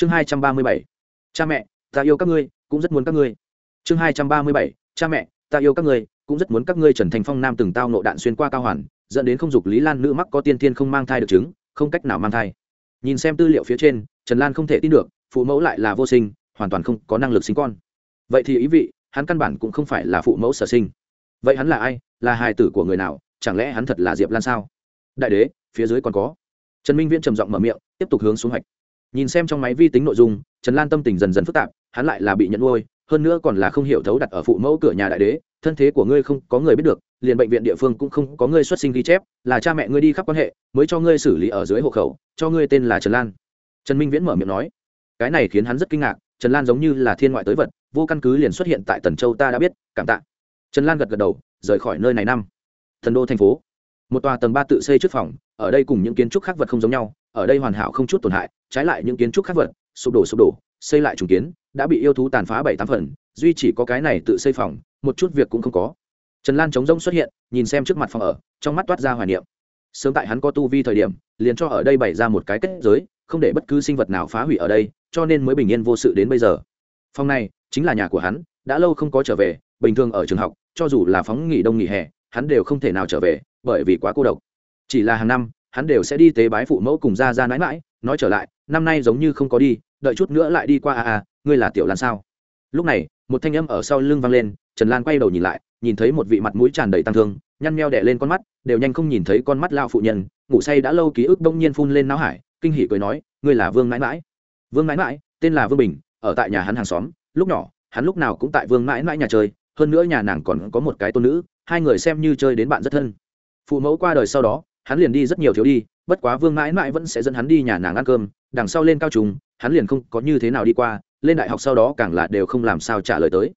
chương hai trăm ba mươi bảy. Cha mẹ, ta yêu các ngươi, cũng rất muốn các ngươi. Chương hai trăm ba mươi bảy. Cha mẹ, ta yêu các ngươi, cũng rất muốn các ngươi trần thành phong nam từng tao nộ đạn xuyên qua cao hoàn, dẫn đến không dục lý lan nữ mắc có tiên tiên không mang thai được chứng, không cách nào mang thai. Nhìn xem tư liệu phía trên, trần lan không thể tin được, phụ mẫu lại là vô sinh, hoàn toàn không có năng lực sinh con. Vậy thì ý vị, hắn căn bản cũng không phải là phụ mẫu sở sinh. Vậy hắn là ai, là hài tử của người nào, chẳng lẽ hắn thật là diệp lan sao? Đại đế, phía dưới còn có. Trần minh viễn trầm giọng mở miệng, tiếp tục hướng xuống hạch nhìn xem trong máy vi tính nội dung, trần lan tâm tình dần dần phức tạp, hắn lại là bị nhận nuôi, hơn nữa còn là không hiểu thấu đặt ở phụ mẫu cửa nhà đại đế, thân thế của ngươi không có người biết được, liền bệnh viện địa phương cũng không có ngươi xuất sinh ghi chép, là cha mẹ ngươi đi khắp quan hệ, mới cho ngươi xử lý ở dưới hộ khẩu, cho ngươi tên là trần lan. Trần minh viễn mở miệng nói. Cái này khiến hắn rất kinh ngạc, trần lan giống như là thiên ngoại tới vật, vô căn cứ liền xuất hiện tại tần châu ta đã biết, cảm tạ. Trần lan gật gật đầu, rời khỏi nơi này năm. Thần đô thành phố. Một tòa tầng ba tự xây trước phòng, ở đây cùng những kiến trúc khác vật không giống nhau ở đây hoàn hảo không chút tổn hại, trái lại những kiến trúc khác vật, sụp đổ sụp đổ, xây lại trùng kiến, đã bị yêu thú tàn phá bảy tám phần, duy chỉ có cái này tự xây phòng, một chút việc cũng không có. Trần lan chống rông xuất hiện, nhìn xem trước mặt phòng ở, trong mắt toát ra hoài niệm. Sớm tại hắn có tu vi thời điểm, liền cho ở đây bày ra một cái kết giới, không để bất cứ sinh vật nào phá hủy ở đây, cho nên mới bình yên vô sự đến bây giờ. Phòng này chính là nhà của hắn, đã lâu không có trở về, bình thường ở trường học, cho dù là phóng nghỉ đông nghỉ hè, hắn đều không thể nào trở về, bởi vì quá cô độc. Chỉ là hàng năm hắn đều sẽ đi tế bái phụ mẫu cùng ra ra mãi mãi, nói trở lại, năm nay giống như không có đi, đợi chút nữa lại đi qua à à ngươi là tiểu lan sao? Lúc này, một thanh âm ở sau lưng vang lên, trần lan quay đầu nhìn lại, nhìn thấy một vị mặt mũi tràn đầy tăng thương, nhăn meo đẻ lên con mắt, đều nhanh không nhìn thấy con mắt lao phụ nhân, ngủ say đã lâu ký ức đông nhiên phun lên não hải, kinh hỉ cười nói, ngươi là vương mãi mãi. Vương mãi mãi? Tên là vương bình, ở tại nhà hắn hàng xóm, lúc nhỏ, hắn lúc nào cũng tại vương mãi mãi nhà chơi, hơn nữa nhà nàng còn có một cái tôn nữ, hai người xem như chơi đến bạn rất thân. Phụ mẫu qua đời sau đó hắn liền đi rất nhiều thiếu đi, bất quá vương mãi mãi vẫn sẽ dẫn hắn đi nhà nàng ăn cơm, đằng sau lên cao trùng hắn liền không có như thế nào đi qua, lên đại học sau đó càng là đều không làm sao trả lời tới.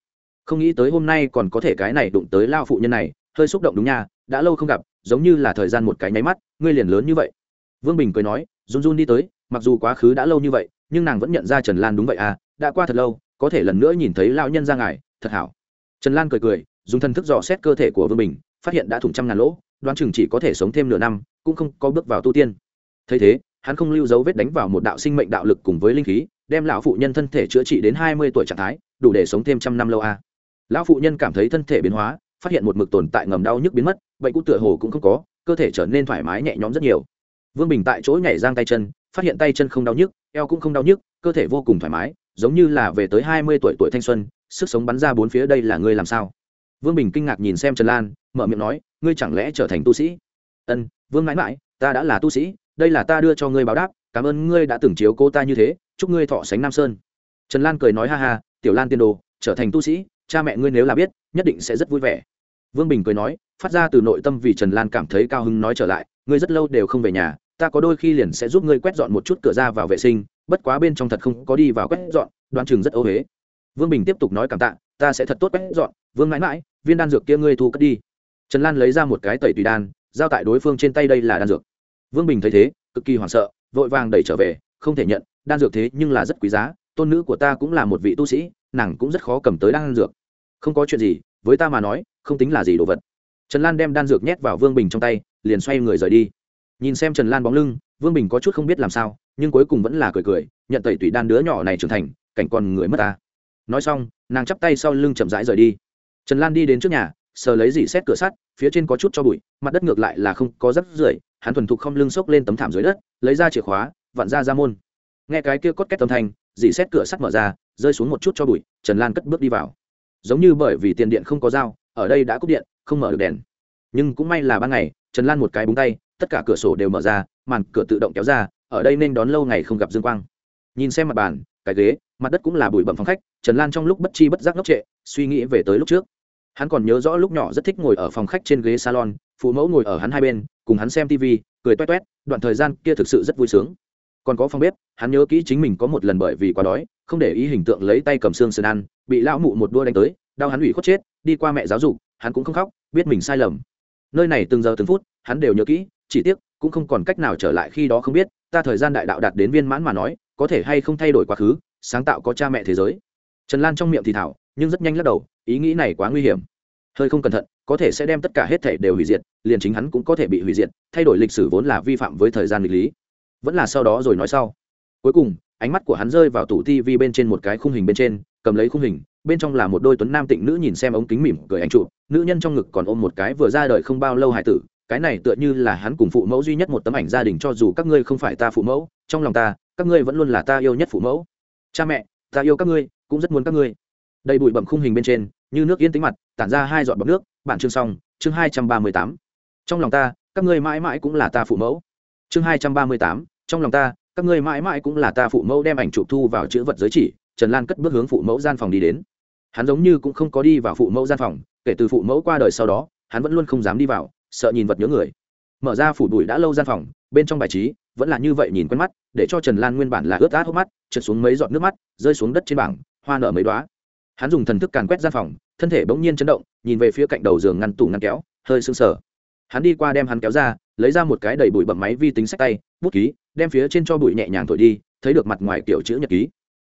Không nghĩ tới hôm nay còn có thể cái này đụng tới lao phụ nhân này, hơi xúc động đúng nha, đã lâu không gặp, giống như là thời gian một cái nháy mắt, ngươi liền lớn như vậy. Vương bình cười nói, run run đi tới, mặc dù quá khứ đã lâu như vậy, nhưng nàng vẫn nhận ra trần lan đúng vậy à đã qua thật lâu, có thể lần nữa nhìn thấy lao nhân ra ngài, thật hảo. Trần lan cười cười, dùng thân thức dò xét cơ thể của vương bình, phát hiện đã thủng trăm ngàn lỗ đoán chừng chỉ có thể sống thêm nửa năm, cũng không có bước vào tu tiên. Thấy thế, hắn không lưu dấu vết đánh vào một đạo sinh mệnh đạo lực cùng với linh khí, đem lão phụ nhân thân thể chữa trị đến hai mươi tuổi trạng thái, đủ để sống thêm trăm năm lâu a. À. lão phụ nhân cảm thấy thân thể biến hóa, phát hiện một mực tồn tại ngầm đau nhức biến mất, bệnh cũ tựa hồ cũng không có, cơ thể trở nên thoải mái nhẹ nhõm rất nhiều. Vương bình tại chỗ nhảy giang tay chân, phát hiện tay chân không đau nhức, eo cũng không đau nhức, cơ thể vô cùng thoải mái, giống như là về tới hai mươi tuổi tuổi thanh xuân, sức sống bắn ra bốn phía đây là ngươi làm sao? Vương bình kinh ngạc nhìn xem trần lan, mở miệng nói, ngươi chẳng lẽ trở thành tu sĩ? Ân, vương mãi mãi, ta đã là tu sĩ, đây là ta đưa cho ngươi báo đáp, cảm ơn ngươi đã từng chiếu cô ta như thế, chúc ngươi thọ sánh nam sơn. Trần lan cười nói, ha ha, tiểu lan tiên đồ, trở thành tu sĩ, cha mẹ ngươi nếu là biết, nhất định sẽ rất vui vẻ. Vương bình cười nói, phát ra từ nội tâm vì trần lan cảm thấy cao hứng nói trở lại, ngươi rất lâu đều không về nhà, ta có đôi khi liền sẽ giúp ngươi quét dọn một chút cửa ra vào vệ sinh, bất quá bên trong thật không có đi vào quét dọn Đoan chừng rất ô huế vương bình tiếp tục nói cảm tạ ta sẽ thật tốt quét dọn, vương mãi mãi, viên đan dược kia ngươi thu cất đi. Trần lan lấy ra một cái tẩy tùy đan, giao tại đối phương trên tay đây là đan dược. Vương bình thấy thế, cực kỳ hoảng sợ, vội vàng đẩy trở về, không thể nhận, đan dược thế nhưng là rất quý giá, tôn nữ của ta cũng là một vị tu sĩ, nàng cũng rất khó cầm tới đan dược. Không có chuyện gì, với ta mà nói, không tính là gì đồ vật. Trần lan đem đan dược nhét vào vương bình trong tay, liền xoay người rời đi. Nhìn xem trần lan bóng lưng, vương bình có chút không biết làm sao, nhưng cuối cùng vẫn là cười cười, nhận tẩy tủy đan đứa nhỏ này trưởng thành, cảnh còn người mất ta nói xong, nàng chắp tay sau lưng chậm rãi rời đi. Trần lan đi đến trước nhà, sờ lấy dỉ xét cửa sắt, phía trên có chút cho bụi, mặt đất ngược lại là không có rắc rưởi, hắn thuần thục không lưng xốc lên tấm thảm dưới đất, lấy ra chìa khóa, vặn ra ra môn. Nghe cái kia cốt két âm thanh dỉ xét cửa sắt mở ra, rơi xuống một chút cho bụi, trần lan cất bước đi vào. Giống như bởi vì tiền điện không có dao, ở đây đã cúp điện, không mở được đèn. Nhưng cũng may là ban ngày, trần lan một cái búng tay, tất cả cửa sổ đều mở ra, màn cửa tự động kéo ra, ở đây nên đón lâu ngày không gặp dương quang. Nhìn xem mặt bàn cái ghế, mặt đất cũng là bụi bẩm phòng khách, trần lan trong lúc bất chi bất giác ngốc trệ, suy nghĩ về tới lúc trước. Hắn còn nhớ rõ lúc nhỏ rất thích ngồi ở phòng khách trên ghế salon, phụ mẫu ngồi ở hắn hai bên, cùng hắn xem tv cười toét toét, đoạn thời gian kia thực sự rất vui sướng. Còn có phòng bếp, hắn nhớ kỹ chính mình có một lần bởi vì quá đói, không để ý hình tượng lấy tay cầm xương sườn ăn, bị lão mụ một đua đánh tới, đau hắn ủy khuất chết, đi qua mẹ giáo dục, hắn cũng không khóc, biết mình sai lầm. Nơi này từng giờ từng phút, hắn đều nhớ kỹ, chỉ tiếc, cũng không còn cách nào trở lại khi đó không biết, ta thời gian đại đạo đạt đến viên mãn mà nói, có thể hay không thay đổi quá khứ sáng tạo có cha mẹ thế giới. Trần lan trong miệng thì thảo, nhưng rất nhanh lắc đầu, ý nghĩ này quá nguy hiểm. Hơi không cẩn thận, có thể sẽ đem tất cả hết thể đều hủy diệt, liền chính hắn cũng có thể bị hủy diệt, thay đổi lịch sử vốn là vi phạm với thời gian lịch lý. Vẫn là sau đó rồi nói sau. Cuối cùng, ánh mắt của hắn rơi vào tủ tv bên trên một cái khung hình bên trên, cầm lấy khung hình, bên trong là một đôi tuấn nam tịnh nữ nhìn xem ống kính mỉm cười anh trụ nữ nhân trong ngực còn ôm một cái vừa ra đời không bao lâu hải tử, cái này tựa như là hắn cùng phụ mẫu duy nhất một tấm ảnh gia đình cho dù các ngươi không phải ta phụ mẫu, trong lòng ta, các ngươi vẫn luôn là ta yêu nhất phụ mẫu cha mẹ, ta yêu các ngươi, cũng rất muốn các ngươi. Đầy bụi bẩm khung hình bên trên, như nước yên tính mặt, tản ra hai giọt bọc nước. Bản chương xong, chương hai trăm ba mươi tám. Trong lòng ta, các ngươi mãi mãi cũng là ta phụ mẫu. Chương hai trăm ba mươi tám, trong lòng ta, các ngươi mãi mãi cũng là ta phụ mẫu đem ảnh chụp thu vào chữ vật giới chỉ. Trần lan cất bước hướng phụ mẫu gian phòng đi đến. Hắn giống như cũng không có đi vào phụ mẫu gian phòng, kể từ phụ mẫu qua đời sau đó, hắn vẫn luôn không dám đi vào, sợ nhìn vật nhớ người. Mở ra phủ bụi đã lâu gian phòng, bên trong bài trí, vẫn là như vậy nhìn quen mắt để cho trần lan nguyên bản là ướt át hốc mắt, trượt xuống mấy giọt nước mắt, rơi xuống đất trên bảng, hoa nở mấy đoá hắn dùng thần thức càn quét gian phòng, thân thể bỗng nhiên chấn động, nhìn về phía cạnh đầu giường ngăn tủ ngăn kéo, hơi sưng sờ. Hắn đi qua đem hắn kéo ra, lấy ra một cái đầy bụi bẩm máy vi tính sách tay, bút ký, đem phía trên cho bụi nhẹ nhàng thổi đi, thấy được mặt ngoài kiểu chữ nhật ký.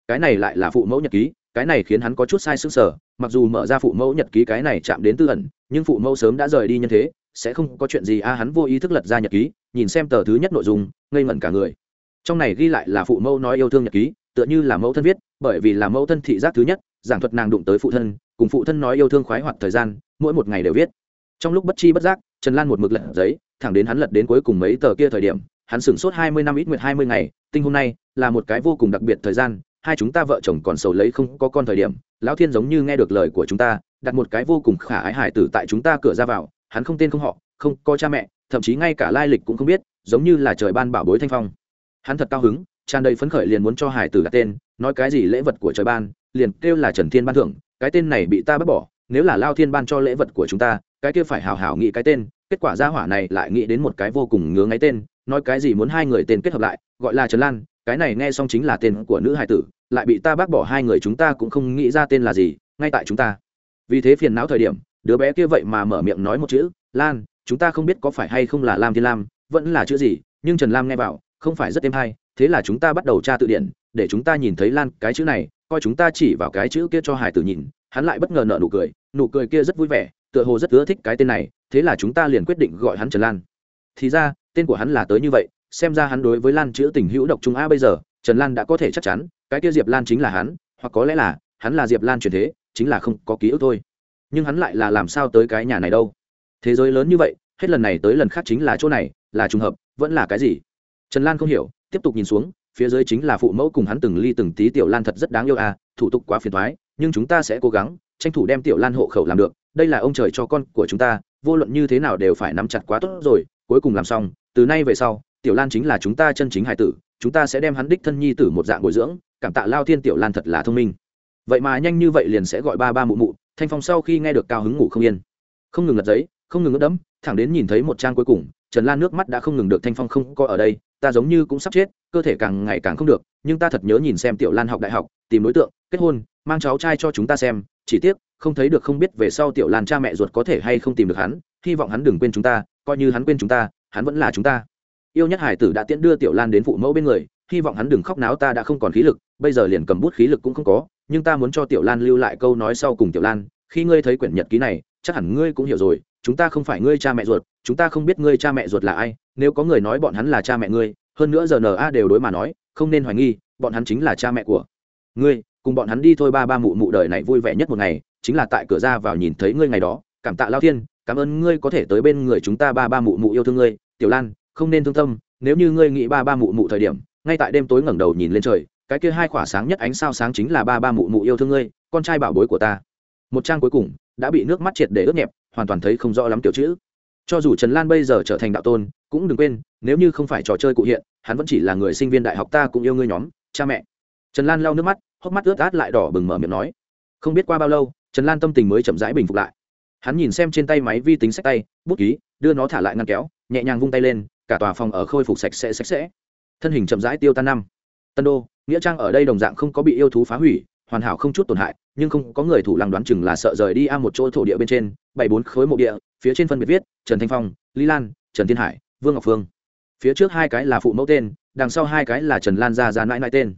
Cái này lại là phụ mẫu nhật ký, cái này khiến hắn có chút sai sưng sờ, mặc dù mở ra phụ mẫu nhật ký cái này chạm đến tư ẩn, nhưng phụ mẫu sớm đã rời đi như thế, sẽ không có chuyện gì a à, hắn vô ý thức lật ra nhật ký, nhìn xem tờ thứ nhất nội dung, ngây ngẩn cả người trong này ghi lại là phụ mẫu nói yêu thương nhật ký, tựa như là mẫu thân viết, bởi vì là mẫu thân thị giác thứ nhất, giảng thuật nàng đụng tới phụ thân, cùng phụ thân nói yêu thương khoái hoạt thời gian, mỗi một ngày đều viết. Trong lúc bất chi bất giác, trần lan một mực lật giấy, thẳng đến hắn lật đến cuối cùng mấy tờ kia thời điểm, hắn sửng sốt hai mươi năm ít nguyệt hai mươi ngày, tinh hôm nay, là một cái vô cùng đặc biệt thời gian, hai chúng ta vợ chồng còn sầu lấy không có con thời điểm, lão thiên giống như nghe được lời của chúng ta, đặt một cái vô cùng khả ái hải tử tại chúng ta cửa ra vào, hắn không tên không họ, không có cha mẹ, thậm chí ngay cả lai lịch cũng không biết, giống như là trời ban bảo bối thanh phong hắn thật cao hứng, tràn đầy phấn khởi liền muốn cho hải tử đặt tên, nói cái gì lễ vật của trời ban, liền kêu là trần thiên ban thưởng, cái tên này bị ta bác bỏ, nếu là lao thiên ban cho lễ vật của chúng ta, cái kia phải hào hào nghĩ cái tên, kết quả gia hỏa này lại nghĩ đến một cái vô cùng ngứa ngáy tên, nói cái gì muốn hai người tên kết hợp lại, gọi là trần lan, cái này nghe xong chính là tên của nữ hải tử, lại bị ta bác bỏ hai người chúng ta cũng không nghĩ ra tên là gì, ngay tại chúng ta. Vì thế phiền não thời điểm, đứa bé kia vậy mà mở miệng nói một chữ, lan, chúng ta không biết có phải hay không là lam thiên lam, vẫn là chữ gì, nhưng trần lam nghe vào không phải rất êm hay, thế là chúng ta bắt đầu tra tự điển để chúng ta nhìn thấy lan cái chữ này, coi chúng ta chỉ vào cái chữ kia cho hải tử nhìn, hắn lại bất ngờ nợ nụ cười nụ cười kia rất vui vẻ, tựa hồ rất ưa thích cái tên này, thế là chúng ta liền quyết định gọi hắn trần lan. Thì ra, tên của hắn là tới như vậy, xem ra hắn đối với lan chữ tình hữu độc trung a bây giờ, trần lan đã có thể chắc chắn, cái kia diệp lan chính là hắn, hoặc có lẽ là, hắn là diệp lan truyền thế, chính là không có ký ức thôi. Nhưng hắn lại là làm sao tới cái nhà này đâu? Thế giới lớn như vậy, hết lần này tới lần khác chính là chỗ này, là trùng hợp, vẫn là cái gì? Trần lan không hiểu, tiếp tục nhìn xuống, phía dưới chính là phụ mẫu cùng hắn từng ly từng tí tiểu lan thật rất đáng yêu à thủ tục quá phiền thoái nhưng chúng ta sẽ cố gắng, tranh thủ đem tiểu lan hộ khẩu làm được, đây là ông trời cho con của chúng ta, vô luận như thế nào đều phải nắm chặt quá tốt rồi, cuối cùng làm xong, từ nay về sau, tiểu lan chính là chúng ta chân chính hải tử, chúng ta sẽ đem hắn đích thân nhi tử một dạng bồi dưỡng, cảm tạ lao thiên tiểu lan thật là thông minh. Vậy mà nhanh như vậy liền sẽ gọi ba ba mụ mụ, thanh phong sau khi nghe được cao hứng ngủ không yên. Không ngừng lật giấy, không ngừng ngẫm đẫm thẳng đến nhìn thấy một trang cuối cùng trần lan nước mắt đã không ngừng được thanh phong không có ở đây, ta giống như cũng sắp chết, cơ thể càng ngày càng không được, nhưng ta thật nhớ nhìn xem tiểu lan học đại học, tìm đối tượng, kết hôn, mang cháu trai cho chúng ta xem, chỉ tiếc, không thấy được không biết về sau tiểu lan cha mẹ ruột có thể hay không tìm được hắn, hy vọng hắn đừng quên chúng ta, coi như hắn quên chúng ta, hắn vẫn là chúng ta. Yêu nhất hải tử đã tiễn đưa tiểu lan đến phụ mẫu bên người, hy vọng hắn đừng khóc náo ta đã không còn khí lực, bây giờ liền cầm bút khí lực cũng không có, nhưng ta muốn cho tiểu lan lưu lại câu nói sau cùng tiểu lan, khi ngươi thấy quyển nhật ký này, chắc hẳn ngươi cũng hiểu rồi chúng ta không phải ngươi cha mẹ ruột, chúng ta không biết ngươi cha mẹ ruột là ai, nếu có người nói bọn hắn là cha mẹ ngươi, hơn nữa giờ na đều đối mà nói, không nên hoài nghi, bọn hắn chính là cha mẹ của ngươi, cùng bọn hắn đi thôi ba ba mụ mụ đời này vui vẻ nhất một ngày, chính là tại cửa ra vào nhìn thấy ngươi ngày đó, cảm tạ lao thiên, cảm ơn ngươi có thể tới bên người chúng ta ba ba mụ mụ yêu thương ngươi, tiểu lan, không nên thương tâm, nếu như ngươi nghĩ ba ba mụ mụ thời điểm, ngay tại đêm tối ngẩng đầu nhìn lên trời, cái kia hai khỏa sáng nhất ánh sao sáng chính là ba ba mụ mụ yêu thương ngươi, con trai bảo bối của ta. Một trang cuối cùng, đã bị nước mắt triệt để ướt nhẹp hoàn toàn thấy không rõ lắm tiểu chữ. Cho dù trần lan bây giờ trở thành đạo tôn, cũng đừng quên, nếu như không phải trò chơi cụ hiện, hắn vẫn chỉ là người sinh viên đại học ta cũng yêu ngươi nhóm, cha mẹ. Trần lan lau nước mắt, hốc mắt ướt át lại đỏ bừng mở miệng nói. Không biết qua bao lâu, trần lan tâm tình mới chậm rãi bình phục lại. Hắn nhìn xem trên tay máy vi tính sách tay, bút ký, đưa nó thả lại ngăn kéo, nhẹ nhàng vung tay lên, cả tòa phòng ở khôi phục sạch sẽ sạch sẽ. Thân hình chậm rãi tiêu tan năm. Tân đô, nghĩa trang ở đây đồng dạng không có bị yêu thú phá hủy, hoàn hảo không chút tổn hại nhưng không có người thủ lăng đoán chừng là sợ rời đi a một chỗ thổ địa bên trên, bảy bốn khối mộ địa, phía trên phân biệt viết, trần thanh phong, lý lan, trần thiên hải, vương ngọc phương. Phía trước hai cái là phụ mẫu tên, đằng sau hai cái là trần lan ra ra mãi mãi tên.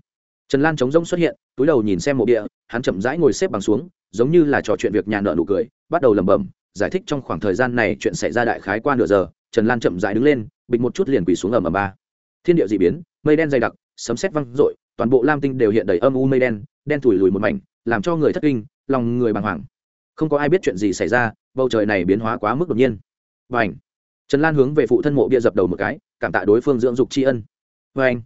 Trần lan chống rỗng xuất hiện, túi đầu nhìn xem mộ địa, hắn chậm rãi ngồi xếp bằng xuống, giống như là trò chuyện việc nhà nợ nụ cười, bắt đầu lẩm bẩm, giải thích trong khoảng thời gian này chuyện xảy ra đại khái qua nửa giờ, trần lan chậm rãi đứng lên, bịch một chút liền quỳ xuống ầm ầm ba. Thiên địa d ị biến, mây đen dày đặc, sấm sét văng r ộ i toàn bộ lam tinh đều hiện đầy âm u mây đen đen thủi lùi một mảnh làm cho người thất kinh, lòng người bàng hoàng. Không có ai biết chuyện gì xảy ra, bầu trời này biến hóa quá mức đột nhiên. Và ảnh trần lan hướng về phụ thân mộ bia dập đầu một cái, cảm tạ đối phương dưỡng dục tri ân. Và anh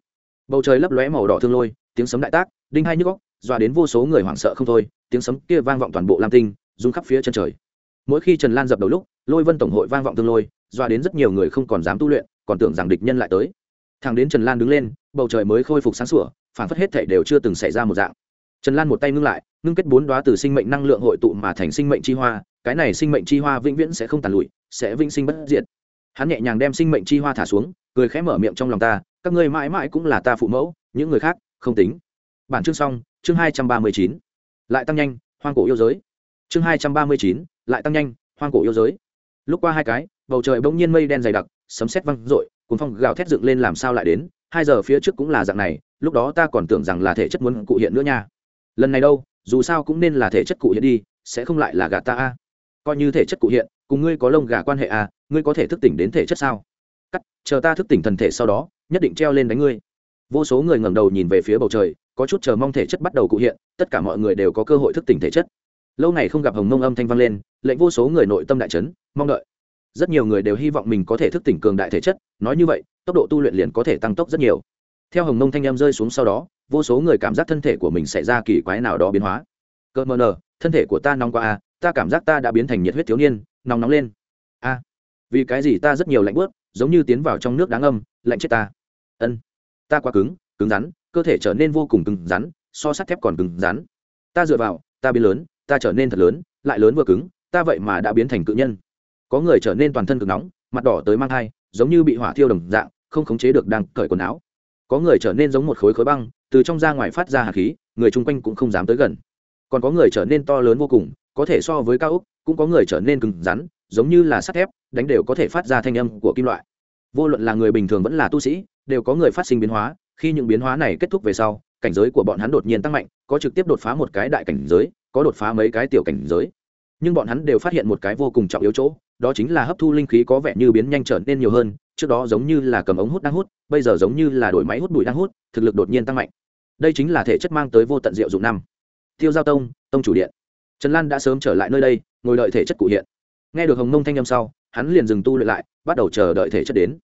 bầu trời lấp lóe màu đỏ thương lôi, tiếng sấm đại tác, đinh hai nhức góc dọa đến vô số người hoảng sợ không thôi, tiếng sấm kia vang vọng toàn bộ lam tinh, rung khắp phía chân trời. Mỗi khi trần lan dập đầu lúc, lôi vân tổng hội vang vọng tương lôi, dọa đến rất nhiều người không còn dám tu luyện, còn tưởng rằng địch nhân lại tới. Thằng đến trần lan đứng lên, bầu trời mới khôi phục sáng sủa phản phất hết thể đều chưa từng xảy ra một dạng trần lan một tay ngưng lại, ngưng kết bốn đoá từ sinh mệnh năng lượng hội tụ mà thành sinh mệnh chi hoa, cái này sinh mệnh chi hoa vĩnh viễn sẽ không tàn lụi, sẽ vĩnh sinh bất diệt. Hắn nhẹ nhàng đem sinh mệnh chi hoa thả xuống, cười khẽ mở miệng trong lòng ta, các ngươi mãi mãi cũng là ta phụ mẫu, những người khác, không tính. Bản chương xong, chương hai trăm ba mươi chín. Lại tăng nhanh, hoang cổ yêu giới. Chương hai trăm ba mươi chín, lại tăng nhanh, hoang cổ yêu giới. Lúc qua hai cái, bầu trời bỗng nhiên mây đen dày đặc, sấm sét văng r ộ i cuốn phong gào thét dựng lên làm sao lại đến, hai giờ phía trước cũng là dạng này, lúc đó ta còn tưởng rằng là thể chất muốn cụ hiện nữa nha lần này đâu, dù sao cũng nên là thể chất cụ hiện đi, sẽ không lại là gà ta a. Coi như thể chất cụ hiện, cùng ngươi có lông gà quan hệ à ngươi có thể thức tỉnh đến thể chất sao? Cắt, chờ ta thức tỉnh thần thể sau đó, nhất định treo lên đánh ngươi. Vô số người ngẩng đầu nhìn về phía bầu trời, có chút chờ mong thể chất bắt đầu cụ hiện, tất cả mọi người đều có cơ hội thức tỉnh thể chất. Lâu ngày không gặp hồng mông âm thanh vang lên, lệnh vô số người nội tâm đại chấn, mong đợi. Rất nhiều người đều hy vọng mình có thể thức tỉnh cường đại thể chất, nói như vậy, tốc độ tu luyện liền có thể tăng tốc rất nhiều. Theo hồng mông thanh em rơi xuống sau đó vô số người cảm giác thân thể của mình xảy ra kỳ quái nào đó biến hóa. Cơ mờ nờ thân thể của ta nóng qua a à, ta cảm giác ta đã biến thành nhiệt huyết thiếu niên nóng nóng lên. A vì cái gì ta rất nhiều lạnh bớt giống như tiến vào trong nước đáng âm lạnh chết ta. Ân ta quá cứng cứng rắn cơ thể trở nên vô cùng cứng rắn so sắt thép còn cứng rắn. Ta dựa vào ta biến lớn ta trở nên thật lớn lại lớn vừa cứng ta vậy mà đã biến thành cự nhân. Có người trở nên toàn thân cực nóng mặt đỏ tới mang thai giống như bị hỏa thiêu đồng dạng không khống chế được đang cởi quần áo có người trở nên giống một khối khối băng, từ trong ra ngoài phát ra hạt khí, người chung quanh cũng không dám tới gần. Còn có người trở nên to lớn vô cùng, có thể so với cao úc cũng có người trở nên cứng rắn, giống như là sắt thép, đánh đều có thể phát ra thanh âm của kim loại. Vô luận là người bình thường vẫn là tu sĩ, đều có người phát sinh biến hóa, khi những biến hóa này kết thúc về sau, cảnh giới của bọn hắn đột nhiên tăng mạnh, có trực tiếp đột phá một cái đại cảnh giới, có đột phá mấy cái tiểu cảnh giới. Nhưng bọn hắn đều phát hiện một cái vô cùng trọng yếu chỗ, đó chính là hấp thu linh khí có vẻ như biến nhanh trở nên nhiều hơn trước đó giống như là cầm ống hút đang hút, bây giờ giống như là đổi máy hút bụi đang hút, thực lực đột nhiên tăng mạnh. Đây chính là thể chất mang tới vô tận diệu dụng năm. Tiêu giao tông tông chủ điện. Trần lan đã sớm trở lại nơi đây, ngồi đợi thể chất cụ hiện. Nghe được hồng nông thanh â m sau, hắn liền dừng tu luyện lại, bắt đầu chờ đợi thể chất đến.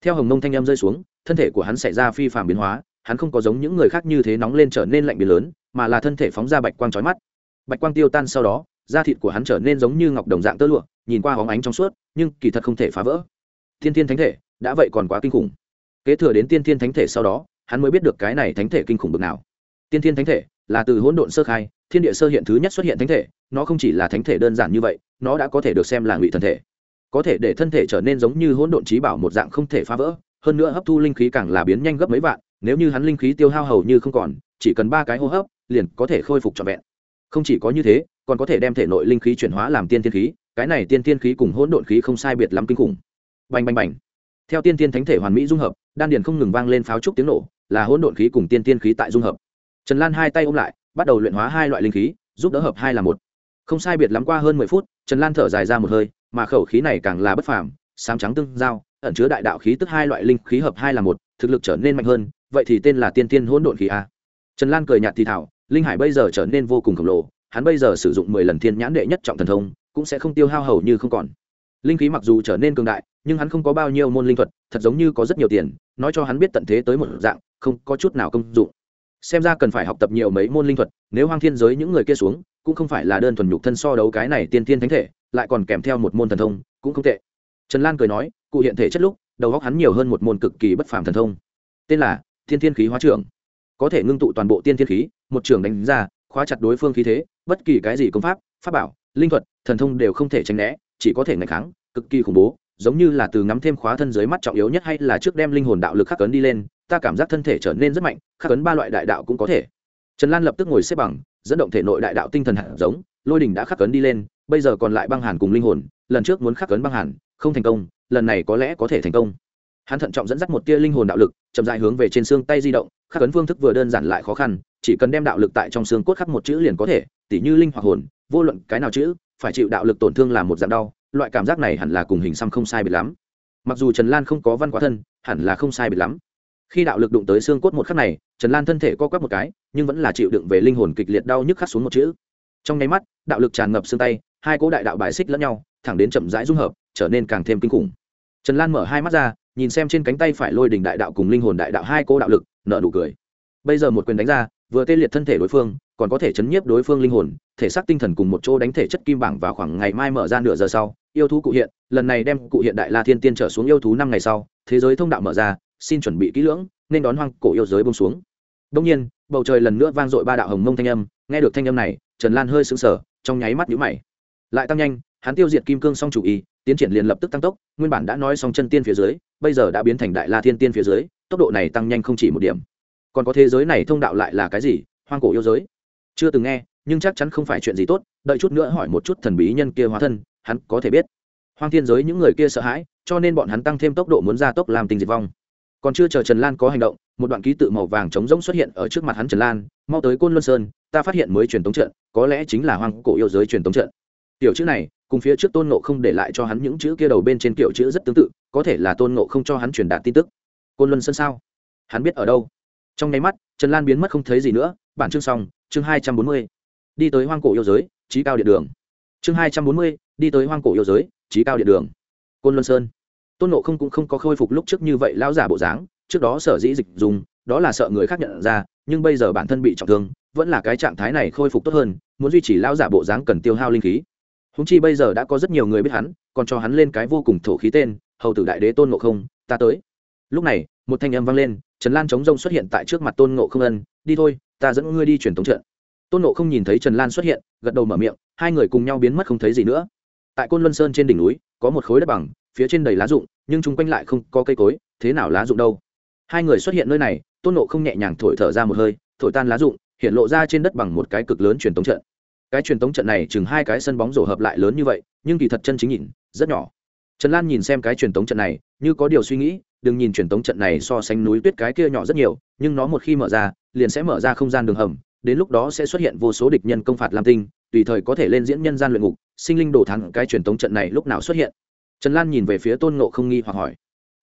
Theo hồng nông thanh â m rơi xuống, thân thể của hắn xảy ra phi phạm biến hóa, hắn không có giống những người khác như thế nóng lên trở nên lạnh biến lớn, mà là thân thể phóng ra bạch quang trói mắt. Bạch quang tiêu tan sau đó, da thịt của hắn trở nên giống như ngọc đồng dạng tơ lụa, nhìn qua hóng ánh trong suốt, nhưng kỳ thật không thể phá vỡ thiên thiên thánh thể, đã vậy còn quá kinh khủng. Kế thừa đến tiên thiên thánh thể sau đó, hắn mới biết được cái này thánh thể kinh khủng bực nào. Tiên thiên thánh thể là từ hỗn độn sơ khai, thiên địa sơ hiện thứ nhất xuất hiện thánh thể, nó không chỉ là thánh thể đơn giản như vậy, nó đã có thể được xem là ngụy thần thể. Có thể để thân thể trở nên giống như hỗn độn trí bảo một dạng không thể phá vỡ, hơn nữa hấp thu linh khí càng là biến nhanh gấp mấy vạn, nếu như hắn linh khí tiêu hao hầu như không còn, chỉ cần ba cái hô hấp, liền có thể khôi phục trọn vẹn. Không chỉ có như thế, còn có thể đem thể nội linh khí chuyển hóa làm tiên thiên khí, cái này tiên thiên khí cùng hỗn độn khí không sai biệt lắm kinh khủng bành bành bành. Theo tiên tiên thánh thể hoàn mỹ dung hợp, đan điền không ngừng vang lên pháo trúc tiếng nổ, là hỗn độn khí cùng tiên tiên khí tại dung hợp. Trần lan hai tay ôm lại, bắt đầu luyện hóa hai loại linh khí, giúp đỡ hợp hai là một. Không sai biệt lắm qua hơn mười phút, trần lan thở dài ra một hơi, mà khẩu khí này càng là bất phàm, sám trắng tương giao, ẩn chứa đại đạo khí tức hai loại linh khí hợp hai là một, thực lực trở nên mạnh hơn, vậy thì tên là tiên tiên hỗn độn khí a. Trần lan cười nhạt thì thảo, linh hải bây giờ trở nên vô cùng khổng lồ, hắn bây giờ sử dụng mười lần thiên nhãn đệ nhất trọng thần thông, cũng sẽ không tiêu hao hầu như không còn linh khí mặc dù trở nên cường đại, nhưng hắn không có bao nhiêu môn linh thuật, thật giống như có rất nhiều tiền, nói cho hắn biết tận thế tới một dạng, không có chút nào công dụng. Xem ra cần phải học tập nhiều mấy môn linh thuật, nếu hoang thiên giới những người kia xuống, cũng không phải là đơn thuần nhục thân so đấu cái này tiên tiên thánh thể, lại còn kèm theo một môn thần thông, cũng không tệ. Trần lan cười nói, cụ hiện thể chất lúc, đầu góc hắn nhiều hơn một môn cực kỳ bất phàm thần thông. Tên là thiên thiên khí hóa trưởng. Có thể ngưng tụ toàn bộ tiên thiên khí, một trường đánh ra, khóa chặt đối phương khí thế, bất kỳ cái gì công pháp pháp bảo, linh thuật, thần thông đều không thể tránh né chỉ có thể ngày kháng, cực kỳ khủng bố, giống như là từ ngắm thêm khóa thân dưới mắt trọng yếu nhất hay là trước đem linh hồn đạo lực khắc cấn đi lên, ta cảm giác thân thể trở nên rất mạnh, khắc cấn ba loại đại đạo cũng có thể. Trần lan lập tức ngồi xếp bằng, dẫn động thể nội đại đạo tinh thần hạt giống, lôi đình đã khắc cấn đi lên, bây giờ còn lại băng hàn cùng linh hồn, lần trước muốn khắc cấn băng hàn, không thành công, lần này có lẽ có thể thành công. Hắn thận trọng dẫn dắt một tia linh hồn đạo lực, chậm dại hướng về trên xương tay di động, khắc cấn phương thức vừa đơn giản lại khó khăn, chỉ cần đem đạo lực tại trong xương cốt khắc một chữ liền có thể, tỉ như linh hoặc hồn, vô luận cái nào chữ phải chịu đạo lực tổn thương là một dạng đau, loại cảm giác này hẳn là cùng hình xăm không sai biệt lắm. Mặc dù trần lan không có văn quá thân, hẳn là không sai biệt lắm. Khi đạo lực đụng tới xương cốt một khắc này, trần lan thân thể co quắp một cái, nhưng vẫn là chịu đựng về linh hồn kịch liệt đau nhức khắc xuống một chữ. Trong nháy mắt, đạo lực tràn ngập xương tay, hai cỗ đại đạo bài xích lẫn nhau, thẳng đến chậm rãi dung hợp, trở nên càng thêm kinh khủng. Trần lan mở hai mắt ra, nhìn xem trên cánh tay phải lôi đình đại đạo cùng linh hồn đại đạo hai cỗ đạo lực, nở nụ cười. Bây giờ một quyền đánh ra, vừa tê liệt thân thể đối phương còn có thể chấn nhiếp đối phương linh hồn, thể xác tinh thần cùng một chỗ đánh thể chất kim bảng vào khoảng ngày mai mở ra nửa giờ sau, yêu thú cụ hiện, lần này đem cụ hiện đại la thiên tiên trở xuống yêu thú năm ngày sau, thế giới thông đạo mở ra, xin chuẩn bị kỹ lưỡng, nên đón hoang cổ yêu giới bông xuống. Đông nhiên, bầu trời lần nữa vang dội ba đạo hồng mông thanh âm, nghe được thanh âm này, trần lan hơi sững sờ, trong nháy mắt nhũ mày. Lại tăng nhanh, hắn tiêu diệt kim cương song chủ ý tiến triển liền lập tức tăng tốc, nguyên bản đã nói xong chân tiên phía dưới, bây giờ đã biến thành đại la thiên tiên phía dưới, tốc độ này tăng nhanh không chỉ một điểm. Còn có thế giới này thông đạo lại là cái gì? Hoang cổ yêu giới chưa từng nghe, nhưng chắc chắn không phải chuyện gì tốt, đợi chút nữa hỏi một chút thần bí nhân kia hóa thân, hắn có thể biết. Hoang thiên giới những người kia sợ hãi, cho nên bọn hắn tăng thêm tốc độ muốn ra tốc làm tình diệt vong. Còn chưa chờ trần lan có hành động, một đoạn ký tự màu vàng trống rỗng xuất hiện ở trước mặt hắn trần lan, mau tới côn luân sơn, ta phát hiện mới truyền tống trận, có lẽ chính là hoang cổ yêu giới truyền tống trận. Tiểu chữ này, cùng phía trước tôn nộ không để lại cho hắn những chữ kia đầu bên trên kiểu chữ rất tương tự, có thể là tôn nộ không cho hắn truyền đạt tin tức. Côn luân sơn sao? Hắn biết ở đâu? Trong nháy mắt, trần lan biến mất không thấy gì nữa, bản chương xong chương hai trăm bốn mươi, đi tới hoang cổ yêu giới trí cao điện đường. Chương hai trăm bốn mươi, đi tới hoang cổ yêu giới trí cao điện đường. Côn luân sơn. Tôn nộ không cũng không có khôi phục lúc trước như vậy lão giả bộ dáng, trước đó sở dĩ dịch dùng, đó là sợ người khác nhận ra, nhưng bây giờ bản thân bị trọng thương, vẫn là cái trạng thái này khôi phục tốt hơn, muốn duy trì lão giả bộ dáng cần tiêu hao linh khí. Húng chi bây giờ đã có rất nhiều người biết hắn, còn cho hắn lên cái vô cùng thổ khí tên, hầu tử đại đế tôn ngộ không, ta tới. Lúc này, một thanh âm vang lên, trần lan chống rông xuất hiện tại trước mặt tôn ngộ không ân, đi thôi ta dẫn ngươi đi truyền tống trận. Tôn ngộ không nhìn thấy trần lan xuất hiện, gật đầu mở miệng, hai người cùng nhau biến mất không thấy gì nữa. Tại côn luân sơn trên đỉnh núi, có một khối đất bằng, phía trên đầy lá rụng, nhưng chung quanh lại không có cây cối, thế nào lá rụng đâu? Hai người xuất hiện nơi này, tôn nộ không nhẹ nhàng thổi thở ra một hơi, thổi tan lá rụng, hiện lộ ra trên đất bằng một cái cực lớn truyền tống trận. Cái truyền tống trận này chừng hai cái sân bóng rổ hợp lại lớn như vậy, nhưng kỳ thật chân chính nhìn, rất nhỏ. Trần lan nhìn xem cái truyền tống trận này, như có điều suy nghĩ, đừng nhìn truyền tống trận này so sánh núi tuyết cái kia nhỏ rất nhiều, nhưng nó một khi mở ra liền sẽ mở ra không gian đường hầm, đến lúc đó sẽ xuất hiện vô số địch nhân công phạt lam tinh, tùy thời có thể lên diễn nhân gian luyện ngục, sinh linh đổ thắng cái truyền thống trận này lúc nào xuất hiện. Trần lan nhìn về phía tôn ngộ không nghi hoặc hỏi.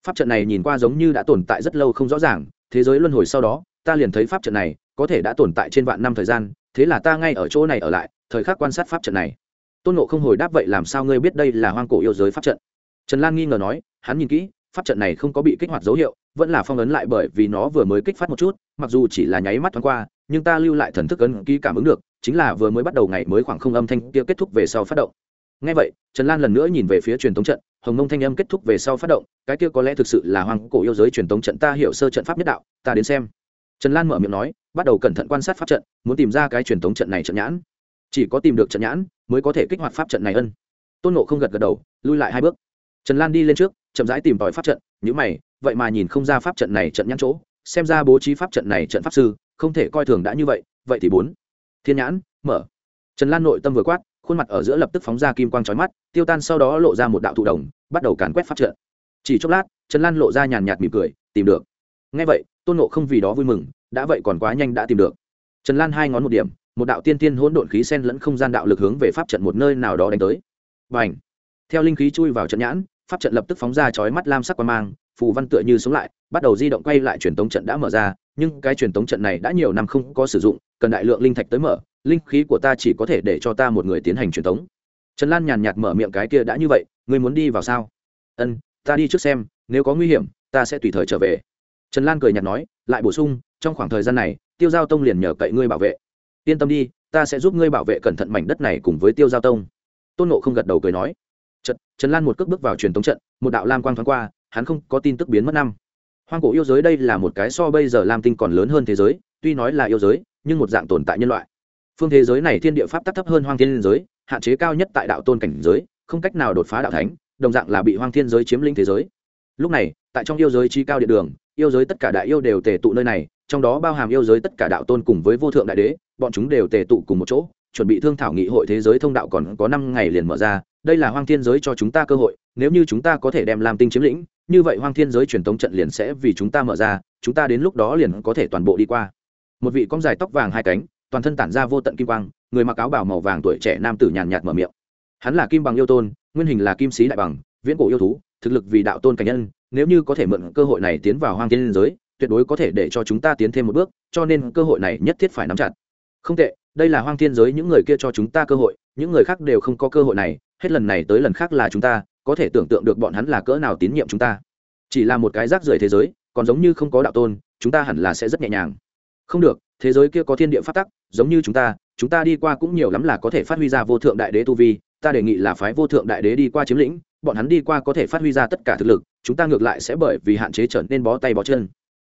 Pháp trận này nhìn qua giống như đã tồn tại rất lâu không rõ ràng, thế giới luân hồi sau đó, ta liền thấy pháp trận này có thể đã tồn tại trên vạn năm thời gian, thế là ta ngay ở chỗ này ở lại, thời khắc quan sát pháp trận này. Tôn nộ không hồi đáp vậy làm sao ngươi biết đây là hoang cổ yêu giới pháp trận? Trần lan nghi ngờ nói, hắn nhìn kỹ pháp trận này không có bị kích hoạt dấu hiệu, vẫn là phong ấn lại bởi vì nó vừa mới kích phát một chút, mặc dù chỉ là nháy mắt thoáng qua, nhưng ta lưu lại thần thức ấn ký cảm ứng được, chính là vừa mới bắt đầu ngày mới khoảng không âm thanh kia kết thúc về sau phát động. Ngay vậy, trần lan lần nữa nhìn về phía truyền thống trận, hồng mông thanh âm kết thúc về sau phát động, cái kia có lẽ thực sự là hoàng cổ yêu giới truyền thống trận, ta hiểu sơ trận pháp nhất đạo, ta đến xem. Trần lan mở miệng nói, bắt đầu cẩn thận quan sát pháp trận, muốn tìm ra cái truyền thống trận này trận nhãn. Chỉ có tìm được trận nhãn, mới có thể kích hoạt pháp trận này ân. Tôn nộ không gật gật đầu, lui lại hai bước. Trần lan đi lên trước chậm rãi tìm tòi pháp trận nhữ mày, vậy mà nhìn không ra pháp trận này trận nhãn chỗ, xem ra bố trí pháp trận này trận pháp sư, không thể coi thường đã như vậy vậy thì bốn. Thiên nhãn, mở. Trần lan nội tâm vừa quát, khuôn mặt ở giữa lập tức phóng ra kim quang trói mắt, tiêu tan sau đó lộ ra một đạo thụ đồng, bắt đầu càn quét pháp trận. Chỉ chốc lát, trần lan lộ ra nhàn nhạt mỉm cười, tìm được. Ngay vậy, tôn nộ không vì đó vui mừng, đã vậy còn quá nhanh đã tìm được. Trần lan hai ngón một điểm, một đạo tiên tiên hỗn độn khí sen lẫn không gian đạo lực hướng về pháp trận một nơi nào đó đánh tới. Và ảnh theo linh khí chui vào trận nhãn pháp trận lập tức phóng ra chói mắt lam sắc quang mang, phù văn tựa như sống lại, bắt đầu di động quay lại truyền tống trận đã mở ra, nhưng cái truyền tống trận này đã nhiều năm không có sử dụng, cần đại lượng linh thạch tới mở, linh khí của ta chỉ có thể để cho ta một người tiến hành truyền tống. Trần lan nhàn nhạt mở miệng cái kia đã như vậy, ngươi muốn đi vào sao? Ân, ta đi trước xem, nếu có nguy hiểm, ta sẽ tùy thời trở về. Trần lan cười nhạt nói, lại bổ sung, trong khoảng thời gian này, tiêu giao tông liền nhờ cậy ngươi bảo vệ. Yên tâm đi, ta sẽ giúp ngươi bảo vệ cẩn thận mảnh đất này cùng với tiêu giao tông. Tôn nộ không gật đầu cười nói. Trật, trần lan một cước bước vào truyền tống trận một đạo lam quang thoáng qua hắn không có tin tức biến mất năm. Hoang cổ yêu giới đây là một cái so bây giờ lam tinh còn lớn hơn thế giới tuy nói là yêu giới nhưng một dạng tồn tại nhân loại. Phương thế giới này thiên địa pháp tắc thấp hơn hoang thiên giới hạn chế cao nhất tại đạo tôn cảnh giới không cách nào đột phá đạo thánh đồng dạng là bị hoang thiên giới chiếm lĩnh thế giới. Lúc này tại trong yêu giới chi cao địa đường yêu giới tất cả đại yêu đều tề tụ nơi này trong đó bao hàm yêu giới tất cả đạo tôn cùng với vô thượng đại đế bọn chúng đều tề tụ cùng một chỗ chuẩn bị thương thảo nghị hội thế giới thông đạo còn có năm ngày liền mở ra, đây là hoang thiên giới cho chúng ta cơ hội, nếu như chúng ta có thể đem làm tinh chiếm lĩnh, như vậy hoang thiên giới truyền thống trận liền sẽ vì chúng ta mở ra, chúng ta đến lúc đó liền có thể toàn bộ đi qua. Một vị con dài tóc vàng hai cánh, toàn thân tản ra vô tận kim quang, người mặc áo bảo màu vàng tuổi trẻ nam tử nhàn nhạt mở miệng. Hắn là kim bằng yêu tôn, nguyên hình là kim sĩ đại bằng, viễn cổ yêu thú, thực lực vì đạo tôn cảnh nhân, nếu như có thể mượn cơ hội này tiến vào hoang thiên giới, tuyệt đối có thể để cho chúng ta tiến thêm một bước, cho nên cơ hội này nhất thiết phải nắm chặt. Không tệ đây là hoang thiên giới, những người kia cho chúng ta cơ hội, những người khác đều không có cơ hội này, hết lần này tới lần khác là chúng ta, có thể tưởng tượng được bọn hắn là cỡ nào tín nhiệm chúng ta. Chỉ là một cái rác rưởi thế giới, còn giống như không có đạo tôn, chúng ta hẳn là sẽ rất nhẹ nhàng. Không được, thế giới kia có thiên địa phát tắc, giống như chúng ta chúng ta đi qua cũng nhiều lắm là có thể phát huy ra vô thượng đại đế tu vi, ta đề nghị là phái vô thượng đại đế đi qua chiếm lĩnh, bọn hắn đi qua có thể phát huy ra tất cả thực lực, chúng ta ngược lại sẽ bởi vì hạn chế trở nên bó tay bó chân.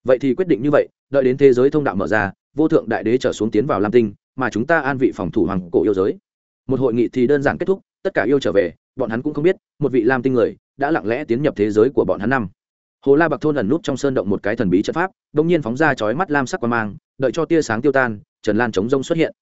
Vậy thì quyết định như vậy, đợi đến thế giới thông đạo mở ra, vô thượng đại đế trở xuống tiến vào lam tinh mà chúng ta an vị phòng thủ hoàng cổ yêu giới. Một hội nghị thì đơn giản kết thúc, tất cả yêu trở về, bọn hắn cũng không biết, một vị lam tinh người đã lặng lẽ tiến nhập thế giới của bọn hắn năm. Hồ la bạc thôn ẩn nút trong sơn động một cái thần bí trận pháp đ ỗ n g nhiên phóng ra chói mắt lam sắc qua mang, đợi cho tia sáng tiêu tan, trần lan chống rông xuất hiện.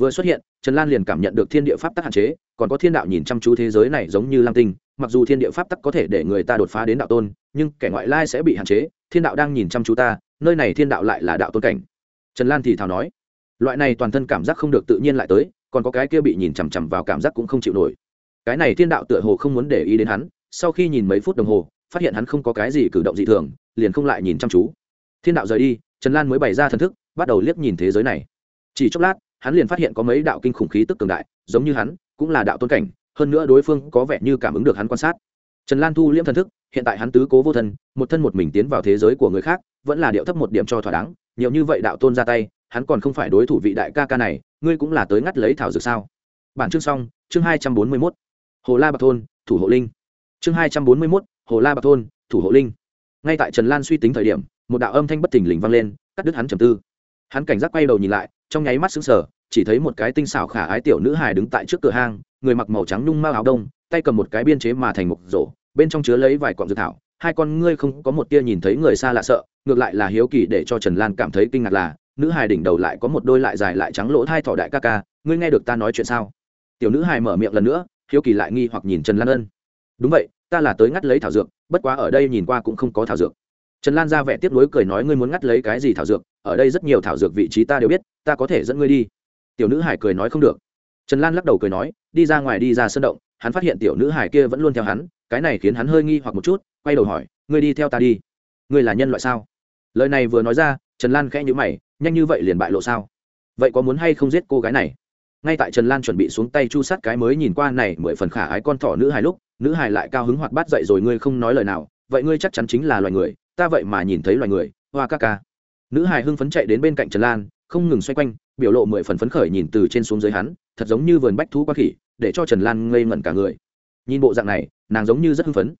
Vừa xuất hiện, trần lan liền cảm nhận được thiên địa pháp tắc hạn chế, còn có thiên đạo nhìn chăm chú thế giới này giống như lam tinh, mặc dù thiên địa pháp tắc có thể để người ta đột phá đến đạo tôn, nhưng kẻ ngoại lai sẽ bị hạn chế, thiên đạo đang nhìn chăm chú ta, nơi này thiên đạo lại là đạo tôn cảnh. Trần lan thì thào nói loại này toàn thân cảm giác không được tự nhiên lại tới, còn có cái kia bị nhìn chằm chằm vào cảm giác cũng không chịu nổi. Cái này thiên đạo tựa hồ không muốn để ý đến hắn, sau khi nhìn mấy phút đồng hồ, phát hiện hắn không có cái gì cử động dị thường, liền không lại nhìn chăm chú. Thiên đạo rời đi, trần lan mới bày ra thần thức, bắt đầu liếc nhìn thế giới này. Chỉ chốc lát, hắn liền phát hiện có mấy đạo kinh khủng khí tức cường đại, giống như hắn, cũng là đạo tôn cảnh, hơn nữa đối phương có vẻ như cảm ứng được hắn quan sát. Trần lan thu liễm thần thức, hiện tại hắn tứ cố vô thân, một thân một mình tiến vào thế giới của người khác, vẫn là điệu thấp một điểm cho thỏa đáng, nhiều như vậy đạo tôn ra tay hắn còn không phải đối thủ vị đại ca ca này, ngươi cũng là tới ngắt lấy thảo dược sao? Bản chương xong, chương hai trăm bốn mươi mốt, hồ la bạc thôn, thủ hộ linh. Chương hai trăm bốn mươi mốt, hồ la bạc thôn, thủ hộ linh. Ngay tại trần lan suy tính thời điểm, một đạo âm thanh bất thình lình vang lên, cắt đứt hắn trầm tư. Hắn cảnh giác quay đầu nhìn lại, trong nháy mắt xứng sở chỉ thấy một cái tinh xảo khả ái tiểu nữ hài đứng tại trước cửa hang, người mặc màu trắng nhung mao áo đông, tay cầm một cái biên chế mà thành một rổ, bên trong chứa lấy vài cọng dược thảo. Hai con ngươi không có một tia nhìn thấy người xa lạ sợ, ngược lại là hiếu kỳ để cho trần lan cảm thấy kinh ngạc là nữ hài đỉnh đầu lại có một đôi lại dài lại trắng lỗ thai thỏ đại ca ca, ngươi nghe được ta nói chuyện sao? Tiểu nữ hài mở miệng lần nữa, hiếu kỳ lại nghi hoặc nhìn trần lan ân. Đúng vậy, ta là tới ngắt lấy thảo dược, bất quá ở đây nhìn qua cũng không có thảo dược. Trần lan ra vẻ tiếp nối cười nói ngươi muốn ngắt lấy cái gì thảo dược, ở đây rất nhiều thảo dược vị trí ta đều biết, ta có thể dẫn ngươi đi. Tiểu nữ hải cười nói không được. Trần lan lắc đầu cười nói, đi ra ngoài đi ra sân động, hắn phát hiện tiểu nữ hải kia vẫn luôn theo hắn, cái này khiến hắn hơi nghi hoặc một chút, quay đầu hỏi, ngươi đi theo ta đi. Ngươi là nhân loại sao? Lời này vừa nói ra trần lan khẽ nhữ mày, nhanh như vậy liền bại lộ sao? Vậy có muốn hay không giết cô gái này? Ngay tại trần lan chuẩn bị xuống tay chu sát cái mới nhìn qua này mười phần khả ái con thỏ nữ hài lúc, nữ hài lại cao hứng hoạt bát dậy rồi ngươi không nói lời nào, vậy ngươi chắc chắn chính là loài người, ta vậy mà nhìn thấy loài người, hoa ca ca. Nữ hài hưng phấn chạy đến bên cạnh trần lan, không ngừng xoay quanh, biểu lộ mười phần phấn khởi nhìn từ trên xuống dưới hắn, thật giống như vườn bách thú qua khỉ, để cho trần lan ngây ngẩn cả người. Nhìn bộ dạng này, nàng giống như rất hưng phấn.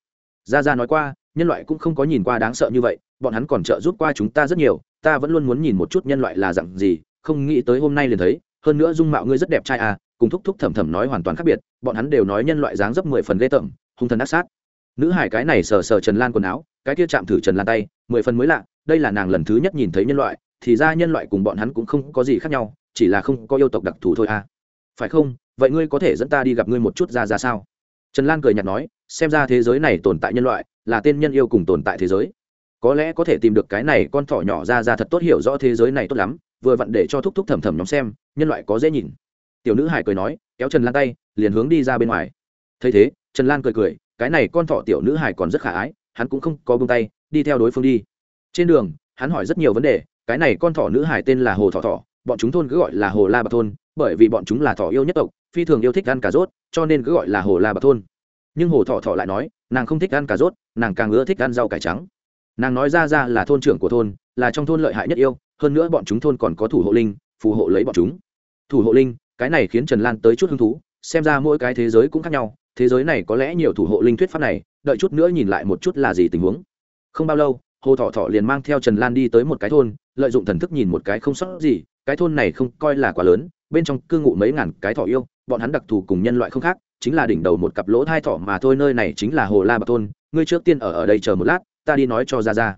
Ra ra nói qua, nhân loại cũng không có nhìn qua đáng sợ như vậy, bọn hắn còn trợ giúp qua chúng ta rất nhiều ta vẫn luôn muốn nhìn một chút nhân loại là dạng gì, không nghĩ tới hôm nay liền thấy, hơn nữa dung mạo ngươi rất đẹp trai à cùng thúc thúc thầm thầm nói hoàn toàn khác biệt, bọn hắn đều nói nhân loại dáng dấp mười phần ghê tởm, hung thần ác sát. Nữ hải cái này sờ sờ trần lan quần áo, cái kia chạm thử trần lan tay, mười phần mới lạ, đây là nàng lần thứ nhất nhìn thấy nhân loại, thì ra nhân loại cùng bọn hắn cũng không có gì khác nhau, chỉ là không có yêu tộc đặc thù thôi à. Phải không, vậy ngươi có thể dẫn ta đi gặp ngươi một chút ra ra sao? Trần lan cười nhạt nói, xem ra thế giới này tồn tại nhân loại, là tên nhân yêu cùng tồn tại thế giới có lẽ có thể tìm được cái này con thỏ nhỏ ra ra thật tốt hiểu rõ thế giới này tốt lắm, vừa vặn để cho thúc thúc thầm thầm nhóm xem, nhân loại có dễ nhìn. Tiểu nữ hải cười nói, kéo trần lan tay, liền hướng đi ra bên ngoài. Thấy thế, trần lan cười cười, cái này con thỏ tiểu nữ hải còn rất khả ái, hắn cũng không có bông tay, đi theo đối phương đi. Trên đường, hắn hỏi rất nhiều vấn đề, cái này con thỏ nữ hải tên là hồ thỏ thỏ, bọn chúng thôn cứ gọi là hồ la bạc thôn, bởi vì bọn chúng là thỏ yêu nhất tộc, phi thường yêu thích ăn cà rốt, cho nên cứ gọi là hồ la bạc thôn. Nhưng hồ thỏ thỏ lại nói, nàng không thích ăn cà rốt, nàng càng ưa thích ăn rau cải trắng nàng nói ra ra là thôn trưởng của thôn, là trong thôn lợi hại nhất yêu, hơn nữa bọn chúng thôn còn có thủ hộ linh, phù hộ lấy bọn chúng. Thủ hộ linh, cái này khiến trần lan tới chút hứng thú, xem ra mỗi cái thế giới cũng khác nhau, thế giới này có lẽ nhiều thủ hộ linh thuyết pháp này, đợi chút nữa nhìn lại một chút là gì tình huống. Không bao lâu, hồ thọ thọ liền mang theo trần lan đi tới một cái thôn, lợi dụng thần thức nhìn một cái không sót gì, cái thôn này không coi là quá lớn, bên trong cư ngụ mấy ngàn cái thỏ yêu, bọn hắn đặc thù cùng nhân loại không khác, chính là đỉnh đầu một cặp lỗ thai thỏ mà thôi, nơi này chính là hồ la bạc thôn, ngươi trước tiên ở ở đây chờ một lát ta đi nói cho ra ra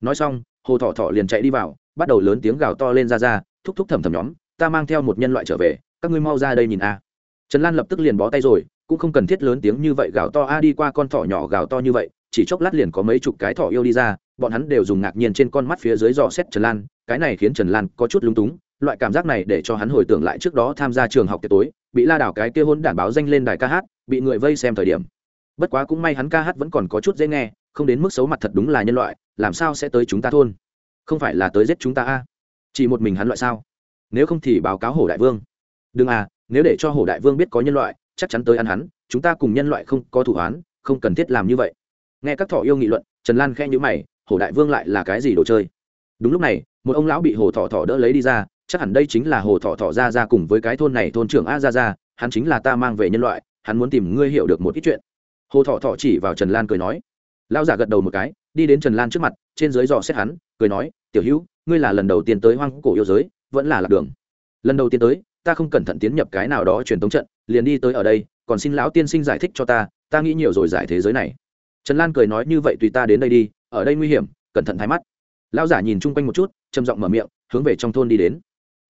nói xong, hồ thọ thọ liền chạy đi vào, bắt đầu lớn tiếng gào to lên ra ra thúc thúc thầm thầm nhóm, ta mang theo một nhân loại trở về, các ngươi mau ra đây nhìn a. Trần lan lập tức liền bó tay rồi, cũng không cần thiết lớn tiếng như vậy gào to, a, đi qua con thỏ nhỏ gào to như vậy, chỉ chốc lát liền có mấy chục cái thỏ yêu đi ra. Bọn hắn đều dùng ngạc nhiên trên con mắt phía dưới dò xét trần lan, cái này khiến trần lan có chút lúng túng, loại cảm giác này để cho hắn hồi tưởng lại trước đó tham gia trường học tiệc tối, bị la đảo cái kia hôn đản báo danh lên đài ca hát, bị người vây xem thời điểm. Bất quá cũng may hắn ca hát vẫn còn có chút dễ nghe không đến mức xấu mặt thật đúng là nhân loại, làm sao sẽ tới chúng ta thôn? Không phải là tới giết chúng ta a? Chỉ một mình hắn loại sao? Nếu không thì báo cáo hổ đại vương. Đừng à nếu để cho hổ đại vương biết có nhân loại, chắc chắn tới ăn hắn, chúng ta cùng nhân loại không có thủ án không cần thiết làm như vậy. Nghe các thỏ yêu nghị luận, trần lan khe nhữ mày, hổ đại vương lại là cái gì đồ chơi? Đúng lúc này, một ông lão bị hồ thỏ thỏ đỡ lấy đi ra, chắc hẳn đây chính là hồ thỏ thỏ ra ra cùng với cái thôn này thôn trưởng a ra ra hắn chính là ta mang về nhân loại, hắn muốn tìm ngươi hiểu được một ít chuyện. Hồ thỏ thỏ chỉ vào trần lan cười nói lão giả gật đầu một cái, đi đến trần lan trước mặt, trên dưới dò xét hắn, cười nói, tiểu hữu, ngươi là lần đầu tiên tới hoang cổ yêu giới, vẫn là lạc đường. Lần đầu tiên tới, ta không cẩn thận tiến nhập cái nào đó truyền tống trận, liền đi tới ở đây, còn xin lão tiên sinh giải thích cho ta ta nghĩ nhiều rồi giải thế giới này. Trần lan cười nói, như vậy tùy ta đến đây đi, ở đây nguy hiểm, cẩn thận thái mắt. Lão giả nhìn chung quanh một chút, trầm giọng mở miệng, hướng về trong thôn đi đến.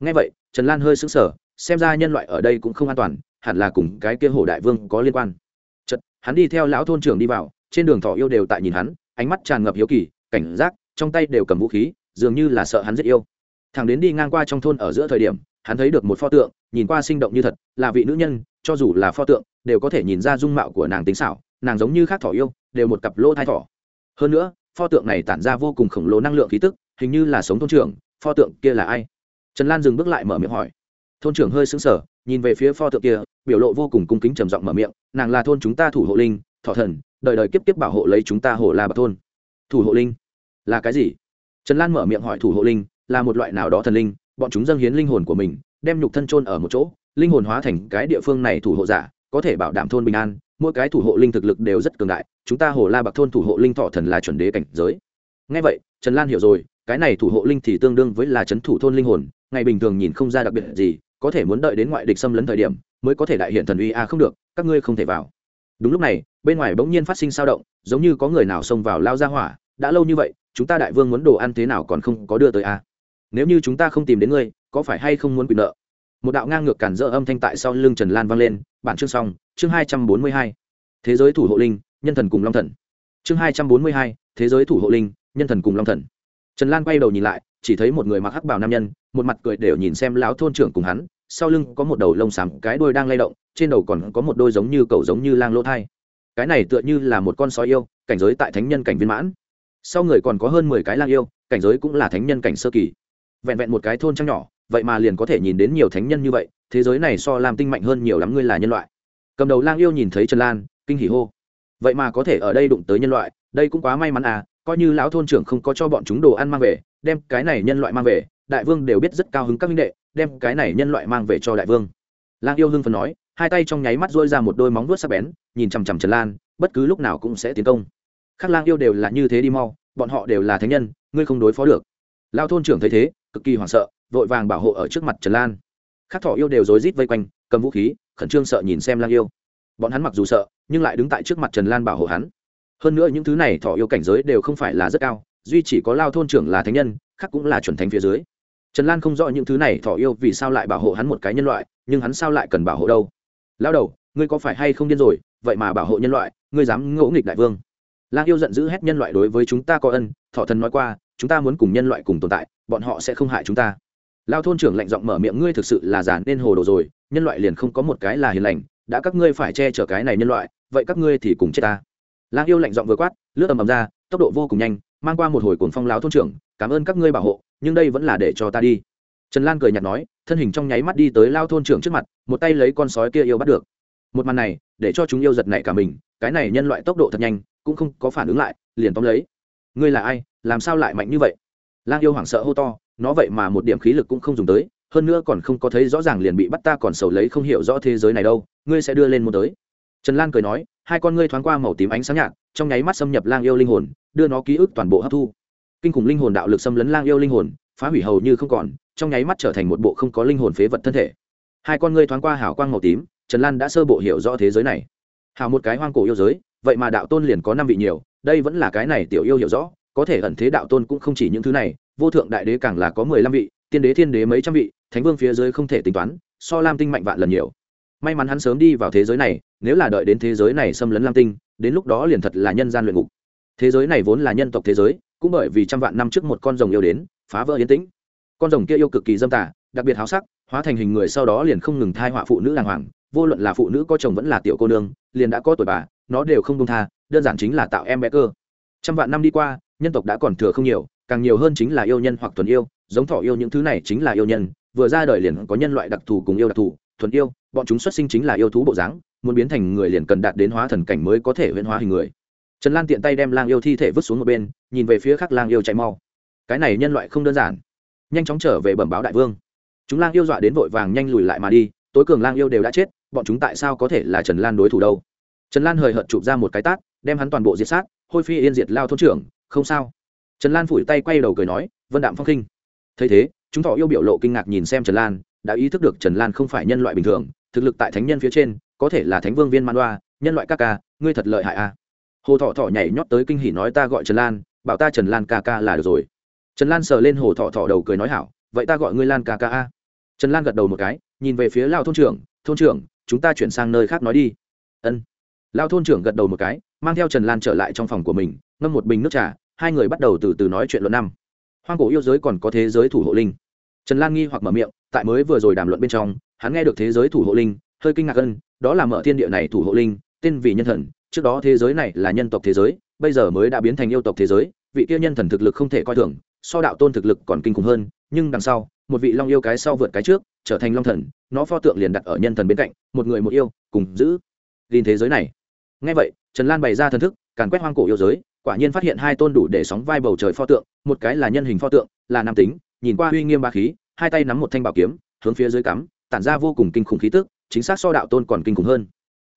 Ngay vậy, trần lan hơi sững sờ, xem ra nhân loại ở đây cũng không an toàn, hẳn là cùng cái kia hồ đại vương có liên quan. Chật hắn đi theo lão thôn trưởng đi vào trên đường thỏ yêu đều tại nhìn hắn, ánh mắt tràn ngập hiếu kỳ, cảnh giác, trong tay đều cầm vũ khí, dường như là sợ hắn giết yêu. Thằng đến đi ngang qua trong thôn ở giữa thời điểm, hắn thấy được một pho tượng, nhìn qua sinh động như thật, là vị nữ nhân, cho dù là pho tượng, đều có thể nhìn ra dung mạo của nàng tính xảo, nàng giống như khác thỏ yêu, đều một cặp lỗ thai thỏ. Hơn nữa, pho tượng này tản ra vô cùng khổng lồ năng lượng khí tức, hình như là sống thôn trưởng, pho tượng kia là ai? Trần lan dừng bước lại mở miệng hỏi. Thôn trưởng hơi sững sờ, nhìn về phía pho tượng kia, biểu lộ vô cùng cung kính trầm giọng mở miệng, nàng là thôn chúng ta thủ hộ linh thọ thần đời đời kiếp kiếp bảo hộ lấy chúng ta hồ la bạc thôn. Thủ hộ linh. Là cái gì? Trần lan mở miệng hỏi thủ hộ linh, là một loại nào đó thần linh, bọn chúng dâng hiến linh hồn của mình, đem nhục thân trôn ở một chỗ, linh hồn hóa thành cái địa phương này thủ hộ giả, có thể bảo đảm thôn bình an, mỗi cái thủ hộ linh thực lực đều rất cường đại, chúng ta hồ la bạc thôn thủ hộ linh thọ thần là chuẩn đế cảnh giới. Ngay vậy, trần lan hiểu rồi, cái này thủ hộ linh thì tương đương với là c h ấ n thủ thôn linh hồn, ngày bình thường nhìn không ra đặc biệt gì, có thể muốn đợi đến ngoại địch xâm lấn thời điểm, mới có thể đại hiện thần uy a không được, các ngươi không thể vào đúng lúc này, bên ngoài bỗng nhiên phát sinh sao động, giống như có người nào xông vào lao ra hỏa, đã lâu như vậy, chúng ta đại vương muốn đồ ăn thế nào còn không có đưa tới a. Nếu như chúng ta không tìm đến ngươi, có phải hay không muốn quyền nợ? Một đạo ngang ngược cản dỡ âm thanh tại sau lưng trần lan vang lên, bản chương xong, chương hai trăm bốn mươi hai. Thế giới thủ hộ linh, nhân thần cùng long thần. Chương hai trăm bốn mươi hai, thế giới thủ hộ linh, nhân thần cùng long thần. Trần lan quay đầu nhìn lại, chỉ thấy một người mặc hắc bảo nam nhân, một mặt cười đều nhìn xem lão thôn trưởng cùng hắn sau lưng có một đầu lông xám, cái đuôi đang lay động, trên đầu còn có một đôi giống như cầu giống như lang lỗ thai. Cái này tựa như là một con sói yêu, cảnh giới tại thánh nhân cảnh viên mãn. Sau người còn có hơn mười cái lang yêu, cảnh giới cũng là thánh nhân cảnh sơ kỳ. Vẹn vẹn một cái thôn trăng nhỏ, vậy mà liền có thể nhìn đến nhiều thánh nhân như vậy, thế giới này so làm tinh mạnh hơn nhiều lắm, ngươi là nhân loại. Cầm đầu lang yêu nhìn thấy trần lan, kinh hỉ hô. Vậy mà có thể ở đây đụng tới nhân loại, đây cũng quá may mắn à coi như lão thôn trưởng không có cho bọn chúng đồ ăn mang về, đem cái này nhân loại mang về, đại vương đều biết rất cao hứng các minh đệ đem cái này nhân loại mang về cho đại vương. Lang yêu hưng phần nói, hai tay trong nháy mắt dôi ra một đôi móng vuốt sắc bén, nhìn chằm chằm trần lan, bất cứ lúc nào cũng sẽ tiến công. Khác lang yêu đều là như thế đi mau, bọn họ đều là thánh nhân, ngươi không đối phó được. Lao thôn trưởng thấy thế, cực kỳ hoảng sợ, vội vàng bảo hộ ở trước mặt trần lan. Khác thỏ yêu đều rối rít vây quanh, cầm vũ khí, khẩn trương sợ nhìn xem lang yêu. Bọn hắn mặc dù sợ, nhưng lại đứng tại trước mặt trần lan bảo hộ hắn. Hơn nữa những thứ này thỏ yêu cảnh giới đều không phải là rất cao, duy chỉ có lao thôn trưởng là thánh nhân, khác cũng là chuẩn thánh phía dưới trần lan không rõ những thứ này thỏ yêu vì sao lại bảo hộ hắn một cái nhân loại, nhưng hắn sao lại cần bảo hộ đâu? Lao đầu, ngươi có phải hay không điên rồi? Vậy mà bảo hộ nhân loại, ngươi dám ngỗ nghịch đại vương. Lang yêu giận dữ hét nhân loại đối với chúng ta có ân thọ thần nói qua, chúng ta muốn cùng nhân loại cùng tồn tại, bọn họ sẽ không hại chúng ta. Lao thôn trưởng lạnh giọng mở miệng, ngươi thực sự là giản nên hồ đồ rồi, nhân loại liền không có một cái là hiền lành, đã các ngươi phải che chở cái này nhân loại, vậy các ngươi thì cùng chết ta. Lang yêu lạnh giọng vừa quát, lướt ầm ầm ra, tốc độ vô cùng nhanh, mang qua một hồi cuồng phong lao thôn trưởng cảm ơn các ngươi bảo hộ, nhưng đây vẫn là để cho ta đi. Trần lan cười nhạt nói, thân hình trong nháy mắt đi tới lao thôn trưởng trước mặt, một tay lấy con sói kia yêu bắt được. Một màn này, để cho chúng yêu giật nảy cả mình, cái này nhân loại tốc độ thật nhanh, cũng không có phản ứng lại, liền tóm lấy. Ngươi là ai? Làm sao lại mạnh như vậy? Lang yêu hoảng sợ hô to, nó vậy mà một điểm khí lực cũng không dùng tới, hơn nữa còn không có thấy rõ ràng liền bị bắt ta còn sầu lấy không hiểu rõ thế giới này đâu, ngươi sẽ đưa lên một tới. Trần lan cười nói, hai con ngươi thoáng qua màu tím ánh sáng nhạt, trong nháy mắt xâm nhập lang yêu linh hồn, đưa nó ký ức toàn bộ hấp thu kinh khủng linh hồn đạo lực xâm lấn lang yêu linh hồn, phá hủy hầu như không còn, trong nháy mắt trở thành một bộ không có linh hồn phế vật thân thể. Hai con ngươi thoáng qua hảo quang màu tím, trần lan đã sơ bộ hiểu rõ thế giới này. Hảo một cái hoang cổ yêu giới, vậy mà đạo tôn liền có năm vị nhiều, đây vẫn là cái này tiểu yêu hiểu rõ, có thể ẩn thế đạo tôn cũng không chỉ những thứ này, vô thượng đại đế càng là có mười lăm vị, tiên đế thiên đế mấy trăm vị, thánh vương phía dưới không thể tính toán, so lam tinh mạnh vạn lần nhiều. May mắn hắn sớm đi vào thế giới này, nếu là đợi đến thế giới này xâm lấn lam tinh, đến lúc đó liền thật là nhân gian luyện ngục. Thế giới này vốn là nhân tộc thế giới cũng bởi vì trăm vạn năm trước một con rồng yêu đến, phá vỡ yên tĩnh. Con rồng kia yêu cực kỳ dâm tả đặc biệt háo sắc, hóa thành hình người sau đó liền không ngừng thai họa phụ nữ đàng hoàng. Vô luận là phụ nữ có chồng vẫn là tiểu cô nương, liền đã có tuổi bà, nó đều không công tha, đơn giản chính là tạo em bé cơ. Trăm vạn năm đi qua, nhân tộc đã còn thừa không nhiều, càng nhiều hơn chính là yêu nhân hoặc thuần yêu, giống thỏ yêu những thứ này chính là yêu nhân. Vừa ra đời liền có nhân loại đặc thù cùng yêu đặc thù, thuần yêu, bọn chúng xuất sinh chính là yêu thú bộ dáng, muốn biến thành người liền cần đạt đến hóa thần cảnh mới có thể huyễn hóa hình người trần lan tiện tay đem lang yêu thi thể vứt xuống một bên, nhìn về phía khác lang yêu chạy mau. Cái này nhân loại không đơn giản. Nhanh chóng trở về bẩm báo đại vương. Chúng lang yêu dọa đến vội vàng nhanh lùi lại mà đi, tối cường lang yêu đều đã chết, bọn chúng tại sao có thể là trần lan đối thủ đâu? Trần lan hời hợt chụp ra một cái tát, đem hắn toàn bộ diệt sát, hôi phi yên diệt lao thôn trưởng, không sao. Trần lan phủi tay quay đầu cười nói, vân đạm phong khinh thấy thế, chúng thọ yêu biểu lộ kinh ngạc nhìn xem trần lan, đã ý thức được trần lan không phải nhân loại bình thường, thực lực tại thánh nhân phía trên, có thể là thánh vương viên man đoa nhân loại ca ca, ngươi thật lợi hại a à hồ thọ thọ nhảy nhót tới kinh hỉ nói ta gọi trần lan, bảo ta trần lan ca ca là được rồi. Trần lan sờ lên hồ thọ thọ đầu cười nói hảo, vậy ta gọi ngươi lan ca ca a. Trần lan gật đầu một cái, nhìn về phía lao thôn trưởng thôn trưởng, chúng ta chuyển sang nơi khác nói đi. Ân. Lao thôn trưởng gật đầu một cái, mang theo trần lan trở lại trong phòng của mình, ngâm một bình nước trà, hai người bắt đầu từ từ nói chuyện luận năm. Hoang cổ yêu giới còn có thế giới thủ hộ linh. Trần lan nghi hoặc mở miệng, tại mới vừa rồi đàm luận bên trong, hắn nghe được thế giới thủ hộ linh, hơi kinh ngạc hơn, đó là mở thiên địa này thủ hộ linh, tên vì nhân thần trước đó thế giới này là nhân tộc thế giới, bây giờ mới đã biến thành yêu tộc thế giới, vị kia nhân thần thực lực không thể coi thường, so đạo tôn thực lực còn kinh khủng hơn, nhưng đằng sau, một vị long yêu cái sau vượt cái trước, trở thành long thần, nó pho tượng liền đặt ở nhân thần bên cạnh, một người một yêu, cùng giữ gìn thế giới này. Ngay vậy, trần lan bày ra thần thức, càn quét hoang cổ yêu giới, quả nhiên phát hiện hai tôn đủ để sóng vai bầu trời pho tượng, một cái là nhân hình pho tượng, là nam tính, nhìn qua uy nghiêm ba khí, hai tay nắm một thanh bảo kiếm, hướng phía dưới cắm, tản ra vô cùng kinh khủng khí tức, chính xác so đạo tôn còn kinh khủng hơn.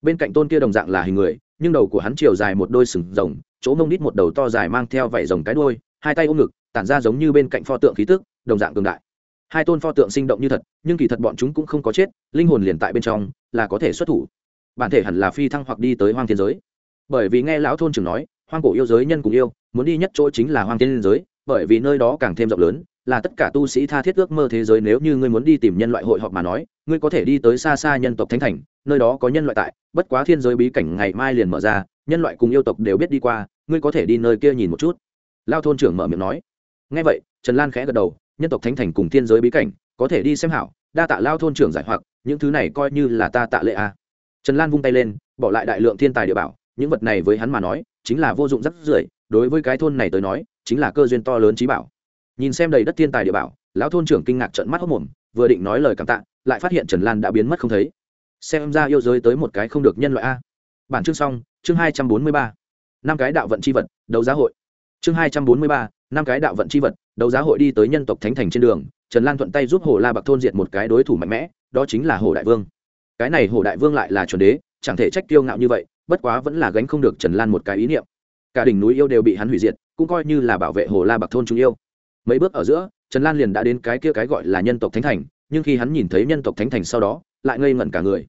Bên cạnh tôn kia đồng dạng là hình người nhưng đầu của hắn chiều dài một đôi sừng rồng, chỗ mông đít một đầu to dài mang theo vảy rồng cái đôi hai tay ôm ngực, tản ra giống như bên cạnh pho tượng khí tức, đồng dạng cường đại. Hai tôn pho tượng sinh động như thật, nhưng kỳ thật bọn chúng cũng không có chết, linh hồn liền tại bên trong, là có thể xuất thủ. Bản thể hẳn là phi thăng hoặc đi tới hoang thiên giới. Bởi vì nghe lão thôn trưởng nói, hoang cổ yêu giới nhân cùng yêu, muốn đi nhất chỗ chính là hoang thiên giới, bởi vì nơi đó càng thêm rộng lớn là tất cả tu sĩ tha thiết ước mơ thế giới nếu như ngươi muốn đi tìm nhân loại hội họp mà nói, ngươi có thể đi tới xa xa nhân tộc thánh thành, nơi đó có nhân loại tại, bất quá thiên giới bí cảnh ngày mai liền mở ra, nhân loại cùng yêu tộc đều biết đi qua, ngươi có thể đi nơi kia nhìn một chút. Lao thôn trưởng mở miệng nói. Ngay vậy, trần lan khẽ gật đầu, nhân tộc thánh thành cùng thiên giới bí cảnh, có thể đi xem hảo, đa tạ lao thôn trưởng giải hoặc, những thứ này coi như là ta tạ lệ a. À. trần lan vung tay lên, bỏ lại đại lượng thiên tài địa bảo, những vật này với hắn mà nói, chính là vô dụng rất rưởi, đối với cái thôn này tới nói, chính là cơ duyên to lớn trí bảo nhìn xem đầy đất thiên tài địa bảo, lão thôn trưởng kinh ngạc trận mắt hốc mồm, vừa định nói lời cảm tạ, lại phát hiện trần lan đã biến mất không thấy. Xem ra yêu giới tới một cái không được nhân loại a. Bản chương xong, chương hai trăm bốn mươi ba. Năm cái đạo vận c h i vật, đấu giá hội. Chương hai trăm bốn mươi ba, năm cái đạo vận c h i vật, đấu giá hội đi tới nhân tộc thánh thành trên đường, trần lan thuận tay giúp hồ la bạc thôn diệt một cái đối thủ mạnh mẽ, đó chính là hồ đại vương. Cái này hồ đại vương lại là chuẩn đế, chẳng thể trách kiêu ngạo như vậy, bất quá vẫn là gánh không được trần lan một cái ý niệm. Cả đỉnh núi yêu đều bị hắn hủy diệt, cũng coi như là bảo vệ hồ la bạc thôn chúng yêu mấy bước ở giữa, trần lan liền đã đến cái kia cái gọi là nhân tộc thánh thành, nhưng khi hắn nhìn thấy nhân tộc thánh thành sau đó, lại ngây ngẩn cả người.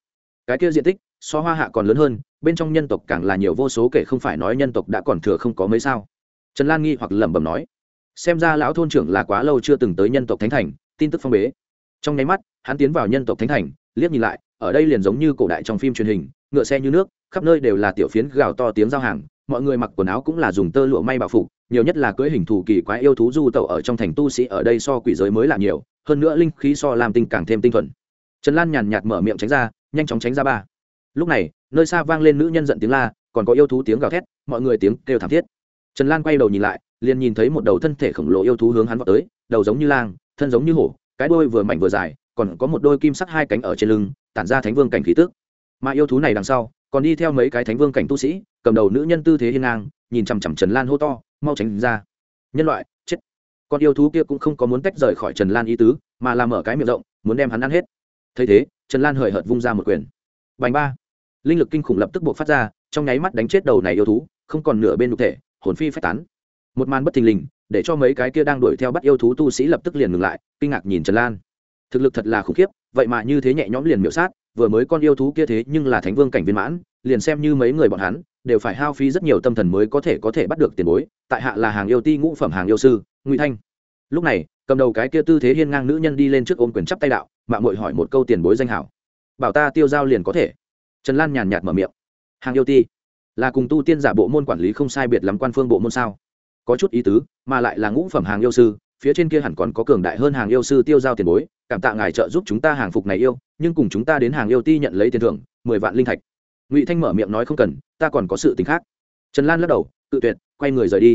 Cái kia diện tích, so hoa hạ còn lớn hơn, bên trong nhân tộc càng là nhiều vô số kể không phải nói nhân tộc đã còn thừa không có mấy sao. Trần lan nghi hoặc lẩm bẩm nói, xem ra lão thôn trưởng là quá lâu chưa từng tới nhân tộc thánh thành, tin tức phong bế. Trong nháy mắt, hắn tiến vào nhân tộc thánh thành, liếc nhìn lại, ở đây liền giống như cổ đại trong phim truyền hình, ngựa xe như nước, khắp nơi đều là tiểu phiến gào to tiếng giao hàng mọi người mặc quần áo cũng là dùng tơ lụa may bảo phục, nhiều nhất là cưỡi hình thù kỳ quái yêu thú du tẩu ở trong thành tu sĩ ở đây so quỷ giới mới là nhiều, hơn nữa linh khí so làm tinh càng thêm tinh thuần. Trần lan nhàn nhạt mở miệng tránh ra, nhanh chóng tránh ra ba. Lúc này, nơi xa vang lên nữ nhân giận tiếng la, còn có yêu thú tiếng gào thét, mọi người tiếng kêu thảm thiết. Trần lan quay đầu nhìn lại, liền nhìn thấy một đầu thân thể khổng lồ yêu thú hướng hắn vào tới, đầu giống như lang, thân giống như hổ, cái đôi vừa mảnh vừa dài, còn có một đôi kim sắc hai cánh ở trên lưng, tản ra thánh vương cảnh khí tức. Mà yêu thú này đằng sau còn đi theo mấy cái thánh vương cảnh tu sĩ, cầm đầu nữ nhân tư thế hiên ngang, nhìn chằm chằm trần lan hô to, mau tránh ra. Nhân loại, chết. Con yêu thú kia cũng không có muốn tách rời khỏi trần lan ý tứ, mà làm mở cái miệng rộng, muốn đem hắn ăn hết. Thấy thế, trần lan hời hợt vung ra một quyền. Bành ba. Linh lực kinh khủng lập tức buộc phát ra, trong nháy mắt đánh chết đầu này yêu thú, không còn nửa bên nhục thể, hồn phi phát tán. Một màn bất thình lình, để cho mấy cái kia đang đuổi theo bắt yêu thú tu sĩ lập tức liền ngừng lại, kinh ngạc nhìn trần lan. Thực lực thật là khủng khiếp, vậy mà như thế nhẹ nhõm liền miễu sát vừa mới con yêu thú kia thế nhưng là thánh vương cảnh viên mãn, liền xem như mấy người bọn hắn, đều phải hao phí rất nhiều tâm thần mới có thể có thể bắt được tiền bối, tại hạ là hàng yêu ti ngũ phẩm hàng yêu sư, ngụy thanh. Lúc này, cầm đầu cái kia tư thế hiên ngang nữ nhân đi lên trước ôm quyền chắp tay đạo mạng mội hỏi một câu tiền bối danh hảo. Bảo ta tiêu giao liền có thể. Trần lan nhàn nhạt mở miệng. Hàng yêu ti, là cùng tu tiên giả bộ môn quản lý không sai biệt lắm quan phương bộ môn sao? Có chút ý tứ, mà lại là ngũ phẩm hàng yêu sư phía trên kia hẳn còn có cường đại hơn hàng yêu sư tiêu giao tiền bối, cảm tạ ngài trợ giúp chúng ta hàng phục này yêu, nhưng cùng chúng ta đến hàng yêu ti nhận lấy tiền thưởng, mười vạn linh thạch. Ngụy thanh mở miệng nói không cần, ta còn có sự t ì n h khác. Trần lan lắc đầu, tự tuyệt, quay người rời đi.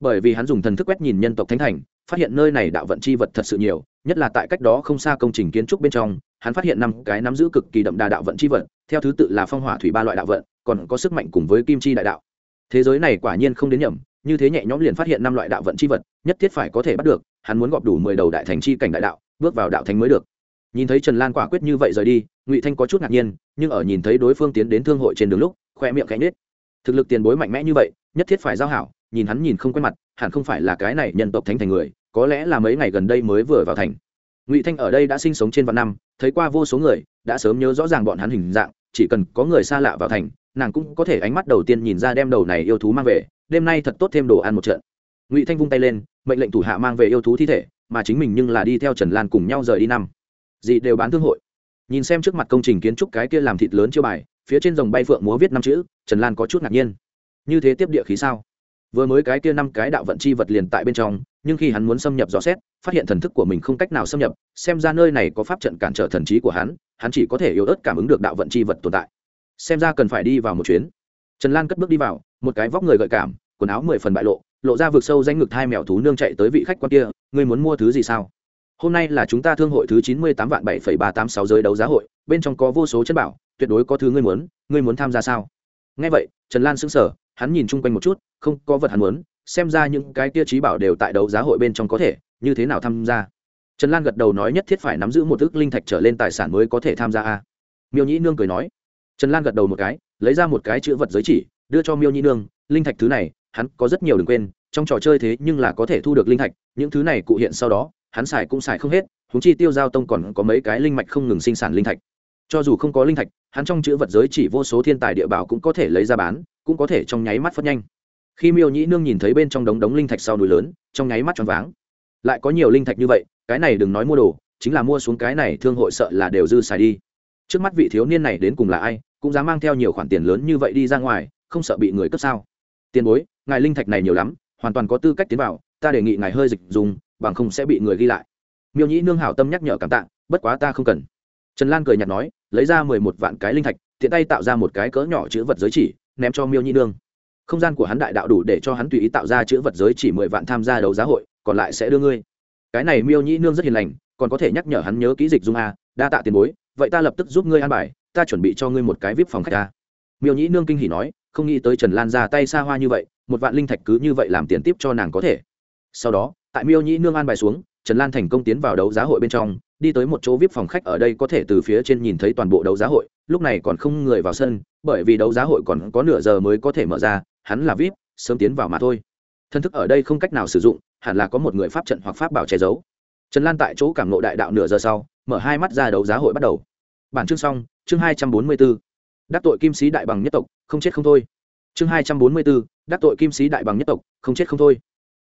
Bởi vì hắn dùng thần thức quét nhìn nhân tộc thánh thành, phát hiện nơi này đạo vận chi vật thật sự nhiều, nhất là tại cách đó không xa công trình kiến trúc bên trong, hắn phát hiện năm cái nắm giữ cực kỳ đậm đà đạo vận chi vật, theo thứ tự là phong hỏa thủy ba loại đạo vận, còn có sức mạnh cùng với kim chi đại đạo. Thế giới này quả nhiên không đến nhầm như thế nhẹ nhõm liền phát hiện năm loại đạo vận chi vật, nhất thiết phải có thể bắt được, hắn muốn gọp đủ mười đầu đại thành chi cảnh đại đạo, bước vào đạo thánh mới được. Nhìn thấy trần lan quả quyết như vậy rời đi, ngụy thanh có chút ngạc nhiên, nhưng ở nhìn thấy đối phương tiến đến thương hội trên đường lúc, khoe miệng cánh nết thực lực tiền bối mạnh mẽ như vậy, nhất thiết phải giao hảo, nhìn hắn nhìn không quen mặt, hẳn không phải là cái này nhân tộc thánh thành người, có lẽ là mấy ngày gần đây mới vừa vào thành. Ngụy thanh ở đây đã sinh sống trên vạn năm, thấy qua vô số người, đã sớm nhớ rõ ràng bọn hắn hình dạng, chỉ cần có người xa lạ vào thành, nàng cũng có thể ánh mắt đầu tiên nhìn ra đem đầu này yêu thú mang về đêm nay thật tốt thêm đồ ăn một trận. Ngụy thanh vung tay lên, mệnh lệnh thủ hạ mang về yêu thú thi thể, mà chính mình nhưng là đi theo trần lan cùng nhau rời đi năm. Gì đều bán thương hội. Nhìn xem trước mặt công trình kiến trúc cái kia làm thịt lớn chiêu bài, phía trên dòng bay phượng múa viết năm chữ, trần lan có chút ngạc nhiên. Như thế tiếp địa khí sao? Vừa mới cái kia năm cái đạo vận chi vật liền tại bên trong, nhưng khi hắn muốn xâm nhập dò xét, phát hiện thần thức của mình không cách nào xâm nhập, xem ra nơi này có pháp trận cản trở thần trí của hắn hắn chỉ có thể yếu ớt cảm ứng được đạo vận chi vật tồn tại. Xem ra cần phải đi vào một chuyến. Trần lan cất bước đi vào một cái vóc người gợi cảm, quần áo mười phần bại lộ lộ ra vực sâu danh ngực hai mèo thú nương chạy tới vị khách quan kia, ngươi muốn mua thứ gì sao? Hôm nay là chúng ta thương hội thứ chín mươi tám vạn bảy phẩy ba tám sáu giới đấu giá hội, bên trong có vô số chân bảo, tuyệt đối có thứ ngươi muốn ngươi muốn tham gia sao? Ngay vậy, trần lan sững sờ, hắn nhìn chung quanh một chút, không có vật hắn muốn, xem ra những cái kia trí bảo đều tại đấu giá hội bên trong có thể, như thế nào tham gia? Trần lan gật đầu nói nhất thiết phải nắm giữ một ước linh thạch trở lên tài sản mới có thể tham gia a. Miêu nhĩ nương cười nói. Trần lan gật đầu một cái, lấy ra một cái chữ vật giới chỉ đưa cho miêu nhĩ nương, linh thạch thứ này, hắn có rất nhiều đừng quên, trong trò chơi thế nhưng là có thể thu được linh thạch, những thứ này cụ hiện sau đó, hắn xài cũng xài không hết húng chi tiêu giao tông còn có mấy cái linh mạch không ngừng sinh sản linh thạch. Cho dù không có linh thạch, hắn trong chữ vật giới chỉ vô số thiên tài địa bảo cũng có thể lấy ra bán, cũng có thể trong nháy mắt phất nhanh. Khi miêu nhĩ nương nhìn thấy bên trong đống đống linh thạch sau núi lớn, trong nháy mắt tròn váng. Lại có nhiều linh thạch như vậy, cái này đừng nói mua đồ, chính là mua xuống cái này thương hội sợ là đều dư xài đi. Trước mắt vị thiếu niên này đến cùng là ai, cũng dám mang theo nhiều khoản tiền lớn như vậy đi ra ngoài không sợ bị người cướp sao? Tiền bối, ngài linh thạch này nhiều lắm, hoàn toàn có tư cách tiến vào, ta đề nghị ngài hơi dịch dùng, bằng không sẽ bị người ghi lại. Miêu nhĩ nương hảo tâm nhắc nhở cảm tạ, bất quá ta không cần. Trần lan cười nhạt nói, lấy ra mười một vạn cái linh thạch, tiện tay tạo ra một cái cỡ nhỏ chữ vật giới chỉ, ném cho miêu nhĩ nương. Không gian của hắn đại đạo đủ để cho hắn tùy ý tạo ra chữ vật giới chỉ mười vạn tham gia đấu giá hội, còn lại sẽ đưa ngươi. Cái này miêu nhĩ nương rất hiền lành, còn có thể nhắc nhở hắn nhớ kỹ dịch dung a, đa tạ tiền bối, vậy ta lập tức giúp ngươi an bài, ta chuẩn bị cho ngươi một cái vip phòng khách ta miêu nhĩ nương kinh hỉ nói không nghĩ tới trần lan ra tay xa hoa như vậy, một vạn linh thạch cứ như vậy làm tiền tiếp cho nàng có thể. Sau đó, tại miêu nhĩ nương an bài xuống, trần lan thành công tiến vào đấu giá hội bên trong, đi tới một chỗ vip phòng khách ở đây có thể từ phía trên nhìn thấy toàn bộ đấu giá hội, lúc này còn không người vào sân, bởi vì đấu giá hội còn có nửa giờ mới có thể mở ra, hắn là vip, sớm tiến vào mà thôi. Thân thức ở đây không cách nào sử dụng, hẳn là có một người pháp trận hoặc pháp bảo che giấu. Trần lan tại chỗ cảm nộ đại đạo nửa giờ sau, mở hai mắt ra đấu giá hội bắt đầu. Bản chương xong, chương hai trăm bốn mươi bốn đắc tội kim sĩ đại bằng nhất tộc, không chết không thôi. Chương hai trăm bốn mươi bốn đắc tội kim sĩ đại bằng nhất tộc, không chết không thôi.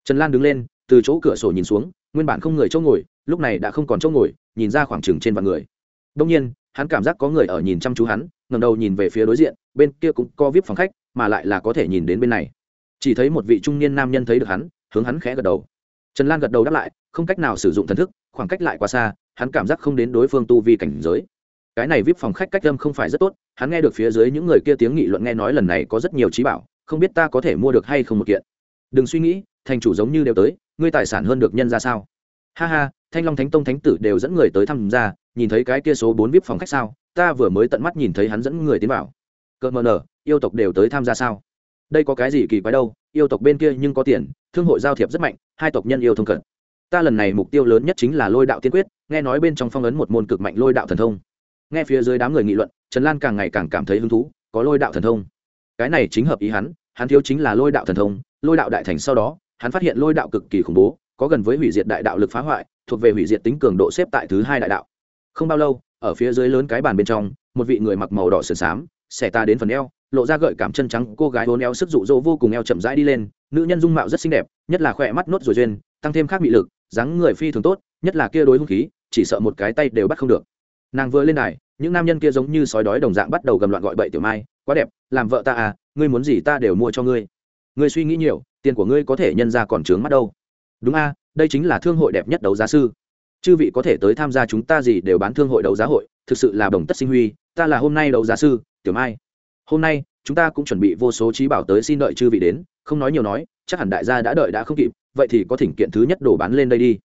Trần lan đứng lên, từ chỗ cửa sổ nhìn xuống, nguyên bản không người chỗ ngồi, lúc này đã không còn chỗ ngồi, nhìn ra khoảng trừng trên vạn người. Đông nhiên, hắn cảm giác có người ở nhìn chăm chú hắn ngầm đầu nhìn về phía đối diện, bên kia cũng có vip phòng khách, mà lại là có thể nhìn đến bên này. Chỉ thấy một vị trung niên nam nhân thấy được hắn, hướng hắn khẽ gật đầu. Trần lan gật đầu đáp lại, không cách nào sử dụng thần thức, khoảng cách lại quá xa, hắn cảm giác không đến đối phương tu vi cảnh giới cái này vip phòng khách cách âm không phải rất tốt, hắn nghe được phía dưới những người kia tiếng nghị luận nghe nói lần này có rất nhiều trí bảo, không biết ta có thể mua được hay không một kiện. Đừng suy nghĩ, thành chủ giống như đều tới, ngươi tài sản hơn được nhân ra sao? Ha ha, thanh long thánh tông thánh tử đều dẫn người tới tham gia nhìn thấy cái kia số bốn vip phòng khách sao? Ta vừa mới tận mắt nhìn thấy hắn dẫn người tiến vào. Cợt mờ nở, yêu tộc đều tới tham gia sao? Đây có cái gì kỳ quái đâu, yêu tộc bên kia nhưng có tiền, thương hội giao thiệp rất mạnh, hai tộc nhân yêu thông cận. Ta lần này mục tiêu lớn nhất chính là lôi đạo tiên quyết, nghe nói bên trong phong ấn một môn cực mạnh lôi đạo thần thông nghe phía dưới đám người nghị luận, trần lan càng ngày càng cảm thấy hứng thú, có lôi đạo thần thông. Cái này chính hợp ý hắn hắn thiếu chính là lôi đạo thần thông, lôi đạo đại thành sau đó, hắn phát hiện lôi đạo cực kỳ khủng bố, có gần với hủy diệt đại đạo lực phá hoại, thuộc về hủy diệt tính cường độ xếp tại thứ hai đại đạo. Không bao lâu, ở phía dưới lớn cái bàn bên trong, một vị người mặc màu đỏ sườn xám, xẻ ta đến phần eo, lộ ra gợi cảm chân trắng, cô gái hôn eo sức rụ rỗ vô cùng eo chậm rãi đi lên, nữ nhân dung mạo rất xinh đẹp, nhất là khỏe mắt nốt rồi duyên, tăng thêm khác bị lực, dáng người phi thường tốt, nhất là kia đối hung khí, chỉ sợ một cái tay đều bắt không được. Nàng vừa lên đài những nam nhân kia giống như sói đói đồng dạng bắt đầu gầm loạn gọi bậy tiểu mai, quá đẹp, làm vợ ta à ngươi muốn gì ta đều mua cho ngươi. Ngươi suy nghĩ nhiều, tiền của ngươi có thể nhân ra còn trướng mắt đâu. Đúng a, đây chính là thương hội đẹp nhất đấu giá sư. Chư vị có thể tới tham gia chúng ta gì đều bán thương hội đấu giá hội, thực sự là đồng tất sinh huy, ta là hôm nay đấu giá sư, tiểu mai. Hôm nay, chúng ta cũng chuẩn bị vô số trí bảo tới xin đợi chư vị đến, không nói nhiều nói, chắc hẳn đại gia đã đợi đã không kịp, vậy thì có thỉnh kiện thứ nhất đổ bán lên đây đi.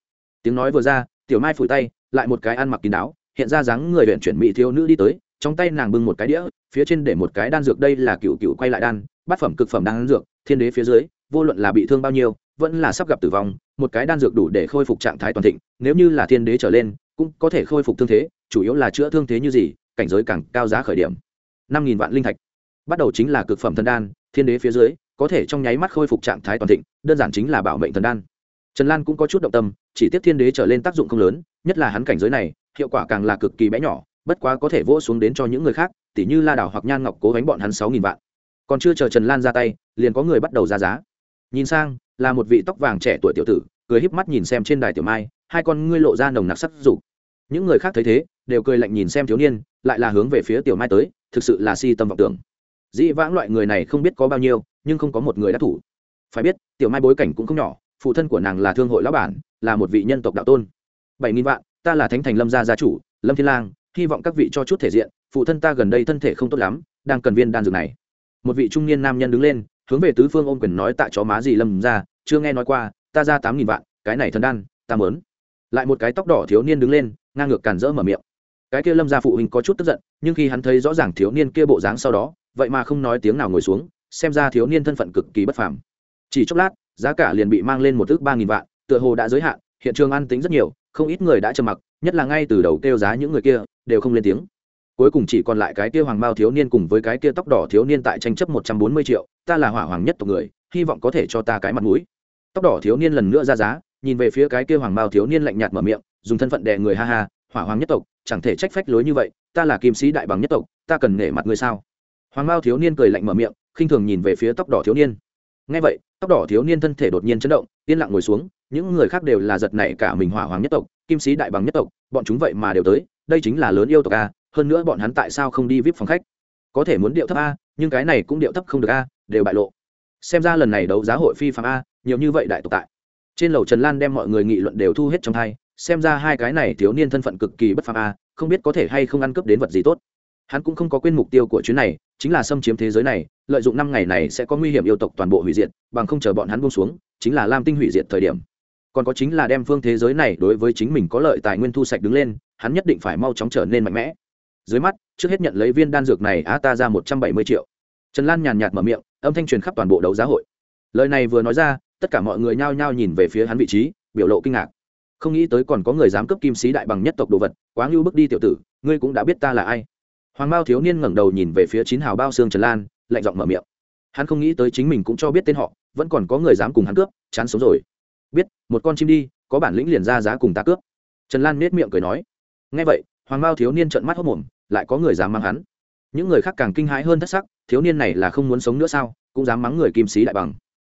Tiếng nói vừa ra, tiểu mai phủi tay, lại một cái ăn mặc kín đáo hiện ra dáng người huyện chuyển mỹ thiếu nữ đi tới, trong tay nàng bưng một cái đĩa, phía trên để một cái đan dược đây là cựu cựu quay lại đan, bát phẩm cực phẩm đan dược, thiên đế phía dưới, vô luận là bị thương bao nhiêu, vẫn là sắp gặp tử vong, một cái đan dược đủ để khôi phục trạng thái toàn thịnh, nếu như là thiên đế trở lên, cũng có thể khôi phục thương thế, chủ yếu là chữa thương thế như gì, cảnh giới càng cao giá khởi điểm. Năm nghìn vạn linh thạch. Bắt đầu chính là cực phẩm thần đan, thiên đế phía dưới, có thể trong nháy mắt khôi phục trạng thái toàn thịnh, đơn giản chính là bảo mệnh thần đan. Trần lan cũng có chút động tâm, chỉ tiếp thiên đế trở lên tác dụng không lớn, nhất là hắn cảnh giới này hiệu quả càng là cực kỳ bé nhỏ, bất quá có thể vỗ xuống đến cho những người khác, tỉ như la đảo hoặc nhan ngọc cố gánh bọn hắn sáu nghìn vạn. Còn chưa chờ trần lan ra tay, liền có người bắt đầu ra giá. Nhìn sang, là một vị tóc vàng trẻ tuổi tiểu tử, cười híp mắt nhìn xem trên đài tiểu mai, hai con ngươi lộ ra nồng nặc sắc dục. Những người khác thấy thế, đều cười lạnh nhìn xem thiếu niên, lại là hướng về phía tiểu mai tới, thực sự là si tâm vọng tưởng. Dĩ vãng loại người này không biết có bao nhiêu, nhưng không có một người đắc thủ. Phải biết, tiểu mai bối cảnh cũng không nhỏ, phụ thân của nàng là thương hội lão bản, là một vị nhân tộc đạo tôn. Bảy nghìn vạn ta là thánh thành lâm gia gia chủ, lâm thiên lang, hy vọng các vị cho chút thể diện, phụ thân ta gần đây thân thể không tốt lắm, đang cần viên đan dược này. Một vị trung niên nam nhân đứng lên, hướng về tứ phương ôm quyền nói tại chó má gì lâm ra chưa nghe nói qua, ta ra tám nghìn vạn, cái này thần đan, ta mớn lại một cái tóc đỏ thiếu niên đứng lên, ngang ngược cản rỡ mở miệng. Cái kia lâm gia phụ huynh có chút tức giận, nhưng khi hắn thấy rõ ràng thiếu niên kia bộ dáng sau đó, vậy mà không nói tiếng nào ngồi xuống, xem ra thiếu niên thân phận cực kỳ bất phàm. Chỉ chốc lát, giá cả liền bị mang lên một thước ba nghìn vạn, tựa hồ đã giới hạn hiện trường an tính rất nhiều, không ít người đã trầm mặc, nhất là ngay từ đầu kêu giá những người kia, đều không lên tiếng. Cuối cùng chỉ còn lại cái kia hoàng mao thiếu niên cùng với cái kia tóc đỏ thiếu niên tại tranh chấp một trăm bốn mươi triệu, ta là hỏa hoàng nhất tộc người, hy vọng có thể cho ta cái mặt mũi. Tóc đỏ thiếu niên lần nữa ra giá, nhìn về phía cái kia hoàng mao thiếu niên lạnh nhạt mở miệng, dùng thân phận đè người ha ha, hỏa hoàng nhất tộc, chẳng thể trách phách lối như vậy, ta là kim sĩ đại bằng nhất tộc, ta cần nể mặt ngươi sao? Hoàng mao thiếu niên cười lạnh mở miệng, khinh thường nhìn về phía tóc đỏ thiếu niên. Ngay vậy, tóc đỏ thiếu niên thân thể đột nhiên chấn động, yên lặng ngồi xuống những người khác đều là giật nảy cả mình hỏa hoàng nhất tộc, kim sĩ đại bằng nhất tộc, bọn chúng vậy mà đều tới, đây chính là lớn yêu tộc a, hơn nữa bọn hắn tại sao không đi vip phòng khách? Có thể muốn điệu thấp a, nhưng cái này cũng điệu thấp không được a, đều bại lộ. Xem ra lần này đấu giá hội phi phạm a, nhiều như vậy đại tộc tại. Trên lầu trần lan đem mọi người nghị luận đều thu hết trong thai xem ra hai cái này thiếu niên thân phận cực kỳ bất phạm a, không biết có thể hay không ăn cướp đến vật gì tốt. Hắn cũng không có quên mục tiêu của chuyến này, chính là xâm chiếm thế giới này, lợi dụng năm ngày này sẽ có nguy hiểm yêu tộc toàn bộ hủy diệt, bằng không chờ bọn hắn buông xuống, chính là lam tinh hủy diệt thời điểm còn có chính là đem phương thế giới này đối với chính mình có lợi tài nguyên thu sạch đứng lên, hắn nhất định phải mau chóng trở nên mạnh mẽ. Dưới mắt, trước hết nhận lấy viên đan dược này á ta ra một trăm bảy mươi triệu. Trần lan nhàn nhạt mở miệng, âm thanh truyền khắp toàn bộ đấu giá hội. Lời này vừa nói ra, tất cả mọi người nhao nhao nhìn về phía hắn vị trí, biểu lộ kinh ngạc. Không nghĩ tới còn có người dám cấp kim sĩ đại bằng nhất tộc đồ vật, quá ngưu bước đi tiểu tử, ngươi cũng đã biết ta là ai. Hoàng bao thiếu niên ngẩng đầu nhìn về phía chín hào bao xương trần lan, lạnh giọng mở miệng. Hắn không nghĩ tới chính mình cũng cho biết tên họ, vẫn còn có người dám cùng hắn cướp, chán sống rồi biết, một con chim đi, có bản lĩnh liền ra giá cùng ta cướp. Trần lan nết miệng cười nói. Ngay vậy, hoàng Mao thiếu niên trợn mắt hốc mồm lại có người dám mang hắn. Những người khác càng kinh hãi hơn thất sắc, thiếu niên này là không muốn sống nữa sao, cũng dám mắng người kim sĩ đại bằng.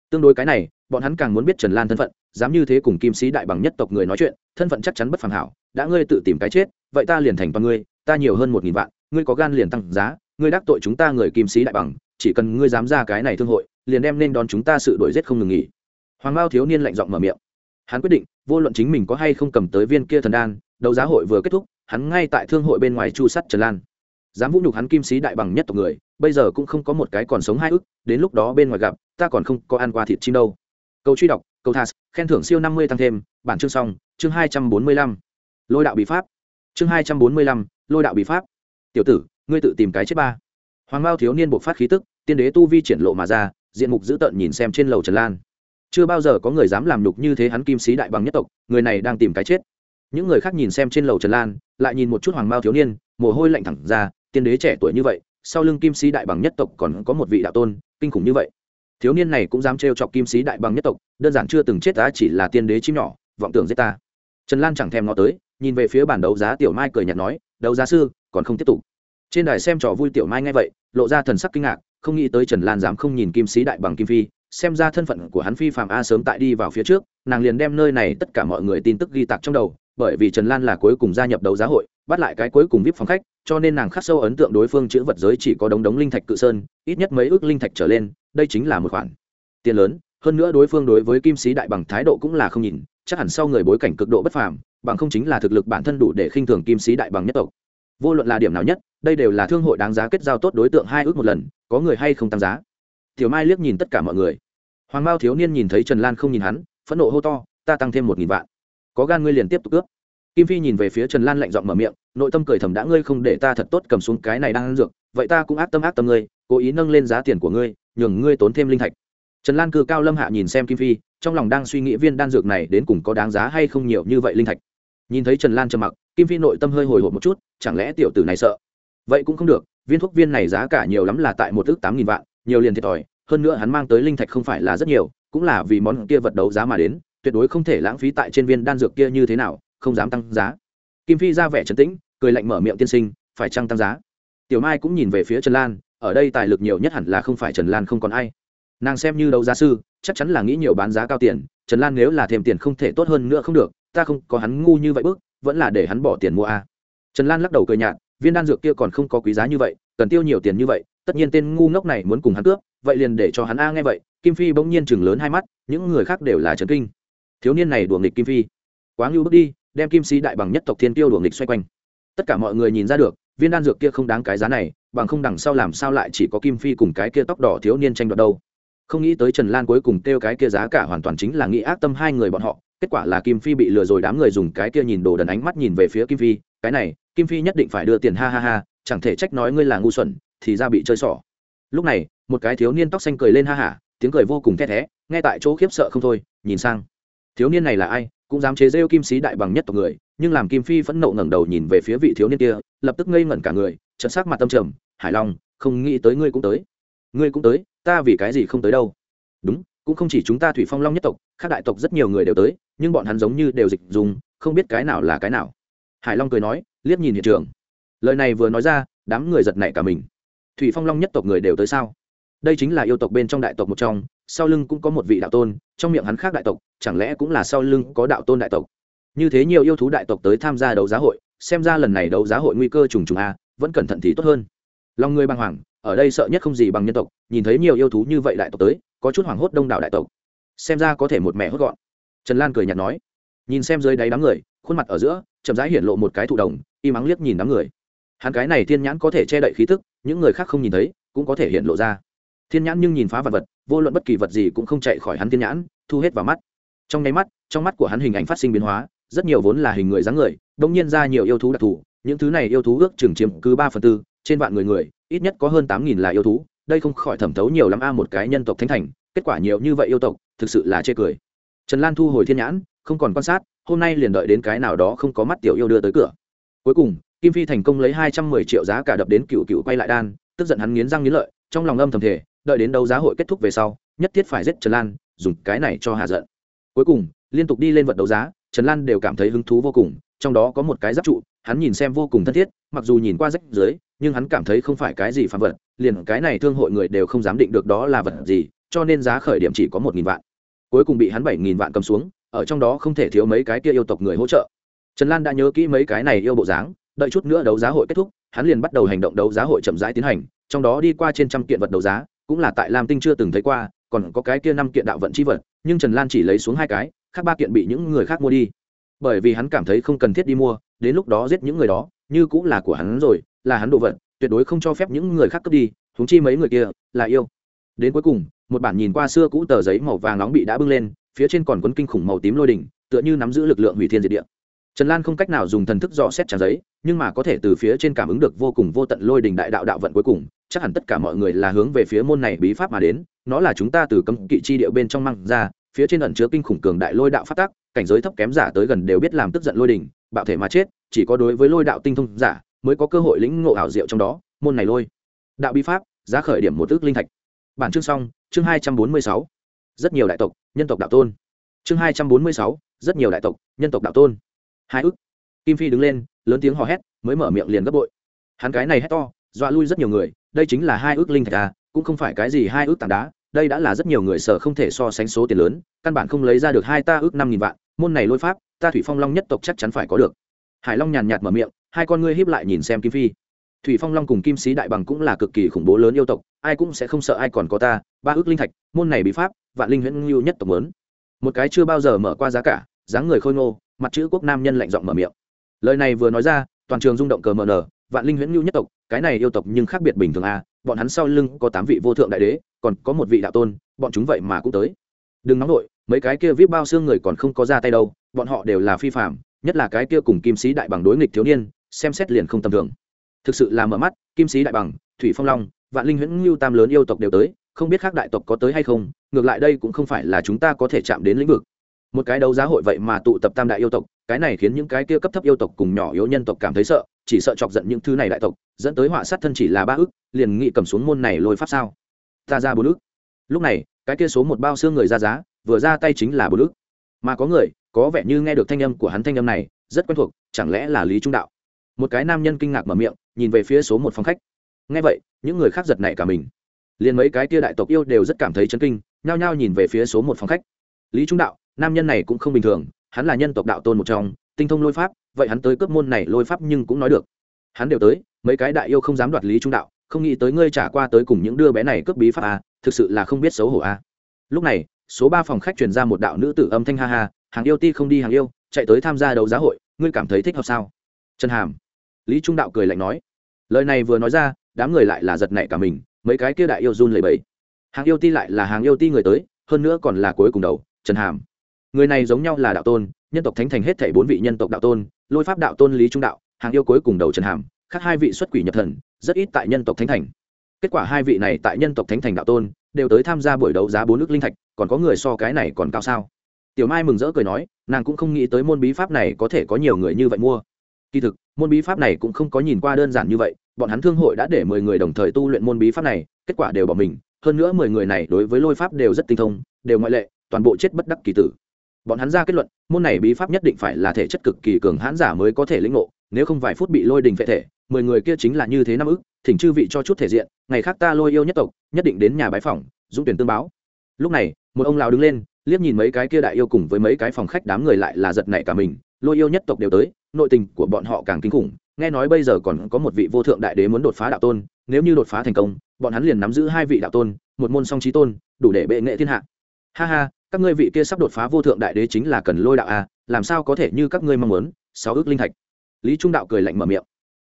Tương đối cái này, bọn hắn càng muốn biết trần lan thân phận, dám như thế cùng kim sĩ đại bằng nhất tộc người nói chuyện, thân phận chắc chắn bất phàm hảo, đã ngươi tự tìm cái chết, vậy ta liền thành toàn ngươi, ta nhiều hơn một nghìn vạn, ngươi có gan liền tăng giá, ngươi đắc tội chúng ta người kim sĩ đại bằng, chỉ cần ngươi dám ra cái này thương hội, liền đem nên đón chúng ta sự đổi giết không ngừng nghỉ hoàng bao thiếu niên lạnh giọng mở miệng. Hắn quyết định, vô luận chính mình có hay không cầm tới viên kia thần đan, đấu giá hội vừa kết thúc, hắn ngay tại thương hội bên ngoài chu sắt trần lan. Dám vũ nhục hắn kim sĩ đại bằng nhất tộc người, bây giờ cũng không có một cái còn sống hai ức, đến lúc đó bên ngoài gặp, ta còn không có ăn qua thịt chim đâu. Câu truy đọc, câu thas, khen thưởng siêu năm mươi tăng thêm, bản chương xong, chương hai trăm bốn mươi lăm. Lôi đạo bị pháp. Chương hai trăm bốn mươi lăm, lôi đạo bị pháp. Tiểu tử, ngươi tự tìm cái chết ba. Hoàng mao thiếu niên buộc phát khí tức, tiên đế tu vi triển lộ mà ra, diện mục dữ tợn nhìn xem trên lầu trần lan chưa bao giờ có người dám làm nhục như thế hắn kim sĩ đại bằng nhất tộc, người này đang tìm cái chết. Những người khác nhìn xem trên lầu trần lan, lại nhìn một chút hoàng mao thiếu niên, mồ hôi lạnh thẳng ra, tiên đế trẻ tuổi như vậy, sau lưng kim sĩ đại bằng nhất tộc còn có một vị đạo tôn, kinh khủng như vậy. Thiếu niên này cũng dám trêu chọc kim sĩ đại bằng nhất tộc, đơn giản chưa từng chết ta chỉ là tiên đế chim nhỏ, vọng tưởng giết ta. Trần lan chẳng thèm ngó tới, nhìn về phía bản đấu giá tiểu mai cười nhạt nói, đấu giá sư, còn không tiếp tục. Trên đài xem trò vui tiểu mai ngay vậy, lộ ra thần sắc kinh ngạc, không nghĩ tới trần lan dám không nhìn kim sĩ đại bằng kim phi xem ra thân phận của hắn phi phạm a sớm tại đi vào phía trước, nàng liền đem nơi này tất cả mọi người tin tức ghi tạc trong đầu, bởi vì trần lan là cuối cùng gia nhập đấu giá hội, bắt lại cái cuối cùng vip phòng khách, cho nên nàng khắc sâu ấn tượng đối phương chữ vật giới chỉ có đống đống linh thạch cự sơn, ít nhất mấy ước linh thạch trở lên, đây chính là một khoản tiền lớn. Hơn nữa đối phương đối với kim sĩ đại bằng thái độ cũng là không nhìn, chắc hẳn sau người bối cảnh cực độ bất phàm, bằng không chính là thực lực bản thân đủ để khinh thường kim sĩ đại bằng nhất tộc. Vô luận là điểm nào nhất, đây đều là thương hội đáng giá kết giao tốt đối tượng hai ước một lần, có người hay không tăng giá. Tiểu mai liếc nhìn tất cả mọi người hoàng Mao thiếu niên nhìn thấy trần lan không nhìn hắn, phẫn nộ hô to, ta tăng thêm một nghìn vạn. Có gan ngươi liền tiếp tục cướp. Kim phi nhìn về phía trần lan lạnh giọng mở miệng, nội tâm cười thầm đã ngươi không để ta thật tốt cầm xuống cái này đang ăn dược, vậy ta cũng ác tâm ác tâm ngươi, cố ý nâng lên giá tiền của ngươi, nhường ngươi tốn thêm linh thạch. Trần lan cư cao lâm hạ nhìn xem kim phi, trong lòng đang suy nghĩ viên đan dược này đến cùng có đáng giá hay không nhiều như vậy linh thạch. Nhìn thấy trần lan trầm mặc, kim phi nội tâm hơi hồi hộp một chút, chẳng lẽ tiểu tử này sợ? Vậy cũng không được, viên thuốc viên này giá cả nhiều lắm là tại một ước tám nghìn vạn, nhiều liền thiệt thòi hơn nữa hắn mang tới linh thạch không phải là rất nhiều, cũng là vì món kia vật đấu giá mà đến, tuyệt đối không thể lãng phí tại trên viên đan dược kia như thế nào, không dám tăng giá. Kim phi ra vẻ trấn tĩnh, cười lạnh mở miệng tiên sinh, phải chăng tăng giá? Tiểu mai cũng nhìn về phía trần lan, ở đây tài lực nhiều nhất hẳn là không phải trần lan không còn ai. Nàng xem như đấu giá sư, chắc chắn là nghĩ nhiều bán giá cao tiền, trần lan nếu là thêm tiền không thể tốt hơn nữa không được, ta không có hắn ngu như vậy bước vẫn là để hắn bỏ tiền mua a. Trần lan lắc đầu cười nhạt, viên đan dược kia còn không có quý giá như vậy, cần tiêu nhiều tiền như vậy, tất nhiên tên ngu ngốc này muốn cùng hắn cướp vậy liền để cho hắn a nghe vậy, kim phi bỗng nhiên chừng lớn hai mắt, những người khác đều là trấn kinh. Thiếu niên này đùa nghịch kim phi. Quá ngưu bước đi, đem kim sĩ đại bằng nhất tộc thiên tiêu đùa nghịch xoay quanh. Tất cả mọi người nhìn ra được, viên đan dược kia không đáng cái giá này, bằng không đằng sau làm sao lại chỉ có kim phi cùng cái kia tóc đỏ thiếu niên tranh đoạt đâu. Không nghĩ tới trần lan cuối cùng kêu cái kia giá cả hoàn toàn chính là nghĩ ác tâm hai người bọn họ, kết quả là kim phi bị lừa rồi đám người dùng cái kia nhìn đồ đần ánh mắt nhìn về phía kim phi, cái này, kim phi nhất định phải đưa tiền, ha ha ha, chẳng thể trách nói ngươi là ngu xuẩn, thì ra bị chơi xỏ. Lúc này một cái thiếu niên tóc xanh cười lên ha hả, tiếng cười vô cùng the thé, nghe tại chỗ khiếp sợ không thôi, nhìn sang. Thiếu niên này là ai, cũng dám chế rêu kim sĩ đại bằng nhất tộc người, nhưng làm kim phi phẫn nộ ngẩng đầu nhìn về phía vị thiếu niên kia, lập tức ngây ngẩn cả người, chợt sắc mặt tâm trầm, hải long, không nghĩ tới ngươi cũng tới. Ngươi cũng tới, ta vì cái gì không tới đâu? Đúng, cũng không chỉ chúng ta thủy phong long nhất tộc các đại tộc rất nhiều người đều tới, nhưng bọn hắn giống như đều dịch dùng, không biết cái nào là cái nào. Hải long cười nói, liếc nhìn hiện trường. Lời này vừa nói ra, đám người giật nảy cả mình. Thủy phong long nhất tộc người đều tới sao? Đây chính là yêu tộc bên trong đại tộc một trong, sau lưng cũng có một vị đạo tôn, trong miệng hắn khác đại tộc, chẳng lẽ cũng là sau lưng có đạo tôn đại tộc? Như thế nhiều yêu thú đại tộc tới tham gia đấu giá hội, xem ra lần này đấu giá hội nguy cơ trùng trùng a, vẫn cẩn thận thì tốt hơn. Lòng người băng hoàng, ở đây sợ nhất không gì bằng nhân tộc, nhìn thấy nhiều yêu thú như vậy đại tộc tới, có chút hoảng hốt đông đảo đại tộc. Xem ra có thể một mẹ hốt gọn. Trần lan cười nhạt nói. Nhìn xem dưới đáy đám người, khuôn mặt ở giữa, chậm rãi hiện lộ một cái thụ đồng y mắng liếc nhìn đám người. Hắn cái này thiên nhãn có thể che đậy khí tức, những người khác không nhìn thấy, cũng có thể hiện lộ ra thiên nhãn nhưng nhìn phá vật vật, vô luận bất kỳ vật gì cũng không chạy khỏi hắn thiên nhãn, thu hết vào mắt. Trong nháy mắt, trong mắt của hắn hình ảnh phát sinh biến hóa, rất nhiều vốn là hình người dáng người đông nhiên ra nhiều yêu thú đặc thù, những thứ này yêu thú ước chừng chiếm cứ ba phần tư, trên vạn người người, ít nhất có hơn tám nghìn là yêu thú, đây không khỏi thẩm thấu nhiều lắm a một cái nhân tộc thánh thành, kết quả nhiều như vậy yêu tộc, thực sự là chê cười. Trần lan thu hồi thiên nhãn, không còn quan sát, hôm nay liền đợi đến cái nào đó không có mắt tiểu yêu đưa tới cửa. Cuối cùng, kim phi thành công lấy hai trăm mười triệu giá cả đập đến cựu cựu quay lại đan, tức giận hắn nghiến răng nghiến lợi, trong lòng âm thầm thể đợi đến đấu giá hội kết thúc về sau, nhất thiết phải giết trần lan, dùng cái này cho hạ giận. Cuối cùng, liên tục đi lên vận đấu giá, trần lan đều cảm thấy hứng thú vô cùng, trong đó có một cái giáp trụ, hắn nhìn xem vô cùng thân thiết, mặc dù nhìn qua rách dưới nhưng hắn cảm thấy không phải cái gì phạm vật, liền cái này thương hội người đều không dám định được đó là vật gì, cho nên giá khởi điểm chỉ có một nghìn vạn. Cuối cùng bị hắn bảy nghìn vạn cầm xuống, ở trong đó không thể thiếu mấy cái kia yêu tộc người hỗ trợ. Trần lan đã nhớ kỹ mấy cái này yêu bộ dáng, đợi chút nữa đấu giá hội kết thúc, hắn liền bắt đầu hành động đấu giá hội chậm rãi tiến hành, trong đó đi qua trên trăm kiện vật đấu giá cũng là tại lam tinh chưa từng thấy qua, còn có cái kia năm kiện đạo vận c h i vật, nhưng trần lan chỉ lấy xuống hai cái, khác ba kiện bị những người khác mua đi. Bởi vì hắn cảm thấy không cần thiết đi mua, đến lúc đó giết những người đó, như cũng là của hắn rồi, là hắn đồ vật, tuyệt đối không cho phép những người khác cướp đi thúng chi mấy người kia, là yêu. Đến cuối cùng, một bản nhìn qua xưa cũ tờ giấy màu vàng nóng bị đã bưng lên, phía trên còn quấn kinh khủng màu tím lôi đỉnh, tựa như nắm giữ lực lượng hủy thiên diệt địa. Trần lan không cách nào dùng thần thức dò xét trang giấy nhưng mà có thể từ phía trên cảm ứng được vô cùng vô tận lôi đình đại đạo đạo vận cuối cùng, chắc hẳn tất cả mọi người là hướng về phía môn này bí pháp mà đến, nó là chúng ta từ cấm kỵ chi địa bên trong măng ra, phía trên ẩn chứa kinh khủng cường đại lôi đạo phát tác cảnh giới thấp kém giả tới gần đều biết làm tức giận lôi đình, bạo thể mà chết, chỉ có đối với lôi đạo tinh thông giả mới có cơ hội lĩnh ngộ ảo diệu trong đó, môn này lôi, đạo bí pháp, giá khởi điểm một ước linh thạch. Bản chương xong, chương hai trăm bốn mươi sáu. Rất nhiều đại tộc, nhân tộc đạo tôn. Chương hai trăm bốn mươi sáu, rất nhiều đại tộc, nhân tộc đạo tôn. Hai ước kim phi đứng lên, lớn tiếng hò hét, mới mở miệng liền gấp bội. Hắn cái này hét to, dọa lui rất nhiều người, đây chính là hai ước linh thạch à cũng không phải cái gì hai ước tảng đá, đây đã là rất nhiều người sợ không thể so sánh số tiền lớn, căn bản không lấy ra được hai ta ước năm nghìn vạn, môn này lôi pháp, ta thủy phong long nhất tộc chắc chắn phải có được. Hải long nhàn nhạt mở miệng, hai con ngươi hiếp lại nhìn xem kim phi. Thủy phong long cùng kim sĩ đại bằng cũng là cực kỳ khủng bố lớn yêu tộc, ai cũng sẽ không sợ ai còn có ta, ba ước linh thạch, môn này bị pháp, vạn linh huyễn ngưu nhất tộc lớn một cái chưa bao giờ mở qua giá cả, dáng người khôi ngô, mặt chữ quốc nam nhân lạnh giọng mở miệng lời này vừa nói ra, toàn trường rung động cờ mờ nở, vạn linh huyễn ngưu nhất tộc, cái này yêu tộc nhưng khác biệt bình thường à? bọn hắn sau lưng có tám vị vô thượng đại đế, còn có một vị đạo tôn, bọn chúng vậy mà cũng tới đừng nóng nổi mấy cái kia vip bao xương người còn không có ra tay đâu, bọn họ đều là phi phạm nhất là cái kia cùng kim sĩ đại bằng đối nghịch thiếu niên, xem xét liền không tầm thường thực sự là mở mắt, kim sĩ đại bằng, thủy phong long, vạn linh huyễn ngưu tam lớn yêu tộc đều tới, không biết khác đại tộc có tới hay không, ngược lại đây cũng không phải là chúng ta có thể chạm đến lĩnh vực một cái đấu giá hội vậy mà tụ tập tam đại yêu tộc, cái này khiến những cái kia cấp thấp yêu tộc cùng nhỏ yếu nhân tộc cảm thấy sợ, chỉ sợ chọc giận những thứ này đại tộc, dẫn tới họa sát thân chỉ là ba ức, liền nghị cầm xuống môn này lôi pháp sao? Ta ra bốn ức. Lúc này, cái kia số một bao xương người ra giá, vừa ra tay chính là bốn ức. Mà có người, có vẻ như nghe được thanh âm của hắn thanh âm này, rất quen thuộc, chẳng lẽ là lý trung đạo? Một cái nam nhân kinh ngạc mở miệng, nhìn về phía số một phòng khách. Nghe vậy, những người khác giật nảy cả mình. Liền mấy cái kia đại tộc yêu đều rất cảm thấy chấn kinh, nhao nhao nhìn về phía số một phòng khách. Lý trung đạo nam nhân này cũng không bình thường hắn là nhân tộc đạo tôn một trong tinh thông lôi pháp vậy hắn tới cướp môn này lôi pháp nhưng cũng nói được. Hắn đều tới mấy cái đại yêu không dám đoạt lý trung đạo không nghĩ tới ngươi trả qua tới cùng những đứa bé này cướp bí pháp à, thực sự là không biết xấu hổ à. lúc này số ba phòng khách truyền ra một đạo nữ tử âm thanh ha ha hàng yêu ti không đi hàng yêu chạy tới tham gia đấu giá hội ngươi cảm thấy thích hợp sao? Trần hàm. Lý trung đạo cười lạnh nói lời này vừa nói ra đám người lại là giật nảy cả mình mấy cái kia đại yêu run lầy bẫy hàng yêu ti lại là hàng yêu ti người tới hơn nữa còn là cuối cùng đầu trần hàm người này giống nhau là đạo tôn, nhân tộc thánh thành hết thảy bốn vị nhân tộc đạo tôn, lôi pháp đạo tôn lý trung đạo, hàng yêu cuối cùng đầu trần hàm, khác hai vị xuất quỷ nhập thần, rất ít tại nhân tộc thánh thành. Kết quả hai vị này tại nhân tộc thánh thành đạo tôn, đều tới tham gia buổi đấu giá bốn nước linh thạch, còn có người so cái này còn cao sao? Tiểu mai mừng rỡ cười nói, nàng cũng không nghĩ tới môn bí pháp này có thể có nhiều người như vậy mua. Kỳ thực, môn bí pháp này cũng không có nhìn qua đơn giản như vậy, bọn hắn thương hội đã để mười người đồng thời tu luyện môn bí pháp này, kết quả đều bỏ mình, hơn nữa mười người này đối với lôi pháp đều rất tinh thông, đều ngoại lệ, toàn bộ chết bất đắc kỳ tử bọn hắn ra kết luận, môn này bí pháp nhất định phải là thể chất cực kỳ cường hãn giả mới có thể lĩnh ngộ, nếu không vài phút bị lôi đình phệ thể, mười người kia chính là như thế năm ức, thỉnh chư vị cho chút thể diện, ngày khác ta lôi yêu nhất tộc, nhất định đến nhà bái phòng dũng tuyển tương báo. Lúc này, một ông lão đứng lên, liếc nhìn mấy cái kia đại yêu cùng với mấy cái phòng khách đám người lại là giật nảy cả mình, lôi yêu nhất tộc đều tới, nội tình của bọn họ càng kinh khủng, nghe nói bây giờ còn có một vị vô thượng đại đế muốn đột phá đạo tôn, nếu như đột phá thành công, bọn hắn liền nắm giữ hai vị đạo tôn, một môn song trí tôn, đủ để bệ nghệ thiên hạ. Ha ha các ngươi vị kia sắp đột phá vô thượng đại đế chính là cần lôi đạo a, làm sao có thể như các ngươi mong muốn? Sáu ước linh thạch. Lý trung đạo cười lạnh mở miệng.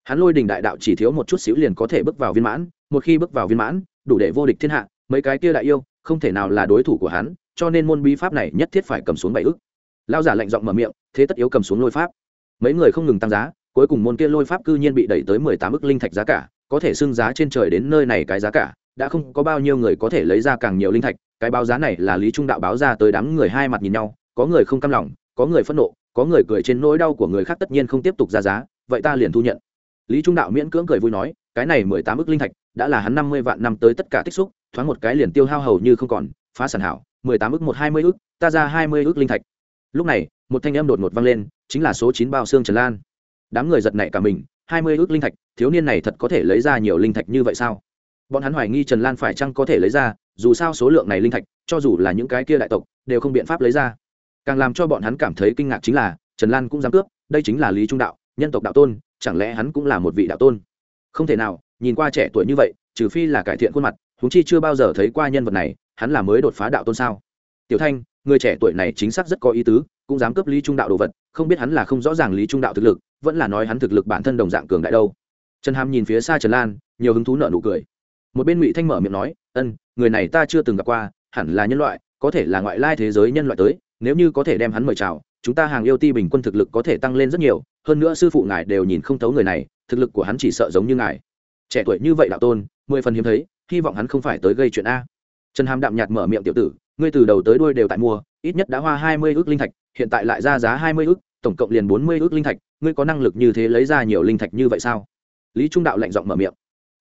Hắn lôi đình đại đạo chỉ thiếu một chút xíu liền có thể bước vào viên mãn, một khi bước vào viên mãn, đủ để vô địch thiên hạ, mấy cái kia đại yêu, không thể nào là đối thủ của hắn, cho nên môn bí pháp này nhất thiết phải cầm xuống bảy ước. Lao giả lạnh giọng mở miệng, thế tất yếu cầm xuống lôi pháp. Mấy người không ngừng tăng giá, cuối cùng môn kia lôi pháp cư nhiên bị đẩy tới mười tám ước linh thạch giá cả, có thể xưng giá trên trời đến nơi này cái giá cả đã không có bao nhiêu người có thể lấy ra càng nhiều linh thạch, cái báo giá này là lý trung đạo báo ra tới đám người hai mặt nhìn nhau, có người không cam lòng, có người phẫn nộ, có người cười trên nỗi đau của người khác tất nhiên không tiếp tục ra giá, vậy ta liền thu nhận. Lý trung đạo miễn cưỡng cười vui nói, cái này mười tám ước linh thạch, đã là hắn năm mươi vạn năm tới tất cả tích xúc, thoáng một cái liền tiêu hao hầu như không còn, phá sản hảo, mười tám ước một hai mươi ước ta ra hai mươi ước linh thạch. Lúc này, một thanh âm đột ngột vang lên, chính là số chín bao xương trần lan. Đám người giật nảy cả mình, hai mươi ước linh thạch, thiếu niên này thật có thể lấy ra nhiều linh thạch như vậy sao? Bọn hắn hoài nghi trần lan phải chăng có thể lấy ra, dù sao số lượng này linh thạch, cho dù là những cái kia đại tộc, đều không biện pháp lấy ra. Càng làm cho bọn hắn cảm thấy kinh ngạc chính là, trần lan cũng dám cướp, đây chính là lý trung đạo, nhân tộc đạo tôn, chẳng lẽ hắn cũng là một vị đạo tôn? Không thể nào, nhìn qua trẻ tuổi như vậy, trừ phi là cải thiện khuôn mặt húng chi chưa bao giờ thấy qua nhân vật này, hắn là mới đột phá đạo tôn sao? Tiểu thanh, người trẻ tuổi này chính xác rất có ý tứ, cũng dám cướp lý trung đạo đồ vật, không biết hắn là không rõ ràng lý trung đạo thực lực, vẫn là nói hắn thực lực bản thân đồng dạng cường đại đâu. Trần hàm nhìn phía xa trần lan, nhiều hứng thú nợ nụ cười một bên ngụy thanh mở miệng nói, ân, người này ta chưa từng gặp qua, hẳn là nhân loại, có thể là ngoại lai thế giới nhân loại tới, nếu như có thể đem hắn mời chào, chúng ta hàng yêu ti bình quân thực lực có thể tăng lên rất nhiều, hơn nữa sư phụ ngài đều nhìn không thấu người này, thực lực của hắn chỉ sợ giống như ngài. Trẻ tuổi như vậy đạo tôn, mười phần hiếm thấy, hy vọng hắn không phải tới gây chuyện a. Trần hàm đạm nhạt mở miệng tiểu tử, ngươi từ đầu tới đuôi đều tại mua, ít nhất đã hoa hai mươi ước linh thạch, hiện tại lại ra giá hai mươi ước, tổng cộng liền bốn mươi ước linh thạch, ngươi có năng lực như thế lấy ra nhiều linh thạch như vậy sao? Lý trung đạo lạnh giọng mở miệng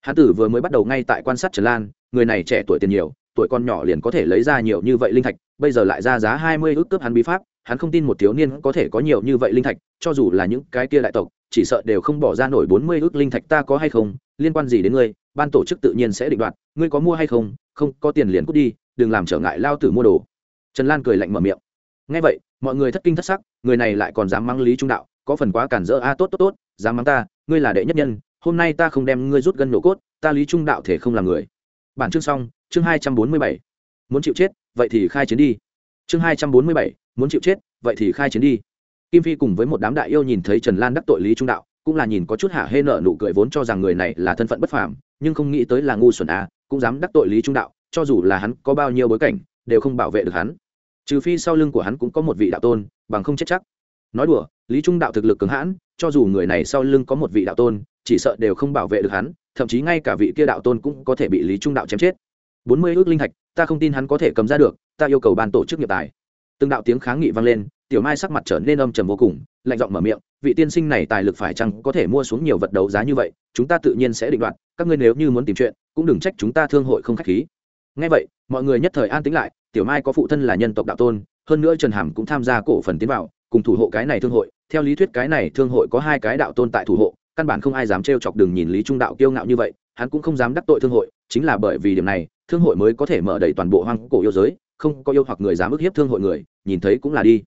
hán tử vừa mới bắt đầu ngay tại quan sát trần lan, người này trẻ tuổi tiền nhiều, tuổi con nhỏ liền có thể lấy ra nhiều như vậy linh thạch, bây giờ lại ra giá hai mươi ước cướp hắn bí pháp, hắn không tin một thiếu niên có thể có nhiều như vậy linh thạch, cho dù là những cái kia đại tộc, chỉ sợ đều không bỏ ra nổi bốn mươi ước linh thạch ta có hay không, liên quan gì đến ngươi, ban tổ chức tự nhiên sẽ định đoạt, ngươi có mua hay không không, có tiền liền cút đi, đừng làm trở ngại lao tử mua đồ. Trần lan cười lạnh mở miệng. Ngay vậy, mọi người thất kinh thất sắc, người này lại còn dám mắng lý trung đạo, có phần quá cản rỡ. A, tốt tốt tốt, dám mắng ta, ngươi là đệ nhất nhân hôm nay ta không đem ngươi rút gân nổ cốt, ta lý trung đạo thể không làm người. Bản chương xong, chương hai trăm bốn mươi bảy. Muốn chịu chết, vậy thì khai chiến đi. Chương hai trăm bốn mươi bảy, muốn chịu chết, vậy thì khai chiến đi. Kim phi cùng với một đám đại yêu nhìn thấy trần lan đắc tội lý trung đạo, cũng là nhìn có chút hạ hê nợ nụ cười vốn cho rằng người này là thân phận bất phàm, nhưng không nghĩ tới là ngu xuẩn à cũng dám đắc tội lý trung đạo, cho dù là hắn có bao nhiêu bối cảnh, đều không bảo vệ được hắn. Trừ phi sau lưng của hắn cũng có một vị đạo tôn, bằng không chết chắc. Nói đùa, lý trung đạo thực lực cứng hãn, cho dù người này sau lưng có một vị đạo tôn chỉ sợ đều không bảo vệ được hắn, thậm chí ngay cả vị kia đạo tôn cũng có thể bị lý trung đạo chém chết. Bốn mươi ước linh thạch, ta không tin hắn có thể cầm ra được, ta yêu cầu ban tổ chức nghiệp tài. Từng đạo tiếng kháng nghị vang lên, tiểu mai sắc mặt trở nên âm trầm vô cùng, lạnh giọng mở miệng, vị tiên sinh này tài lực phải chăng có thể mua xuống nhiều vật đấu giá như vậy, chúng ta tự nhiên sẽ định đoạt, các ngươi nếu như muốn tìm chuyện, cũng đừng trách chúng ta thương hội không khách khí. Ngay vậy, mọi người nhất thời an tĩnh lại, tiểu mai có phụ thân là nhân tộc đạo tôn, hơn nữa trần hàm cũng tham gia cổ phần tiến vào, cùng thủ hộ cái này thương hội. Theo lý thuyết cái này thương hội có hai cái đạo tôn tại thủ hộ căn bản không ai dám trêu chọc đừng nhìn lý trung đạo kiêu ngạo như vậy, hắn cũng không dám đắc tội thương hội, chính là bởi vì điểm này, thương hội mới có thể mở đầy toàn bộ hoang cổ yêu giới, không có yêu hoặc người dám ức hiếp thương hội người, nhìn thấy cũng là đi.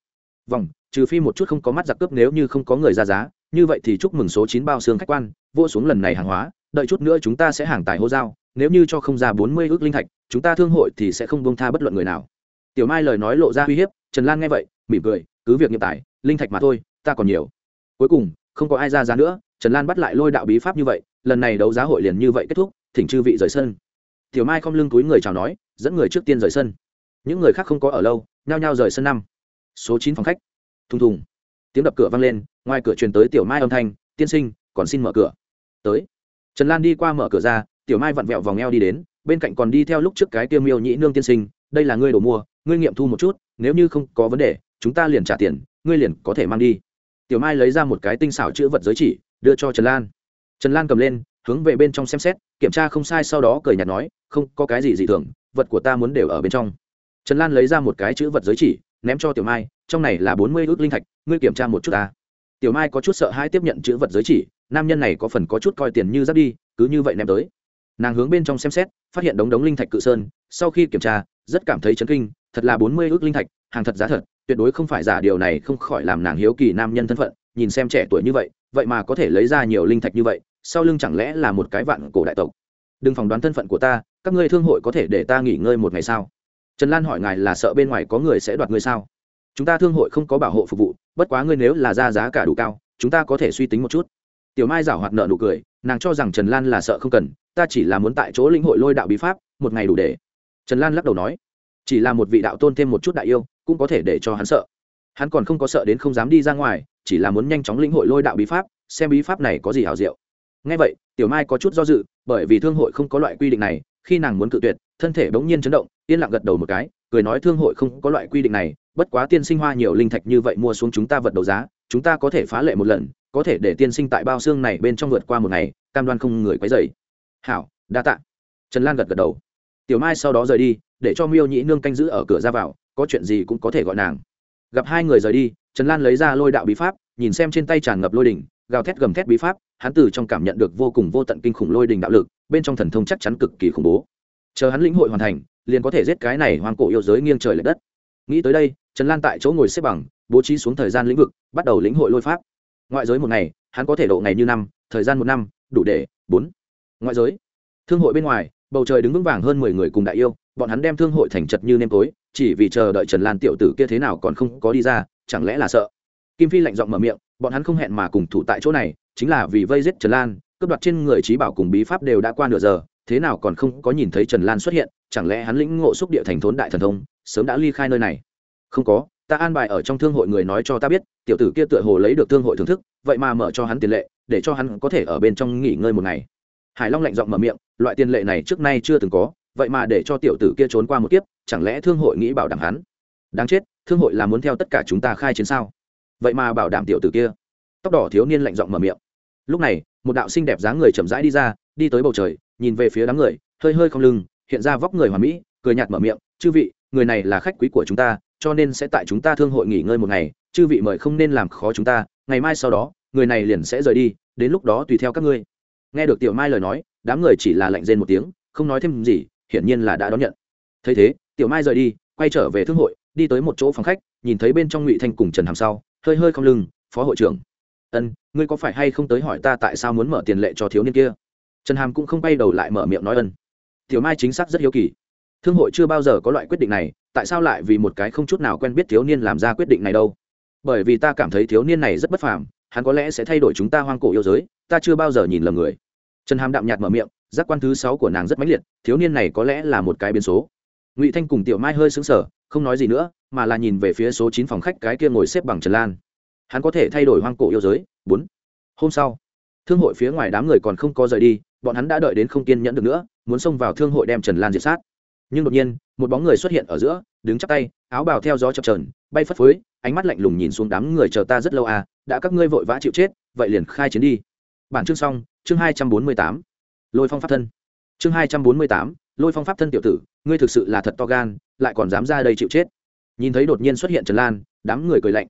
Vòng, trừ phi một chút không có mắt giặc cướp nếu như không có người ra giá, như vậy thì chúc mừng số chín bao xương khách quan, vô xuống lần này hàng hóa, đợi chút nữa chúng ta sẽ hàng tài hô giao, nếu như cho không ra bốn mươi ước linh thạch, chúng ta thương hội thì sẽ không bông tha bất luận người nào. Tiểu mai lời nói lộ ra uy hiếp, trần lan nghe vậy, mỉm cười, cứ việc nghiệm tài, linh thạch mà thôi, ta còn nhiều. Cuối cùng, không có ai ra giá nữa trần lan bắt lại lôi đạo bí pháp như vậy, lần này đấu giá hội liền như vậy kết thúc, thỉnh chư vị rời sân. Tiểu mai không lưng túi người chào nói, dẫn người trước tiên rời sân. Những người khác không có ở lâu, nhao nhao rời sân năm. Số chín phòng khách. Thùng thùng. Tiếng đập cửa vang lên, ngoài cửa truyền tới tiểu mai âm thanh, tiên sinh, còn xin mở cửa. Tới. Trần lan đi qua mở cửa ra, tiểu mai vặn vẹo vòng eo đi đến, bên cạnh còn đi theo lúc trước cái tiêu miêu nhĩ nương tiên sinh, đây là ngươi đồ mua, ngươi nghiệm thu một chút, nếu như không có vấn đề, chúng ta liền trả tiền, ngươi liền có thể mang đi. Tiểu mai lấy ra một cái tinh xảo chữ vật giới chỉ đưa cho trần lan. Trần lan cầm lên, hướng về bên trong xem xét, kiểm tra không sai sau đó cười nhạt nói, không, có cái gì dị thường, vật của ta muốn đều ở bên trong. Trần lan lấy ra một cái chữ vật giới chỉ, ném cho tiểu mai, trong này là bốn mươi ước linh thạch, ngươi kiểm tra một chút ta. Tiểu mai có chút sợ hãi tiếp nhận chữ vật giới chỉ, nam nhân này có phần có chút coi tiền như giáp đi, cứ như vậy ném tới. Nàng hướng bên trong xem xét, phát hiện đống đống linh thạch cự sơn, sau khi kiểm tra, rất cảm thấy chấn kinh, thật là bốn mươi ước linh thạch, hàng thật giá thật, tuyệt đối không phải giả điều này không khỏi làm nàng hiếu kỳ nam nhân thân phận, nhìn xem trẻ tuổi như vậy vậy mà có thể lấy ra nhiều linh thạch như vậy, sau lưng chẳng lẽ là một cái vạn cổ đại tộc? Đừng phỏng đoán thân phận của ta, các ngươi thương hội có thể để ta nghỉ ngơi một ngày sao? Trần lan hỏi ngài là sợ bên ngoài có người sẽ đoạt ngươi sao? Chúng ta thương hội không có bảo hộ phục vụ, bất quá ngươi nếu là ra giá cả đủ cao, chúng ta có thể suy tính một chút. Tiểu mai giảo hoạt nợ nụ cười, nàng cho rằng trần lan là sợ không cần, ta chỉ là muốn tại chỗ lĩnh hội lôi đạo bí pháp, một ngày đủ để. Trần lan lắc đầu nói, chỉ là một vị đạo tôn thêm một chút đại yêu, cũng có thể để cho hắn sợ. Hắn còn không có sợ đến không dám đi ra ngoài chỉ là muốn nhanh chóng lĩnh hội lôi đạo bí pháp, xem bí pháp này có gì hảo diệu. Ngay vậy, tiểu mai có chút do dự, bởi vì thương hội không có loại quy định này, khi nàng muốn cự tuyệt, thân thể bỗng nhiên chấn động, yên lặng gật đầu một cái, cười nói thương hội không có loại quy định này, bất quá tiên sinh hoa nhiều linh thạch như vậy mua xuống chúng ta vật đấu giá, chúng ta có thể phá lệ một lần, có thể để tiên sinh tại bao xương này bên trong vượt qua một ngày, cam đoan không người quấy dày hảo, đa tạ. Trần lan gật gật đầu. Tiểu mai sau đó rời đi, để cho miêu nhĩ nương canh giữ ở cửa ra vào, có chuyện gì cũng có thể gọi nàng. Gặp hai người rời đi trần lan lấy ra lôi đạo bí pháp, nhìn xem trên tay tràn ngập lôi đỉnh, gào thét gầm thét bí pháp, hắn từ trong cảm nhận được vô cùng vô tận kinh khủng lôi đình đạo lực, bên trong thần thông chắc chắn cực kỳ khủng bố. Chờ hắn lĩnh hội hoàn thành, liền có thể giết cái này hoang cổ yêu giới nghiêng trời l ệ đất. Nghĩ tới đây, trần lan tại chỗ ngồi xếp bằng, bố trí xuống thời gian lĩnh vực, bắt đầu lĩnh hội lôi pháp. Ngoại giới một ngày, hắn có thể độ ngày như năm, thời gian một năm, đủ để, bốn. Ngoại giới, thương hội bên ngoài, bầu trời đứng vững vàng hơn mười người cùng đại yêu, bọn hắn đem thương hội thành chật như nêm tối, chỉ vì chờ đợi trần lan tiểu tử kia thế nào còn không có đi ra chẳng lẽ là sợ? Kim phi lạnh giọng mở miệng, bọn hắn không hẹn mà cùng thủ tại chỗ này, chính là vì vây giết trần lan, cướp đoạt trên người trí bảo cùng bí pháp đều đã qua nửa giờ, thế nào còn không có nhìn thấy trần lan xuất hiện, chẳng lẽ hắn lĩnh ngộ xúc địa thành thốn đại thần thông, sớm đã ly khai nơi này? Không có, ta an bài ở trong thương hội người nói cho ta biết, tiểu tử kia tựa hồ lấy được thương hội thưởng thức, vậy mà mở cho hắn tiền lệ, để cho hắn có thể ở bên trong nghỉ ngơi một ngày. Hải long lạnh giọng mở miệng, loại tiền lệ này trước nay chưa từng có, vậy mà để cho tiểu tử kia trốn qua một kiếp, chẳng lẽ thương hội nghĩ bảo đảm hắn? Đáng chết thương hội là muốn theo tất cả chúng ta khai chiến sao? Vậy mà bảo đảm tiểu tử kia. Tóc đỏ thiếu niên lạnh giọng mở miệng. Lúc này, một đạo xinh đẹp dáng người chậm rãi đi ra, đi tới bầu trời, nhìn về phía đám người, hơi hơi không lưng, hiện ra vóc người hoàn mỹ, cười nhạt mở miệng, chư vị, người này là khách quý của chúng ta, cho nên sẽ tại chúng ta thương hội nghỉ ngơi một ngày. Chư vị mời không nên làm khó chúng ta, ngày mai sau đó, người này liền sẽ rời đi, đến lúc đó tùy theo các ngươi. Nghe được tiểu mai lời nói, đám người chỉ là lạnh rên một tiếng, không nói thêm gì, hiển nhiên là đã đón nhận. Thấy thế, tiểu mai rời đi, quay trở về thương hội đi tới một chỗ phòng khách, nhìn thấy bên trong ngụy thanh cùng trần hàm sau, hơi hơi không lưng, phó hội trưởng, ân, ngươi có phải hay không tới hỏi ta tại sao muốn mở tiền lệ cho thiếu niên kia? Trần hàm cũng không bay đầu lại mở miệng nói ân. Tiểu mai chính xác rất hiếu kỳ. Thương hội chưa bao giờ có loại quyết định này, tại sao lại vì một cái không chút nào quen biết thiếu niên làm ra quyết định này đâu? Bởi vì ta cảm thấy thiếu niên này rất bất phàm, hắn có lẽ sẽ thay đổi chúng ta hoang cổ yêu giới, ta chưa bao giờ nhìn lầm người. Trần hàm đạm nhạt mở miệng, giác quan thứ sáu của nàng rất mãnh liệt, thiếu niên này có lẽ là một cái biến số ngụy thanh cùng tiểu mai hơi xứng sở không nói gì nữa, mà là nhìn về phía số chín phòng khách cái kia ngồi xếp bằng trần lan. Hắn có thể thay đổi hoang cổ yêu giới. Bốn. Hôm sau, thương hội phía ngoài đám người còn không có rời đi, bọn hắn đã đợi đến không kiên nhẫn được nữa, muốn xông vào thương hội đem trần lan diệt sát. Nhưng đột nhiên, một bóng người xuất hiện ở giữa, đứng chắp tay, áo bào theo gió chập trờn bay phất phới, ánh mắt lạnh lùng nhìn xuống đám người chờ ta rất lâu à đã các ngươi vội vã chịu chết, vậy liền khai chiến đi. Bản chương xong, chương hai trăm bốn mươi tám. Lôi phong pháp thân. Chương hai trăm bốn mươi tám lôi phong pháp thân tiểu tử, ngươi thực sự là thật to gan, lại còn dám ra đây chịu chết. Nhìn thấy đột nhiên xuất hiện trần lan, đám người cười lạnh.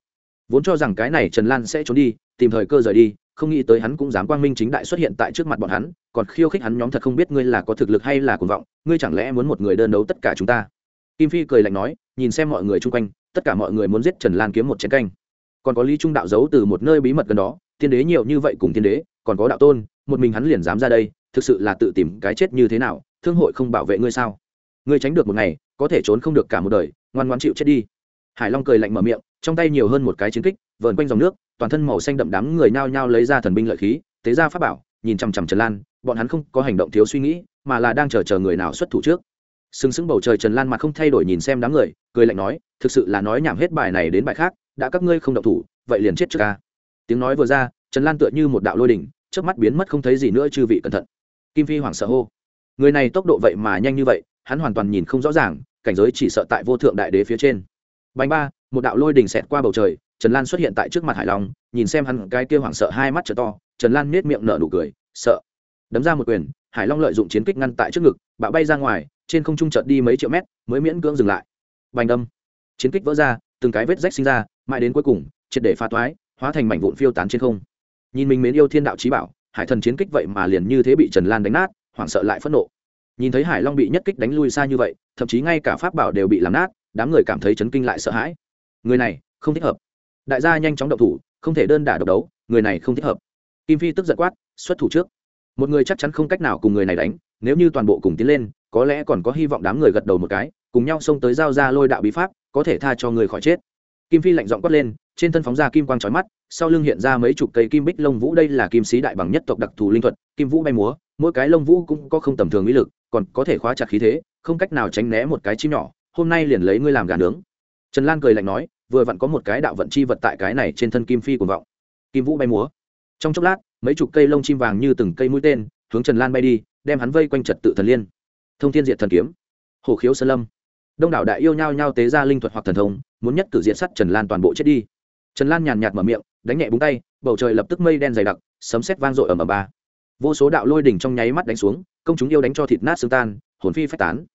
Vốn cho rằng cái này trần lan sẽ trốn đi, tìm thời cơ rời đi, không nghĩ tới hắn cũng dám quang minh chính đại xuất hiện tại trước mặt bọn hắn, còn khiêu khích hắn nhóm thật không biết ngươi là có thực lực hay là cuồng vọng, ngươi chẳng lẽ muốn một người đơn đấu tất cả chúng ta? Kim phi cười lạnh nói, nhìn xem mọi người chung quanh, tất cả mọi người muốn giết trần lan kiếm một chiến canh. Còn có lý trung đạo giấu từ một nơi bí mật gần đó, tiên đế nhiều như vậy cùng tiên đế, còn có đạo tôn, một mình hắn liền dám ra đây, thực sự là tự tìm cái chết như thế nào thương hội không bảo vệ ngươi sao? Ngươi tránh được một ngày, có thể trốn không được cả một đời, ngoan ngoan chịu chết đi. Hải long cười lạnh mở miệng, trong tay nhiều hơn một cái chiến kích, vờn quanh dòng nước, toàn thân màu xanh đậm đám người nhao nhao lấy ra thần binh lợi khí, tế ra pháp bảo, nhìn chằm chằm trần lan, bọn hắn không có hành động thiếu suy nghĩ, mà là đang chờ chờ người nào xuất thủ trước. Sừng sững bầu trời trần lan mặt không thay đổi nhìn xem đám người, cười lạnh nói, thực sự là nói nhảm hết bài này đến bài khác, đã các ngươi không động thủ, vậy liền chết trước ca. Tiếng nói vừa ra, trần lan tựa như một đạo lôi đỉnh trước mắt biến mất không thấy gì nữa chư vị cẩn thận. Kim phi hoảng sợ hô người này tốc độ vậy mà nhanh như vậy, hắn hoàn toàn nhìn không rõ ràng, cảnh giới chỉ sợ tại vô thượng đại đế phía trên. Bánh ba, một đạo lôi đỉnh xẹt qua bầu trời, trần lan xuất hiện tại trước mặt hải long, nhìn xem hắn cái kia hoảng sợ hai mắt t to, trần lan nết miệng nở nụ cười, sợ. Đấm ra một quyền, hải long lợi dụng chiến kích ngăn tại trước ngực, bạo bay ra ngoài, trên không trung chợt đi mấy triệu mét, mới miễn cưỡng dừng lại. Bành đâm. Chiến kích vỡ ra, từng cái vết rách sinh ra, mãi đến cuối cùng, triệt để pha toái, hóa thành mảnh vụn phiêu tán trên không. Nhìn mình mến yêu thiên đạo trí bảo, hải thần chiến kích vậy mà liền như thế bị trần lan đánh nát hoảng sợ lại phẫn nộ. Nhìn thấy hải long bị nhất kích đánh lui xa như vậy, thậm chí ngay cả pháp bảo đều bị làm nát, đám người cảm thấy chấn kinh lại sợ hãi. Người này, không thích hợp. Đại gia nhanh chóng động thủ, không thể đơn đả độc đấu, người này không thích hợp. Kim phi tức giận quát, xuất thủ trước. Một người chắc chắn không cách nào cùng người này đánh, nếu như toàn bộ cùng tiến lên, có lẽ còn có hy vọng đám người gật đầu một cái, cùng nhau xông tới giao ra lôi đạo bí pháp, có thể tha cho người khỏi chết kim phi lạnh giọng quát lên, trên thân phóng ra kim quang trói mắt, sau lưng hiện ra mấy chục cây kim bích lông vũ. Đây là kim sĩ đại bằng nhất tộc đặc thù linh thuật, kim vũ bay múa, mỗi cái lông vũ cũng có không tầm thường mỹ lực, còn có thể khóa chặt khí thế, không cách nào tránh né một cái chim nhỏ. Hôm nay liền lấy ngươi làm gà nướng. Trần lan cười lạnh nói, vừa vặn có một cái đạo vận chi vật tại cái này trên thân kim phi cuồng vọng. Kim vũ bay múa. Trong chốc lát, mấy chục cây lông chim vàng như từng cây mũi tên, hướng trần lan bay đi, đem hắn vây quanh trật tự thần liên. Thông thiên diệt thần kiếm. Hồ khiếu sơn lâm. Đông đảo đại yêu nhau nhau tế ra linh thuật hoặc thần thông muốn nhất cử diện sắt trần lan toàn bộ chết đi. Trần lan nhàn nhạt mở miệng, đánh nhẹ búng tay, bầu trời lập tức mây đen dày đặc, sấm sét vang dội ở ầm ba. Vô số đạo lôi đỉnh trong nháy mắt đánh xuống, công chúng yêu đánh cho thịt nát xương tan, hồn phi phách tán.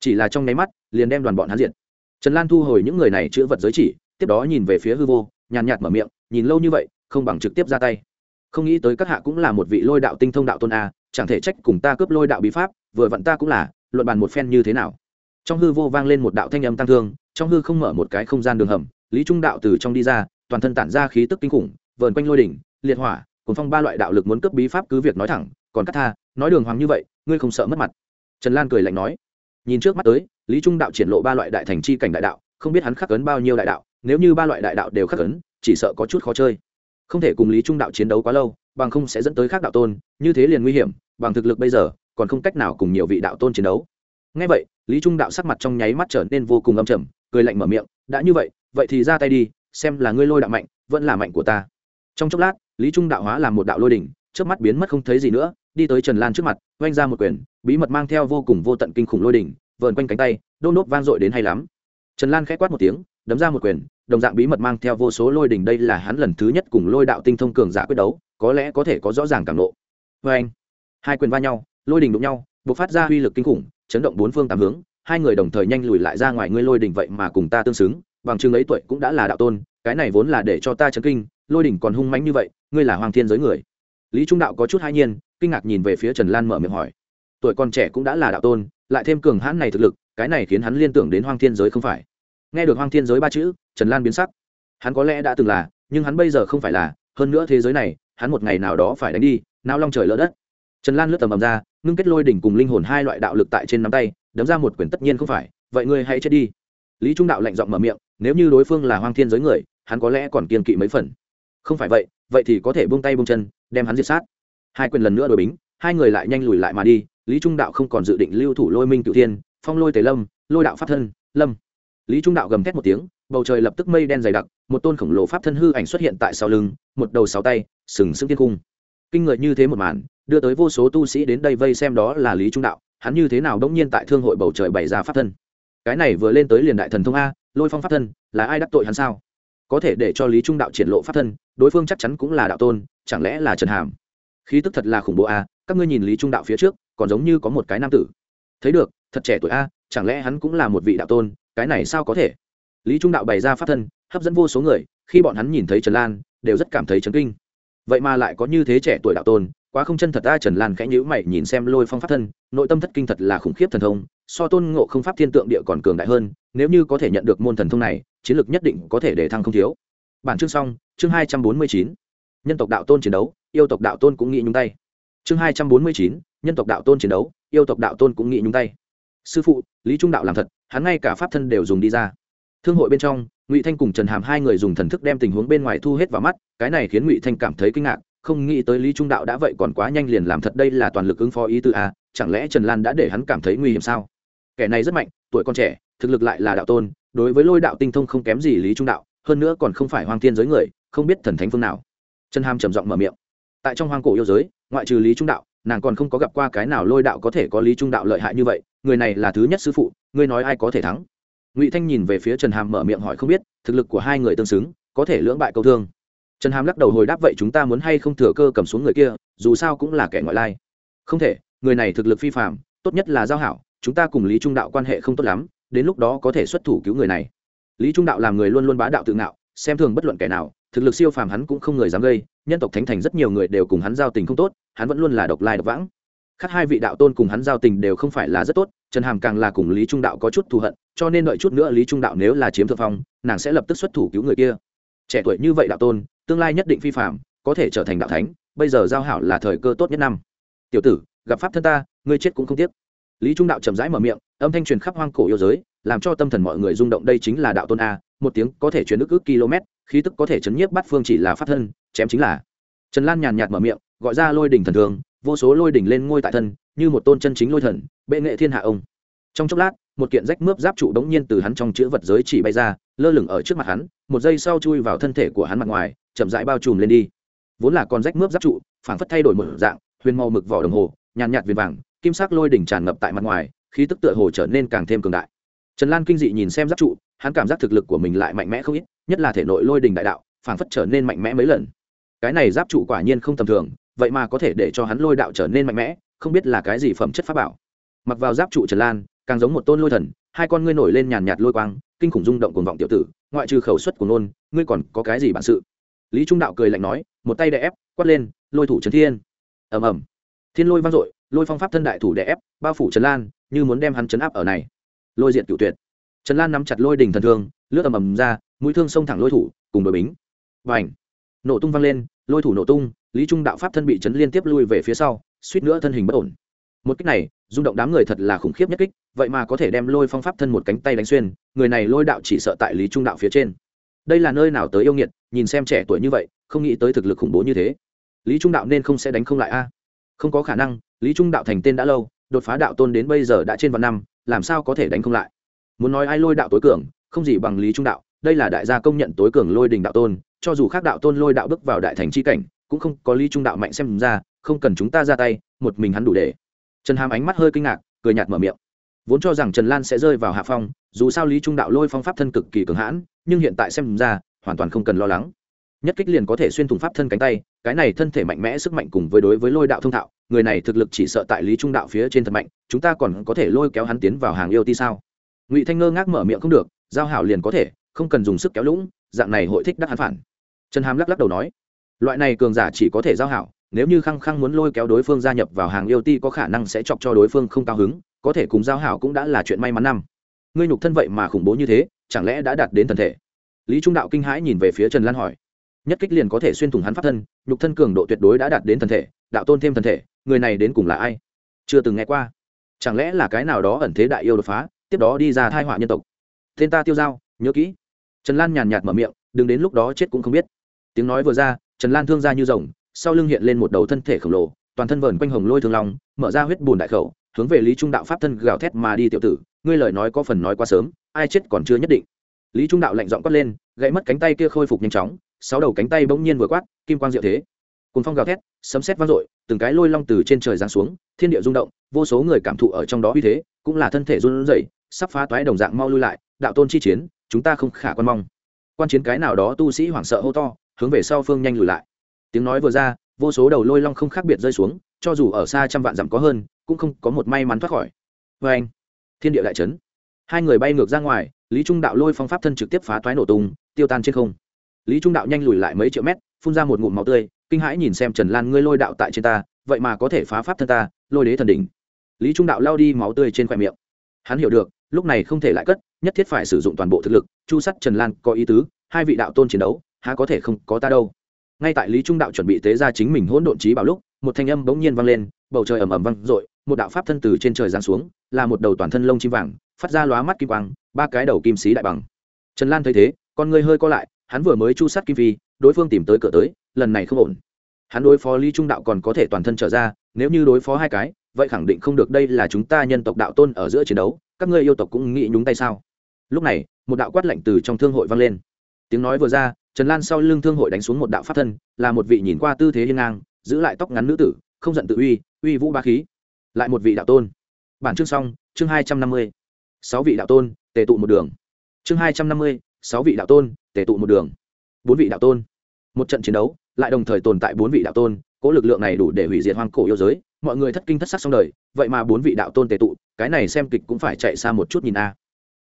Chỉ là trong nháy mắt, liền đem đoàn bọn hắn diện trần lan thu hồi những người này chữa vật giới chỉ, tiếp đó nhìn về phía hư vô, nhàn nhạt mở miệng, nhìn lâu như vậy, không bằng trực tiếp ra tay. Không nghĩ tới các hạ cũng là một vị lôi đạo tinh thông đạo tôn a, chẳng thể trách cùng ta cướp lôi đạo bí pháp, vừa vặn ta cũng là, luận bàn một phen như thế nào. Trong hư vô vang lên một đạo thanh âm tăng thương trong hư không mở một cái không gian đường hầm, lý trung đạo từ trong đi ra, toàn thân tản ra khí tức kinh khủng, vờn quanh lôi đỉnh, liệt hỏa cùng phong ba loại đạo lực muốn cướp bí pháp cứ việc nói thẳng, còn cắt tha, nói đường hoàng như vậy, ngươi không sợ mất mặt. Trần lan cười lạnh nói. Nhìn trước mắt tới, lý trung đạo triển lộ ba loại đại thành chi cảnh đại đạo, không biết hắn khắc ấn bao nhiêu đại đạo, nếu như ba loại đại đạo đều khắc ấn, chỉ sợ có chút khó chơi. Không thể cùng lý trung đạo chiến đấu quá lâu, bằng không sẽ dẫn tới khác đạo tôn, như thế liền nguy hiểm, bằng thực lực bây giờ, còn không cách nào cùng nhiều vị đạo tôn chiến đấu. Ngay vậy, lý trung đạo sắc mặt trong nháy mắt trở nên vô cùng âm trầm cười lạnh mở miệng, đã như vậy vậy thì ra tay đi, xem là ngươi lôi đạo mạnh, vẫn là mạnh của ta. Trong chốc lát, lý trung đạo hóa làm một đạo lôi đỉnh trước mắt biến mất không thấy gì nữa, đi tới trần lan trước mặt, oanh ra một quyền, bí mật mang theo vô cùng vô tận kinh khủng lôi đỉnh, vờn quanh cánh tay, đôn đốt vang dội đến hay lắm. Trần lan k h ẽ quát một tiếng, đấm ra một quyền, đồng dạng bí mật mang theo vô số lôi đỉnh đây là hắn lần thứ nhất cùng lôi đạo tinh thông cường giả quyết đấu, có lẽ có thể có rõ ràng cảm lộ. Vê anh hai quyền va nhau, lôi đỉnh đụng nhau b ộ c phát ra uy lực kinh khủng, chấn động bốn phương tám hướng hai người đồng thời nhanh lùi lại ra ngoài ngươi lôi đỉnh vậy mà cùng ta tương xứng, bằng chứng ấy tuổi cũng đã là đạo tôn, cái này vốn là để cho ta chấn kinh, lôi đỉnh còn hung mánh như vậy, ngươi là hoàng thiên giới người. Lý trung đạo có chút hai nhiên, kinh ngạc nhìn về phía trần lan mở miệng hỏi. Tuổi còn trẻ cũng đã là đạo tôn, lại thêm cường hãn này thực lực, cái này khiến hắn liên tưởng đến hoang thiên giới không phải. Nghe được hoang thiên giới ba chữ, trần lan biến sắc. Hắn có lẽ đã từng là, nhưng hắn bây giờ không phải là, hơn nữa thế giới này, hắn một ngày nào đó phải đánh đi, nao long trời lỡ đất. Trần lan lướt tầm ầm ra, ngưng kết lôi đỉnh cùng linh hồn hai loại đạo lực tại trên nắm tay đấm ra một quyền tất nhiên không phải, vậy ngươi hãy chết đi. Lý trung đạo lạnh giọng mở miệng, nếu như đối phương là hoang thiên giới người, hắn có lẽ còn kiên kỵ mấy phần. Không phải vậy vậy thì có thể buông tay buông chân, đem hắn diệt sát. Hai quyền lần nữa đổi bính, hai người lại nhanh lùi lại mà đi, lý trung đạo không còn dự định lưu thủ lôi minh cựu thiên, phong lôi tề lâm, lôi đạo pháp thân, lâm. Lý trung đạo gầm thét một tiếng, bầu trời lập tức mây đen dày đặc, một tôn khổng lồ pháp thân hư ảnh xuất hiện tại sau lưng, một đầu sáu tay, sừng sững thiên cung. Kinh người như thế một màn, đưa tới vô số tu sĩ đến đây vây xem đó là lý trung đạo hắn như thế nào đống nhiên tại thương hội bầu trời bày ra pháp thân? Cái này vừa lên tới liền đại thần thông a, lôi phong pháp thân, là ai đắc tội hắn sao? Có thể để cho lý trung đạo triển lộ pháp thân, đối phương chắc chắn cũng là đạo tôn, chẳng lẽ là trần hàm? Khí tức thật là khủng bố a, các ngươi nhìn lý trung đạo phía trước, còn giống như có một cái nam tử. Thấy được, thật trẻ tuổi a, chẳng lẽ hắn cũng là một vị đạo tôn, cái này sao có thể? Lý trung đạo bày ra pháp thân, hấp dẫn vô số người, khi bọn hắn nhìn thấy trần lan, đều rất cảm thấy chấn kinh. Vậy mà lại có như thế trẻ tuổi đạo tôn quá không chân thật ta trần lan khẽ nhữ mày nhìn xem lôi phong pháp thân, nội tâm thất kinh thật là khủng khiếp thần thông, so tôn ngộ không pháp thiên tượng địa còn cường đại hơn, nếu như có thể nhận được môn thần thông này, chiến lược nhất định có thể để thăng không thiếu. Bản chương xong, chương hai trăm bốn mươi chín. Nhân tộc đạo tôn chiến đấu, yêu tộc đạo tôn cũng nghĩ nhúng tay. Chương hai trăm bốn mươi chín, nhân tộc đạo tôn chiến đấu, yêu tộc đạo tôn cũng nghĩ nhúng tay. Sư phụ, lý trung đạo làm thật, hắn ngay cả pháp thân đều dùng đi ra. Thương hội bên trong, ngụy thanh cùng trần hàm hai người dùng thần thức đem tình huống bên ngoài thu hết vào mắt, cái này khiến ngụy thanh cảm thấy kinh ngạc không nghĩ tới lý trung đạo đã vậy còn quá nhanh liền làm thật đây là toàn lực ứng phó ý tư a chẳng lẽ trần lan đã để hắn cảm thấy nguy hiểm sao? Kẻ này rất mạnh, tuổi còn trẻ, thực lực lại là đạo tôn, đối với lôi đạo tinh thông không kém gì lý trung đạo, hơn nữa còn không phải hoang thiên giới người, không biết thần thánh phương nào. Trần hàm trầm giọng mở miệng. Tại trong hoang cổ yêu giới, ngoại trừ lý trung đạo, nàng còn không có gặp qua cái nào lôi đạo có thể có lý trung đạo lợi hại như vậy, người này là thứ nhất sư phụ, ngươi nói ai có thể thắng? Ngụy thanh nhìn về phía trần hàm mở miệng hỏi không biết, thực lực của hai người tương xứng, có thể lưỡng bại câu thương trần hàm lắc đầu hồi đáp, vậy chúng ta muốn hay không thừa cơ cầm xuống người kia, dù sao cũng là kẻ ngoại lai. Không thể, người này thực lực phi phạm tốt nhất là giao hảo, chúng ta cùng lý trung đạo quan hệ không tốt lắm, đến lúc đó có thể xuất thủ cứu người này. Lý trung đạo làm người luôn luôn bá đạo tự ngạo, xem thường bất luận kẻ nào, thực lực siêu phàm hắn cũng không người dám gây, nhân tộc thánh thành rất nhiều người đều cùng hắn giao tình không tốt, hắn vẫn luôn là độc lai độc vãng. Khác hai vị đạo tôn cùng hắn giao tình đều không phải là rất tốt, trần hàm càng là cùng lý trung đạo có chút thù hận, cho nên đợi chút nữa lý trung đạo nếu là chiếm thượng phong, nàng sẽ lập tức xuất thủ cứu người kia trẻ tuổi như vậy đạo tôn, tương lai nhất định phi phạm có thể trở thành đạo thánh, bây giờ giao hảo là thời cơ tốt nhất năm. Tiểu tử, gặp pháp thân ta, ngươi chết cũng không tiếc. Lý trung đạo chậm rãi mở miệng, âm thanh truyền khắp hoang cổ yêu giới, làm cho tâm thần mọi người rung động đây chính là đạo tôn a, một tiếng có thể truyền ức ước km, khí tức có thể chấn nhiếp bắt phương chỉ là pháp thân, chém chính là. Trần lan nhàn nhạt mở miệng, gọi ra lôi đỉnh thần thường, vô số lôi đỉnh lên ngôi tại thân, như một tôn chân chính lôi thần, bệ nghệ thiên hạ ông. Trong chốc lát, một kiện rách mướp giáp trụ đống nhiên từ hắn trong chữ vật giới chỉ bay ra lơ lửng ở trước mặt hắn, một giây sau chui vào thân thể của hắn mặt ngoài, chậm rãi bao trùm lên đi. Vốn là con rách mướp giáp trụ, phảng phất thay đổi một dạng, huyền màu mực vỏ đồng hồ, nhàn nhạt viền vàng, kim sắc lôi đỉnh tràn ngập tại mặt ngoài, khí tức tựa hồ trở nên càng thêm cường đại. Trần lan kinh dị nhìn xem giáp trụ, hắn cảm giác thực lực của mình lại mạnh mẽ không ít, nhất là thể nội lôi đỉnh đại đạo, phảng phất trở nên mạnh mẽ mấy lần. Cái này giáp trụ quả nhiên không tầm thường, vậy mà có thể để cho hắn lôi đạo trở nên mạnh mẽ, không biết là cái gì phẩm chất pháp bảo. Mặc vào giáp trụ trần lan, càng giống một tôn lôi thần, hai con ngươi nổi lên nhàn nhạt lôi quang kinh khủng rung động cuồng vọng tiểu tử, ngoại trừ khẩu suất của nôn ngươi còn có cái gì bản sự? Lý trung đạo cười lạnh nói, một tay đè ép, quát lên, lôi thủ trấn thiên. Ầm ầm. Thiên lôi vang dội, lôi phong pháp thân đại thủ đè ép, bao phủ trần lan, như muốn đem hắn chấn áp ở này. Lôi diện cựu tuyệt. Trần lan nắm chặt lôi đỉnh thần thương, lướt ầm ầm ra, mũi thương xông thẳng lôi thủ, cùng đội bính. Và ảnh nổ tung vang lên, lôi thủ nổ tung, lý trung đạo pháp thân bị chấn liên tiếp lui về phía sau, suýt nữa thân hình bất ổn. Một cách này rung động đám người thật là khủng khiếp nhất kích, vậy mà có thể đem lôi phong pháp thân một cánh tay đánh xuyên, người này lôi đạo chỉ sợ tại lý trung đạo phía trên. Đây là nơi nào tới yêu nghiệt, nhìn xem trẻ tuổi như vậy, không nghĩ tới thực lực khủng bố như thế. Lý trung đạo nên không sẽ đánh không lại a. Không có khả năng, lý trung đạo thành tên đã lâu, đột phá đạo tôn đến bây giờ đã trên vạn năm, làm sao có thể đánh không lại? Muốn nói ai lôi đạo tối cường, không gì bằng lý trung đạo, đây là đại gia công nhận tối cường lôi đình đạo tôn, cho dù khác đạo tôn lôi đạo bước vào đại thành c h i cảnh, cũng không có lý trung đạo mạnh xem ra, không cần chúng ta ra tay, một mình hắn đủ để trần hàm ánh mắt hơi kinh ngạc, cười nhạt mở miệng. Vốn cho rằng trần lan sẽ rơi vào hạ phong, dù sao lý trung đạo lôi phong pháp thân cực kỳ cường hãn, nhưng hiện tại xem ra, hoàn toàn không cần lo lắng. Nhất kích liền có thể xuyên thủng pháp thân cánh tay, cái này thân thể mạnh mẽ sức mạnh cùng với đối với lôi đạo thông thạo, người này thực lực chỉ sợ tại lý trung đạo phía trên thật mạnh, chúng ta còn có thể lôi kéo hắn tiến vào hàng yêu ti sao? Ngụy thanh ngơ ngác mở miệng không được, giao hảo liền có thể, không cần dùng sức kéo lũng, dạng này hội thích đắc hắn phản. Trần hàm lắc lắc đầu nói, loại này cường giả chỉ có thể giao hảo nếu như khăng khăng muốn lôi kéo đối phương gia nhập vào hàng yêu ti có khả năng sẽ chọc cho đối phương không cao hứng, có thể cùng giao hảo cũng đã là chuyện may mắn năm. Ngươi nhục thân vậy mà khủng bố như thế, chẳng lẽ đã đạt đến thần thể? Lý trung đạo kinh hãi nhìn về phía trần lan hỏi. Nhất kích liền có thể xuyên thủng hắn pháp thân, nhục thân cường độ tuyệt đối đã đạt đến thần thể, đạo tôn thêm thần thể, người này đến cùng là ai? Chưa từng nghe qua. Chẳng lẽ là cái nào đó ẩn thế đại yêu đột phá, tiếp đó đi ra thai họa nhân tộc? Tên ta tiêu dao nhớ kỹ. Trần lan nhàn nhạt mở miệng, đừng đến lúc đó chết cũng không biết. Tiếng nói vừa ra, trần lan thương ra như rồng sau lưng hiện lên một đầu thân thể khổng lồ, toàn thân vờn quanh hồng lôi thương long, mở ra huyết bùn đại khẩu, hướng về lý trung đạo pháp thân gào thét mà đi tiểu tử, ngươi lời nói có phần nói quá sớm, ai chết còn chưa nhất định. Lý trung đạo lạnh giọng quát lên, gãy mất cánh tay kia khôi phục nhanh chóng, sáu đầu cánh tay bỗng nhiên vừa quát, kim quang diệu thế. Cùng phong gào thét, sấm sét vang dội, từng cái lôi long từ trên trời giáng xuống, thiên địa rung động, vô số người cảm thụ ở trong đó uy thế, cũng là thân thể run rẩy, sắp phá toái đồng dạng mau lui lại, đạo tôn chi chiến, chúng ta không khả quan mong. Quan chiến cái nào đó tu sĩ hoảng sợ hô to, hướng về sau phương nhanh lùi lại tiếng nói vừa ra, vô số đầu lôi long không khác biệt rơi xuống, cho dù ở xa trăm vạn dặm có hơn, cũng không có một may mắn thoát khỏi. Vê anh, thiên địa đại trấn hai người bay ngược ra ngoài, lý trung đạo lôi phong pháp thân trực tiếp phá toái nổ tung, tiêu tan trên không. Lý trung đạo nhanh lùi lại mấy triệu mét, phun ra một ngụm máu tươi, kinh hãi nhìn xem trần lan, ngươi lôi đạo tại trên ta, vậy mà có thể phá pháp thân ta, lôi đế thần đỉnh. Lý trung đạo lao đi máu tươi trên khoe miệng. Hắn hiểu được, lúc này không thể lại cất, nhất thiết phải sử dụng toàn bộ thực lực, chu sắt trần lan có ý tứ, hai vị đạo tôn chiến đấu, há có thể không có ta đâu ngay tại lý trung đạo chuẩn bị tế ra chính mình hỗn độn trí bảo lúc, một thanh âm bỗng nhiên vang lên, bầu trời ầm ầm vang dội, một đạo pháp thân từ trên trời giáng xuống, là một đầu toàn thân lông chim vàng, phát ra lóa mắt kim quang, ba cái đầu kim xí đại bằng. Trần lan thấy thế, con người hơi co lại, hắn vừa mới chu sát kim phi, đối phương tìm tới cửa tới, lần này không ổn. Hắn đối phó lý trung đạo còn có thể toàn thân trở ra, nếu như đối phó hai cái, vậy khẳng định không được đây là chúng ta nhân tộc đạo tôn ở giữa chiến đấu, các ngươi yêu tộc cũng nghĩ nhúng tay sao? Lúc này, một đạo quát lạnh từ trong thương hội vang lên. Tiếng nói vừa ra trần lan sau lưng thương hội đánh xuống một đạo pháp thân, là một vị nhìn qua tư thế hiên ngang, giữ lại tóc ngắn nữ tử, không giận tự uy uy vũ ba khí. Lại một vị đạo tôn. Bản chương xong, chương hai trăm năm mươi. Sáu vị đạo tôn, tề tụ một đường. Chương hai trăm năm mươi, sáu vị đạo tôn, tề tụ một đường. Bốn vị đạo tôn. Một trận chiến đấu, lại đồng thời tồn tại bốn vị đạo tôn cỗ lực lượng này đủ để hủy diệt hoang cổ yêu giới. Mọi người thất kinh thất sắc xong đời, vậy mà bốn vị đạo tôn tề tụ, cái này xem kịch cũng phải chạy xa một chút nhìn a.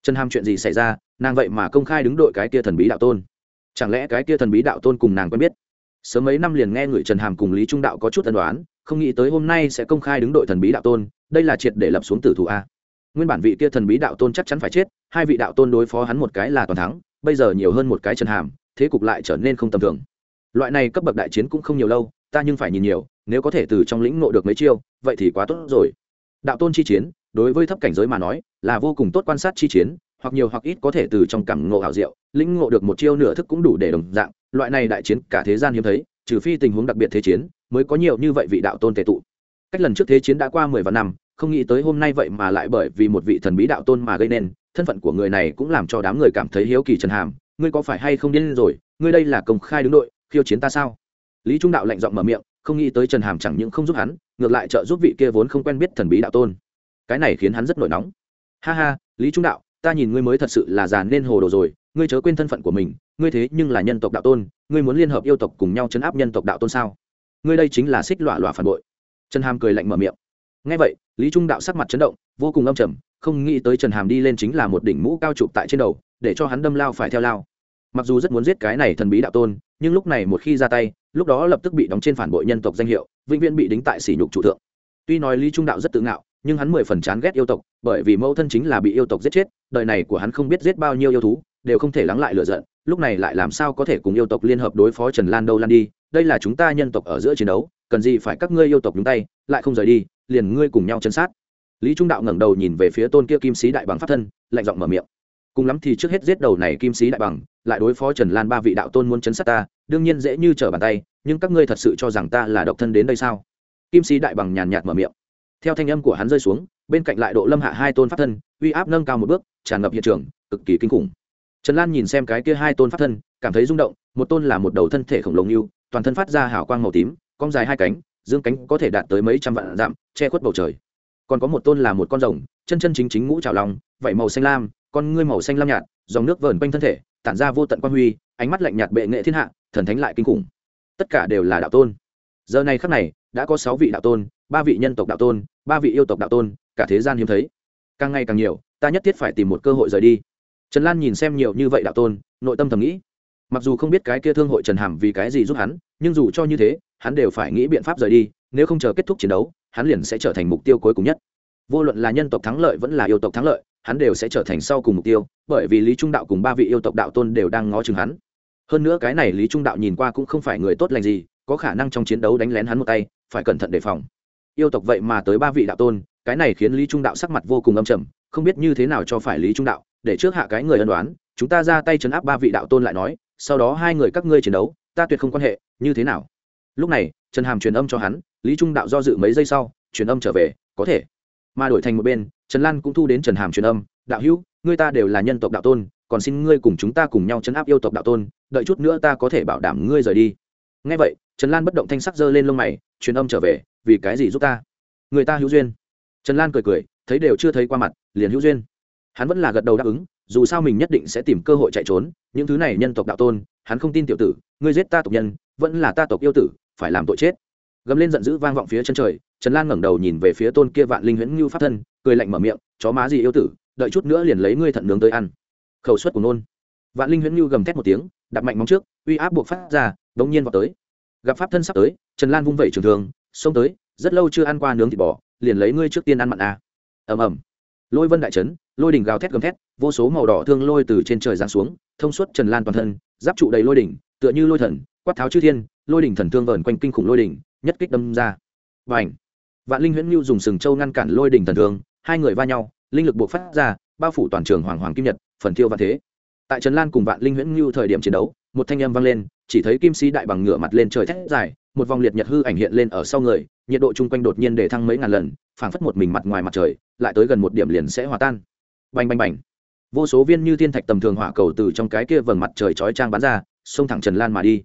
Trần hàm chuyện gì xảy ra, nàng vậy mà công khai đứng đội cái kia thần bí đạo tôn chẳng lẽ cái kia thần bí đạo tôn cùng nàng quen biết? Sớm mấy năm liền nghe người trần hàm cùng lý trung đạo có chút tân đoán không nghĩ tới hôm nay sẽ công khai đứng đội thần bí đạo tôn, đây là triệt để lập xuống tử thủ a. Nguyên bản vị kia thần bí đạo tôn chắc chắn phải chết, hai vị đạo tôn đối phó hắn một cái là toàn thắng, bây giờ nhiều hơn một cái trần hàm, thế cục lại trở nên không tầm thường. Loại này cấp bậc đại chiến cũng không nhiều lâu, ta nhưng phải nhìn nhiều, nếu có thể từ trong lĩnh ngộ được mấy chiêu, vậy thì quá tốt rồi. Đạo tôn chi chiến, đối với thấp cảnh giới mà nói, là vô cùng tốt quan sát chi chiến hoặc nhiều hoặc ít có thể từ trong cảm ngộ hảo diệu, lĩnh ngộ được một chiêu nửa thức cũng đủ để đồng dạng, loại này đại chiến cả thế gian hiếm thấy, trừ phi tình huống đặc biệt thế chiến, mới có nhiều như vậy vị đạo tôn tề tụ. Cách lần trước thế chiến đã qua mười vạn năm, không nghĩ tới hôm nay vậy mà lại bởi vì một vị thần bí đạo tôn mà gây nên, thân phận của người này cũng làm cho đám người cảm thấy hiếu kỳ trần hàm, ngươi có phải hay không điên rồi? Ngươi đây là công khai đứng đội, khiêu chiến ta sao? Lý trung đạo lạnh giọng mở miệng, không nghĩ tới trần hàm chẳng những không giúp hắn, ngược lại trợ giúp vị kia vốn không quen biết thần bí đạo tôn. Cái này khiến hắn rất nổi nóng. Ha ha, lý trung đạo ta nhìn ngươi mới thật sự là già nên hồ đồ rồi, ngươi chớ quên thân phận của mình, ngươi thế nhưng là nhân tộc đạo tôn, ngươi muốn liên hợp yêu tộc cùng nhau chấn áp nhân tộc đạo tôn sao? Ngươi đây chính là xích lọa lọa phản bội. Trần hàm cười lạnh mở miệng. Ngay vậy, lý trung đạo sắc mặt chấn động, vô cùng âm trầm, không nghĩ tới trần hàm đi lên chính là một đỉnh mũ cao chụp tại trên đầu, để cho hắn đâm lao phải theo lao. Mặc dù rất muốn giết cái này thần bí đạo tôn, nhưng lúc này một khi ra tay, lúc đó lập tức bị đóng trên phản bội nhân tộc danh hiệu, vĩnh viễn bị đính tại sỉ nhục chủ thượng. Tuy nói lý trung đạo rất tự ngạo nhưng hắn mười phần chán ghét yêu tộc, bởi vì mẫu thân chính là bị yêu tộc giết chết, đời này của hắn không biết giết bao nhiêu yêu thú, đều không thể lắng lại lựa giận, lúc này lại làm sao có thể cùng yêu tộc liên hợp đối phó trần lan đâu lan đi, đây là chúng ta nhân tộc ở giữa chiến đấu, cần gì phải các ngươi yêu tộc nhúng tay, lại không rời đi, liền ngươi cùng nhau chân sát. Lý trung đạo ngẩng đầu nhìn về phía tôn kia kim sĩ đại bằng pháp thân, lạnh giọng mở miệng. Cùng lắm thì trước hết giết đầu này kim sĩ đại bằng, lại đối phó trần lan ba vị đạo tôn muốn chấn sát ta, đương nhiên dễ như trở bàn tay, nhưng các ngươi thật sự cho rằng ta là độc thân đến đây sao? Kim sĩ đại bằng nhàn nhạt mở miệng theo thanh âm của hắn rơi xuống, bên cạnh lại độ lâm hạ hai tôn pháp thân, uy áp nâng cao một bước, tràn ngập hiện trường, cực kỳ kinh khủng. Trần lan nhìn xem cái kia hai tôn pháp thân, cảm thấy rung động, một tôn là một đầu thân thể khổng lồ như, toàn thân phát ra hào quang màu tím, cong dài hai cánh, dương cánh có thể đạt tới mấy trăm vạn dặm, che khuất bầu trời. Còn có một tôn là một con rồng, chân chân chính chính ngũ trào lòng vảy màu xanh lam, con ngươi màu xanh lam nhạt, dòng nước vờn quanh thân thể, tản ra vô tận quan huy, ánh mắt lạnh nhạt bệ nghệ thiên hạ, thần thánh lại kinh khủng. Tất cả đều là đạo tôn. Giờ này khắc này đã có sáu vị đạo tôn, ba vị nhân tộc đạo tôn, ba vị yêu tộc đạo tôn, cả thế gian hiếm thấy. Càng ngày càng nhiều, ta nhất thiết phải tìm một cơ hội rời đi. Trần lan nhìn xem nhiều như vậy đạo tôn, nội tâm thầm nghĩ. Mặc dù không biết cái kia thương hội trần hàm vì cái gì giúp hắn, nhưng dù cho như thế, hắn đều phải nghĩ biện pháp rời đi, nếu không chờ kết thúc chiến đấu, hắn liền sẽ trở thành mục tiêu cuối cùng nhất. Vô luận là nhân tộc thắng lợi vẫn là yêu tộc thắng lợi, hắn đều sẽ trở thành sau cùng mục tiêu, bởi vì lý trung đạo cùng ba vị yêu tộc đạo tôn đều đang ngó chừng hắn. Hơn nữa cái này lý trung đạo nhìn qua cũng không phải người tốt lành gì, có khả năng trong chiến đấu đánh lén hắn một tay phải cẩn thận đề phòng. Yêu tộc vậy mà tới ba vị đạo tôn, cái này khiến lý trung đạo sắc mặt vô cùng âm trầm, không biết như thế nào cho phải lý trung đạo, để trước hạ cái người ân đoán chúng ta ra tay chấn áp ba vị đạo tôn lại nói, sau đó hai người các ngươi chiến đấu, ta tuyệt không quan hệ, như thế nào? Lúc này, trần hàm truyền âm cho hắn, lý trung đạo do dự mấy giây sau, truyền âm trở về, có thể. Mà đổi thành một bên, trần lan cũng thu đến trần hàm truyền âm, đạo hữu, ngươi ta đều là nhân tộc đạo tôn, còn xin ngươi cùng chúng ta cùng nhau chấn áp yêu tộc đạo tôn, đợi chút nữa ta có thể bảo đảm ngươi rời đi. Ngay vậy trần lan bất động thanh sắc dơ lên lông mày, truyền âm trở về, vì cái gì giúp ta? Người ta hữu duyên. Trần lan cười cười, thấy đều chưa thấy qua mặt, liền hữu duyên. Hắn vẫn là gật đầu đáp ứng, dù sao mình nhất định sẽ tìm cơ hội chạy trốn, những thứ này nhân tộc đạo tôn, hắn không tin tiểu tử, ngươi giết ta tộc nhân, vẫn là ta tộc yêu tử, phải làm tội chết. Gầm lên giận dữ vang vọng phía chân trời, trần lan ngẩng đầu nhìn về phía tôn kia vạn linh huyễn ngưu pháp thân, cười lạnh mở miệng, chó má gì yêu tử, đợi chút nữa liền lấy ngươi thận nướng tới ăn. Khẩu suất của nôn. Vạn linh huyễn ngưu gầm thét một tiếng đặt mạnh móng trước, uy áp buộc phát ra, đống nhiên vào tới gặp pháp thân sắp tới, trần lan vung vẩy trường thường xông tới, rất lâu chưa ăn qua nướng thịt bò, liền lấy ngươi trước tiên ăn mặn a à. ầm ầm. Lôi vân đại trấn, lôi đỉnh gào thét gầm thét, vô số màu đỏ thương lôi từ trên trời giáng xuống, thông suốt trần lan toàn thân, giáp trụ đầy lôi đỉnh, tựa như lôi thần, quát tháo chư thiên, lôi đỉnh thần thương vờn quanh kinh khủng lôi đỉnh, nhất kích đâm ra. Và ảnh vạn linh huyễn nhu dùng sừng châu ngăn cản lôi đỉnh thần thương, hai người va nhau, linh lực buộc phát ra, bao phủ toàn trường hoàng hoàng kim nhật, phần thiêu và thế. Tại trần lan cùng vạn linh huyễn nhu thời điểm chiến đấu một thanh âm vang lên, chỉ thấy kim sĩ đại bằng ngửa mặt lên trời thét dài, một vòng liệt nhật hư ảnh hiện lên ở sau người, nhiệt độ chung quanh đột nhiên để thăng mấy ngàn lần, phảng phất một mình mặt ngoài mặt trời, lại tới gần một điểm liền sẽ hòa tan. Bành bành bành. Vô số viên như thiên thạch tầm thường hỏa cầu từ trong cái kia vầng mặt trời chói trang bắn ra, xông thẳng trần lan mà đi.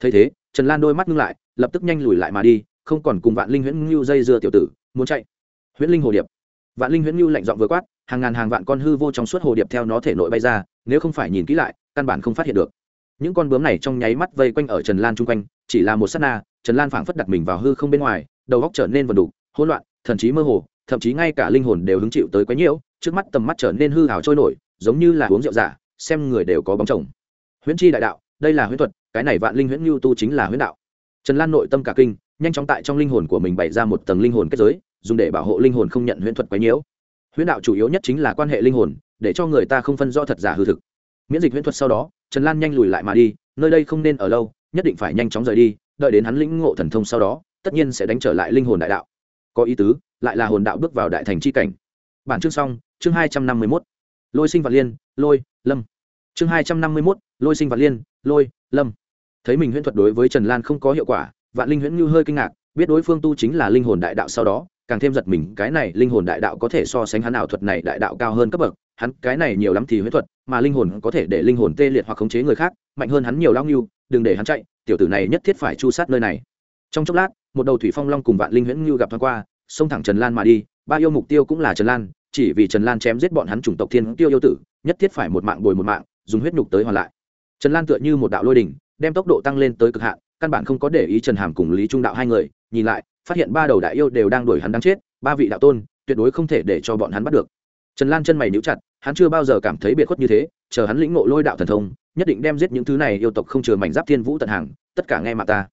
Thấy thế, trần lan đôi mắt ngưng lại, lập tức nhanh lùi lại mà đi, không còn cùng vạn linh huyễn ngưu dây dưa tiểu tử, muốn chạy. Huyễn linh hồ điệp. Vạn linh huyễn ngưu lạnh giọng vừa quát, hàng ngàn hàng vạn con hư vô trong suốt hồ điệp theo nó thể nội bay ra, nếu không phải nhìn kỹ lại, căn bản không phát hiện được những con bướm này trong nháy mắt vây quanh ở trần lan chung quanh, chỉ là một s á t na, trần lan phảng phất đặt mình vào hư không bên ngoài, đầu góc trở nên vần đục, hỗn loạn thần trí mơ hồ, thậm chí ngay cả linh hồn đều hứng chịu tới quấy nhiễu trước mắt tầm mắt trở nên hư hào trôi nổi, giống như là uống rượu giả, xem người đều có bóng chồng. Huyễn chi đại đạo, đây là huyễn thuật, cái này vạn linh huyễn nhu tu chính là huyễn đạo. Trần lan nội tâm cả kinh, nhanh chóng tại trong linh hồn của mình bày ra một tầng linh hồn kết giới, dùng để bảo hộ linh hồn không nhận huyễn thuật quấy nhiễu huyễn đạo chủ yếu nhất chính là quan hệ linh hồn, để cho người ta không phân rõ thật giả hư thực miễn dịch huyễn thuật sau đó, trần lan nhanh lùi lại mà đi, nơi đây không nên ở lâu, nhất định phải nhanh chóng rời đi, đợi đến hắn lĩnh ngộ thần thông sau đó, tất nhiên sẽ đánh trở lại linh hồn đại đạo. Có ý tứ, lại là hồn đạo bước vào đại thành c h i cảnh. Bản chương xong, chương hai trăm năm mươi mốt. Lôi sinh vật liên, lôi, lâm. Chương hai trăm năm mươi mốt, lôi sinh vật liên, lôi, lâm. Thấy mình huyễn thuật đối với trần lan không có hiệu quả, vạn linh huyễn như hơi kinh ngạc, biết đối phương tu chính là linh hồn đại đạo sau đó, càng thêm giật mình, cái này linh hồn đại đạo có thể so sánh hắn ảo thuật này đại đạo cao hơn cấp bậc hắn cái này nhiều lắm thì huyễn thuật, mà linh hồn có thể để linh hồn tê liệt hoặc khống chế người khác, mạnh hơn hắn nhiều lao nghiêu đừng để hắn chạy, tiểu tử này nhất thiết phải chu sát nơi này. Trong chốc lát, một đầu thủy phong long cùng vạn linh huyễn ngưu gặp thoáng qua, xông thẳng trần lan mà đi, ba yêu mục tiêu cũng là trần lan, chỉ vì trần lan chém giết bọn hắn chủng tộc thiên tiêu yêu tử, nhất thiết phải một mạng bồi một mạng, dùng huyết nhục tới hoàn lại. Trần lan tựa như một đạo lôi đỉnh, đem tốc độ tăng lên tới cực hạn, căn bản không có để ý trần hàm cùng lý trung đạo hai người, nhìn lại, phát hiện ba đầu đại yêu đều đang đuổi hắn đáng chết, ba vị đạo tôn, tuyệt đối không thể để cho bọn hắn bắt được trần lan chân mày níu chặt, hắn chưa bao giờ cảm thấy biệt khuất như thế, chờ hắn lĩnh ngộ lôi đạo thần thông, nhất định đem giết những thứ này yêu tộc không chừa mảnh giáp thiên vũ tận hàng, tất cả nghe mà ta.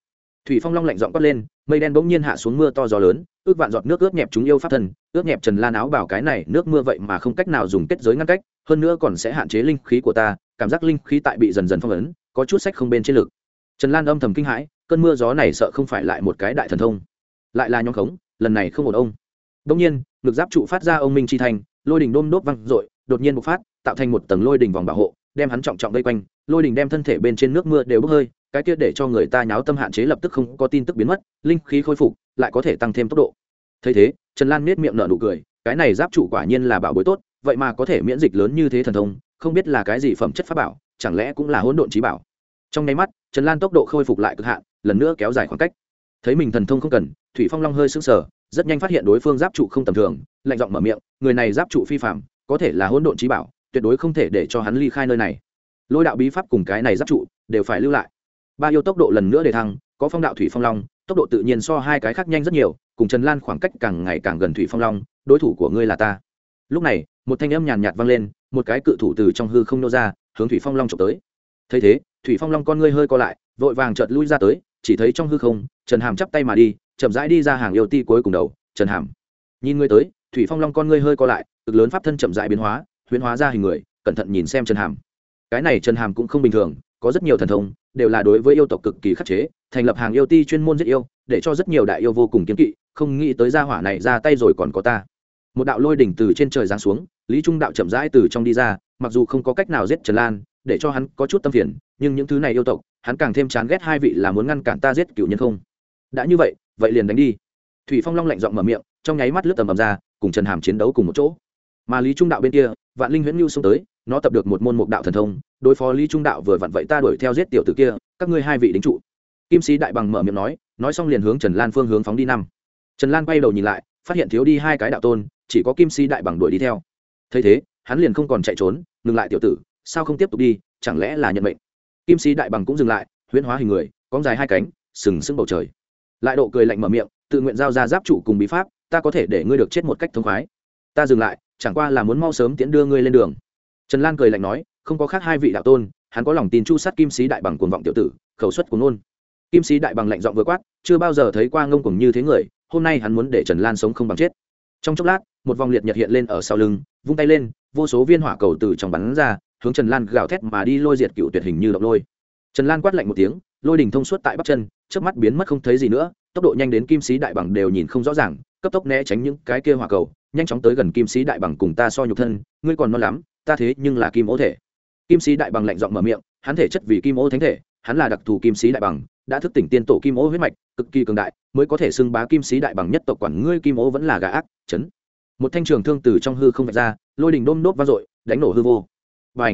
Thủy phong long lạnh giọng quát lên, mây đen bỗng nhiên hạ xuống mưa to gió lớn, ước vạn giọt nước ướt nhẹp chúng yêu pháp thần, ướt nhẹp trần lan áo bảo cái này, nước mưa vậy mà không cách nào dùng kết giới ngăn cách, hơn nữa còn sẽ hạn chế linh khí của ta, cảm giác linh khí tại bị dần dần phong ấn, có chút sách không bên trên lực. Trần lan âm thầm kinh hãi, cơn mưa gió này sợ không phải lại một cái đại thần thông, lại là nhóm khống, lần này không một ông. Đông nhiên, ngực giáp trụ phát ra ông minh chi thành lôi đình đôm đốt văng r đột nhiên bộc phát, tạo thành một tầng lôi đình vòng bảo hộ, đem hắn trọng trọng vây quanh. Lôi đình đem thân thể bên trên nước mưa đều bốc hơi, cái kia để cho người ta nháo tâm hạn chế lập tức không có tin tức biến mất, linh khí khôi phục, lại có thể tăng thêm tốc độ. Thấy thế, trần lan nết miệng nở nụ cười, cái này giáp chủ quả nhiên là bảo bối tốt, vậy mà có thể miễn dịch lớn như thế thần thông, không biết là cái gì phẩm chất pháp bảo, chẳng lẽ cũng là hỗn độn trí bảo. Trong nháy mắt, trần lan tốc độ khôi phục lại cực hạn, lần nữa kéo dài khoảng cách thấy mình thần thông không cần, thủy phong long hơi sững sờ, rất nhanh phát hiện đối phương giáp trụ không tầm thường, lạnh giọng mở miệng, người này giáp trụ phi phạm có thể là hỗn độn trí bảo, tuyệt đối không thể để cho hắn ly khai nơi này. Lôi đạo bí pháp cùng cái này giáp trụ đều phải lưu lại. Ba yêu tốc độ lần nữa để thăng, có phong đạo thủy phong long, tốc độ tự nhiên so hai cái khác nhanh rất nhiều, cùng trần lan khoảng cách càng ngày càng gần thủy phong long, đối thủ của ngươi là ta. Lúc này, một thanh âm nhàn nhạt vang lên, một cái cự thủ từ trong hư không nô ra, hướng thủy phong long trộm tới. Thấy thế, thủy phong long con ngươi hơi co lại, vội vàng chợt lui ra tới chỉ thấy trong hư không, trần hàm chắp tay mà đi, chậm rãi đi ra hàng yêu ti cuối cùng đầu, trần hàm, nhìn ngươi tới, thủy phong long con ngươi hơi co lại, cực lớn pháp thân chậm rãi biến hóa, huyễn hóa ra hình người, cẩn thận nhìn xem trần hàm. Cái này trần hàm cũng không bình thường, có rất nhiều thần thông, đều là đối với yêu tộc cực kỳ khắc chế, thành lập hàng yêu ti chuyên môn giết yêu, để cho rất nhiều đại yêu vô cùng kiếm kỵ, không nghĩ tới gia hỏa này ra tay rồi còn có ta. Một đạo lôi đỉnh từ trên trời giáng xuống, lý trung đạo chậm rãi từ trong đi ra, mặc dù không có cách nào giết trần lan, để cho hắn có chút tâm phiền nhưng những thứ này yêu tộc, hắn càng thêm chán ghét hai vị là muốn ngăn cản ta giết cựu nhân không. Đã như vậy vậy liền đánh đi. Thủy phong long lạnh giọng mở miệng, trong nháy mắt lướt tầm ầm ra, cùng trần hàm chiến đấu cùng một chỗ. Mà lý trung đạo bên kia, vạn linh huyễn nhu xông tới, nó tập được một môn mục đạo thần thông, đối phó lý trung đạo vừa vặn vậy ta đuổi theo giết tiểu tử kia, các ngươi hai vị đính trụ. Kim sĩ đại bằng mở miệng nói nói xong liền hướng trần lan phương hướng phóng đi năm. Trần lan quay đầu nhìn lại, phát hiện thiếu đi hai cái đạo tôn, chỉ có kim sĩ đại bằng đuổi đi theo. Thấy thế, hắn liền không còn chạy trốn, ngừng lại tiểu tử, sao không tiếp tục đi, chẳng lẽ là nhận mệnh? Kim sĩ đại bằng cũng dừng lại, huyễn hóa hình người, cóng dài hai cánh, sừng sững bầu trời. Lại độ cười lạnh mở miệng, tự nguyện giao ra giáp trụ cùng bí pháp, ta có thể để ngươi được chết một cách thông khoái. Ta dừng lại, chẳng qua là muốn mau sớm tiễn đưa ngươi lên đường. Trần lan cười lạnh nói, không có khác hai vị đạo tôn, hắn có lòng tin chu sát kim sĩ đại bằng cuồng vọng tiểu tử, khẩu suất cuồng nôn kim sĩ đại bằng lạnh giọng vừa quát, chưa bao giờ thấy qua ngông cuồng như thế người, hôm nay hắn muốn để trần lan sống không bằng chết. Trong chốc lát, một vòng liệt nhật hiện lên ở sau lưng, vung tay lên, vô số viên hỏa cầu từ trong bắn ra hướng trần lan gào thét mà đi lôi diệt cựu tuyệt hình như động lôi. Trần lan quát lạnh một tiếng, lôi đỉnh thông suốt tại bắp chân, trước mắt biến mất không thấy gì nữa, tốc độ nhanh đến kim sĩ đại bằng đều nhìn không rõ ràng, cấp tốc né tránh những cái kia hỏa cầu, nhanh chóng tới gần kim sĩ đại bằng cùng ta so nhục thân, ngươi còn non lắm, ta thế nhưng là kim ô thể. Kim sĩ đại bằng lạnh giọng mở miệng, hắn thể chất vì kim ô thánh thể, hắn là đặc thù kim sĩ đại bằng, đã thức tỉnh tiên tổ kim ô huyết mạch, cực kỳ cường đại, mới có thể xưng bá kim sĩ đại bằng nhất tộc quản ngươi kim ô vẫn là gà ác, chấn. Một thanh trường thương từ trong hư không vạch ra, lôi đình đôm đốt vang dội, đánh nổ hư vô và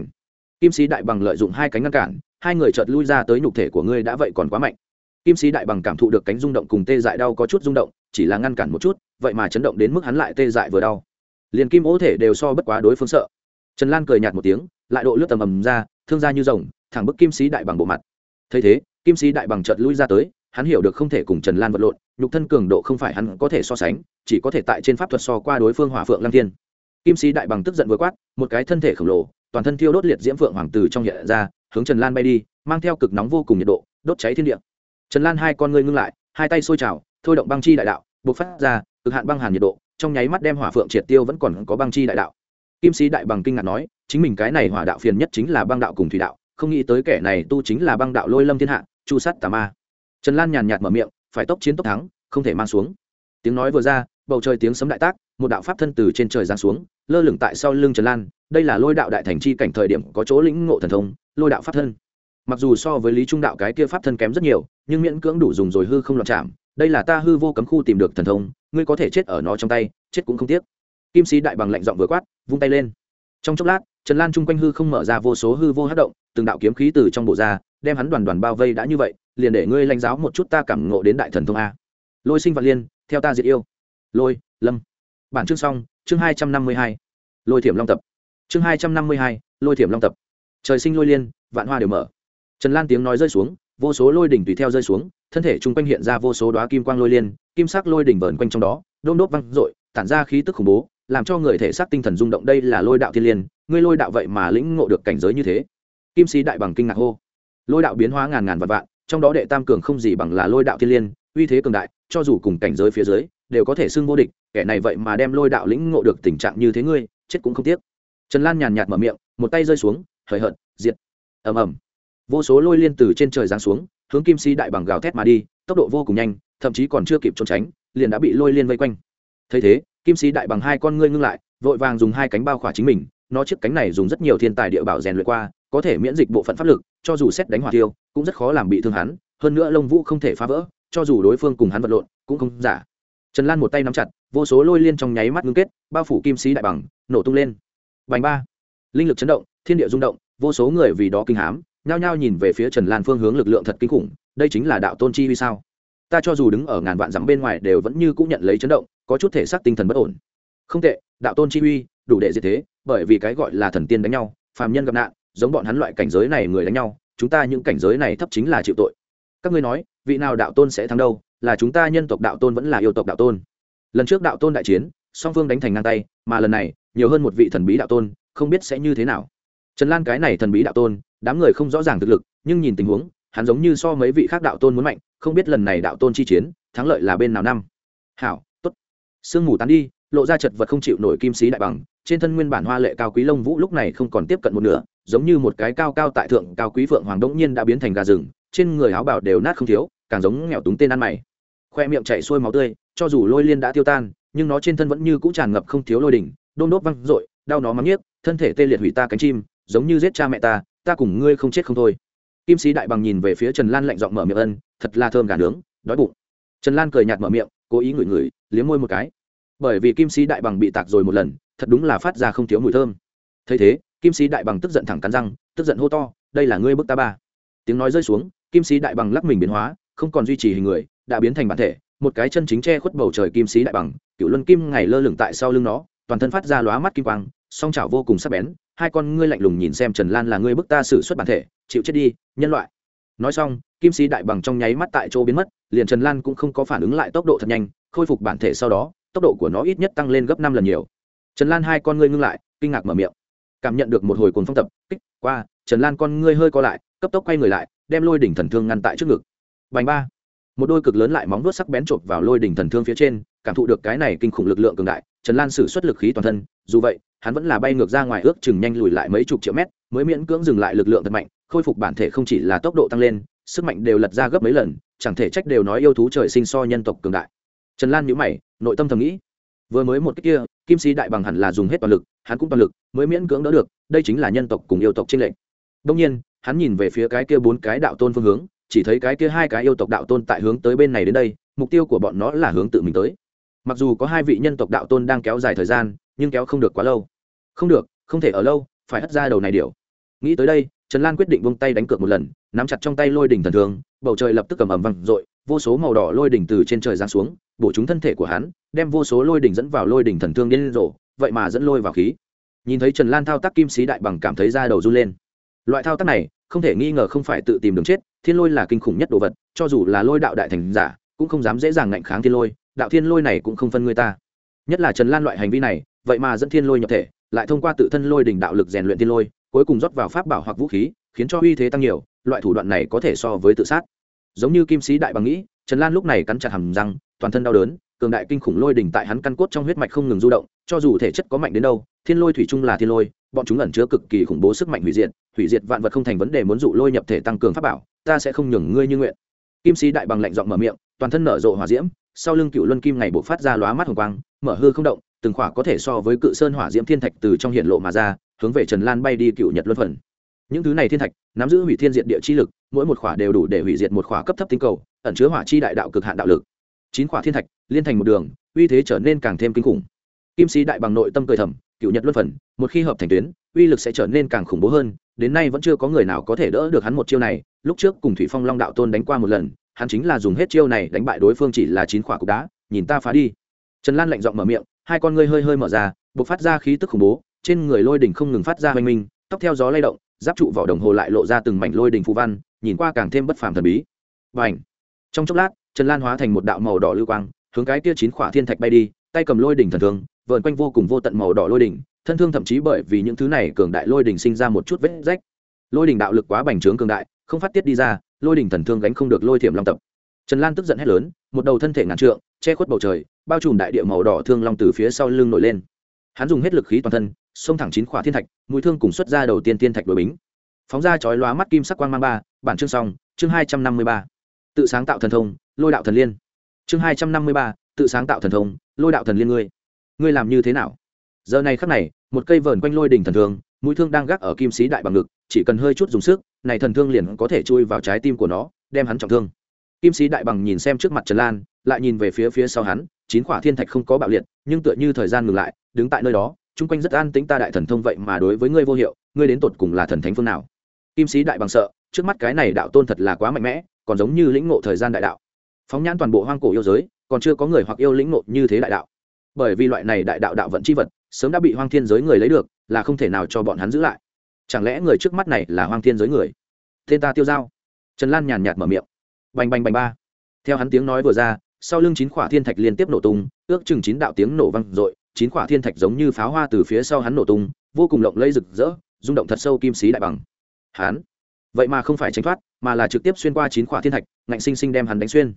kim sĩ đại bằng lợi dụng hai cánh ngăn cản, hai người chợt lui ra tới nhục thể của ngươi đã vậy còn quá mạnh. Kim sĩ đại bằng cảm thụ được cánh rung động cùng tê dại đau có chút rung động, chỉ là ngăn cản một chút, vậy mà chấn động đến mức hắn lại tê dại vừa đau. Liền kim ố thể đều so bất quá đối phương sợ. Trần lan cười nhạt một tiếng, lại độ lướt tầm ầm ra, thương ra như rồng, thẳng bức kim sĩ đại bằng bộ mặt. Thấy thế, kim sĩ đại bằng chợt lui ra tới, hắn hiểu được không thể cùng trần lan vật lộn, nhục thân cường độ không phải hắn có thể so sánh, chỉ có thể tại trên pháp thuật so qua đối phương hỏa phượng lăng thiên. Kim sĩ đại bằng tức giận vừa quát, một cái thân thể khổng lồ toàn thân thiêu đốt liệt diễm phượng hoàng từ trong hiện ra, hướng trần lan bay đi, mang theo cực nóng vô cùng nhiệt độ, đốt cháy thiên địa. Trần lan hai con ngươi ngưng lại, hai tay sôi trào, thôi động băng chi đại đạo buộc phát ra cực hạn băng hàn nhiệt độ, trong nháy mắt đem hỏa phượng triệt tiêu vẫn còn có băng chi đại đạo. Kim sĩ đại bằng kinh ngạc nói, chính mình cái này hỏa đạo phiền nhất chính là băng đạo cùng thủy đạo, không nghĩ tới kẻ này tu chính là băng đạo lôi lâm thiên hạ, chu sắt tà ma. Trần lan nhàn nhạt mở miệng, phải tốc chiến tốc thắng, không thể mang xuống. Tiếng nói vừa ra, bầu trời tiếng sấm đại tác, một đạo pháp thân từ trên trời giáng xuống, lơ lửng tại sau lưng trần lan đây là lôi đạo đại thành chi cảnh thời điểm có chỗ lĩnh ngộ thần thông, lôi đạo pháp thân. Mặc dù so với lý trung đạo cái kia pháp thân kém rất nhiều, nhưng miễn cưỡng đủ dùng rồi hư không loạn chạm, đây là ta hư vô cấm khu tìm được thần thông, ngươi có thể chết ở nó trong tay, chết cũng không tiếc. Kim sĩ đại bằng lạnh giọng vừa quát, vung tay lên. Trong chốc lát, trần lan chung quanh hư không mở ra vô số hư vô hát động, từng đạo kiếm khí từ trong bộ ra, đem hắn đoàn đoàn bao vây đã như vậy, liền để ngươi lãnh giáo một chút ta cảm ngộ đến đại thần thông a. Lôi sinh vật liên, theo ta diệt yêu. Lôi, lâm. Bản chương xong, chương hai trăm năm mươi hai. Lôi thiểm long tập chương hai trăm năm mươi hai, lôi thiểm long tập. Trời sinh lôi liên, vạn hoa đều mở. Trần lan tiếng nói rơi xuống, vô số lôi đỉnh tùy theo rơi xuống, thân thể chung quanh hiện ra vô số đoá kim quang lôi liên, kim sắc lôi đỉnh vờn quanh trong đó, đôm đốt văng r ộ i tản ra khí tức khủng bố, làm cho người thể xác tinh thần rung động. Đây là lôi đạo thiên liên, ngươi lôi đạo vậy mà lĩnh ngộ được cảnh giới như thế. Kim sĩ đại bằng kinh ngạc hô. Lôi đạo biến hóa ngàn ngàn vạn vạn, trong đó đệ tam cường không gì bằng là lôi đạo thiên liên, uy thế cường đại, cho dù cùng cảnh giới phía dưới, đều có thể xưng vô địch, kẻ này vậy mà đem lôi đạo lĩnh ngộ được tình trạng như thế ngươi, chết cũng không tiếc trần lan nhàn nhạt mở miệng, một tay rơi xuống, hời hợt, diệt. Ầm ầm. Vô số lôi liên từ trên trời giáng xuống, hướng kim si đại bằng gào thét mà đi, tốc độ vô cùng nhanh, thậm chí còn chưa kịp trốn tránh, liền đã bị lôi liên vây quanh. Thấy thế, kim si đại bằng hai con ngươi ngưng lại, vội vàng dùng hai cánh bao khỏa chính mình, nó chiếc cánh này dùng rất nhiều thiên tài địa bảo rèn luyện qua, có thể miễn dịch bộ phận pháp lực, cho dù xét đánh hỏa tiêu cũng rất khó làm bị thương hắn, hơn nữa lông vũ không thể phá vỡ, cho dù đối phương cùng hắn vật lộn, cũng không giả. Trần lan một tay nắm chặt, vô số lôi liên trong nháy mắt ngưng kết, bao phủ kim sĩ đại bằng, nổ tung lên bành ba. Linh lực chấn động, thiên địa rung động, vô số người vì đó kinh hám, nhao nhao nhìn về phía trần lan phương hướng lực lượng thật kinh khủng, đây chính là đạo tôn chi vì sao? Ta cho dù đứng ở ngàn vạn dặm bên ngoài đều vẫn như cũng nhận lấy chấn động, có chút thể xác tinh thần bất ổn. Không tệ, đạo tôn chi uy, đủ để diệt thế, bởi vì cái gọi là thần tiên đánh nhau, phàm nhân gặp nạn, giống bọn hắn loại cảnh giới này người đánh nhau, chúng ta những cảnh giới này thấp chính là chịu tội. Các ngươi nói, vị nào đạo tôn sẽ thắng đâu, là chúng ta nhân tộc đạo tôn vẫn là yêu tộc đạo tôn. Lần trước đạo tôn đại chiến song phương đánh thành ngang tay, mà lần này, nhiều hơn một vị thần bí đạo tôn, không biết sẽ như thế nào. Trần lan cái này thần bí đạo tôn, đám người không rõ ràng thực lực, nhưng nhìn tình huống, hắn giống như so mấy vị khác đạo tôn muốn mạnh, không biết lần này đạo tôn chi chiến, thắng lợi là bên nào năm. Hảo t ố t sương mù tán đi, lộ ra chật vật không chịu nổi kim sĩ đại bằng, trên thân nguyên bản hoa lệ cao quý lông vũ lúc này không còn tiếp cận một nửa, giống như một cái cao cao tại thượng cao quý phượng hoàng đống nhiên đã biến thành gà rừng, trên người áo bảo đều nát không thiếu, càng giống nghèo túng tên ăn mày. Khoe miệng chảy xuôi máu tươi, cho dù lôi liên đã tiêu tan nhưng nó trên thân vẫn như cũ tràn ngập không thiếu lôi đỉnh, đôn đốt văng r đau nó mắng nhiếc, thân thể tê liệt hủy ta cánh chim, giống như giết cha mẹ ta ta cùng ngươi không chết không thôi. Kim sĩ đại bằng nhìn về phía trần lan lạnh giọng mở miệng ân, thật là thơm gà nướng, đói bụng. Trần lan cười nhạt mở miệng, cố ý ngửi ngửi, liếm môi một cái. Bởi vì kim sĩ đại bằng bị tạc rồi một lần, thật đúng là phát ra không thiếu mùi thơm. Thấy thế, kim sĩ đại bằng tức giận thẳng cắn răng, tức giận hô to, đây là ngươi bức ta ba. Tiếng nói rơi xuống, kim sĩ đại bằng lắc mình biến hóa, không còn duy trì hình người, đã biến thành bản thể một cái chân chính che khuất bầu trời kim sĩ đại bằng cựu luân kim ngày lơ lửng tại sau lưng nó, toàn thân phát ra lóa mắt kim quang, song chảo vô cùng sắc bén, hai con ngươi lạnh lùng nhìn xem trần lan là ngươi bức ta xử suất bản thể, chịu chết đi, nhân loại. Nói xong, kim sĩ đại bằng trong nháy mắt tại chỗ biến mất, liền trần lan cũng không có phản ứng lại tốc độ thật nhanh, khôi phục bản thể sau đó, tốc độ của nó ít nhất tăng lên gấp năm lần nhiều. Trần lan hai con ngươi ngưng lại, kinh ngạc mở miệng. Cảm nhận được một hồi cuồng phong tập, kích, qua, trần lan con ngươi hơi co lại, cấp tốc quay người lại, đem lôi đỉnh thần thương ngăn tại trước ngực. Bành ba một đôi cực lớn lại móng vuốt sắc bén chộp vào lôi đỉnh thần thương phía trên, cảm thụ được cái này kinh khủng lực lượng cường đại, trần lan sử xuất lực khí toàn thân, dù vậy, hắn vẫn là bay ngược ra ngoài ước chừng nhanh lùi lại mấy chục triệu mét, mới miễn cưỡng dừng lại lực lượng thật mạnh, khôi phục bản thể không chỉ là tốc độ tăng lên, sức mạnh đều lật ra gấp mấy lần, chẳng thể trách đều nói yêu thú trời sinh so nhân tộc cường đại. Trần lan nhữ mày, nội tâm thầm nghĩ, vừa mới một cách kia, kim sĩ đại bằng hẳn là dùng hết toàn lực, hắn cũng toàn lực, mới miễn cưỡng đỡ được, đây chính là nhân tộc cùng yêu tộc trên lệnh đông nhiên, hắn nhìn về phía cái kia bốn cái đạo tôn phương hướng chỉ thấy cái kia hai cái yêu tộc đạo tôn tại hướng tới bên này đến đây, mục tiêu của bọn nó là hướng tự mình tới. Mặc dù có hai vị nhân tộc đạo tôn đang kéo dài thời gian, nhưng kéo không được quá lâu. Không được, không thể ở lâu, phải hất ra đầu này điều. Nghĩ tới đây, trần lan quyết định vung tay đánh cược một lần, nắm chặt trong tay lôi đỉnh thần thường bầu trời lập tức cầm ầm văng r vô số màu đỏ lôi đỉnh từ trên trời giáng xuống, bổ chúng thân thể của hắn, đem vô số lôi đỉnh dẫn vào lôi đỉnh thần thương điên rồ, vậy mà dẫn lôi vào khí. Nhìn thấy trần lan thao tác kim sĩ đại bằng cảm thấy da đầu run lên. Loại thao tác này không thể nghi ngờ không phải tự tìm đường chết, thiên lôi là kinh khủng nhất đồ vật, cho dù là lôi đạo đại thành giả, cũng không dám dễ dàng ngạnh kháng thiên lôi, đạo thiên lôi này cũng không phân người ta. Nhất là trần lan loại hành vi này, vậy mà dẫn thiên lôi nhập thể, lại thông qua tự thân lôi đỉnh đạo lực rèn luyện thiên lôi, cuối cùng rót vào pháp bảo hoặc vũ khí, khiến cho uy thế tăng nhiều, loại thủ đoạn này có thể so với tự sát. Giống như kim sĩ đại bằng nghĩ, trần lan lúc này cắn chặt hầm răng, toàn thân đau đớn cường đại kinh khủng lôi đỉnh tại hắn căn cốt trong huyết mạch không ngừng du động, cho dù thể chất có mạnh đến đâu, thiên lôi thủy chung là thiên lôi, bọn chúng ẩn chứa cực kỳ khủng bố sức mạnh hủy diệt hủy diệt vạn vật không thành vấn đề muốn dụ lôi nhập thể tăng cường pháp bảo, ta sẽ không nhường ngươi như nguyện. Kim sĩ đại bằng lạnh giọng mở miệng, toàn thân nở rộ hỏa diễm, sau lưng cựu luân kim ngày bộ phát ra lóa mắt hồng quang, mở hư không động, từng khỏa có thể so với cự sơn hỏa diễm thiên thạch từ trong hiện lộ mà ra, hướng về trần lan bay đi cựu nhật luân phần. Những thứ này thiên thạch, nắm giữ hủy thiên diệt địa chi lực, mỗi một khỏa đều đủ để hủy diệt một khỏa cấp thấp tinh cầu, ẩn chứa hỏa chi đại đạo cực hạn đạo lực chín quả thiên thạch, liên thành một đường, uy thế trở nên càng thêm kinh khủng. Kim sĩ đại bằng nội tâm cười thầm, cựu nhật luân phần, một khi hợp thành tuyến, uy lực sẽ trở nên càng khủng bố hơn, đến nay vẫn chưa có người nào có thể đỡ được hắn một chiêu này. Lúc trước cùng thủy phong long đạo tôn đánh qua một lần, hắn chính là dùng hết chiêu này đánh bại đối phương chỉ là chín quả cục đá, nhìn ta phá đi. Trần lan lạnh giọng mở miệng, hai con ngươi hơi hơi mở ra b ộ c phát ra khí tức khủng bố, trên người lôi đỉnh không ngừng phát ra hoành minh, tóc theo gió lay động, giáp trụ vỏ đồng hồ lại lộ ra từng mảnh lôi đỉnh phù văn, nhìn qua càng thêm bất phàm thần bí. Và ảnh trong chốc lát trần lan hóa thành một đạo màu đỏ lưu quang, hướng cái tia chín khỏa thiên thạch bay đi, tay cầm lôi đỉnh thần thương vợn quanh vô cùng vô tận màu đỏ lôi đỉnh, thân thương thậm chí bởi vì những thứ này cường đại lôi đỉnh sinh ra một chút vết rách. Lôi đỉnh đạo lực quá bành trướng cường đại, không phát tiết đi ra, lôi đỉnh thần thương gánh không được lôi thiểm long tập. Trần lan tức giận hét lớn, một đầu thân thể ngàn trượng, che khuất bầu trời, bao trùm đại địa màu đỏ thương long từ phía sau lưng nổi lên. Hắn dùng hết lực khí toàn thân, xông thẳng chín khỏa thiên thạch, mũi thương cùng xuất ra đầu tiên thiên thạch đội bính. Phóng ra chói lóa mắt kim sắc quang mang ba, bản chương xong, chương hai trăm năm mươi ba. Tự sáng tạo thần thông lôi đạo thần liên. Chương hai trăm năm mươi ba, tự sáng tạo thần thông, lôi đạo thần liên ngươi. Ngươi làm như thế nào? Giờ này khắc này, một cây vờn quanh lôi đỉnh thần thương, mũi thương đang gác ở kim sĩ đại bằng ngực, chỉ cần hơi chút dùng sức, này thần thương liền có thể chui vào trái tim của nó, đem hắn trọng thương. Kim sĩ đại bằng nhìn xem trước mặt trần lan, lại nhìn về phía phía sau hắn, chín quả thiên thạch không có bạo liệt, nhưng tựa như thời gian ngừng lại, đứng tại nơi đó, chung quanh rất an tính ta đại thần thông vậy mà đối với ngươi vô hiệu, ngươi đến tột cùng là thần thánh phương nào? Kim sĩ đại bằng sợ, trước mắt cái này đạo tôn thật là quá mạnh mẽ, còn giống như lĩnh ngộ thời gian đại đạo phóng nhãn toàn bộ hoang cổ yêu giới, còn chưa có người hoặc yêu lĩnh nộ như thế đại đạo. Bởi vì loại này đại đạo đạo vận c h i vật, sớm đã bị hoang thiên giới người lấy được, là không thể nào cho bọn hắn giữ lại. Chẳng lẽ người trước mắt này là hoang thiên giới người? Tên ta tiêu dao trần lan nhàn nhạt mở miệng. Bành bành bành ba. Theo hắn tiếng nói vừa ra, sau lưng chín khỏa thiên thạch liên tiếp nổ tung, ước chừng chín đạo tiếng nổ văng r ộ i chín khỏa thiên thạch giống như pháo hoa từ phía sau hắn nổ tung, vô cùng lộng lây rực rỡ, rung động thật sâu kim sĩ đại bằng. Hắn? Vậy mà không phải tránh thoát, mà là trực tiếp xuyên qua chín khỏa thiên thạch, ngạnh sinh sinh đem hắn đánh xuyên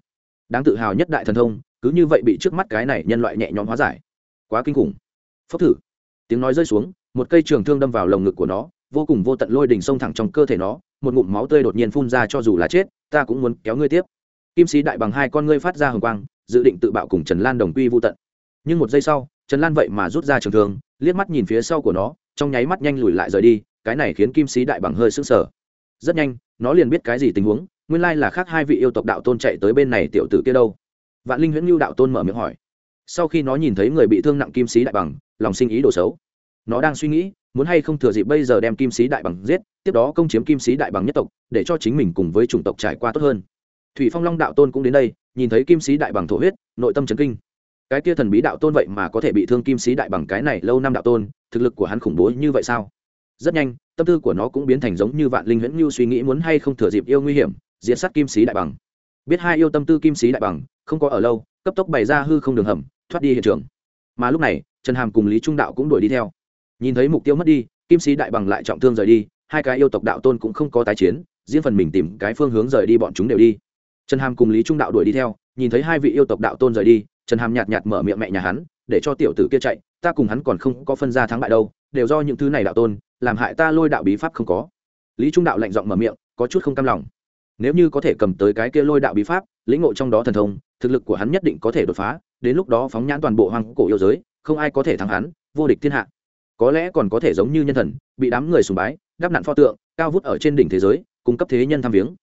đáng tự hào nhất đại thần thông, cứ như vậy bị trước mắt cái này nhân loại nhẹ nhõm hóa giải. Quá kinh khủng. Phốc thử. Tiếng nói rơi xuống, một cây trường thương đâm vào lồng ngực của nó, vô cùng vô tận lôi đỉnh sông thẳng trong cơ thể nó, một ngụm máu tươi đột nhiên phun ra cho dù là chết, ta cũng muốn kéo ngươi tiếp. Kim sĩ đại bằng hai con ngươi phát ra hồng quang, dự định tự bạo cùng trần lan đồng quy vô tận. Nhưng một giây sau, trần lan vậy mà rút ra trường thương, liếc mắt nhìn phía sau của nó, trong nháy mắt nhanh lùi lại rời đi, cái này khiến kim sĩ đại bằng hơi sững sờ. Rất nhanh, nó liền biết cái gì tình huống nguyên lai là khác hai vị yêu tộc đạo tôn chạy tới bên này tiểu tử kia đâu. Vạn linh huyễn nhu đạo tôn mở miệng hỏi. Sau khi nó nhìn thấy người bị thương nặng kim sĩ đại bằng, lòng sinh ý đồ xấu. Nó đang suy nghĩ, muốn hay không thừa dịp bây giờ đem kim sĩ đại bằng giết, tiếp đó công chiếm kim sĩ đại bằng nhất tộc, để cho chính mình cùng với chủng tộc trải qua tốt hơn. Thủy phong long đạo tôn cũng đến đây, nhìn thấy kim sĩ đại bằng thổ huyết, nội tâm trấn kinh. Cái kia thần bí đạo tôn vậy mà có thể bị thương kim sĩ đại bằng cái này lâu năm đạo tôn, thực lực của hắn khủng bố như vậy sao? Rất nhanh, tâm tư của nó cũng biến thành giống như vạn linh huyễn như suy nghĩ muốn hay không thừa dịp yêu nguy hiểm diễn sát kim sĩ đại bằng. Biết hai yêu tâm tư kim sĩ đại bằng, không có ở lâu, cấp tốc bày ra hư không đường hầm, thoát đi hiện trường. Mà lúc này, trần hàm cùng lý trung đạo cũng đuổi đi theo. Nhìn thấy mục tiêu mất đi, kim sĩ đại bằng lại trọng thương rời đi, hai cái yêu tộc đạo tôn cũng không có tái chiến, riêng phần mình tìm cái phương hướng rời đi bọn chúng đều đi. Trần hàm cùng lý trung đạo đuổi đi theo, nhìn thấy hai vị yêu tộc đạo tôn rời đi, trần hàm nhạt nhạt mở miệng mẹ nhà hắn, để cho tiểu tử kia chạy, ta cùng hắn còn không có phân ra thắng bại đâu, đều do những thứ này đạo tôn, làm hại ta lôi đạo bí pháp không có. Lý trung đạo lạnh giọng mở miệng, có chút không cam lòng nếu như có thể cầm tới cái kia lôi đạo bí pháp, lĩnh ngộ trong đó thần thông, thực lực của hắn nhất định có thể đột phá, đến lúc đó phóng nhãn toàn bộ hoàng cổ yêu giới, không ai có thể thắng hắn, vô địch thiên hạ. Có lẽ còn có thể giống như nhân thần, bị đám người sùng bái, đắp nạn pho tượng, cao vút ở trên đỉnh thế giới, cung cấp thế nhân tham viếng.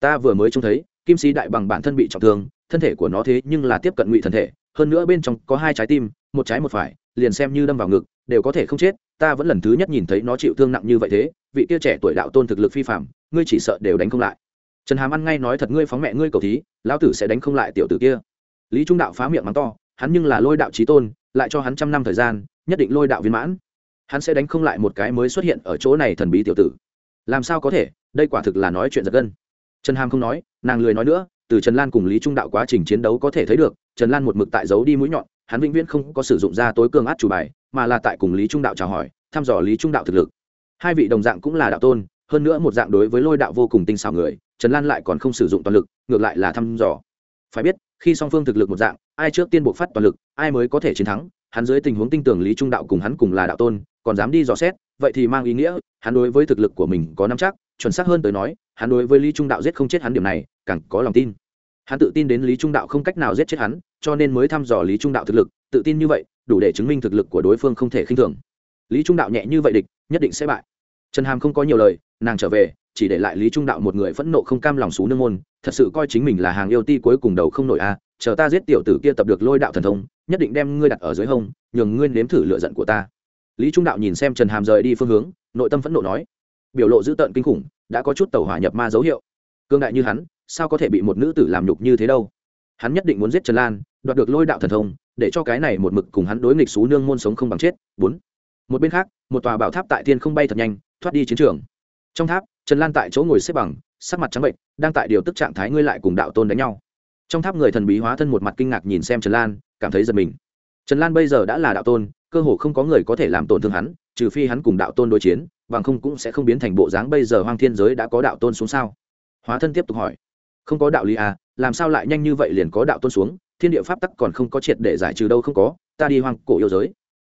Ta vừa mới trông thấy, kim sĩ đại bằng bản thân bị trọng thương, thân thể của nó thế nhưng là tiếp cận ngụy thần thể, hơn nữa bên trong có hai trái tim, một trái một phải, liền xem như đâm vào ngực, đều có thể không chết, ta vẫn lần thứ nhất nhìn thấy nó chịu thương nặng như vậy thế, vị kia trẻ tuổi đạo tôn thực lực phi phạm ngươi chỉ sợ đều đánh không lại trần hàm ăn ngay nói thật ngươi phóng mẹ ngươi cầu thí, lão tử sẽ đánh không lại tiểu tử kia. Lý trung đạo phá miệng mắng to, hắn nhưng là lôi đạo trí tôn, lại cho hắn trăm năm thời gian, nhất định lôi đạo viên mãn. Hắn sẽ đánh không lại một cái mới xuất hiện ở chỗ này thần bí tiểu tử. Làm sao có thể, đây quả thực là nói chuyện giật gân. Trần hàm không nói, nàng lười nói nữa, từ trần lan cùng lý trung đạo quá trình chiến đấu có thể thấy được, trần lan một mực tại giấu đi mũi nhọn, hắn vĩnh viễn không có sử dụng ra tối cường át chủ bài, mà là tại cùng lý trung đạo chào hỏi, thăm dò lý trung đạo thực lực. Hai vị đồng dạng cũng là đạo tôn hơn nữa một dạng đối với lôi đạo vô cùng tinh xảo người, trần lan lại còn không sử dụng toàn lực, ngược lại là thăm dò. Phải biết, khi song phương thực lực một dạng, ai trước tiên buộc phát toàn lực, ai mới có thể chiến thắng, hắn dưới tình huống tinh tưởng lý trung đạo cùng hắn cùng là đạo tôn, còn dám đi dò xét, vậy thì mang ý nghĩa, hắn đối với thực lực của mình có nắm chắc, chuẩn xác hơn tới nói, hắn đối với lý trung đạo giết không chết hắn điểm này, càng có lòng tin. Hắn tự tin đến lý trung đạo không cách nào giết chết hắn, cho nên mới thăm dò lý trung đạo thực lực, tự tin như vậy, đủ để chứng minh thực lực của đối phương không thể khinh thường. Lý trung đạo nhẹ như vậy địch, nhất định sẽ bại trần hàm không có nhiều lời, nàng trở về, chỉ để lại lý trung đạo một người phẫn nộ không cam lòng xú nương môn, thật sự coi chính mình là hàng yêu ti cuối cùng đầu không nổi a, chờ ta giết tiểu tử kia tập được lôi đạo thần thông, nhất định đem ngươi đặt ở dưới hông, nhường ngươi nếm thử lựa giận của ta. Lý trung đạo nhìn xem trần hàm rời đi phương hướng, nội tâm phẫn nộ nói, biểu lộ dữ tợn kinh khủng, đã có chút tàu hỏa nhập ma dấu hiệu. Cương đại như hắn, sao có thể bị một nữ tử làm nhục như thế đâu? Hắn nhất định muốn giết trần lan, đoạt được lôi đạo thần thông, để cho cái này một mực cùng hắn đối nghịch xú nương môn sống không bằng chết. Bốn. Một bên khác, một tòa bảo tháp tại thiên không bay thật nhanh thoát đi chiến trường. Trong tháp, trần lan tại chỗ ngồi xếp bằng, sắc mặt trắng bệnh, đang tại điều tức trạng thái ngươi lại cùng đạo tôn đánh nhau. Trong tháp người thần bí hóa thân một mặt kinh ngạc nhìn xem trần lan, cảm thấy giật mình. Trần lan bây giờ đã là đạo tôn, cơ hồ không có người có thể làm tổn thương hắn, trừ phi hắn cùng đạo tôn đối chiến, bằng không cũng sẽ không biến thành bộ dáng bây giờ hoang thiên giới đã có đạo tôn xuống sao? Hóa thân tiếp tục hỏi. Không có đạo lý à làm sao lại nhanh như vậy liền có đạo tôn xuống? Thiên địa pháp tắc còn không có triệt để giải trừ đâu không có, ta đi hoang cổ yêu giới.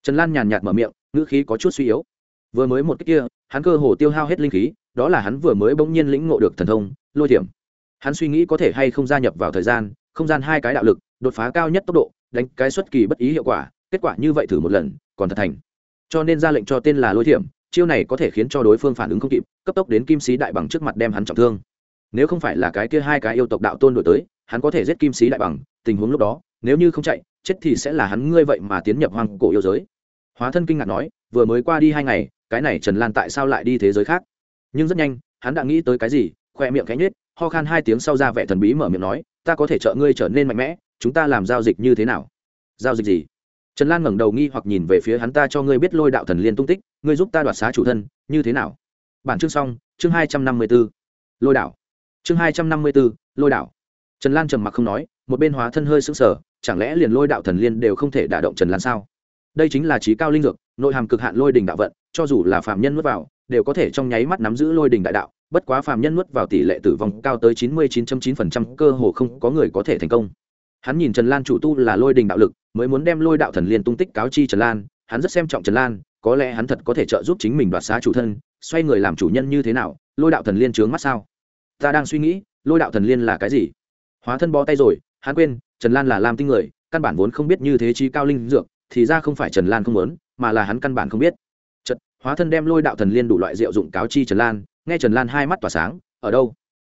Trần lan nhàn nhạt mở miệng, ngữ khí có chút suy yếu vừa mới một cách kia, hắn cơ hồ tiêu hao hết linh khí, đó là hắn vừa mới bỗng nhiên lĩnh ngộ được thần thông, lôi thiểm hắn suy nghĩ có thể hay không gia nhập vào thời gian, không gian hai cái đạo lực, đột phá cao nhất tốc độ, đánh cái xuất kỳ bất ý hiệu quả, kết quả như vậy thử một lần, còn thật thành. Cho nên ra lệnh cho tên là lôi thiểm chiêu này có thể khiến cho đối phương phản ứng không kịp, cấp tốc đến kim sĩ đại bằng trước mặt đem hắn trọng thương. Nếu không phải là cái kia hai cái yêu tộc đạo tôn đổi tới, hắn có thể giết kim sĩ đại bằng, tình huống lúc đó, nếu như không chạy, chết thì sẽ là hắn ngươi vậy mà tiến nhập hoang cổ yêu giới hóa thân kinh ngạc nói, vừa mới qua đi hai ngày, cái này trần lan tại sao lại đi thế giới khác? Nhưng rất nhanh, hắn đã nghĩ tới cái gì khoe miệng cánh nết ho khan hai tiếng sau ra vẻ thần bí mở miệng nói, ta có thể trợ ngươi trở nên mạnh mẽ, chúng ta làm giao dịch như thế nào? Giao dịch gì? Trần lan ngẩng đầu nghi hoặc nhìn về phía hắn, ta cho ngươi biết lôi đạo thần liên tung tích, ngươi giúp ta đoạt xá chủ thân, như thế nào? Bản chương xong, chương hai trăm năm mươi b ố lôi đạo. Chương hai trăm năm mươi b ố lôi đạo. Trần lan trầm mặc không nói, một bên hóa thân hơi sững sờ, chẳng lẽ liền lôi đạo thần liên đều không thể đả động trần lan sao? Đây chính là trí cao linh dược, nội hàm cực hạn lôi đình đạo vận, cho dù là phạm nhân nuốt vào, đều có thể trong nháy mắt nắm giữ lôi đình đại đạo, bất quá phạm nhân nuốt vào tỷ lệ tử vong cao tới chín mươi chín chín phần trăm, cơ hồ không có người có thể thành công. Hắn nhìn trần lan chủ tu là lôi đình đạo lực, mới muốn đem lôi đạo thần liên tung tích cáo chi trần lan, hắn rất xem trọng trần lan, có lẽ hắn thật có thể trợ giúp chính mình đoạt xá chủ thân, xoay người làm chủ nhân như thế nào, lôi đạo thần liên trướng mắt sao? Ta đang suy nghĩ, lôi đạo thần liên là cái gì? Hóa thân bó tay rồi, hắn quên, trần lan là lam tinh người, căn bản vốn không biết như thế chi cao linh dược thì ra không phải trần lan không muốn, mà là hắn căn bản không biết. Chật hóa thân đem lôi đạo thần liên đủ loại diệu dụng cáo chi trần lan, nghe trần lan hai mắt tỏa sáng, ở đâu?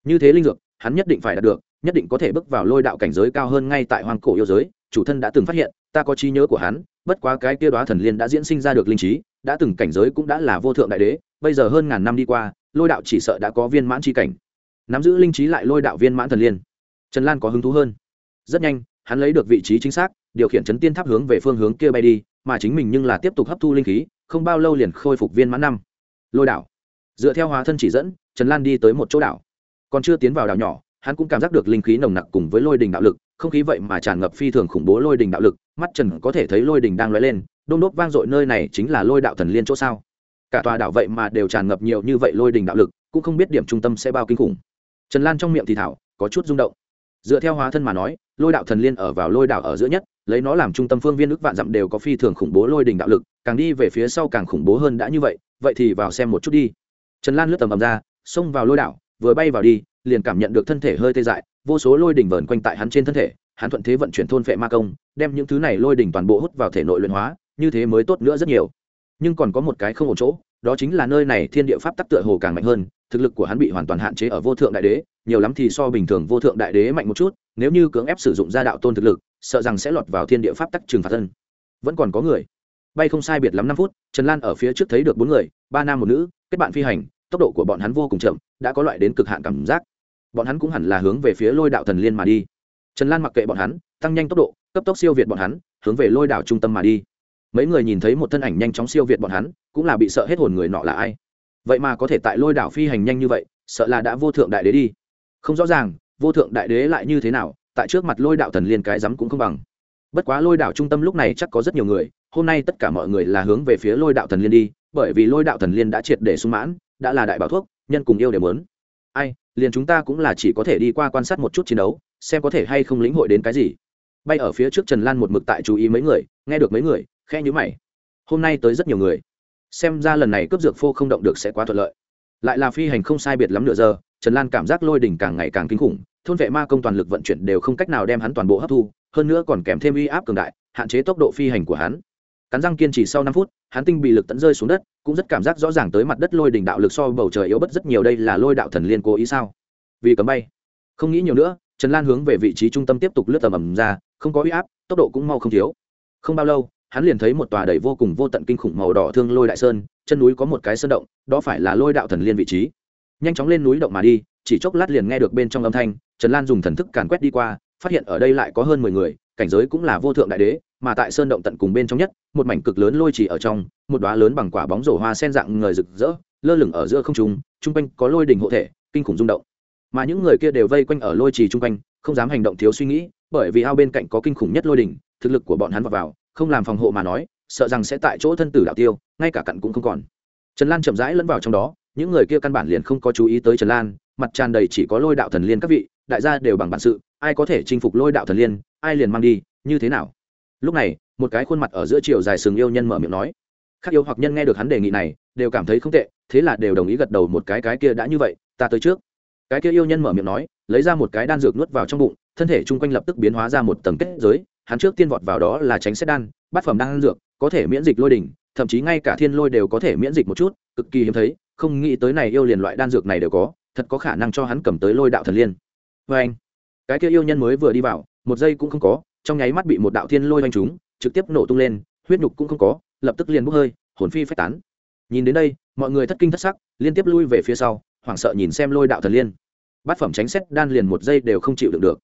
Như thế linh dược, hắn nhất định phải đạt được, nhất định có thể bước vào lôi đạo cảnh giới cao hơn ngay tại hoang cổ yêu giới, chủ thân đã từng phát hiện, ta có trí nhớ của hắn, bất quá cái kia đoá thần liên đã diễn sinh ra được linh trí, đã từng cảnh giới cũng đã là vô thượng đại đế, bây giờ hơn ngàn năm đi qua, lôi đạo chỉ sợ đã có viên mãn chi cảnh. Nắm giữ linh trí lại lôi đạo viên mãn thần liên. Trần lan có hứng thú hơn. Rất nhanh, hắn lấy được vị trí chính xác điều khiển chấn tiên tháp hướng về phương hướng kia bay đi, mà chính mình nhưng là tiếp tục hấp thu linh khí, không bao lâu liền khôi phục viên mãn năm. Lôi đảo. Dựa theo hóa thân chỉ dẫn, trần lan đi tới một chỗ đảo. Còn chưa tiến vào đảo nhỏ, hắn cũng cảm giác được linh khí nồng nặc cùng với lôi đình đạo lực, không khí vậy mà tràn ngập phi thường khủng bố lôi đình đạo lực, mắt trần có thể thấy lôi đình đang lóe lên, đôn đốt vang dội nơi này chính là lôi đạo thần liên chỗ sao. Cả tòa đảo vậy mà đều tràn ngập nhiều như vậy lôi đình đạo lực, cũng không biết điểm trung tâm sẽ bao kinh khủng. Trần lan trong miệng thì thảo, có chút rung động dựa theo hóa thân mà nói, lôi đạo thần liên ở vào lôi đạo ở giữa nhất, lấy nó làm trung tâm phương viên ước vạn dặm đều có phi thường khủng bố lôi đình đạo lực, càng đi về phía sau càng khủng bố hơn đã như vậy vậy thì vào xem một chút đi. Trần lan lướt tầm ầm ra, xông vào lôi đảo vừa bay vào đi, liền cảm nhận được thân thể hơi tê dại, vô số lôi đỉnh vờn quanh tại hắn trên thân thể, hắn thuận thế vận chuyển thôn phệ ma công, đem những thứ này lôi đỉnh toàn bộ hút vào thể nội luyện hóa, như thế mới tốt nữa rất nhiều. Nhưng còn có một cái không ổn chỗ, đó chính là nơi này thiên địa pháp tắc tựa hồ càng mạnh hơn, thực lực của hắn bị hoàn toàn hạn chế ở vô thượng đại đế nhiều lắm thì so bình thường vô thượng đại đế mạnh một chút, nếu như cưỡng ép sử dụng gia đạo tôn thực lực, sợ rằng sẽ lọt vào thiên địa pháp tắc trừng phạt thân. Vẫn còn có người. Bay không sai biệt lắm năm phút, trần lan ở phía trước thấy được bốn người, ba nam một nữ, kết bạn phi hành, tốc độ của bọn hắn vô cùng chậm, đã có loại đến cực hạn cảm giác. Bọn hắn cũng hẳn là hướng về phía lôi đạo thần liên mà đi. Trần lan mặc kệ bọn hắn, tăng nhanh tốc độ, cấp tốc siêu việt bọn hắn, hướng về lôi đảo trung tâm mà đi. Mấy người nhìn thấy một thân ảnh nhanh chóng siêu việt bọn hắn, cũng là bị sợ hết hồn người nọ là ai. Vậy mà có thể tại lôi đảo phi hành nhanh như vậy, sợ là đã vô thượng đại đế đi không rõ ràng, vô thượng đại đế lại như thế nào, tại trước mặt lôi đạo thần liên cái rắm cũng không bằng. Bất quá lôi đạo trung tâm lúc này chắc có rất nhiều người, hôm nay tất cả mọi người là hướng về phía lôi đạo thần liên đi, bởi vì lôi đạo thần liên đã triệt để sung mãn, đã là đại bảo thuốc, nhân cùng yêu đều muốn. Ai, liền chúng ta cũng là chỉ có thể đi qua quan sát một chút chiến đấu, xem có thể hay không lĩnh hội đến cái gì. Bay ở phía trước trần lan một mực tại chú ý mấy người, nghe được mấy người khe nhữ mày. Hôm nay tới rất nhiều người. Xem ra lần này cướp dược phô không động được sẽ quá thuận lợi. Lại là phi hành không sai biệt lắm nửa giờ trần lan cảm giác lôi đỉnh càng ngày càng kinh khủng, thôn vệ ma công toàn lực vận chuyển đều không cách nào đem hắn toàn bộ hấp thu, hơn nữa còn kèm thêm uy áp cường đại, hạn chế tốc độ phi hành của hắn. Cắn răng kiên trì sau năm phút, hắn tinh bị lực tận rơi xuống đất, cũng rất cảm giác rõ ràng tới mặt đất lôi đỉnh đạo lực so bầu trời yếu bất rất nhiều đây là lôi đạo thần liên cố ý sao. Vì cấm bay. Không nghĩ nhiều nữa, trần lan hướng về vị trí trung tâm tiếp tục lướt tầm ầm ra, không có uy áp, tốc độ cũng mau không thiếu. Không bao lâu, hắn liền thấy một tòa đầy vô cùng vô tận kinh khủng màu đỏ thương lôi đại sơn, chân núi có một cái sơn động, đó phải là lôi đạo thần liên vị trí nhanh chóng lên núi động mà đi chỉ chốc lát liền nghe được bên trong âm thanh trần lan dùng thần thức càn quét đi qua phát hiện ở đây lại có hơn mười người cảnh giới cũng là vô thượng đại đế mà tại sơn động tận cùng bên trong nhất một mảnh cực lớn lôi chỉ ở trong một đoá lớn bằng quả bóng rổ hoa sen dạng người rực rỡ lơ lửng ở giữa không trung chung quanh có lôi đỉnh hộ thể kinh khủng rung động. Mà những người kia đều vây quanh ở lôi trì chung quanh không dám hành động thiếu suy nghĩ bởi vì ao bên cạnh có kinh khủng nhất lôi đỉnh thực lực của bọn hắn vào, vào không làm phòng hộ mà nói sợ rằng sẽ tại chỗ thân tử đạo tiêu ngay cả cặn cũng không còn. Trần lan chậm rãi lẫn vào trong đó những người kia căn bản liền không có chú ý tới trần lan, mặt tràn đầy chỉ có lôi đạo thần liên các vị, đại gia đều bằng bản sự, ai có thể chinh phục lôi đạo thần liên, ai liền mang đi, như thế nào? Lúc này, một cái khuôn mặt ở giữa chiều dài sừng yêu nhân mở miệng nói. Khác yêu hoặc nhân nghe được hắn đề nghị này, đều cảm thấy không tệ, thế là đều đồng ý gật đầu một cái cái kia đã như vậy, ta tới trước. Cái kia yêu nhân mở miệng nói, lấy ra một cái đan dược nuốt vào trong bụng, thân thể chung quanh lập tức biến hóa ra một tầng kết giới, hắn trước tiên vọt vào đó là tránh xét đan bát phẩm đan dược, có thể miễn dịch lôi đỉnh, thậm chí ngay cả thiên lôi đều có thể miễn dịch một chút, cực kỳ hiếm thấy không nghĩ tới này yêu liền loại đan dược này đều có, thật có khả năng cho hắn cầm tới lôi đạo thần liên. Vê anh, cái kia yêu nhân mới vừa đi vào, một giây cũng không có, trong nháy mắt bị một đạo thiên lôi oanh trúng, trực tiếp nổ tung lên, huyết nhục cũng không có, lập tức liền bốc hơi, hồn phi phách tán. Nhìn đến đây, mọi người thất kinh thất sắc, liên tiếp lui về phía sau, hoảng sợ nhìn xem lôi đạo thần liên. Bát phẩm tránh xét đan liền một giây đều không chịu đựng được.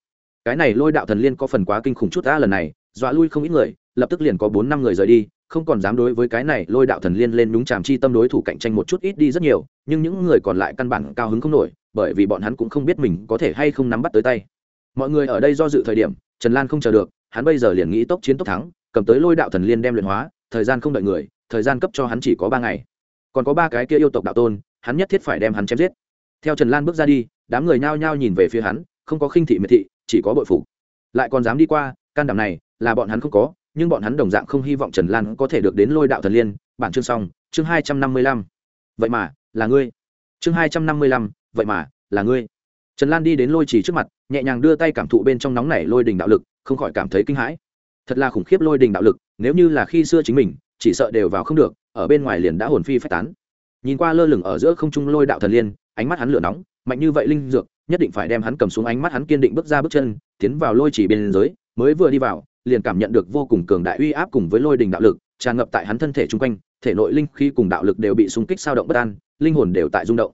Cái này lôi đạo thần liên có phần quá kinh khủng chút ta lần này, dọa lui không ít người, lập tức liền có bốn năm người rời đi không còn dám đối với cái này lôi đạo thần liên lên đúng tràm chi tâm đối thủ cạnh tranh một chút ít đi rất nhiều, nhưng những người còn lại căn bản cao hứng không nổi, bởi vì bọn hắn cũng không biết mình có thể hay không nắm bắt tới tay. Mọi người ở đây do dự thời điểm, trần lan không chờ được, hắn bây giờ liền nghĩ tốc chiến tốc thắng, cầm tới lôi đạo thần liên đem luyện hóa, thời gian không đợi người, thời gian cấp cho hắn chỉ có ba ngày. Còn có ba cái kia yêu tộc đạo tôn, hắn nhất thiết phải đem hắn chém giết. Theo trần lan bước ra đi, đám người nhao nhao nhìn về phía hắn, không có khinh thị miệt thị, chỉ có bội phục. Lại còn dám đi qua, can đảm này, là bọn hắn không có nhưng bọn hắn đồng dạng không hy vọng trần lan có thể được đến lôi đạo thần liên. Bản chương xong chương hai trăm năm mươi lăm. Vậy mà là ngươi. Chương hai trăm năm mươi lăm vậy mà là ngươi. Trần lan đi đến lôi trì trước mặt nhẹ nhàng đưa tay cảm thụ bên trong nóng nảy lôi đình đạo lực không khỏi cảm thấy kinh hãi. Thật là khủng khiếp lôi đình đạo lực nếu như là khi xưa chính mình chỉ sợ đều vào không được ở bên ngoài liền đã hồn phi phách tán. Nhìn qua lơ lửng ở giữa không trung lôi đạo thần liên ánh mắt hắn lửa nóng mạnh như vậy linh dược nhất định phải đem hắn cầm xuống ánh mắt hắn kiên định bước ra bước chân tiến vào lôi chỉ bên dưới, mới vừa đi vào liền cảm nhận được vô cùng cường đại uy áp cùng với lôi đình đạo lực, tràn ngập tại hắn thân thể chung quanh, thể nội linh khí cùng đạo lực đều bị xung kích sao động bất an, linh hồn đều tại rung động.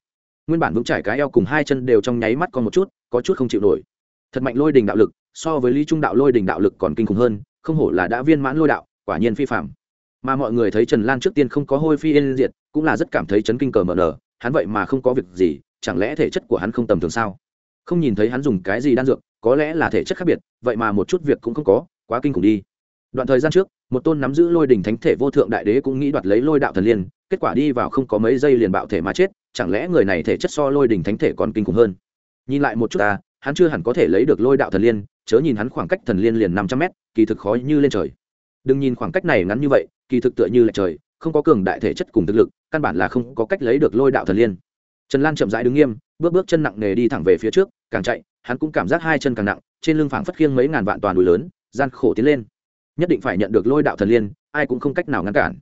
Nguyên bản vững trải cái eo cùng hai chân đều trong nháy mắt còn một chút, có chút không chịu nổi. Thật mạnh lôi đình đạo lực, so với lý trung đạo lôi đình đạo lực còn kinh khủng hơn, không hổ là đã viên mãn lôi đạo, quả nhiên phi phạm mà mọi người thấy trần lan trước tiên không có hôi phi yên diệt, cũng là rất cảm thấy chấn kinh cờ mờ nở hắn vậy mà không có việc gì, chẳng lẽ thể chất của hắn không tầm thường sao? Không nhìn thấy hắn dùng cái gì đan dược, có lẽ là thể chất khác biệt, vậy mà một chút việc cũng không có quá kinh khủng đi. Đoạn thời gian trước, một tôn nắm giữ lôi đình thánh thể vô thượng đại đế cũng nghĩ đoạt lấy lôi đạo thần liên, kết quả đi vào không có mấy giây liền bạo thể mà chết, chẳng lẽ người này thể chất so lôi đình thánh thể còn kinh khủng hơn? Nhìn lại một chút ta, hắn chưa hẳn có thể lấy được lôi đạo thần liên, chớ nhìn hắn khoảng cách thần liên liền năm trăm mét, kỳ thực khó như lên trời. Đừng nhìn khoảng cách này ngắn như vậy, kỳ thực tựa như là trời, không có cường đại thể chất cùng thực lực, căn bản là không có cách lấy được lôi đạo thần liên. Trần lan chậm rãi đứng nghiêm, bước bước chân nặng nề đi thẳng về phía trước, càng chạy, hắn cũng cảm giác hai chân càng nặng, trên lưng phảng phất khiêng mấy ngàn vạn toàn núi lớn gian khổ tiến lên. Nhất định phải nhận được lôi đạo thần liên, ai cũng không cách nào ngăn cản.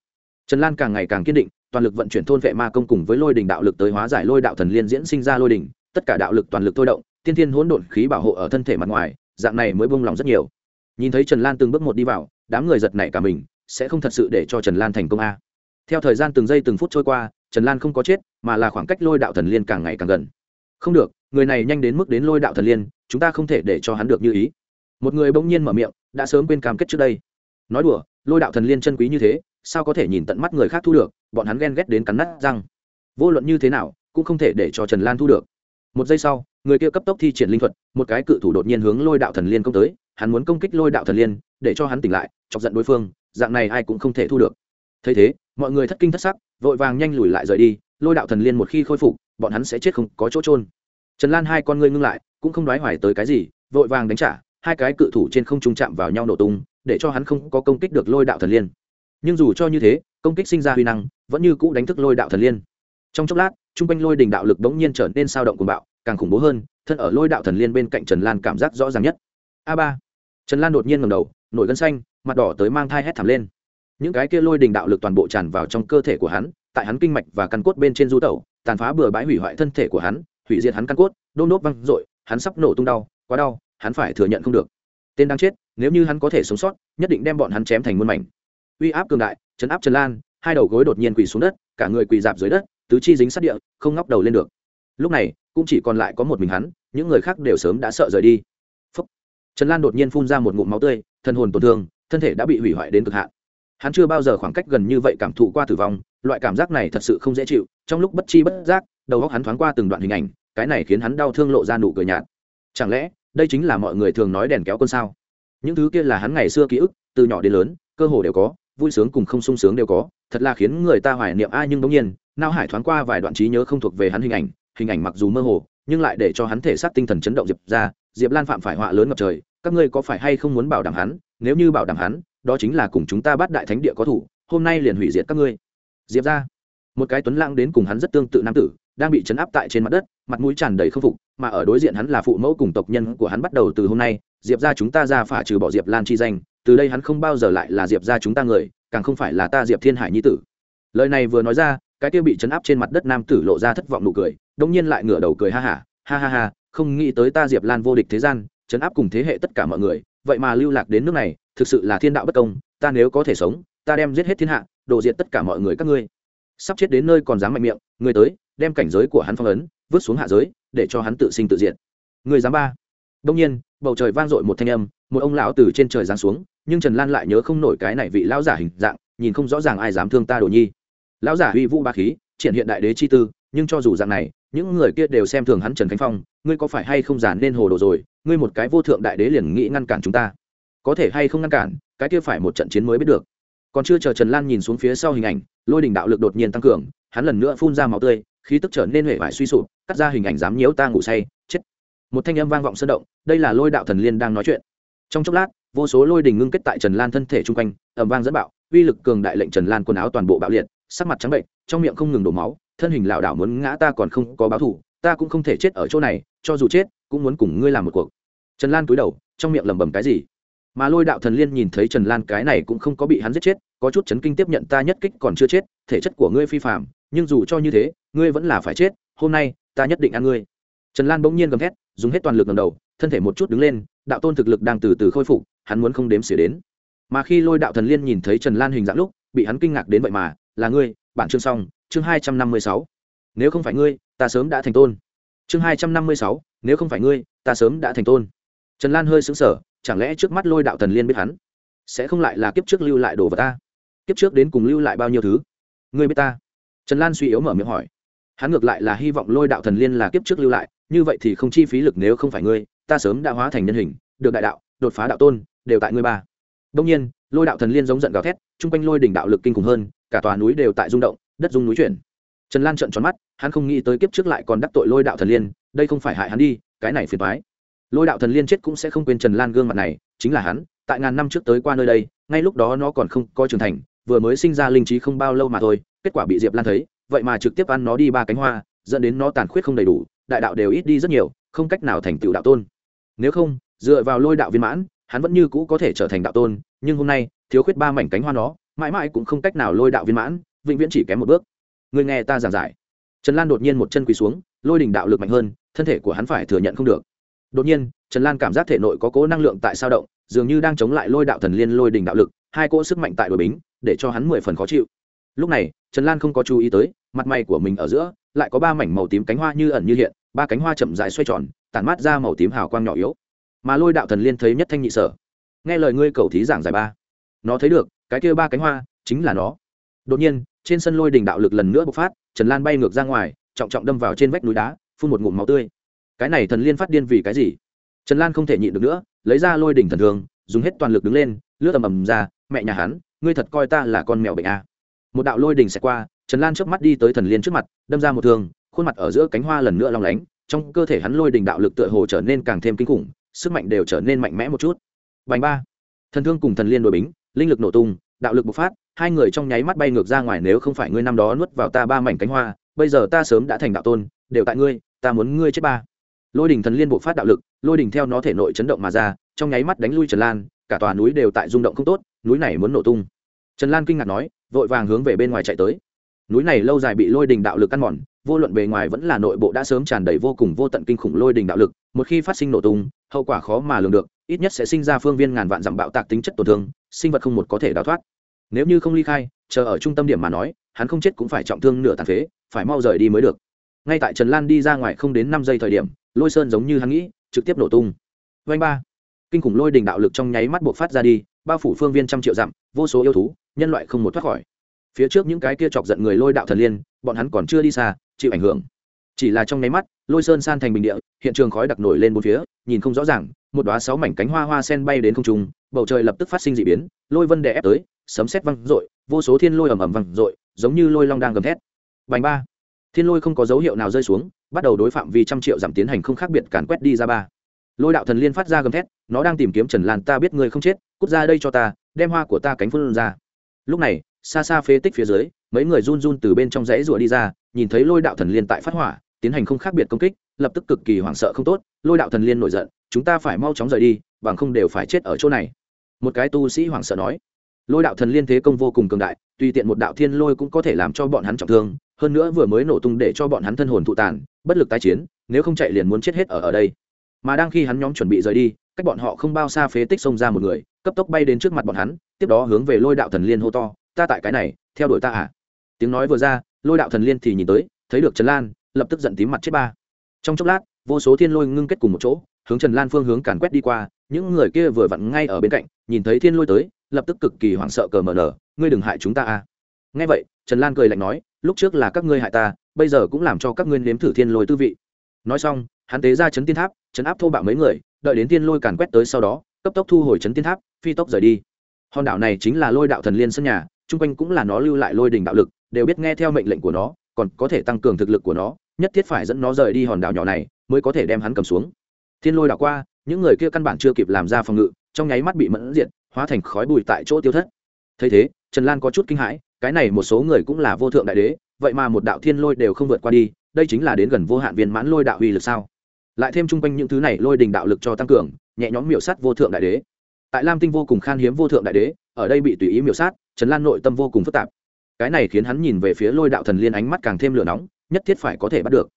Trần lan càng ngày càng kiên định, toàn lực vận chuyển thôn vệ ma công cùng với lôi đình đạo lực tới hóa giải lôi đạo thần liên diễn sinh ra lôi đình, tất cả đạo lực toàn lực thôi động, tiên thiên hỗn độn khí bảo hộ ở thân thể mặt ngoài, dạng này mới bông lòng rất nhiều. Nhìn thấy trần lan từng bước một đi vào, đám người giật nảy cả mình, sẽ không thật sự để cho trần lan thành công a. Theo thời gian từng giây từng phút trôi qua, trần lan không có chết, mà là khoảng cách lôi đạo thần liên càng ngày càng gần. Không được, người này nhanh đến mức đến lôi đạo thần liên, chúng ta không thể để cho hắn được như ý một người bỗng nhiên mở miệng, đã sớm quên cam kết trước đây. Nói đùa, lôi đạo thần liên chân quý như thế, sao có thể nhìn tận mắt người khác thu được, bọn hắn ghen ghét đến cắn nát răng. Vô luận như thế nào, cũng không thể để cho trần lan thu được. Một giây sau, người kia cấp tốc thi triển linh thuật, một cái cự thủ đột nhiên hướng lôi đạo thần liên công tới, hắn muốn công kích lôi đạo thần liên, để cho hắn tỉnh lại, chọc giận đối phương, dạng này ai cũng không thể thu được. Thấy thế, mọi người thất kinh thất sắc, vội vàng nhanh lùi lại rời đi, lôi đạo thần liên một khi khôi phục, bọn hắn sẽ chết không có chỗ trôn trần lan hai con ngươi ngưng lại, cũng không đoái hoài tới cái gì, vội vàng đánh trả hai cái cự thủ trên không trung chạm vào nhau nổ tung, để cho hắn không có công kích được lôi đạo thần liên. Nhưng dù cho như thế, công kích sinh ra huy năng, vẫn như cũ đánh thức lôi đạo thần liên. Trong chốc lát, trung quanh lôi đình đạo lực đống nhiên trở nên sao động cuồng bạo, càng khủng bố hơn, thân ở lôi đạo thần liên bên cạnh trần lan cảm giác rõ ràng nhất. A ba. Trần lan đột nhiên ngầm đầu, nổi gân xanh, mặt đỏ tới mang thai hét thảm lên. Những cái kia lôi đình đạo lực toàn bộ tràn vào trong cơ thể của hắn, tại hắn kinh mạch và căn cốt bên trên du tẩu, tàn phá bừa bãi hủy hoại thân thể của hắn, hủy diệt hắn căn cốt, đôn đốt văng r hắn sắp nổ tung đau, quá đau hắn phải thừa nhận không được. Tên đang chết, nếu như hắn có thể sống sót, nhất định đem bọn hắn chém thành muôn mảnh. Uy áp cường đại, chấn áp trần lan, hai đầu gối đột nhiên quỳ xuống đất, cả người quỳ dạp dưới đất, tứ chi dính sát địa, không ngóc đầu lên được. Lúc này, cũng chỉ còn lại có một mình hắn, những người khác đều sớm đã sợ rời đi. Phúc. trần lan đột nhiên phun ra một ngụm máu tươi, thân hồn tổn thương, thân thể đã bị hủy hoại đến cực hạn. Hắn chưa bao giờ khoảng cách gần như vậy cảm thụ qua tử vong, loại cảm giác này thật sự không dễ chịu, trong lúc bất chi bất giác, đầu óc hắn thoáng qua từng đoạn hình ảnh, cái này khiến hắn đau thương lộ ra nụ cười nhạt. Chẳng lẽ đây chính là mọi người thường nói đèn kéo quân sao. Những thứ kia là hắn ngày xưa ký ức, từ nhỏ đến lớn, cơ hồ đều có, vui sướng cùng không sung sướng đều có, thật là khiến người ta hoài niệm ai nhưng bỗng nhiên nao hải thoáng qua vài đoạn trí nhớ không thuộc về hắn hình ảnh hình ảnh mặc dù mơ hồ, nhưng lại để cho hắn thể xác tinh thần chấn động diệp ra, diệp lan phạm phải họa lớn ngập trời, các ngươi có phải hay không muốn bảo đảm hắn, nếu như bảo đảm hắn, đó chính là cùng chúng ta bắt đại thánh địa có thủ, hôm nay liền hủy diệt các ngươi. Diệp ra, một cái tuấn lãng đến cùng hắn rất tương tự nam tử, đang bị chấn áp tại trên mặt đất, mặt mũi tràn đầy k phục mà ở đối diện hắn là phụ mẫu cùng tộc nhân của hắn bắt đầu từ hôm nay diệp ra chúng ta ra phả trừ bỏ diệp lan chi danh từ đây hắn không bao giờ lại là diệp ra chúng ta người càng không phải là ta diệp thiên hải nhi tử. Lời này vừa nói ra cái kia bị chấn áp trên mặt đất nam tử lộ ra thất vọng nụ cười đông nhiên lại ngửa đầu cười ha hả ha, ha ha ha không nghĩ tới ta diệp lan vô địch thế gian chấn áp cùng thế hệ tất cả mọi người vậy mà lưu lạc đến nước này thực sự là thiên đạo bất công ta nếu có thể sống ta đem giết hết thiên hạ đổ diệt tất cả mọi người các ngươi. Sắp chết đến nơi còn dám mạnh miệng người tới đem cảnh giới của hắn phong ấn vứt xuống hạ giới để cho hắn tự sinh tự diệt. Người dám ba. Đông nhiên, bầu trời vang dội một thanh âm, một ông lão từ trên trời giáng xuống, nhưng trần lan lại nhớ không nổi cái này vị lão giả hình dạng, nhìn không rõ ràng ai dám thương ta đồ nhi. Lão giả uy vũ ba khí, triển hiện đại đế chi tư, nhưng cho dù dạng này, những người kia đều xem thường hắn trần khánh phong, ngươi có phải hay không giản nên hồ đồ rồi, ngươi một cái vô thượng đại đế liền nghĩ ngăn cản chúng ta. Có thể hay không ngăn cản, cái kia phải một trận chiến mới biết được. Còn chưa chờ trần lan nhìn xuống phía sau hình ảnh, lôi đình đạo lực đột nhiên tăng cường, hắn lần nữa phun ra máu tươi, khí tức trở nên huệ vải suy sụp cắt ra hình ảnh dám nhiễu ta ngủ say, chết. Một thanh âm vang vọng sơn động, đây là lôi đạo thần liên đang nói chuyện. Trong chốc lát, vô số lôi đình ngưng kết tại trần lan thân thể chung quanh ẩm vang dẫn bạo, uy lực cường đại lệnh trần lan quần áo toàn bộ bạo liệt, sắc mặt trắng bệnh, trong miệng không ngừng đổ máu, thân hình lảo đảo muốn ngã ta còn không có báo thủ ta cũng không thể chết ở chỗ này, cho dù chết, cũng muốn cùng ngươi làm một cuộc. Trần lan cúi đầu, trong miệng lẩm bẩm cái gì? Mà lôi đạo thần liên nhìn thấy trần lan cái này cũng không có bị hắn giết chết, có chút chấn kinh tiếp nhận ta nhất kích còn chưa chết, thể chất của ngươi phi phạm nhưng dù cho như thế, ngươi vẫn là phải chết. Hôm nay ta nhất định ăn ngươi. Trần lan bỗng nhiên gầm thét, dùng hết toàn lực ngầm đầu, thân thể một chút đứng lên, đạo tôn thực lực đang từ từ khôi phục, hắn muốn không đếm xỉa đến. Mà khi lôi đạo thần liên nhìn thấy trần lan hình dạng lúc, bị hắn kinh ngạc đến vậy mà, là ngươi, bản chương xong, chương hai trăm năm mươi sáu. Nếu không phải ngươi, ta sớm đã thành tôn. Chương hai trăm năm mươi sáu, nếu không phải ngươi, ta sớm đã thành tôn. Trần lan hơi xứng sở chẳng lẽ trước mắt lôi đạo thần liên biết hắn? Sẽ không lại là kiếp trước lưu lại đồ vật ta? Kiếp trước đến cùng lưu lại bao nhiêu thứ? Ngươi biết ta? Trần lan suy yếu mở miệng hỏi hắn ngược lại là hy vọng lôi đạo thần liên là kiếp trước lưu lại, như vậy thì không chi phí lực nếu không phải ngươi, ta sớm đã hóa thành nhân hình, được đại đạo, đột phá đạo tôn, đều tại ngươi ba. Đông nhiên, lôi đạo thần liên giống giận gào thét, chung quanh lôi đỉnh đạo lực kinh khủng hơn, cả tòa núi đều tại rung động, đất rung núi chuyển. Trần lan trợn tròn mắt, hắn không nghĩ tới kiếp trước lại còn đắc tội lôi đạo thần liên, đây không phải hại hắn đi, cái này phiền thoái lôi đạo thần liên chết cũng sẽ không quên trần lan gương mặt này, chính là hắn, tại ngàn năm trước tới qua nơi đây, ngay lúc đó nó còn không có trưởng thành, vừa mới sinh ra linh trí không bao lâu mà thôi, kết quả bị diệp lan thấy vậy mà trực tiếp ăn nó đi ba cánh hoa, dẫn đến nó tàn khuyết không đầy đủ, đại đạo đều ít đi rất nhiều, không cách nào thành tựu đạo tôn. Nếu không, dựa vào lôi đạo viên mãn, hắn vẫn như cũ có thể trở thành đạo tôn, nhưng hôm nay, thiếu khuyết ba mảnh cánh hoa nó, mãi mãi cũng không cách nào lôi đạo viên mãn, vĩnh viễn chỉ kém một bước. Người nghe ta giảng giải. Trần lan đột nhiên một chân quỳ xuống, lôi đỉnh đạo lực mạnh hơn, thân thể của hắn phải thừa nhận không được. Đột nhiên, trần lan cảm giác thể nội có cố năng lượng tại sao động, dường như đang chống lại lôi đạo thần liên lôi đỉnh đạo lực, hai cỗ sức mạnh tại đội bính, để cho hắn mười phần khó chịu lúc này, trần lan không có chú ý tới, mặt mày của mình ở giữa lại có ba mảnh màu tím cánh hoa như ẩn như hiện, ba cánh hoa chậm dài xoay tròn, tản mát ra màu tím hào quang nhỏ yếu. Mà lôi đạo thần liên thấy nhất thanh nhị sở. Nghe lời ngươi cầu thí giảng giải ba. Nó thấy được, cái kia ba cánh hoa chính là nó. Đột nhiên, trên sân lôi đình đạo lực lần nữa bộc phát, trần lan bay ngược ra ngoài, trọng trọng đâm vào trên vách núi đá, phun một ngụm máu tươi. Cái này thần liên phát điên vì cái gì? Trần lan không thể nhịn được nữa, lấy ra lôi đỉnh thần thường, dùng hết toàn lực đứng lên, lướt ầm ầm ra, mẹ nhà hắn, ngươi thật coi ta là con mèo bệnh à một đạo lôi đình sẽ qua, trần lan trước mắt đi tới thần liên trước mặt, đâm ra một thương, khuôn mặt ở giữa cánh hoa lần nữa long lánh, trong cơ thể hắn lôi đình đạo lực tựa hồ trở nên càng thêm kinh khủng, sức mạnh đều trở nên mạnh mẽ một chút. Bành ba. Thần thương cùng thần liên đội bính, linh lực nổ tung, đạo lực bộc phát, hai người trong nháy mắt bay ngược ra ngoài nếu không phải ngươi năm đó nuốt vào ta ba mảnh cánh hoa, bây giờ ta sớm đã thành đạo tôn, đều tại ngươi, ta muốn ngươi chết ba. Lôi đình thần liên bộc phát đạo lực, lôi đình theo nó thể nội chấn động mà ra, trong nháy mắt đánh lui trần lan, cả tòa núi đều tại rung động không tốt, núi này muốn nổ tung. Trần lan kinh ngạc nói vội vàng hướng về bên ngoài chạy tới. Núi này lâu dài bị lôi đình đạo lực ăn mòn, vô luận bề ngoài vẫn là nội bộ đã sớm tràn đầy vô cùng vô tận kinh khủng lôi đình đạo lực, một khi phát sinh nổ tung, hậu quả khó mà lường được, ít nhất sẽ sinh ra phương viên ngàn vạn dặm bạo tạc tính chất tổn thương, sinh vật không một có thể đào thoát. Nếu như không ly khai, chờ ở trung tâm điểm mà nói, hắn không chết cũng phải trọng thương nửa tàn phế, phải mau rời đi mới được. Ngay tại trần lan đi ra ngoài không đến năm giây thời điểm, lôi sơn giống như hắn nghĩ, trực tiếp nổ tung. Vanh ba. Kinh khủng lôi đình đạo lực trong nháy mắt buộc phát ra đi, bao phủ phương viên trăm triệu dặm, vô số yêu thú nhân loại không một thoát khỏi. Phía trước những cái kia chọc giận người lôi đạo thần liên, bọn hắn còn chưa đi xa, chịu ảnh hưởng. Chỉ là trong nháy mắt, lôi sơn san thành bình địa, hiện trường khói đặc nổi lên bốn phía, nhìn không rõ ràng, một đoá sáu mảnh cánh hoa hoa sen bay đến không trung, bầu trời lập tức phát sinh d ị biến, lôi vân đè ép tới, sấm xét văng r ộ i vô số thiên lôi ầm ầm văng r ộ i giống như lôi long đang gầm thét. Bành ba. Thiên lôi không có dấu hiệu nào rơi xuống, bắt đầu đối phạm vì trăm triệu giảm tiến hành không khác biệt càn quét đi ra ba. Lôi đạo thần liên phát ra gầm thét, nó đang tìm kiếm trần lan, ta biết người không chết, cút ra đây cho ta, đem hoa của ta cánh phương ra lúc này, xa xa phế tích phía dưới, mấy người run run từ bên trong rẫy rùa đi ra, nhìn thấy lôi đạo thần liên tại phát hỏa, tiến hành không khác biệt công kích, lập tức cực kỳ hoảng sợ không tốt, lôi đạo thần liên nổi giận, chúng ta phải mau chóng rời đi, bằng không đều phải chết ở chỗ này. Một cái tu sĩ hoảng sợ nói. Lôi đạo thần liên thế công vô cùng cường đại tùy tiện một đạo thiên lôi cũng có thể làm cho bọn hắn trọng thương, hơn nữa vừa mới nổ tung để cho bọn hắn thân hồn thụ tàn, bất lực tái chiến, nếu không chạy liền muốn chết hết ở ở đây. Mà đang khi hắn nhóm chuẩn bị rời đi, cách bọn họ không bao xa phế tích xông ra một người, cấp tốc bay đến trước mặt bọn hắn tiếp đó hướng về lôi đạo thần liên hô to, ta tại cái này, theo đuổi ta à? Tiếng nói vừa ra, lôi đạo thần liên thì nhìn tới, thấy được trần lan, lập tức giận tím mặt chết ba. Trong chốc lát, vô số thiên lôi ngưng kết cùng một chỗ, hướng trần lan phương hướng càn quét đi qua, những người kia vừa vặn ngay ở bên cạnh, nhìn thấy thiên lôi tới, lập tức cực kỳ hoảng sợ cờ mờ nở, ngươi đừng hại chúng ta à. Ngay vậy, trần lan cười lạnh nói, lúc trước là các ngươi hại ta, bây giờ cũng làm cho các ngươi nếm thử thiên lôi tư vị. Nói xong, hắn tế ra chấn tiên tháp, chấn áp thô bạo mấy người, đợi đến thiên lôi càn quét tới sau đó, cấp tốc thu hồi chấn tiên tháp, phi tốc rời đi hòn đảo này chính là lôi đạo thần liên sân nhà, chung quanh cũng là nó lưu lại lôi đình đạo lực, đều biết nghe theo mệnh lệnh của nó, còn có thể tăng cường thực lực của nó, nhất thiết phải dẫn nó rời đi hòn đảo nhỏ này, mới có thể đem hắn cầm xuống. Thiên lôi đảo qua, những người kia căn bản chưa kịp làm ra phòng ngự, trong nháy mắt bị mẫn diện hóa thành khói bụi tại chỗ tiêu thất. Thấy thế, trần lan có chút kinh hãi, cái này một số người cũng là vô thượng đại đế, vậy mà một đạo thiên lôi đều không vượt qua đi, đây chính là đến gần vô hạn viên mãn lôi đạo uy lực sao? Lại thêm chung quanh những thứ này lôi đình đạo lực cho tăng cường, nhẹ nhõm miểu sát vô thượng đại đế tại lam tinh vô cùng khan hiếm vô thượng đại đế, ở đây bị tùy ý miểu sát, trần lan nội tâm vô cùng phức tạp. Cái này khiến hắn nhìn về phía lôi đạo thần liên ánh mắt càng thêm lửa nóng, nhất thiết phải có thể bắt được.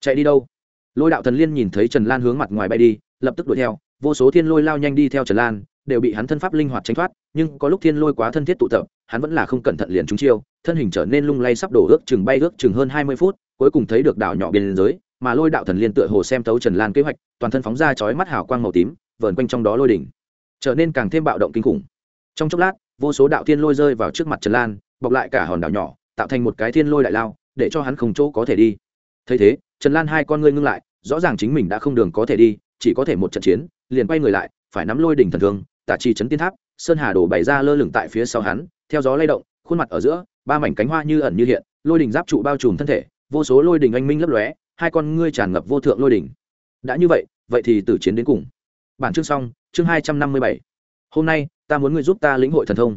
Chạy đi đâu? Lôi đạo thần liên nhìn thấy trần lan hướng mặt ngoài bay đi, lập tức đuổi theo. Vô số thiên lôi lao nhanh đi theo trần lan, đều bị hắn thân pháp linh hoạt tránh thoát, nhưng có lúc thiên lôi quá thân thiết tụ tập, hắn vẫn là không cẩn thận liền trúng chiêu, thân hình trở nên lung lay sắp đổ ước chừng bay ước chừng hơn hai mươi phút, cuối cùng thấy được đảo nhỏ biên giới, mà lôi đạo thần liên tựa hồ xem tấu trần lan kế hoạch, toàn thân phóng ra chói mắt hào quang màu tím, vờn quanh trong đó lôi đỉnh trở nên càng thêm bạo động kinh khủng. Trong chốc lát, vô số đạo thiên lôi rơi vào trước mặt trần lan, bọc lại cả hòn đảo nhỏ, tạo thành một cái thiên lôi đại lao, để cho hắn không chỗ có thể đi. Thấy thế, trần lan hai con ngươi ngưng lại, rõ ràng chính mình đã không đường có thể đi, chỉ có thể một trận chiến, liền quay người lại, phải nắm lôi đỉnh thần thương, tả trì chấn tiên tháp, sơn hà đổ bày ra lơ lửng tại phía sau hắn, theo gió lay động, khuôn mặt ở giữa, ba mảnh cánh hoa như ẩn như hiện, lôi đỉnh giáp trụ bao trùm thân thể, vô số lôi đỉnh anh minh lấp lóe, hai con ngươi tràn ngập vô thượng lôi đỉnh. Đã như vậy vậy thì tử chiến đến cùng bản chương xong, chương hai trăm năm mươi bảy. Hôm nay, ta muốn ngươi giúp ta lĩnh hội thần thông.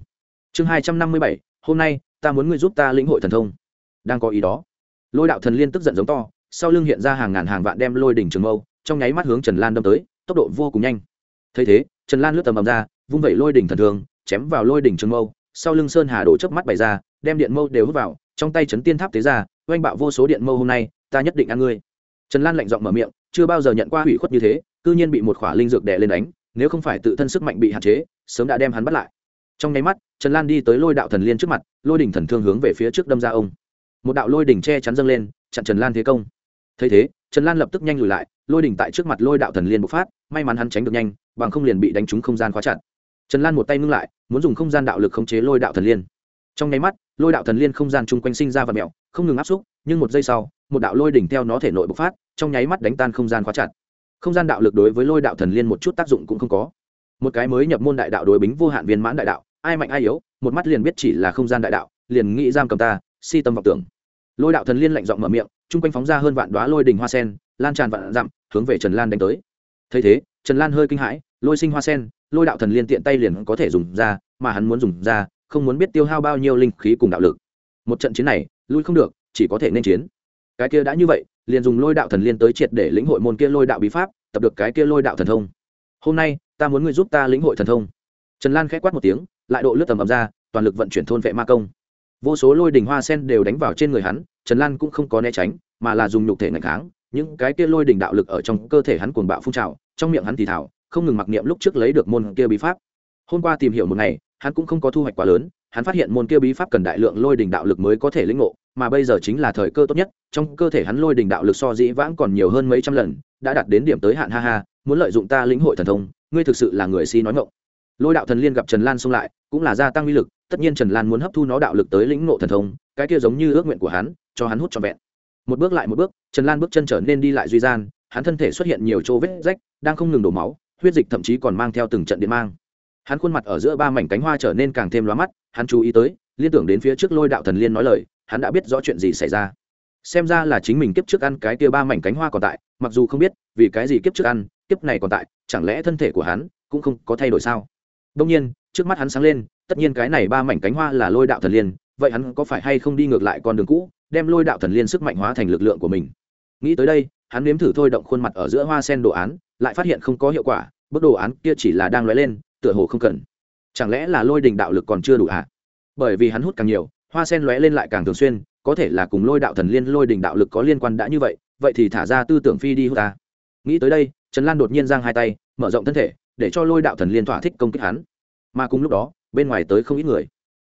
Chương hai trăm năm mươi bảy, hôm nay, ta muốn ngươi giúp ta lĩnh hội thần thông. Đang có ý đó. Lôi đạo thần liên tức giận giống to, sau lưng hiện ra hàng ngàn hàng vạn đem lôi đỉnh trường mâu, trong nháy mắt hướng trần lan đâm tới, tốc độ vô cùng nhanh. Thấy thế, trần lan lướt tầm ầm ra, vung vẩy lôi đỉnh thần thường chém vào lôi đỉnh trường mâu, sau lưng sơn hà đổ chớp mắt bày ra, đem điện mâu đều hút vào, trong tay chấn tiên tháp tế ra, oanh bạo vô số điện mâu hôm nay, ta nhất định ăn ngươi. Trần lan lạnh giọng mở miệng, chưa bao giờ nhận qua hủy khuất như thế cư nhiên bị một khỏa linh dược đè lên đánh, nếu không phải tự thân sức mạnh bị hạn chế, sớm đã đem hắn bắt lại. Trong nháy mắt, trần lan đi tới lôi đạo thần liên trước mặt, lôi đỉnh thần thương hướng về phía trước đâm ra ông. Một đạo lôi đỉnh che chắn dâng lên, chặn trần lan thế công. Thấy thế, trần lan lập tức nhanh lùi lại, lôi đỉnh tại trước mặt lôi đạo thần liên bộc phát, may mắn hắn tránh được nhanh, bằng không liền bị đánh trúng không gian khóa chặt. Trần lan một tay ngưng lại, muốn dùng không gian đạo lực khống chế lôi đạo thần liên. Trong nháy mắt, lôi đạo thần liên không gian chung quanh sinh ra và mẹo không ngừng áp xúc, nhưng một giây sau, một đạo lôi đỉnh theo nó thể nội bộc phát, trong nháy mắt đánh tan không gian khóa chặt không gian đạo lực đối với lôi đạo thần liên một chút tác dụng cũng không có. Một cái mới nhập môn đại đạo đối bính vô hạn viên mãn đại đạo, ai mạnh ai yếu, một mắt liền biết chỉ là không gian đại đạo, liền nghĩ giam cầm ta, si tâm vọng tưởng. Lôi đạo thần liên lạnh giọng mở miệng, chung quanh phóng ra hơn vạn đoá lôi đình hoa sen, lan tràn vạn dặm, hướng về trần lan đánh tới. Thấy thế, trần lan hơi kinh hãi, lôi sinh hoa sen, lôi đạo thần liên tiện tay liền có thể dùng ra, mà hắn muốn dùng ra, không muốn biết tiêu hao bao nhiêu linh khí cùng đạo lực. Một trận chiến này, lui không được, chỉ có thể nên chiến cái kia đã như vậy, liền dùng lôi đạo thần liên tới triệt để lĩnh hội môn kia lôi đạo bí pháp, tập được cái kia lôi đạo thần thông. Hôm nay, ta muốn ngươi giúp ta lĩnh hội thần thông. Trần lan k h ẽ quát một tiếng, lại độ lướt tầm ầm ra, toàn lực vận chuyển thôn vệ ma công. Vô số lôi đình hoa sen đều đánh vào trên người hắn, trần lan cũng không có né tránh, mà là dùng nhục thể ngạch kháng, những cái kia lôi đình đạo lực ở trong cơ thể hắn cuồng bạo phun trào, trong miệng hắn thì thảo, không ngừng mặc niệm lúc trước lấy được môn kia bí pháp. Hôm qua tìm hiểu một ngày hắn cũng không có thu hoạch quá lớn, hắn phát hiện môn kia bí pháp cần đại lượng lôi đình đạo lực mới có thể lĩnh ngộ, mà bây giờ chính là thời cơ tốt nhất, trong cơ thể hắn lôi đình đạo lực so dĩ vãng còn nhiều hơn mấy trăm lần, đã đạt đến điểm tới hạn ha ha, muốn lợi dụng ta lĩnh hội thần thông, ngươi thực sự là người si nói ngộng lôi đạo thần liên gặp trần lan xông lại, cũng là gia tăng uy lực, tất nhiên trần lan muốn hấp thu nó đạo lực tới lĩnh ngộ thần thông, cái kia giống như ước nguyện của hắn, cho hắn hút trọn vẹn. Một bước lại một bước, trần lan bước chân trở nên đi lại duy gian, hắn thân thể xuất hiện nhiều chỗ vết rách, đang không ngừng đổ máu, huyết dịch thậm chí còn mang theo từng trận điện mang hắn khuôn mặt ở giữa ba mảnh cánh hoa trở nên càng thêm loa mắt, hắn chú ý tới, liên tưởng đến phía trước lôi đạo thần liên nói lời, hắn đã biết rõ chuyện gì xảy ra. Xem ra là chính mình kiếp trước ăn cái kia ba mảnh cánh hoa còn tại, mặc dù không biết, vì cái gì kiếp trước ăn, kiếp này còn tại, chẳng lẽ thân thể của hắn cũng không có thay đổi sao? Đông nhiên, trước mắt hắn sáng lên, tất nhiên cái này ba mảnh cánh hoa là lôi đạo thần liên, vậy hắn có phải hay không đi ngược lại con đường cũ, đem lôi đạo thần liên sức mạnh hóa thành lực lượng của mình? Nghĩ tới đây, hắn nếm thử thôi động khuôn mặt ở giữa hoa sen đồ án, lại phát hiện không có hiệu quả bức đồ án kia chỉ là đang lóe lên tựa hồ không cần. Chẳng lẽ là lôi đình đạo lực còn chưa đủ à? bởi vì hắn hút càng nhiều, hoa sen lóe lên lại càng thường xuyên, có thể là cùng lôi đạo thần liên, lôi đình đạo lực có liên quan đã như vậy vậy thì thả ra tư tưởng phi đi hút ta nghĩ tới đây, trần lan đột nhiên giang hai tay, mở rộng thân thể, để cho lôi đạo thần liên thỏa thích công kích hắn. Mà cùng lúc đó, bên ngoài tới không ít người.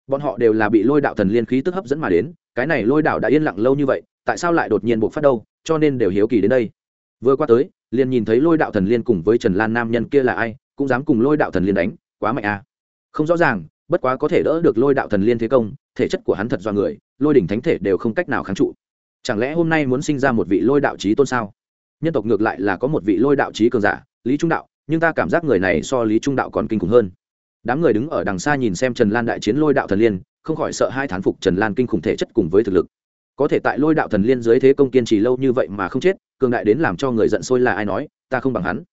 Bọn họ đều là bị lôi đạo thần liên khí tức hấp dẫn mà đến, cái này lôi đạo đã yên lặng lâu như vậy, tại sao lại đột nhiên buộc phát đâu, cho nên đều hiếu kỳ đến đây. Vừa qua tới, liền nhìn thấy lôi đạo thần liên cùng với trần lan nam nhân kia là ai cũng dám cùng lôi đạo thần liên đánh, quá mạnh à. Không rõ ràng, bất quá có thể đỡ được lôi đạo thần liên thế công, thể chất của hắn thật do người, lôi đỉnh thánh thể đều không cách nào kháng trụ. Chẳng lẽ hôm nay muốn sinh ra một vị lôi đạo trí tôn sao? Nhân tộc ngược lại là có một vị lôi đạo trí cường giả, lý trung đạo, nhưng ta cảm giác người này so lý trung đạo còn kinh khủng hơn. Đám người đứng ở đằng xa nhìn xem trần lan đại chiến lôi đạo thần liên, không khỏi sợ hai thán phục trần lan kinh khủng thể chất cùng với thực lực. Có thể tại lôi đạo thần liên dưới thế công kiên trì lâu như vậy mà không chết, cường đại đến làm cho người giận sôi là ai nói, ta không bằng hắn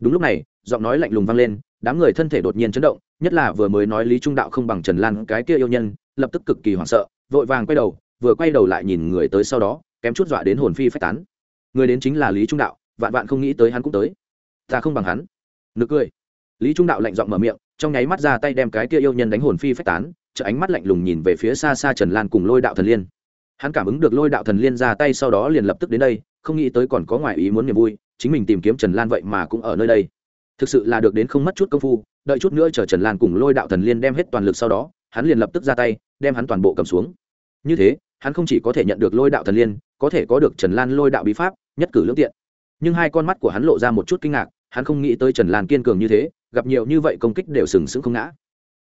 đúng lúc này, giọng nói lạnh lùng vang lên, đám người thân thể đột nhiên chấn động, nhất là vừa mới nói lý trung đạo không bằng trần lan cái kia yêu nhân, lập tức cực kỳ hoảng sợ, vội vàng quay đầu, vừa quay đầu lại nhìn người tới sau đó, kém chút dọa đến hồn phi phách tán. Người đến chính là lý trung đạo, vạn vạn không nghĩ tới hắn cũng tới. Ta không bằng hắn. Nực cười. Lý trung đạo lạnh giọng mở miệng, trong nháy mắt ra tay đem cái kia yêu nhân đánh hồn phi phách tán chợ ánh mắt lạnh lùng nhìn về phía xa xa trần lan cùng lôi đạo thần liên. Hắn cảm ứng được lôi đạo thần liên ra tay sau đó liền lập tức đến đây, không nghĩ tới còn có ngoại ý muốn niềm vui chính mình tìm kiếm trần lan vậy mà cũng ở nơi đây. Thực sự là được đến không mất chút công phu, đợi chút nữa chờ trần lan cùng lôi đạo thần liên đem hết toàn lực sau đó, hắn liền lập tức ra tay, đem hắn toàn bộ cầm xuống. Như thế, hắn không chỉ có thể nhận được lôi đạo thần liên, có thể có được trần lan lôi đạo bí pháp, nhất cử lương tiện. Nhưng hai con mắt của hắn lộ ra một chút kinh ngạc, hắn không nghĩ tới trần lan kiên cường như thế, gặp nhiều như vậy công kích đều sừng sững không ngã.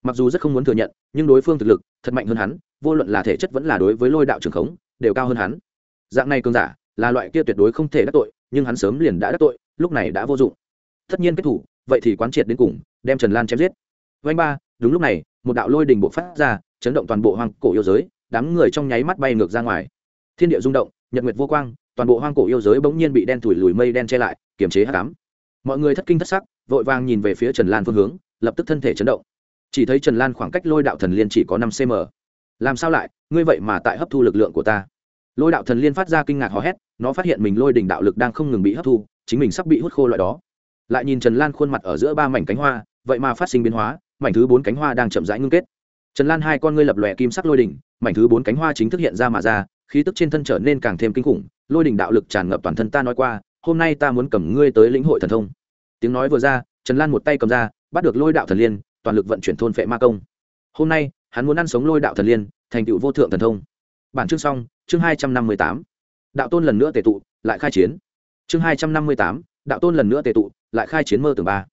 Mặc dù rất không muốn thừa nhận, nhưng đối phương thực lực thật mạnh hơn hắn, vô luận là thể chất vẫn là đối với lôi đạo trường khống, đều cao hơn hắn. Dạng này cường giả là loại kia tuyệt đối không thể đắc tội nhưng hắn sớm liền đã đắc tội, lúc này đã vô dụng. Tất nhiên kết thủ, vậy thì quán triệt đến cùng, đem trần lan chém giết. Vanh ba, đúng lúc này, một đạo lôi đình bộ phát ra, chấn động toàn bộ hoang cổ yêu giới, đám người trong nháy mắt bay ngược ra ngoài. Thiên địa rung động, nhật nguyệt vô quang, toàn bộ hoang cổ yêu giới bỗng nhiên bị đen thủi lùi mây đen che lại, kiềm chế hắc ám. Mọi người thất kinh thất sắc, vội vàng nhìn về phía trần lan phương hướng, lập tức thân thể chấn động. Chỉ thấy trần lan khoảng cách lôi đạo thần liên chỉ có năm cm làm sao lại, ngươi vậy mà tại hấp thu lực lượng của ta? Lôi đạo thần liên phát ra kinh ngạc hò hét, nó phát hiện mình lôi đỉnh đạo lực đang không ngừng bị hấp thu, chính mình sắp bị hút khô loại đó. Lại nhìn trần lan khuôn mặt ở giữa ba mảnh cánh hoa, vậy mà phát sinh biến hóa, mảnh thứ bốn cánh hoa đang chậm rãi ngưng kết. Trần lan hai con ngươi lập lòe kim sắc lôi đỉnh, mảnh thứ bốn cánh hoa chính thức hiện ra mà ra, khí tức trên thân trở nên càng thêm kinh khủng, lôi đỉnh đạo lực tràn ngập toàn thân ta nói qua, hôm nay ta muốn cầm ngươi tới lĩnh hội thần thông. Tiếng nói vừa ra, trần lan một tay cầm ra, bắt được lôi đạo thần liên, toàn lực vận chuyển thôn phệ ma công. Hôm nay, hắn muốn ăn sống lôi đạo thần liên, thành tựu vô thượng thần thông. Bản chương xong chương hai trăm năm mươi tám, đạo tôn lần nữa tề tụ, lại khai chiến. Chương hai trăm năm mươi tám, đạo tôn lần nữa tề tụ, lại khai chiến mơ tường ba.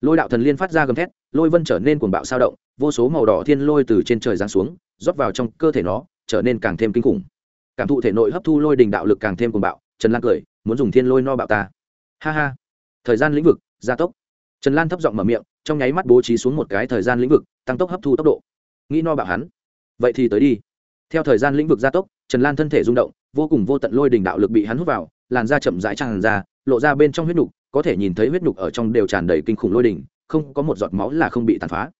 Lôi đạo thần liên phát ra gầm thét, lôi vân trở nên cuồng bạo sao động, vô số màu đỏ thiên lôi từ trên trời giáng xuống, rót vào trong cơ thể nó, trở nên càng thêm kinh khủng. Cảm thụ thể nội hấp thu lôi đình đạo lực càng thêm cuồng bạo, trần lan cười, muốn dùng thiên lôi no bạo ta. Ha ha. Thời gian lĩnh vực, gia tốc. Trần lan thấp giọng mở miệng, trong nháy mắt bố trí xuống một cái thời gian lĩnh vực, tăng tốc hấp thu tốc độ. Nghĩ no bạo hắn. Vậy thì tới đi. Theo thời gian lĩnh vực gia tốc trần lan thân thể rung động, vô cùng vô tận lôi đình đạo lực bị hắn hút vào, làn da chậm rãi tràn ra, lộ ra bên trong huyết nhục, có thể nhìn thấy huyết nhục ở trong đều tràn đầy kinh khủng lôi đình, không có một giọt máu là không bị tàn phá.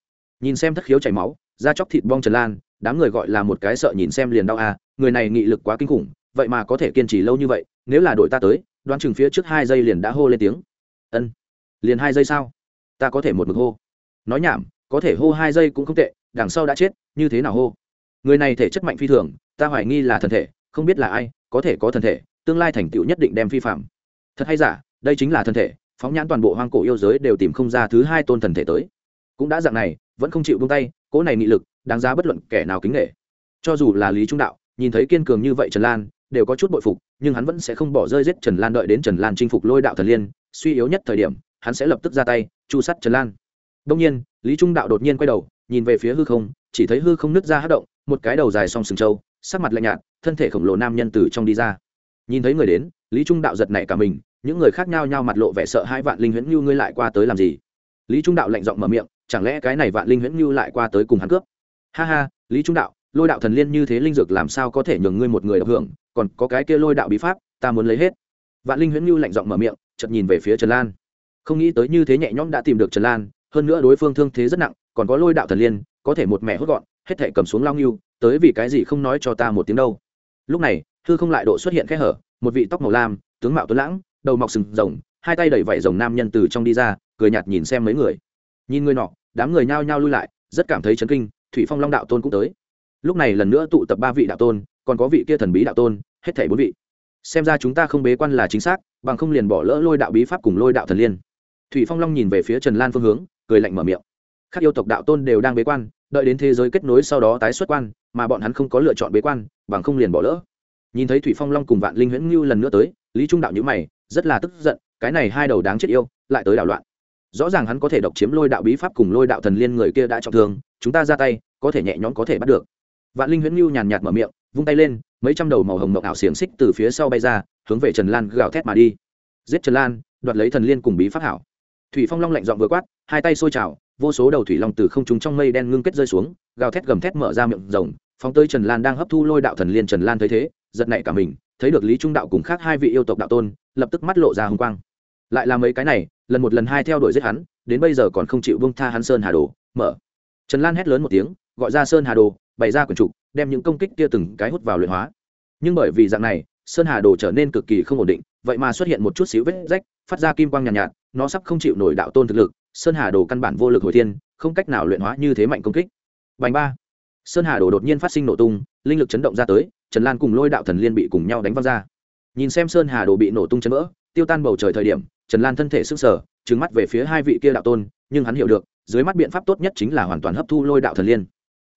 Nhìn xem thất khiếu chảy máu, da chóc thịt bong trần lan, đám người gọi là một cái sợ nhìn xem liền đau à người này nghị lực quá kinh khủng, vậy mà có thể kiên trì lâu như vậy, nếu là đội ta tới, đoán chừng phía trước hai giây liền đã hô lên tiếng. Ân, liền hai giây sao? Ta có thể một mực hô. Nói nhảm, có thể hô hai giây cũng không tệ, đằng sau đã chết, như thế nào hô? Người này thể chất mạnh phi thường ta hoài nghi là thần thể, không biết là ai, có thể có thần thể, tương lai thành tựu nhất định đem phi phạm. Thật hay giả, đây chính là thần thể, phóng nhãn toàn bộ hoang cổ yêu giới đều tìm không ra thứ hai tôn thần thể tới. Cũng đã dạng này, vẫn không chịu buông tay cỗ này nghị lực, đáng giá bất luận kẻ nào kính nghệ cho dù là lý trung đạo, nhìn thấy kiên cường như vậy trần lan, đều có chút bội phục, nhưng hắn vẫn sẽ không bỏ rơi giết trần lan đợi đến trần lan chinh phục lôi đạo thần liên, suy yếu nhất thời điểm, hắn sẽ lập tức ra tay, chu sắt trần lan. Đông nhiên, lý trung đạo đột nhiên quay đầu, nhìn về phía hư không, chỉ thấy hư không nứt ra hát động, một cái đầu dài song sừng trâu sắc mặt lạnh nhạt, thân thể khổng lồ nam nhân từ trong đi ra. Nhìn thấy người đến, lý trung đạo giật nảy cả mình, những người khác nhau nhau mặt lộ vẻ sợ hai vạn linh huyễn như ngươi lại qua tới làm gì? Lý trung đạo lạnh giọng mở miệng, chẳng lẽ cái này vạn linh huyễn như lại qua tới cùng hắn cướp? Ha ha, lý trung đạo, lôi đạo thần liên như thế linh dược làm sao có thể nhường ngươi một người được hưởng, còn có cái kia lôi đạo bí pháp, ta muốn lấy hết. Vạn linh huyễn như lạnh giọng mở miệng, chợt nhìn về phía trần lan. Không nghĩ tới như thế nhẹ nhõm đã tìm được trần lan, hơn nữa đối phương thương thế rất nặng, còn có lôi đạo thần liên, có thể một mẹ hốt gọn, hết thể cầm xuống lao nghiêu tới vì cái gì không nói cho ta một tiếng đâu. Lúc này, hư không lại độ xuất hiện khe hở, một vị tóc màu lam, tướng mạo tuấn lãng, đầu mọc sừng rồng, hai tay đẩy vảy rồng nam nhân từ trong đi ra, cười nhạt nhìn xem mấy người. Nhìn người nọ, đám người nhao nhao lui lại, rất cảm thấy chấn kinh, thủy phong long đạo tôn cũng tới. Lúc này lần nữa tụ tập ba vị đạo tôn, còn có vị kia thần bí đạo tôn, hết thảy bốn vị. Xem ra chúng ta không bế quan là chính xác, bằng không liền bỏ lỡ lôi đạo bí pháp cùng lôi đạo thần liên. Thủy phong long nhìn về phía trần lan phương hướng, cười lạnh mở miệng. Các yêu tộc đạo tôn đều đang bế quan đợi đến thế giới kết nối sau đó tái xuất quan, mà bọn hắn không có lựa chọn bế quan, bằng không liền bỏ lỡ. Nhìn thấy thủy phong long cùng vạn linh huyễn ngưu lần nữa tới, lý trung đạo nhữ mày, rất là tức giận, cái này hai đầu đáng chết yêu, lại tới đảo loạn. Rõ ràng hắn có thể độc chiếm lôi đạo bí pháp cùng lôi đạo thần liên người kia đã trọng thương, chúng ta ra tay, có thể nhẹ nhõm có thể bắt được. Vạn linh huyễn ngưu nhàn nhạt mở miệng, vung tay lên, mấy trăm đầu màu hồng mộng ảo xiềng xích từ phía sau bay ra, hướng về trần lan gào thét mà đi. Giết trần lan, đoạt lấy thần liên cùng bí pháp hảo. Thủy phong long lạnh dọn vừa quát, hai tay sôi trào vô số đầu thủy long từ không trung trong mây đen ngưng kết rơi xuống gào thét gầm thét mở ra miệng rồng phóng tới trần lan đang hấp thu lôi đạo thần liên trần lan thấy thế giật nảy cả mình thấy được lý trung đạo cùng khác hai vị yêu tộc đạo tôn lập tức mắt lộ ra hồng quang. Lại là mấy cái này lần một lần hai theo đuổi giết hắn đến bây giờ còn không chịu bông tha hắn sơn hà đồ mở. Trần lan hét lớn một tiếng gọi ra sơn hà đồ bày ra quyển trục đem những công kích kia từng cái hút vào luyện hóa. Nhưng bởi vì dạng này sơn hà đồ trở nên cực kỳ không ổn định vậy mà xuất hiện một chút xíu vết rách phát ra kim quang nhàn nhạt, nhạt nó sắp không chịu nổi đạo tôn thực lực sơn hà đồ căn bản vô lực hồi thiên, không cách nào luyện hóa như thế mạnh công kích. Bành ba. Sơn hà đồ đột nhiên phát sinh nổ tung, linh lực chấn động ra tới, trần lan cùng lôi đạo thần liên bị cùng nhau đánh văng ra. Nhìn xem sơn hà đồ bị nổ tung chấn vỡ, tiêu tan bầu trời thời điểm, trần lan thân thể sức sở trứng mắt về phía hai vị kia đạo tôn, nhưng hắn hiểu được, dưới mắt biện pháp tốt nhất chính là hoàn toàn hấp thu lôi đạo thần liên.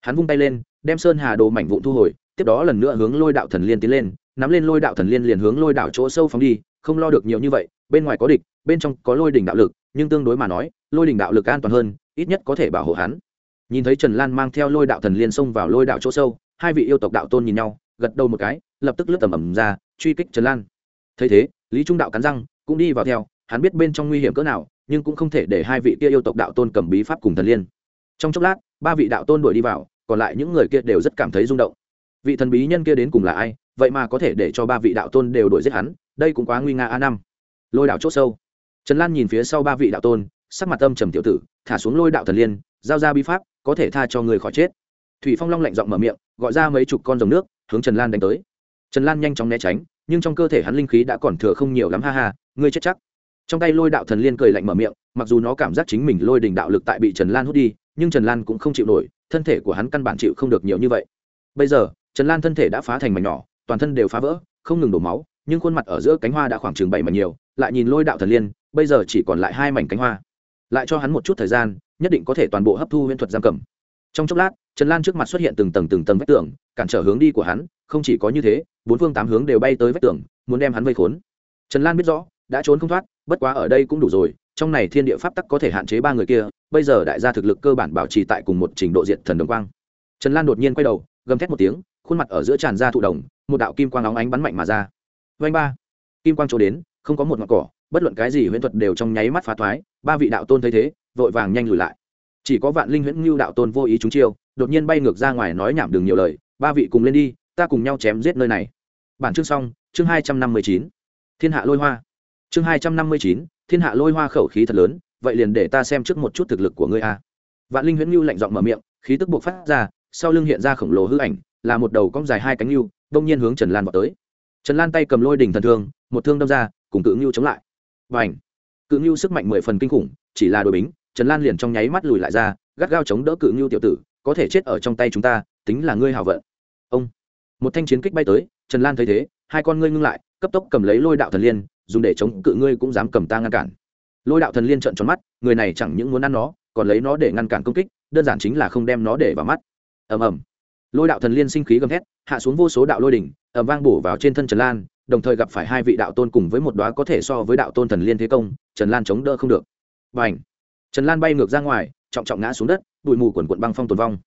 Hắn vung tay lên, đem sơn hà đồ mảnh vụn thu hồi, tiếp đó lần nữa hướng lôi đạo thần liên tiến lên, nắm lên lôi đạo thần liên liền hướng lôi đạo chỗ sâu phóng đi không lo được nhiều như vậy, bên ngoài có địch, bên trong có lôi đỉnh đạo lực, nhưng tương đối mà nói, lôi đỉnh đạo lực an toàn hơn, ít nhất có thể bảo hộ hắn. Nhìn thấy trần lan mang theo lôi đạo thần liên xông vào lôi đạo chỗ sâu, hai vị yêu tộc đạo tôn nhìn nhau, gật đầu một cái, lập tức lướt tầm ẩm ra, truy kích trần lan. Thấy thế, lý trung đạo cắn răng, cũng đi vào theo, hắn biết bên trong nguy hiểm cỡ nào, nhưng cũng không thể để hai vị kia yêu tộc đạo tôn cầm bí pháp cùng thần liên. Trong chốc lát, ba vị đạo tôn đuổi đi vào, còn lại những người kia đều rất cảm thấy rung động. Vị thần bí nhân kia đến cùng là ai? Vậy mà có thể để cho ba vị đạo tôn đều đuổi giết hắn đây cũng quá nguy nga a năm. Lôi đạo c h ỗ sâu. Trần lan nhìn phía sau ba vị đạo tôn, sắc mặt âm trầm tiểu tử, thả xuống lôi đạo thần liên, giao ra bi pháp, có thể tha cho người khỏi chết. Thủy phong long lạnh giọng mở miệng, gọi ra mấy chục con dòng nước, hướng trần lan đánh tới. Trần lan nhanh chóng né tránh, nhưng trong cơ thể hắn linh khí đã còn thừa không nhiều lắm, ha ha, ngươi chết chắc. Trong tay lôi đạo thần liên cười lạnh mở miệng, mặc dù nó cảm giác chính mình lôi đình đạo lực tại bị trần lan hút đi, nhưng trần lan cũng không chịu nổi, thân thể của hắn căn bản chịu không được nhiều như vậy. Bây giờ, trần lan thân thể đã phá thành mảnh nhỏ, toàn thân đều phá vỡ, không ngừng đổ máu nhưng khuôn mặt ở giữa cánh hoa đã khoảng chừng bảy mảnh nhiều, lại nhìn lôi đạo thần liên, bây giờ chỉ còn lại hai mảnh cánh hoa. Lại cho hắn một chút thời gian, nhất định có thể toàn bộ hấp thu huyễn thuật giam cầm. Trong chốc lát, trần lan trước mặt xuất hiện từng tầng từng tầng vách tường, cản trở hướng đi của hắn, không chỉ có như thế, bốn phương tám hướng đều bay tới vách tường, muốn đem hắn vây khốn. Trần lan biết rõ, đã trốn không thoát, bất quá ở đây cũng đủ rồi, trong này thiên địa pháp tắc có thể hạn chế ba người kia, bây giờ đại gia thực lực cơ bản bảo trì tại cùng một trình độ diện thần đồng quang. Trần lan đột nhiên quay đầu, gầm thét một tiếng, khuôn mặt ở giữa tràn ra thụ đồng, một đạo kim quang óng ánh bắn mạnh mà ra vanh ba. Kim quang chỗ đến, không có một ngọn cỏ, bất luận cái gì huyễn thuật đều trong nháy mắt phá thoái, ba vị đạo tôn thấy thế, vội vàng nhanh lùi lại. Chỉ có vạn linh huyễn ngưu đạo tôn vô ý chúng chiêu, đột nhiên bay ngược ra ngoài nói nhảm đường nhiều lời, ba vị cùng lên đi, ta cùng nhau chém giết nơi này. Bản chương xong, chương hai trăm năm mươi chín. Thiên hạ lôi hoa. Chương hai trăm năm mươi chín, thiên hạ lôi hoa khẩu khí thật lớn, vậy liền để ta xem trước một chút thực lực của ngươi a. Vạn linh huyễn ngưu lạnh giọng mở miệng, khí tức buộc phát ra, sau lưng hiện ra khổng lồ hư ảnh, là một đầu cong dài hai cánh ngưu, đông nhiên hướng trần lan vào tới trần lan tay cầm lôi đỉnh thần thương, một thương đâm ra, cùng cự ngưu chống lại. Và ảnh cự ngưu sức mạnh mười phần kinh khủng, chỉ là đội bính, trần lan liền trong nháy mắt lùi lại ra, gắt gao chống đỡ cự ngưu tiểu tử, có thể chết ở trong tay chúng ta, tính là ngươi hào vận. Ông! Một thanh chiến kích bay tới, trần lan thấy thế, hai con ngươi ngưng lại, cấp tốc cầm lấy lôi đạo thần liên, dùng để chống cự ngươi cũng dám cầm ta ngăn cản. Lôi đạo thần liên trợn tròn mắt, người này chẳng những muốn ăn nó, còn lấy nó để ngăn cản công kích, đơn giản chính là không đem nó để vào mắt. Ầm ầm. Lôi đạo thần liên sinh khí gầm thét hạ xuống vô số đạo lôi đỉnh ầm vang bổ vào trên thân trần lan đồng thời gặp phải hai vị đạo tôn cùng với một đoá có thể so với đạo tôn thần liên thế công trần lan chống đỡ không được. Bành, trần lan bay ngược ra ngoài trọng trọng ngã xuống đất bụi mù quần quận băng phong tồn vong.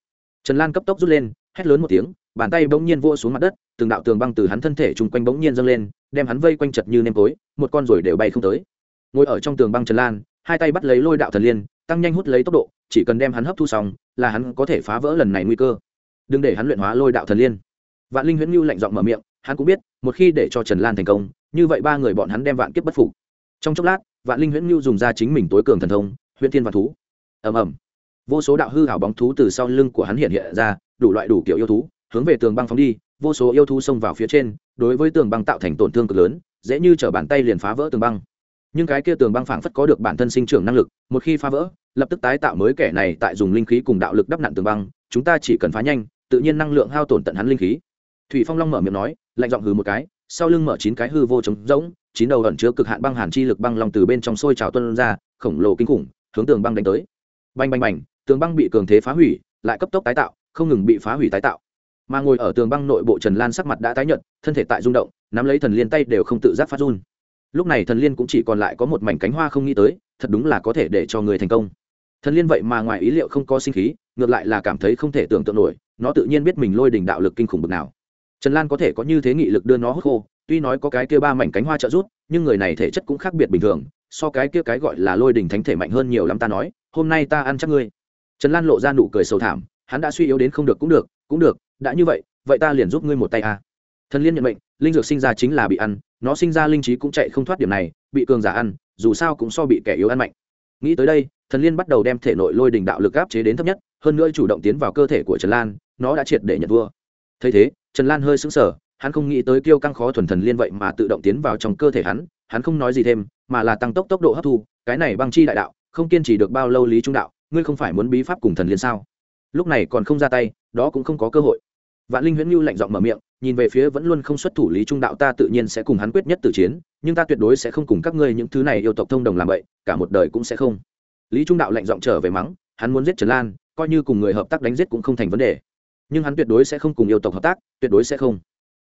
Trần lan cấp tốc rút lên hét lớn một tiếng bàn tay bỗng nhiên vua xuống mặt đất từng đạo tường băng từ hắn thân thể chung quanh bỗng nhiên dâng lên đem hắn vây quanh chật như nêm tối một con rồi đều bay không tới. Ngồi ở trong tường băng trần lan hai tay bắt lấy lôi đạo thần liên tăng nhanh hút lấy tốc độ chỉ cần đem hắn hấp thu xong là hắn có thể phá vỡ lần này nguy cơ. Đừng để hắn luyện hóa lôi đạo thần liên vạn linh huyễn mưu lạnh giọng mở miệng, hắn cũng biết, một khi để cho trần lan thành công, như vậy ba người bọn hắn đem vạn kiếp bất phục. Trong chốc lát, vạn linh huyễn mưu dùng ra chính mình tối cường thần thông, huyễn thiên và thú. Ầm ầm. Vô số đạo hư hảo bóng thú từ sau lưng của hắn hiện hiện ra, đủ loại đủ kiểu yêu thú, hướng về tường băng phóng đi, vô số yêu thú xông vào phía trên, đối với tường băng tạo thành tổn thương cực lớn, dễ như trở bàn tay liền phá vỡ tường băng. Nhưng cái kia tường băng phảng phất có được bản thân sinh trưởng năng lực, một khi phá vỡ, lập tức tái tạo mới kẻ này tại dùng linh khí cùng đạo lực đắp nặn tường băng, chúng ta chỉ cần phá nhanh, tự nhiên năng lượng hao tổn tận hắn linh khí thủy phong long mở miệng nói, lạnh giọng hừ một cái, sau lưng mở chín cái hư vô trống rỗng, chín đầu ẩn chứa cực hạn băng hàn chi lực băng long từ bên trong sôi trào tuân ra, khổng lồ kinh khủng, hướng tường băng đánh tới. Bành bành bành, tường băng bị cường thế phá hủy, lại cấp tốc tái tạo, không ngừng bị phá hủy tái tạo. Mà ngồi ở tường băng nội bộ trần lan sắc mặt đã tái nhợt, thân thể tại rung động, nắm lấy thần liên tay đều không tự giác phát run. Lúc này thần liên cũng chỉ còn lại có một mảnh cánh hoa không nghĩ tới, thật đúng là có thể để cho người thành công. Thần liên vậy mà ngoài ý liệu không có sinh khí, ngược lại là cảm thấy không thể tưởng tượng nổi, nó tự nhiên biết mình lôi đỉnh đạo lực kinh khủng bực nào trần lan có thể có như thế nghị lực đưa nó hút khô, tuy nói có cái kia ba mảnh cánh hoa trợ rút nhưng người này thể chất cũng khác biệt bình thường, so cái kia cái gọi là lôi đỉnh thánh thể mạnh hơn nhiều lắm ta nói, hôm nay ta ăn chắc ngươi. Trần lan lộ ra nụ cười sầu thảm, hắn đã suy yếu đến không được, cũng được cũng được, đã như vậy vậy ta liền giúp ngươi một tay a à. thần liên nhận mệnh, linh dược sinh ra chính là bị ăn, nó sinh ra linh trí cũng chạy không thoát điểm này, bị cường giả ăn, dù sao cũng so bị kẻ yếu ăn mạnh. Nghĩ tới đây, thần liên bắt đầu đem thể nội lôi đình đạo lực áp chế đến thấp nhất, hơn nữa chủ động tiến vào cơ thể của trần lan, nó đã triệt để nhận vua. Thấy thế trần lan hơi sững sờ, hắn không nghĩ tới kiêu căng khó thuần thần liên vậy mà tự động tiến vào trong cơ thể hắn hắn không nói gì thêm, mà là tăng tốc tốc độ hấp thu, cái này băng chi đại đạo, không kiên trì được bao lâu lý trung đạo, ngươi không phải muốn bí pháp cùng thần liên sao? Lúc này còn không ra tay, đó cũng không có cơ hội. Vạn linh huyễn nhu lạnh giọng mở miệng, nhìn về phía vẫn luôn không xuất thủ lý trung đạo, ta tự nhiên sẽ cùng hắn quyết nhất tử chiến, nhưng ta tuyệt đối sẽ không cùng các ngươi những thứ này yêu tộc thông đồng làm vậy, cả một đời cũng sẽ không. Lý trung đạo lạnh giọng trở về mắng, hắn muốn giết trần lan, coi như cùng người hợp tác đánh giết cũng không thành vấn đề nhưng hắn tuyệt đối sẽ không cùng yêu tộc hợp tác, tuyệt đối sẽ không.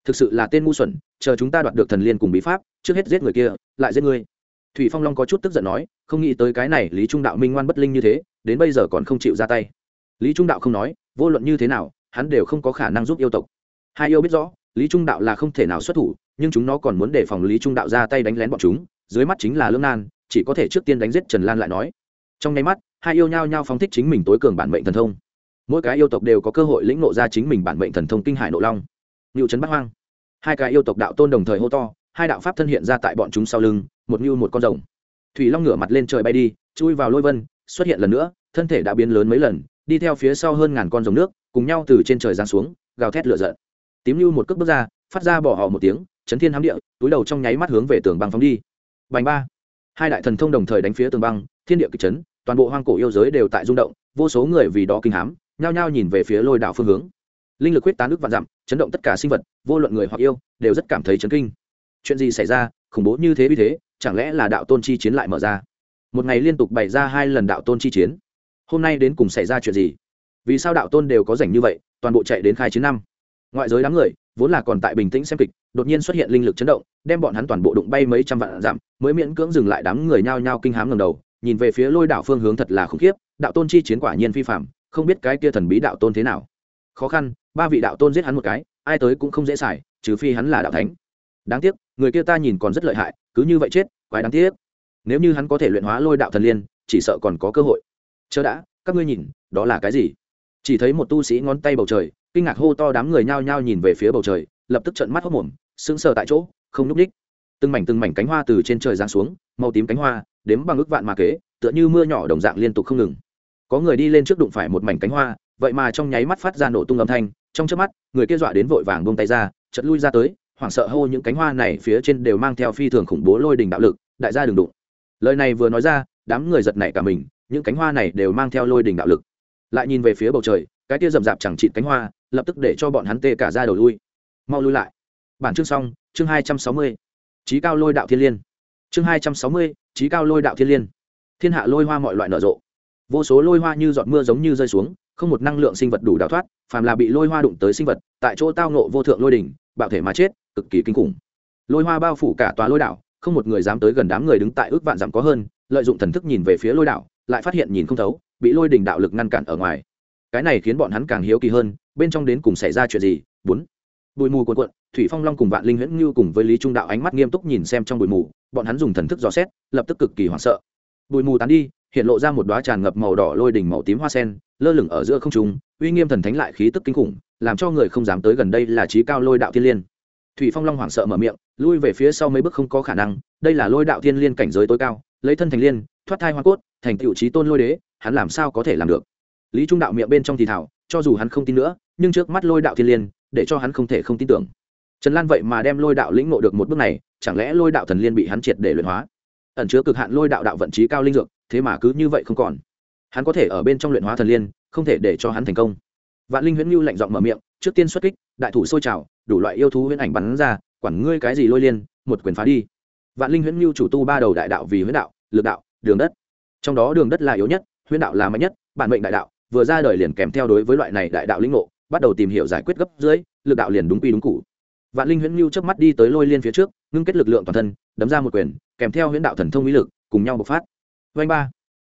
Thực sự là tên ngu xuẩn, chờ chúng ta đoạt được thần liên cùng bí pháp, trước hết giết người kia, lại giết ngươi. Thủy phong long có chút tức giận nói, không nghĩ tới cái này lý trung đạo minh ngoan bất linh như thế, đến bây giờ còn không chịu ra tay. Lý trung đạo không nói, vô luận như thế nào, hắn đều không có khả năng giúp yêu tộc. Hai yêu biết rõ, lý trung đạo là không thể nào xuất thủ, nhưng chúng nó còn muốn đề phòng lý trung đạo ra tay đánh lén bọn chúng, dưới mắt chính là lương nan, chỉ có thể trước tiên đánh giết trần lan lại nói. Trong nháy mắt, hai yêu nhao nhao phóng thích chính mình tối cường bản mệnh thần thông mỗi cái yêu tộc đều có cơ hội lĩnh nộ ra chính mình bản mệnh thần thông kinh hải nộ long. Ngưu trấn bắc hoang. Hai cái yêu tộc đạo tôn đồng thời hô to, hai đạo pháp thân hiện ra tại bọn chúng sau lưng, một như một con rồng. Thủy long ngửa mặt lên trời bay đi, chui vào lôi vân, xuất hiện lần nữa, thân thể đã biến lớn mấy lần, đi theo phía sau hơn ngàn con rồng nước, cùng nhau từ trên trời giáng xuống, gào thét lửa giận. Tím như một cước bước ra, phát ra bỏ họ một tiếng, chấn thiên hám địa, túi đầu trong nháy mắt hướng về tường băng phóng đi. Bành ba. Hai đại thần thông đồng thời đánh phía tường băng, thiên địa kịch chấn, toàn bộ hoang cổ yêu giới đều tại rung động, vô số người vì đó kinh hám nhao nhao nhìn về phía lôi đảo phương hướng. Linh lực huyết tán nước vạn dặm, chấn động tất cả sinh vật, vô luận người hoặc yêu, đều rất cảm thấy chấn kinh. Chuyện gì xảy ra? Khủng bố như thế vì thế, chẳng lẽ là đạo tôn chi chiến lại mở ra? Một ngày liên tục bày ra hai lần đạo tôn chi chiến. Hôm nay đến cùng xảy ra chuyện gì? Vì sao đạo tôn đều có rảnh như vậy, toàn bộ chạy đến khai chiến năm? Ngoại giới đám người, vốn là còn tại bình tĩnh xem kịch, đột nhiên xuất hiện linh lực chấn động, đem bọn hắn toàn bộ đụng bay mấy trăm vạn dặm, mới miễn cưỡng dừng lại đám người nhao nhao kinh hám ngầm đầu, nhìn về phía lôi đảo phương hướng thật là khủng khiếp, đạo tôn chi chiến quả nhiên phi phạm không biết cái kia thần bí đạo tôn thế nào. Khó khăn, ba vị đạo tôn giết hắn một cái, ai tới cũng không dễ xài, trừ phi hắn là đạo thánh. Đáng tiếc, người kia ta nhìn còn rất lợi hại, cứ như vậy chết, quái đáng tiếc. Nếu như hắn có thể luyện hóa lôi đạo thần liên, chỉ sợ còn có cơ hội. Chớ đã, các ngươi nhìn, đó là cái gì? Chỉ thấy một tu sĩ ngón tay bầu trời, kinh ngạc hô to đám người nhao nhao nhìn về phía bầu trời, lập tức trận mắt hốc mồm, sững sờ tại chỗ, không núp ních. Từng mảnh từng mảnh cánh hoa từ trên trời giáng xuống, màu tím cánh hoa, đếm bằng ước vạn mà kế, tựa như mưa nhỏ đồng dạng liên tục không ngừng có người đi lên trước đụng phải một mảnh cánh hoa, vậy mà trong nháy mắt phát ra nổ tung âm thanh, trong trước mắt, người kia dọa đến vội vàng buông tay ra chật lui ra tới, hoảng sợ hô những cánh hoa này phía trên đều mang theo phi thường khủng bố lôi đình đạo lực, đại gia đừng đụng. Lời này vừa nói ra, đám người giật nảy cả mình, những cánh hoa này đều mang theo lôi đình đạo lực. Lại nhìn về phía bầu trời, cái kia rậm rạp chẳng chịt cánh hoa, lập tức để cho bọn hắn tê cả ra đầu lui. Mau lui lại. Bản chương xong, chương hai trăm sáu mươi. Trí cao lôi đạo thiên liên. Chương hai trăm sáu mươi trí cao lôi đạo thiên liên. Thiên hạ lôi hoa mọi loại nở rộ vô số lôi hoa như giọt mưa giống như rơi xuống, không một năng lượng sinh vật đủ đào thoát, phàm là bị lôi hoa đụng tới sinh vật, tại chỗ tao nộ vô thượng lôi đỉnh, bạo thể mà chết, cực kỳ kinh khủng. Lôi hoa bao phủ cả tòa lôi đảo, không một người dám tới gần đám người đứng tại ước vạn giảm có hơn, lợi dụng thần thức nhìn về phía lôi đảo, lại phát hiện nhìn không thấu, bị lôi đỉnh đạo lực ngăn cản ở ngoài. Cái này khiến bọn hắn càng hiếu kỳ hơn, bên trong đến cùng xảy ra chuyện gì? Bốn. Bụi mù cuộn cuộn, thủy phong long cùng vạn linh huyễn như cùng với lý trung đạo ánh mắt nghiêm túc nhìn xem trong bụi mù, bọn hắn dùng thần thức dò xét, lập tức cực kỳ hoảng sợ. Bụi mù tán đi hiện lộ ra một đóa tràn ngập màu đỏ lôi đỉnh màu tím hoa sen, lơ lửng ở giữa không trung, uy nghiêm thần thánh lại khí tức kinh khủng, làm cho người không dám tới gần đây là trí cao lôi đạo thiên liên. Thủy phong long hoảng sợ mở miệng, lui về phía sau mấy bước không có khả năng, đây là lôi đạo thiên liên cảnh giới tối cao, lấy thân thành liên, thoát thai hoa cốt, thành tựu trí tôn lôi đế, hắn làm sao có thể làm được? Lý trung đạo miệng bên trong thì thảo, cho dù hắn không tin nữa, nhưng trước mắt lôi đạo thiên liên, để cho hắn không thể không tin tưởng. Trần lan vậy mà đem lôi đạo lĩnh ngộ được một bước này, chẳng lẽ lôi đạo thần liên bị hắn triệt để luyện hóa? Ẩn chứa cực hạn lôi đạo đạo vận trí cao linh dược thế mà cứ như vậy không còn. Hắn có thể ở bên trong luyện hóa thần liên, không thể để cho hắn thành công. Vạn linh huyễn lưu lạnh giọng mở miệng, trước tiên xuất kích, đại thủ sôi trào, đủ loại yêu thú huyễn ảnh bắn ra, quản ngươi cái gì lôi liên, một quyền phá đi. Vạn linh huyễn lưu chủ tu ba đầu đại đạo vì huyễn đạo, lực đạo, đường đất. Trong đó đường đất là yếu nhất, huyễn đạo là mạnh nhất, bản mệnh đại đạo, vừa ra đời liền kèm theo đối với loại này đại đạo linh ngộ, bắt đầu tìm hiểu giải quyết gấp dưới, lực đạo liền đúng quy đúng cụ vạn linh huyễn lưu trước mắt đi tới lôi liên phía trước, ngưng kết lực lượng toàn thân, đấm ra một quyền, kèm theo huyễn đạo thần thông ý lực, cùng nhau bộc phát vanh ba.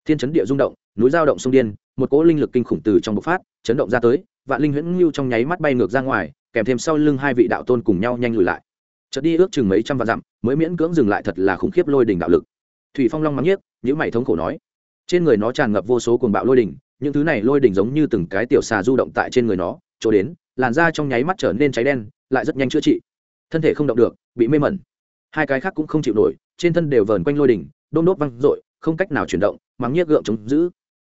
Thiên chấn địa rung động, núi giao động sông điên, một cỗ linh lực kinh khủng từ trong bộc phát, chấn động ra tới, vạn linh huyễn lưu trong nháy mắt bay ngược ra ngoài, kèm thêm sau lưng hai vị đạo tôn cùng nhau nhanh lùi lại. Chợt đi ước chừng mấy trăm vạn dặm, mới miễn cưỡng dừng lại thật là khủng khiếp lôi đỉnh đạo lực. Thủy phong long mắng nhiếc những mày thống khổ nói. Trên người nó tràn ngập vô số cuồng bạo lôi đỉnh, những thứ này lôi đỉnh giống như từng cái tiểu xà du động tại trên người nó, chỗ đến, làn da trong nháy mắt trở nên cháy đen, lại rất nhanh chữa trị. Thân thể không động được, bị mê mẩn. Hai cái khác cũng không chịu nổi, trên thân đều vờn quanh lôi đỉnh đôm đốt văng r không cách nào chuyển động, mắng nhiếc gượng chống giữ.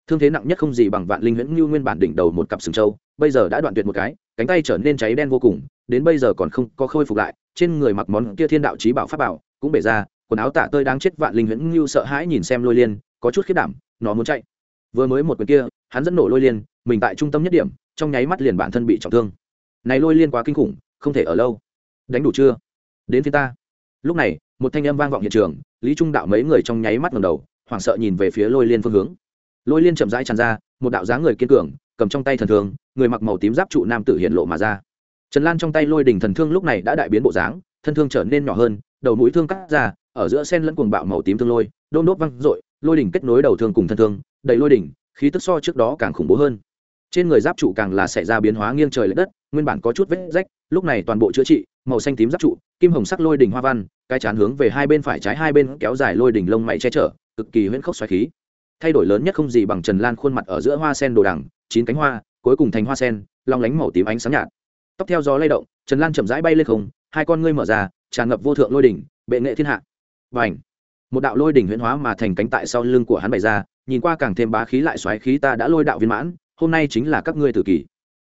Thương thế nặng nhất không gì bằng vạn linh huyễn như nguyên bản đỉnh đầu một cặp sừng trâu, bây giờ đã đoạn tuyệt một cái, cánh tay trở nên cháy đen vô cùng, đến bây giờ còn không có khôi phục lại, trên người mặc món kia thiên đạo trí bảo pháp bảo cũng bể ra, quần áo tả tơi đang chết vạn linh huyễn như sợ hãi nhìn xem lôi liên, có chút khiết đảm, nó muốn chạy. Vừa mới một quyền kia, hắn dẫn nổ lôi liên, mình tại trung tâm nhất điểm, trong nháy mắt liền bản thân bị trọng thương. Này lôi liên quá kinh khủng, không thể ở lâu. Đánh đủ chưa? Đến phía ta. Lúc này, một thanh âm vang vọng hiện trường, lý trung đạo mấy người trong nháy mắt ngầm đầu hoảng sợ nhìn về phía lôi liên phương hướng. Lôi liên chậm rãi tràn ra, một đạo dáng người kiên cường, cầm trong tay thần thương, người mặc màu tím giáp trụ nam tử hiện lộ mà ra. Trần lan trong tay lôi đình thần thương lúc này đã đại biến bộ dáng, thân thương trở nên nhỏ hơn, đầu mũi thương cắt ra, ở giữa sen lẫn cuồng bạo màu tím thương lôi, đôn đốt văng dội, lôi đỉnh kết nối đầu thương cùng thân thương đầy lôi đỉnh khí tức so trước đó càng khủng bố hơn. Trên người giáp trụ càng là xảy ra biến hóa nghiêng trời l ệ đất, nguyên bản có chút vết rách, lúc này toàn bộ chữa trị, màu xanh tím giáp trụ, kim hồng sắc lôi đỉnh hoa văn, cái chán hướng về hai bên phải trái hai bên kéo dài lôi đỉnh lông mày che chở cực kỳ huyễn khốc xoáy khí. Thay đổi lớn nhất không gì bằng trần lan khuôn mặt ở giữa hoa sen đồ đằng, chín cánh hoa, cuối cùng thành hoa sen, long lánh màu tím ánh sáng nhạt. Tóc theo gió lay động, trần lan chậm rãi bay lên không, hai con ngươi mở ra, tràn ngập vô thượng lôi đỉnh, bệ nghệ thiên hạ. Và ảnh một đạo lôi đỉnh huyễn hóa mà thành cánh tại sau lưng của hắn bày ra, nhìn qua càng thêm bá khí lại xoáy khí ta đã lôi đạo viên mãn, hôm nay chính là các ngươi tử kỳ.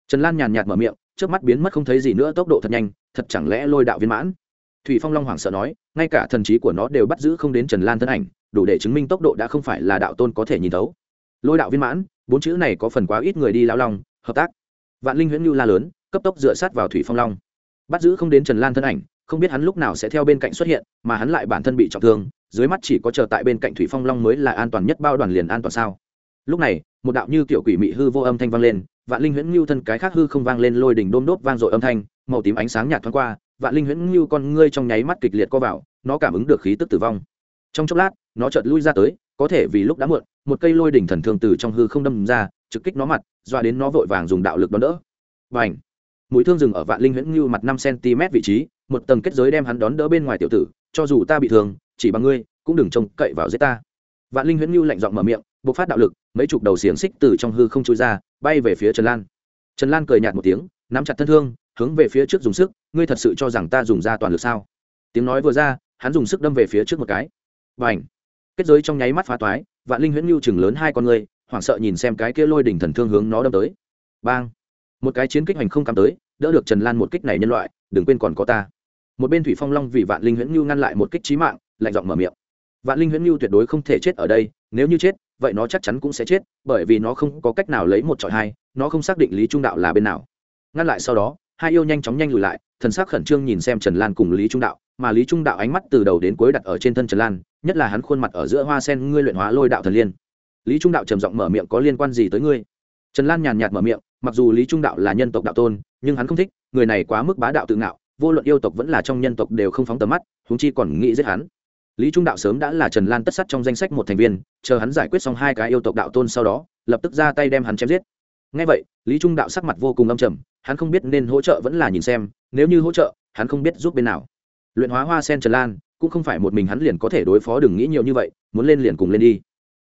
Trần lan nhàn nhạt mở miệng, trước mắt biến mất không thấy gì nữa, tốc độ thật nhanh, thật chẳng lẽ lôi đạo viên mãn? Thủy phong long hoảng sợ nói, ngay cả thần trí của nó đều bắt giữ không đến trần lan thân ảnh đủ để chứng minh tốc độ đã không phải là đạo tôn có thể nhìn thấu. Lôi đạo viên mãn, bốn chữ này có phần quá ít người đi lao long, hợp tác. Vạn linh huyễn nhu la lớn, cấp tốc dựa sát vào thủy phong long. Bắt giữ không đến trần lan thân ảnh, không biết hắn lúc nào sẽ theo bên cạnh xuất hiện, mà hắn lại bản thân bị trọng thương, dưới mắt chỉ có chờ tại bên cạnh thủy phong long mới là an toàn nhất bao đoàn liền an toàn sao. Lúc này, một đạo như kiểu quỷ mị hư vô âm thanh vang lên, vạn linh huyễn ngưu thân cái khác hư không vang lên lôi đỉnh đôm đốt vang dội âm thanh, màu tím ánh sáng nhạt thoáng qua, vạn linh huyễn ngưu con ngươi trong nháy mắt kịch liệt co vào, nó cảm ứng được khí tức tử vong trong chốc lát, nó chợt lui ra tới, có thể vì lúc đã muộn, một cây lôi đỉnh thần thương từ trong hư không đâm ra, trực kích nó mặt doa đến nó vội vàng dùng đạo lực đón đỡ. Và ảnh mũi thương dừng ở vạn linh huyễn ngưu mặt năm cm vị trí, một tầng kết giới đem hắn đón đỡ bên ngoài tiểu tử, cho dù ta bị thương, chỉ bằng ngươi, cũng đừng trông cậy vào giết ta. Vạn linh huyễn ngưu lạnh giọng mở miệng, bộc phát đạo lực, mấy chục đầu xiềng xích từ trong hư không trôi ra, bay về phía trần lan. Trần lan cười nhạt một tiếng, nắm chặt thân thương, hướng về phía trước dùng sức, ngươi thật sự cho rằng ta dùng ra toàn lực sao? Tiếng nói vừa ra, hắn dùng sức đâm về phía trước một cái và ảnh. Kết giới trong nháy mắt phá toái vạn linh huyễn Lưu chừng lớn hai con người, hoảng sợ nhìn xem cái kia lôi đỉnh thần thương hướng nó đâm tới. Bang! Một cái chiến kích hành không cắm tới đỡ được trần lan một kích này nhân loại đừng quên còn có ta. Một bên thủy phong long vì vạn linh huyễn Lưu ngăn lại một kích trí mạng lạnh giọng mở miệng. Vạn linh huyễn Lưu tuyệt đối không thể chết ở đây nếu như chết vậy nó chắc chắn cũng sẽ chết bởi vì nó không có cách nào lấy một trọi hai nó không xác định lý trung đạo là bên nào. Ngăn lại sau đó hai yêu nhanh chóng nhanh lùi lại thần sắc khẩn trương nhìn xem trần lan cùng lý trung đạo mà lý trung đạo ánh mắt từ đầu đến cuối đặt ở trên thân trần lan nhất là hắn khuôn mặt ở giữa hoa sen ngươi luyện hóa lôi đạo thần liên. Lý trung đạo trầm giọng mở miệng có liên quan gì tới ngươi? Trần lan nhàn nhạt mở miệng, mặc dù lý trung đạo là nhân tộc đạo tôn, nhưng hắn không thích, người này quá mức bá đạo tự ngạo, vô luận yêu tộc vẫn là trong nhân tộc đều không phóng tầm mắt húng chi còn nghĩ giết hắn. Lý trung đạo sớm đã là trần lan tất sắt trong danh sách một thành viên, chờ hắn giải quyết xong hai cái yêu tộc đạo tôn sau đó, lập tức ra tay đem hắn chém giết. Ngay vậy, lý trung đạo sắc mặt vô cùng âm trầm, hắn không biết nên hỗ trợ vẫn là nhìn xem, nếu như hỗ trợ, hắn không biết giúp bên nào luyện hóa hoa sen trần lan, cũng không phải một mình hắn liền có thể đối phó, đừng nghĩ nhiều như vậy, muốn lên liền cùng lên đi.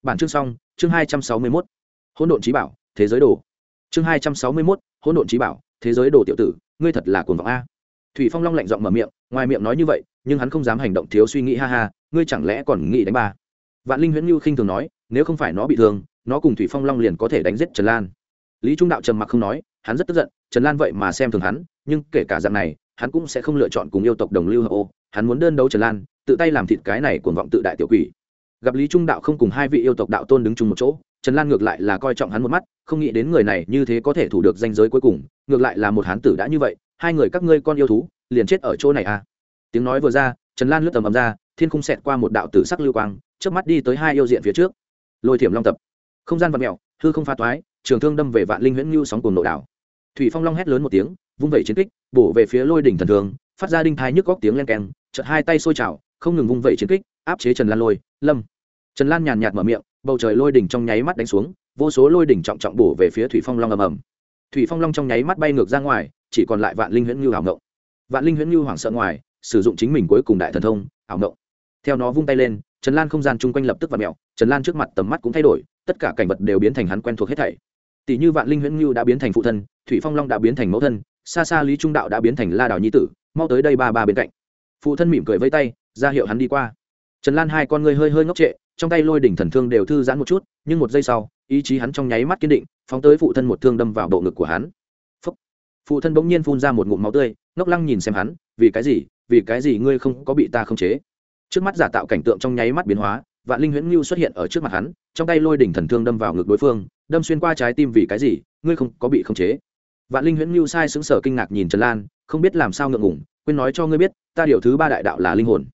Bản chương xong, chương hai trăm sáu mươi mốt. Hỗn độn trí bảo, thế giới đồ. Chương hai trăm sáu mươi mốt, hỗn độn trí bảo, thế giới đồ tiểu tử, ngươi thật là cuồng vọng a. Thủy phong long lạnh giọng mở miệng, ngoài miệng nói như vậy, nhưng hắn không dám hành động, thiếu suy nghĩ, ha ha, ngươi chẳng lẽ còn nghĩ đánh ba? Vạn linh huyễn như khinh thường nói, nếu không phải nó bị thương, nó cùng thủy phong long liền có thể đánh giết trần lan. Lý trung đạo trầm mặc không nói, hắn rất tức giận, trần lan vậy mà xem thường hắn, nhưng kể cả dạng này hắn cũng sẽ không lựa chọn cùng yêu tộc đồng lưu hợp ô. Hắn muốn đơn đấu trần lan, tự tay làm thịt cái này cuồng vọng tự đại tiểu quỷ. Gặp lý trung đạo không cùng hai vị yêu tộc đạo tôn đứng chung một chỗ, trần lan ngược lại là coi trọng hắn một mắt, không nghĩ đến người này như thế có thể thủ được danh giới cuối cùng, ngược lại là một hán tử đã như vậy, hai người các ngươi con yêu thú, liền chết ở chỗ này à. Tiếng nói vừa ra, trần lan lướt tầm ầm ra, thiên khung xẹt qua một đạo tử sắc lưu quang trước mắt đi tới hai yêu diện phía trước. Lôi thiểm long tập. Không gian vật mẹo hư không pha toái, trường thương đâm về vạn linh huyễn ngưu sóng cùng nội đảo thủy phong long hét lớn một tiếng, vung vẩy chiến kích, bổ về phía lôi đỉnh thần thường, phát ra đinh thai nhức góc tiếng len keng, chợt hai tay sôi trào, không ngừng vung vẩy chiến kích, áp chế trần lan lôi, lâm. Trần lan nhàn nhạt mở miệng, bầu trời lôi đỉnh trong nháy mắt đánh xuống, vô số lôi đỉnh trọng trọng bổ về phía thủy phong long ầm ầm. Thủy phong long trong nháy mắt bay ngược ra ngoài, chỉ còn lại vạn linh huyễn ngưu ảo ngộng. Vạn linh huyễn ngưu hoảng sợ ngoài, sử dụng chính mình cuối cùng đại thần thông, ảo ngộng. Theo nó vung tay lên, trần lan không gian chung quanh lập tức và mẹo trần lan trước mặt tầm mắt cũng thay đổi, tất cả cảnh vật đều biến thành hắn quen thuộc hết thảy. Tỷ như vạn linh huyễn ngưu đã biến thành phụ thân thủy phong long đã biến thành mẫu thân, xa xa lý trung đạo đã biến thành la đào nhi tử, mau tới đây ba ba bên cạnh. Phụ thân mỉm cười vây tay, ra hiệu hắn đi qua. Trần lan hai con ngươi hơi hơi ngốc trệ, trong tay lôi đỉnh thần thương đều thư giãn một chút, nhưng một giây sau, ý chí hắn trong nháy mắt kiên định, phóng tới phụ thân một thương đâm vào bộ ngực của hắn. Phúc. phụ thân bỗng nhiên phun ra một ngụm máu tươi, ngốc lăng nhìn xem hắn, vì cái gì, vì cái gì ngươi không có bị ta khống chế? Trước mắt giả tạo cảnh tượng trong nháy mắt biến hóa, vạn linh huyễn ngưu xuất hiện ở trước mặt hắn, trong tay lôi đỉnh thần thương đâm vào ngực đối phương, đâm xuyên qua trái tim vì cái gì, ngươi không có bị khống chế? Vạn linh huyễn mưu sai xứng sở kinh ngạc nhìn trần lan, không biết làm sao ngượng ngủng quên nói cho ngươi biết, ta điều thứ ba đại đạo là linh hồn.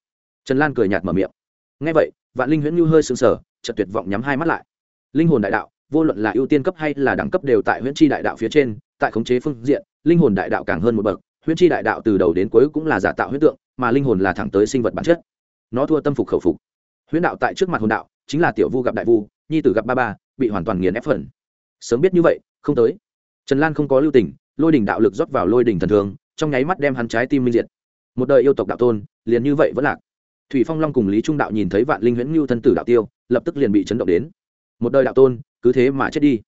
Trần lan cười nhạt mở miệng. Ngay vậy, vạn linh huyễn mưu hơi xứng sở chợt tuyệt vọng nhắm hai mắt lại. Linh hồn đại đạo, vô luận là ưu tiên cấp hay là đẳng cấp đều tại huyễn tri đại đạo phía trên, tại khống chế phương diện, linh hồn đại đạo càng hơn một bậc, huyễn tri đại đạo từ đầu đến cuối cũng là giả tạo huyễn tượng, mà linh hồn là thẳng tới sinh vật bản chất. Nó thua tâm phục khẩu phục. Huyễn đạo tại trước mặt hồn đạo, chính là tiểu vu gặp đại vu, nhi tử gặp ba ba, bị hoàn toàn nghiền ép phần. Sớm biết như vậy, không tới trần lan không có lưu tình, lôi đỉnh đạo lực rót vào lôi đỉnh thần thường trong nháy mắt đem hắn trái tim minh diệt. Một đời yêu tộc đạo tôn, liền như vậy vẫn lạc. Thủy phong long cùng lý trung đạo nhìn thấy vạn linh huyễn ngưu thân tử đạo tiêu, lập tức liền bị chấn động đến. Một đời đạo tôn, cứ thế mà chết đi.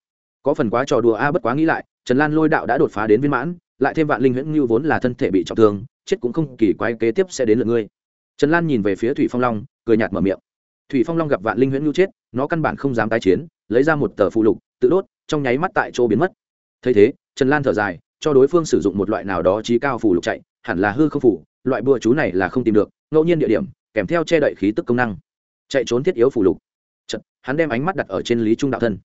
Có phần quá trò đùa a, bất quá nghĩ lại, trần lan lôi đạo đã đột phá đến viên mãn, lại thêm vạn linh huyễn ngưu vốn là thân thể bị trọng thương, chết cũng không kỳ quái kế tiếp sẽ đến lượt ngươi. Trần lan nhìn về phía thủy phong long, cười nhạt mở miệng. Thủy phong long gặp vạn linh huyễn ngưu chết, nó căn bản không dám tái chiến, lấy ra một tờ phụ lục, tự đốt, trong nháy mắt tại chỗ biến mất thấy thế trần lan thở dài cho đối phương sử dụng một loại nào đó trí cao phủ lục chạy hẳn là hư không phủ loại bùa chú này là không tìm được ngẫu nhiên địa điểm kèm theo che đậy khí tức công năng. Chạy trốn thiết yếu phủ lục. Chật, hắn đem ánh mắt đặt ở trên lý trung đạo thân.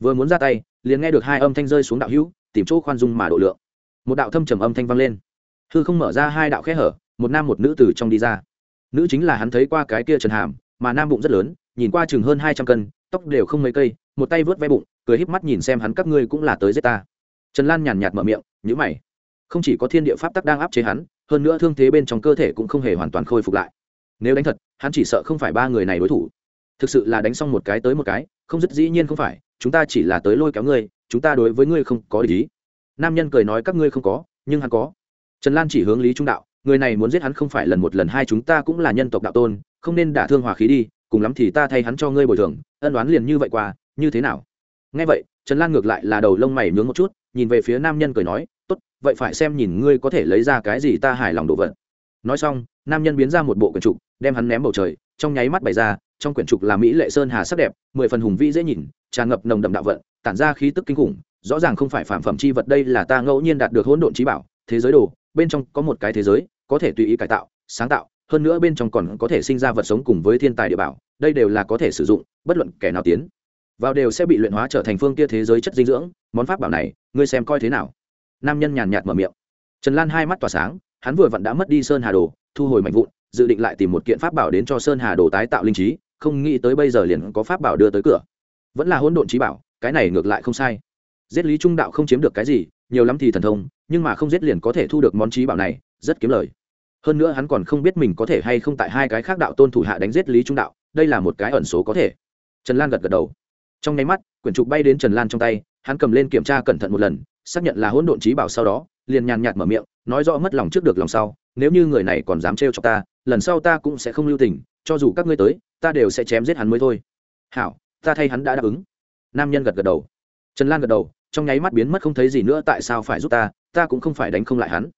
Vừa muốn ra tay liền nghe được hai âm thanh rơi xuống đạo hữu tìm chỗ khoan dung mà độ lượng. Một đạo thâm trầm âm thanh vang lên. Hư không mở ra hai đạo khe hở một nam một nữ từ trong đi ra. Nữ chính là hắn thấy qua cái kia trần hàm mà nam bụng rất lớn nhìn qua chừng hơn hai trăm cân tóc đều không mấy cây một tay vớt ve bụng cười híp mắt nhìn xem hắn các ngươi cũng là tới giết ta trần lan nhàn nhạt mở miệng, nhữ mày, không chỉ có thiên địa pháp tắc đang áp chế hắn, hơn nữa thương thế bên trong cơ thể cũng không hề hoàn toàn khôi phục lại. Nếu đánh thật, hắn chỉ sợ không phải ba người này đối thủ. Thực sự là đánh xong một cái tới một cái, không dứt dĩ nhiên không phải, chúng ta chỉ là tới lôi kéo ngươi, chúng ta đối với ngươi không có lý nam nhân cười nói, các ngươi không có, nhưng hắn có. Trần lan chỉ hướng lý trung đạo, người này muốn giết hắn không phải lần một lần hai, chúng ta cũng là nhân tộc đạo tôn, không nên đả thương hòa khí đi, cùng lắm thì ta thay hắn cho ngươi bồi thường, ân đoán liền như vậy qua, như thế nào? Nghe vậy, trần lan ngược lại là đầu lông mày nhướng một chút nhìn về phía nam nhân cười nói, tốt, vậy phải xem nhìn ngươi có thể lấy ra cái gì ta hài lòng đồ vật. Nói xong, nam nhân biến ra một bộ quyển trục, đem hắn ném bầu trời, trong nháy mắt bày ra, trong quyển trục là mỹ lệ sơn hà sắc đẹp, mười phần hùng vĩ dễ nhìn, tràn ngập nồng đậm đạo vận, tản ra khí tức kinh khủng, rõ ràng không phải phạm phẩm chi vật đây là ta ngẫu nhiên đạt được hỗn độn trí bảo, thế giới đồ, bên trong có một cái thế giới, có thể tùy ý cải tạo, sáng tạo, hơn nữa bên trong còn có thể sinh ra vật sống cùng với thiên tài địa bảo, đây đều là có thể sử dụng, bất luận kẻ nào tiến vào đều sẽ bị luyện hóa trở thành phương kia thế giới chất dinh dưỡng, món pháp bảo này, ngươi xem coi thế nào? Nam nhân nhàn nhạt mở miệng. Trần lan hai mắt tỏa sáng, hắn vừa vặn đã mất đi sơn hà đồ, thu hồi mạnh vụn, dự định lại tìm một kiện pháp bảo đến cho sơn hà đồ tái tạo linh trí, không nghĩ tới bây giờ liền có pháp bảo đưa tới cửa. Vẫn là hỗn độn trí bảo, cái này ngược lại không sai. Giết lý trung đạo không chiếm được cái gì, nhiều lắm thì thần thông, nhưng mà không giết liền có thể thu được món trí bảo này, rất kiếm lời. Hơn nữa hắn còn không biết mình có thể hay không tại hai cái khác đạo tôn thủ hạ đánh giết lý trung đạo, đây là một cái ẩn số có thể. Trần lan gật gật đầu trong nháy mắt, quyển trục bay đến trần lan trong tay, hắn cầm lên kiểm tra cẩn thận một lần, xác nhận là hỗn độn trí bảo sau đó, liền nhàn nhạt mở miệng, nói rõ mất lòng trước được lòng sau, nếu như người này còn dám trêu cho ta, lần sau ta cũng sẽ không lưu tình, cho dù các ngươi tới, ta đều sẽ chém giết hắn mới thôi. Hảo, ta thay hắn đã đáp ứng. Nam nhân gật gật đầu. Trần lan gật đầu, trong nháy mắt biến mất không thấy gì nữa tại sao phải giúp ta ta cũng không phải đánh không lại hắn.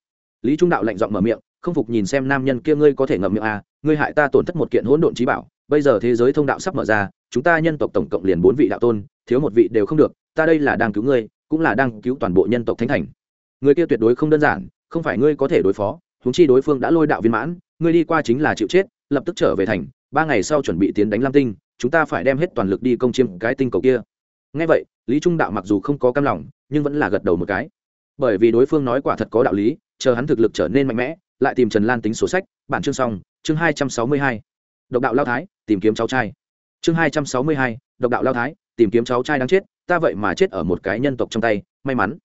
Lý trung đạo lạnh giọng mở miệng, không phục nhìn xem nam nhân kia ngươi có thể ngậm miệng à ngươi hại ta tổn thất một kiện hỗn độn trí bảo bây giờ thế giới thông đạo sắp mở ra, chúng ta nhân tộc tổng cộng liền bốn vị đạo tôn, thiếu một vị đều không được, ta đây là đang cứu ngươi, cũng là đang cứu toàn bộ nhân tộc thánh thành. Người kia tuyệt đối không đơn giản, không phải ngươi có thể đối phó húng chi đối phương đã lôi đạo viên mãn, ngươi đi qua chính là chịu chết, lập tức trở về thành, ba ngày sau chuẩn bị tiến đánh lam tinh, chúng ta phải đem hết toàn lực đi công chiếm cái tinh cầu kia. Ngay vậy, lý trung đạo mặc dù không có cam lòng, nhưng vẫn là gật đầu một cái. Bởi vì đối phương nói quả thật có đạo lý, chờ hắn thực lực trở nên mạnh mẽ, lại tìm trần lan tính sổ sách, bản chương xong, chương hai trăm sáu mươi hai. Độc đạo lao thái tìm kiếm cháu trai. Chương hai trăm sáu mươi hai, độc đạo lao thái, tìm kiếm cháu trai đáng chết, ta vậy mà chết ở một cái nhân tộc trong tay, may mắn.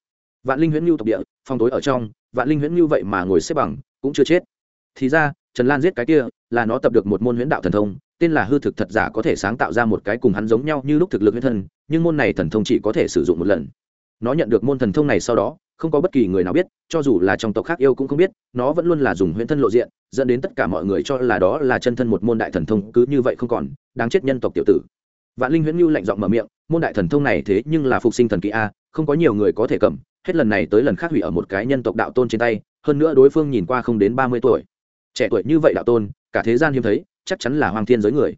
Vạn linh huyễn ngưu tộc địa phong tối ở trong, vạn linh huyễn ngưu vậy mà ngồi xếp bằng, cũng chưa chết. Thì ra, trần lan giết cái kia, là nó tập được một môn huyễn đạo thần thông, tên là hư thực thật giả có thể sáng tạo ra một cái cùng hắn giống nhau như lúc thực lực huyễn thân, nhưng môn này thần thông chỉ có thể sử dụng một lần nó nhận được môn thần thông này sau đó, không có bất kỳ người nào biết, cho dù là trong tộc khác yêu cũng không biết, nó vẫn luôn là dùng huyễn thân lộ diện, dẫn đến tất cả mọi người cho là đó là chân thân một môn đại thần thông, cứ như vậy không còn, đáng chết nhân tộc tiểu tử. Vạn linh huyễn nhu lạnh giọng mở miệng, môn đại thần thông này thế nhưng là phục sinh thần kỹ a, không có nhiều người có thể cầm, hết lần này tới lần khác hủy ở một cái nhân tộc đạo tôn trên tay, hơn nữa đối phương nhìn qua không đến ba mươi tuổi. Trẻ tuổi như vậy đạo tôn, cả thế gian hiếm thấy, chắc chắn là hoàng thiên giới người.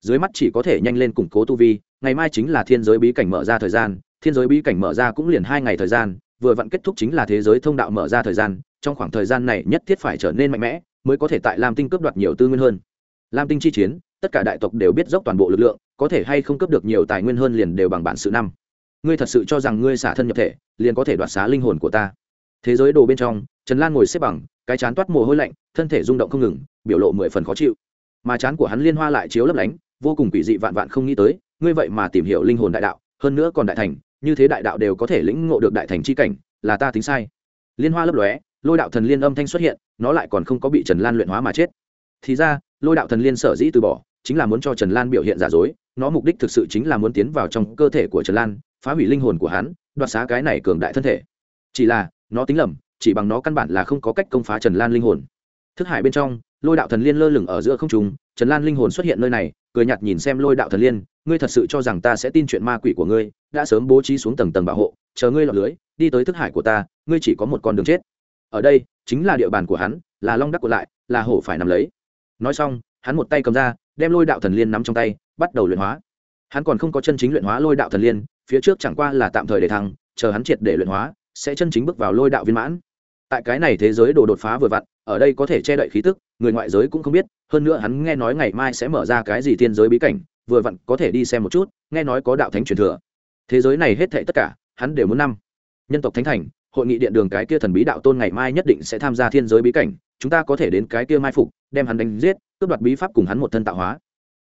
Dưới mắt chỉ có thể nhanh lên củng cố tu vi, ngày mai chính là thiên giới bí cảnh mở ra thời gian thiên giới bí cảnh mở ra cũng liền hai ngày thời gian, vừa vặn kết thúc chính là thế giới thông đạo mở ra thời gian, trong khoảng thời gian này nhất thiết phải trở nên mạnh mẽ, mới có thể tại lam tinh cướp đoạt nhiều tư nguyên hơn. Lam tinh chi chiến, tất cả đại tộc đều biết dốc toàn bộ lực lượng, có thể hay không cướp được nhiều tài nguyên hơn liền đều bằng bản sự năm. Ngươi thật sự cho rằng ngươi xả thân nhập thể, liền có thể đoạt xá linh hồn của ta? Thế giới đồ bên trong, trần lan ngồi xếp bằng, cái chán toát mồ hôi lạnh, thân thể rung động không ngừng, biểu lộ mười phần khó chịu. Mà chán của hắn liên hoa lại chiếu lấp lánh, vô cùng quỷ dị vạn vạn không nghĩ tới, ngươi vậy mà tìm hiểu linh hồn đại đạo, hơn nữa còn đại thành như thế đại đạo đều có thể lĩnh ngộ được đại thành c h i cảnh, là ta tính sai. Liên hoa lấp lóe, lôi đạo thần liên âm thanh xuất hiện, nó lại còn không có bị trần lan luyện hóa mà chết. Thì ra, lôi đạo thần liên sở dĩ từ bỏ, chính là muốn cho trần lan biểu hiện giả dối, nó mục đích thực sự chính là muốn tiến vào trong cơ thể của trần lan, phá hủy linh hồn của hắn, đoạt xá cái này cường đại thân thể. Chỉ là, nó tính lầm, chỉ bằng nó căn bản là không có cách công phá trần lan linh hồn. Thức hải bên trong, lôi đạo thần liên lơ lửng ở giữa không trùng trần lan linh hồn xuất hiện nơi này, cười nhạt nhìn xem lôi đạo thần liên ngươi thật sự cho rằng ta sẽ tin chuyện ma quỷ của ngươi, đã sớm bố trí xuống tầng tầng bảo hộ, chờ ngươi lọt lưới, đi tới thức hải của ta, ngươi chỉ có một con đường chết. Ở đây, chính là địa bàn của hắn, là long đắc của lại, là hổ phải nằm lấy. Nói xong, hắn một tay cầm ra, đem lôi đạo thần liên nắm trong tay, bắt đầu luyện hóa. Hắn còn không có chân chính luyện hóa lôi đạo thần liên, phía trước chẳng qua là tạm thời để thăng, chờ hắn triệt để luyện hóa, sẽ chân chính bước vào lôi đạo viên mãn. Tại cái này thế giới đồ đột phá vừa vặn, ở đây có thể che đậy khí tức, người ngoại giới cũng không biết, hơn nữa hắn nghe nói ngày mai sẽ mở ra cái gì thiên giới bí cảnh vừa vặn có thể đi xem một chút, nghe nói có đạo thánh truyền thừa. Thế giới này hết thệ tất cả, hắn đều muốn năm. Nhân tộc thánh thành, hội nghị điện đường cái kia thần bí đạo tôn ngày mai nhất định sẽ tham gia thiên giới bí cảnh, chúng ta có thể đến cái kia mai phục, đem hắn đánh giết, cướp đoạt bí pháp cùng hắn một thân tạo hóa.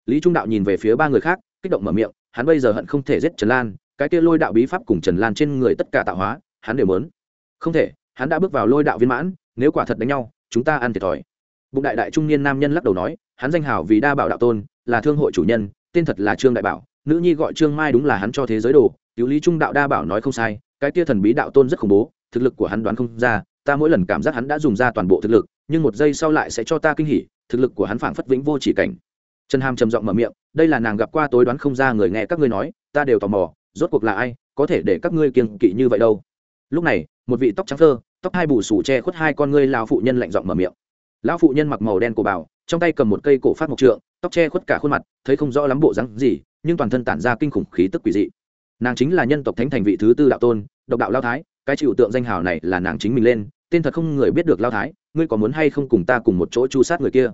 Lý trung đạo nhìn về phía ba người khác, kích động mở miệng, hắn bây giờ hận không thể giết trần lan, cái kia lôi đạo bí pháp cùng trần lan trên người tất cả tạo hóa, hắn đều muốn. Không thể, hắn đã bước vào lôi đạo viên mãn, nếu quả thật đánh nhau, chúng ta ăn thiệt thòi. Bụng đại đại trung niên nam nhân lắc đầu nói, hắn danh hảo vì đa bảo đạo tôn, là thương hội chủ nhân tên thật là trương đại bảo, nữ nhi gọi trương mai đúng là hắn cho thế giới đồ, cứu lý trung đạo đa bảo nói không sai, cái kia thần bí đạo tôn rất khủng bố, thực lực của hắn đoán không ra, ta mỗi lần cảm giác hắn đã dùng ra toàn bộ thực lực, nhưng một giây sau lại sẽ cho ta kinh hỉ, thực lực của hắn phảng phất vĩnh vô chỉ cảnh. Trần hàm trầm giọng mở miệng, đây là nàng gặp qua tối đoán không ra người nghe các ngươi nói, ta đều tò mò, rốt cuộc là ai, có thể để các ngươi kiêng kỵ như vậy đâu. Lúc này, một vị tóc trắng thơ tóc hai bù sủ che khuất hai con ngươi lao phụ nhân lạnh giọng mở miệng. Lão phụ nhân mặc màu đen cổ bảo trong tay cầm một cây cổ phát mộc trượng tóc che khuất cả khuôn mặt, thấy không rõ lắm bộ rắn gì, nhưng toàn thân tản ra kinh khủng khí tức quỷ dị. Nàng chính là nhân tộc thánh thành vị thứ tư đạo tôn, độc đạo lao thái, cái chịu tượng danh hào này là nàng chính mình lên, tên thật không người biết được lao thái, ngươi có muốn hay không cùng ta cùng một chỗ chu sát người kia?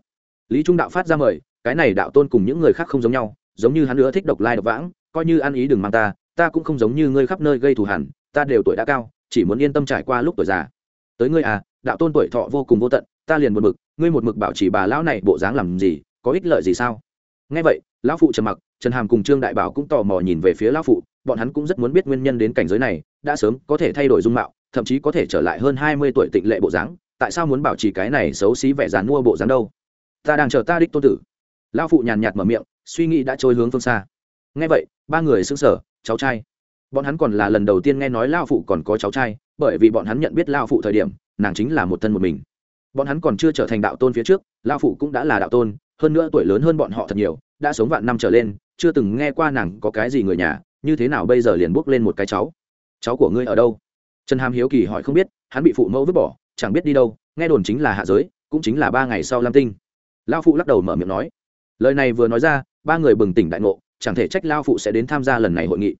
Lý trung đạo phát ra mời, cái này đạo tôn cùng những người khác không giống nhau, giống như hắn nữa thích độc lai độc vãng, coi như ăn ý đừng mang ta ta cũng không giống như ngươi khắp nơi gây thù hẳn ta đều tuổi đã cao, chỉ muốn yên tâm trải qua lúc tuổi già. Tới ngươi à đạo tôn tuổi thọ vô cùng vô tận, ta liền một mực ngươi một mực bảo chỉ bà lão này bộ dáng làm gì có ích lợi gì sao? Nghe vậy, lão phụ trầm mặc, trần hàm cùng trương đại bảo cũng tò mò nhìn về phía lão phụ, bọn hắn cũng rất muốn biết nguyên nhân đến cảnh giới này, đã sớm có thể thay đổi dung mạo, thậm chí có thể trở lại hơn hai mươi tuổi tịnh lệ bộ dáng, tại sao muốn bảo trì cái này xấu xí vẻ dàn mua bộ dáng đâu? Ta đang chờ ta đích tôn tử. Lão phụ nhàn nhạt mở miệng, suy nghĩ đã trôi hướng phương xa. Nghe vậy, ba người xứng sở cháu trai. Bọn hắn còn là lần đầu tiên nghe nói lao phụ còn có cháu trai, bởi vì bọn hắn nhận biết lao phụ thời điểm, nàng chính là một thân một mình. Bọn hắn còn chưa trở thành đạo tôn phía trước lao phụ cũng đã là đạo tôn hơn nữa tuổi lớn hơn bọn họ thật nhiều, đã sống vạn năm trở lên, chưa từng nghe qua nàng có cái gì người nhà, như thế nào bây giờ liền bước lên một cái cháu? Cháu của ngươi ở đâu? Trần hàm hiếu kỳ hỏi không biết, hắn bị phụ mẫu vứt bỏ, chẳng biết đi đâu, nghe đồn chính là hạ giới, cũng chính là ba ngày sau lam tinh. Lao phụ lắc đầu mở miệng nói. Lời này vừa nói ra, ba người bừng tỉnh đại ngộ, chẳng thể trách lao phụ sẽ đến tham gia lần này hội nghị.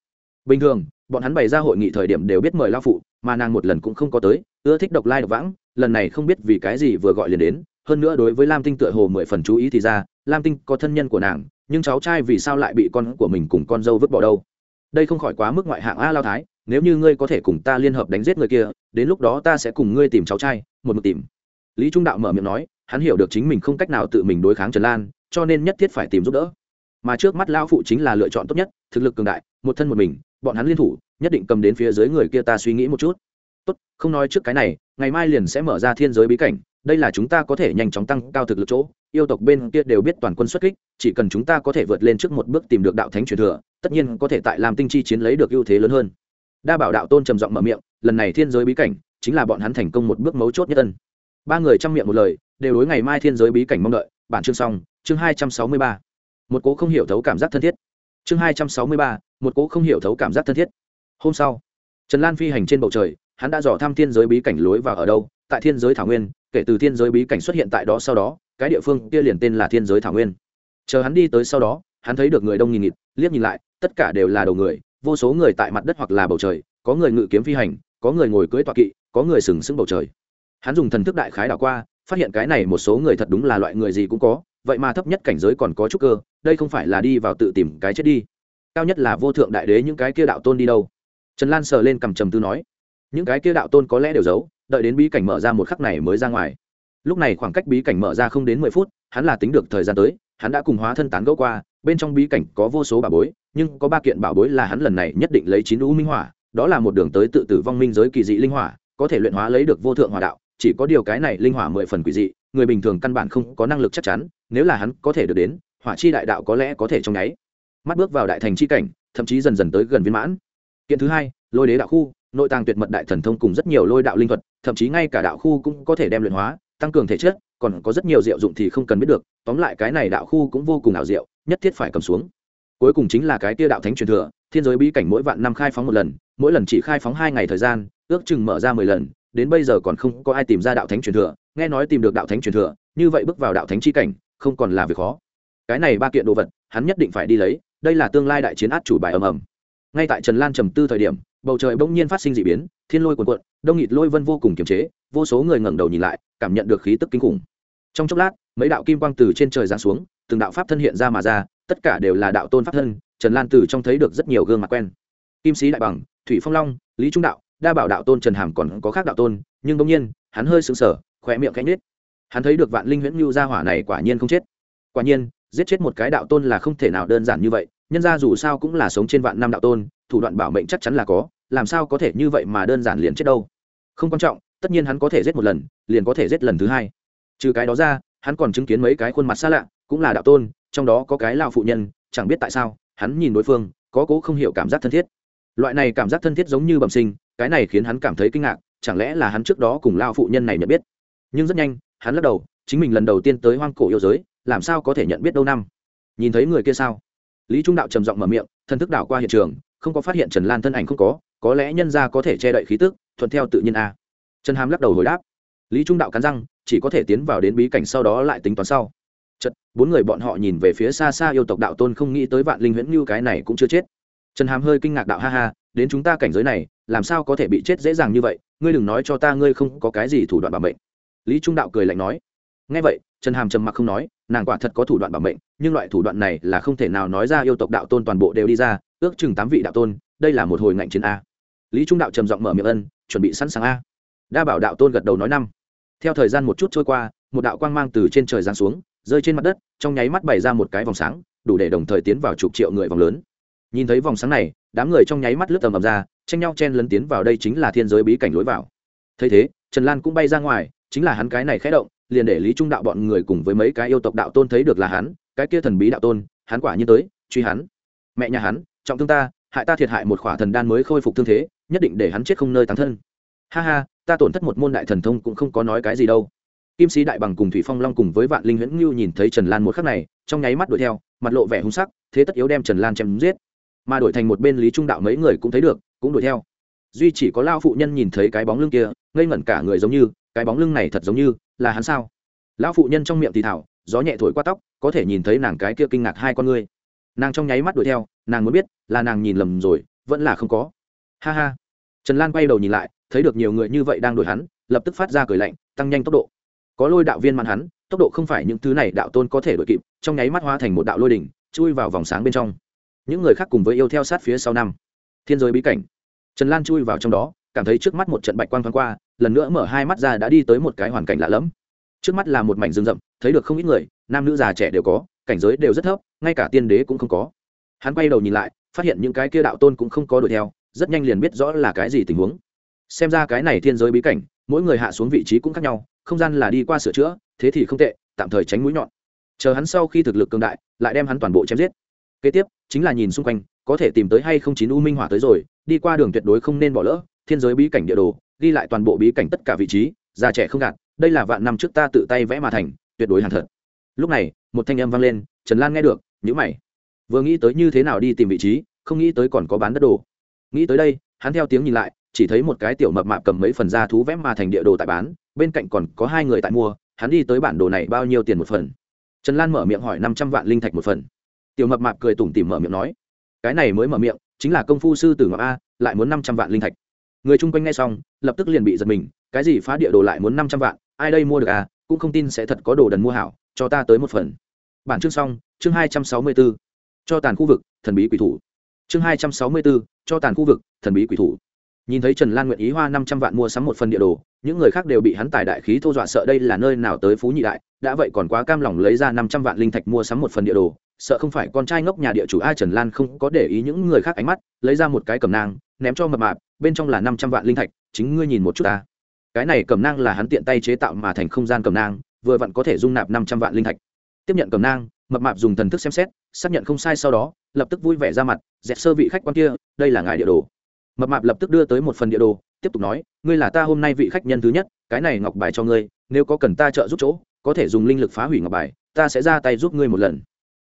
Bình thường, bọn hắn bày ra hội nghị thời điểm đều biết mời lao phụ, mà nàng một lần cũng không có tới, ưa thích độc lai độc vãng, lần này không biết vì cái gì vừa gọi liền đến hơn nữa đối với lam tinh tựa hồ mười phần chú ý thì ra, lam tinh có thân nhân của nàng, nhưng cháu trai vì sao lại bị con của mình cùng con dâu vứt bỏ đâu? Đây không khỏi quá mức ngoại hạng a lao thái, nếu như ngươi có thể cùng ta liên hợp đánh giết người kia, đến lúc đó ta sẽ cùng ngươi tìm cháu trai, một mực tìm. Lý trung đạo mở miệng nói, hắn hiểu được chính mình không cách nào tự mình đối kháng trần lan, cho nên nhất thiết phải tìm giúp đỡ. Mà trước mắt lao phụ chính là lựa chọn tốt nhất, thực lực cường đại, một thân một mình, bọn hắn liên thủ, nhất định cầm đến phía dưới người kia ta suy nghĩ một chút. Tốt, không nói trước cái này, ngày mai liền sẽ mở ra thiên giới bí cảnh đây là chúng ta có thể nhanh chóng tăng cao thực lực chỗ. Yêu tộc bên kia đều biết toàn quân xuất kích, chỉ cần chúng ta có thể vượt lên trước một bước tìm được đạo thánh truyền thừa, tất nhiên có thể tại làm tinh chi chiến lấy được ưu thế lớn hơn. Đa bảo đạo tôn trầm giọng mở miệng, lần này thiên giới bí cảnh chính là bọn hắn thành công một bước mấu chốt nhất tân ba người chăm miệng một lời, đều đối ngày mai thiên giới bí cảnh mong đợi. Bản chương xong, chương hai trăm sáu mươi ba. Một cố không hiểu thấu cảm giác thân thiết. Chương hai trăm sáu mươi ba, một cố không hiểu thấu cảm giác thân thiết. Hôm sau, trần lan phi hành trên bầu trời, hắn đã dò thăm thiên giới bí cảnh lối vào ở đâu, tại thiên giới thảo nguyên kể từ thiên giới bí cảnh xuất hiện tại đó sau đó, cái địa phương kia liền tên là thiên giới thảo nguyên. Chờ hắn đi tới sau đó, hắn thấy được người đông nghìn nghịt, liếc nhìn lại, tất cả đều là đầu người, vô số người tại mặt đất hoặc là bầu trời, có người ngự kiếm phi hành, có người ngồi cưỡi tọa kỵ, có người sừng sững bầu trời. Hắn dùng thần thức đại khái đảo qua, phát hiện cái này một số người thật đúng là loại người gì cũng có, vậy mà thấp nhất cảnh giới còn có chút cơ, đây không phải là đi vào tự tìm cái chết đi. Cao nhất là vô thượng đại đế những cái kia đạo tôn đi đâu? Trần lan sờ lên cầm trầm tư nói, những cái kia đạo tôn có lẽ đều giấu đợi đến bí cảnh mở ra một khắc này mới ra ngoài. Lúc này khoảng cách bí cảnh mở ra không đến mười phút, hắn là tính được thời gian tới, hắn đã cùng hóa thân tán gẫu qua, bên trong bí cảnh có vô số bảo bối, nhưng có ba kiện bảo bối là hắn lần này nhất định lấy chín u minh hỏa, đó là một đường tới tự tử vong minh giới kỳ dị linh hỏa, có thể luyện hóa lấy được vô thượng hỏa đạo, chỉ có điều cái này linh hỏa mười phần quỷ dị, người bình thường căn bản không có năng lực chắc chắn, nếu là hắn có thể được đến, hỏa chi đại đạo có lẽ có thể trong nháy. Mắt bước vào đại thành chi cảnh, thậm chí dần dần tới gần viên mãn. Kiện thứ hai, lôi đế đạo khu nội tàng tuyệt mật đại thần thông cùng rất nhiều lôi đạo linh thuật, thậm chí ngay cả đạo khu cũng có thể đem luyện hóa, tăng cường thể chất, còn có rất nhiều diệu dụng thì không cần biết được, tóm lại cái này đạo khu cũng vô cùng ảo diệu, nhất thiết phải cầm xuống. Cuối cùng chính là cái tia đạo thánh truyền thừa, thiên giới bí cảnh mỗi vạn năm khai phóng một lần, mỗi lần chỉ khai phóng hai ngày thời gian, ước chừng mở ra mười lần, đến bây giờ còn không có ai tìm ra đạo thánh truyền thừa, nghe nói tìm được đạo thánh truyền thừa, như vậy bước vào đạo thánh chi cảnh, không còn là việc khó. Cái này ba kiện đồ vật, hắn nhất định phải đi lấy, đây là tương lai đại chiến át chủ bài ầm ầm. Ngay tại trần lan trầm tư thời điểm bầu trời bỗng nhiên phát sinh d ị biến, thiên lôi cuồn cuộn, đông nghịt lôi vân vô cùng kiềm chế, vô số người ngẩng đầu nhìn lại, cảm nhận được khí tức kinh khủng. Trong chốc lát, mấy đạo kim quang từ trên trời giáng xuống, từng đạo pháp thân hiện ra mà ra, tất cả đều là đạo tôn pháp thân, trần lan từ trong thấy được rất nhiều gương mặt quen. Kim sĩ đại bằng, thủy phong long, lý trung đạo, đa bảo đạo tôn trần hàm còn có khác đạo tôn, nhưng bỗng nhiên, hắn hơi sững sờ khỏe miệng cánh nết hắn thấy được vạn linh huyễn ngưu gia hỏa này quả nhiên không chết. Quả nhiên, giết chết một cái đạo tôn là không thể nào đơn giản như vậy, nhân ra dù sao cũng là sống trên vạn năm đạo tôn thủ đoạn bảo mệnh chắc chắn là có, làm sao có thể như vậy mà đơn giản liền chết đâu? Không quan trọng, tất nhiên hắn có thể giết một lần, liền có thể giết lần thứ hai. Trừ cái đó ra, hắn còn chứng kiến mấy cái khuôn mặt xa lạ, cũng là đạo tôn, trong đó có cái lao phụ nhân, chẳng biết tại sao, hắn nhìn đối phương, có cố không hiểu cảm giác thân thiết. Loại này cảm giác thân thiết giống như bẩm sinh, cái này khiến hắn cảm thấy kinh ngạc, chẳng lẽ là hắn trước đó cùng lao phụ nhân này nhận biết? Nhưng rất nhanh, hắn lắc đầu, chính mình lần đầu tiên tới hoang cổ yêu giới, làm sao có thể nhận biết đâu năm? Nhìn thấy người kia sao? Lý trung đạo trầm giọng mở miệng thân thức đảo qua hiện trường không có phát hiện trần lan thân ảnh không có có lẽ nhân ra có thể che đậy khí tức, thuận theo tự nhiên a. Trần hàm lắc đầu hồi đáp. Lý trung đạo cắn răng, chỉ có thể tiến vào đến bí cảnh sau đó lại tính toán sau. Chật bốn người bọn họ nhìn về phía xa xa yêu tộc đạo tôn không nghĩ tới vạn linh huyễn như cái này cũng chưa chết. Trần hàm hơi kinh ngạc đạo, ha ha, đến chúng ta cảnh giới này, làm sao có thể bị chết dễ dàng như vậy? Ngươi đừng nói cho ta ngươi không có cái gì thủ đoạn bảo mệnh. Lý trung đạo cười lạnh nói. Ngay vậy, trần hàm trầm mặc không nói, nàng quả thật có thủ đoạn bảo mệnh, nhưng loại thủ đoạn này là không thể nào nói ra yêu tộc đạo tôn toàn bộ đều đi ra ước chừng tám vị đạo tôn, đây là một hồi ngạnh chiến a. Lý trung đạo trầm giọng mở miệng ân, chuẩn bị sẵn sàng a. Đa bảo đạo tôn gật đầu nói năm. Theo thời gian một chút trôi qua, một đạo quang mang từ trên trời giáng xuống, rơi trên mặt đất, trong nháy mắt bày ra một cái vòng sáng, đủ để đồng thời tiến vào chục triệu người vòng lớn. Nhìn thấy vòng sáng này, đám người trong nháy mắt lướt tầm ầm ra, tranh nhau chen lấn tiến vào đây chính là thiên giới bí cảnh lối vào. Thấy thế, trần lan cũng bay ra ngoài, chính là hắn cái này khẽ động, liền để lý trung đạo bọn người cùng với mấy cái yêu tộc đạo tôn thấy được là hắn, cái kia thần bí đạo tôn, hắn quả nhiên tới, truy hắn mẹ nhà hắn, trọng thương ta, hại ta thiệt hại một khỏa thần đan mới khôi phục thương thế, nhất định để hắn chết không nơi tán thân. Ha ha, ta tổn thất một môn đại thần thông cũng không có nói cái gì đâu. Kim sĩ đại bằng cùng thủy phong long cùng với vạn linh huyễn ngưu nhìn thấy trần lan một khắc này, trong nháy mắt đuổi theo, mặt lộ vẻ hung sắc, thế tất yếu đem trần lan chém giết. Mà đổi thành một bên lý trung đạo mấy người cũng thấy được, cũng đuổi theo. Duy chỉ có lao phụ nhân nhìn thấy cái bóng lưng kia, ngây ngẩn cả người giống như, cái bóng lưng này thật giống như là hắn sao? Lão phụ nhân trong miệng thì thảo, gió nhẹ thổi qua tóc, có thể nhìn thấy nàng cái kia kinh ngạc hai con ngươi nàng trong nháy mắt đuổi theo, nàng muốn biết là nàng nhìn lầm rồi, vẫn là không có. Ha ha. Trần lan quay đầu nhìn lại, thấy được nhiều người như vậy đang đuổi hắn, lập tức phát ra cười lạnh, tăng nhanh tốc độ. Có lôi đạo viên mặn hắn, tốc độ không phải những thứ này đạo tôn có thể đuổi kịp, trong nháy mắt hóa thành một đạo lôi đỉnh, chui vào vòng sáng bên trong. Những người khác cùng với yêu theo sát phía sau năm. Thiên giới bí cảnh. Trần lan chui vào trong đó, cảm thấy trước mắt một trận bạch quang thoáng qua, lần nữa mở hai mắt ra đã đi tới một cái hoàn cảnh lạ lẫm. Trước mắt là một mảnh rừng rậm, thấy được không ít người, nam nữ già trẻ đều có, cảnh giới đều rất thấp ngay cả tiên đế cũng không có. Hắn quay đầu nhìn lại, phát hiện những cái kia đạo tôn cũng không có đuổi theo, rất nhanh liền biết rõ là cái gì tình huống. Xem ra cái này thiên giới bí cảnh, mỗi người hạ xuống vị trí cũng khác nhau, không gian là đi qua sửa chữa, thế thì không tệ, tạm thời tránh mũi nhọn. Chờ hắn sau khi thực lực cường đại, lại đem hắn toàn bộ chém giết. Kế tiếp, chính là nhìn xung quanh, có thể tìm tới hay không chín u minh hỏa tới rồi, đi qua đường tuyệt đối không nên bỏ lỡ, thiên giới bí cảnh địa đồ, ghi lại toàn bộ bí cảnh tất cả vị trí, già trẻ không gạt, đây là vạn năm trước ta tự tay vẽ mà thành, tuyệt đối hàng thật. Lúc này, một thanh âm vang lên, trần lan nghe được nhữ mày. Vừa nghĩ tới như thế nào đi tìm vị trí, không nghĩ tới còn có bán đất đồ. Nghĩ tới đây, hắn theo tiếng nhìn lại, chỉ thấy một cái tiểu mập mạp cầm mấy phần da thú vẽ mà thành địa đồ tại bán, bên cạnh còn có hai người tại mua, hắn đi tới bản đồ này bao nhiêu tiền một phần. Trần lan mở miệng hỏi năm trăm vạn linh thạch một phần. Tiểu mập mạp cười tủm tỉm mở miệng nói, cái này mới mở miệng, chính là công phu sư tử ngọc a, lại muốn năm trăm vạn linh thạch. Người chung quanh nghe xong, lập tức liền bị giật mình, cái gì phá địa đồ lại muốn năm trăm vạn, ai đây mua được à cũng không tin sẽ thật có đồ đần mua hảo, cho ta tới một phần. Bản chương xong chương hai trăm sáu mươi bốn, cho tàn khu vực, thần bí quỷ thủ. Chương hai trăm sáu mươi bốn, cho tàn khu vực, thần bí quỷ thủ. Nhìn thấy trần lan nguyện ý hoa năm trăm vạn mua sắm một phần địa đồ, những người khác đều bị hắn tài đại khí thô dọa sợ đây là nơi nào tới phú nhị đại, đã vậy còn quá cam lòng lấy ra năm trăm vạn linh thạch mua sắm một phần địa đồ, sợ không phải con trai ngốc nhà địa chủ ai trần lan không có để ý những người khác ánh mắt, lấy ra một cái cầm nang, ném cho mập mạp, bên trong là năm trăm vạn linh thạch, chính ngươi nhìn một chút ta. Cái này cầm nang là hắn tiện tay chế tạo mà thành không gian cầm nang, vừa vặn có thể dung nạp năm trăm vạn linh thạch. Tiếp nhận cầm nang mập mạp dùng thần thức xem xét, xác nhận không sai sau đó, lập tức vui vẻ ra mặt, dẹp sơ vị khách quan kia, đây là ngài địa đồ. Mập mạp lập tức đưa tới một phần địa đồ, tiếp tục nói, ngươi là ta hôm nay vị khách nhân thứ nhất, cái này ngọc bài cho ngươi, nếu có cần ta trợ giúp chỗ, có thể dùng linh lực phá hủy ngọc bài, ta sẽ ra tay giúp ngươi một lần.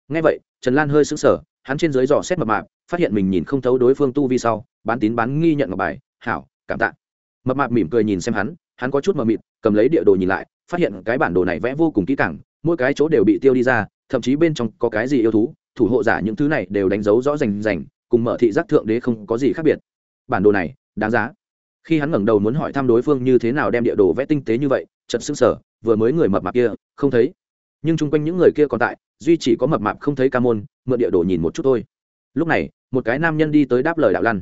Ngay vậy, trần lan hơi sững sờ, hắn trên dưới dò xét mập mạp, phát hiện mình nhìn không thấu đối phương tu vi sau, bán tín bán nghi nhận ngọc bài, hảo, cảm tạ. Mập mạp mỉm cười nhìn xem hắn hắn có chút mờ mịt, cầm lấy địa đồ nhìn lại, phát hiện cái bản đồ này vẽ vô cùng kỹ càng, mỗi cái chỗ đều bị tiêu đi ra thậm chí bên trong có cái gì yêu thú, thủ hộ giả những thứ này đều đánh dấu rõ rành rành, cùng mở thị giác thượng đế không có gì khác biệt. Bản đồ này, đáng giá. Khi hắn ngẩng đầu muốn hỏi thăm đối phương như thế nào đem địa đồ vẽ tinh tế như vậy trận xứng sở vừa mới người mập mạp kia, không thấy. Nhưng chung quanh những người kia còn tại, duy chỉ có mập mạp không thấy ca môn, mượn địa đồ nhìn một chút thôi. Lúc này, một cái nam nhân đi tới đáp lời đạo lan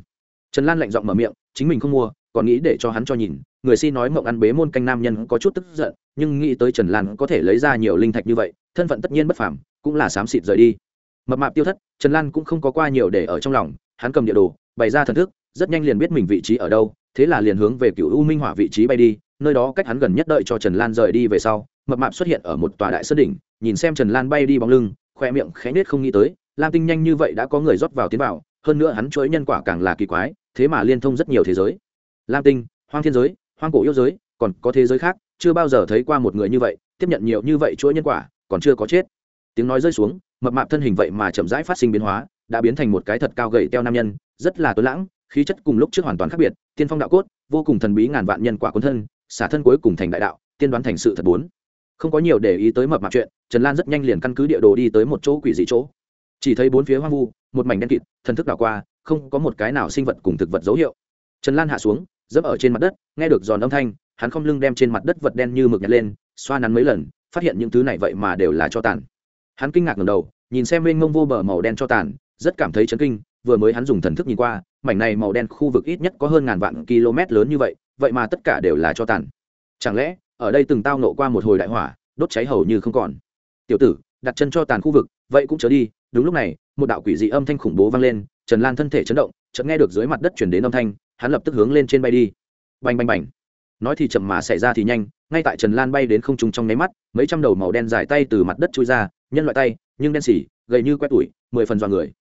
trần lan lạnh giọng mở miệng, chính mình không mua, còn nghĩ để cho hắn cho nhìn. Người si nói mộng ăn bế môn canh nam nhân có chút tức giận, nhưng nghĩ tới trần lan có thể lấy ra nhiều linh thạch như vậy thân phận tất nhiên bất phàm, cũng là xám xịt rời đi. Mập mạp tiêu thất, trần lan cũng không có qua nhiều để ở trong lòng, hắn cầm địa đồ, bày ra thần thức, rất nhanh liền biết mình vị trí ở đâu, thế là liền hướng về cựu u minh hỏa vị trí bay đi, nơi đó cách hắn gần nhất đợi cho trần lan rời đi về sau, mập mạp xuất hiện ở một tòa đại sơn đỉnh, nhìn xem trần lan bay đi bóng lưng, khoe miệng khẽ nết không nghĩ tới, lam tinh nhanh như vậy đã có người rót vào tiến vào, hơn nữa hắn chuỗi nhân quả càng là kỳ quái, thế mà liên thông rất nhiều thế giới. Lam tinh, hoang thiên giới, hoang cổ yêu giới, còn có thế giới khác, chưa bao giờ thấy qua một người như vậy, tiếp nhận nhiều như vậy chuỗi nhân quả còn chưa có chết. Tiếng nói rơi xuống, mập mạp thân hình vậy mà chậm rãi phát sinh biến hóa, đã biến thành một cái thật cao gầy teo nam nhân, rất là tối lãng, khí chất cùng lúc trước hoàn toàn khác biệt, tiên phong đạo cốt, vô cùng thần bí ngàn vạn nhân quả quân thân, xả thân cuối cùng thành đại đạo, tiên đoán thành sự thật bốn. Không có nhiều để ý tới mập mạp chuyện, trần lan rất nhanh liền căn cứ địa đồ đi tới một chỗ quỷ dị chỗ. Chỉ thấy bốn phía hoang vu, một mảnh đen kịt, thần thức đảo qua, không có một cái nào sinh vật cùng thực vật dấu hiệu. Trần lan hạ xuống, dẫm ở trên mặt đất, nghe được giòn âm thanh, hắn không lưng đem trên mặt đất vật đen như mực nhặt lên, xoa nắn mấy lần phát hiện những thứ này vậy mà đều là cho tàn. Hắn kinh ngạc ngầm đầu, nhìn xem mênh mông vô bờ màu đen cho tàn, rất cảm thấy chấn kinh, vừa mới hắn dùng thần thức nhìn qua, mảnh này màu đen khu vực ít nhất có hơn ngàn vạn km lớn như vậy vậy mà tất cả đều là cho tàn. Chẳng lẽ, ở đây từng tao nộ qua một hồi đại hỏa, đốt cháy hầu như không còn? Tiểu tử, đặt chân cho tàn khu vực, vậy cũng chớ đi, đúng lúc này, một đạo quỷ dị âm thanh khủng bố vang lên, trần lan thân thể chấn động, chợt nghe được dưới mặt đất chuyển đến âm thanh, hắn lập tức hướng lên trên bay đi. Bành bành bành nói thì chậm mà xảy ra thì nhanh, ngay tại trần lan bay đến không trung trong nháy mắt, mấy trăm đầu màu đen dài tay từ mặt đất chui ra, nhân loại tay, nhưng đen xỉ, gầy như quét tủi mười phần dọn người.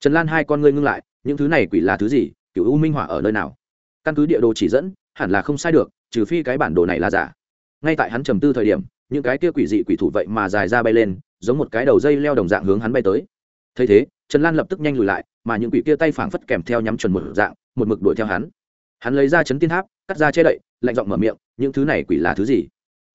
Trần lan hai con ngươi ngưng lại, những thứ này quỷ là thứ gì, cựu u minh họa ở nơi nào? Căn cứ địa đồ chỉ dẫn, hẳn là không sai được, trừ phi cái bản đồ này là giả. Ngay tại hắn trầm tư thời điểm, những cái kia quỷ dị quỷ thủ vậy mà dài ra bay lên, giống một cái đầu dây leo đồng dạng hướng hắn bay tới. Thấy thế, trần lan lập tức nhanh lùi lại, mà những quỷ kia tay phảng phất kèm theo nhắm chuẩn một dạng, một mực đuổi theo hắn. Hắn lấy ra chấn tiên tháp, cắt ra che đậy lạnh giọng mở miệng, những thứ này quỷ là thứ gì?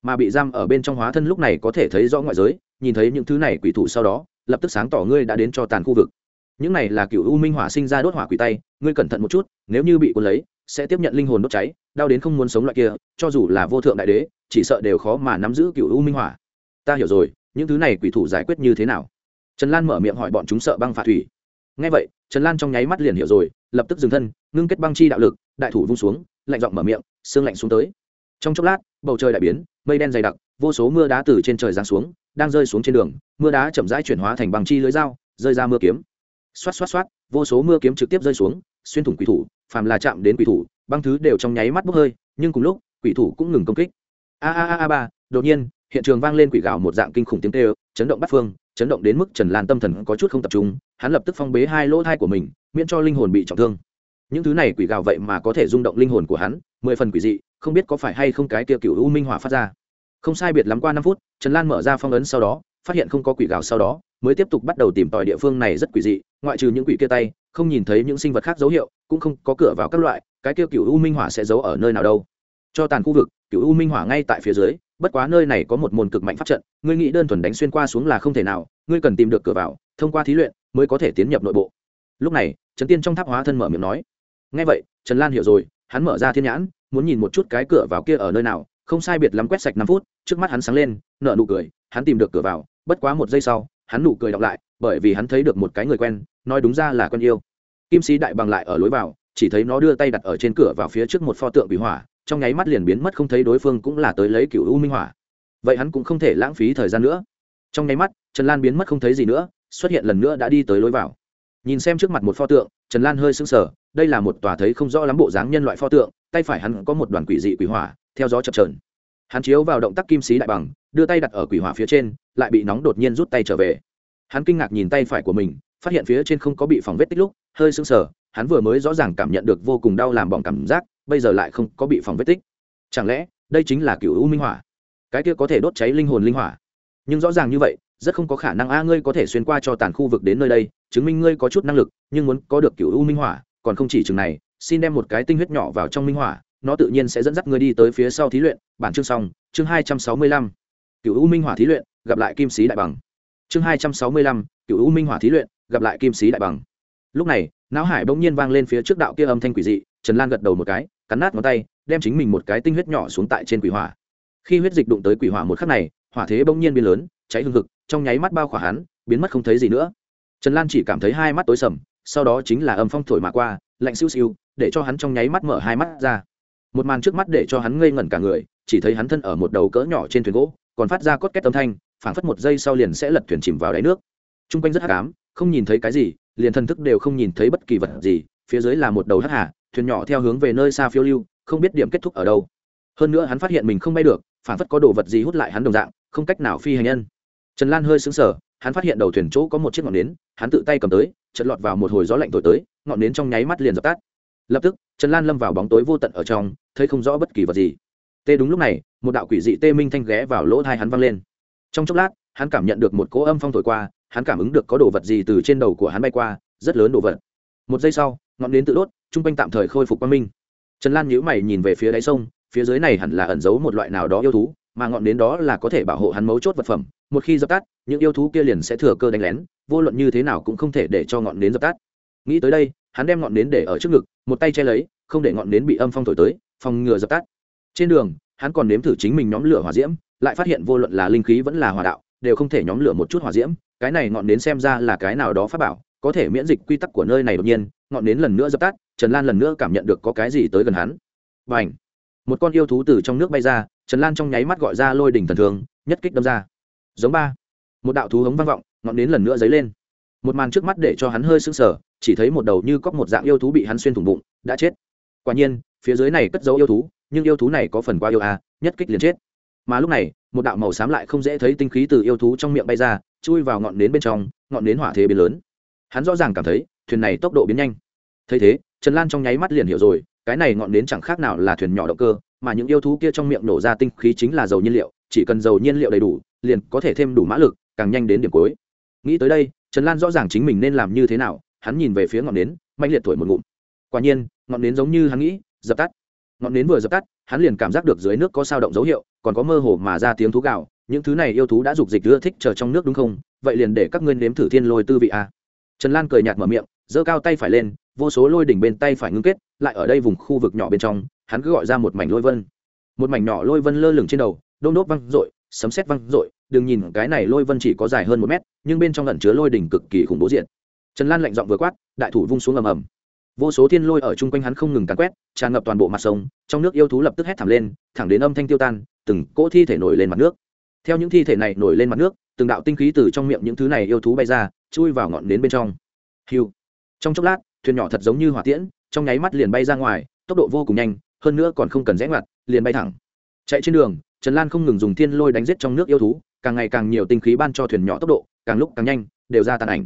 Mà bị giam ở bên trong hóa thân lúc này có thể thấy rõ ngoại giới, nhìn thấy những thứ này quỷ thủ sau đó, lập tức sáng tỏ ngươi đã đến cho tàn khu vực. Những này là cựu u minh hỏa sinh ra đốt hỏa quỷ tay, ngươi cẩn thận một chút, nếu như bị cuốn lấy, sẽ tiếp nhận linh hồn đốt cháy, đau đến không muốn sống loại kia, cho dù là vô thượng đại đế, chỉ sợ đều khó mà nắm giữ cựu u minh hỏa. Ta hiểu rồi, những thứ này quỷ thủ giải quyết như thế nào? Trần lan mở miệng hỏi bọn chúng sợ băng phạt thủy. Ngay vậy, trần lan trong nháy mắt liền hiểu rồi, lập tức dừng thân, ngưng kết băng chi đạo lực, đại thủ vung xuống lạnh giọng mở miệng xương lạnh xuống tới. Trong chốc lát, bầu trời đại biến, mây đen dày đặc, vô số mưa đá từ trên trời giáng xuống, đang rơi xuống trên đường, mưa đá chậm rãi chuyển hóa thành băng chi lưới dao, rơi ra mưa kiếm. Xoát xoát xoát, vô số mưa kiếm trực tiếp rơi xuống, xuyên thủng quỷ thủ, phàm là chạm đến quỷ thủ, băng thứ đều trong nháy mắt bốc hơi, nhưng cùng lúc, quỷ thủ cũng ngừng công kích. A a a a ba, đột nhiên, hiện trường vang lên quỷ gào một dạng kinh khủng tiếng tê chấn động bắt phương, chấn động đến mức trần lan tâm thần có chút không tập trung, hắn lập tức phong bế hai lỗ thai của mình, miễn cho linh hồn bị trọng thương những thứ này quỷ gào vậy mà có thể rung động linh hồn của hắn, mười phần quỷ dị, không biết có phải hay không cái kia cựu u minh hỏa phát ra. Không sai biệt lắm qua năm phút, trần lan mở ra phong ấn sau đó, phát hiện không có quỷ gào sau đó, mới tiếp tục bắt đầu tìm tòi địa phương này rất quỷ dị, ngoại trừ những quỷ kia tay, không nhìn thấy những sinh vật khác dấu hiệu, cũng không có cửa vào các loại, cái kia cựu u minh hỏa sẽ giấu ở nơi nào đâu. Cho tàn khu vực, cựu u minh hỏa ngay tại phía dưới, bất quá nơi này có một môn cực mạnh pháp trận, ngươi nghĩ đơn thuần đánh xuyên qua xuống là không thể nào, ngươi cần tìm được cửa vào, thông qua thí luyện mới có thể tiến nhập nội bộ. Lúc này trấn tiên trong tháp hóa thân mở miệng nói ngay vậy, trần lan hiểu rồi, hắn mở ra thiên nhãn, muốn nhìn một chút cái cửa vào kia ở nơi nào, không sai biệt lắm quét sạch năm phút, trước mắt hắn sáng lên nợ nụ cười, hắn tìm được cửa vào, bất quá một giây sau, hắn nụ cười đọc lại, bởi vì hắn thấy được một cái người quen, nói đúng ra là con yêu. Kim sĩ đại bằng lại ở lối vào, chỉ thấy nó đưa tay đặt ở trên cửa vào phía trước một pho tượng bị hỏa trong nháy mắt liền biến mất không thấy đối phương cũng là tới lấy cựu u minh hỏa vậy hắn cũng không thể lãng phí thời gian nữa. Trong nháy mắt, trần lan biến mất không thấy gì nữa, xuất hiện lần nữa đã đi tới lối vào. Nhìn xem trước mặt một pho tượng, trần lan hơi sững sờ đây là một tòa thấy không rõ lắm bộ dáng nhân loại pho tượng, tay phải hắn có một đoàn quỷ dị quỷ hỏa, theo gió chập trờn hắn chiếu vào động tác kim sĩ đại bằng, đưa tay đặt ở quỷ hỏa phía trên, lại bị nóng đột nhiên rút tay trở về. Hắn kinh ngạc nhìn tay phải của mình, phát hiện phía trên không có bị phòng vết tích lúc, hơi sững sờ, hắn vừa mới rõ ràng cảm nhận được vô cùng đau làm bỏng cảm giác, bây giờ lại không có bị phòng vết tích. Chẳng lẽ, đây chính là cựu u minh hỏa? Cái kia có thể đốt cháy linh hồn linh hỏa. Nhưng rõ ràng như vậy, rất không có khả năng a, ngươi có thể xuyên qua cho tàn khu vực đến nơi đây, chứng minh ngươi có chút năng lực, nhưng muốn có được cựu u minh hỏa còn không chỉ chừng này xin đem một cái tinh huyết nhỏ vào trong minh hỏa nó tự nhiên sẽ dẫn dắt ngươi đi tới phía sau thí luyện. Bản chương xong chương hai trăm sáu mươi lăm cựu u minh hỏa thí luyện gặp lại kim sĩ đại bằng. Chương hai trăm sáu mươi lăm cựu u minh hỏa thí luyện gặp lại kim sĩ đại bằng. Lúc này não hải bỗng nhiên vang lên phía trước đạo kia âm thanh quỷ dị trần lan gật đầu một cái cắn nát ngón tay đem chính mình một cái tinh huyết nhỏ xuống tại trên quỷ hỏa. Khi huyết dịch đụng tới quỷ hỏa một khắc này hỏa thế bỗng nhiên biến lớn cháy hương hực, trong nháy mắt bao khỏa hắn biến mất không thấy gì nữa. Trần lan chỉ cảm thấy hai mắt tối sầm sau đó chính là âm phong thổi mà qua, lạnh siêu siêu để cho hắn trong nháy mắt mở hai mắt ra. Một màn trước mắt để cho hắn ngây ngẩn cả người, chỉ thấy hắn thân ở một đầu cỡ nhỏ trên thuyền gỗ, còn phát ra cốt két âm thanh, phảng phất một giây sau liền sẽ lật thuyền chìm vào đáy nước. T r u n g quanh rất hắc ám, không nhìn thấy cái gì, liền thần thức đều không nhìn thấy bất kỳ vật gì, phía dưới là một đầu hắc hà, thuyền nhỏ theo hướng về nơi xa phiêu lưu, không biết điểm kết thúc ở đâu. Hơn nữa hắn phát hiện mình không bay được, phảng phất có đồ vật gì hút lại hắn đồng dạng, không cách nào phi hành nhân. Trần lan hơi xứng sở hắn phát hiện đầu thuyền chỗ có một chiếc ngọn nến, hắn tự tay cầm tới chật lọt vào một hồi gió lạnh thổi tới, ngọn nến trong nháy mắt liền dập tắt. Lập tức, trần lan lâm vào bóng tối vô tận ở trong, thấy không rõ bất kỳ vật gì. Tê đúng lúc này, một đạo quỷ dị tê minh thanh ghé vào lỗ thai hắn văng lên. Trong chốc lát, hắn cảm nhận được một cỗ âm phong thổi qua, hắn cảm ứng được có đồ vật gì từ trên đầu của hắn bay qua, rất lớn đồ vật. Một giây sau, ngọn nến tự đốt, chung quanh tạm thời khôi phục quang minh. Trần lan nhíu mày nhìn về phía đáy sông, phía dưới này hẳn là ẩn giấu một loại nào đó yêu thú mà ngọn nến đó là có thể bảo hộ hắn mấu chốt vật phẩm, một khi dập tắt, những yêu thú kia liền sẽ thừa cơ đánh lén, vô luận như thế nào cũng không thể để cho ngọn nến dập tắt. Nghĩ tới đây, hắn đem ngọn nến để ở trước ngực, một tay che lấy, không để ngọn nến bị âm phong thổi tới, phòng ngừa dập tắt. Trên đường, hắn còn nếm thử chính mình nhóm lửa hỏa diễm, lại phát hiện vô luận là linh khí vẫn là hỏa đạo, đều không thể nhóm lửa một chút hỏa diễm, cái này ngọn nến xem ra là cái nào đó phát bảo, có thể miễn dịch quy tắc của nơi này đột nhiên, ngọn nến lần nữa dập tắt, trần lan lần nữa cảm nhận được có cái gì tới gần hắn. Và ảnh một con yêu thú từ trong nước bay ra trần lan trong nháy mắt gọi ra lôi đỉnh thần thường nhất kích đâm ra. Giống ba. Một đạo thú hống vang vọng, ngọn nến lần nữa dấy lên. Một màn trước mắt để cho hắn hơi sững sờ, chỉ thấy một đầu như cóc một dạng yêu thú bị hắn xuyên thủng bụng, đã chết. Quả nhiên, phía dưới này cất dấu yêu thú, nhưng yêu thú này có phần qua yêu a nhất kích liền chết. Mà lúc này, một đạo màu xám lại không dễ thấy tinh khí từ yêu thú trong miệng bay ra, chui vào ngọn nến bên trong, ngọn nến hỏa thế biến lớn. Hắn rõ ràng cảm thấy, thuyền này tốc độ biến nhanh. Thấy thế, trần lan trong nháy mắt liền hiểu rồi, cái này ngọn nến chẳng khác nào là thuyền nhỏ động cơ mà những yêu thú kia trong miệng nổ ra tinh khí chính là dầu nhiên liệu, chỉ cần dầu nhiên liệu đầy đủ, liền có thể thêm đủ mã lực, càng nhanh đến điểm cuối. Nghĩ tới đây, trần lan rõ ràng chính mình nên làm như thế nào, hắn nhìn về phía ngọn nến mạnh liệt thổi một ngụm. Quả nhiên, ngọn nến giống như hắn nghĩ, dập tắt. Ngọn nến vừa dập tắt, hắn liền cảm giác được dưới nước có sao động dấu hiệu, còn có mơ hồ mà ra tiếng thú gạo những thứ này yêu thú đã dục dịch ưa thích chờ trong nước đúng không? Vậy liền để các ngươi nếm thử thiên lôi tư vị a. À. trần lan cười nhạt mở miệng, giơ cao tay phải lên, vô số lôi đỉnh bên tay phải ngưng kết, lại ở đây vùng khu vực nhỏ bên trong hắn cứ gọi ra một mảnh lôi vân. Một mảnh nhỏ lôi vân lơ lửng trên đầu, đôn đốt văng r ộ i sấm sét văng r ộ i đừng nhìn cái này lôi vân chỉ có dài hơn một mét, nhưng bên trong lẩn chứa lôi đỉnh cực kỳ khủng bố diện. Trần lan lạnh giọng vừa quát, đại thủ vung xuống ầm ầm. Vô số thiên lôi ở chung quanh hắn không ngừng càn quét, tràn ngập toàn bộ mặt sông, trong nước yêu thú lập tức hét thảm lên, thẳng đến âm thanh tiêu tan, từng cỗ thi thể nổi lên mặt nước. Theo những thi thể này nổi lên mặt nước, từng đạo tinh khí từ trong miệng những thứ này yêu thú bay ra, chui vào ngọn nến bên trong. Hiu. Trong chốc lát, thuyền nhỏ thật giống như hỏa tiễn, trong nháy mắt liền bay ra ngoài, tốc độ vô cùng nhanh hơn nữa còn không cần rẽ ngoặt, liền bay thẳng. Chạy trên đường, trần lan không ngừng dùng thiên lôi đánh giết trong nước yêu thú, càng ngày càng nhiều tinh khí ban cho thuyền nhỏ tốc độ, càng lúc càng nhanh, đều ra tàn ảnh.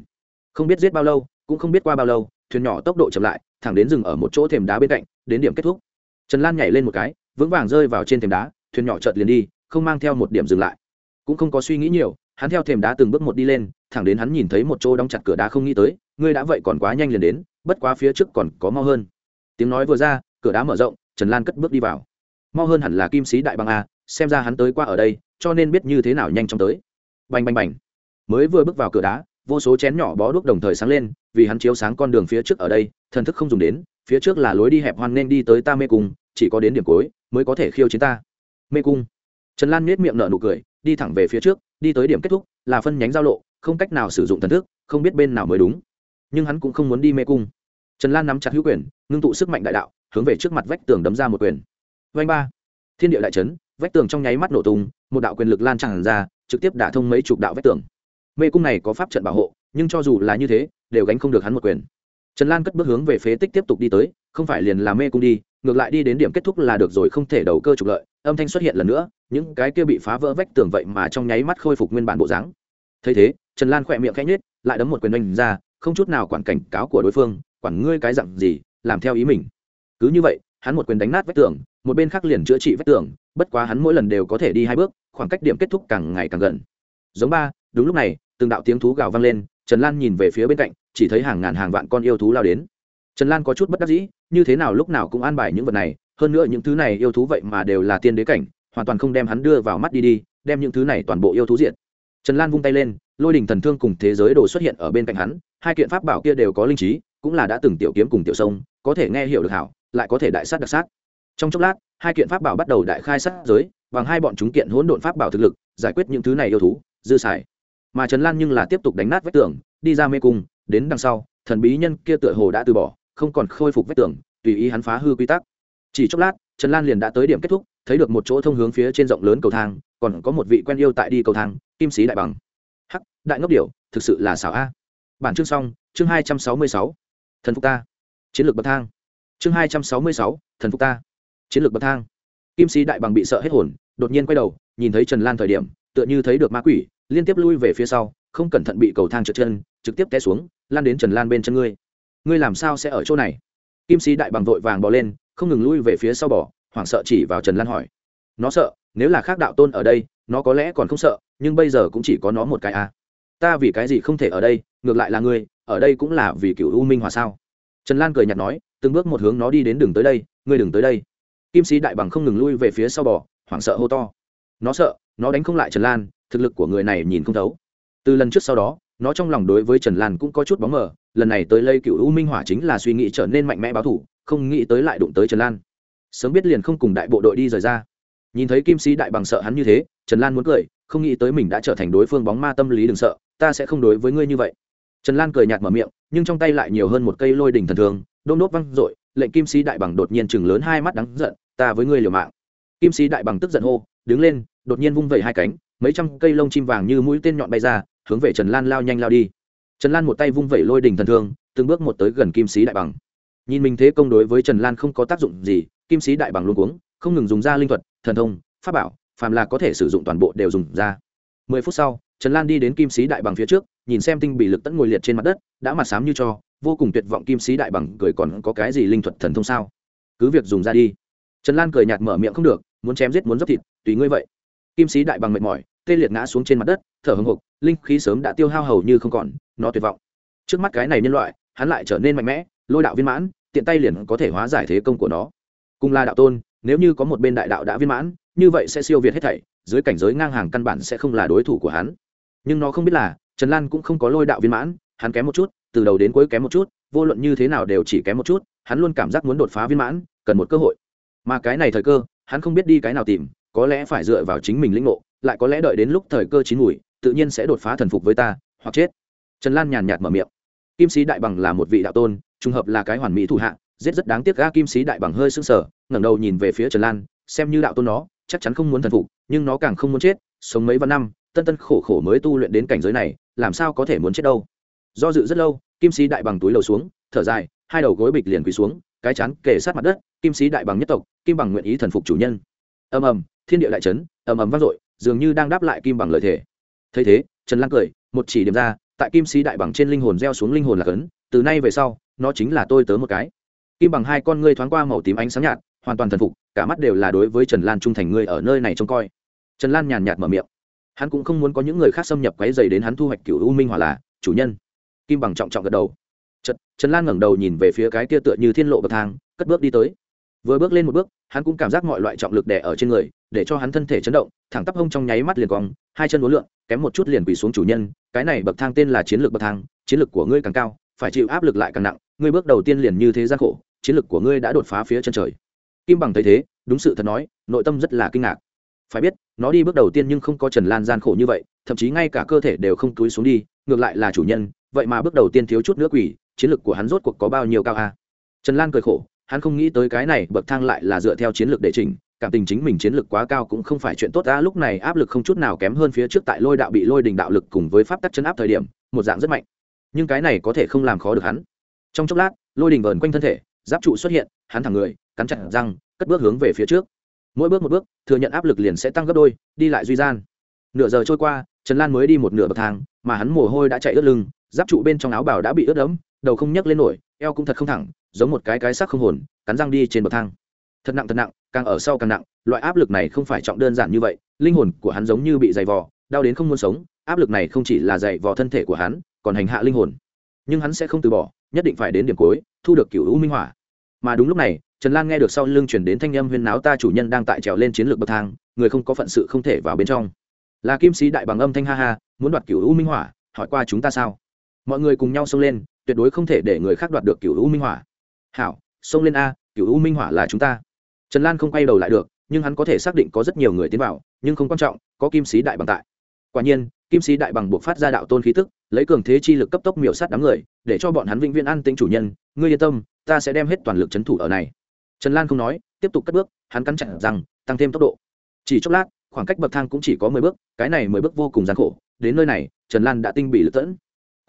Không biết giết bao lâu, cũng không biết qua bao lâu, thuyền nhỏ tốc độ chậm lại, thẳng đến rừng ở một chỗ thềm đá bên cạnh, đến điểm kết thúc. Trần lan nhảy lên một cái, vững vàng rơi vào trên thềm đá, thuyền nhỏ chợt liền đi, không mang theo một điểm dừng lại. Cũng không có suy nghĩ nhiều, hắn theo thềm đá từng bước một đi lên, thẳng đến hắn nhìn thấy một chỗ đóng chặt cửa đá không nghĩ tới, ngươi đã vậy còn quá nhanh liền đến, bất quá phía trước còn có mau hơn. Tiếng nói vừa ra, cửa đá mở rộng trần lan cất bước đi vào. Mau hơn hẳn là kim sĩ đại bằng a, xem ra hắn tới qua ở đây, cho nên biết như thế nào nhanh chóng tới. Bành bành bành. Mới vừa bước vào cửa đá, vô số chén nhỏ bó đuốc đồng thời sáng lên, vì hắn chiếu sáng con đường phía trước ở đây, thần thức không dùng đến, phía trước là lối đi hẹp hoan nên đi tới ta mê cung, chỉ có đến điểm cuối mới có thể khiêu chiến ta. Mê cung. Trần lan nết miệng nở nụ cười, đi thẳng về phía trước, đi tới điểm kết thúc, là phân nhánh giao lộ, không cách nào sử dụng thần thức, không biết bên nào mới đúng. Nhưng hắn cũng không muốn đi mê cung. Trần lan nắm chặt hữu quyền, ngưng tụ sức mạnh đại đạo hướng về trước mặt vách tường đấm ra một quyền. Vanh ba. Thiên địa đại chấn, vách tường trong nháy mắt nổ tung, một đạo quyền lực lan tràn ra, trực tiếp đả thông mấy chục đạo vách tường. Mê cung này có pháp trận bảo hộ, nhưng cho dù là như thế, đều gánh không được hắn một quyền. Trần lan cất bước hướng về phế tích tiếp tục đi tới, không phải liền là mê cung đi, ngược lại đi đến điểm kết thúc là được rồi, không thể đầu cơ trục lợi, âm thanh xuất hiện lần nữa, những cái kia bị phá vỡ vách tường vậy mà trong nháy mắt khôi phục nguyên bản bộ dáng. Thấy thế, trần lan khỏe miệng khẽ nhết lại đấm một quyền đánh ra, không chút nào quản cảnh cáo của đối phương, quản ngươi cái dặn gì, làm theo ý mình cứ như vậy, hắn một quyền đánh nát vách tường, một bên khác liền chữa trị vách tường, bất quá hắn mỗi lần đều có thể đi hai bước, khoảng cách điểm kết thúc càng ngày càng gần. Giống ba, đúng lúc này, từng đạo tiếng thú gào vang lên, trần lan nhìn về phía bên cạnh, chỉ thấy hàng ngàn hàng vạn con yêu thú lao đến. Trần lan có chút bất đắc dĩ, như thế nào lúc nào cũng an bài những vật này, hơn nữa những thứ này yêu thú vậy mà đều là tiên đế cảnh, hoàn toàn không đem hắn đưa vào mắt đi đi, đem những thứ này toàn bộ yêu thú diện trần lan vung tay lên, lôi đình thần thương cùng thế giới đồ xuất hiện ở bên cạnh hắn, hai kiện pháp bảo kia đều có linh trí, cũng là đã từng tiểu kiếm cùng tiểu sông, có thể nghe hiểu được hảo lại có thể đại sát đặc sát. Trong chốc lát hai kiện pháp bảo bắt đầu đại khai sát giới bằng hai bọn chúng kiện hỗn độn pháp bảo thực lực giải quyết những thứ này yêu thú dư xài. Mà trần lan nhưng là tiếp tục đánh nát vách tường đi ra mê cung đến đằng sau thần bí nhân kia tựa hồ đã từ bỏ không còn khôi phục vách tường tùy ý hắn phá hư quy tắc. Chỉ chốc lát trần lan liền đã tới điểm kết thúc thấy được một chỗ thông hướng phía trên rộng lớn cầu thang còn có một vị quen yêu tại đi cầu thang kim sĩ đại bằng. Hắc đại ngốc điểu, thực sự là xảo a. Bản chương xong chương hai trăm sáu mươi sáu. Thần phục ta. Chiến lược bậc thang chương hai trăm sáu mươi sáu, thần phục ta. Chiến lược bậc thang. Kim sĩ đại bằng bị sợ hết hồn, đột nhiên quay đầu, nhìn thấy trần lan thời điểm, tựa như thấy được ma quỷ, liên tiếp lui về phía sau, không cẩn thận bị cầu thang trượt chân, trực tiếp té xuống, lan đến trần lan bên chân ngươi. Ngươi làm sao sẽ ở chỗ này? Kim sĩ đại bằng vội vàng bỏ lên, không ngừng lui về phía sau bỏ hoảng sợ chỉ vào trần lan hỏi. Nó sợ, nếu là khác đạo tôn ở đây, nó có lẽ còn không sợ, nhưng bây giờ cũng chỉ có nó một cái à. ta vì cái gì không thể ở đây, ngược lại là ngươi, ở đây cũng là vì cựu u minh hòa sao? Trần lan cười nhạt nói từng bước một hướng nó đi đến đường tới đây, ngươi đừng tới đây. Kim sĩ đại bằng không ngừng lui về phía sau bò, hoảng sợ hô to. Nó sợ, nó đánh không lại trần lan, thực lực của người này nhìn không thấu. Từ lần trước sau đó, nó trong lòng đối với trần lan cũng có chút bóng mờ, lần này tới lây cựu u minh hỏa chính là suy nghĩ trở nên mạnh mẽ báo thủ, không nghĩ tới lại đụng tới trần lan. Sớm biết liền không cùng đại bộ đội đi rời ra. Nhìn thấy kim sĩ đại bằng sợ hắn như thế, trần lan muốn cười, không nghĩ tới mình đã trở thành đối phương bóng ma tâm lý đừng sợ, ta sẽ không đối với ngươi như vậy. Trần lan cười nhạt mở miệng, nhưng trong tay lại nhiều hơn một cây lôi đỉnh thần thường đôn đốt văng r ộ i lệnh kim sĩ đại bằng đột nhiên chừng lớn hai mắt đắng giận, ta với ngươi liều mạng. Kim sĩ đại bằng tức giận hô, đứng lên, đột nhiên vung vẩy hai cánh, mấy trăm cây lông chim vàng như mũi tên nhọn bay ra, hướng về trần lan lao nhanh lao đi. Trần lan một tay vung vẩy lôi đình thần thương, từng bước một tới gần kim sĩ đại bằng. Nhìn mình thế công đối với trần lan không có tác dụng gì, kim sĩ đại bằng luôn cuống, không ngừng dùng ra linh thuật, thần thông, pháp bảo, phàm là có thể sử dụng toàn bộ đều dùng ra. Mười phút sau, trần lan đi đến kim sĩ đại bằng phía trước, nhìn xem tinh bị lực tẫn ngồi liệt trên mặt đất, đã mặt sám như cho vô cùng tuyệt vọng kim sĩ đại bằng cười còn có cái gì linh thuật thần thông sao? Cứ việc dùng ra đi. Trần lan cười nhạt mở miệng không được, muốn chém giết muốn dốc thịt, tùy ngươi vậy. Kim sĩ đại bằng mệt mỏi, tê liệt ngã xuống trên mặt đất, thở hồng hộc, linh khí sớm đã tiêu hao hầu như không còn, nó tuyệt vọng. Trước mắt cái này nhân loại, hắn lại trở nên mạnh mẽ, lôi đạo viên mãn, tiện tay liền có thể hóa giải thế công của nó. Cùng là đạo tôn, nếu như có một bên đại đạo đã viên mãn, như vậy sẽ siêu việt hết thảy, dưới cảnh giới ngang hàng căn bản sẽ không là đối thủ của hắn. Nhưng nó không biết là, trần lan cũng không có lôi đạo viên mãn, hắn kém một chút từ đầu đến cuối kém một chút vô luận như thế nào đều chỉ kém một chút hắn luôn cảm giác muốn đột phá viên mãn cần một cơ hội. Mà cái này thời cơ hắn không biết đi cái nào tìm có lẽ phải dựa vào chính mình lĩnh ngộ lại có lẽ đợi đến lúc thời cơ chín mùi tự nhiên sẽ đột phá thần phục với ta hoặc chết. Trần lan nhàn nhạt mở miệng. Kim sĩ đại bằng là một vị đạo tôn trùng hợp là cái hoàn mỹ thủ hạ giết rất đáng tiếc ga kim sĩ đại bằng hơi sưng sở, ngẩng đầu nhìn về phía trần lan xem như đạo tôn nó chắc chắn không muốn thần phục nhưng nó càng không muốn chết sống mấy vạn năm tân tân khổ khổ mới tu luyện đến cảnh giới này làm sao có thể muốn chết đâu? Do dự rất lâu, kim sĩ đại bằng túi lầu xuống, thở dài, hai đầu gối bịch liền quỳ xuống, cái chán kề sát mặt đất, kim sĩ đại bằng nhất tộc, kim bằng nguyện ý thần phục chủ nhân. Ầm ầm, thiên địa đại trấn ầm ầm vang dội, dường như đang đáp lại kim bằng lời thể thấy thế, trần lan cười, một chỉ điểm ra, tại kim sĩ đại bằng trên linh hồn gieo xuống linh hồn là cấn, từ nay về sau, nó chính là tôi tớ một cái. Kim bằng hai con ngươi thoáng qua màu tím ánh sáng nhạt, hoàn toàn thần phục, cả mắt đều là đối với trần lan trung thành ngươi ở nơi này trông coi. Trần lan nhàn nhạt mở miệng. Hắn cũng không muốn có những người khác xâm nhập quấy dày đến hắn thu hoạch cựu u minh hỏa là chủ nhân kim bằng trọng trọng gật đầu. Trật, trần lan ngẩng đầu nhìn về phía cái kia tựa như thiên lộ bậc thang cất bước đi tới. Vừa bước lên một bước hắn cũng cảm giác mọi loại trọng lực đè ở trên người để cho hắn thân thể chấn động thẳng tắp hông trong nháy mắt liền cong hai chân uốn lượn kém một chút liền quỳ xuống chủ nhân cái này bậc thang tên là chiến lược bậc thang chiến lược của ngươi càng cao phải chịu áp lực lại càng nặng ngươi bước đầu tiên liền như thế gian khổ chiến lược của ngươi đã đột phá phía chân trời. Kim bằng thấy thế đúng sự thật nói nội tâm rất là kinh ngạc. Phải biết nó đi bước đầu tiên nhưng không có trần lan gian khổ như vậy thậm chí ngay cả cơ thể đều không túi xuống đi ngược lại là chủ nhân vậy mà bước đầu tiên thiếu chút nữa quỷ, chiến lược của hắn rốt cuộc có bao nhiêu cao a? Trần lan cười khổ, hắn không nghĩ tới cái này bậc thang lại là dựa theo chiến lược để chỉnh, cảm tình chính mình chiến lược quá cao cũng không phải chuyện tốt ta lúc này áp lực không chút nào kém hơn phía trước tại lôi đạo bị lôi đình đạo lực cùng với pháp tắc chân áp thời điểm, một dạng rất mạnh. Nhưng cái này có thể không làm khó được hắn. Trong chốc lát, lôi đình vờn quanh thân thể, giáp trụ xuất hiện, hắn thẳng người, cắn chặt răng, cất bước hướng về phía trước. Mỗi bước một bước, thừa nhận áp lực liền sẽ tăng gấp đôi, đi lại duy gian. Nửa giờ trôi qua, trần lan mới đi một nửa bậc thang, mà hắn mồ hôi đã chạy ướt lưng giáp trụ bên trong áo bào đã bị ướt đẫm, đầu không nhấc lên nổi, eo cũng thật không thẳng, giống một cái cái xác không hồn, cắn răng đi trên bậc thang. Thật nặng thật nặng, càng ở sau càng nặng, loại áp lực này không phải trọng đơn giản như vậy, linh hồn của hắn giống như bị dày vò, đau đến không muốn sống, áp lực này không chỉ là dày vò thân thể của hắn, còn hành hạ linh hồn. Nhưng hắn sẽ không từ bỏ, nhất định phải đến điểm cuối, thu được cựu u minh hỏa. Mà đúng lúc này, trần lan nghe được sau lưng chuyển đến thanh âm huyên náo ta chủ nhân đang tại trèo lên chiến lược bậc thang, người không có phận sự không thể vào bên trong. Là kim sĩ đại bằng âm thanh ha ha, muốn đoạt cựu u minh hỏa, hỏi qua chúng ta sao? Mọi người cùng nhau xông lên, tuyệt đối không thể để người khác đoạt được cựu u minh hỏa. Hảo, xông lên a cựu u minh hỏa là chúng ta. Trần lan không quay đầu lại được, nhưng hắn có thể xác định có rất nhiều người tiến vào, nhưng không quan trọng, có kim sĩ đại bằng tại. Quả nhiên, kim sĩ đại bằng buộc phát ra đạo tôn khí tức, lấy cường thế chi lực cấp tốc miểu sát đám người, để cho bọn hắn vĩnh viễn an tĩnh chủ nhân, ngươi yên tâm, ta sẽ đem hết toàn lực c h ấ n thủ ở này. Trần lan không nói, tiếp tục cất bước, hắn cắn chặn rằng tăng thêm tốc độ. Chỉ chốc lát, khoảng cách bậc thang cũng chỉ có mười bước, cái này mười bước vô cùng gian khổ, đến nơi này, trần lan đã tinh bị lật tẫn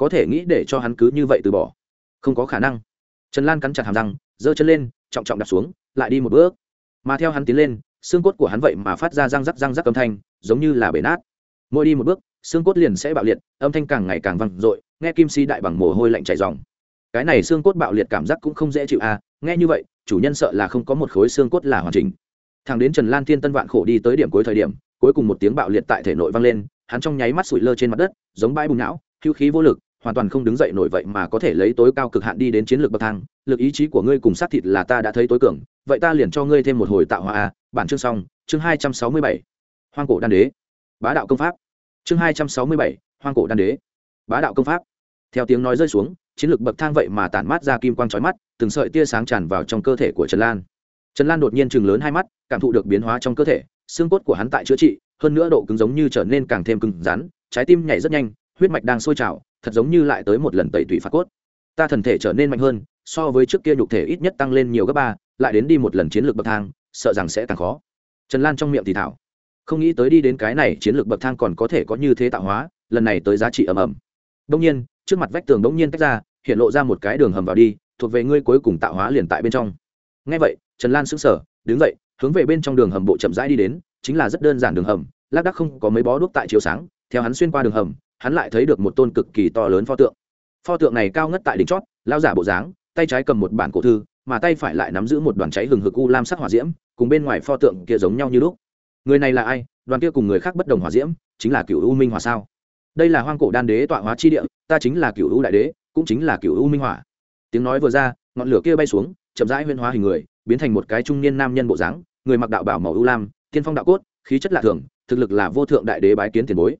có thể nghĩ để cho hắn cứ như vậy từ bỏ. Không có khả năng. Trần lan cắn chặt hàm răng, giơ chân lên, trọng trọng đặt xuống, lại đi một bước. Mà theo hắn tiến lên, xương cốt của hắn vậy mà phát ra răng rắc răng rắc âm thanh, giống như là bể nát. Mỗi đi một bước, xương cốt liền sẽ bạo liệt, âm thanh càng ngày càng vang dội, nghe kim si đại bằng mồ hôi lạnh chảy dòng cái này xương cốt bạo liệt cảm giác cũng không dễ chịu à nghe như vậy, chủ nhân sợ là không có một khối xương cốt là hoàn chỉnh. Thằng đến trần lan thiên tân vạn khổ đi tới điểm cuối thời điểm, cuối cùng một tiếng bạo liệt tại thể nội vang lên, hắn trong nháy mắt sụi lơ trên mặt đất, giống bãi bùng não hữu khí vô lực hoàn toàn không đứng dậy nổi vậy mà có thể lấy tối cao cực hạn đi đến chiến lược bậc thang. Lực ý chí của ngươi cùng sát thịt là ta đã thấy tối cường. Vậy ta liền cho ngươi thêm một hồi tạo hóa à bản chương xong, chương hai trăm sáu mươi bảy. Hoang cổ đan đế. Bá đạo công pháp. Chương hai trăm sáu mươi bảy, hoang cổ đan đế. Bá đạo công pháp. Theo tiếng nói rơi xuống, chiến lược bậc thang vậy mà tản mát ra kim quang trói mắt, từng sợi tia sáng tràn vào trong cơ thể của trần lan. Trần lan đột nhiên chừng lớn hai mắt, cảm thụ được biến hóa trong cơ thể, xương cốt của hắn tại chữa trị, hơn nữa độ cứng giống như trở nên càng thêm cứng rắn, trái tim nhảy rất nhanh, huyết mạch đang sôi trào thật giống như lại tới một lần tẩy tủy phạt cốt. Ta thần thể trở nên mạnh hơn, so với trước kia nhục thể ít nhất tăng lên nhiều gấp ba, lại đến đi một lần chiến lược bậc thang, sợ rằng sẽ càng khó. Trần lan trong miệng thì thảo. Không nghĩ tới đi đến cái này chiến lược bậc thang còn có thể có như thế tạo hóa, lần này tới giá trị ầm ầm. Đông nhiên, trước mặt vách tường đông nhiên tách ra, hiện lộ ra một cái đường hầm vào đi, thuộc về ngươi cuối cùng tạo hóa liền tại bên trong. Ngay vậy, trần lan sững sờ, đứng dậy, hướng về bên trong đường hầm bộ chậm rãi đi đến, chính là rất đơn giản đường hầm, lác đác không có mấy bó đuốc tại chiếu sáng, theo hắn xuyên qua đường hầm hắn lại thấy được một tôn cực kỳ to lớn pho tượng. Pho tượng này cao ngất tại đỉnh chót, lao giả bộ dáng, tay trái cầm một bản cổ thư, mà tay phải lại nắm giữ một đoàn cháy hừng hực u lam sắc hỏa diễm, cùng bên ngoài pho tượng kia giống nhau như lúc. Người này là ai? Đoàn kia cùng người khác bất đồng hỏa diễm, chính là cựu u minh hỏa sao? Đây là hoang cổ đan đế tọa hóa chi địa, ta chính là cựu u đại đế, cũng chính là cựu u minh hỏa. Tiếng nói vừa ra, ngọn lửa kia bay xuống, chậm rãi huyên hóa hình người, biến thành một cái trung niên nam nhân bộ dáng, người mặc đạo bảo màu u lam, tiên phong đạo cốt, khí chất lạ thường, thực lực là vô thượng đại đế bái kiến tiền bối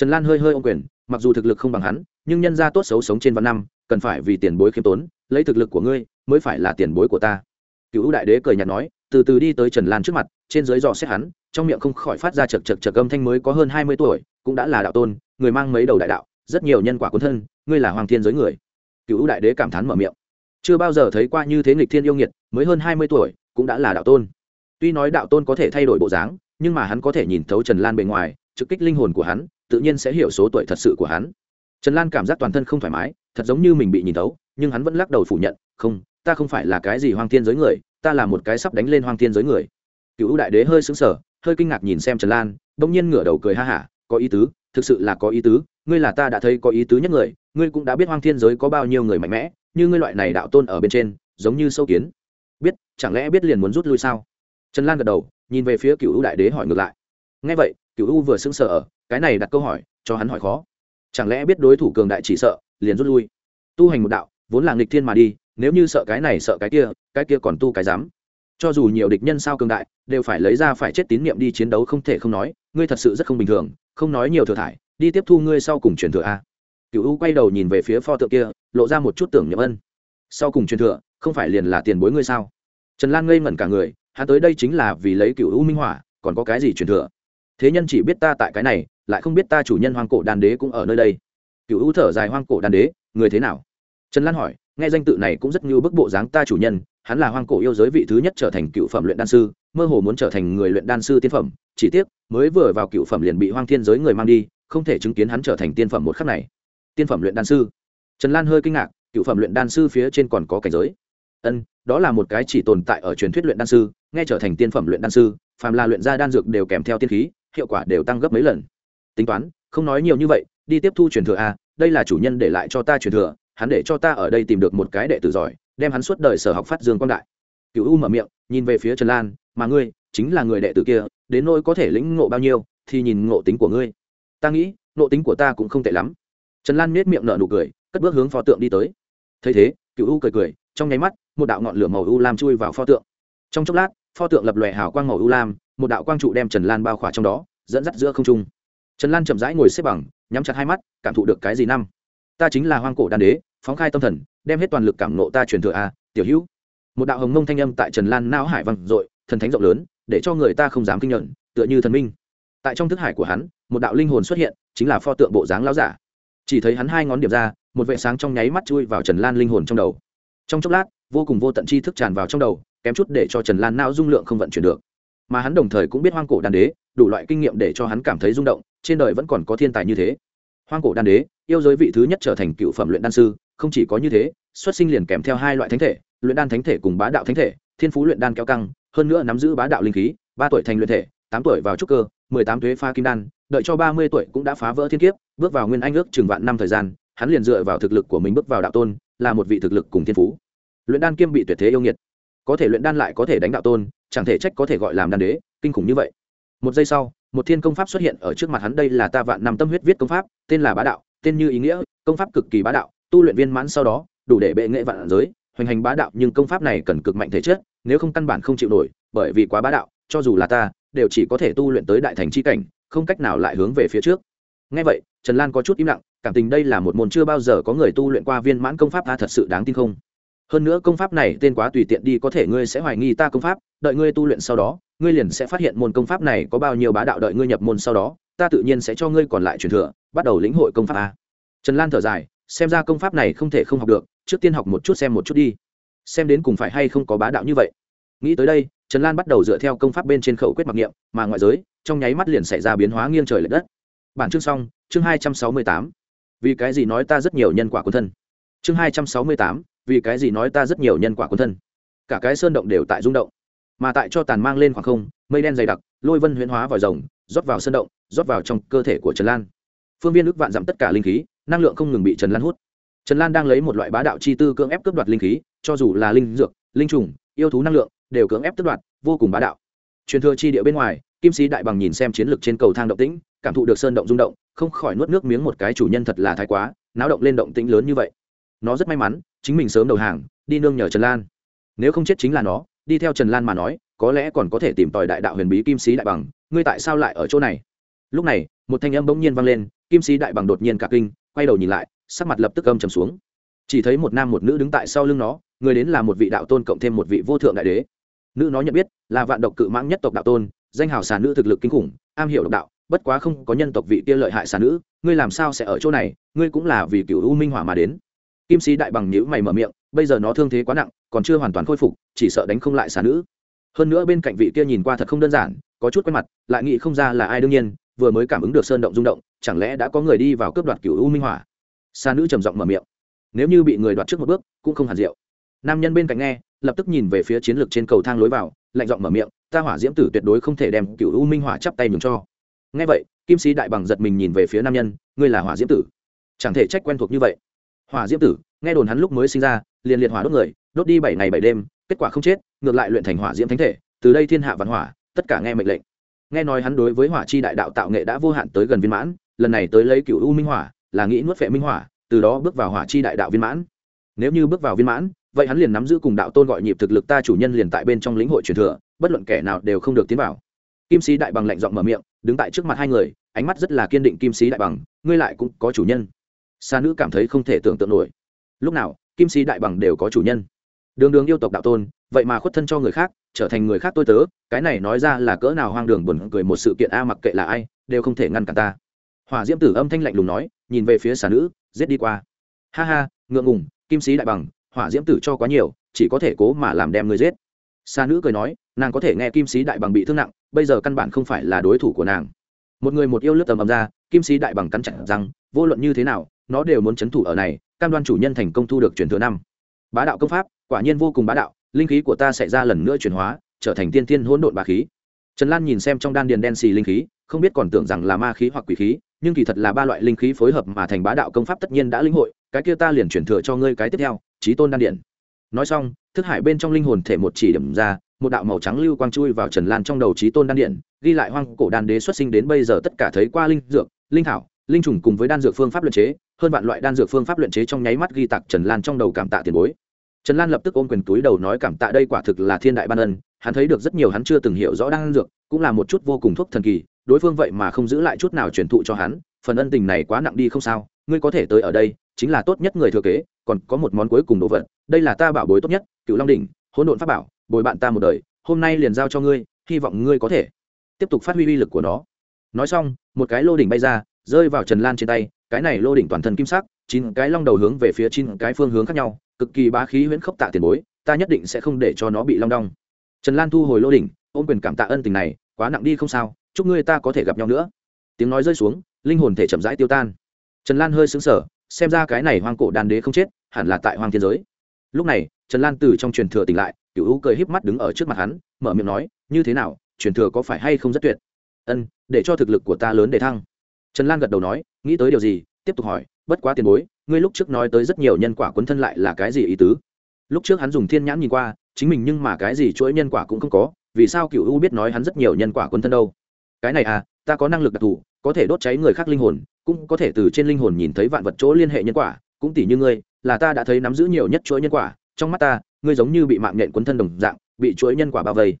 trần lan hơi hơi ô quyền, mặc dù thực lực không bằng hắn, nhưng nhân gia tốt xấu sống trên vạn năm, cần phải vì tiền bối khiêm tốn, lấy thực lực của ngươi mới phải là tiền bối của ta. Cựu đại đế cười nhạt nói, từ từ đi tới trần lan trước mặt, trên dưới dò xét hắn, trong miệng không khỏi phát ra chật chật chật âm thanh mới có hơn hai mươi tuổi, cũng đã là đạo tôn, người mang mấy đầu đại đạo, rất nhiều nhân quả quân thân, ngươi là hoàng thiên giới người. Cựu đại đế cảm thán mở miệng. Chưa bao giờ thấy qua như thế nghịch thiên yêu nghiệt, mới hơn hai mươi tuổi, cũng đã là đạo tôn. Tuy nói đạo tôn có thể thay đổi bộ dáng, nhưng mà hắn có thể nhìn thấu trần lan bề ngoài, trực kích linh hồn của hắn tự nhiên sẽ hiểu số tuổi thật sự của hắn. Trần lan cảm giác toàn thân không thoải mái, thật giống như mình bị nhìn thấu, nhưng hắn vẫn lắc đầu phủ nhận, không, ta không phải là cái gì hoang thiên giới người, ta là một cái sắp đánh lên hoang thiên giới người. Cựu đại đế hơi xứng sở hơi kinh ngạc nhìn xem trần lan, bỗng nhiên ngửa đầu cười ha hả, có ý tứ, thực sự là có ý tứ, ngươi là ta đã thấy có ý tứ nhất người, ngươi cũng đã biết hoang thiên giới có bao nhiêu người mạnh mẽ, như ngươi loại này đạo tôn ở bên trên, giống như sâu kiến. Biết, chẳng lẽ biết liền muốn rút lui sao? Trần lan gật đầu, nhìn về phía cựu đại đế hỏi ngược lại. Ngay vậy cựu u vừa sững sờ ở, cái này đặt câu hỏi, cho hắn hỏi khó. Chẳng lẽ biết đối thủ cường đại chỉ sợ, liền rút lui? Tu hành một đạo, vốn là nghịch thiên mà đi, nếu như sợ cái này sợ cái kia cái kia còn tu cái dám. Cho dù nhiều địch nhân sao cường đại, đều phải lấy ra phải chết tín nhiệm đi chiến đấu không thể không nói, ngươi thật sự rất không bình thường, không nói nhiều thừa thải, đi tiếp thu ngươi sau cùng truyền thừa a. Cựu u quay đầu nhìn về phía pho tượng kia, lộ ra một chút tưởng nhậm ân. Sau cùng truyền thừa, không phải liền là tiền bối ngươi sao? Trần lan ngây ngẩn cả người, hắn tới đây chính là vì lấy cựu u minh hỏa còn có cái gì truyền thừa? Thế nhân chỉ biết ta tại cái này, lại không biết ta chủ nhân hoang cổ đan đế cũng ở nơi đây. Cựu u thở dài, hoang cổ đan đế, người thế nào? Trần lan hỏi, nghe danh tự này cũng rất như bức bộ dáng ta chủ nhân, hắn là hoang cổ yêu giới vị thứ nhất trở thành cựu phẩm luyện đan sư, mơ hồ muốn trở thành người luyện đan sư tiên phẩm, chỉ tiếc, mới vừa vào cựu phẩm liền bị hoang thiên giới người mang đi, không thể chứng kiến hắn trở thành tiên phẩm một khắc này. Tiên phẩm luyện đan sư? Trần lan hơi kinh ngạc, cựu phẩm luyện đan sư phía trên còn có cảnh giới. Ân, đó là một cái chỉ tồn tại ở truyền thuyết luyện đan sư, nghe trở thành tiên phẩm luyện đan sư phàm là luyện ra đan dược đều kèm theo tiên khí, hiệu quả đều tăng gấp mấy lần. Tính toán, không nói nhiều như vậy, đi tiếp thu truyền thừa a, đây là chủ nhân để lại cho ta truyền thừa, hắn để cho ta ở đây tìm được một cái đệ tử giỏi, đem hắn suốt đời sở học phát dương quang đại. Cựu u mở miệng, nhìn về phía trần lan, mà ngươi, chính là người đệ tử kia, đến nỗi có thể lĩnh ngộ bao nhiêu, thì nhìn ngộ tính của ngươi. Ta nghĩ, ngộ tính của ta cũng không tệ lắm. Trần lan miết miệng nở nụ cười, cất bước hướng pho tượng đi tới. Thấy thế cựu u cười cười, trong nháy mắt, một đạo ngọn lửa màu u lam chui vào pho tượng. Trong chốc lát pho tượng lập lòe hào quang màu u lam, một đạo quang trụ đem trần lan bao khỏa trong đó, dẫn dắt giữa không trung. Trần lan chậm rãi ngồi xếp bằng, nhắm chặt hai mắt, cảm thụ được cái gì năm? Ta chính là hoang cổ đan đế, phóng khai tâm thần, đem hết toàn lực cảm nộ ta truyền thừa a tiểu hữu. Một đạo hồng mông thanh âm tại trần lan não hải văng dội, thần thánh rộng lớn, để cho người ta không dám kinh nhận tựa như thần minh. Tại trong thức hải của hắn, một đạo linh hồn xuất hiện, chính là pho tượng bộ dáng lão giả. Chỉ thấy hắn hai ngón điểm ra, một vệ sáng trong nháy mắt chui vào trần lan linh hồn trong đầu. Trong chốc lát, vô cùng vô tận chi thức tràn vào trong đầu kém chút để cho trần lan não dung lượng không vận chuyển được. Mà hắn đồng thời cũng biết hoang cổ đan đế, đủ loại kinh nghiệm để cho hắn cảm thấy rung động, trên đời vẫn còn có thiên tài như thế. Hoang cổ đan đế, yêu giới vị thứ nhất trở thành cựu phẩm luyện đan sư, không chỉ có như thế, xuất sinh liền kèm theo hai loại thánh thể, luyện đan thánh thể cùng bá đạo thánh thể, thiên phú luyện đan kéo căng, hơn nữa nắm giữ bá đạo linh khí, ba tuổi thành luyện thể, tám tuổi vào trúc cơ, mười tám thuế pha kim đan, đợi cho ba mươi tuổi cũng đã phá vỡ thiên kiếp, bước vào nguyên anh ước chừng vạn năm thời gian, hắn liền dựa vào thực lực của mình bước vào đạo tôn, là một vị thực lực cùng thiên phú. Luyện đan kiêm bị tuyệt thế yêu nghiệt có thể luyện đan lại có thể đánh đạo tôn, chẳng thể trách có thể gọi làm đan đế, kinh khủng như vậy. Một giây sau, một thiên công pháp xuất hiện ở trước mặt hắn, đây là ta vạn năm tâm huyết viết công pháp, tên là bá đạo, tên như ý nghĩa, công pháp cực kỳ bá đạo, tu luyện viên mãn sau đó, đủ để bệ nghệ vạn giới, hoành hành bá đạo, nhưng công pháp này cần cực mạnh thể chất, nếu không căn bản không chịu nổi, bởi vì quá bá đạo, cho dù là ta, đều chỉ có thể tu luyện tới đại thành c h i cảnh, không cách nào lại hướng về phía trước. Ngay vậy, trần lan có chút im lặng, cảm tình đây là một môn chưa bao giờ có người tu luyện qua viên mãn công pháp, ta thật sự đáng tin không? Hơn nữa công pháp này tên quá tùy tiện đi có thể ngươi sẽ hoài nghi ta công pháp, đợi ngươi tu luyện sau đó, ngươi liền sẽ phát hiện môn công pháp này có bao nhiêu bá đạo đợi ngươi nhập môn sau đó, ta tự nhiên sẽ cho ngươi còn lại truyền thừa, bắt đầu lĩnh hội công pháp a. Trần lan thở dài, xem ra công pháp này không thể không học được, trước tiên học một chút xem một chút đi. Xem đến cùng phải hay không có bá đạo như vậy. Nghĩ tới đây, trần lan bắt đầu dựa theo công pháp bên trên khẩu quyết mặc niệm, mà ngoại giới, trong nháy mắt liền xảy ra biến hóa nghiêng trời l ệ đất. Bản chương xong, chương hai trăm sáu mươi tám. Vì cái gì nói ta rất nhiều nhân quả quân thân? Chương hai trăm sáu mươi tám vì cái gì nói ta rất nhiều nhân quả quân thân. Cả cái sơn động đều tại rung động. Mà tại cho tàn mang lên khoảng không, mây đen dày đặc, lôi vân huyễn hóa vòi rồng, rót vào sơn động, rót vào trong cơ thể của trần lan. Phương viên ước vạn giảm tất cả linh khí, năng lượng không ngừng bị trần lan hút. Trần lan đang lấy một loại bá đạo chi tư cưỡng ép cướp đoạt linh khí, cho dù là linh dược, linh trùng, yêu thú năng lượng, đều cưỡng ép cướp đoạt, vô cùng bá đạo. Truyền thừa chi địa bên ngoài, kim sĩ đại bằng nhìn xem chiến lược trên cầu thang động tĩnh, cảm thụ được sơn động rung động, không khỏi nuốt nước miếng một cái, chủ nhân thật là thái quá, náo động lên động tĩnh lớn như vậy nó rất may mắn, chính mình sớm đầu hàng, đi nương nhờ trần lan. Nếu không chết chính là nó, đi theo trần lan mà nói, có lẽ còn có thể tìm tòi đại đạo huyền bí kim sĩ đại bằng, ngươi tại sao lại ở chỗ này? Lúc này, một thanh âm bỗng nhiên vang lên, kim sĩ đại bằng đột nhiên cả kinh, quay đầu nhìn lại, sắc mặt lập tức âm trầm xuống. Chỉ thấy một nam một nữ đứng tại sau lưng nó, người đến là một vị đạo tôn cộng thêm một vị vô thượng đại đế. Nữ nó nhận biết, là vạn độc cự mãng nhất tộc đạo tôn, danh hào xà nữ thực lực kinh khủng, am hiểu độc đạo, bất quá không có nhân tộc vị kia lợi hại xà nữ, ngươi làm sao sẽ ở chỗ này, ngươi cũng là vì cựu u minh hỏa mà đến kim sĩ đại bằng nhữ mày mở miệng, bây giờ nó thương thế quá nặng, còn chưa hoàn toàn khôi phục, chỉ sợ đánh không lại xà nữ. Hơn nữa bên cạnh vị kia nhìn qua thật không đơn giản, có chút quen mặt, lại nghĩ không ra là ai đương nhiên, vừa mới cảm ứng được sơn động rung động, chẳng lẽ đã có người đi vào cướp đoạt cựu u minh hỏa? Xà nữ trầm giọng mở miệng. Nếu như bị người đoạt trước một bước, cũng không hẳn rượu. Nam nhân bên cạnh nghe, lập tức nhìn về phía chiến lược trên cầu thang lối vào, lạnh giọng mở miệng, ta hỏa diễm tử tuyệt đối không thể đem cựu u minh hỏa chắp tay nhường cho. Nghe vậy, kim sĩ đại bằng giật mình nhìn về phía nam nhân, ngươi là hỏa diễm tử? Chẳng thể trách quen thuộc như vậy hỏa diễm tử, nghe đồn hắn lúc mới sinh ra, liền liệt hỏa đốt người, đốt đi bảy ngày bảy đêm, kết quả không chết, ngược lại luyện thành hỏa diễm thánh thể, từ đây thiên hạ văn hỏa, tất cả nghe mệnh lệnh. Nghe nói hắn đối với hỏa chi đại đạo tạo nghệ đã vô hạn tới gần viên mãn, lần này tới lấy cựu u minh hỏa, là nghĩ nuốt phệ minh hỏa, từ đó bước vào hỏa chi đại đạo viên mãn. Nếu như bước vào viên mãn, vậy hắn liền nắm giữ cùng đạo tôn gọi nhịp thực lực ta chủ nhân liền tại bên trong lĩnh hội truyền thừa, bất luận kẻ nào đều không được tiến vào. Kim sĩ đại bằng lạnh giọng mở miệng, đứng tại trước mặt hai người, ánh mắt rất là kiên định kim sĩ đại bằng, ngươi lại cũng có chủ nhân xa nữ cảm thấy không thể tưởng tượng nổi. Lúc nào, kim sĩ đại bằng đều có chủ nhân. Đường đường yêu tộc đạo tôn, vậy mà khuất thân cho người khác, trở thành người khác tôi tớ, cái này nói ra là cỡ nào hoang đường buồn cười một sự kiện a mặc kệ là ai, đều không thể ngăn cản ta. Hỏa diễm tử âm thanh lạnh lùng nói, nhìn về phía xà nữ, giết đi qua. Ha ha, ngượng ngùng, kim sĩ đại bằng, hỏa diễm tử cho quá nhiều, chỉ có thể cố mà làm đem người giết. Xà nữ cười nói, nàng có thể nghe kim sĩ đại bằng bị thương nặng, bây giờ căn bản không phải là đối thủ của nàng. Một người một yêu lướt tầm ầm ra, kim sĩ đại bằng cắn chặn rằng vô luận như thế nào nó đều muốn c h ấ n thủ ở này, cam đoan chủ nhân thành công thu được truyền thừa năm. Bá đạo công pháp, quả nhiên vô cùng bá đạo, linh khí của ta sẽ ra lần nữa chuyển hóa, trở thành tiên tiên hỗn độn bà khí. Trần lan nhìn xem trong đan điền đen xì linh khí, không biết còn tưởng rằng là ma khí hoặc quỷ khí, nhưng kỳ thật là ba loại linh khí phối hợp mà thành bá đạo công pháp tất nhiên đã linh hội, cái kia ta liền chuyển thừa cho ngươi cái tiếp theo trí tôn đan điện nói xong, thức hải bên trong linh hồn thể một chỉ điểm ra, một đạo màu trắng lưu quang chui vào trần lan trong đầu trí tôn đan điện ghi lại hoang cổ đan đế xuất sinh đến bây giờ tất cả thấy qua linh dược, linh thảo, linh trùng cùng với đan dược phương pháp luyện chế hơn vạn loại đan dược phương pháp luyện chế trong nháy mắt ghi tặc trần lan trong đầu cảm tạ tiền bối. Trần lan lập tức ôm quyền túi đầu nói cảm tạ đây quả thực là thiên đại ban ân, hắn thấy được rất nhiều hắn chưa từng hiểu rõ đan dược, cũng là một chút vô cùng thuốc thần kỳ, đối phương vậy mà không giữ lại chút nào truyền thụ cho hắn, phần ân tình này quá nặng đi không sao, ngươi có thể tới ở đây, chính là tốt nhất người thừa kế, còn có một món cuối cùng đồ vật, đây là ta bảo bối tốt nhất, cựu long đỉnh, hỗn độn pháp bảo, bồi bạn ta một đời, hôm nay liền giao cho ngươi, hy vọng ngươi có thể tiếp tục phát huy uy lực của nó. Nói xong, một cái lô đỉnh bay ra rơi vào trần lan trên tay, cái này lô đỉnh toàn thân kim sắc, chín cái long đầu hướng về phía chín cái phương hướng khác nhau, cực kỳ bá khí huyễn khốc tạ tiền bối, ta nhất định sẽ không để cho nó bị long đong. Trần lan thu hồi lô đỉnh, ôm quyền cảm tạ ân tình này, quá nặng đi không sao, chúc ngươi ta có thể gặp nhau nữa. Tiếng nói rơi xuống, linh hồn thể chậm rãi tiêu tan. Trần lan hơi xứng sở xem ra cái này hoang cổ đàn đế không chết, hẳn là tại hoang thiên giới. Lúc này, trần lan từ trong truyền thừa tỉnh lại cựu u cười híp mắt đứng ở trước mặt hắn, mở miệng nói, như thế nào, truyền thừa có phải hay không rất tuyệt? Ân, để cho thực lực của ta lớn để thăng trần lan gật đầu nói, nghĩ tới điều gì? Tiếp tục hỏi, bất quá tiền bối, ngươi lúc trước nói tới rất nhiều nhân quả quấn thân lại là cái gì ý tứ? Lúc trước hắn dùng thiên nhãn nhìn qua, chính mình nhưng mà cái gì chuỗi nhân quả cũng không có, vì sao cựu u biết nói hắn rất nhiều nhân quả quấn thân đâu? Cái này à ta có năng lực đặc thù, có thể đốt cháy người khác linh hồn, cũng có thể từ trên linh hồn nhìn thấy vạn vật chỗ liên hệ nhân quả, cũng tỷ như ngươi, là ta đã thấy nắm giữ nhiều nhất chuỗi nhân quả, trong mắt ta, ngươi giống như bị mạng nhện quấn thân đồng dạng, bị chuỗi nhân quả bao vây.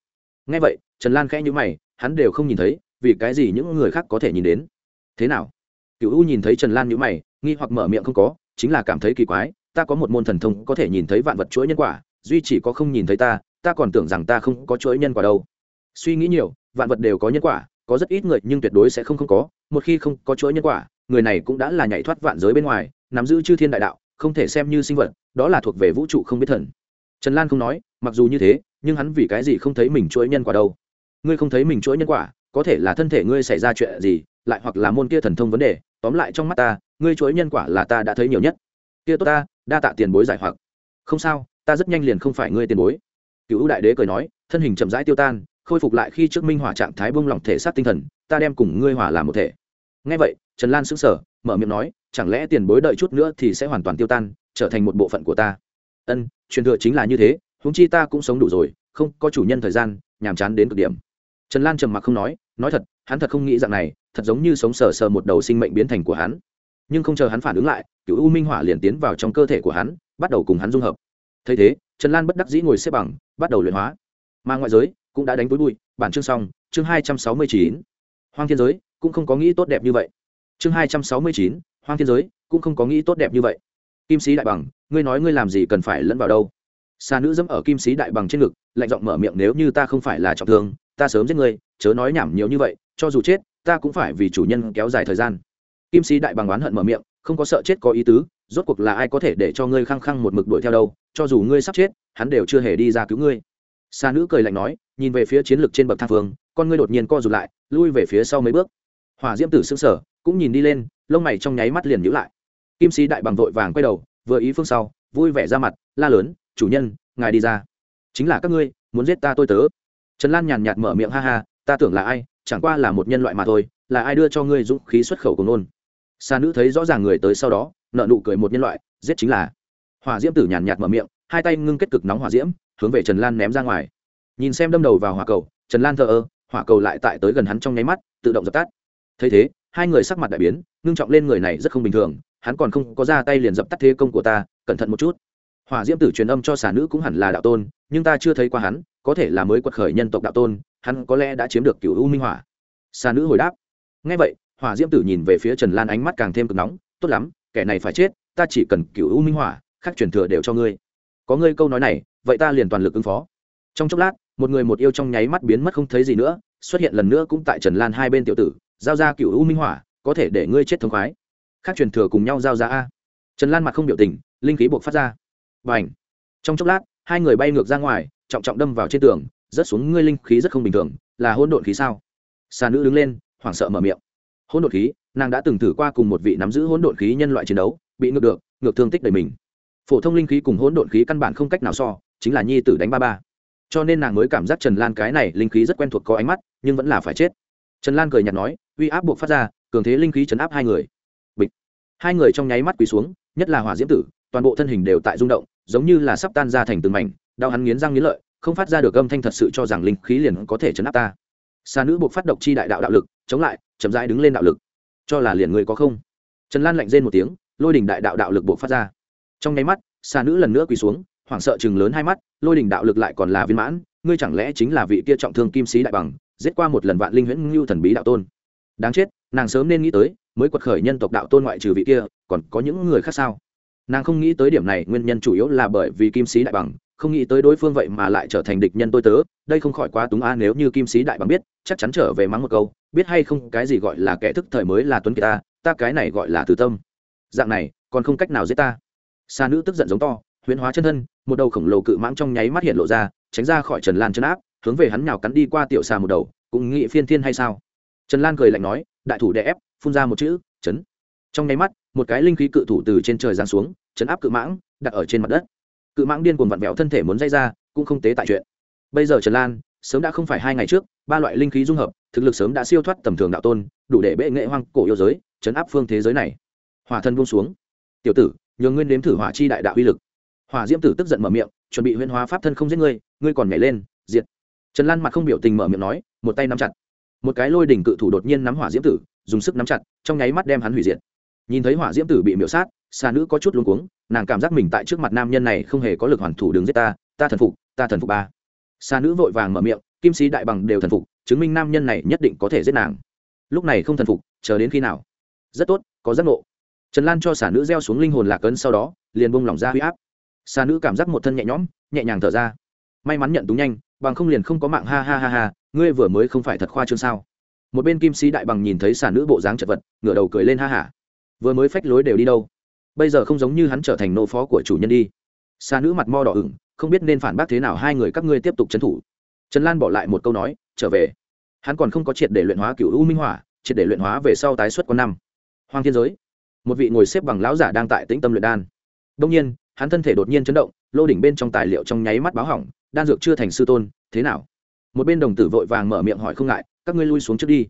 Ngay vậy, trần lan khẽ nhữ mày, hắn đều không nhìn thấy, vì cái gì những người khác có thể nhìn đến? Thế nào? Cựu u nhìn thấy trần lan nhữ mày, nghi hoặc mở miệng không có, chính là cảm thấy kỳ quái, ta có một môn thần thông có thể nhìn thấy vạn vật chuỗi nhân quả, duy chỉ có không nhìn thấy ta ta còn tưởng rằng ta không có chuỗi nhân quả đâu. Suy nghĩ nhiều, vạn vật đều có nhân quả, có rất ít người, nhưng tuyệt đối sẽ không không có, một khi không có chuỗi nhân quả, người này cũng đã là nhảy thoát vạn giới bên ngoài, nắm giữ chư thiên đại đạo, không thể xem như sinh vật, đó là thuộc về vũ trụ không biết thần. Trần lan không nói, mặc dù như thế, nhưng hắn vì cái gì không thấy mình chuỗi nhân quả đâu? Ngươi không thấy mình chuỗi nhân quả có thể là thân thể ngươi xảy ra chuyện gì, lại hoặc là môn kia thần thông vấn đề, tóm lại trong mắt ta, ngươi chuỗi nhân quả là ta đã thấy nhiều nhất. Kia tốt ta, đa tạ tiền bối giải hoặc. Không sao, ta rất nhanh liền không phải ngươi tiền bối. Cựu đại đế cười nói, thân hình chậm rãi tiêu tan, khôi phục lại khi trước minh hỏa trạng thái bông lỏng thể xác tinh thần, ta đem cùng ngươi hỏa làm một thể. Ngay vậy, trần lan sững sờ, mở miệng nói, chẳng lẽ tiền bối đợi chút nữa thì sẽ hoàn toàn tiêu tan, trở thành một bộ phận của ta? Ân, truyền thừa chính là như thế, huống chi ta cũng sống đủ rồi, không có chủ nhân thời gian, nhàm chán đến cực điểm trần lan trầm mặc không nói nói thật, hắn thật không nghĩ rằng này, thật giống như sống sờ sờ một đầu sinh mệnh biến thành của hắn. Nhưng không chờ hắn phản ứng lại, cựu u minh hỏa liền tiến vào trong cơ thể của hắn, bắt đầu cùng hắn dung hợp. Thấy thế, trần lan bất đắc dĩ ngồi xếp bằng, bắt đầu luyện hóa. Mà ngoại giới, cũng đã đánh túi bụi, bản chương xong, chương hai trăm sáu mươi chín. Hoang thiên giới, cũng không có nghĩ tốt đẹp như vậy. Chương hai trăm sáu mươi chín, hoang thiên giới, cũng không có nghĩ tốt đẹp như vậy. Kim sĩ đại bằng, ngươi nói ngươi làm gì cần phải lẫn vào đâu? Xa nữ dẫm ở kim sĩ đại bằng trên ngực, lạnh giọng mở miệng, nếu như ta không phải là trọng thương ta sớm giết ngươi, chớ nói nhảm nhiều như vậy, cho dù chết, ta cũng phải vì chủ nhân kéo dài thời gian. Kim sĩ đại bằng oán hận mở miệng, không có sợ chết có ý tứ, rốt cuộc là ai có thể để cho ngươi khăng khăng một mực đuổi theo đâu, cho dù ngươi sắp chết, hắn đều chưa hề đi ra cứu ngươi. Xa nữ cười lạnh nói, nhìn về phía chiến lược trên bậc thang phương con ngươi đột nhiên co rụt lại, lui về phía sau mấy bước. Hỏa diễm tử sững sở cũng nhìn đi lên, lông mày trong nháy mắt liền nhữ lại. Kim sĩ đại bằng vội vàng quay đầu, vừa ý phương sau, vui vẻ ra mặt, la lớn, chủ nhân, ngài đi ra. Chính là các ngươi, muốn giết ta tôi tớ trần lan nhàn nhạt mở miệng, ha ha, ta tưởng là ai, chẳng qua là một nhân loại mà thôi, là ai đưa cho ngươi dũng khí xuất khẩu của nôn xa nữ thấy rõ ràng người tới sau đó nợ nụ cười một nhân loại, giết chính là. Hòa diễm tử nhàn nhạt mở miệng, hai tay ngưng kết cực nóng hỏa diễm, hướng về trần lan ném ra ngoài. Nhìn xem đâm đầu vào hỏa cầu, trần lan thờ ơ, hỏa cầu lại tại tới gần hắn trong nháy mắt, tự động dập tắt. Thấy thế, hai người sắc mặt đại biến, ngưng trọng lên người này rất không bình thường, hắn còn không có ra tay liền dập tắt thế công của ta, cẩn thận một chút. Hỏa diễm tử truyền âm cho xà nữ cũng hẳn là đạo tôn nhưng ta chưa thấy qua hắn, có thể là mới quật khởi nhân tộc đạo tôn, hắn có lẽ đã chiếm được cựu u minh hỏa. Xa nữ hồi đáp. Ngay vậy, hỏa diễm tử nhìn về phía trần lan ánh mắt càng thêm cực nóng, tốt lắm, kẻ này phải chết, ta chỉ cần cựu u minh hỏa, khác truyền thừa đều cho ngươi. Có ngươi câu nói này, vậy ta liền toàn lực ứng phó. Trong chốc lát, một người một yêu trong nháy mắt biến mất không thấy gì nữa, xuất hiện lần nữa cũng tại trần lan hai bên tiểu tử, giao ra cựu u minh hỏa, có thể để ngươi chết thống khoái. Khác truyền thừa cùng nhau giao ra a. Trần lan mặt không biểu tình, linh khí buộc phát ra. Và ảnh trong chốc lát hai người bay ngược ra ngoài, trọng trọng đâm vào trên tường, rớt xuống, ngươi linh khí rất không bình thường, là hôn độn khí sao? Xà nữ đứng lên, hoảng sợ mở miệng. Hôn độn khí, nàng đã từng thử qua cùng một vị nắm giữ hôn độn khí nhân loại chiến đấu, bị ngược được, ngược thương tích đầy mình. Phổ thông linh khí cùng hôn độn khí căn bản không cách nào so, chính là nhi tử đánh ba ba. Cho nên nàng mới cảm giác trần lan cái này linh khí rất quen thuộc có ánh mắt, nhưng vẫn là phải chết. Trần lan cười nhạt nói, uy áp buộc phát ra, cường thế linh khí chấn áp hai người. Bịch. Hai người trong nháy mắt quỳ xuống, nhất là hỏa diễm tử, toàn bộ thân hình đều tại rung động giống như là sắp tan ra thành từng mảnh, đau hắn nghiến răng nghiến lợi, không phát ra được âm thanh thật sự cho rằng linh khí liền có thể chấn áp ta. Xa nữ buộc phát động chi đại đạo đạo lực, chống lại, chậm rãi đứng lên đạo lực. Cho là liền người có không? Trần lan lạnh rên một tiếng, lôi đỉnh đại đạo đạo lực buộc phát ra. Trong nháy mắt xa nữ lần nữa quỳ xuống, hoảng sợ chừng lớn hai mắt, lôi đỉnh đạo lực lại còn là viên mãn, ngươi chẳng lẽ chính là vị kia trọng thương kim sĩ đại bằng, giết qua một lần vạn linh huyễn ngưu thần bí đạo tôn? Đáng chết, nàng sớm nên nghĩ tới, mới quật khởi nhân tộc đạo tôn ngoại trừ vị kia, còn có những người khác sao? Nàng không nghĩ tới điểm này, nguyên nhân chủ yếu là bởi vì kim sĩ đại bằng, không nghĩ tới đối phương vậy mà lại trở thành địch nhân tôi tớ. Đây không khỏi quá túng a, nếu như kim sĩ đại bằng biết, chắc chắn trở về mắng một câu, biết hay không, cái gì gọi là kẻ thức thời mới là tuấn kiệt ta ta cái này gọi là từ tâm. Dạng này, còn không cách nào giết ta. Xa nữ tức giận giống to, huyễn hóa chân thân, một đầu khổng lồ cự mãng trong nháy mắt hiện lộ ra, tránh ra khỏi trần lan chân áp, hướng về hắn nhào cắn đi qua tiểu xà một đầu, cũng nghĩ phiên thiên hay sao? Trần lan cười lạnh nói, đại thủ đè ép, phun ra một chữ, chấn. Trong nháy mắt một cái linh khí cự thủ từ trên trời giáng xuống, chấn áp cự mãng, đặt ở trên mặt đất. Cự mãng điên cuồng vặn vẹo thân thể muốn dây ra, cũng không tế tại chuyện. Bây giờ trần lan, sớm đã không phải hai ngày trước, ba loại linh khí dung hợp, thực lực sớm đã siêu thoát tầm thường đạo tôn, đủ để bệ nghệ hoang cổ yêu giới, chấn áp phương thế giới này. Hỏa thân buông xuống. Tiểu tử, nhường nguyên đếm thử hỏa chi đại đạo uy lực. Hỏa diễm tử tức giận mở miệng, chuẩn bị huyễn hóa pháp thân không giết ngươi ngươi còn nhảy lên, diệt. Trần lan mặt không biểu tình mở miệng nói, một tay nắm chặt. Một cái lôi đỉnh cự thủ đột nhiên nắm hỏa diễm tử, dùng sức nắm chặt, trong nháy mắt đem hắn hủy diệt nhìn thấy hỏa diễm tử bị miễu sát xa nữ có chút luống cuống, nàng cảm giác mình tại trước mặt nam nhân này không hề có lực hoàn thủ đường giết ta ta thần phục, ta thần phục ba. Xa nữ vội vàng mở miệng, kim sĩ đại bằng đều thần phục, chứng minh nam nhân này nhất định có thể giết nàng. Lúc này không thần phục, chờ đến khi nào? Rất tốt, có giác ngộ. Trần lan cho xà nữ gieo xuống linh hồn lạc ấn sau đó, liền bông lỏng ra huy áp. Xà nữ cảm giác một thân nhẹ nhõm, nhẹ nhàng thở ra. May mắn nhận túng nhanh, bằng không liền không có mạng, ha ha ha ha, ngươi vừa mới không phải thật khoa trương sao? Một bên kim sĩ đại bằng nhìn thấy xà nữ bộ dáng chật vật, ngửa đầu cười lên ha hả vừa mới phách lối đều đi đâu. Bây giờ không giống như hắn trở thành nô phó của chủ nhân đi. Xa nữ mặt mo đỏ ửng, không biết nên phản bác thế nào hai người các ngươi tiếp tục trấn thủ. Trần lan bỏ lại một câu nói, trở về. Hắn còn không có triệt để luyện hóa cựu u minh hỏa, triệt để luyện hóa về sau tái xuất có năm. Hoang thiên giới. Một vị ngồi xếp bằng lão giả đang tại tĩnh tâm luyện đan. Đông nhiên, hắn thân thể đột nhiên chấn động, lô đỉnh bên trong tài liệu trong nháy mắt báo hỏng, đan dược chưa thành sư tôn, thế nào? Một bên đồng tử vội vàng mở miệng hỏi không ngại, các ngươi lui xuống trước đi.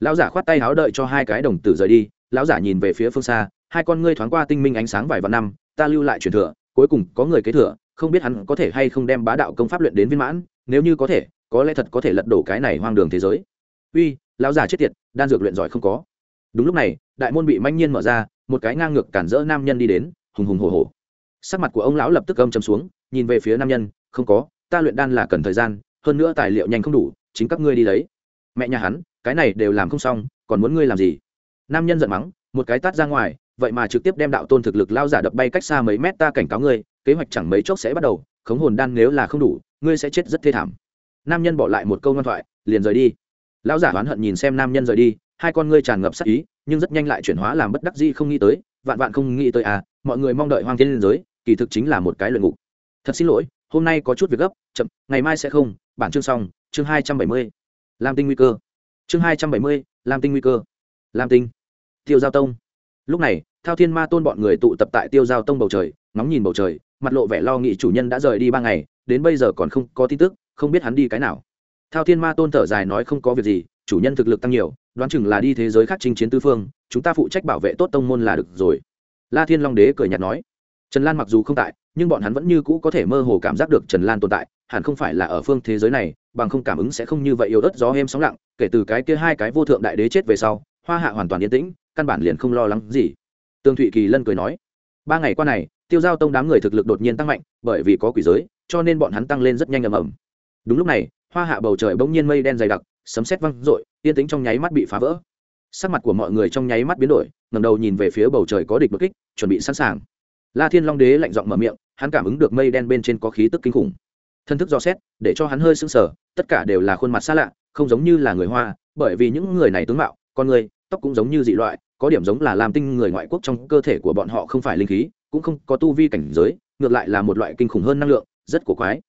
Lão giả khoát tay háo đợi cho hai cái đồng tử rời đi lão giả nhìn về phía phương xa, hai con ngươi thoáng qua tinh minh ánh sáng vài vạn năm, ta lưu lại truyền thừa, cuối cùng có người kế thừa, không biết hắn có thể hay không đem bá đạo công pháp luyện đến viên mãn, nếu như có thể, có lẽ thật có thể lật đổ cái này hoang đường thế giới. Uy, lão giả chết tiệt, đan dược luyện giỏi không có. Đúng lúc này, đại môn bị manh nhiên mở ra, một cái ngang ngược cản rỡ nam nhân đi đến, hùng hùng hồ hồ sắc mặt của ông lão lập tức âm chấm xuống, nhìn về phía nam nhân, không có, ta luyện đan là cần thời gian, hơn nữa tài liệu nhanh không đủ, chính các ngươi đi lấy. Mẹ nhà hắn, cái này đều làm không xong, còn muốn ngươi làm gì? Nam nhân giận mắng, một cái tát ra ngoài, vậy mà trực tiếp đem đạo tôn thực lực lao giả đập bay cách xa mấy mét ta cảnh cáo ngươi, kế hoạch chẳng mấy chốc sẽ bắt đầu, khống hồn đan nếu là không đủ, ngươi sẽ chết rất thê thảm. Nam nhân bỏ lại một câu ngoan thoại, liền rời đi. Lão giả oán hận nhìn xem nam nhân rời đi, hai con ngươi tràn ngập sắc ý, nhưng rất nhanh lại chuyển hóa làm bất đắc dĩ không nghĩ tới, vạn vạn không nghĩ tới à mọi người mong đợi hoang thiên liên giới, kỳ thực chính là một cái luyện ngục. Thật xin lỗi, hôm nay có chút việc gấp, chậm, ngày mai sẽ không, bản chương xong, chương hai trăm bảy mươi. Lam tinh nguy cơ. Chương hai trăm bảy mươi, lam tinh nguy cơ. Lam tinh tiêu giao tông. Lúc này, thao thiên ma tôn bọn người tụ tập tại tiêu giao tông bầu trời, ngóng nhìn bầu trời, mặt lộ vẻ lo nghĩ chủ nhân đã rời đi ba ngày, đến bây giờ còn không có tin tức, không biết hắn đi cái nào. Thao thiên ma tôn thở dài nói không có việc gì, chủ nhân thực lực tăng nhiều, đoán chừng là đi thế giới khác chinh chiến tư phương, chúng ta phụ trách bảo vệ tốt tông môn là được rồi. La thiên long đế cười nhạt nói. Trần lan mặc dù không tại, nhưng bọn hắn vẫn như cũ có thể mơ hồ cảm giác được trần lan tồn tại, hẳn không phải là ở phương thế giới này, bằng không cảm ứng sẽ không như vậy yếu ớt gió êm sóng lặng, kể từ cái kia hai cái vô thượng đại đế chết về sau, hoa hạ hoàn toàn yên tĩnh căn bản liền không lo lắng gì. Tương thụy kỳ lân cười nói, ba ngày qua này, tiêu giao tông đám người thực lực đột nhiên tăng mạnh, bởi vì có quỷ giới, cho nên bọn hắn tăng lên rất nhanh ầm ầm. Đúng lúc này, hoa hạ bầu trời bỗng nhiên mây đen dày đặc, sấm sét văng rội yên tĩnh trong nháy mắt bị phá vỡ. Sắc mặt của mọi người trong nháy mắt biến đổi ngầm đầu nhìn về phía bầu trời có địch bất kích, chuẩn bị sẵn sàng. La thiên long đế lạnh giọng mở miệng, hắn cảm ứng được mây đen bên trên có khí tức kinh khủng. Thân thức do xét, để cho hắn hơi sững sờ, tất cả đều là khuôn mặt xa lạ, không giống như là người hoa, bởi vì những người này tướng mạo, con người tóc cũng giống như dị loại có điểm giống là làm tinh người ngoại quốc trong cơ thể của bọn họ không phải linh khí cũng không có tu vi cảnh giới ngược lại là một loại kinh khủng hơn năng lượng rất cổ quái.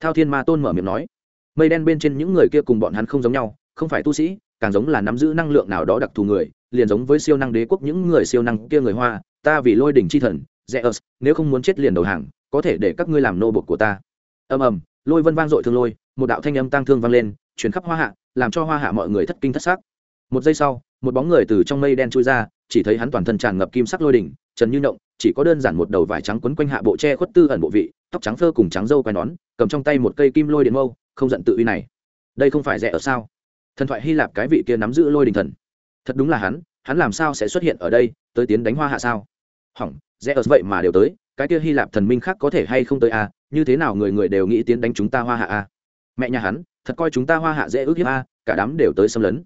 Thao thiên ma tôn mở miệng nói mây đen bên trên những người kia cùng bọn hắn không giống nhau không phải tu sĩ càng giống là nắm giữ năng lượng nào đó đặc thù người liền giống với siêu năng đế quốc những người siêu năng kia người hoa ta vì lôi đỉnh chi thần Zeus, nếu không muốn chết liền đầu hàng có thể để các ngươi làm nô bột của ta. Ầm ầm lôi vân vang dội thương lôi một đạo thanh âm tang thương vang lên chuyển khắp hoa hạ làm cho hoa hạ mọi người thất kinh thất xác. Một giây sau một bóng người từ trong mây đen trôi ra chỉ thấy hắn toàn thân tràn ngập kim sắc lôi đỉnh trần như động chỉ có đơn giản một đầu vải trắng quấn quanh hạ bộ che khuất tư ẩn bộ vị tóc trắng phơ cùng trắng dâu quai nón cầm trong tay một cây kim lôi điện mâu không giận tự uy này. Đây không phải rẻ ở sao? Thần thoại hy lạp cái vị kia nắm giữ lôi đình thần. Thật đúng là hắn hắn làm sao sẽ xuất hiện ở đây tới tiến đánh hoa hạ sao? Hỏng rẽ ở vậy mà đều tới cái kia hy lạp thần minh khác có thể hay không tới à? như thế nào người người đều nghĩ tiến đánh chúng ta hoa hạ à? mẹ nhà hắn thật coi chúng ta hoa hạ dễ ước hiếp à, cả đám đều tới xâm lấn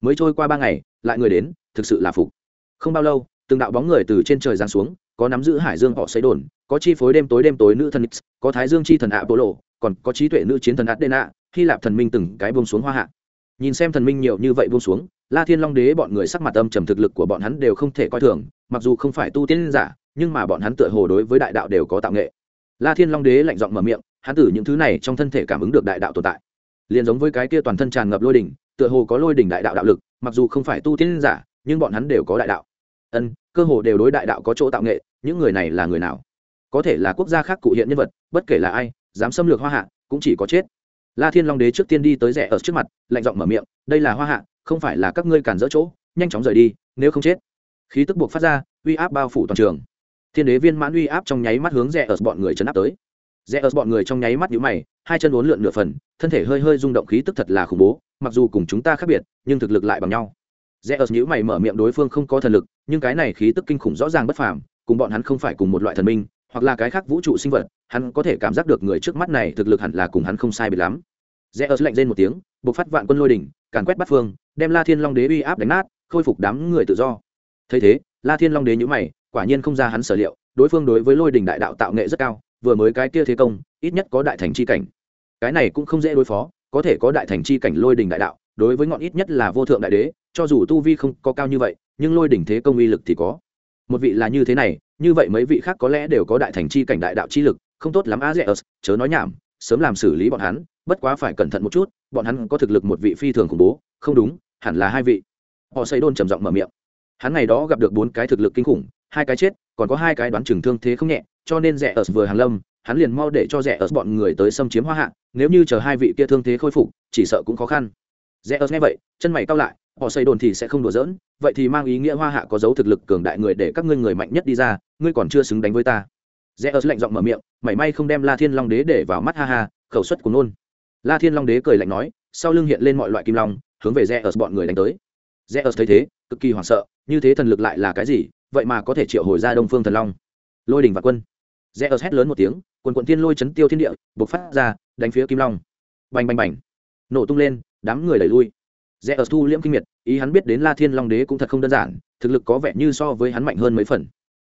mới trôi qua ba ngày, lại người đến, thực sự là phục. Không bao lâu, từng đạo bóng người từ trên trời giáng xuống, có nắm giữ hải dương họ xây đồn, có chi phối đêm tối đêm tối nữ thần x có thái dương chi thần ạ bộ lộ còn có trí tuệ nữ chiến thần adena, hy lạp thần minh từng cái buông xuống hoa hạ. Nhìn xem thần minh nhiều như vậy buông xuống, la thiên long đế bọn người sắc mặt âm trầm thực lực của bọn hắn đều không thể coi thường, mặc dù không phải tu tiên giả, nhưng mà bọn hắn tựa hồ đối với đại đạo đều có tạo nghệ. La thiên long đế lạnh giọng mở miệng, hắn tử những thứ này trong thân thể cảm ứng được đại đạo tồn tại. Liền giống với cái kia toàn thân tràn ngập lôi đỉnh tựa hồ có lôi đỉnh đại đạo đạo lực, mặc dù không phải tu tiên giả, nhưng bọn hắn đều có đại đạo. Ân, cơ hồ đều đối đại đạo có chỗ tạo nghệ, những người này là người nào? Có thể là quốc gia khác cụ hiện nhân vật, bất kể là ai, dám xâm lược hoa hạ, cũng chỉ có chết. La thiên long đế trước tiên đi tới rẻ ở trước mặt, lạnh giọng mở miệng, đây là hoa hạ, không phải là các ngươi cản dỡ chỗ, nhanh chóng rời đi, nếu không chết. Khí tức buộc phát ra, uy áp bao phủ toàn trường. Thiên đế viên mãn uy áp trong nháy mắt hướng rẽ ở bọn người chấn áp tới. Rẽ ở bọn người trong nháy mắt nhũ mày, hai chân uốn lượn nửa phần, thân thể hơi hơi rung động khí tức thật là khủng bố mặc dù cùng chúng ta khác biệt, nhưng thực lực lại bằng nhau. Rẽ ớt nhũ mày mở miệng đối phương không có thần lực, nhưng cái này khí tức kinh khủng rõ ràng bất phàm, cùng bọn hắn không phải cùng một loại thần minh, hoặc là cái khác vũ trụ sinh vật, hắn có thể cảm giác được người trước mắt này thực lực hẳn là cùng hắn không sai biệt lắm. Rẽ ớt lạnh lên một tiếng, buộc phát vạn quân lôi đỉnh, càn quét bắt phương, đem la thiên long đế uy áp đánh nát, khôi phục đám người tự do. Thấy thế, la thiên long đế nhữ mày, quả nhiên không ra hắn sở liệu, đối phương đối với lôi đỉnh đại đạo tạo nghệ rất cao, vừa mới cái kia thế công, ít nhất có đại thành chi cảnh. Cái này cũng không dễ đối phó có thể có đại thành chi cảnh lôi đình đại đạo, đối với ngọn ít nhất là vô thượng đại đế, cho dù tu vi không có cao như vậy, nhưng lôi đỉnh thế công uy lực thì có. Một vị là như thế này, như vậy mấy vị khác có lẽ đều có đại thành chi cảnh đại đạo chi lực, không tốt lắm a dễ chớ nói nhảm, sớm làm xử lý bọn hắn, bất quá phải cẩn thận một chút, bọn hắn có thực lực một vị phi thường khủng bố, không đúng, hẳn là hai vị. Họ xây đôn trầm giọng mở miệng. Hắn ngày đó gặp được bốn cái thực lực kinh khủng, hai cái chết, còn có hai cái đoán chừng thương thế không nhẹ, cho nên rẻ ớt vừa hàng lâm hắn liền mau để cho rẻ ớt bọn người tới xâm chiếm hoa hạ, nếu như chờ hai vị kia thương thế khôi phục, chỉ sợ cũng khó khăn. Rẻ ớt nghe vậy, chân mày cao lại, họ xây đồn thì sẽ không đùa giỡn, vậy thì mang ý nghĩa hoa hạ có dấu thực lực cường đại người để các ngươi người mạnh nhất đi ra, ngươi còn chưa xứng đánh với ta. Rẽ ớt lạnh giọng mở miệng, mảy may không đem la thiên long đế để vào mắt, ha ha, khẩu suất của nôn. La thiên long đế cười lạnh nói, sau lưng hiện lên mọi loại kim long, hướng về rẽ ớt bọn người đánh tới. Rẽ ớt thấy thế, cực kỳ hoảng sợ, như thế thần lực lại là cái gì, vậy mà có thể triệu hồi ra đông phương thần long. Lôi đình và quân rẽ ớt hét lớn một tiếng, quần quận thiên lôi chấn tiêu thiên địa buộc phát ra, đánh phía kim long. Bành bành bành. Nổ tung lên, đám người đẩy lui. Rẽ ớt thu liễm kinh miệt, ý hắn biết đến la thiên long đế cũng thật không đơn giản, thực lực có vẻ như so với hắn mạnh hơn mấy phần.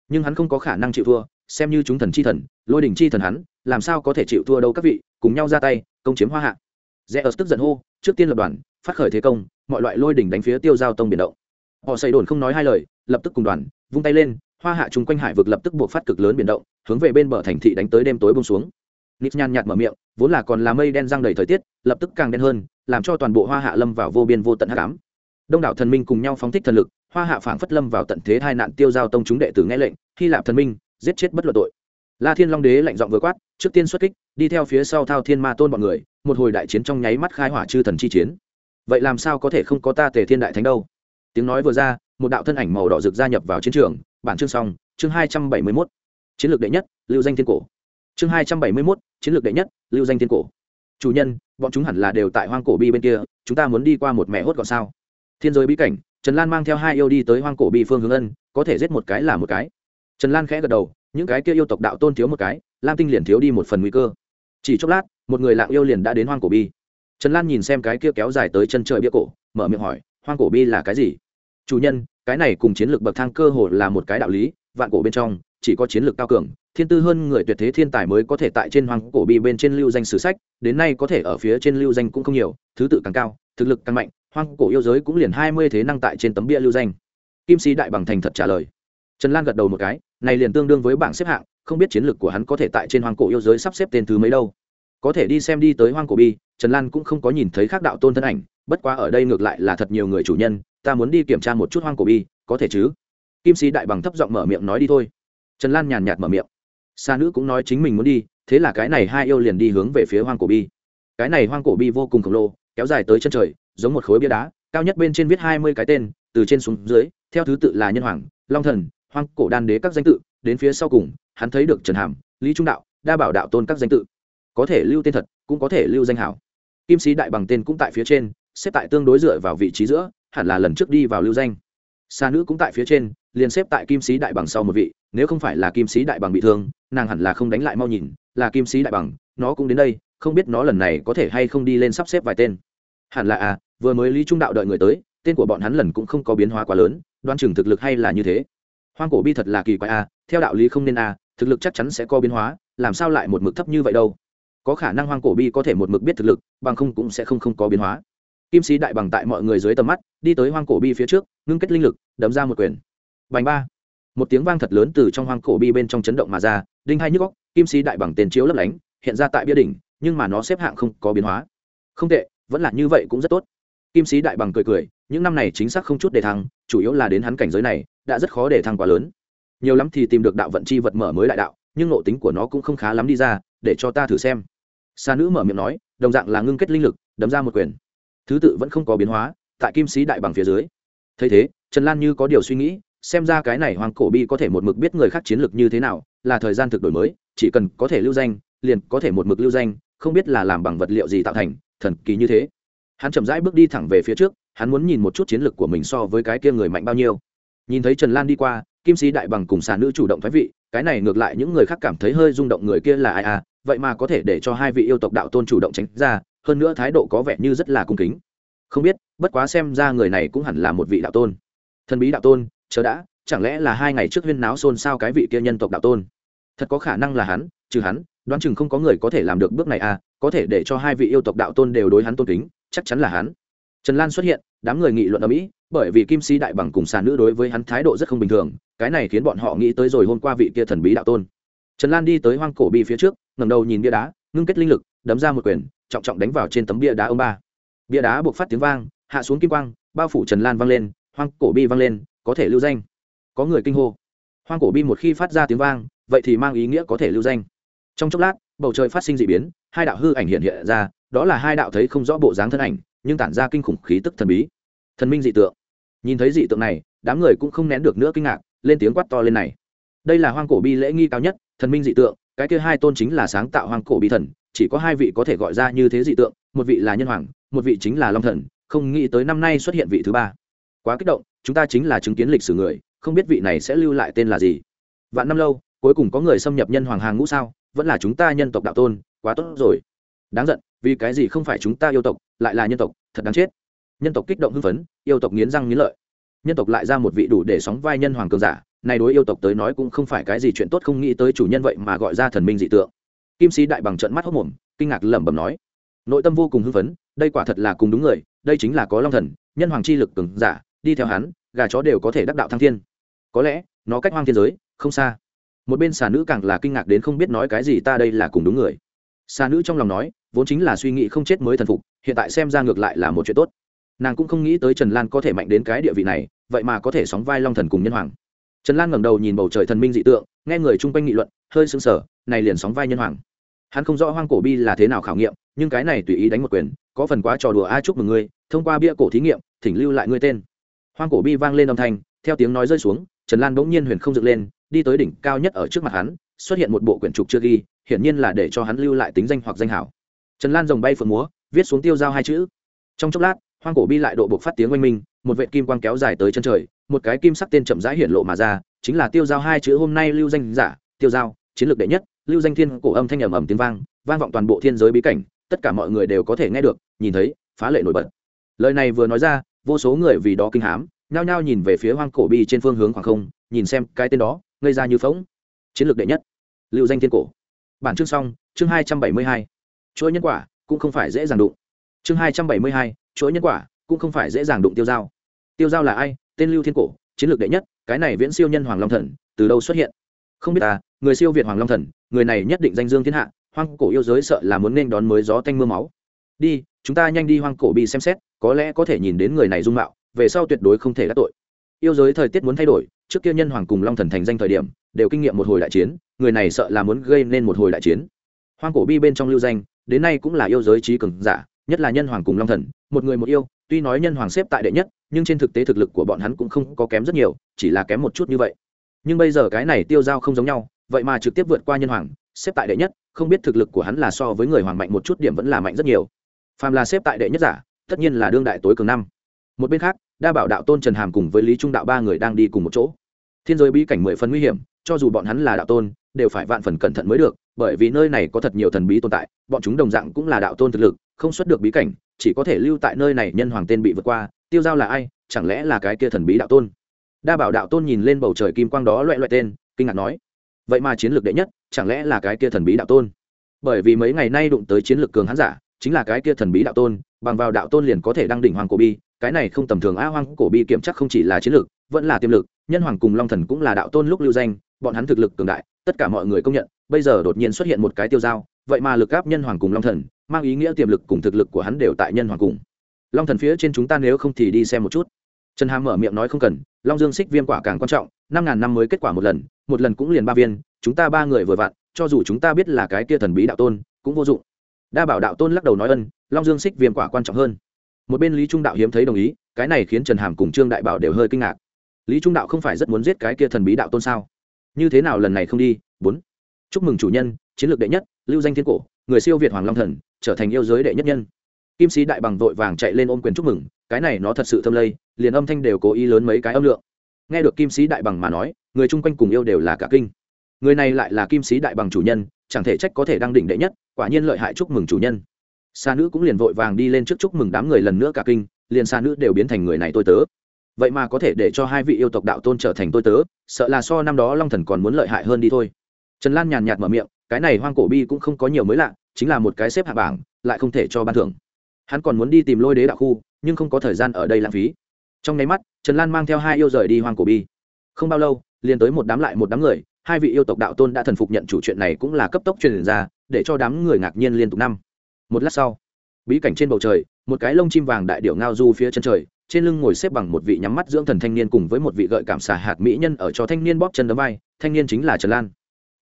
Nhưng hắn không có khả năng chịu thua, xem như chúng thần chi thần, lôi đình chi thần hắn, làm sao có thể chịu thua đâu các vị, cùng nhau ra tay, công chiếm hoa hạ. Rẽ ớt tức giận hô, trước tiên lập đoàn, phát khởi thế công, mọi loại lôi đỉnh đánh phía tiêu giao tông biển động. Họ xây đồn không nói hai lời, lập tức cùng đoàn, vung tay lên hoa hạ chung quanh hải vực lập tức buộc phát cực lớn biển động, hướng về bên bờ thành thị đánh tới đêm tối bông xuống. Nít nhan nhạt mở miệng, vốn là còn là mây đen răng đầy thời tiết, lập tức càng đen hơn, làm cho toàn bộ hoa hạ lâm vào vô biên vô tận hắc ám. Đông đảo thần minh cùng nhau phóng thích thần lực, hoa hạ phảng phất lâm vào tận thế hai nạn tiêu giao tông chúng đệ tử nghe lệnh, hy lạp thần minh, giết chết bất luận tội. La thiên long đế lạnh giọng vừa quát, trước tiên xuất kích, đi theo phía sau thao thiên ma tôn bọn người, một hồi đại chiến trong nháy mắt khai hỏa chư thần chi chiến. Vậy làm sao có thể không có ta tề thiên đại thánh đâu? Tiếng nói vừa ra, một đạo thân ảnh màu đỏ rực gia nhập vào chiến trường bản chương xong, chương hai trăm bảy mươi mốt, chiến lược đệ nhất, lưu danh thiên cổ. Chương hai trăm bảy mươi mốt, chiến lược đệ nhất, lưu danh thiên cổ. Chủ nhân, bọn chúng hẳn là đều tại hoang cổ bi bên kia, chúng ta muốn đi qua một mẹ hốt gọn sao? Thiên giới bí cảnh, trần lan mang theo hai yêu đi tới hoang cổ bi phương hướng ân, có thể giết một cái là một cái. Trần lan khẽ gật đầu, những cái kia yêu tộc đạo tôn thiếu một cái, lam tinh liền thiếu đi một phần nguy cơ. Chỉ chốc lát, một người lạng yêu liền đã đến hoang cổ bi. Trần lan nhìn xem cái kia kéo dài tới chân trời bia cổ, mở miệng hỏi, hoang cổ bi là cái gì? Chủ nhân cái này cùng chiến lược bậc thang cơ hồ là một cái đạo lý, vạn cổ bên trong, chỉ có chiến lược cao cường, thiên tư hơn người tuyệt thế thiên tài mới có thể tại trên hoàng cổ bi bên trên lưu danh sử sách, đến nay có thể ở phía trên lưu danh cũng không nhiều, thứ tự càng cao, thực lực càng mạnh, hoang cổ yêu giới cũng liền hai mươi thế năng tại trên tấm bia lưu danh. Kim sĩ đại bằng thành thật trả lời. Trần lan gật đầu một cái, này liền tương đương với bảng xếp hạng, không biết chiến lược của hắn có thể tại trên hoang cổ yêu giới sắp xếp tên thứ mấy đâu. Có thể đi xem đi tới hoang cổ bi, trần lan cũng không có nhìn thấy khác đạo tôn thân ảnh bất quá ở đây ngược lại là thật nhiều người chủ nhân, ta muốn đi kiểm tra một chút hoang cổ bi, có thể chứ? Kim sĩ đại bằng thấp giọng mở miệng nói đi thôi. Trần lan nhàn nhạt mở miệng. Xa nữ cũng nói chính mình muốn đi, thế là cái này hai yêu liền đi hướng về phía hoang cổ bi. Cái này hoang cổ bi vô cùng khổng lồ, kéo dài tới chân trời, giống một khối bia đá, cao nhất bên trên viết hai mươi cái tên, từ trên xuống dưới, theo thứ tự là nhân hoàng, long thần, hoang cổ đan đế các danh tự, đến phía sau cùng, hắn thấy được trần hàm, lý trung đạo, đa bảo đạo tôn các danh tự. Có thể lưu tên thật, cũng có thể lưu danh hảo. Kim sĩ đại bằng tên cũng tại phía trên xếp tại tương đối dựa vào vị trí giữa, hẳn là lần trước đi vào lưu danh. Xa nữ cũng tại phía trên, liền xếp tại kim sĩ đại bằng sau một vị, nếu không phải là kim sĩ đại bằng bị thương, nàng hẳn là không đánh lại mau nhìn, là kim sĩ đại bằng, nó cũng đến đây, không biết nó lần này có thể hay không đi lên sắp xếp vài tên. Hẳn là à vừa mới lý trung đạo đợi người tới, tên của bọn hắn lần cũng không có biến hóa quá lớn đoan chừng thực lực hay là như thế. Hoang cổ bi thật là kỳ quái à theo đạo lý không nên à thực lực chắc chắn sẽ có biến hóa, làm sao lại một mực thấp như vậy đâu? Có khả năng hoang cổ bi có thể một mực biết thực lực, bằng không cũng sẽ không không có biến hóa kim sĩ đại bằng tại mọi người dưới tầm mắt, đi tới hoang cổ bi phía trước, ngưng kết linh lực, đấm ra một quyền. Bành ba. Một tiếng vang thật lớn từ trong hoang cổ bi bên trong chấn động mà ra, đinh hai nhức góc kim sĩ đại bằng tên chiếu lấp lánh, hiện ra tại bia đỉnh, nhưng mà nó xếp hạng không có biến hóa. Không tệ, vẫn là như vậy cũng rất tốt. Kim sĩ đại bằng cười cười, những năm này chính xác không chút để thăng, chủ yếu là đến hắn cảnh giới này, đã rất khó để thăng quá lớn. Nhiều lắm thì tìm được đạo vận chi vật mở mới đại đạo, nhưng nộ tính của nó cũng không khá lắm đi ra, để cho ta thử xem. Xa nữ mở miệng nói, đồng dạng là ngưng kết linh lực, đấm ra một quyền thứ tự vẫn không có biến hóa, tại kim sĩ đại bằng phía dưới. Thấy thế, trần lan như có điều suy nghĩ, xem ra cái này hoàng cổ bi có thể một mực biết người khác chiến lược như thế nào, là thời gian thực đổi mới, chỉ cần có thể lưu danh, liền có thể một mực lưu danh, không biết là làm bằng vật liệu gì tạo thành, thần kỳ như thế. Hắn chậm rãi bước đi thẳng về phía trước, hắn muốn nhìn một chút chiến lược của mình so với cái kia người mạnh bao nhiêu. Nhìn thấy trần lan đi qua, kim sĩ đại bằng cùng xà nữ chủ động thái vị, cái này ngược lại những người khác cảm thấy hơi rung động người kia là ai à vậy mà có thể để cho hai vị yêu tộc đạo tôn chủ động tránh ra hơn nữa thái độ có vẻ như rất là cung kính. Không biết, bất quá xem ra người này cũng hẳn là một vị đạo tôn. Thần bí đạo tôn chờ đã, chẳng lẽ là hai ngày trước huyên náo xôn xao cái vị kia nhân tộc đạo tôn? Thật có khả năng là hắn, trừ hắn, đoán chừng không có người có thể làm được bước này à có thể để cho hai vị yêu tộc đạo tôn đều đối hắn tôn kính, chắc chắn là hắn. Trần lan xuất hiện, đám người nghị luận ở mỹ, bởi vì kim sĩ đại bằng cùng sàn nữ đối với hắn thái độ rất không bình thường, cái này khiến bọn họ nghĩ tới rồi hôm qua vị kia thần bí đạo tôn. Trần lan đi tới hoang cổ bi phía trước ngầm đầu nhìn bia đá, ngưng kết linh lực, đấm ra một quyền trọng trọng đánh vào trên tấm bia đá ông ba. Bia đá buộc phát tiếng vang, hạ xuống kim quang, bao phủ trần lan vang lên, hoang cổ bi vang lên, có thể lưu danh. Có người kinh hô. Hoang cổ bi một khi phát ra tiếng vang, vậy thì mang ý nghĩa có thể lưu danh. Trong chốc lát, bầu trời phát sinh d ị biến, hai đạo hư ảnh hiện hiện ra, đó là hai đạo thấy không rõ bộ dáng thân ảnh, nhưng tản ra kinh khủng khí tức thần bí. Thần minh dị tượng. Nhìn thấy dị tượng này, đám người cũng không nén được nữa kinh ngạc, lên tiếng quát to lên này. Đây là hoang cổ bi lễ nghi cao nhất, thần minh dị tượng, cái kia hai tôn chính là sáng tạo hoang cổ bi thần chỉ có hai vị có thể gọi ra như thế dị tượng, một vị là nhân hoàng, một vị chính là long thần, không nghĩ tới năm nay xuất hiện vị thứ ba. Quá kích động, chúng ta chính là chứng kiến lịch sử người, không biết vị này sẽ lưu lại tên là gì. Vạn năm lâu, cuối cùng có người xâm nhập nhân hoàng hàng ngũ sao? Vẫn là chúng ta nhân tộc đạo tôn, quá tốt rồi. Đáng giận, vì cái gì không phải chúng ta yêu tộc, lại là nhân tộc, thật đáng chết. Nhân tộc kích động hưng phấn, yêu tộc nghiến răng nghiến lợi. Nhân tộc lại ra một vị đủ để sóng vai nhân hoàng cường giả này đối yêu tộc tới nói cũng không phải cái gì chuyện tốt, không nghĩ tới chủ nhân vậy mà gọi ra thần minh dị tượng kim sĩ đại bằng trận mắt hốc mồm, kinh ngạc lẩm bẩm nói, nội tâm vô cùng hưng phấn, đây quả thật là cùng đúng người, đây chính là có long thần, nhân hoàng chi lực cường giả, đi theo hắn, gà chó đều có thể đắc đạo thăng thiên. Có lẽ, nó cách hoang thiên giới, không xa. Một bên xà nữ càng là kinh ngạc đến không biết nói cái gì, ta đây là cùng đúng người. Xà nữ trong lòng nói, vốn chính là suy nghĩ không chết mới thần phục, hiện tại xem ra ngược lại là một chuyện tốt. Nàng cũng không nghĩ tới trần lan có thể mạnh đến cái địa vị này, vậy mà có thể sóng vai long thần cùng nhân hoàng. Trần lan ngẩng đầu nhìn bầu trời thần minh dị tượng, nghe người chung quanh nghị luận, hơi sững sờ, này liền sóng vai nhân hoàng hắn không rõ hoang cổ bi là thế nào khảo nghiệm, nhưng cái này tùy ý đánh một quyền, có phần quá trò đùa ai chúc mừng ngươi, thông qua bia cổ thí nghiệm, thỉnh lưu lại ngươi tên. Hoang cổ bi vang lên âm thanh, theo tiếng nói rơi xuống, trần lan bỗng nhiên huyền không dựng lên, đi tới đỉnh cao nhất ở trước mặt hắn, xuất hiện một bộ quyển trục chưa ghi, hiển nhiên là để cho hắn lưu lại tính danh hoặc danh hảo. Trần lan rồng bay phượng múa, viết xuống tiêu giao hai chữ. Trong chốc lát, hoang cổ bi lại độ buộc phát tiếng oanh minh, một vệ kim quang kéo dài tới chân trời, một cái kim sắc tên chậm rãi hiện lộ mà ra, chính là tiêu giao hai chữ hôm nay lưu danh giả, tiêu giao, chiến lược đệ nhất lưu danh thiên cổ âm thanh ầm ầm tiếng vang vang vọng toàn bộ thiên giới bí cảnh, tất cả mọi người đều có thể nghe được, nhìn thấy, phá lệ nổi bật. Lời này vừa nói ra, vô số người vì đó kinh hám, nhao nhao nhìn về phía hoang cổ bi trên phương hướng khoảng không, nhìn xem cái tên đó, ngây ra như phóng chiến lược đệ nhất, lưu danh thiên cổ. Bản chương xong, chương hai trăm bảy mươi hai. Chuỗi nhân quả cũng không phải dễ dàng đụng. Chương hai trăm bảy mươi hai, chuỗi nhân quả cũng không phải dễ dàng đụng tiêu giao tiêu giao là ai? Tên lưu thiên cổ, chiến lược đệ nhất, cái này viễn siêu nhân hoàng long thần, từ đâu xuất hiện? Không biết ta, người siêu việt hoàng long thần, người này nhất định danh dương thiên hạ, hoang cổ yêu giới sợ là muốn nên đón mới gió tanh mưa máu. Đi, chúng ta nhanh đi hoang cổ bi xem xét, có lẽ có thể nhìn đến người này dung mạo, về sau tuyệt đối không thể đắc tội. Yêu giới thời tiết muốn thay đổi, trước kia nhân hoàng cùng long thần thành danh thời điểm, đều kinh nghiệm một hồi đại chiến, người này sợ là muốn gây nên một hồi đại chiến. Hoang cổ bi bên trong lưu danh, đến nay cũng là yêu giới trí cường giả, nhất là nhân hoàng cùng long thần, một người một yêu, tuy nói nhân hoàng xếp tại đệ nhất, nhưng trên thực tế thực lực của bọn hắn cũng không có kém rất nhiều, chỉ là kém một chút như vậy nhưng bây giờ cái này tiêu giao không giống nhau, vậy mà trực tiếp vượt qua nhân hoàng, xếp tại đệ nhất, không biết thực lực của hắn là so với người hoàng mạnh một chút điểm vẫn là mạnh rất nhiều. Phàm là xếp tại đệ nhất giả, tất nhiên là đương đại tối cường năm. Một bên khác, đa bảo đạo tôn trần hàm cùng với lý trung đạo ba người đang đi cùng một chỗ. Thiên giới bí cảnh mười phần nguy hiểm, cho dù bọn hắn là đạo tôn, đều phải vạn phần cẩn thận mới được, bởi vì nơi này có thật nhiều thần bí tồn tại, bọn chúng đồng dạng cũng là đạo tôn thực lực, không xuất được bí cảnh, chỉ có thể lưu tại nơi này nhân hoàng tên bị vượt qua, tiêu giao là ai, chẳng lẽ là cái kia thần bí đạo tôn? Đa bảo đạo tôn nhìn lên bầu trời kim quang đó loại loại tên, kinh ngạc nói, vậy mà chiến lược đệ nhất, chẳng lẽ là cái kia thần bí đạo tôn? Bởi vì mấy ngày nay đụng tới chiến lược cường hán giả, chính là cái kia thần bí đạo tôn, bằng vào đạo tôn liền có thể đăng đỉnh hoàng cổ bi, cái này không tầm thường a hoang cổ bi kiểm chắc không chỉ là chiến lược, vẫn là tiềm lực, nhân hoàng cùng long thần cũng là đạo tôn lúc lưu danh, bọn hắn thực lực cường đại, tất cả mọi người công nhận, bây giờ đột nhiên xuất hiện một cái tiêu dao vậy mà lực áp nhân hoàng cùng long thần, mang ý nghĩa tiềm lực cùng thực lực của hắn đều tại nhân hoàng cùng. Long thần phía trên chúng ta nếu không thì đi xem một chút trần hàm mở miệng nói không cần, long dương xích viêm quả càng quan trọng, năm ngàn năm mới kết quả một lần một lần cũng liền ba viên, chúng ta ba người vừa vặn, cho dù chúng ta biết là cái kia thần bí đạo tôn, cũng vô dụng. Đa bảo đạo tôn lắc đầu nói ân, long dương xích viêm quả quan trọng hơn. Một bên lý trung đạo hiếm thấy đồng ý, cái này khiến trần hàm cùng trương đại bảo đều hơi kinh ngạc. Lý trung đạo không phải rất muốn giết cái kia thần bí đạo tôn sao? Như thế nào lần này không đi? Bốn. Chúc mừng chủ nhân, chiến lược đệ nhất, lưu danh thiên cổ, người siêu việt hoàng long thần, trở thành yêu giới đệ nhất nhân kim sĩ đại bằng vội vàng chạy lên ôm quyền chúc mừng, cái này nó thật sự thâm lây, liền âm thanh đều cố ý lớn mấy cái âm lượng. Nghe được kim sĩ đại bằng mà nói, người chung quanh cùng yêu đều là cả kinh. Người này lại là kim sĩ đại bằng chủ nhân, chẳng thể trách có thể đăng đỉnh đệ nhất, quả nhiên lợi hại chúc mừng chủ nhân. Xa nữ cũng liền vội vàng đi lên trước chúc mừng đám người lần nữa cả kinh, liền xa nữ đều biến thành người này tôi tớ. Vậy mà có thể để cho hai vị yêu tộc đạo tôn trở thành tôi tớ, sợ là so năm đó long thần còn muốn lợi hại hơn đi thôi. Trần lan nhàn nhạt mở miệng, cái này hoang cổ bi cũng không có nhiều mới lạ, chính là một cái xếp hạ bảng, lại không thể cho ban thưởng hắn còn muốn đi tìm lôi đế đạo khu, nhưng không có thời gian ở đây lãng phí. Trong nháy mắt, trần lan mang theo hai yêu rời đi hoang cổ bi. Không bao lâu, liền tới một đám lại một đám người, hai vị yêu tộc đạo tôn đã thần phục nhận chủ chuyện này cũng là cấp tốc truyền ra, để cho đám người ngạc nhiên liên tục năm. Một lát sau, bí cảnh trên bầu trời, một cái lông chim vàng đại điệu ngao du phía chân trời, trên lưng ngồi xếp bằng một vị nhắm mắt dưỡng thần thanh niên cùng với một vị gợi cảm xả hạt mỹ nhân ở cho thanh niên bóp chân đấm vai, thanh niên chính là trần lan.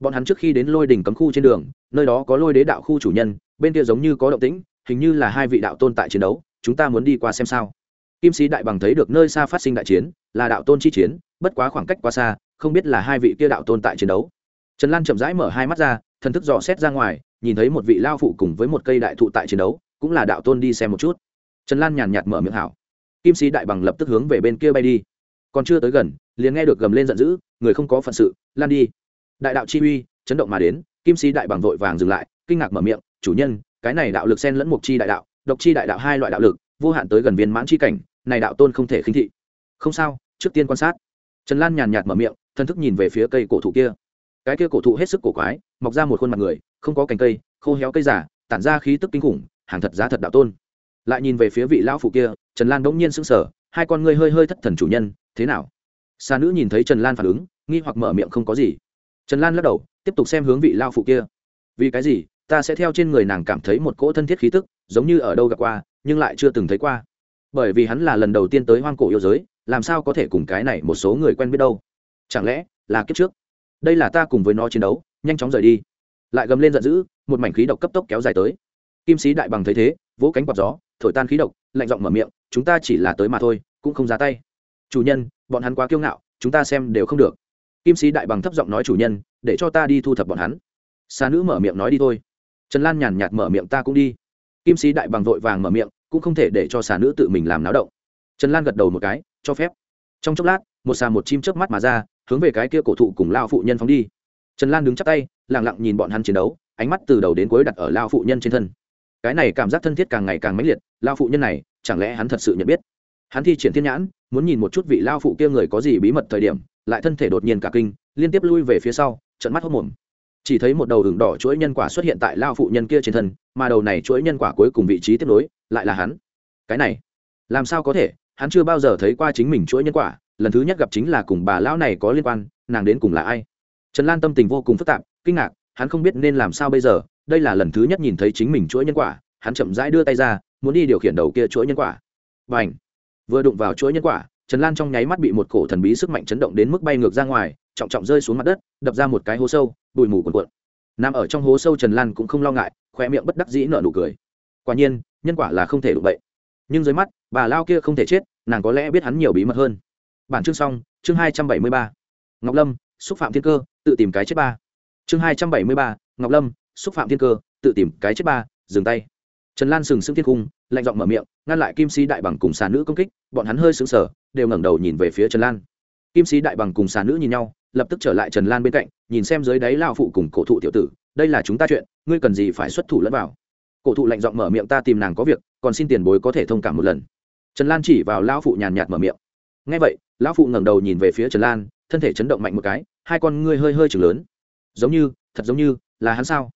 Bọn hắn trước khi đến lôi đỉnh cấm khu trên đường, nơi đó có lôi đế đạo khu chủ nhân, bên kia giống như có động tĩnh hình như là hai vị đạo tôn tại chiến đấu, chúng ta muốn đi qua xem sao. Kim sĩ đại bằng thấy được nơi xa phát sinh đại chiến, là đạo tôn chi chiến, bất quá khoảng cách quá xa, không biết là hai vị kia đạo tôn tại chiến đấu. Trần lan chậm rãi mở hai mắt ra, thần thức dò xét ra ngoài, nhìn thấy một vị lao phụ cùng với một cây đại thụ tại chiến đấu, cũng là đạo tôn đi xem một chút. Trần lan nhàn nhạt mở miệng hảo. Kim sĩ đại bằng lập tức hướng về bên kia bay đi. Còn chưa tới gần, liền nghe được gầm lên giận dữ, người không có phận sự, lan đi. Đại đạo chi uy, chấn động mà đến, kim sĩ đại bằng vội vàng dừng lại, kinh ngạc mở miệng, chủ nhân cái này đạo lực sen lẫn mục chi đại đạo, độc chi đại đạo hai loại đạo lực, vô hạn tới gần viên mãn chi cảnh, này đạo tôn không thể khinh thị. Không sao, trước tiên quan sát. Trần lan nhàn nhạt mở miệng thân thức nhìn về phía cây cổ thụ kia. Cái kia cổ thụ hết sức cổ quái, mọc ra một khuôn mặt người, không có cành cây, khô héo cây giả tản ra khí tức kinh khủng, hàng thật giá thật đạo tôn. Lại nhìn về phía vị lão phụ kia, trần lan đỗng nhiên sững sờ, hai con ngươi hơi hơi thất thần chủ nhân, thế nào? Xa nữ nhìn thấy trần lan phản ứng, nghi hoặc mở miệng không có gì. Trần lan lắc đầu, tiếp tục xem hướng vị lao phụ kia. Vì cái gì? Ta sẽ theo trên người nàng cảm thấy một cỗ thân thiết khí tức, giống như ở đâu gặp qua, nhưng lại chưa từng thấy qua. Bởi vì hắn là lần đầu tiên tới hoang cổ yêu giới, làm sao có thể cùng cái này một số người quen biết đâu? Chẳng lẽ là kiếp trước? Đây là ta cùng với nó chiến đấu, nhanh chóng rời đi. Lại gầm lên giận dữ, một mảnh khí độc cấp tốc kéo dài tới. Kim sĩ đại bằng thấy thế, vỗ cánh quạt gió, thổi tan khí độc, lạnh giọng mở miệng, chúng ta chỉ là tới mà thôi, cũng không ra tay. Chủ nhân, bọn hắn quá kiêu ngạo, chúng ta xem đều không được. Kim sĩ đại bằng thấp giọng nói chủ nhân, để cho ta đi thu thập bọn hắn. Xa nữ mở miệng nói đi thôi trần lan nhàn nhạt mở miệng, ta cũng đi. Kim sĩ đại bằng vội vàng mở miệng, cũng không thể để cho xà nữ tự mình làm náo động. Trần lan gật đầu một cái, cho phép. Trong chốc lát, một xà một chim chớp mắt mà ra, hướng về cái kia cổ thụ cùng lao phụ nhân phóng đi. Trần lan đứng chắp tay lẳng lặng nhìn bọn hắn chiến đấu, ánh mắt từ đầu đến cuối đặt ở lao phụ nhân trên thân. Cái này cảm giác thân thiết càng ngày càng mãnh liệt, lao phụ nhân này, chẳng lẽ hắn thật sự nhận biết? Hắn thi triển thiên nhãn, muốn nhìn một chút vị lao phụ kia người có gì bí mật thời điểm, lại thân thể đột nhiên cả kinh, liên tiếp lui về phía sau trận mắt hốc mồm chỉ thấy một đầu đường đỏ chuỗi nhân quả xuất hiện tại lao phụ nhân kia trên thân, mà đầu này chuỗi nhân quả cuối cùng vị trí tiếp nối, lại là hắn. Cái này, làm sao có thể? Hắn chưa bao giờ thấy qua chính mình chuỗi nhân quả, lần thứ nhất gặp chính là cùng bà lão này có liên quan, nàng đến cùng là ai? Trần lan tâm tình vô cùng phức tạp, kinh ngạc, hắn không biết nên làm sao bây giờ, đây là lần thứ nhất nhìn thấy chính mình chuỗi nhân quả, hắn chậm rãi đưa tay ra, muốn đi điều khiển đầu kia chuỗi nhân quả. Và ảnh vừa đụng vào chuỗi nhân quả, trần lan trong nháy mắt bị một cổ thần bí sức mạnh chấn động đến mức bay ngược ra ngoài, trọng trọng rơi xuống mặt đất, đập ra một cái hố sâu bụi mù cuồn cuộn. Nằm ở trong hố sâu trần lan cũng không lo ngại khoe miệng bất đắc dĩ nở nụ cười. Quả nhiên, nhân quả là không thể đụng bậy. Nhưng dưới mắt, bà lao kia không thể chết, nàng có lẽ biết hắn nhiều bí mật hơn. Bản chương xong, chương hai trăm bảy mươi ba. Ngọc lâm, xúc phạm thiên cơ, tự tìm cái chết ba. Chương hai trăm bảy mươi ba, ngọc lâm, xúc phạm thiên cơ, tự tìm cái chết ba, dừng tay. Trần lan sừng sững thiên cung, lạnh giọng mở miệng, ngăn lại kim sĩ đại bằng cùng xà nữ công kích, bọn hắn hơi sững sờ, đều ngẩng đầu nhìn về phía trần lan. Kim sĩ đại bằng cùng xà nữ nhìn nhau lập tức trở lại trần lan bên cạnh, nhìn xem dưới đáy lao phụ cùng cổ thụ tiểu tử, đây là chúng ta chuyện, ngươi cần gì phải xuất thủ lẫn vào. Cổ thụ lạnh giọng mở miệng ta tìm nàng có việc, còn xin tiền bối có thể thông cảm một lần. Trần lan chỉ vào lão phụ nhàn nhạt mở miệng. Ngay vậy, lão phụ ngẩng đầu nhìn về phía trần lan, thân thể chấn động mạnh một cái, hai con ngươi hơi hơi chừng lớn. Giống như, thật giống như, là hắn sao?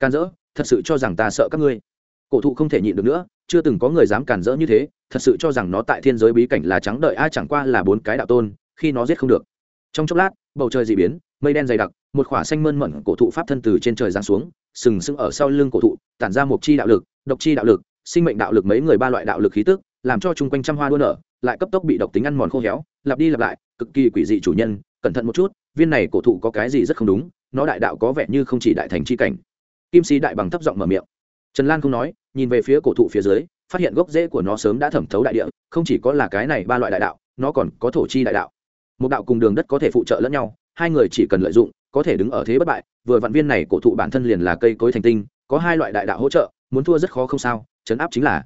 Can dỡ, thật sự cho rằng ta sợ các ngươi. Cổ thụ không thể nhịn được nữa, chưa từng có người dám cản rỡ như thế, thật sự cho rằng nó tại thiên giới bí cảnh là trắng đợi ai chẳng qua là bốn cái đạo tôn, khi nó giết không được. Trong chốc lát bầu trời dị biến, mây đen dày đặc, một khỏa xanh mơn mận cổ thụ pháp thân từ trên trời giáng xuống, sừng sững ở sau lưng cổ thụ, tản ra một chi đạo lực, độc chi đạo lực, sinh mệnh đạo lực mấy người ba loại đạo lực khí tức, làm cho chung quanh trăm hoa đua nở, lại cấp tốc bị độc tính ăn mòn khô héo, lặp đi lặp lại, cực kỳ quỷ dị chủ nhân, cẩn thận một chút, viên này cổ thụ có cái gì rất không đúng, nó đại đạo có vẻ như không chỉ đại thành c h i cảnh. Kim sĩ đại bằng thấp giọng mở miệng. Trần lan không nói, nhìn về phía cổ thụ phía dưới, phát hiện gốc rễ của nó sớm đã thẩm thấu đại địa, không chỉ có là cái này ba loại đại đạo, nó còn có thổ chi đại đạo một đạo cùng đường đất có thể phụ trợ lẫn nhau, hai người chỉ cần lợi dụng, có thể đứng ở thế bất bại. Vừa vạn viên này cổ thụ bản thân liền là cây cối thành tinh, có hai loại đại đạo hỗ trợ, muốn thua rất khó không sao, chấn áp chính là.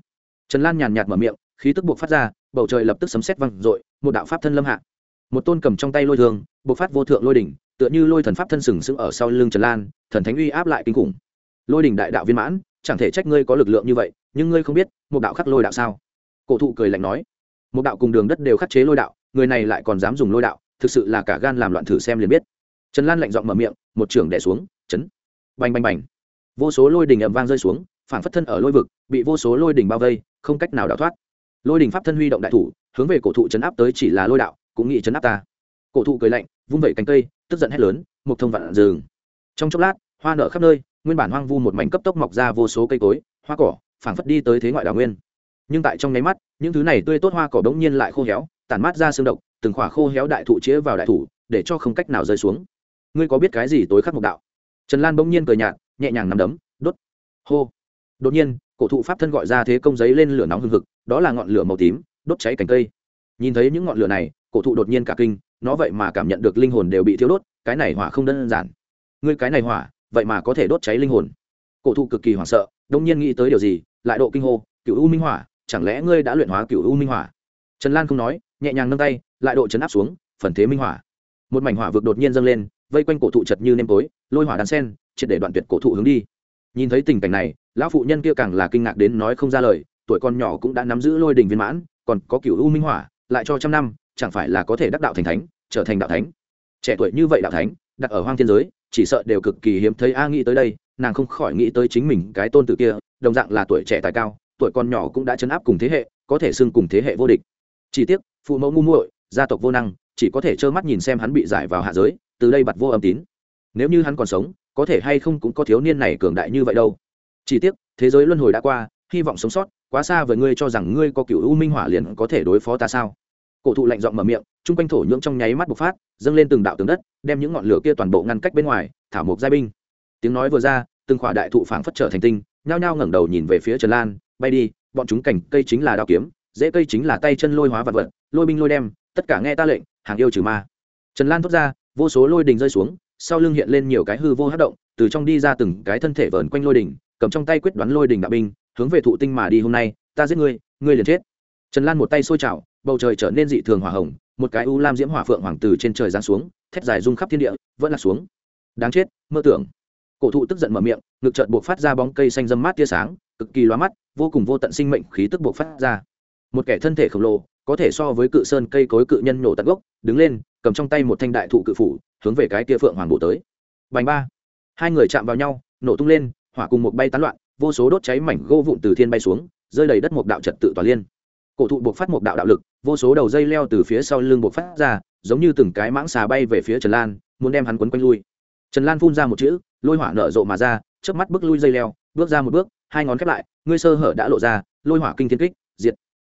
Trần lan nhàn nhạt mở miệng, khí tức buộc phát ra, bầu trời lập tức sấm sét văng r một đạo pháp thân lâm hạ. Một tôn cầm trong tay lôi thường buộc phát vô thượng lôi đỉnh, tựa như lôi thần pháp thân sừng sững ở sau lưng trần lan, thần thánh uy áp lại kinh khủng. Lôi đỉnh đại đạo viên mãn, chẳng thể trách ngươi có lực lượng như vậy, nhưng ngươi không biết, một đạo khắc lôi đạo sao? Cổ thụ cười lạnh nói. Một đạo cùng đường đất đều khắc chế lôi đạo người này lại còn dám dùng lôi đạo, thực sự là cả gan làm loạn thử xem liền biết. Trần lan lạnh giọng mở miệng, một trưởng đẻ xuống, chấn. Bành bành bành. Vô số lôi đình ầm vang rơi xuống phản phất thân ở lôi vực, bị vô số lôi đình bao vây, không cách nào đào thoát. Lôi đình pháp thân huy động đại thủ, hướng về cổ thụ chấn áp tới chỉ là lôi đạo, cũng nghĩ chấn áp ta. Cổ thụ cười lạnh, vung vẩy cánh cây, tức giận hét lớn, một thông vạn rừng trong chốc lát, hoa nở khắp nơi, nguyên bản hoang vu một mảnh cấp tốc mọc ra vô số cây cối, hoa cỏ, phảng phất đi tới thế ngoại đào nguyên. Nhưng tại trong nháy mắt, những thứ này tươi tốt hoa cỏ bỗng nhiên lại khô héo tản mát ra xương độc, từng khỏa khô héo đại thụ chĩa vào đại thủ để cho không cách nào rơi xuống. Ngươi có biết cái gì tối khắc mục đạo? Trần lan bỗng nhiên cười nhạt, nhẹ nhàng nắm đấm, đốt. Hô. Đột nhiên, cổ thụ pháp thân gọi ra thế công giấy lên lửa nóng hừng hực, đó là ngọn lửa màu tím, đốt cháy cành cây. Nhìn thấy những ngọn lửa này, cổ thụ đột nhiên cả kinh, nó vậy mà cảm nhận được linh hồn đều bị thiêu đốt, cái này hỏa không đơn giản. Ngươi cái này hỏa, vậy mà có thể đốt cháy linh hồn. Cổ thụ cực kỳ hoảng sợ, đông nhiên nghĩ tới điều gì, lại độ kinh hô cựu u minh hỏa, chẳng lẽ ngươi đã luyện hóa cựu u minh hỏa? Trần lan không nói nhẹ nhàng nâng tay, lại độ chấn áp xuống, phần thế minh hỏa. Một mảnh hỏa vực đột nhiên dâng lên, vây quanh cổ thụ chật như nêm tối, lôi hỏa đàn sen, triệt để đoạn tuyệt cổ thụ hướng đi. Nhìn thấy tình cảnh này, lão phụ nhân kia càng là kinh ngạc đến nói không ra lời, tuổi con nhỏ cũng đã nắm giữ lôi đình viên mãn, còn có cựu u minh hỏa, lại cho trăm năm, chẳng phải là có thể đắc đạo thành thánh, trở thành đạo thánh. Trẻ tuổi như vậy đạo thánh, đặt ở hoang thiên giới, chỉ sợ đều cực kỳ hiếm thấy a nghĩ tới đây, nàng không khỏi nghĩ tới chính mình cái tôn tử kia, đồng dạng là tuổi trẻ tài cao, tuổi con nhỏ cũng đã chấn áp cùng thế hệ, có thể xưng cùng thế hệ vô địch. Chỉ tiếc phụ mẫu ngu muội, gia tộc vô năng, chỉ có thể trơ mắt nhìn xem hắn bị giải vào hạ giới, từ đây bặt vô âm tín. Nếu như hắn còn sống, có thể hay không cũng có thiếu niên này cường đại như vậy đâu. Chỉ tiếc, thế giới luân hồi đã qua, hy vọng sống sót, quá xa với ngươi cho rằng ngươi có cựu u minh hỏa liền có thể đối phó ta sao? Cổ thụ lạnh giọng mở miệng, chung quanh thổ nhưỡng trong nháy mắt bộc phát, dâng lên từng đạo tường đất, đem những ngọn lửa kia toàn bộ ngăn cách bên ngoài, thảo mộc giai binh. Tiếng nói vừa ra, từng khỏa đại thụ phảng phất trở thành tinh, nhao nhao ngẩng đầu nhìn về phía trần lan, bay đi, bọn chúng cành cây chính là đao kiếm dễ cây chính là tay chân lôi hóa vật vật lôi binh lôi đem, tất cả nghe ta lệnh, hàng yêu trừ ma. Trần lan thốt ra, vô số lôi đình rơi xuống, sau lưng hiện lên nhiều cái hư vô hát động, từ trong đi ra từng cái thân thể vờn quanh lôi đình, cầm trong tay quyết đoán lôi đình đạo binh, hướng về thụ tinh mà đi hôm nay, ta giết ngươi ngươi liền chết. Trần lan một tay xôi trào bầu trời trở nên dị thường hỏa hồng, một cái u lam diễm hỏa phượng hoàng từ trên trời giáng xuống, thét dài rung khắp thiên địa, vẫn là xuống. Đáng chết, mơ tưởng. Cổ thụ tức giận mở miệng, ngực trợn buộc phát ra bóng cây xanh dâm mát tia sáng, cực kỳ loa mắt, vô cùng vô tận sinh mệnh khí tức buộc phát ra. Một kẻ thân thể khổng lồ có thể so với cự sơn cây cối cự nhân nổ tận gốc, đứng lên, cầm trong tay một thanh đại thụ cự phủ, hướng về cái kia phượng hoàng bộ tới. Bành ba. Hai người chạm vào nhau, nổ tung lên, hỏa cùng một bay tán loạn, vô số đốt cháy mảnh gỗ vụn từ thiên bay xuống, rơi đầy đất một đạo trật tự tỏa liên. Cổ thụ buộc phát một đạo đạo lực, vô số đầu dây leo từ phía sau lưng buộc phát ra, giống như từng cái mãng xà bay về phía trần lan, muốn đem hắn quấn quanh lui. Trần lan phun ra một chữ, lôi hỏa nở rộ mà ra trước mắt bước lui dây leo, bước ra một bước, hai ngón khép lại, ngươi sơ hở đã lộ ra, lôi hỏa kinh thiên kích, diệt.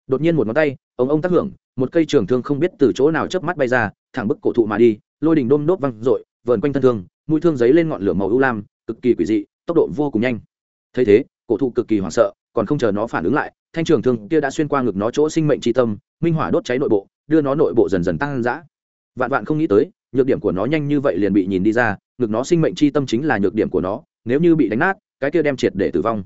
Đột nhiên một ngón tay ông ông tác hưởng, một cây trường thương không biết từ chỗ nào chớp mắt bay ra, thẳng bức cổ thụ mà đi, lôi đỉnh đôm đốt văng r ộ i vờn quanh thân thương, mũi thương giấy lên ngọn lửa màu ưu lam, cực kỳ quỷ dị, tốc độ vô cùng nhanh. Thấy thế, cổ thụ cực kỳ hoảng sợ, còn không chờ nó phản ứng lại, thanh trường thương kia đã xuyên qua ngực nó chỗ sinh mệnh tri tâm, minh hỏa đốt cháy nội bộ, đưa nó nội bộ dần dần tăng giã vạn vạn không nghĩ tới, nhược điểm của nó nhanh như vậy liền bị nhìn đi ra, ngực nó sinh mệnh chi tâm chính là nhược điểm của nó, nếu như bị đánh nát, cái kia đem triệt để tử vong.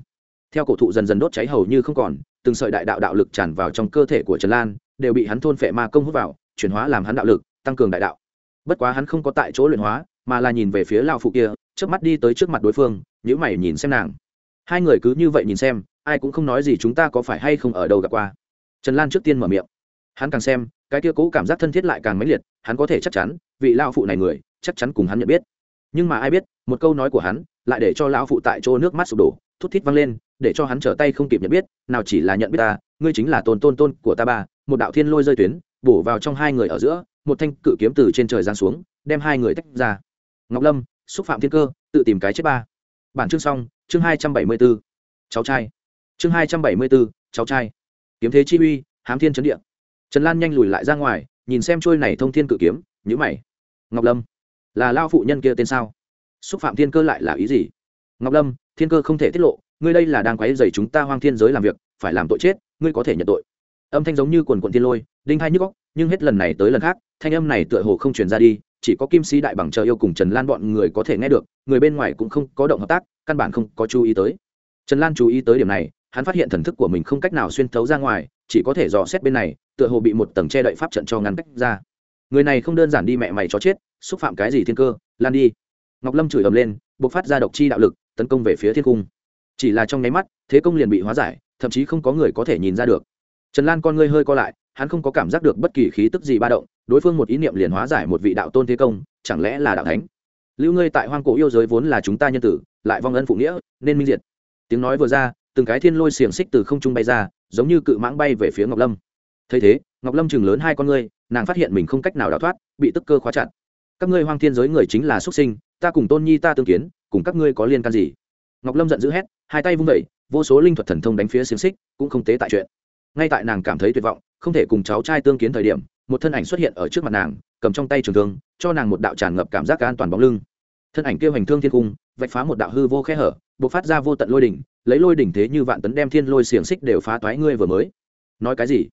Theo cổ thụ dần dần đốt cháy hầu như không còn từng sợi đại đạo đạo lực tràn vào trong cơ thể của trần lan, đều bị hắn thôn phệ ma công hút vào, chuyển hóa làm hắn đạo lực, tăng cường đại đạo. Bất quá hắn không có tại chỗ luyện hóa, mà là nhìn về phía lao phụ kia trước mắt đi tới trước mặt đối phương nhữ mày nhìn xem nàng. Hai người cứ như vậy nhìn xem, ai cũng không nói gì chúng ta có phải hay không ở đâu gặp qua. Trần lan trước tiên mở miệng. Hắn càng xem, cái kia cũ cảm giác thân thiết lại càng mãnh liệt, hắn có thể chắc chắn, vị lao phụ này người, chắc chắn cùng hắn nhận biết. Nhưng mà ai biết, một câu nói của hắn lại để cho lão phụ tại chỗ nước mắt sụp đổ, thút thít văng lên, để cho hắn trở tay không kịp nhận biết, nào chỉ là nhận biết ta, ngươi chính là tôn tôn tôn của ta ba, một đạo thiên lôi rơi tuyến, bổ vào trong hai người ở giữa, một thanh cự kiếm từ trên trời giáng xuống, đem hai người tách ra. Ngọc lâm, xúc phạm thiên cơ, tự tìm cái chết ba. Bản chương xong, chương hai trăm bảy mươi b ố cháu trai. Chương hai trăm bảy mươi b ố cháu trai. Kiếm thế chi uy, hám thiên chấn địa. Trần lan nhanh lùi lại ra ngoài, nhìn xem trôi này thông thiên cự kiếm nhữ mày. Ngọc lâm, là lao phụ nhân kia tên sao? Xúc phạm thiên cơ lại là ý gì? Ngọc lâm, thiên cơ không thể tiết lộ, ngươi đây là đang quấy dày chúng ta hoang thiên giới làm việc, phải làm tội chết, ngươi có thể nhận tội. Âm thanh giống như quần quận thiên lôi, đinh hai nhức góc nhưng hết lần này tới lần khác, thanh âm này tựa hồ không truyền ra đi, chỉ có kim sĩ đại bằng chờ yêu cùng trần lan bọn người có thể nghe được, người bên ngoài cũng không có động hợp tác, căn bản không có chú ý tới. Trần lan chú ý tới điểm này, hắn phát hiện thần thức của mình không cách nào xuyên thấu ra ngoài, chỉ có thể dò xét bên này, tựa hồ bị một tầng che đậy pháp trận cho ngăn cách ra. Người này không đơn giản đi mẹ mày cho chết, xúc phạm cái gì thiên cơ, lan đi ngọc lâm chửi ầm lên buộc phát ra độc chi đạo lực, tấn công về phía thiên cung. Chỉ là trong nháy mắt, thế công liền bị hóa giải, thậm chí không có người có thể nhìn ra được. Trần lan con ngươi hơi co lại, hắn không có cảm giác được bất kỳ khí tức gì ba động, đối phương một ý niệm liền hóa giải một vị đạo tôn thế công, chẳng lẽ là đạo thánh? Lưu ngươi tại hoang cổ yêu giới vốn là chúng ta nhân tử, lại vong ân phụ nghĩa, nên minh diệt. Tiếng nói vừa ra, từng cái thiên lôi xiềng xích từ không trung bay ra, giống như cự mãng bay về phía ngọc lâm. Thấy thế, ngọc lâm chừng lớn hai con ngươi, nàng phát hiện mình không cách nào đào thoát, bị tức cơ khóa chặt. Các ngươi hoang thiên giới người chính là xuất sinh ta cùng tôn nhi ta tương kiến, cùng các ngươi có liên can gì? Ngọc lâm giận dữ hét, hai tay vung vẩy vô số linh thuật thần thông đánh phía xiềng xích, cũng không tế tại chuyện. Ngay tại nàng cảm thấy tuyệt vọng, không thể cùng cháu trai tương kiến thời điểm, một thân ảnh xuất hiện ở trước mặt nàng, cầm trong tay trường thương, cho nàng một đạo tràn ngập cảm giác an toàn bóng lưng. Thân ảnh kêu hành thương thiên cung, vạch phá một đạo hư vô khe hở b ộ c phát ra vô tận lôi đỉnh, lấy lôi đỉnh thế như vạn tấn đem thiên lôi xiềng xích đều phá toái ngươi vừa mới. Nói cái gì?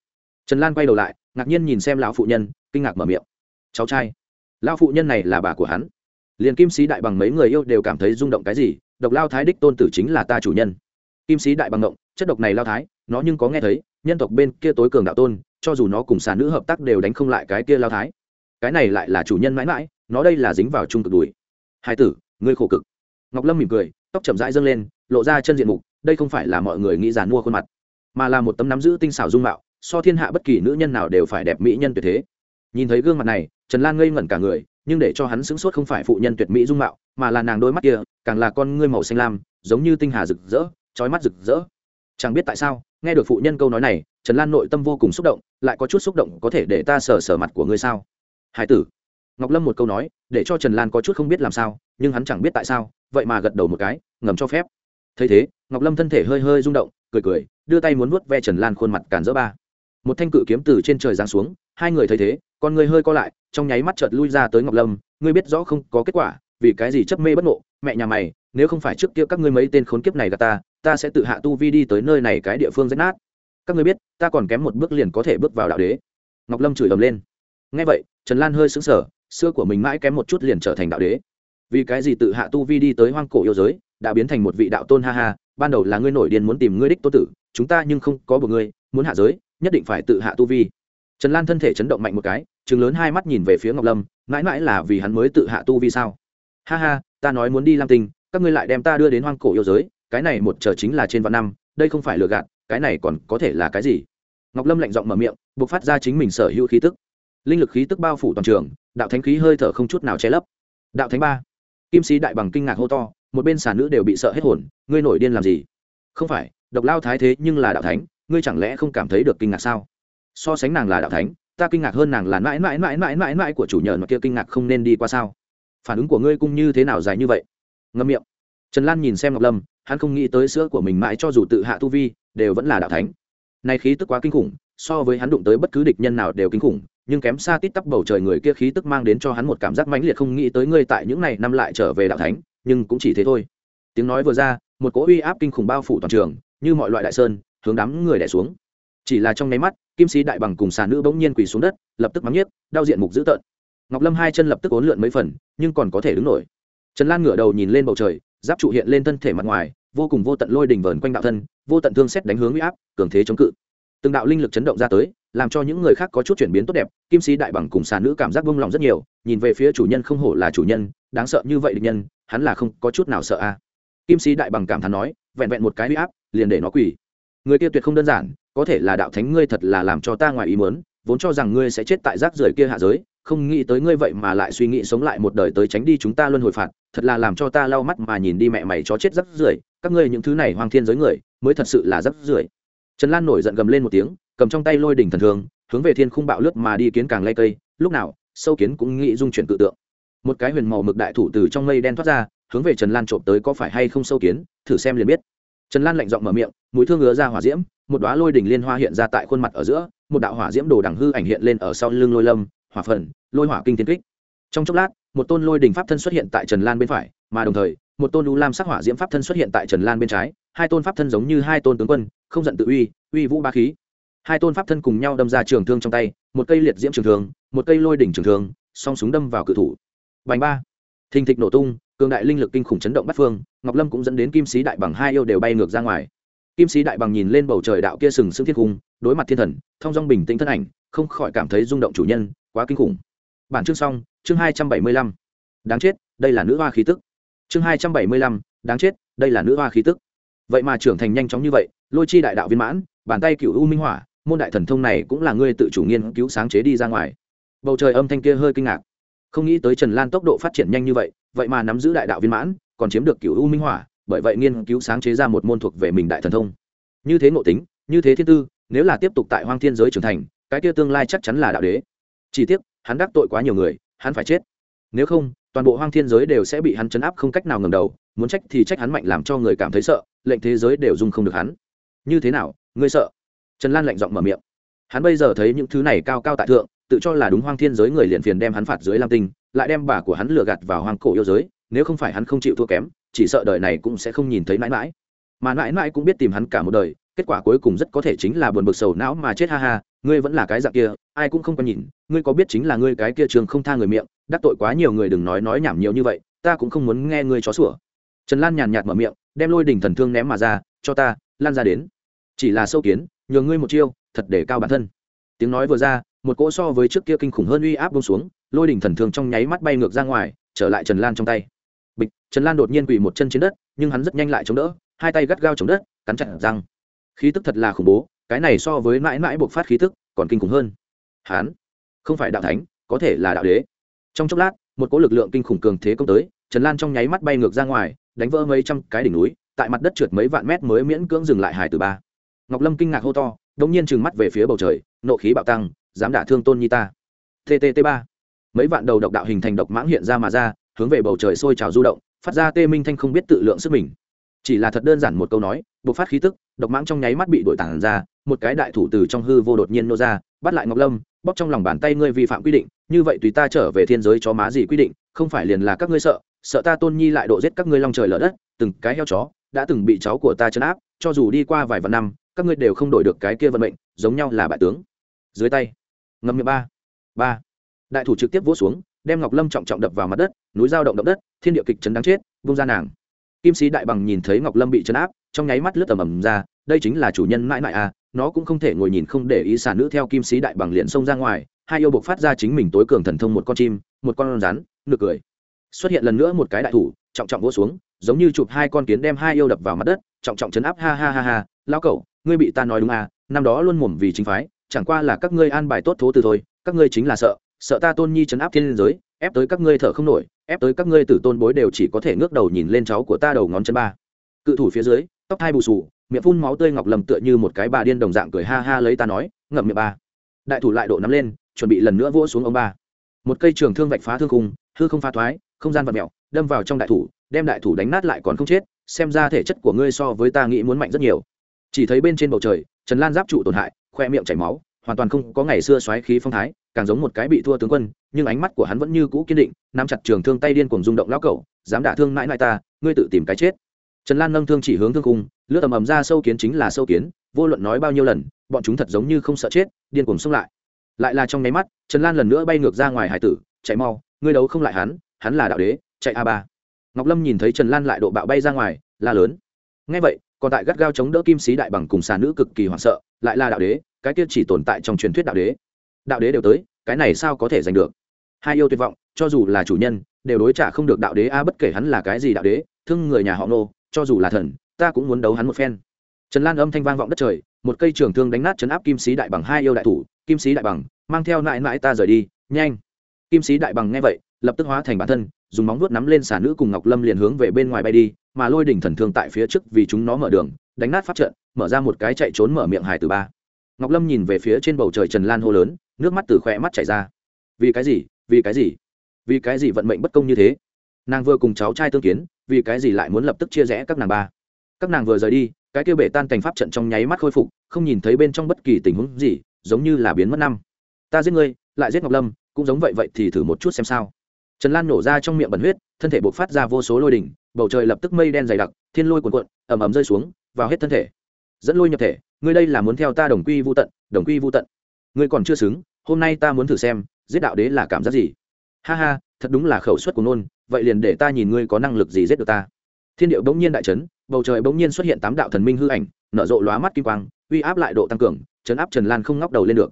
Trần lan quay đầu lại, ngạc nhiên nhìn xem lão phụ nhân, kinh ngạc mở miệng. Cháu trai, lão phụ nhân này là bà của hắn liền kim sĩ đại bằng mấy người yêu đều cảm thấy rung động cái gì, độc lao thái đích tôn tử chính là ta chủ nhân. Kim sĩ đại bằng động chất độc này lao thái, nó nhưng có nghe thấy, nhân tộc bên kia tối cường đạo tôn, cho dù nó cùng xà nữ hợp tác đều đánh không lại cái kia lao thái. Cái này lại là chủ nhân mãi mãi, nó đây là dính vào trung cực đùi. Hai tử, ngươi khổ cực. Ngọc lâm mỉm cười, tóc chậm rãi dâng lên, lộ ra chân diện mục, đây không phải là mọi người nghĩ dàn mua khuôn mặt, mà là một tấm nắm giữ tinh xảo dung mạo, so thiên hạ bất kỳ nữ nhân nào đều phải đẹp mỹ nhân tuyệt thế. Nhìn thấy gương mặt này, trần lan ngây ngẩn cả người nhưng để cho hắn sững sốt không phải phụ nhân tuyệt mỹ dung mạo, mà là nàng đôi mắt kia, càng là con ngươi màu xanh lam, giống như tinh hà rực rỡ trói mắt rực rỡ. Chẳng biết tại sao, nghe được phụ nhân câu nói này, trần lan nội tâm vô cùng xúc động, lại có chút xúc động có thể để ta sờ sờ mặt của ngươi sao? Hải tử. Ngọc lâm một câu nói, để cho trần lan có chút không biết làm sao, nhưng hắn chẳng biết tại sao, vậy mà gật đầu một cái, ngầm cho phép. Thấy thế, ngọc lâm thân thể hơi hơi rung động, cười cười, đưa tay muốn vuốt ve trần lan khuôn mặt cản dỡ ba. Một thanh cự kiếm từ trên trời giáng xuống hai người thấy thế, con người hơi co lại, trong nháy mắt chợt lui ra tới ngọc lâm. Ngươi biết rõ không có kết quả, vì cái gì chấp mê bất ngộ? Mẹ nhà mày, nếu không phải trước kia các ngươi mấy tên khốn kiếp này gặp ta ta sẽ tự hạ tu vi đi tới nơi này cái địa phương rách nát. Các ngươi biết, ta còn kém một bước liền có thể bước vào đạo đế. Ngọc lâm chửi ầm lên. Ngay vậy, trần lan hơi sững sờ, xưa của mình mãi kém một chút liền trở thành đạo đế. Vì cái gì tự hạ tu vi đi tới hoang cổ yêu giới, đã biến thành một vị đạo tôn ha ha, ban đầu là ngươi nổi điên muốn tìm ngươi đích tô tử, chúng ta nhưng không có một ngươi, muốn hạ giới, nhất định phải tự hạ tu vi trần lan thân thể chấn động mạnh một cái chừng lớn hai mắt nhìn về phía ngọc lâm, mãi mãi là vì hắn mới tự hạ tu vi sao? Ha ha, ta nói muốn đi lam tinh, các ngươi lại đem ta đưa đến hoang cổ yêu giới, cái này một chờ chính là trên vạn năm, đây không phải lừa gạt, cái này còn có thể là cái gì? Ngọc lâm lạnh giọng mở miệng, buộc phát ra chính mình sở hữu khí tức. Linh lực khí tức bao phủ toàn trường, đạo thánh khí hơi thở không chút nào che lấp. Đạo thánh ba. Kim sĩ đại bằng kinh ngạc hô to, một bên xà nữ đều bị sợ hết hồn, ngươi nổi điên làm gì? Không phải, độc lao thái thế nhưng là đạo thánh, ngươi chẳng lẽ không cảm thấy được kinh ngạc sao? So sánh nàng là đạo thánh, ta kinh ngạc hơn nàng là mãi mãi mãi mãi mãi mãi của chủ nhờ mà kia kinh ngạc không nên đi qua sao? Phản ứng của ngươi cũng như thế nào dài như vậy? Ngâm miệng. Trần lan nhìn xem ngọc lâm, hắn không nghĩ tới sữa của mình mãi cho dù tự hạ tu vi, đều vẫn là đạo thánh. Nay khí tức quá kinh khủng, so với hắn đụng tới bất cứ địch nhân nào đều kinh khủng, nhưng kém xa tít tắp bầu trời người kia khí tức mang đến cho hắn một cảm giác mãnh liệt không nghĩ tới ngươi tại những này năm lại trở về đạo thánh, nhưng cũng chỉ thế thôi. Tiếng nói vừa ra, một cỗ uy áp kinh khủng bao phủ toàn trường, như mọi loại đại sơn, hướng đám người đẻ xuống chỉ là trong nháy mắt, kim sĩ đại bằng cùng xà nữ bỗng nhiên quỳ xuống đất, lập tức mắng nhiếc, đau diện mục dữ tợn. Ngọc lâm hai chân lập tức ốn lượn mấy phần, nhưng còn có thể đứng nổi. Trần lan ngửa đầu nhìn lên bầu trời, giáp trụ hiện lên thân thể mặt ngoài, vô cùng vô tận lôi đỉnh vờn quanh đạo thân, vô tận thương xét đánh hướng uy áp, cường thế chống cự. Từng đạo linh lực chấn động ra tới, làm cho những người khác có chút chuyển biến tốt đẹp, kim sĩ đại bằng cùng xà nữ cảm giác vung lòng rất nhiều, nhìn về phía chủ nhân không hổ là chủ nhân, đáng sợ như vậy địch nhân, hắn là không có chút nào sợ a. Kim sĩ đại bằng cảm thán nói, vẹn vẹn một cái uy áp, liền để nó quỳ. Người kia tuyệt không đơn giản có thể là đạo thánh ngươi thật là làm cho ta ngoài ý muốn, vốn cho rằng ngươi sẽ chết tại rác rưởi kia hạ giới, không nghĩ tới ngươi vậy mà lại suy nghĩ sống lại một đời tới tránh đi chúng ta luân hồi phạt, thật là làm cho ta lau mắt mà nhìn đi mẹ mày chó chết rác rưởi, các ngươi những thứ này hoang thiên giới người, mới thật sự là rác rưởi. Trần lan nổi giận gầm lên một tiếng, cầm trong tay lôi đỉnh thần thường hướng về thiên khung bạo lướt mà đi kiến càng lay cây, lúc nào, sâu kiến cũng nghĩ dung chuyển tự tượng. Một cái huyền màu mực đại thủ từ trong mây đen thoát ra, hướng về trần lan trộm tới có phải hay không sâu kiến, thử xem liền biết. Trần lan lạnh giọng mở miệng, mũi thương ngứa ra hỏa diễm một đoá lôi đỉnh liên hoa hiện ra tại khuôn mặt ở giữa, một đạo hỏa diễm đồ đằng hư ảnh hiện lên ở sau lưng lôi lâm, hỏa phần, lôi hỏa kinh thiên kích. Trong chốc lát, một tôn lôi đỉnh pháp thân xuất hiện tại trần lan bên phải, mà đồng thời, một tôn lũ lam sắc hỏa diễm pháp thân xuất hiện tại trần lan bên trái, hai tôn pháp thân giống như hai tôn tướng quân, không giận tự uy uy vũ ba khí. Hai tôn pháp thân cùng nhau đâm ra trường thương trong tay, một cây liệt diễm trường thương, một cây lôi đỉnh trường thương, song súng đâm vào cự thủ. Bành ba. Thình thịch nổ tung, cường đại linh lực kinh khủng chấn động bắt phương, ngọc lâm cũng dẫn đến kim sĩ đại bằng hai yêu đều bay ngược ra ngoài kim sĩ đại bằng nhìn lên bầu trời đạo kia sừng sững thiên cung, đối mặt thiên thần thong dong bình tĩnh thân ảnh, không khỏi cảm thấy rung động chủ nhân, quá kinh khủng. Bản chương xong, chương hai trăm bảy mươi lăm. Đáng chết, đây là nữ hoa khí tức. Chương hai trăm bảy mươi lăm, đáng chết, đây là nữ hoa khí tức. Vậy mà trưởng thành nhanh chóng như vậy, lôi chi đại đạo viên mãn, bàn tay cựu u minh hỏa, môn đại thần thông này cũng là ngươi tự chủ nghiên cứu sáng chế đi ra ngoài. Bầu trời âm thanh kia hơi kinh ngạc. Không nghĩ tới trần lan tốc độ phát triển nhanh như vậy vậy mà nắm giữ đại đạo viên mãn, còn chiếm được cựu u minh hỏa bởi vậy nghiên cứu sáng chế ra một môn thuộc về mình đại thần thông. Như thế ngộ tính, như thế thiên tư, nếu là tiếp tục tại hoang thiên giới trưởng thành, cái kia tương lai chắc chắn là đạo đế. Chỉ tiếc, hắn đắc tội quá nhiều người, hắn phải chết. Nếu không, toàn bộ hoang thiên giới đều sẽ bị hắn chấn áp không cách nào ngầm đầu, muốn trách thì trách hắn mạnh làm cho người cảm thấy sợ, lệnh thế giới đều dung không được hắn. Như thế nào, ngươi sợ? Trần lan lạnh giọng mở miệng. Hắn bây giờ thấy những thứ này cao cao tại thượng, tự cho là đúng hoang thiên giới người liền phiền đem hắn phạt dưới lam tinh, lại đem bà của hắn lừa gạt vào hoang cổ yêu giới, nếu không phải hắn không chịu thua kém chỉ sợ đời này cũng sẽ không nhìn thấy mãi mãi. Mà mãi mãi cũng biết tìm hắn cả một đời, kết quả cuối cùng rất có thể chính là buồn bực sầu não mà chết ha ha, ngươi vẫn là cái dạng kia, ai cũng không có nhìn, ngươi có biết chính là ngươi cái kia trường không tha người miệng, đắc tội quá nhiều người đừng nói nói nhảm nhiều như vậy, ta cũng không muốn nghe ngươi chó sủa. Trần lan nhàn nhạt mở miệng, đem lôi đỉnh thần thương ném mà ra, cho ta, lan ra đến. Chỉ là sâu kiến, nhường ngươi một chiêu, thật để cao bản thân. Tiếng nói vừa ra, một cỗ so với trước kia kinh khủng hơn uy áp bông xuống, lôi đỉnh thần thương trong nháy mắt bay ngược ra ngoài, trở lại trần lan trong tay bịch, trần lan đột nhiên quỳ một chân trên đất, nhưng hắn rất nhanh lại chống đỡ, hai tay gắt gao chống đất, cắn chặt răng. Khí tức thật là khủng bố, cái này so với mãi mãi buộc phát khí tức, còn kinh khủng hơn. Hắn, không phải đạo thánh, có thể là đạo đế. Trong chốc lát, một cỗ lực lượng kinh khủng cường thế công tới, trần lan trong nháy mắt bay ngược ra ngoài, đánh vỡ mấy trăm cái đỉnh núi, tại mặt đất trượt mấy vạn mét mới miễn cưỡng dừng lại hải từ ba. Ngọc lâm kinh ngạc hô to đống nhiên trừng mắt về phía bầu trời, nộ khí bạo tăng, dám đả thương tôn nhi ta. Ttt ba. Mấy vạn đầu độc đạo hình thành độc mãng hiện ra mà ra hướng về bầu trời sôi trào du động, phát ra tê minh thanh không biết tự lượng sức mình. Chỉ là thật đơn giản một câu nói, bộc phát khí tức, độc mãng trong nháy mắt bị đội tản ra, một cái đại thủ từ trong hư vô đột nhiên nô ra, bắt lại ngọc lâm, bóp trong lòng bàn tay ngươi vi phạm quy định, như vậy tùy ta trở về thiên giới chó má gì quy định, không phải liền là các ngươi sợ sợ ta tôn nhi lại độ giết các ngươi long trời lở đất, từng cái heo chó đã từng bị cháu của ta chấn áp, cho dù đi qua vài vạn năm, các ngươi đều không đổi được cái kia vận mệnh, giống nhau là bại tướng. Dưới tay, ngâm miệng ba ba. Đại thủ trực tiếp vỗ xuống đem ngọc lâm trọng trọng đập vào mặt đất, núi dao động động đất, thiên địa kịch chấn đáng chết, vung ra nàng. Kim sĩ đại bằng nhìn thấy ngọc lâm bị chấn áp, trong nháy mắt lướt tầm ầm ra, đây chính là chủ nhân mãi mãi à nó cũng không thể ngồi nhìn không để ý xả nữ theo kim sĩ đại bằng liền xông ra ngoài, hai yêu buộc phát ra chính mình tối cường thần thông một con chim, một con rắn, nực cười. Xuất hiện lần nữa một cái đại thủ, trọng trọng vỗ xuống, giống như chụp hai con kiến đem hai yêu đập vào mặt đất, trọng trọng chấn áp, ha ha ha ha lao cẩu, ngươi bị ta nói đúng à năm đó luôn mồm vì chính phái, chẳng qua là các ngươi an bài tốt thố từ thôi, các ngươi chính là sợ sợ ta tôn nhi chấn áp thiên giới, ép tới các ngươi thở không nổi, ép tới các ngươi tử tôn bối đều chỉ có thể ngước đầu nhìn lên cháu của ta đầu ngón chân ba. Cự thủ phía dưới, tóc thai bù sù miệng phun máu tươi ngọc lầm tựa như một cái bà điên đồng dạng cười ha ha lấy ta nói, ngậm miệng ba. Đại thủ lại độ nắm lên, chuẩn bị lần nữa vỗ xuống ông ba. Một cây trường thương vạch phá thương khung, hư không pha thoái, không gian vật mẹo đâm vào trong đại thủ, đem đại thủ đánh nát lại còn không chết, xem ra thể chất của ngươi so với ta nghĩ muốn mạnh rất nhiều. Chỉ thấy bên trên bầu trời, trần lan giáp trụ tổn hại, khoe miệng chảy máu hoàn toàn không có ngày xưa xoáy khí phong thái, càng giống một cái bị thua tướng quân, nhưng ánh mắt của hắn vẫn như cũ kiên định, nắm chặt trường thương tay điên cuồng rung động lão cẩu, dám đả thương mãi mãi ta, ngươi tự tìm cái chết. Trần lan nâng thương chỉ hướng thương cung, lướt ầm ầm ra sâu kiến chính là sâu kiến, vô luận nói bao nhiêu lần, bọn chúng thật giống như không sợ chết, điên cuồng xông lại. Lại là trong nháy mắt, trần lan lần nữa bay ngược ra ngoài hải tử, chạy mau, ngươi đấu không lại hắn hắn là đạo đế, chạy a ba. Ngọc lâm nhìn thấy trần lan lại độ bạo bay ra ngoài, la lớn. Ngay vậy, còn tại gắt gao chống đỡ kim sĩ đại bằng cùng xà nữ cực kỳ hoảng sợ, lại là đạo đế cái kia chỉ tồn tại trong truyền thuyết đạo đế. Đạo đế đều tới, cái này sao có thể giành được? Hai yêu tuyệt vọng, cho dù là chủ nhân, đều đối trả không được đạo đế a, bất kể hắn là cái gì đạo đế, thương người nhà họ nô, cho dù là thần, ta cũng muốn đấu hắn một phen. Trần lan âm thanh vang vọng đất trời, một cây trường thương đánh nát chấn áp kim sĩ đại bằng hai yêu đại thủ, kim sĩ đại bằng, mang theo nại nại ta rời đi, nhanh. Kim sĩ đại bằng nghe vậy, lập tức hóa thành bản thân, dùng móng vuốt nắm lên xà nữ cùng ngọc lâm liền hướng về bên ngoài bay đi, mà lôi đỉnh thần thương tại phía trước vì chúng nó mở đường, đánh nát pháp trận, mở ra một cái chạy trốn mở miệng hải từ ba ngọc lâm nhìn về phía trên bầu trời trần lan hô lớn, nước mắt từ khỏe mắt chảy ra. Vì cái gì? Vì cái gì? Vì cái gì vận mệnh bất công như thế? Nàng vừa cùng cháu trai tương kiến, vì cái gì lại muốn lập tức chia rẽ các nàng ba? Các nàng vừa rời đi, cái kia bể tan thành pháp trận trong nháy mắt khôi phục, không nhìn thấy bên trong bất kỳ tình huống gì, giống như là biến mất năm. Ta giết ngươi, lại giết ngọc lâm, cũng giống vậy vậy thì thử một chút xem sao. Trần lan nổ ra trong miệng bẩn huyết, thân thể buộc phát ra vô số lôi đỉnh, bầu trời lập tức mây đen dày đặc, thiên lôi cuồn cuộn ẩm ẩm rơi xuống, vào hết thân thể dẫn lôi nhập thể, ngươi đây là muốn theo ta đồng quy vô tận, đồng quy vô tận. Ngươi còn chưa xứng, hôm nay ta muốn thử xem, giết đạo đế là cảm giác gì? Ha ha, thật đúng là khẩu suất của nôn vậy liền để ta nhìn ngươi có năng lực gì giết được ta. Thiên điệu bỗng nhiên đại trấn bầu trời bỗng nhiên xuất hiện tám đạo thần minh hư ảnh, nở rộ lóa mắt kim quang, uy áp lại độ tăng cường, chấn áp trần lan không ngóc đầu lên được.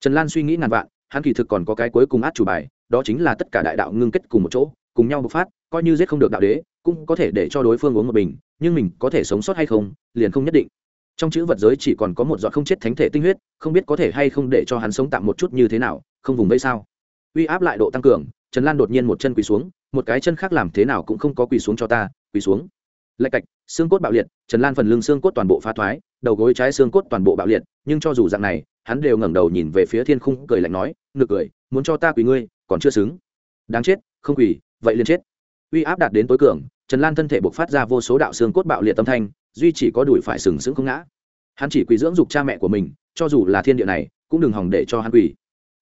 Trần lan suy nghĩ ngàn vạn, hắn kỳ thực còn có cái cuối cùng át chủ bài, đó chính là tất cả đại đạo ngưng kết cùng một chỗ, cùng nhau bộc phát, coi như giết không được đạo đế, cũng có thể để cho đối phương uống một bình, nhưng mình có thể sống sót hay không, liền không nhất định trong chữ vật giới chỉ còn có một giọt không chết thánh thể tinh huyết, không biết có thể hay không để cho hắn sống tạm một chút như thế nào, không vùng vây sao? Uy áp lại độ tăng cường, trần lan đột nhiên một chân quỳ xuống, một cái chân khác làm thế nào cũng không có quỳ xuống cho ta, quỳ xuống. Lạch cạch, xương cốt bạo liệt, trần lan phần lưng xương cốt toàn bộ phá thoái, đầu gối trái xương cốt toàn bộ bạo liệt, nhưng cho dù dạng này, hắn đều ngẩng đầu nhìn về phía thiên khung, cười lạnh nói ngược cười, muốn cho ta quỳ ngươi, còn chưa xứng. Đáng chết, không quỳ, vậy liền chết. Uy áp đạt đến tối cường, trần lan thân thể buộc phát ra vô số đạo xương cốt bạo liệt tâm thanh duy chỉ có đùi phải sừng sững không ngã. Hắn chỉ quỳ dưỡng dục cha mẹ của mình, cho dù là thiên địa này, cũng đừng hòng để cho hắn quỳ.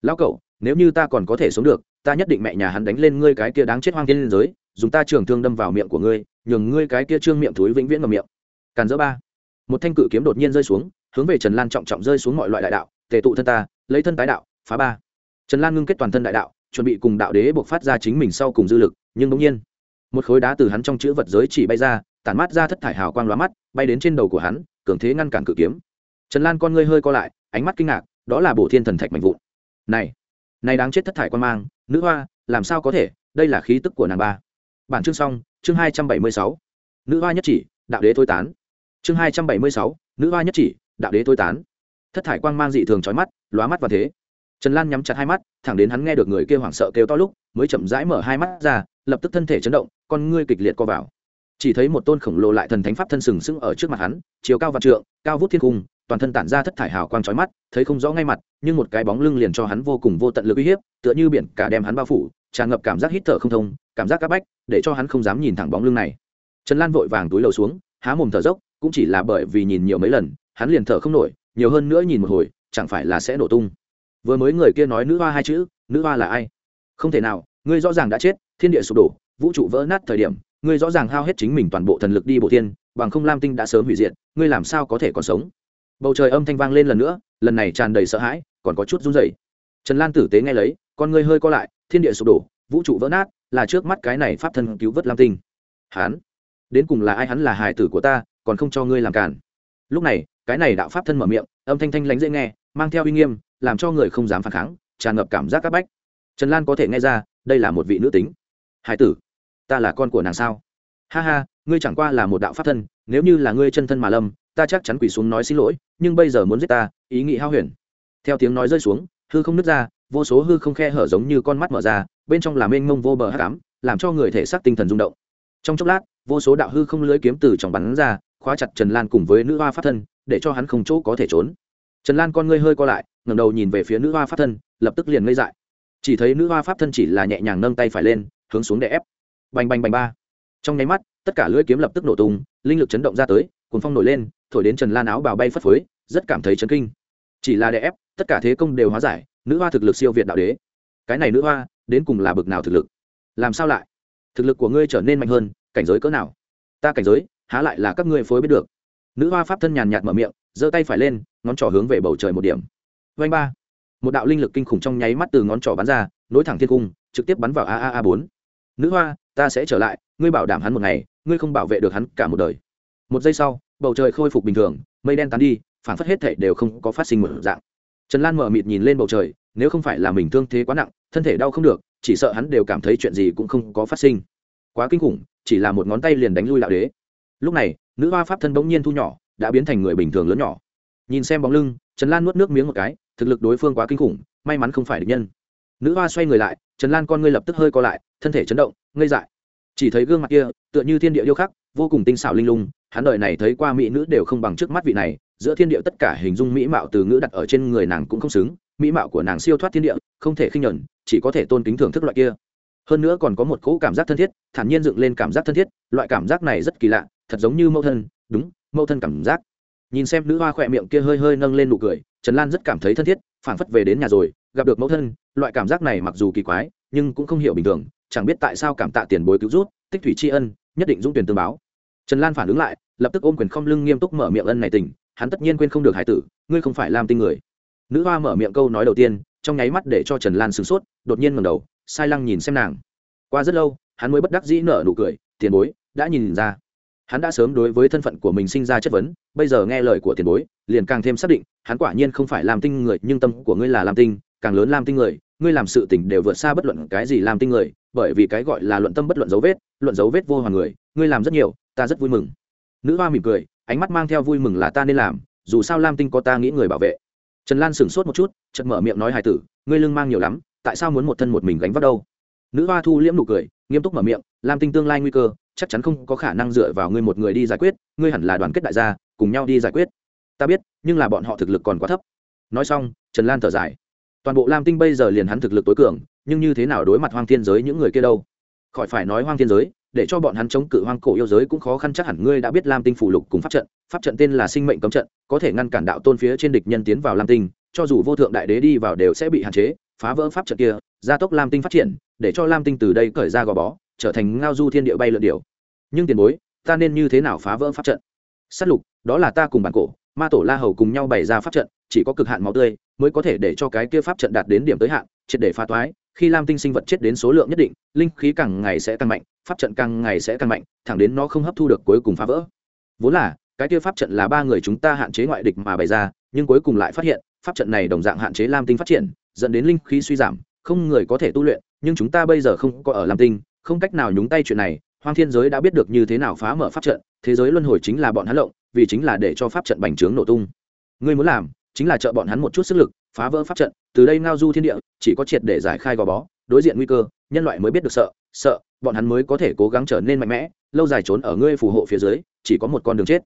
Lão cậu, nếu như ta còn có thể sống được, ta nhất định mẹ nhà hắn đánh lên ngươi cái kia đáng chết hoang thiên liên giới, dùng ta trường thương đâm vào miệng của ngươi, nhường ngươi cái kia trương miệng thúi vĩnh viễn vào miệng. Càn dỡ ba. Một thanh cự kiếm đột nhiên rơi xuống, hướng về trần lan trọng trọng rơi xuống mọi loại đại đạo, tề tụ thân ta, lấy thân tái đạo, phá ba. Trần lan ngưng kết toàn thân đại đạo, chuẩn bị cùng đạo đế buộc phát ra chính mình sau cùng dư lực, nhưng bỗng nhiên, một khối đá từ hắn trong chữ vật giới chỉ bay ra tản mát ra thất thải hào quang lóa mắt, bay đến trên đầu của hắn, cường thế ngăn cản cự kiếm. Trần lan con ngươi hơi co lại, ánh mắt kinh ngạc, đó là bổ thiên thần thạch mạnh vụn. Này này đáng chết thất thải quan mang, nữ hoa, làm sao có thể, đây là khí tức của nàng ba. Bản chương xong, chương hai trăm bảy mươi sáu. Nữ hoa nhất chỉ, đạo đế thôi tán. Chương hai trăm bảy mươi sáu, nữ hoa nhất chỉ, đạo đế thôi tán. Thất thải quang mang dị thường trói mắt, lóa mắt và thế. Trần lan nhắm chặt hai mắt, thẳng đến hắn nghe được người kia hoảng sợ kêu to lúc, mới chậm rãi mở hai mắt ra, lập tức thân thể chấn động, con ngươi kịch liệt co vào chỉ thấy một tôn khổng lồ lại thần thánh pháp thân sừng sững ở trước mặt hắn, chiều cao vạn trượng, cao vút thiên cung, toàn thân tản ra thất thải hào quang trói mắt, thấy không rõ ngay mặt, nhưng một cái bóng lưng liền cho hắn vô cùng vô tận lực uy hiếp, tựa như biển cả đem hắn bao phủ, tràn ngập cảm giác hít thở không thông, cảm giác áp bách, để cho hắn không dám nhìn thẳng bóng lưng này. Trần lan vội vàng túi lầu xuống, há mồm thở dốc, cũng chỉ là bởi vì nhìn nhiều mấy lần, hắn liền thở không nổi, nhiều hơn nữa nhìn một hồi, chẳng phải là sẽ nổ tung. Vừa mới người kia nói nữ hoa hai chữ, nữ hoa là ai? Không thể nào, ngươi rõ ràng đã chết, thiên địa sụp đổ, vũ trụ vỡ nát thời điểm ngươi rõ ràng hao hết chính mình toàn bộ thần lực đi bộ thiên, bằng không lam tinh đã sớm hủy diệt, ngươi làm sao có thể còn sống? Bầu trời âm thanh vang lên lần nữa, lần này tràn đầy sợ hãi, còn có chút run rẩy. Trần lan tử tế nghe lấy, con ngươi hơi co lại, thiên địa sụp đổ, vũ trụ vỡ nát, là trước mắt cái này pháp thân cứu vớt lam tinh. Hắn, đến cùng là ai hắn là hài tử của ta, còn không cho ngươi làm cản. Lúc này, cái này đạo pháp thân mở miệng, âm thanh thanh lánh dễ nghe, mang theo uy nghiêm, làm cho người không dám phản kháng, tràn ngập cảm giác c áp bách. Trần lan có thể nghe ra, đây là một vị nữ tính. Hải tử ta là con của nàng sao? Ha ha, ngươi chẳng qua là một đạo pháp thân, nếu như là ngươi chân thân mà lâm, ta chắc chắn quỳ xuống nói xin lỗi, nhưng bây giờ muốn giết ta, ý nghĩ hao huyền. Theo tiếng nói rơi xuống, hư không nứt ra, vô số hư không khe hở giống như con mắt mở ra, bên trong là mênh mông vô bờ hắc ám, làm cho người thể xác tinh thần rung động. Trong chốc lát, vô số đạo hư không lưới kiếm từ trong bắn ra, khóa chặt trần lan cùng với nữ hoa pháp thân, để cho hắn không chỗ có thể trốn. Trần lan con ngươi hơi co lại, ngẩng đầu nhìn về phía nữ hoa pháp thân, lập tức liền ngây dại. Chỉ thấy nữ hoa pháp thân chỉ là nhẹ nhàng nâng tay phải lên, hướng xuống để ép bành bành bành ba. Trong nháy mắt, tất cả lưỡi kiếm lập tức nổ tung, linh lực chấn động ra tới cuốn phong nổi lên, thổi đến trần lan áo bào bay phất phới, rất cảm thấy chấn kinh. Chỉ là đè ép, tất cả thế công đều hóa giải, nữ hoa thực lực siêu việt đạo đế. Cái này nữ hoa, đến cùng là bực nào thực lực? Làm sao lại? Thực lực của ngươi trở nên mạnh hơn, cảnh giới cỡ nào? Ta cảnh giới, há lại là các ngươi phối biết được. Nữ hoa pháp thân nhàn nhạt mở miệng, giơ tay phải lên, ngón trỏ hướng về bầu trời một điểm. Vanh ba. Một đạo linh lực kinh khủng trong nháy mắt từ ngón trỏ bắn ra, nối thẳng thiên cung, trực tiếp bắn vào a a a bốn. Nữ hoa ta sẽ trở lại, ngươi bảo đảm hắn một ngày, ngươi không bảo vệ được hắn cả một đời. Một giây sau, bầu trời khôi phục bình thường, mây đen tán đi phản phất hết thảy đều không có phát sinh một dạng. Trần lan mở mịt nhìn lên bầu trời, nếu không phải là mình thương thế quá nặng, thân thể đau không được, chỉ sợ hắn đều cảm thấy chuyện gì cũng không có phát sinh. Quá kinh khủng, chỉ là một ngón tay liền đánh lui đạo đế. Lúc này, nữ hoa pháp thân bỗng nhiên thu nhỏ, đã biến thành người bình thường lớn nhỏ. Nhìn xem bóng lưng, trần lan nuốt nước miếng một cái, thực lực đối phương quá kinh khủng, may mắn không phải địch nhân. Nữ hoa xoay người lại trần lan con ngươi lập tức hơi co lại, thân thể chấn động, ngây dại. Chỉ thấy gương mặt kia, tựa như thiên địa yêu khắc, vô cùng tinh xảo linh lung, hắn đời này thấy qua mỹ nữ đều không bằng trước mắt vị này, giữa thiên địa tất cả hình dung mỹ mạo từ ngữ đặt ở trên người nàng cũng không xứng, mỹ mạo của nàng siêu thoát thiên địa, không thể khinh nhẫn, chỉ có thể tôn kính thưởng thức loại kia. Hơn nữa còn có một cỗ cảm giác thân thiết, thản nhiên dựng lên cảm giác thân thiết, loại cảm giác này rất kỳ lạ, thật giống như mẫu thân, đúng, mẫu thân cảm giác. Nhìn xem nữ hoa khỏe miệng kia hơi hơi nâng lên nụ cười, trần lan rất cảm thấy thân thiết, phảng phất về đến nhà rồi gặp được mẫu thân, loại cảm giác này mặc dù kỳ quái, nhưng cũng không hiểu bình thường, chẳng biết tại sao cảm tạ tiền bối cứu rút tích thủy tri ân, nhất định dũng tuyển tương báo. Trần lan phản ứng lại, lập tức ôm quyền không lưng nghiêm túc mở miệng ân này tình, hắn tất nhiên quên không được hải tử, ngươi không phải làm tinh người. Nữ hoa mở miệng câu nói đầu tiên, trong nháy mắt để cho trần lan sửng sốt, đột nhiên ngầm đầu, sai lăng nhìn xem nàng. Qua rất lâu, hắn mới bất đắc dĩ nở nụ cười, tiền bối, đã nhìn ra. Hắn đã sớm đối với thân phận của mình sinh ra chất vấn, bây giờ nghe lời của tiền bối, liền càng thêm xác định, hắn quả nhiên không phải làm tinh người, nhưng tâm của ngươi là làm tinh càng lớn lam tinh người, ngươi làm sự tình đều vượt xa bất luận cái gì làm tinh người, bởi vì cái gọi là luận tâm bất luận dấu vết, luận dấu vết vô hoàn người, ngươi làm rất nhiều, ta rất vui mừng. Nữ hoa mỉm cười, ánh mắt mang theo vui mừng là ta nên làm, dù sao lam tinh có ta nghĩ người bảo vệ. Trần lan sửng sốt một chút, chợt mở miệng nói hài tử, ngươi lưng mang nhiều lắm, tại sao muốn một thân một mình gánh vác đâu? Nữ hoa thu liễm nụ cười, nghiêm túc mở miệng, lam tinh tương lai nguy cơ, chắc chắn không có khả năng dựa vào ngươi một người đi giải quyết, ngươi hẳn là đoàn kết đại gia, cùng nhau đi giải quyết. Ta biết, nhưng là bọn họ thực lực còn quá thấp. Nói xong, trần lan thở dài toàn bộ lam tinh bây giờ liền hắn thực lực tối cường, nhưng như thế nào đối mặt hoang thiên giới những người kia đâu? Khỏi phải nói hoang thiên giới, để cho bọn hắn chống cự hoang cổ yêu giới cũng khó khăn, chắc hẳn ngươi đã biết lam tinh phủ lục cùng pháp trận pháp trận tên là sinh mệnh cấm trận, có thể ngăn cản đạo tôn phía trên địch nhân tiến vào lam tinh, cho dù vô thượng đại đế đi vào đều sẽ bị hạn chế, phá vỡ pháp trận kia, gia tốc lam tinh phát triển, để cho lam tinh từ đây cởi ra gò bó, trở thành ngao du thiên địa bay lượn điều nhưng tiền bối, ta nên như thế nào phá vỡ pháp trận? S á t lục, đó là ta cùng bản cổ, ma tổ la hầu cùng nhau bày ra pháp trận, chỉ có cực hạn máu tươi mới có thể để cho cái kia pháp trận đạt đến điểm tới hạn, triệt để phá toái, khi lam tinh sinh vật chết đến số lượng nhất định, linh khí càng ngày sẽ tăng mạnh, pháp trận càng ngày sẽ tăng mạnh, thẳng đến nó không hấp thu được cuối cùng phá vỡ. Vốn là, cái kia pháp trận là ba người chúng ta hạn chế ngoại địch mà bày ra, nhưng cuối cùng lại phát hiện, pháp trận này đồng dạng hạn chế lam tinh phát triển, dẫn đến linh khí suy giảm, không người có thể tu luyện, nhưng chúng ta bây giờ không có ở lam tinh, không cách nào nhúng tay chuyện này. Hoang thiên giới đã biết được như thế nào phá mở pháp trận, thế giới luân hồi chính là bọn hắn lộng, vì chính là để cho pháp trận bành trướng nổ tung. Ngươi muốn làm chính là trợ bọn hắn một chút sức lực, phá vỡ pháp trận, từ đây ngao du thiên địa, chỉ có triệt để giải khai gò bó, đối diện nguy cơ, nhân loại mới biết được sợ sợ, bọn hắn mới có thể cố gắng trở nên mạnh mẽ, lâu dài trốn ở ngươi phù hộ phía dưới, chỉ có một con đường chết.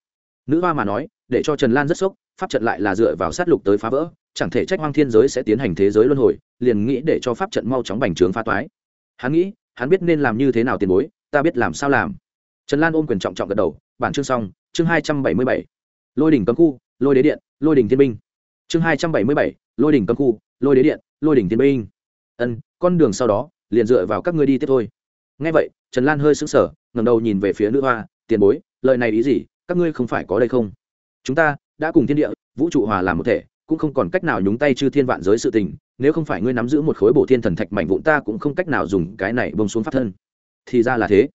Nữ hoa mà nói, để cho trần lan rất sốc, pháp trận lại là dựa vào sát lục tới phá vỡ, chẳng thể trách hoang thiên giới sẽ tiến hành thế giới luân hồi, liền nghĩ để cho pháp trận mau chóng bành trướng phá toái. Hắn nghĩ, hắn biết nên làm như thế nào tiền bối, ta biết làm sao làm. Trần lan ôm quyền trọng trọng gật đầu, bản chương xong, chương hai trăm bảy mươi bảy. Lôi đỉnh cấm khu, lôi đế điện, lôi đỉnh thiên binh chương hai trăm bảy mươi bảy, lôi đỉnh cấm khu, lôi đế điện, lôi đỉnh thiên binh. Ân, con đường sau đó, liền dựa vào các ngươi đi tiếp thôi. Ngay vậy, trần lan hơi sững sờ ngầm đầu nhìn về phía nữ hoa, tiền bối, lời này ý gì? Các ngươi không phải có đây không? Chúng ta đã cùng thiên địa, vũ trụ hòa làm một thể, cũng không còn cách nào nhúng tay chư thiên vạn giới sự tình, nếu không phải ngươi nắm giữ một khối bổ thiên thần thạch mảnh vụn ta cũng không cách nào dùng cái này bông xuống pháp thân. Thì ra là thế.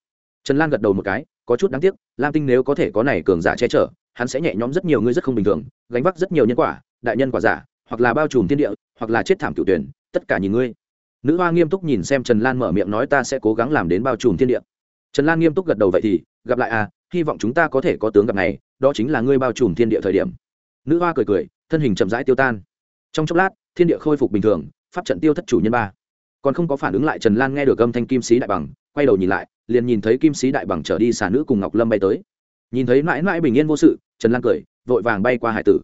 Trần lan gật đầu một cái, có chút đáng tiếc, lam tinh nếu có thể có này cường giả che chở, hắn sẽ nhẹ nhõm rất nhiều, ngươi rất không bình thường, gánh vác rất nhiều nhân quả đại nhân quả giả, hoặc là bao trùm thiên địa, hoặc là chết thảm cựu tuyển, tất cả nhìn ngươi. Nữ hoa nghiêm túc nhìn xem trần lan mở miệng nói ta sẽ cố gắng làm đến bao trùm thiên địa. Trần lan nghiêm túc gật đầu vậy thì, gặp lại à hy vọng chúng ta có thể có tướng gặp này, đó chính là ngươi bao trùm thiên địa thời điểm. Nữ hoa cười cười, thân hình chậm rãi tiêu tan. Trong chốc lát, thiên địa khôi phục bình thường, pháp trận tiêu thất chủ nhân ba. Còn không có phản ứng lại, trần lan nghe được âm thanh kim sĩ đại bằng, quay đầu nhìn lại, liền nhìn thấy kim sĩ đại bằng trở đi xả nữ cùng ngọc lâm bay tới. Nhìn thấy mãi mãi bình yên vô sự, trần lan cười, vội vàng bay qua hải tử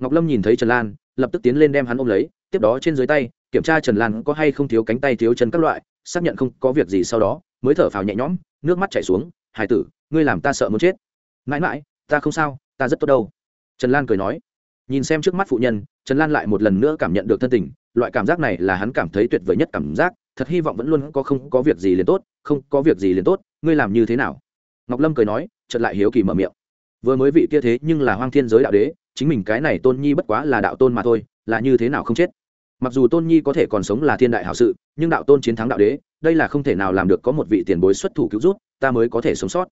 ngọc lâm nhìn thấy trần lan, lập tức tiến lên đem hắn ôm lấy, tiếp đó trên dưới tay, kiểm tra trần lan có hay không thiếu cánh tay thiếu chân các loại, xác nhận không có việc gì sau đó, mới thở phào nhẹ nhõm, nước mắt chảy xuống, hải tử, ngươi làm ta sợ muốn chết. Mãi mãi, ta không sao, ta rất tốt đâu. Trần lan cười nói. Nhìn xem trước mắt phụ nhân, trần lan lại một lần nữa cảm nhận được thân tình, loại cảm giác này là hắn cảm thấy tuyệt vời nhất cảm giác, thật hy vọng vẫn luôn có không có việc gì liền tốt, không có việc gì liền tốt, ngươi làm như thế nào? Ngọc lâm cười nói, chợt lại hiếu kỳ mở miệng. Vừa mới vị kia thế nhưng là hoang thiên giới đạo đế chính mình cái này tôn nhi bất quá là đạo tôn mà thôi, là như thế nào không chết? Mặc dù tôn nhi có thể còn sống là thiên đại hảo sự, nhưng đạo tôn chiến thắng đạo đế, đây là không thể nào làm được có một vị tiền bối xuất thủ cứu rút ta mới có thể sống sót.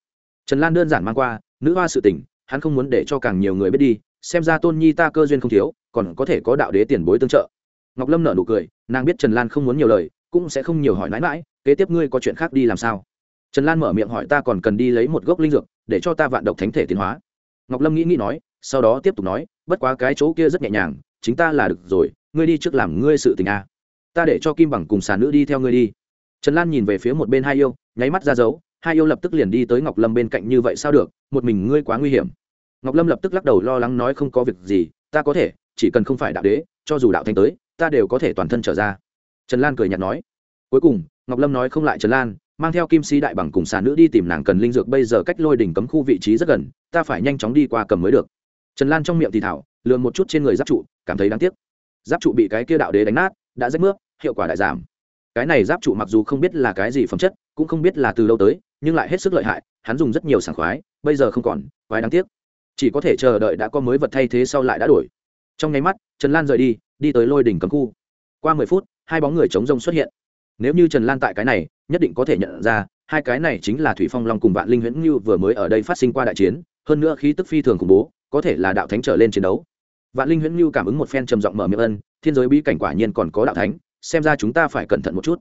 Trần lan đơn giản mang qua, nữ hoa sự tình, hắn không muốn để cho càng nhiều người biết đi, xem ra tôn nhi ta cơ duyên không thiếu, còn có thể có đạo đế tiền bối tương trợ. Ngọc lâm nở nụ cười, nàng biết trần lan không muốn nhiều lời, cũng sẽ không nhiều hỏi mãi mãi, kế tiếp ngươi có chuyện khác đi làm sao? Trần lan mở miệng hỏi ta còn cần đi lấy một gốc linh dược, để cho ta vạn độc thánh thể tiến hóa. Ngọc lâm nghĩ nghĩ nói sau đó tiếp tục nói, bất quá cái chỗ kia rất nhẹ nhàng, chính ta là được rồi, ngươi đi trước làm ngươi sự tình a ta để cho kim bằng cùng xà nữ đi theo ngươi đi. Trần lan nhìn về phía một bên hai yêu, nháy mắt ra dấu, hai yêu lập tức liền đi tới ngọc lâm bên cạnh như vậy sao được, một mình ngươi quá nguy hiểm. Ngọc lâm lập tức lắc đầu lo lắng nói, không có việc gì, ta có thể, chỉ cần không phải đạo đế, cho dù đạo thanh tới, ta đều có thể toàn thân trở ra. Trần lan cười nhạt nói. Cuối cùng, ngọc lâm nói không lại trần lan, mang theo kim sĩ đại bằng cùng xà nữ đi tìm nàng cần linh dược, bây giờ cách lôi đỉnh cấm khu vị trí rất gần, ta phải nhanh chóng đi qua cầm mới được trần lan trong miệng thì thảo lượm một chút trên người giáp trụ, cảm thấy đáng tiếc. Giáp trụ bị cái kia đạo đế đánh nát, đã rách nước, hiệu quả đại giảm. Cái này giáp trụ mặc dù không biết là cái gì phẩm chất, cũng không biết là từ lâu tới, nhưng lại hết sức lợi hại, hắn dùng rất nhiều sảng khoái, bây giờ không còn quái đáng tiếc. Chỉ có thể chờ đợi đã có mới vật thay thế sau lại đã đổi. Trong nháy mắt, trần lan rời đi đi tới lôi đỉnh cấm khu. Qua mười phút, hai bóng người chống rông xuất hiện. Nếu như trần lan tại cái này, nhất định có thể nhận ra, hai cái này chính là thủy phong long cùng vạn linh huyễn như vừa mới ở đây phát sinh qua đại chiến, hơn nữa khí tức phi thường khủng bố có thể là đạo thánh trở lên chiến đấu. Vạn linh huyễn như cảm ứng một phen trầm giọng mở miệng ân, thiên giới bí cảnh quả nhiên còn có đạo thánh, xem ra chúng ta phải cẩn thận một chút.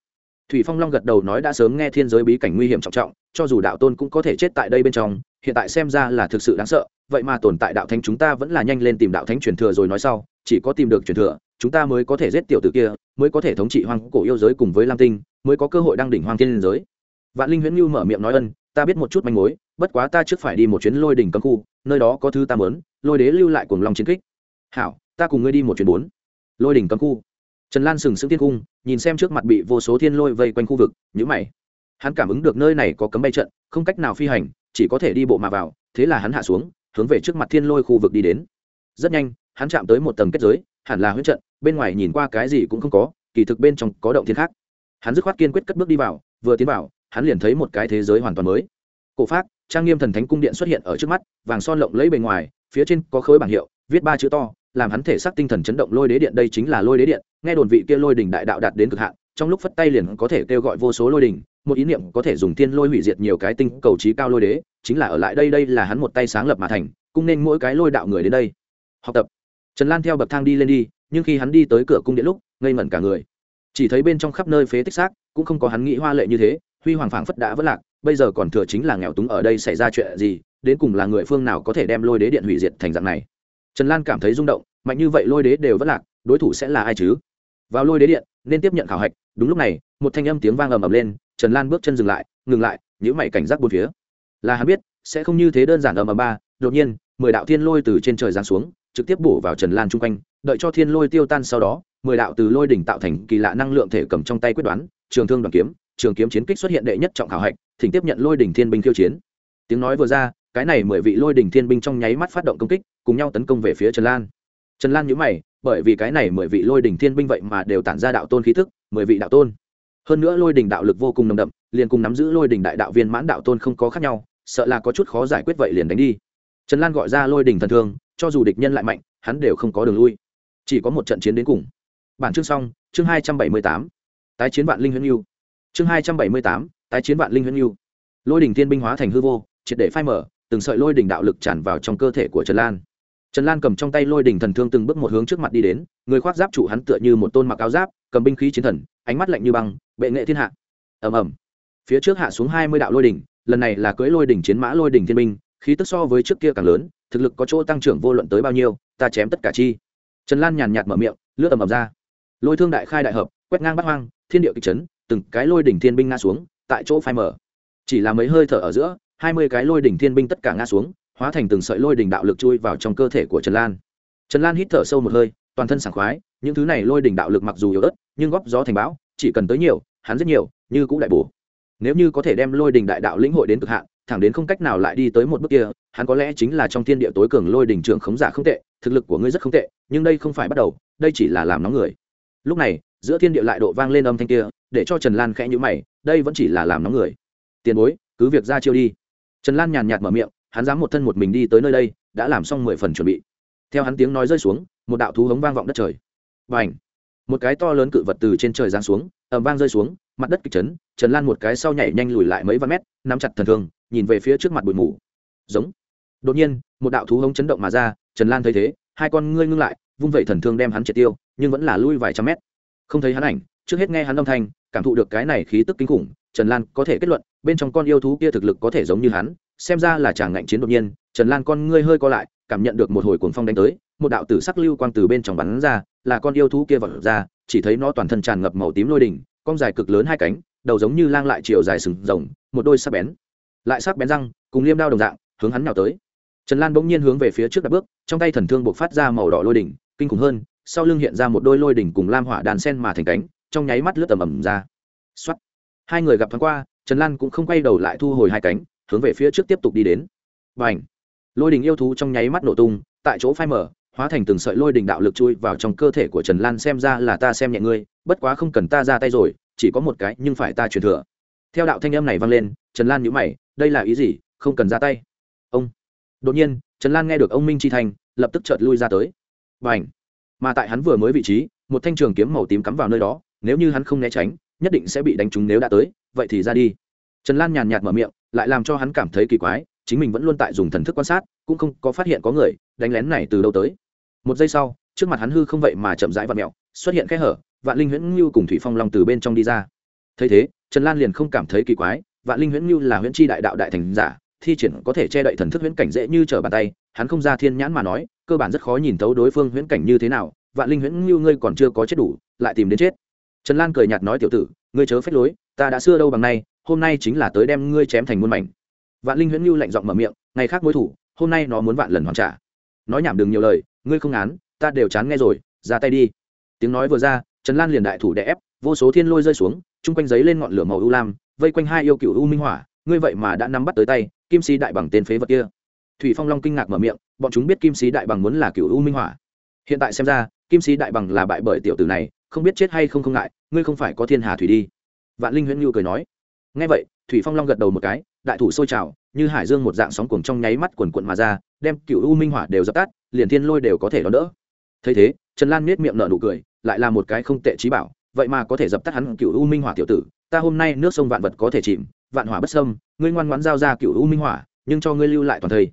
Thủy phong long gật đầu nói đã sớm nghe thiên giới bí cảnh nguy hiểm trọng trọng, cho dù đạo tôn cũng có thể chết tại đây bên trong, hiện tại xem ra là thực sự đáng sợ, vậy mà tồn tại đạo thánh chúng ta vẫn là nhanh lên tìm đạo thánh truyền thừa rồi nói sau, chỉ có tìm được truyền thừa, chúng ta mới có thể giết tiểu tử kia, mới có thể thống trị hoang cổ yêu giới cùng với lam tinh, mới có cơ hội đăng đỉnh hoang thiên giới. Vạn linh huyễn nhu mở miệng nói ân ta biết một chút manh mối, bất quá ta trước phải đi một chuyến lôi đỉnh cấm khu, nơi đó có thứ ta mớn lôi đế lưu lại cuồng long chiến kích. Hảo, ta cùng ngươi đi một chuyến bốn. Lôi đỉnh cấm khu. Trần lan sừng sững tiên cung, nhìn xem trước mặt bị vô số thiên lôi vây quanh khu vực nhữ mày. Hắn cảm ứng được nơi này có cấm bay trận, không cách nào phi hành, chỉ có thể đi bộ mà vào, thế là hắn hạ xuống, hướng về trước mặt thiên lôi khu vực đi đến. Rất nhanh, hắn chạm tới một tầng kết giới, hẳn là huyết trận, bên ngoài nhìn qua cái gì cũng không có, kỳ thực bên trong có động thiên khác. Hắn dứt khoát kiên quyết cất bước đi vào, vừa tiến vào hắn liền thấy một cái thế giới hoàn toàn mới. Cổ pháp trang nghiêm thần thánh cung điện xuất hiện ở trước mắt, vàng son lộng lẫy bề ngoài, phía trên có khối bảng hiệu, viết ba chữ to, làm hắn thể xác tinh thần chấn động lôi đế điện, đây chính là lôi đế điện. Nghe đồn vị kia lôi đỉnh đại đạo đạt đến cực hạn, trong lúc phất tay liền có thể kêu gọi vô số lôi đỉnh một ý niệm có thể dùng thiên lôi hủy diệt nhiều cái tinh cầu trí cao lôi đế, chính là ở lại đây đây là hắn một tay sáng lập mà thành, cung nên mỗi cái lôi đạo người đến đây. Học tập. Trần lan theo bậc thang đi lên đi, nhưng khi hắn đi tới cửa cung điện lúc, ngây ngẩn cả người. Chỉ thấy bên trong khắp nơi phế tích xác, cũng không có hắn nghĩ hoa lệ như thế huy hoàng phảng phất đã vất lạc, bây giờ còn thừa chính là nghèo túng ở đây xảy ra chuyện gì, đến cùng là người phương nào có thể đem lôi đế điện hủy diệt thành dạng này. Trần lan cảm thấy rung động, mạnh như vậy lôi đế đều vất lạc, đối thủ sẽ là ai chứ? Vào lôi đế điện, nên tiếp nhận khảo hạch, đúng lúc này, một thanh âm tiếng vang ầm ầm lên, trần lan bước chân dừng lại, ngừng lại nhữ mày cảnh giác bốn phía. Là hắn biết, sẽ không như thế đơn giản ầm ầm ba, đột nhiên, mười đạo thiên lôi từ trên trời giáng xuống, trực tiếp bổ vào trần lan chung quanh, đợi cho thiên lôi tiêu tan sau đó, mười đạo từ lôi đỉnh tạo thành kỳ lạ năng lượng thể cầm trong tay quyết đoán, trường thương đoàn kiếm trường kiếm chiến kích xuất hiện đệ nhất trọng khảo hạch, thỉnh tiếp nhận lôi đỉnh thiên binh khiêu chiến. Tiếng nói vừa ra, cái này mười vị lôi đỉnh thiên binh trong nháy mắt phát động công kích, cùng nhau tấn công về phía trần lan. Trần lan nhữ mày, bởi vì cái này mười vị lôi đỉnh thiên binh vậy mà đều tản ra đạo tôn khí thức, mười vị đạo tôn. Hơn nữa lôi đỉnh đạo lực vô cùng nồng đậm, liền cùng nắm giữ lôi đỉnh đại đạo viên mãn đạo tôn không có khác nhau, sợ là có chút khó giải quyết vậy liền đánh đi. Trần lan gọi ra lôi đỉnh thần thương, cho dù địch nhân lại mạnh, hắn đều không có đường lui. Chỉ có một trận chiến đến cùng. Bản chương xong, chương hai trăm bảy mươi tám. Tái chiến vạn linh huyễn yêu chương hai trăm bảy mươi tám, tái chiến vạn linh huyễn yêu. Lôi đỉnh thiên binh hóa thành hư vô, triệt để phai mở từng sợi lôi đỉnh đạo lực tràn vào trong cơ thể của trần lan. Trần lan cầm trong tay lôi đỉnh thần thương từng bước một hướng trước mặt đi đến, người khoác giáp chủ hắn tựa như một tôn mặc áo giáp, cầm binh khí chiến thần, ánh mắt lạnh như băng, bệ nghệ thiên hạ. Ầm ầm. Phía trước hạ xuống hai mươi đạo lôi đỉnh, lần này là cưỡi lôi đỉnh chiến mã lôi đỉnh thiên binh, khí tức so với trước kia càng lớn, thực lực có chỗ tăng trưởng vô luận tới bao nhiêu, ta chém tất cả chi. Trần lan nhàn nhạt mở miệng, lướt ầm ầm ra. Lôi thương đại khai đại hợp, quét ngang bắt hoang, thiên địa kịch chấn từng cái lôi đỉnh thiên binh ngã xuống, tại chỗ phai mở chỉ là mấy hơi thở ở giữa, hai mươi cái lôi đỉnh thiên binh tất cả ngã xuống, hóa thành từng sợi lôi đỉnh đạo lực chui vào trong cơ thể của trần lan. Trần lan hít thở sâu một hơi, toàn thân sảng khoái, những thứ này lôi đỉnh đạo lực mặc dù yếu ớt, nhưng góp gió thành bão, chỉ cần tới nhiều, hắn rất nhiều, như cũng đại bổ. Nếu như có thể đem lôi đỉnh đại đạo lĩnh hội đến cực hạn, thẳng đến không cách nào lại đi tới một bước kia, hắn có lẽ chính là trong thiên địa tối cường lôi đỉnh trưởng khống giả không tệ, thực lực của ngươi rất không tệ, nhưng đây không phải bắt đầu, đây chỉ là làm nóng người. Lúc này, giữa thiên địa lại độ vang lên âm thanh kia để cho trần lan khẽ nhữ mày, đây vẫn chỉ là làm nóng người. Tiền bối, cứ việc ra chiêu đi. Trần lan nhàn nhạt mở miệng, hắn dám một thân một mình đi tới nơi đây, đã làm xong mười phần chuẩn bị. Theo hắn tiếng nói rơi xuống, một đạo thú hống vang vọng đất trời. Và ảnh một cái to lớn cự vật từ trên trời giáng xuống ẩm vang rơi xuống, mặt đất kịch chấn, trần lan một cái sau nhảy nhanh lùi lại mấy vạn mét, nắm chặt thần thương, nhìn về phía trước mặt bụi mù. Giống! Đột nhiên, một đạo thú hống chấn động mà ra, trần lan thấy thế, hai con ngươi ngưng lại, vung vẩy thần thương đem hắn triệt tiêu, nhưng vẫn là lui vài trăm mét. Không thấy hắn ảnh trước hết nghe hắn âm thanh, cảm thụ được cái này khí tức kinh khủng, trần lan có thể kết luận, bên trong con yêu thú kia thực lực có thể giống như hắn, xem ra là chàng ngạnh chiến đột nhiên. Trần lan con ngươi hơi co lại, cảm nhận được một hồi cuồng phong đánh tới, một đạo tử sắc lưu quang từ bên trong bắn ra, là con yêu thú kia vật ra, chỉ thấy nó toàn thân tràn ngập màu tím lôi đỉnh con dài cực lớn hai cánh, đầu giống như lang lại chiều dài sừng rồng, một đôi sắc bén, lại sắc bén răng, cùng liêm đao đồng dạng, hướng hắn nào tới. Trần lan bỗng nhiên hướng về phía trước đặt bước, trong tay thần thương buộc phát ra màu đỏ lôi đỉnh, kinh khủng hơn, sau lưng hiện ra một đôi lôi đỉnh cùng lam hỏa đàn sen mà thành cánh trong nháy mắt lướt tầm ầm ra. Xuất hai người gặp thoáng qua trần lan cũng không quay đầu lại thu hồi hai cánh hướng về phía trước tiếp tục đi đến. B à n h lôi đình yêu thú trong nháy mắt nổ tung tại chỗ phai mở hóa thành từng sợi lôi đình đạo lực chui vào trong cơ thể của trần lan xem ra là ta xem nhẹ ngươi bất quá không cần ta ra tay rồi chỉ có một cái nhưng phải ta truyền thừa. Theo đạo thanh âm này vang lên trần lan nhữ mày đây là ý gì không cần ra tay. Ông. Đột nhiên trần lan nghe được ông minh chi Thành, lập tức chợt lui ra tới. Và mà tại hắn vừa mới vị trí một thanh trường kiếm màu tím cắm vào nơi đó nếu như hắn không né tránh, nhất định sẽ bị đánh trúng nếu đã tới, vậy thì ra đi. Trần lan nhàn nhạt mở miệng, lại làm cho hắn cảm thấy kỳ quái, chính mình vẫn luôn tại dùng thần thức quan sát, cũng không có phát hiện có người đánh lén này từ đâu tới. Một giây sau, trước mặt hắn hư không vậy mà chậm rãi và mẹo xuất hiện kẽ hở, vạn linh huyễn ngưu cùng thủy phong long từ bên trong đi ra. Thấy thế, trần lan liền không cảm thấy kỳ quái, vạn linh huyễn ngưu là huyễn tri đại đạo đại thành giả, thi triển có thể che đậy thần thức huyễn cảnh dễ như trở bàn tay, hắn không ra thiên nhãn mà nói, cơ bản rất khó nhìn thấu đối phương huyễn cảnh như thế nào, vạn linh huyễn ngưu ngươi còn chưa có chết đủ, lại tìm đến chết trần lan cười nhạt nói, tiểu tử, ngươi chớ phép lối, ta đã xưa đâu bằng nay, hôm nay chính là tới đem ngươi chém thành muôn mảnh. Vạn linh huyễn Lưu lạnh giọng mở miệng, ngày khác mối thủ, hôm nay nó muốn vạn lần hoàn trả. Nói nhảm đừng nhiều lời, ngươi không án, ta đều chán nghe rồi, ra tay đi. Tiếng nói vừa ra, trần lan liền đại thủ đè ép, vô số thiên lôi rơi xuống, chung quanh giấy lên ngọn lửa màu u lam, vây quanh hai yêu cựu u minh hỏa, ngươi vậy mà đã nắm bắt tới tay, kim sĩ đại bằng tên phế vật kia. Thủy phong long kinh ngạc mở miệng, bọn chúng biết kim sĩ đại bằng muốn là cựu u minh hỏa. Hiện tại xem ra, kim sĩ đại bằng là bại bởi tiểu tử này, không biết chết hay không không ngại ngươi không phải có thiên hà thủy đi. Vạn linh huyễn nhu cười nói. Ngay vậy, thủy phong long gật đầu một cái, đại thủ sôi trào, như hải dương một dạng sóng cuồng trong nháy mắt quần quận mà ra, đem cựu u minh hỏa đều dập tắt, liền thiên lôi đều có thể đón đỡ. Thấy thế, trần lan miết miệng nở nụ cười, lại là một cái không tệ trí bảo, vậy mà có thể dập tắt hắn cựu u minh hỏa tiểu tử, ta hôm nay nước sông vạn vật có thể chìm, vạn hỏa bất sâm ngươi ngoan ngoãn giao ra cựu u minh hỏa, nhưng cho ngươi lưu lại toàn thây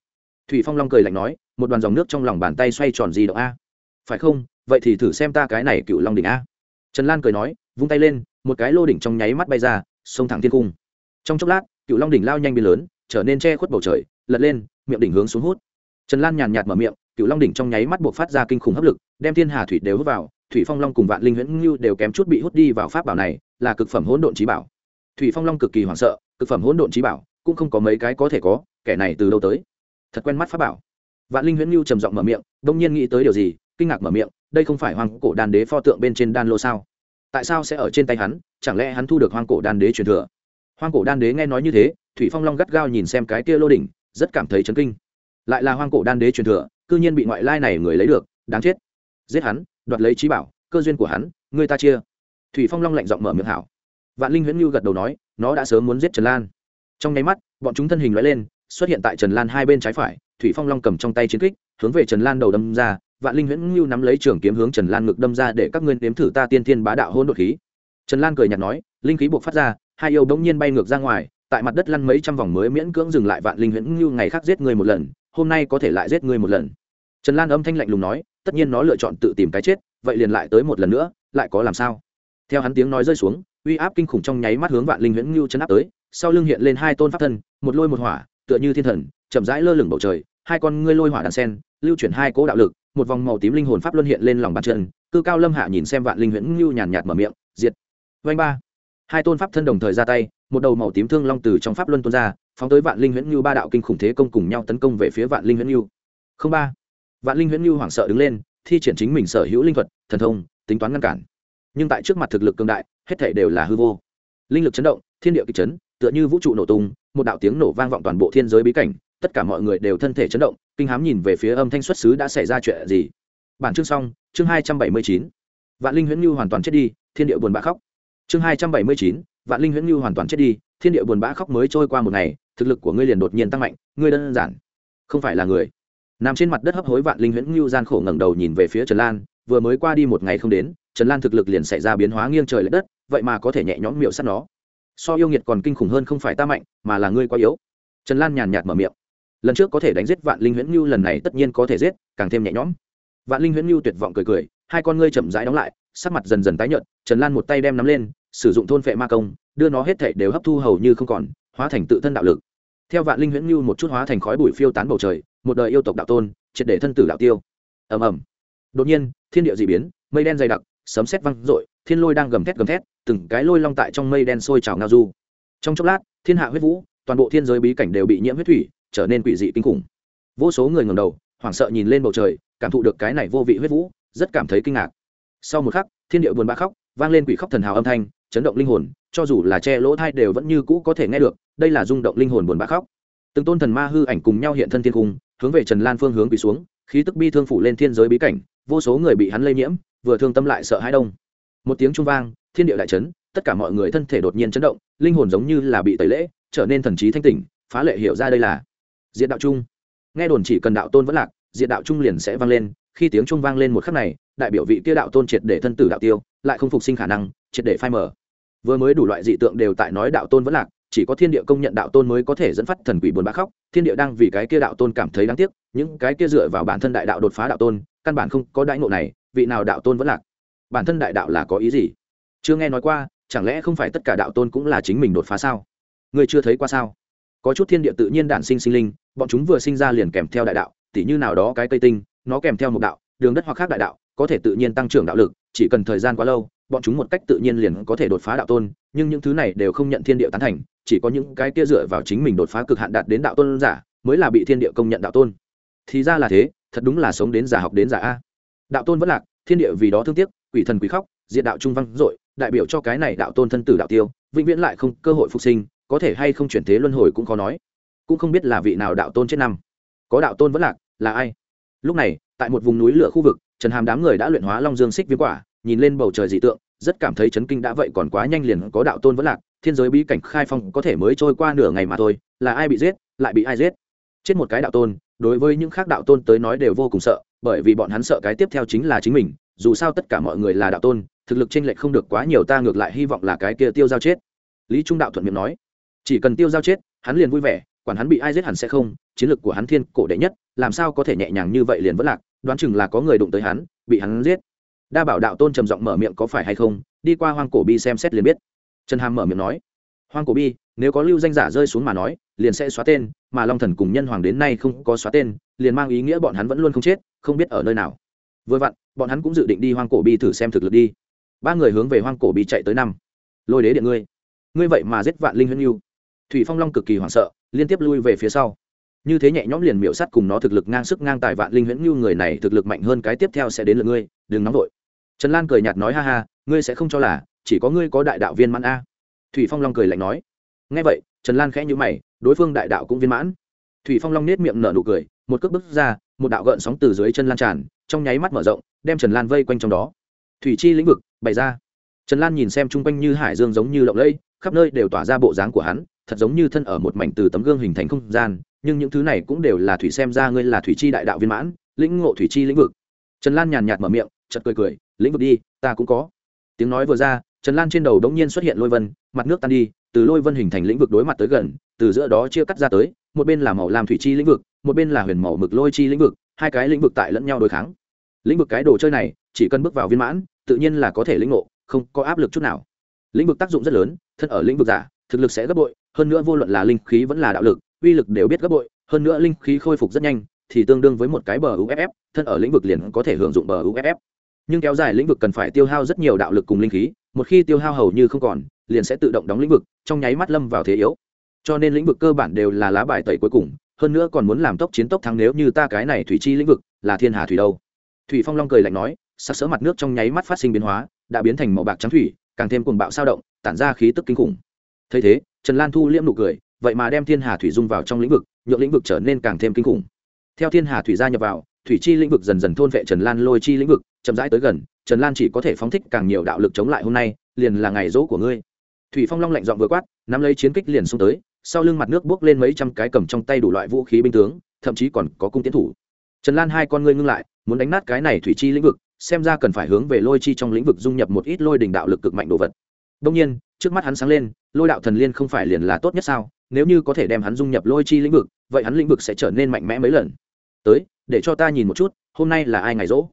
thủy phong long cười lạnh nói, một đoàn dòng nước trong lòng bàn tay xoay tròn gì động a. Phải không? Vậy thì thử xem ta cái này cựu long đỉnh a. Trần lan cười nói vung tay lên, một cái lô đỉnh trong nháy mắt bay ra, xông thẳng thiên cung. Trong chốc lát, cựu long đỉnh lao nhanh biến lớn, trở nên che khuất bầu trời, lật lên, miệng đỉnh hướng xuống hút. Trần lan nhàn nhạt mở miệng, cựu long đỉnh trong nháy mắt buộc phát ra kinh khủng hấp lực, đem thiên hà thủy đều hút vào, thủy phong long cùng vạn linh huyễn ngưu đều kém chút bị hút đi vào pháp bảo này, là cực phẩm hỗn độn trí bảo. Thủy phong long cực kỳ hoảng sợ, cực phẩm hỗn độn trí bảo, cũng không có mấy cái có thể có, kẻ này từ đâu tới? Thật quen mắt pháp bảo. Vạn linh huyễn ngưu trầm giọng mở miệng, đông nhiên nghĩ tới điều gì, kinh ngạc mở miệng, đây không phải hoàng cổ đan đế pho tượng bên trên đan lô sao? Tại sao sẽ ở trên tay hắn, chẳng lẽ hắn thu được hoang cổ đan đế truyền thừa? Hoang cổ đan đế nghe nói như thế, thủy phong long gắt gao nhìn xem cái kia lô đỉnh, rất cảm thấy chấn kinh. Lại là hoang cổ đan đế truyền thừa, cư nhiên bị ngoại lai này người lấy được, đáng chết. Giết hắn, đoạt lấy trí bảo, cơ duyên của hắn, người ta chia. Thủy phong long lạnh giọng mở miệng hảo. Vạn linh huyễn Lưu gật đầu nói, nó đã sớm muốn giết trần lan. Trong nháy mắt, bọn chúng thân hình loại lên, xuất hiện tại trần lan hai bên trái phải, thủy phong long cầm trong tay chiến kích, hướng về trần lan đầu đâm ra vạn linh huyễn ngưu nắm lấy trường kiếm hướng trần lan ngực đâm ra để các ngươi nếm thử ta tiên thiên bá đạo hôn đột khí. Trần lan cười nhạt nói, linh khí buộc phát ra, hai yêu bỗng nhiên bay ngược ra ngoài, tại mặt đất lăn mấy trăm vòng mới miễn cưỡng dừng lại vạn linh huyễn ngưu ngày khác giết người một lần, hôm nay có thể lại giết người một lần. Trần lan âm thanh lạnh lùng nói, tất nhiên nó lựa chọn tự tìm cái chết, vậy liền lại tới một lần nữa, lại có làm sao? Theo hắn tiếng nói rơi xuống, uy áp kinh khủng trong nháy mắt hướng vạn linh huyễn ngưu chấn áp tới, sau lưng hiện lên hai tôn pháp thân, một lôi một hỏa, tựa như thiên thần, chậm rãi lơ lửng bầu trời, hai con ngươi lôi hỏa đàn sen, lưu chuyển hai cố đạo lực một vòng màu tím linh hồn pháp luân hiện lên lòng bàn chân, cư cao lâm hạ nhìn xem vạn linh huyễn ngưu nhàn nhạt mở miệng, diệt. Vanh ba. Hai tôn pháp thân đồng thời ra tay, một đầu màu tím thương long từ trong pháp luân tuôn ra, phóng tới vạn linh huyễn ngưu ba đạo kinh khủng thế công cùng nhau tấn công về phía vạn linh huyễn ngưu. Không ba. Vạn linh huyễn ngưu hoảng sợ đứng lên, thi triển chính mình sở hữu linh thuật, thần thông, tính toán ngăn cản. Nhưng tại trước mặt thực lực cường đại, hết thể đều là hư vô. Linh lực chấn động, thiên địa kịch chấn, tựa như vũ trụ nổ tung, một đạo tiếng nổ vang vọng toàn bộ thiên giới bí cảnh tất cả mọi người đều thân thể chấn động, kinh hám nhìn về phía âm thanh xuất xứ đã xảy ra chuyện gì. Bản chương xong, chương hai trăm bảy mươi chín. Vạn linh huyễn như hoàn toàn chết đi, thiên địa buồn bã khóc. Chương hai trăm bảy mươi chín, vạn linh huyễn như hoàn toàn chết đi, thiên địa buồn bã khóc mới trôi qua một ngày, thực lực của ngươi liền đột nhiên tăng mạnh, ngươi đơn giản không phải là người. Nằm trên mặt đất hấp hối vạn linh huyễn như gian khổ ngẩng đầu nhìn về phía trần lan, vừa mới qua đi một ngày không đến, trần lan thực lực liền xảy ra biến hóa nghiêng trời l ệ đất, vậy mà có thể nhẹ nhõm miệu sắt nó. So yêu nghiệt còn kinh khủng hơn không phải ta mạnh, mà là ngươi quá yếu. Trần lan nhàn nhạt mở miệng lần trước có thể đánh giết vạn linh huyễn nhu lần này tất nhiên có thể giết, càng thêm nhẹ nhõm. Vạn linh huyễn nhu tuyệt vọng cười cười, hai con ngươi chậm rãi đóng lại, sắc mặt dần dần tái nhợt, trần lan một tay đem nắm lên, sử dụng thôn phệ ma công, đưa nó hết thảy đều hấp thu hầu như không còn, hóa thành tự thân đạo lực. Theo vạn linh huyễn nhu một chút hóa thành khói bụi phiêu tán bầu trời, một đời yêu tộc đạo tôn, triệt để thân tử đạo tiêu. Ầm ầm. Đột nhiên, thiên địa dị biến, mây đen dày đặc, sấm sét văng rội thiên lôi đang gầm thét gầm thét, từng cái lôi long tại trong mây đen sôi trào ngao du. Trong chốc lát, thiên hạ huyết vũ, toàn bộ thiên giới bí cảnh đều bị nhiễm huyết thủy trở nên quỷ dị kinh khủng. Vô số người ngầm đầu, hoảng sợ nhìn lên bầu trời, cảm thụ được cái này vô vị huyết vũ, rất cảm thấy kinh ngạc. Sau một khắc, thiên địa buồn bã khóc, vang lên quỷ khóc thần hào âm thanh, chấn động linh hồn, cho dù là che lỗ thai đều vẫn như cũ có thể nghe được, đây là rung động linh hồn buồn bã khóc. Từng tôn thần ma hư ảnh cùng nhau hiện thân thiên cung, hướng về trần lan phương hướng quỳ xuống, khí tức bi thương phủ lên thiên giới bí cảnh, vô số người bị hắn lây nhiễm, vừa thương tâm lại sợ hãi đông. Một tiếng trung vang, thiên địa đại chấn, tất cả mọi người thân thể đột nhiên chấn động, linh hồn giống như là bị tẩy lễ, trở nên thần trí thanh tỉnh, phá lệ hiểu ra đây là diện đạo trung. Nghe đồn chỉ cần đạo tôn vẫn lạc diện đạo trung liền sẽ vang lên. Khi tiếng trung vang lên một khắc này, đại biểu vị kia đạo tôn triệt để thân tử đạo tiêu, lại không phục sinh khả năng, triệt để phai mở vừa mới đủ loại dị tượng đều tại nói đạo tôn vẫn lạc, chỉ có thiên địa công nhận đạo tôn mới có thể dẫn phát thần quỷ buồn bã khóc. Thiên địa đang vì cái kia đạo tôn cảm thấy đáng tiếc, những cái kia dựa vào bản thân đại đạo đột phá đạo tôn, căn bản không có đại ngộ này, vị nào đạo tôn vẫn lạc? Bản thân đại đạo là có ý gì? Chưa nghe nói qua, chẳng lẽ không phải tất cả đạo tôn cũng là chính mình đột phá sao? Ngươi chưa thấy qua sao? Có chút thiên địa tự nhiên đản sinh sinh linh, bọn chúng vừa sinh ra liền kèm theo đại đạo, tỉ như nào đó cái cây tinh, nó kèm theo một đạo, đường đất hoặc khác đại đạo, có thể tự nhiên tăng trưởng đạo lực, chỉ cần thời gian quá lâu, bọn chúng một cách tự nhiên liền có thể đột phá đạo tôn, nhưng những thứ này đều không nhận thiên địa tán thành, chỉ có những cái kia dựa vào chính mình đột phá cực hạn đạt đến đạo tôn giả, mới là bị thiên địa công nhận đạo tôn. Thì ra là thế, thật đúng là sống đến giả học đến giả a. Đạo tôn vẫn lạc, thiên địa vì đó thương tiếc, quỷ thần quỷ khóc diện đạo trung văn dội, đại biểu cho cái này đạo tôn thân tử đạo tiêu, vĩnh viễn lại không cơ hội phục sinh có thể hay không chuyển thế luân hồi cũng khó nói. Cũng không biết là vị nào đạo tôn chết năm. Có đạo tôn vẫn lạc, là ai? Lúc này, tại một vùng núi lửa khu vực, trần hàm đám người đã luyện hóa long dương xích viêm quả, nhìn lên bầu trời dị tượng, rất cảm thấy chấn kinh đã vậy còn quá nhanh liền có đạo tôn vẫn lạc, thiên giới bí cảnh khai phong có thể mới trôi qua nửa ngày mà thôi, là ai bị giết, lại bị ai giết? Chết một cái đạo tôn, đối với những khác đạo tôn tới nói đều vô cùng sợ, bởi vì bọn hắn sợ cái tiếp theo chính là chính mình, dù sao tất cả mọi người là đạo tôn, thực lực chênh lệch không được quá nhiều, ta ngược lại hy vọng là cái kia tiêu giao chết. Lý trung đạo thuận miệng nói chỉ cần tiêu giao chết, hắn liền vui vẻ, quản hắn bị ai giết hẳn sẽ không, chiến lược của hắn thiên cổ đệ nhất, làm sao có thể nhẹ nhàng như vậy liền vẫn lạc, đoán chừng là có người đụng tới hắn, bị hắn giết. Đa bảo đạo tôn trầm giọng mở miệng có phải hay không, đi qua hoang cổ bi xem xét liền biết. Trần hàm mở miệng nói, hoang cổ bi, nếu có lưu danh giả rơi xuống mà nói, liền sẽ xóa tên, mà long thần cùng nhân hoàng đến nay không có xóa tên, liền mang ý nghĩa bọn hắn vẫn luôn không chết, không biết ở nơi nào. Vừa vặn, bọn hắn cũng dự định đi hoang cổ bi thử xem thực lực đi. Ba người hướng về hoang cổ bi chạy tới năm. Lôi đế điện ngươi ngươi vậy mà giết vạn linh huyên yêu thủy phong long cực kỳ hoảng sợ, liên tiếp lui về phía sau. Như thế nhẹ nhõm liền miểu sắt cùng nó thực lực ngang sức ngang tài vạn linh huyễn như người này thực lực mạnh hơn cái tiếp theo sẽ đến lượt ngươi, đừng nóng vội. Trần lan cười nhạt nói ha ha, ngươi sẽ không cho là, chỉ có ngươi có đại đạo viên mãn a. Thủy phong long cười lạnh nói. Ngay vậy, trần lan khẽ nhữ mày, đối phương đại đạo cũng viên mãn. Thủy phong long nết miệng nở nụ cười, một cước bước ra, một đạo gợn sóng từ dưới chân lan tràn, trong nháy mắt mở rộng, đem trần lan vây quanh trong đó. Thủy chi lĩnh vực bày ra. Trần lan nhìn xem chung quanh như hải dương giống như lộng lẫy, khắp nơi đều tỏa ra bộ dáng của hắn thật giống như thân ở một mảnh từ tấm gương hình thành không gian, nhưng những thứ này cũng đều là thủy xem ra ngươi là thủy chi đại đạo viên mãn, lĩnh ngộ thủy chi lĩnh vực. Trần lan nhàn nhạt mở miệng chật cười cười, lĩnh vực đi, ta cũng có. Tiếng nói vừa ra, trần lan trên đầu đống nhiên xuất hiện lôi vân, mặt nước tan đi, từ lôi vân hình thành lĩnh vực đối mặt tới gần, từ giữa đó chia cắt ra tới, một bên là màu làm thủy chi lĩnh vực, một bên là huyền màu mực lôi chi lĩnh vực, hai cái lĩnh vực tại lẫn nhau đối kháng. Lĩnh vực cái đồ chơi này, chỉ cần bước vào viên mãn, tự nhiên là có thể lĩnh ngộ, không có áp lực chút nào. Lĩnh vực tác dụng rất lớn, thân ở lĩnh vực giả, thực lực sẽ gấp bội hơn nữa vô luận là linh khí vẫn là đạo lực, uy lực đều biết gấp bội, hơn nữa linh khí khôi phục rất nhanh, thì tương đương với một cái bờ uff thân ở lĩnh vực liền có thể hưởng dụng bờ uff nhưng kéo dài lĩnh vực cần phải tiêu hao rất nhiều đạo lực cùng linh khí, một khi tiêu hao hầu như không còn, liền sẽ tự động đóng lĩnh vực, trong nháy mắt lâm vào thế yếu. Cho nên lĩnh vực cơ bản đều là lá bài tẩy cuối cùng, hơn nữa còn muốn làm tốc chiến tốc thắng nếu như ta cái này thủy chi lĩnh vực là thiên hà thủy đâu. Thủy phong long cười lạnh nói, sắc sỡ mặt nước trong nháy mắt phát sinh biến hóa, đã biến thành màu bạc trắng thủy, càng thêm cuồng bạo sao động, tản ra khí tức kinh khủng thấy thế, trần lan thu liễm nụ cười, vậy mà đem thiên hà thủy dung vào trong lĩnh vực, nhượng lĩnh vực trở nên càng thêm kinh khủng. Theo thiên hà thủy gia nhập vào, thủy chi lĩnh vực dần dần thôn vệ trần lan lôi chi lĩnh vực, chậm rãi tới gần, trần lan chỉ có thể phóng thích càng nhiều đạo lực chống lại hôm nay, liền là ngày rỗ của ngươi. Thủy phong long lạnh giọng vừa quát, nắm lấy chiến kích liền xuống tới, sau lưng mặt nước bước lên mấy trăm cái cầm trong tay đủ loại vũ khí binh tướng, thậm chí còn có cung tiến thủ. Trần lan hai con ngươi ngưng lại, muốn đánh nát cái này thủy chi lĩnh vực, xem ra cần phải hướng về lôi chi trong lĩnh vực dung nhập một ít lôi đình đạo lực cực mạnh đồ vật. Đông nhiên, trước mắt hắn sáng lên lôi đạo thần liên không phải liền là tốt nhất sao? Nếu như có thể đem hắn dung nhập lôi chi lĩnh vực, vậy hắn lĩnh vực sẽ trở nên mạnh mẽ mấy lần. Tới, để cho ta nhìn một chút, hôm nay là ai ngày rỗ?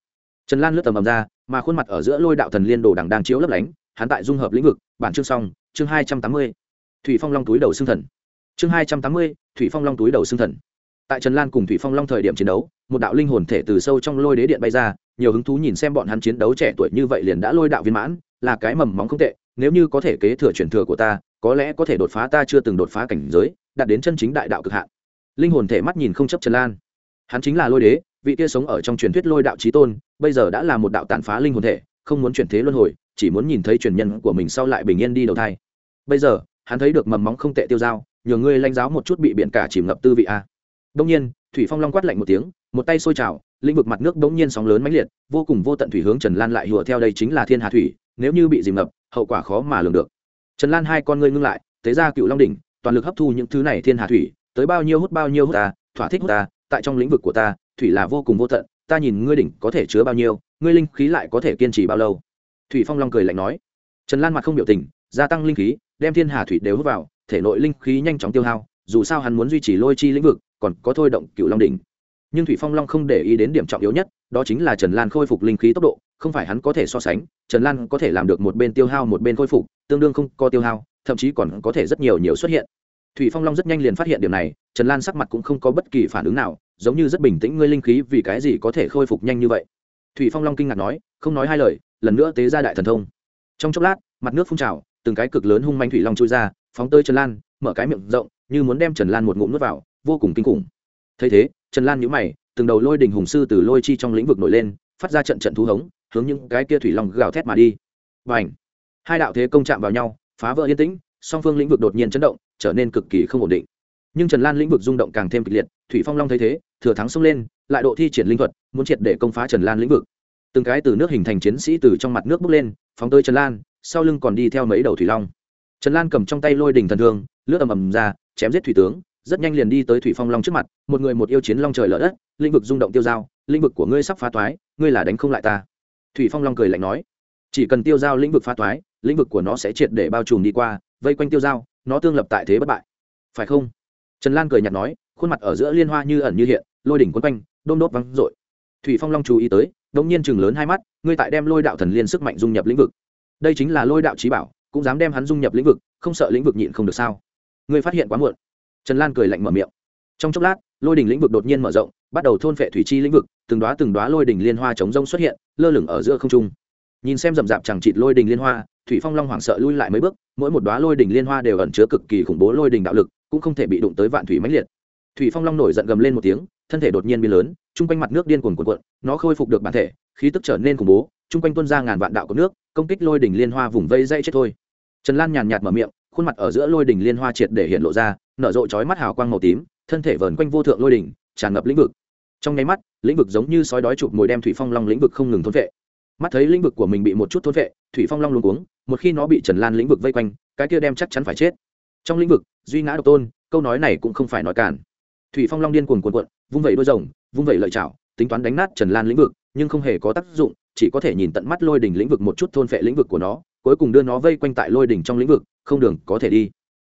Trần lan lướt tầm ầm ra, mà khuôn mặt ở giữa lôi đạo thần liên đồ đằng đang chiếu lấp lánh, hắn tại dung hợp lĩnh vực, bản chương xong, chương hai trăm tám mươi. Thủy phong long túi đầu xương thần. Chương hai trăm tám mươi, thủy phong long túi đầu xương thần. Tại trần lan cùng thủy phong long thời điểm chiến đấu, một đạo linh hồn thể từ sâu trong lôi đế điện bay ra, nhiều hứng thú nhìn xem bọn hắn chiến đấu trẻ tuổi như vậy liền đã lôi đạo viên mãn, là cái mầm móng không tệ, nếu như có thể kế thừa truyền thừa của ta có lẽ có thể đột phá ta chưa từng đột phá cảnh giới, đạt đến chân chính đại đạo cực hạn. Linh hồn thể mắt nhìn không chấp trần lan. Hắn chính là lôi đế, vị kia sống ở trong truyền thuyết lôi đạo trí tôn, bây giờ đã là một đạo tàn phá linh hồn thể, không muốn chuyển thế luân hồi, chỉ muốn nhìn thấy truyền nhân của mình sau lại bình yên đi đầu thai. Bây giờ, hắn thấy được mầm móng không tệ tiêu dao, nhờ ngươi lãnh giáo một chút bị biển cả chìm ngập tư vị a. Đông nhiên, thủy phong long quát lạnh một tiếng, một tay sôi trào lĩnh vực mặt nước đống nhiên sóng lớn mãnh liệt, vô cùng vô tận thủy hướng trần lan lại hùa theo đây chính là thiên hà thủy, nếu như bị dìm ngập, hậu quả khó mà lường được trần lan hai con ngươi ngưng lại thế ra cựu long đỉnh, toàn lực hấp thu những thứ này thiên hà thủy, tới bao nhiêu hút bao nhiêu hút ta, thỏa thích hút ta, tại trong lĩnh vực của ta, thủy là vô cùng vô tận, ta nhìn ngươi đỉnh có thể chứa bao nhiêu, ngươi linh khí lại có thể kiên trì bao lâu? Thủy phong long cười lạnh nói. Trần lan mặt không biểu tình, gia tăng linh khí, đem thiên hà thủy đều hút vào, thể nội linh khí nhanh chóng tiêu hao, dù sao hắn muốn duy trì lôi chi lĩnh vực, còn có thôi động cựu long đỉnh nhưng thủy phong long không để ý đến điểm trọng yếu nhất, đó chính là trần lan khôi phục linh khí tốc độ, không phải hắn có thể so sánh, trần lan có thể làm được một bên tiêu hao một bên khôi phục, tương đương không có tiêu hao, thậm chí còn có thể rất nhiều nhiều xuất hiện. Thủy phong long rất nhanh liền phát hiện điều này, trần lan sắc mặt cũng không có bất kỳ phản ứng nào, giống như rất bình tĩnh, ngươi linh khí vì cái gì có thể khôi phục nhanh như vậy? Thủy phong long kinh ngạc nói, không nói hai lời, lần nữa tế ra đại thần thông. Trong chốc lát, mặt nước phun trào, từng cái cực lớn hung manh thủy long trôi ra, phóng tới trần lan, mở cái miệng rộng, như muốn đem trần lan một ngụm nước vào, vô cùng kinh khủng. Thấy thế trần lan nhíu mày, từng đầu lôi đình hùng sư từ lôi chi trong lĩnh vực nổi lên, phát ra trận trận thú hống, hướng những cái kia thủy long gào thét mà đi. Và ảnh hai đạo thế công chạm vào nhau, phá vỡ yên tĩnh, song phương lĩnh vực đột nhiên chấn động, trở nên cực kỳ không ổn định. Nhưng trần lan lĩnh vực rung động càng thêm kịch liệt, thủy phong long thấy thế, thừa thắng xông lên, lại độ thi triển linh thuật, muốn triệt để công phá trần lan lĩnh vực. Từng cái từ nước hình thành chiến sĩ từ trong mặt nước bước lên, phóng tới trần lan, sau lưng còn đi theo mấy đầu thủy long. Trần lan cầm trong tay lôi đình thần thương, lướt ầm ầm ra, chém giết thủy tướng rất nhanh liền đi tới thủy phong long trước mặt, một người một yêu chiến long trời lở đất, lĩnh vực rung động tiêu dao, lĩnh vực của ngươi sắp phá toái, ngươi là đánh không lại ta. Thủy phong long cười lạnh nói, chỉ cần tiêu dao lĩnh vực phá toái, lĩnh vực của nó sẽ triệt để bao trùm đi qua, vây quanh tiêu dao, nó tương lập tại thế bất bại. Phải không? Trần lan cười nhạt nói, khuôn mặt ở giữa liên hoa như ẩn như hiện, lôi đỉnh quấn quanh, đôm đốt vắng dội thủy phong long chú ý tới đông nhiên chừng lớn hai mắt, ngươi tại đem lôi đạo thần liên sức mạnh dung nhập lĩnh vực. Đây chính là lôi đạo trí bảo, cũng dám đem hắn dung nhập lĩnh vực, không sợ lĩnh vực nhịn không được sao? Ngươi phát hiện quá muộn trần lan cười lạnh mở miệng. Trong chốc lát, lôi đỉnh lĩnh vực đột nhiên mở rộng, bắt đầu thôn phệ thủy chi lĩnh vực, từng đoá từng đoá lôi đỉnh liên hoa chống rông xuất hiện, lơ lửng ở giữa không trung. Nhìn xem rậm rạp chẳng chịt lôi đỉnh liên hoa, thủy phong long hoảng sợ lui lại mấy bước, mỗi một đoá lôi đỉnh liên hoa đều ẩn chứa cực kỳ khủng bố lôi đỉnh đạo lực, cũng không thể bị đụng tới vạn thủy mãnh liệt. Thủy phong long nổi giận gầm lên một tiếng, thân thể đột nhiên biến lớn, chung quanh mặt nước điên cuồn cuộn cuộn, nó khôi phục được bản thể, khí tức trở nên khủng bố, chung quanh tuôn ra ngàn vạn đạo của nước, công kích lôi đỉnh liên hoa vùng vây dây chết thôi. Trần lan nhàn nhạt mở miệng, khuôn mặt ở giữa lôi đỉnh liên hoa triệt để hiện lộ ra nở rộ chói mắt hào quang màu tím, thân thể vờn quanh vô thượng lôi đỉnh, tràn ngập lĩnh vực. Trong nháy mắt, lĩnh vực giống như sói đói chụp mồi đem thủy phong long lĩnh vực không ngừng thôn vệ. Mắt thấy lĩnh vực của mình bị một chút thôn vệ, thủy phong long luôn cuống, một khi nó bị trần lan lĩnh vực vây quanh, cái kia đem chắc chắn phải chết. Trong lĩnh vực, duy ngã độc tôn, câu nói này cũng không phải nói cản. Thủy phong long điên cuồng cuồn cuộn, vung vẩy đôi rồng, vung vẩy lợi chảo, tính toán đánh nát trần lan lĩnh vực, nhưng không hề có tác dụng, chỉ có thể nhìn tận mắt lôi đỉnh lĩnh vực một chút thôn phệ lĩnh vực của nó, cuối cùng đưa nó vây quanh tại lôi đỉnh trong lĩnh vực, không đường có thể đi.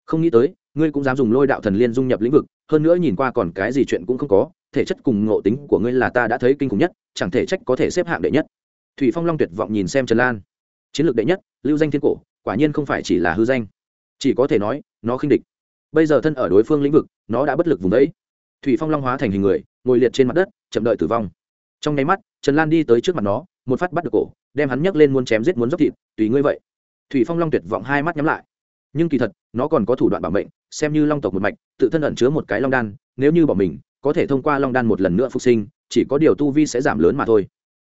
Không nghĩ tới ngươi cũng dám dùng lôi đạo thần liên dung nhập lĩnh vực, hơn nữa nhìn qua còn cái gì chuyện cũng không có, thể chất cùng ngộ tính của ngươi là ta đã thấy kinh khủng nhất, chẳng thể trách có thể xếp hạng đệ nhất. Thủy phong long tuyệt vọng nhìn xem trần lan. Chiến lược đệ nhất, lưu danh thiên cổ, quả nhiên không phải chỉ là hư danh. Chỉ có thể nói, nó khinh địch. Bây giờ thân ở đối phương lĩnh vực, nó đã bất lực vùng đấy. Thủy phong long hóa thành hình người, ngồi liệt trên mặt đất, chậm đợi tử vong. Trong nháy mắt, trần lan đi tới trước mặt nó, một phát bắt được cổ, đem hắn nhấc lên muốn chém giết muốn dốc thịt, tùy ngươi vậy. Thủy phong long tuyệt vọng hai mắt nhắm lại nhưng kỳ thật, nó còn có thủ đoạn bảo mệnh, xem như long tộc một mạch, tự thân ẩn chứa một cái long đan, nếu như bỏ mình, có thể thông qua long đan một lần nữa phục sinh, chỉ có điều tu vi sẽ giảm lớn mà thôi.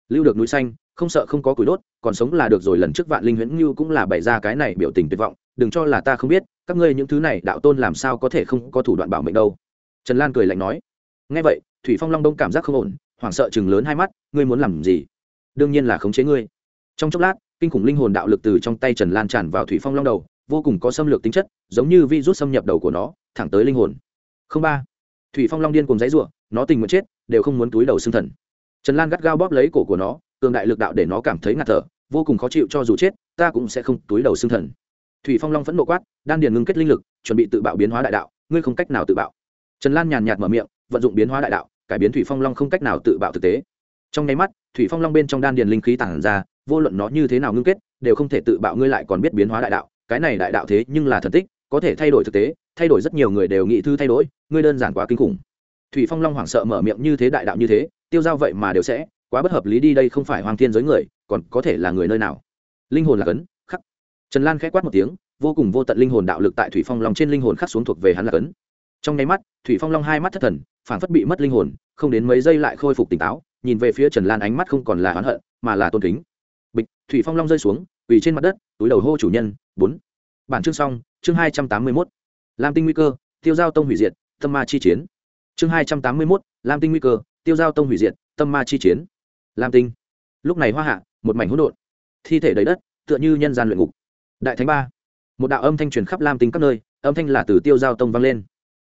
Lưu được núi xanh, không sợ không có củi đốt, còn sống là được rồi, lần trước vạn linh huyễn như cũng là bày ra cái này biểu tình tuyệt vọng, đừng cho là ta không biết, các ngươi những thứ này đạo tôn làm sao có thể không có thủ đoạn bảo mệnh đâu. Trần lan cười lạnh nói ngay vậy, thủy phong long đông cảm giác không ổn, hoảng sợ chừng lớn hai mắt, ngươi muốn làm gì? Đương nhiên là khống chế ngươi. Trong chốc lát, kinh khủng linh hồn đạo lực từ trong tay trần lan tràn vào thủy phong long đầu vô cùng có xâm lược tính chất, giống như vi rút xâm nhập đầu của nó, thẳng tới linh hồn. Không ba. Thủy phong long điên cùng dãy r u ộ nó tình nguyện chết, đều không muốn túi đầu xương thần. Trần lan gắt gao bóp lấy cổ của nó, cường đại lực đạo để nó cảm thấy ngạt thở, vô cùng khó chịu cho dù chết, ta cũng sẽ không túi đầu xương thần. Thủy phong long phẫn nộ quát, đan điền ngưng kết linh lực, chuẩn bị tự bạo biến hóa đại đạo, ngươi không cách nào tự bạo. Trần lan nhàn nhạt mở miệng, vận dụng biến hóa đại đạo, cải biến thủy phong long không cách nào tự bạo thực tế. Trong nháy mắt, thủy phong long bên trong đan điền linh khí tản ra, vô luận nó như thế nào ngưng kết, đều không thể tự bạo, ngươi lại còn biết biến hóa đại đạo cái này đại đạo thế nhưng là thần tích, có thể thay đổi thực tế, thay đổi rất nhiều người đều nghĩ thư thay đổi, ngươi đơn giản quá kinh khủng. Thủy phong long hoảng sợ mở miệng như thế đại đạo như thế, tiêu giao vậy mà đều sẽ, quá bất hợp lý đi đây không phải hoàng thiên giới người, còn có thể là người nơi nào? Linh hồn là cấn, khắc. Trần lan k h ẽ quát một tiếng, vô cùng vô tận linh hồn đạo lực tại thủy phong long trên linh hồn khắc xuống thuộc về hắn là cấn. Trong nháy mắt, thủy phong long hai mắt thất thần phản phất bị mất linh hồn, không đến mấy giây lại khôi phục tỉnh táo, nhìn về phía trần lan ánh mắt không còn là oán hận, mà là tôn kính bịch, thủy phong long rơi xuống, quỳ trên mặt đất, túi đầu hô chủ nhân, bốn. Bản chương xong, chương hai trăm tám mươi mốt. Lam tinh nguy cơ, tiêu giao tông hủy diệt, tâm ma chi chiến. Chương hai trăm tám mươi mốt, lam tinh nguy cơ, tiêu giao tông hủy diệt, tâm ma chi chiến. Lam tinh. Lúc này hoa hạ, một mảnh hỗn độn. Thi thể đầy đất, tựa như nhân gian luyện ngục. Đại thánh ba. Một đạo âm thanh truyền khắp lam tinh các nơi, âm thanh là từ tiêu giao tông vang lên.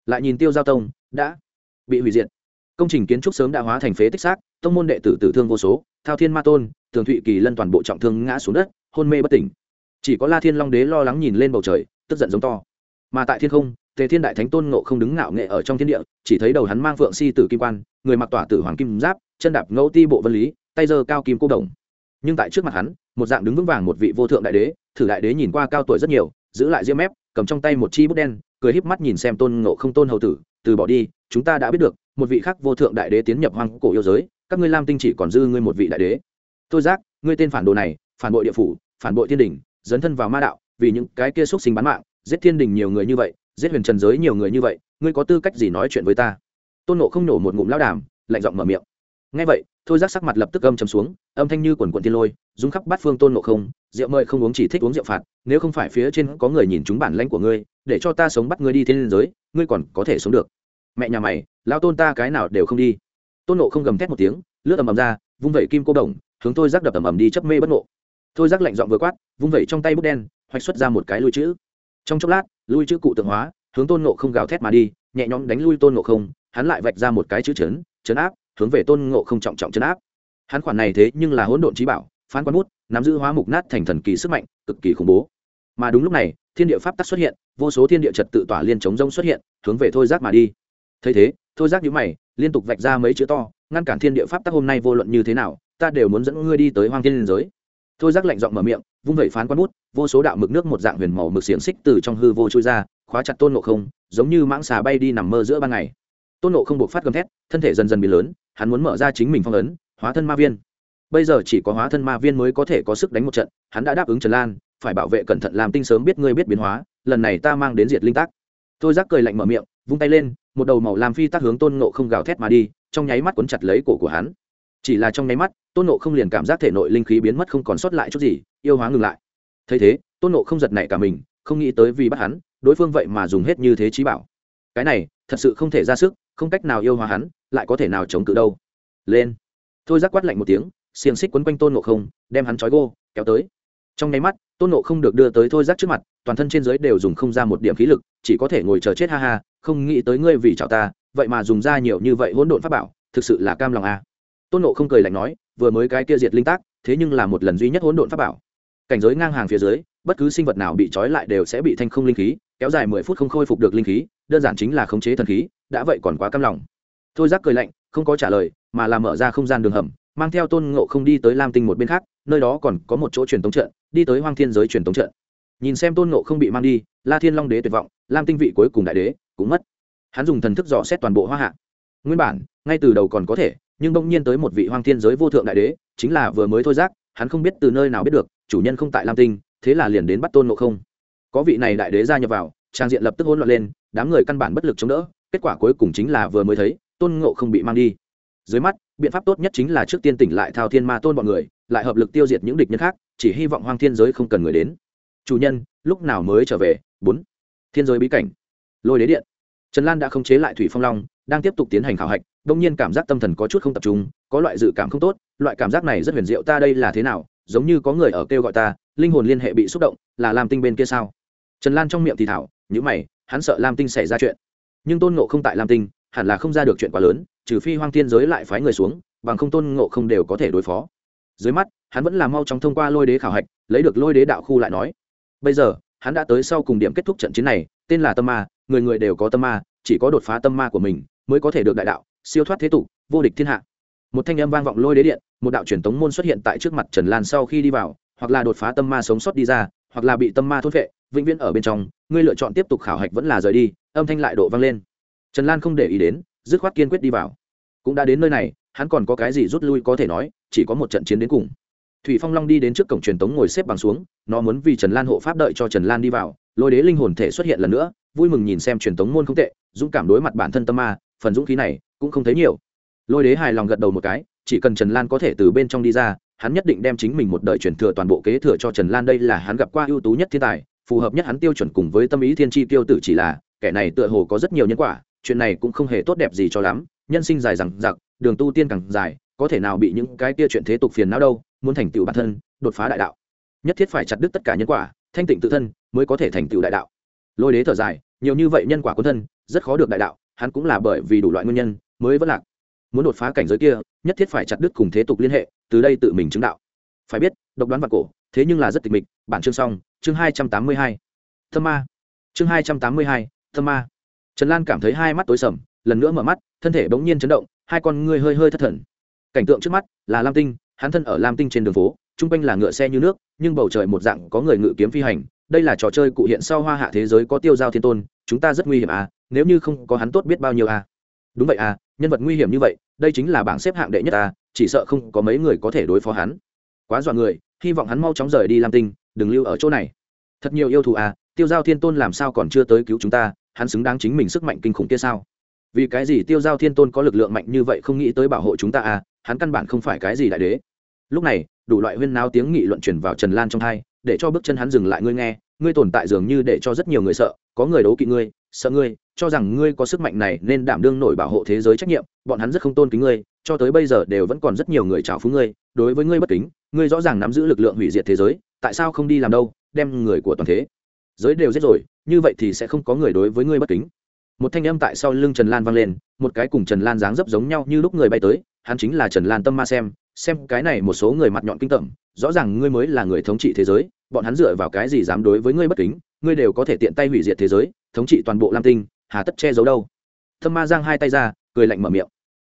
Lại nhìn tiêu giao tông, đã bị hủy diệt. Công trình kiến trúc sớm đã hóa thành phế tích xác tông môn đệ tử tử thương vô số, thao thiên ma tôn, tường thụy kỳ lân toàn bộ trọng thương ngã xuống đất, hôn mê bất tỉnh. Chỉ có la thiên long đế lo lắng nhìn lên bầu trời, tức giận giống to. Mà tại thiên không, tề thiên đại thánh tôn ngộ không đứng ngạo nghệ ở trong thiên địa, chỉ thấy đầu hắn mang phượng si tử kim quan, người mặc tỏa tử hoàng kim giáp, chân đạp ngẫu ti bộ vân lý, tay giơ cao kim cô đồng. Nhưng tại trước mặt hắn, một dạng đứng vững vàng một vị vô thượng đại đế, thử đại đế nhìn qua cao tuổi rất nhiều, giữ lại diêm mép, cầm trong tay một chi bút đen, cười híp mắt nhìn xem tôn ngộ không tôn hầu tử, từ bỏ đi, chúng ta đã biết được, một vị khác vô thượng đại đế tiến nhập hoang cổ yêu giới các ngươi lam tinh chỉ còn dư ngươi một vị đại đế tôi giác ngươi tên phản đồ này phản bội địa phủ phản bội thiên đình dấn thân vào ma đạo vì những cái kia xúc sinh bán mạng giết thiên đình nhiều người như vậy giết huyền trần giới nhiều người như vậy ngươi có tư cách gì nói chuyện với ta tôn nộ không nổ một ngụm lao đàm lạnh giọng mở miệng ngay vậy thôi giác sắc mặt lập tức âm chầm xuống âm thanh như quần quần thiên lôi rung khắp bát phương tôn nộ không rượu mời không uống chỉ thích uống rượu phạt nếu không phải phía trên có người nhìn chúng bản lãnh của ngươi để cho ta sống bắt ngươi đi thiên giới ngươi còn có thể sống được mẹ nhà mày lao tôn ta cái nào đều không đi tôn nộ không gầm thét một tiếng, lướt ầm ầm ra, vung vẩy kim cô đồng, hướng thôi giác đập ầm ầm đi chấp mê bất nộ thôi giác lạnh dọn vừa quát, vung vẩy trong tay bút đen, hoạch xuất ra một cái lui chữ. Trong chốc lát, lui chữ cụ tượng hóa, hướng tôn nộ không gào thét mà đi, nhẹ nhõm đánh lui tôn nộ không, hắn lại vạch ra một cái chữ chấn chấn áp, hướng về tôn ngộ không trọng trọng chấn áp. Hắn khoản này thế nhưng là hỗn độn trí bảo, phán quan bút, nắm giữ hóa mục nát thành thần kỳ sức mạnh, cực kỳ khủng bố. Mà đúng lúc này, thiên địa pháp tắc xuất hiện, vô số thiên địa trật tự tỏa liên chống rông xuất hiện, hướng về thôi giác mà đi. Thấy thế thôi giác nhíu mày, liên tục vạch ra mấy chữ to, ngăn cản thiên địa pháp tắc hôm nay vô luận như thế nào, ta đều muốn dẫn ngươi đi tới hoang thiên liên giới. Thôi giác lạnh giọng mở miệng, vung vẩy phán quan bút, vô số đạo mực nước một dạng huyền màu mực xiềng xích từ trong hư vô trôi ra, khóa chặt tôn ngộ không, giống như mãng xà bay đi nằm mơ giữa ban ngày. Tôn nộ không buộc phát gầm thét, thân thể dần dần biến lớn, hắn muốn mở ra chính mình phong ấn, hóa thân ma viên. Bây giờ chỉ có hóa thân ma viên mới có thể có sức đánh một trận, hắn đã đáp ứng trần lan, phải bảo vệ cẩn thận làm tinh sớm biết ngươi biết biến hóa, lần này ta mang đến diệt linh tác. Thôi giác cười lạnh mở miệng, vung tay lên một đầu màu làm phi tác hướng tôn nộ không gào thét mà đi, trong nháy mắt quấn chặt lấy cổ của hắn. Chỉ là trong nháy mắt, tôn nộ không liền cảm giác thể nội linh khí biến mất không còn sót lại chút gì, yêu hóa ngừng lại. Thấy thế, tôn nộ không giật nảy cả mình, không nghĩ tới vì bắt hắn, đối phương vậy mà dùng hết như thế trí bảo. Cái này, thật sự không thể ra sức, không cách nào yêu hóa hắn, lại có thể nào chống cự đâu. Lên. Thôi giác quát lạnh một tiếng, xiềng xích quấn quanh tôn nộ không, đem hắn trói gô, kéo tới. Trong nháy mắt, tôn nộ không được đưa tới thôi giác trước mặt, toàn thân trên giới đều dùng không ra một điểm khí lực, chỉ có thể ngồi chờ chết ha ha không nghĩ tới ngươi vì chào ta, vậy mà dùng ra nhiều như vậy hỗn độn pháp bảo, thực sự là cam lòng a à. tôn nộ không cười lạnh nói, vừa mới cái kia diệt linh tác, thế nhưng là một lần duy nhất hỗn độn pháp bảo. Cảnh giới ngang hàng phía dưới, bất cứ sinh vật nào bị trói lại đều sẽ bị thanh không linh khí, kéo dài mười phút không khôi phục được linh khí, đơn giản chính là khống chế thần khí, đã vậy còn quá căm lòng. Thôi giác cười lạnh, không có trả lời, mà là mở ra không gian đường hầm, mang theo tôn ngộ không đi tới lam tinh một bên khác, nơi đó còn có một chỗ truyền tống trận, đi tới hoang thiên giới truyền tống trận. Nhìn xem tôn ngộ không bị mang đi, la thiên long đế tuyệt vọng, lam tinh vị cuối cùng đại đế cũng mất. Hắn dùng thần thức dò xét toàn bộ hoa hạ. Nguyên bản, ngay từ đầu còn có thể, nhưng bỗng nhiên tới một vị hoang thiên giới vô thượng đại đế, chính là vừa mới thôi giác, hắn không biết từ nơi nào biết được, chủ nhân không tại lam tinh, thế là liền đến bắt tôn ngộ không. Có vị này đại đế gia nhập vào, trang diện lập tức hỗn loạn lên, đám người căn bản bất lực chống đỡ, kết quả cuối cùng chính là vừa mới thấy, tôn ngộ không bị mang đi. Dưới mắt, biện pháp tốt nhất chính là trước tiên tỉnh lại thao thiên ma tôn bọn người, lại hợp lực tiêu diệt những địch nhân khác, chỉ hy vọng hoang thiên giới không cần người đến. Chủ nhân, lúc nào mới trở về? Bốn. Thiên giới bí cảnh. Lôi đế điện trần lan đã không chế lại thủy phong long, đang tiếp tục tiến hành khảo hạch đông nhiên cảm giác tâm thần có chút không tập trung, có loại dự cảm không tốt, loại cảm giác này rất huyền diệu, ta đây là thế nào, giống như có người ở kêu gọi ta, linh hồn liên hệ bị xúc động, là lam tinh bên kia sao? Trần lan trong miệng thì thảo nhữ mày, hắn sợ lam tinh xảy ra chuyện. Nhưng tôn ngộ không tại lam tinh, hẳn là không ra được chuyện quá lớn, trừ phi hoang thiên giới lại phái người xuống, bằng không tôn ngộ không đều có thể đối phó. Dưới mắt, hắn vẫn là mau chóng thông qua lôi đế khảo hạch, lấy được lôi đế đạo khu lại nói. Bây giờ, hắn đã tới sau cùng điểm kết thúc trận chiến này, tên là tâm ma người người đều có tâm ma, chỉ có đột phá tâm ma của mình mới có thể được đại đạo, siêu thoát thế tục, vô địch thiên hạ. Một thanh âm vang vọng lôi đế điện, một đạo truyền tống môn xuất hiện tại trước mặt trần lan sau khi đi vào, hoặc là đột phá tâm ma sống sót đi ra, hoặc là bị tâm ma thốt vệ vĩnh viễn ở bên trong, ngươi lựa chọn tiếp tục khảo hạch vẫn là rời đi, âm thanh lại độ vang lên. Trần lan không để ý đến, dứt khoát kiên quyết đi vào. Cũng đã đến nơi này, hắn còn có cái gì rút lui có thể nói, chỉ có một trận chiến đến cùng. Thủy phong long đi đến trước cổng truyền tống ngồi xếp bằng xuống, nó muốn vì trần lan hộ pháp đợi cho trần lan đi vào, lôi đế linh hồn thể xuất hiện lần nữa vui mừng nhìn xem truyền tống môn không tệ, dũng cảm đối mặt bản thân tâm ma, phần dũng khí này cũng không thấy nhiều. Lôi đế hài lòng gật đầu một cái, chỉ cần trần lan có thể từ bên trong đi ra, hắn nhất định đem chính mình một đời truyền thừa toàn bộ kế thừa cho trần lan đây là hắn gặp qua ưu tú nhất thiên tài, phù hợp nhất hắn tiêu chuẩn cùng với tâm ý thiên tri tiêu tử chỉ là, kẻ này tựa hồ có rất nhiều nhân quả, chuyện này cũng không hề tốt đẹp gì cho lắm, nhân sinh dài rằng giặc đường tu tiên càng dài, có thể nào bị những cái kia chuyện thế tục phiền não đâu, muốn thành tựu bản thân, đột phá đại đạo. Nhất thiết phải chặt đứt tất cả nhân quả, thanh tịnh tự thân mới có thể thành tựu đại đạo lôi đế thở dài, nhiều như vậy nhân quả quân thân, rất khó được đại đạo, hắn cũng là bởi vì đủ loại nguyên nhân mới vẫn lạc. Muốn đột phá cảnh giới kia, nhất thiết phải chặt đứt cùng thế tục liên hệ, từ đây tự mình chứng đạo. Phải biết, độc đoán vạn cổ, thế nhưng là rất tịch mịch. Bản chương xong, chương hai trăm tám mươi hai. Thơ ma. Chương hai trăm tám mươi hai thơ ma. Trần lan cảm thấy hai mắt tối sầm, lần nữa mở mắt, thân thể bỗng nhiên chấn động, hai con ngươi hơi hơi thất thần. Cảnh tượng trước mắt là lam tinh, hắn thân ở lam tinh trên đường phố t r u n g quanh là ngựa xe như nước, nhưng bầu trời một dạng có người ngự kiếm phi hành đây là trò chơi cụ hiện sau hoa hạ thế giới có tiêu giao thiên tôn, chúng ta rất nguy hiểm à nếu như không có hắn tốt biết bao nhiêu à. Đúng vậy à nhân vật nguy hiểm như vậy, đây chính là bảng xếp hạng đệ nhất à chỉ sợ không có mấy người có thể đối phó hắn. Quá dọa người, hy vọng hắn mau chóng rời đi lam tinh, đừng lưu ở chỗ này. Thật nhiều yêu thù à tiêu giao thiên tôn làm sao còn chưa tới cứu chúng ta, hắn xứng đáng chính mình sức mạnh kinh khủng kia sao? Vì cái gì tiêu giao thiên tôn có lực lượng mạnh như vậy không nghĩ tới bảo hộ chúng ta à hắn căn bản không phải cái gì đại đế. Lúc này đủ loại huyên náo tiếng nghị luận truyền vào trần lan trong hai để cho bước chân hắn dừng lại ngươi nghe, ngươi tồn tại dường như để cho rất nhiều người sợ, có người đấu kỵ ngươi, sợ ngươi, cho rằng ngươi có sức mạnh này nên đảm đương nổi bảo hộ thế giới trách nhiệm, bọn hắn rất không tôn kính ngươi, cho tới bây giờ đều vẫn còn rất nhiều người trào phúng ngươi, đối với ngươi bất kính, ngươi rõ ràng nắm giữ lực lượng hủy diệt thế giới, tại sao không đi làm đâu, đem người của toàn thế giới đều giết rồi, như vậy thì sẽ không có người đối với ngươi bất kính. Một thanh âm tại sau lưng trần lan vang lên, một cái cùng trần lan dáng dấp giống nhau như lúc người bay tới, hắn chính là trần lan tâm ma xem xem cái này một số người mặt nhọn kinh tởm, rõ ràng ngươi mới là người thống trị thế giới, bọn hắn dựa vào cái gì dám đối với ngươi bất kính, ngươi đều có thể tiện tay hủy diệt thế giới, thống trị toàn bộ lam tinh, hà tất che giấu đâu. Thâm ma giang hai tay ra, cười lạnh mở miệng.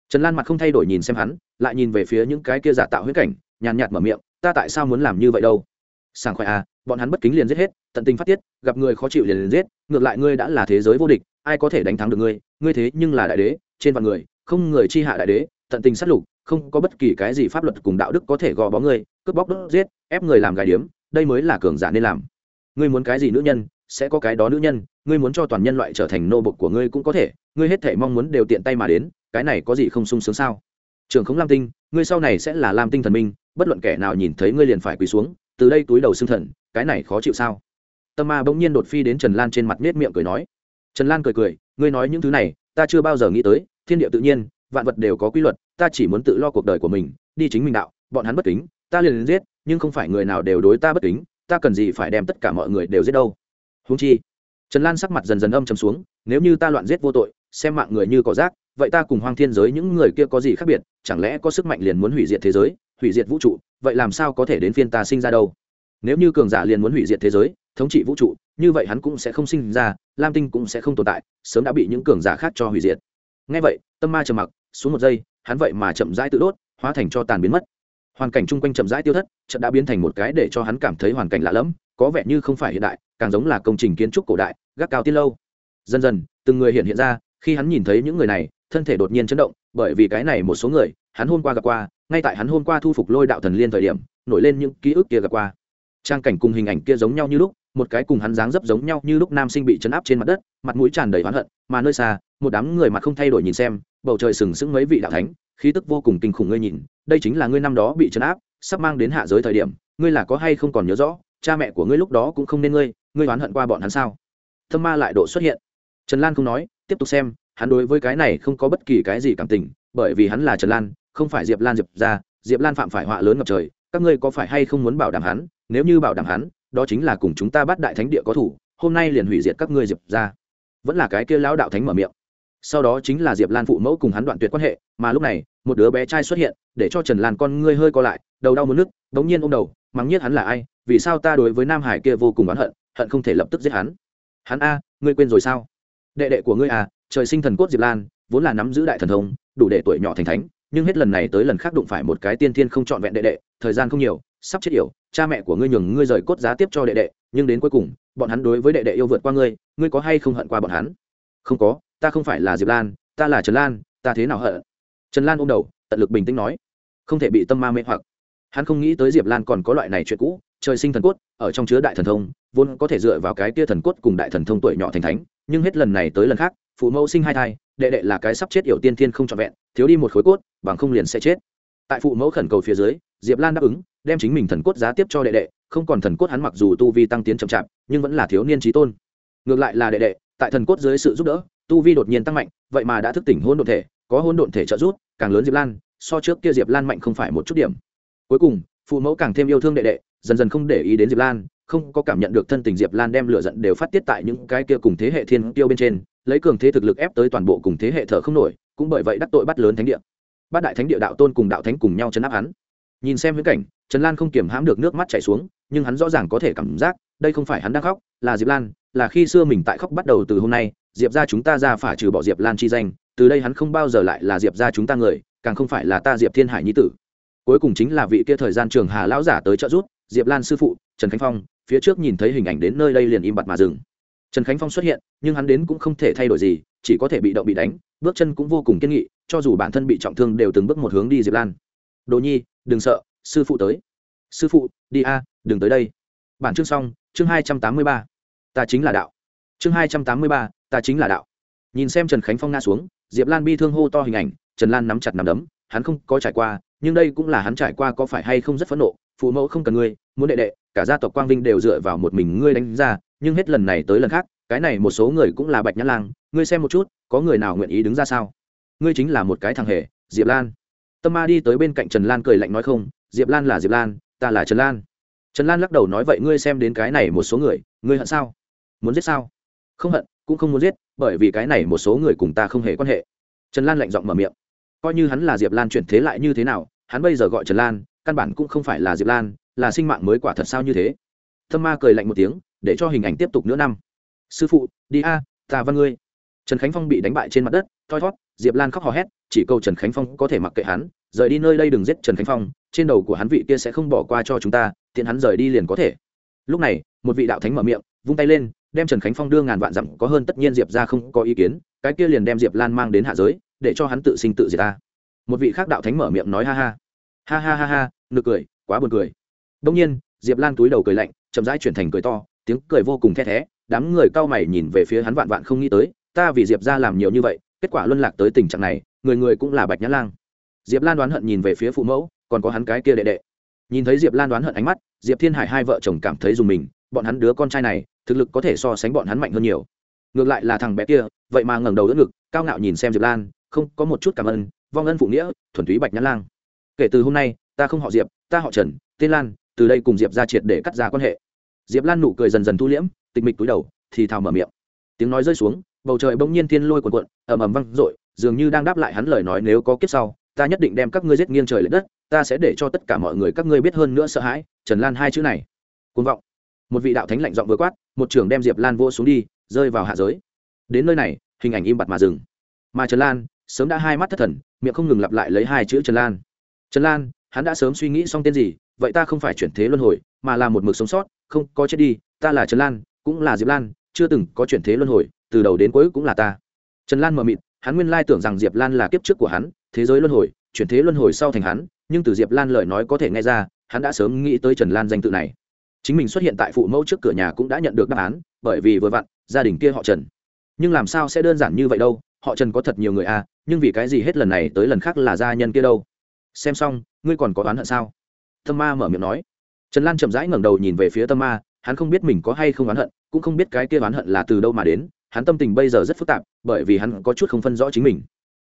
Trần lan mặt không thay đổi nhìn xem hắn, lại nhìn về phía những cái kia giả tạo huyết cảnh, nhàn nhạt mở miệng, ta tại sao muốn làm như vậy đâu? Sảng khoai à bọn hắn bất kính liền giết hết, tận tình phát tiết, gặp người khó chịu liền liền giết, ngược lại ngươi đã là thế giới vô địch, ai có thể đánh thắng được ngươi? Ngươi thế nhưng là đại đế, trên vạn người, không người chi hạ đại đế, tận tình sát lục không có bất kỳ cái gì pháp luật cùng đạo đức có thể gò bó ngươi, cướp bóc đốt giết, ép người làm gài điếm, đây mới là cường giả nên làm. Ngươi muốn cái gì nữ nhân, sẽ có cái đó nữ nhân, ngươi muốn cho toàn nhân loại trở thành nô bộc của ngươi cũng có thể, ngươi hết thể mong muốn đều tiện tay mà đến, cái này có gì không sung sướng sao? Trường không lam tinh, ngươi sau này sẽ là lam tinh thần minh, bất luận kẻ nào nhìn thấy ngươi liền phải quỳ xuống, từ đây túi đầu xương thần, cái này khó chịu sao? Tâm ma bỗng nhiên đột phi đến trần lan trên mặt nết miệng cười nói. Trần lan cười cười, ngươi nói những thứ này, ta chưa bao giờ nghĩ tới, thiên địa tự nhiên vạn vật đều có quy luật, ta chỉ muốn tự lo cuộc đời của mình, đi chính mình đạo, bọn hắn bất kính, ta liền liền giết, nhưng không phải người nào đều đối ta bất kính, ta cần gì phải đem tất cả mọi người đều giết đâu. Húng chi, trần lan sắc mặt dần dần âm chầm xuống, nếu như ta loạn giết vô tội, xem mạng người như cỏ rác, vậy ta cùng hoang thiên giới những người kia có gì khác biệt, chẳng lẽ có sức mạnh liền muốn hủy diệt thế giới, hủy diệt vũ trụ, vậy làm sao có thể đến phiên ta sinh ra đâu? Nếu như cường giả liền muốn hủy diệt thế giới, thống trị vũ trụ, như vậy hắn cũng sẽ không sinh ra, lam tinh cũng sẽ không tồn tại, sớm đã bị những cường giả khác cho hủy diệt. Ngay vậy, tâm ma trầm mặc xuống một giây, hắn vậy mà chậm rãi tự đốt, hóa thành cho tàn biến mất. Hoàn cảnh chung quanh chậm rãi tiêu thất trận đã biến thành một cái để cho hắn cảm thấy hoàn cảnh lạ lẫm, có vẻ như không phải hiện đại, càng giống là công trình kiến trúc cổ đại, gác cao tiên lâu. Dần dần, từng người hiện hiện ra, khi hắn nhìn thấy những người này, thân thể đột nhiên chấn động, bởi vì cái này một số người, hắn hôm qua gặp qua, ngay tại hắn hôm qua thu phục lôi đạo thần liên thời điểm, nổi lên những ký ức kia gặp qua. Trang cảnh cùng hình ảnh kia giống nhau như lúc, một cái cùng hắn dáng dấp giống nhau như lúc nam sinh bị chấn áp trên mặt đất, mặt mũi tràn đầy oán hận, mà nơi xa, một đám người mặt không thay đổi nhìn xem bầu trời sừng sững mấy vị đạo thánh, khí tức vô cùng kinh khủng ngươi nhìn, đây chính là ngươi năm đó bị trấn áp, sắp mang đến hạ giới thời điểm, ngươi là có hay không còn nhớ rõ, cha mẹ của ngươi lúc đó cũng không nên ngươi ngươi oán hận qua bọn hắn sao? Thâm ma lại độ xuất hiện. Trần lan không nói, tiếp tục xem, hắn đối với cái này không có bất kỳ cái gì cảm tình, bởi vì hắn là trần lan, không phải diệp lan diệp ra, diệp lan phạm phải họa lớn ngập trời, các ngươi có phải hay không muốn bảo đảm hắn, nếu như bảo đảm hắn, đó chính là cùng chúng ta bắt đại thánh địa có thủ, hôm nay liền hủy diệt các ngươi diệp ra. Vẫn là cái kia lão đạo thánh mở miệng sau đó chính là diệp lan phụ mẫu cùng hắn đoạn tuyệt quan hệ, mà lúc này, một đứa bé trai xuất hiện, để cho trần lan con ngươi hơi co lại, đầu đau muốn nước bỗng nhiên ô m đầu, mắng nhiết hắn là ai, vì sao ta đối với nam hải kia vô cùng oán hận hận không thể lập tức giết hắn. Hắn a, ngươi quên rồi sao? Đệ đệ của ngươi à trời sinh thần cốt diệp lan, vốn là nắm giữ đại thần thông, đủ để tuổi nhỏ thành thánh, nhưng hết lần này tới lần khác đụng phải một cái tiên thiên không trọn vẹn đệ đệ, thời gian không nhiều, sắp chết yểu, cha mẹ của ngươi nhường ngươi rời cốt giá tiếp cho đệ đệ, nhưng đến cuối cùng, bọn hắn đối với đệ đệ yêu vượt qua ngươi ngươi có hay không hận qua bọn hắn? Không có, ta không phải là diệp lan, ta là trần lan, ta thế nào hận? Trần lan ôm đầu, tận lực bình tĩnh nói. Không thể bị tâm ma mê hoặc. Hắn không nghĩ tới diệp lan còn có loại này chuyện cũ, trời sinh thần cốt, ở trong chứa đại thần thông, vốn có thể dựa vào cái tia thần cốt cùng đại thần thông tuổi nhỏ thành thánh, nhưng hết lần này tới lần khác, phụ mẫu sinh hai thai, đệ đệ là cái sắp chết yểu tiên thiên không trọn vẹn, thiếu đi một khối cốt, bằng không liền sẽ chết. Tại phụ mẫu khẩn cầu phía dưới, diệp lan đáp ứng, đem chính mình thần cốt giá tiếp cho đệ đệ, không còn thần cốt hắn mặc dù tu vi tăng tiến chậm chạp, nhưng vẫn là thiếu niên trí tôn. Ngược lại là đệ đệ tại thần cốt dưới sự giúp đỡ, tu vi đột nhiên tăng mạnh, vậy mà đã thức tỉnh hôn độn thể, có hôn độn thể trợ giúp, càng lớn diệp lan, so trước kia diệp lan mạnh không phải một chút điểm. Cuối cùng, phụ mẫu càng thêm yêu thương đệ đệ, dần dần không để ý đến diệp lan, không có cảm nhận được thân tình diệp lan đem lửa giận đều phát tiết tại những cái kia cùng thế hệ thiên tiêu bên trên, lấy cường thế thực lực ép tới toàn bộ cùng thế hệ thở không nổi, cũng bởi vậy đắc tội bắt lớn thánh địa. Bát đại thánh địa đạo tôn cùng đạo thánh cùng nhau chấn áp hắn. Nhìn xem viễn cảnh, trần lan không kiềm hãm được nước mắt chảy xuống, nhưng hắn rõ ràng có thể cảm giác, đây không phải hắn đang khóc, là diệp lan là khi xưa mình tại khóc bắt đầu từ hôm nay, diệp ra chúng ta ra phả trừ bỏ diệp lan chi danh, từ đây hắn không bao giờ lại là diệp ra chúng ta người, càng không phải là ta diệp thiên hải nhi tử. Cuối cùng chính là vị kia thời gian trường hà lão giả tới trợ giúp, diệp lan sư phụ, trần khánh phong, phía trước nhìn thấy hình ảnh đến nơi đây liền im bặt mà dừng. Trần khánh phong xuất hiện, nhưng hắn đến cũng không thể thay đổi gì, chỉ có thể bị động bị đánh, bước chân cũng vô cùng kiên nghị, cho dù bản thân bị trọng thương đều từng bước một hướng đi diệp lan. Đồ nhi, đừng sợ, sư phụ tới. Sư phụ, đi a, đừng tới đây. Bản chương xong, chương hai trăm tám mươi ba ta chính là đạo. Chương hai trăm tám mươi ba, ta chính là đạo. Nhìn xem trần khánh phong nga xuống, diệp lan bi thương hô to hình ảnh, trần lan nắm chặt nắm đấm, hắn không có trải qua, nhưng đây cũng là hắn trải qua có phải hay không rất phẫn nộ, phụ mẫu không cần ngươi, muốn đệ đệ, cả gia tộc quang vinh đều dựa vào một mình ngươi đánh ra, nhưng hết lần này tới lần khác, cái này một số người cũng là bạch nhã lang, ngươi xem một chút, có người nào nguyện ý đứng ra sao? Ngươi chính là một cái thằng hề, diệp lan. Tâm ma đi tới bên cạnh trần lan cười lạnh nói không, diệp lan là diệp lan, ta là trần lan. Trần lan lắc đầu nói vậy ngươi xem đến cái này một số người, ngươi hận sao? Muốn giết sao? Không hận, cũng không muốn giết, bởi vì cái này một số người cùng ta không hề quan hệ. Trần lan lạnh giọng mở miệng. Coi như hắn là diệp lan chuyển thế lại như thế nào, hắn bây giờ gọi trần lan, căn bản cũng không phải là diệp lan, là sinh mạng mới quả thật sao như thế. Thâm ma cười lạnh một tiếng, để cho hình ảnh tiếp tục nữa năm. Sư phụ, đi a, ta văn ngươi. Trần khánh phong bị đánh bại trên mặt đất, thoi thót, diệp lan khóc hò hét, chỉ câu trần khánh phong có thể mặc kệ hắn, rời đi nơi đây đừng giết trần khánh phong, trên đầu của hắn vị kia sẽ không bỏ qua cho chúng ta, tiện hắn rời đi liền có thể. Lúc này, một vị đạo thánh mở miệng, vung tay lên đem trần khánh phong đưa ngàn vạn dặm có hơn tất nhiên diệp ra không có ý kiến, cái kia liền đem diệp lan mang đến hạ giới, để cho hắn tự sinh tự diệt ta. Một vị khác đạo thánh mở miệng nói ha ha. Ha ha ha ha, nực cười, quá buồn cười. Đông nhiên, diệp lan túi đầu cười lạnh, chậm rãi chuyển thành cười to, tiếng cười vô cùng the thé, đám người cao mày nhìn về phía hắn vạn vạn không nghĩ tới, ta vì diệp ra làm nhiều như vậy, kết quả luân lạc tới tình trạng này, người người cũng là bạch nhã lang. Diệp lan đoán hận nhìn về phía phụ mẫu, còn có hắn cái kia đệ đệ. Nhìn thấy diệp lan đoán hận ánh mắt, diệp thiên hải hai vợ chồng cảm thấy dùng mình bọn hắn đứa con trai này, thực lực có thể so sánh bọn hắn mạnh hơn nhiều. Ngược lại là thằng bé kia, vậy mà ngẩng đầu đỡ ngực, cao ngạo nhìn xem diệp lan, không, có một chút cảm ơn, vong ân phụ nghĩa, thuần túy bạch nhã lang. Kể từ hôm nay, ta không họ diệp, ta họ trần, tên lan, từ đây cùng diệp ra triệt để cắt ra quan hệ. Diệp lan nụ cười dần dần thu liễm, tịch mịch túi đầu, thì thào mở miệng. Tiếng nói rơi xuống, bầu trời bỗng nhiên thiên lôi cuộn cuộn, ầm ầm văng r dường như đang đáp lại hắn lời nói nếu có kiếp sau, ta nhất định đem các ngươi giết nghiêng trời l ệ đất, ta sẽ để cho tất cả mọi người các ngươi biết hơn nữa sợ hãi, trần lan hai chữ này. Côn vọng một vị đạo thánh lạnh giọng vừa quát, một trưởng đem diệp lan vô xuống đi, rơi vào hạ giới. Đến nơi này, hình ảnh im bặt mà dừng. Mà trần lan, sớm đã hai mắt thất thần, miệng không ngừng lặp lại lấy hai chữ trần lan. Trần lan, hắn đã sớm suy nghĩ xong tên gì, vậy ta không phải chuyển thế luân hồi, mà là một mực sống sót, không, có chết đi, ta là trần lan, cũng là diệp lan, chưa từng có chuyển thế luân hồi, từ đầu đến cuối cũng là ta. Trần lan mờ mịt, hắn nguyên lai tưởng rằng diệp lan là kiếp trước của hắn, thế giới luân hồi, chuyển thế luân hồi sau thành hắn, nhưng từ diệp lan lời nói có thể nghe ra, hắn đã sớm nghĩ tới trần lan danh tự này chính mình xuất hiện tại phụ mẫu trước cửa nhà cũng đã nhận được đáp án, bởi vì vừa vặn, gia đình kia họ trần. Nhưng làm sao sẽ đơn giản như vậy đâu, họ trần có thật nhiều người à nhưng vì cái gì hết lần này tới lần khác là gia nhân kia đâu? Xem xong, ngươi còn có oán hận sao? Tâm ma mở miệng nói. Trần lan chậm rãi ngẩng đầu nhìn về phía tâm ma, hắn không biết mình có hay không oán hận, cũng không biết cái kia oán hận là từ đâu mà đến, hắn tâm tình bây giờ rất phức tạp, bởi vì hắn có chút không phân rõ chính mình.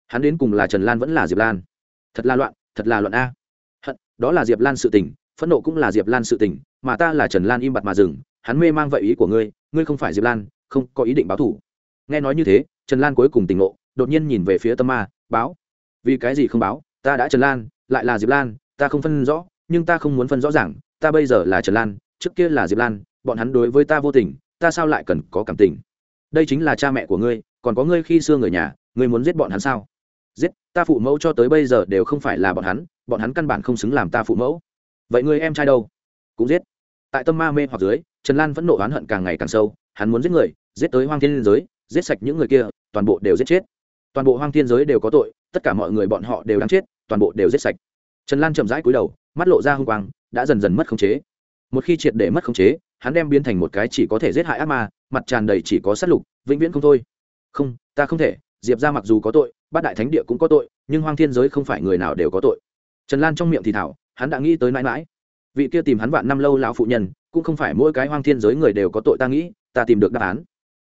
Hắn đến cùng là trần lan vẫn là diệp lan? Thật là loạn, thật là loạn a. Hận, đó là diệp lan sự tình phẫn nộ cũng là diệp lan sự tình, mà ta là trần lan im bặt mà dừng, hắn mê mang vậy ý của ngươi ngươi không phải diệp lan, không có ý định báo thủ nghe nói như thế, trần lan cuối cùng tỉnh ngộ, đột nhiên nhìn về phía tâm ma, báo. Vì cái gì không báo? Ta đã trần lan, lại là diệp lan, ta không phân rõ, nhưng ta không muốn phân rõ ràng, ta bây giờ là trần lan, trước kia là diệp lan, bọn hắn đối với ta vô tình, ta sao lại cần có cảm tình? Đây chính là cha mẹ của ngươi, còn có ngươi khi xưa người nhà, ngươi muốn giết bọn hắn sao? Giết, ta phụ mẫu cho tới bây giờ đều không phải là bọn hắn bọn hắn căn bản không xứng làm ta phụ mẫu vậy người em trai đâu? Cũng giết. Tại tâm ma mê hoặc dưới, trần lan vẫn nộ oán hận càng ngày càng sâu, hắn muốn giết người, giết tới hoang thiên giới, giết sạch những người kia, toàn bộ đều giết chết. Toàn bộ hoang thiên giới đều có tội, tất cả mọi người bọn họ đều đáng chết, toàn bộ đều giết sạch. Trần lan chậm rãi cúi đầu, mắt lộ ra h u n g quang, đã dần dần mất khống chế. Một khi triệt để mất khống chế, hắn đem biến thành một cái chỉ có thể giết hại ác ma, mặt tràn đầy chỉ có sát lục, vĩnh viễn không thôi. Không, ta không thể, diệp ra mặc dù có tội, bát đại thánh địa cũng có tội, nhưng hoang thiên giới không phải người nào đều có tội. Trần lan trong miệng thì thảo hắn đã nghĩ tới mãi mãi. Vị kia tìm hắn vạn năm lâu lão phụ nhân, cũng không phải mỗi cái hoang thiên giới người đều có tội ta nghĩ, ta tìm được đáp án.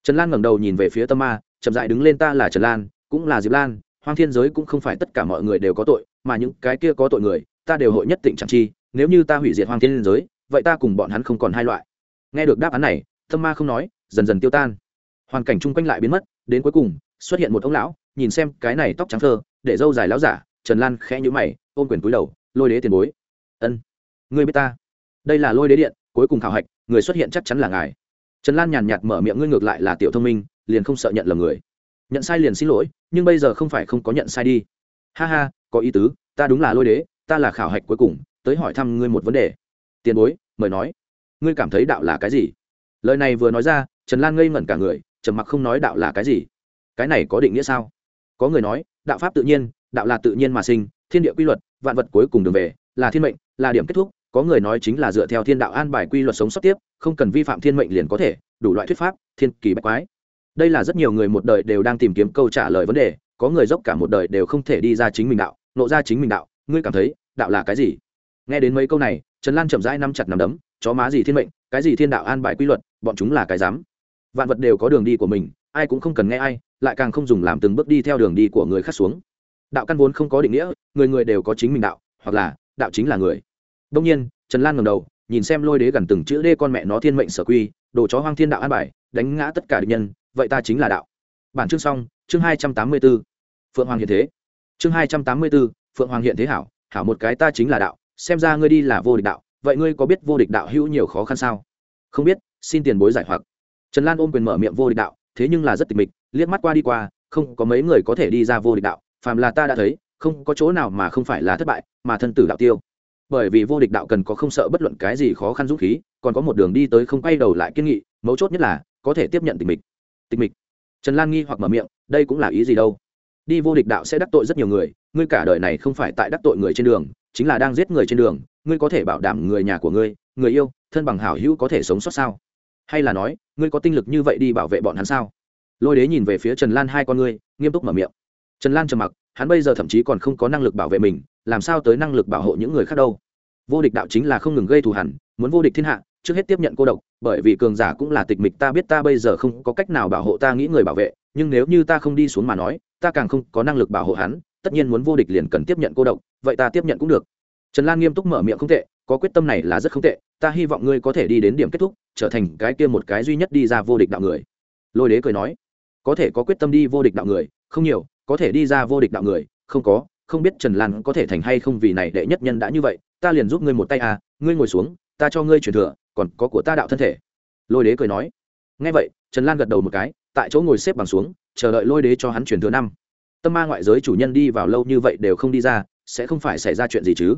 Trần lan ngẩng đầu nhìn về phía tâm ma, chậm dại đứng lên ta là trần lan, cũng là diệp lan, hoang thiên giới cũng không phải tất cả mọi người đều có tội, mà những cái kia có tội người, ta đều hội nhất tỉnh chẳng chi, nếu như ta hủy diệt hoang thiên giới, vậy ta cùng bọn hắn không còn hai loại. Nghe được đáp án này, tâm ma không nói, dần dần tiêu tan. Hoàn cảnh chung quanh lại biến mất, đến cuối cùng, xuất hiện một ông lão, nhìn xem cái này tóc trắng thơ, để dâu dài lão giả, trần lan khẽ nhũ mày, ôm quyền túi đầu lôi đế tiền bối. Ân, ngươi biết ta. Đây là lôi đế điện, cuối cùng khảo hạch, người xuất hiện chắc chắn là ngài. Trần lan nhàn nhạt mở miệng, ngươi ngược lại là tiểu thông minh, liền không sợ nhận lầm người. Nhận sai liền xin lỗi, nhưng bây giờ không phải không có nhận sai đi. Ha ha, có ý tứ, ta đúng là lôi đế, ta là khảo hạch cuối cùng, tới hỏi thăm ngươi một vấn đề. Tiền bối, mời nói. Ngươi cảm thấy đạo là cái gì? Lời này vừa nói ra, trần lan ngây ngẩn cả người, trầm mặc không nói đạo là cái gì. Cái này có định nghĩa sao? Có người nói, đạo pháp tự nhiên, đạo là tự nhiên mà sinh, thiên địa quy luật vạn vật cuối cùng đường về, là thiên mệnh, là điểm kết thúc, có người nói chính là dựa theo thiên đạo an bài quy luật sống sót tiếp, không cần vi phạm thiên mệnh liền có thể, đủ loại thuyết pháp, thiên kỳ bách quái. Đây là rất nhiều người một đời đều đang tìm kiếm câu trả lời vấn đề, có người dốc cả một đời đều không thể đi ra chính mình đạo, nộ ra chính mình đạo, ngươi cảm thấy, đạo là cái gì? Nghe đến mấy câu này, trần lan chậm rãi nắm chặt nắm đấm, chó má gì thiên mệnh, cái gì thiên đạo an bài quy luật, bọn chúng là cái dám. Vạn vật đều có đường đi của mình, ai cũng không cần nghe ai, lại càng không dùng làm từng bước đi theo đường đi của người khác xuống đạo căn vốn không có định nghĩa, người người đều có chính mình đạo, hoặc là, đạo chính là người. Đông nhiên, trần lan ngầm đầu, nhìn xem lôi đế gần từng chữ đê con mẹ nó thiên mệnh sở quy, đồ chó hoang thiên đạo an bài, đánh ngã tất cả địch nhân, vậy ta chính là đạo. Bản chương xong, chương hai trăm tám mươi b ố phượng hoàng hiện thế. Chương hai trăm tám mươi b ố phượng hoàng hiện thế hảo hảo một cái ta chính là đạo, xem ra ngươi đi là vô địch đạo, vậy ngươi có biết vô địch đạo hữu nhiều khó khăn sao? Không biết, xin tiền bối giải hoặc. Trần lan ôm quyền mở miệng vô địch đạo, thế nhưng là rất tịch mịch, liếc mắt qua đi qua, không có mấy người có thể đi ra vô địch đạo phàm là ta đã thấy, không có chỗ nào mà không phải là thất bại, mà thân tử đạo tiêu. Bởi vì vô địch đạo cần có không sợ bất luận cái gì khó khăn dũng khí, còn có một đường đi tới không quay đầu lại kiên nghị, mấu chốt nhất là có thể tiếp nhận tình mịch. Tình mịch. Trần lan nghi hoặc mở miệng, đây cũng là ý gì đâu? Đi vô địch đạo sẽ đắc tội rất nhiều người, ngươi cả đời này không phải tại đắc tội người trên đường, chính là đang giết người trên đường, ngươi có thể bảo đảm người nhà của ngươi, người yêu, thân bằng hảo hữu có thể sống sót sao? Hay là nói, ngươi có tinh lực như vậy đi bảo vệ bọn hắn sao? Lôi đế nhìn về phía trần lan hai con ngươi, nghiêm túc mở miệng trần lan trầm mặc, hắn bây giờ thậm chí còn không có năng lực bảo vệ mình, làm sao tới năng lực bảo hộ những người khác đâu? Vô địch đạo chính là không ngừng gây thù hẳn muốn vô địch thiên hạ, trước hết tiếp nhận cô độc, bởi vì cường giả cũng là tịch mịch, ta biết ta bây giờ không có cách nào bảo hộ ta nghĩ người bảo vệ, nhưng nếu như ta không đi xuống mà nói, ta càng không có năng lực bảo hộ hắn, tất nhiên muốn vô địch liền cần tiếp nhận cô độc, vậy ta tiếp nhận cũng được. Trần lan nghiêm túc mở miệng không tệ, có quyết tâm này là rất không tệ, ta hy vọng ngươi có thể đi đến điểm kết thúc, trở thành cái kia một cái duy nhất đi ra vô địch đạo người. Lôi đế cười nói, có thể có quyết tâm đi vô địch đạo người, không nhiều có thể đi ra vô địch đạo người, không có, không biết trần lan có thể thành hay không vì này đệ nhất nhân đã như vậy, ta liền giúp ngươi một tay à ngươi ngồi xuống, ta cho ngươi truyền thừa, còn có của ta đạo thân thể. Lôi đế cười nói. Ngay vậy, trần lan gật đầu một cái, tại chỗ ngồi xếp bằng xuống, chờ đợi lôi đế cho hắn truyền thừa năm. Tâm ma ngoại giới chủ nhân đi vào lâu như vậy đều không đi ra, sẽ không phải xảy ra chuyện gì chứ?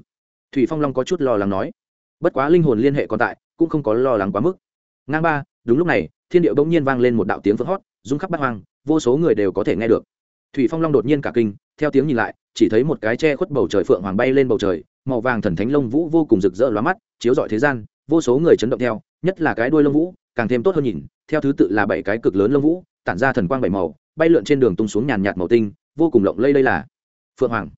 Thủy phong long có chút lo lắng nói. Bất quá linh hồn liên hệ còn tại, cũng không có lo lắng quá mức. Ngang ba, đúng lúc này, thiên điệu bỗng nhiên vang lên một đạo tiếng vỡ hót rung khắp bát hoang, vô số người đều có thể nghe được thủy phong long đột nhiên cả kinh, theo tiếng nhìn lại, chỉ thấy một cái che khuất bầu trời phượng hoàng bay lên bầu trời, màu vàng thần thánh lông vũ vô cùng rực rỡ lóa mắt, chiếu rọi thế gian, vô số người chấn động theo, nhất là cái đuôi lông vũ, càng thêm tốt hơn nhìn, theo thứ tự là bảy cái cực lớn lông vũ, tản ra thần quang bảy màu, bay lượn trên đường tung xuống nhàn nhạt màu tinh, vô cùng lộng lây đây là phượng hoàng.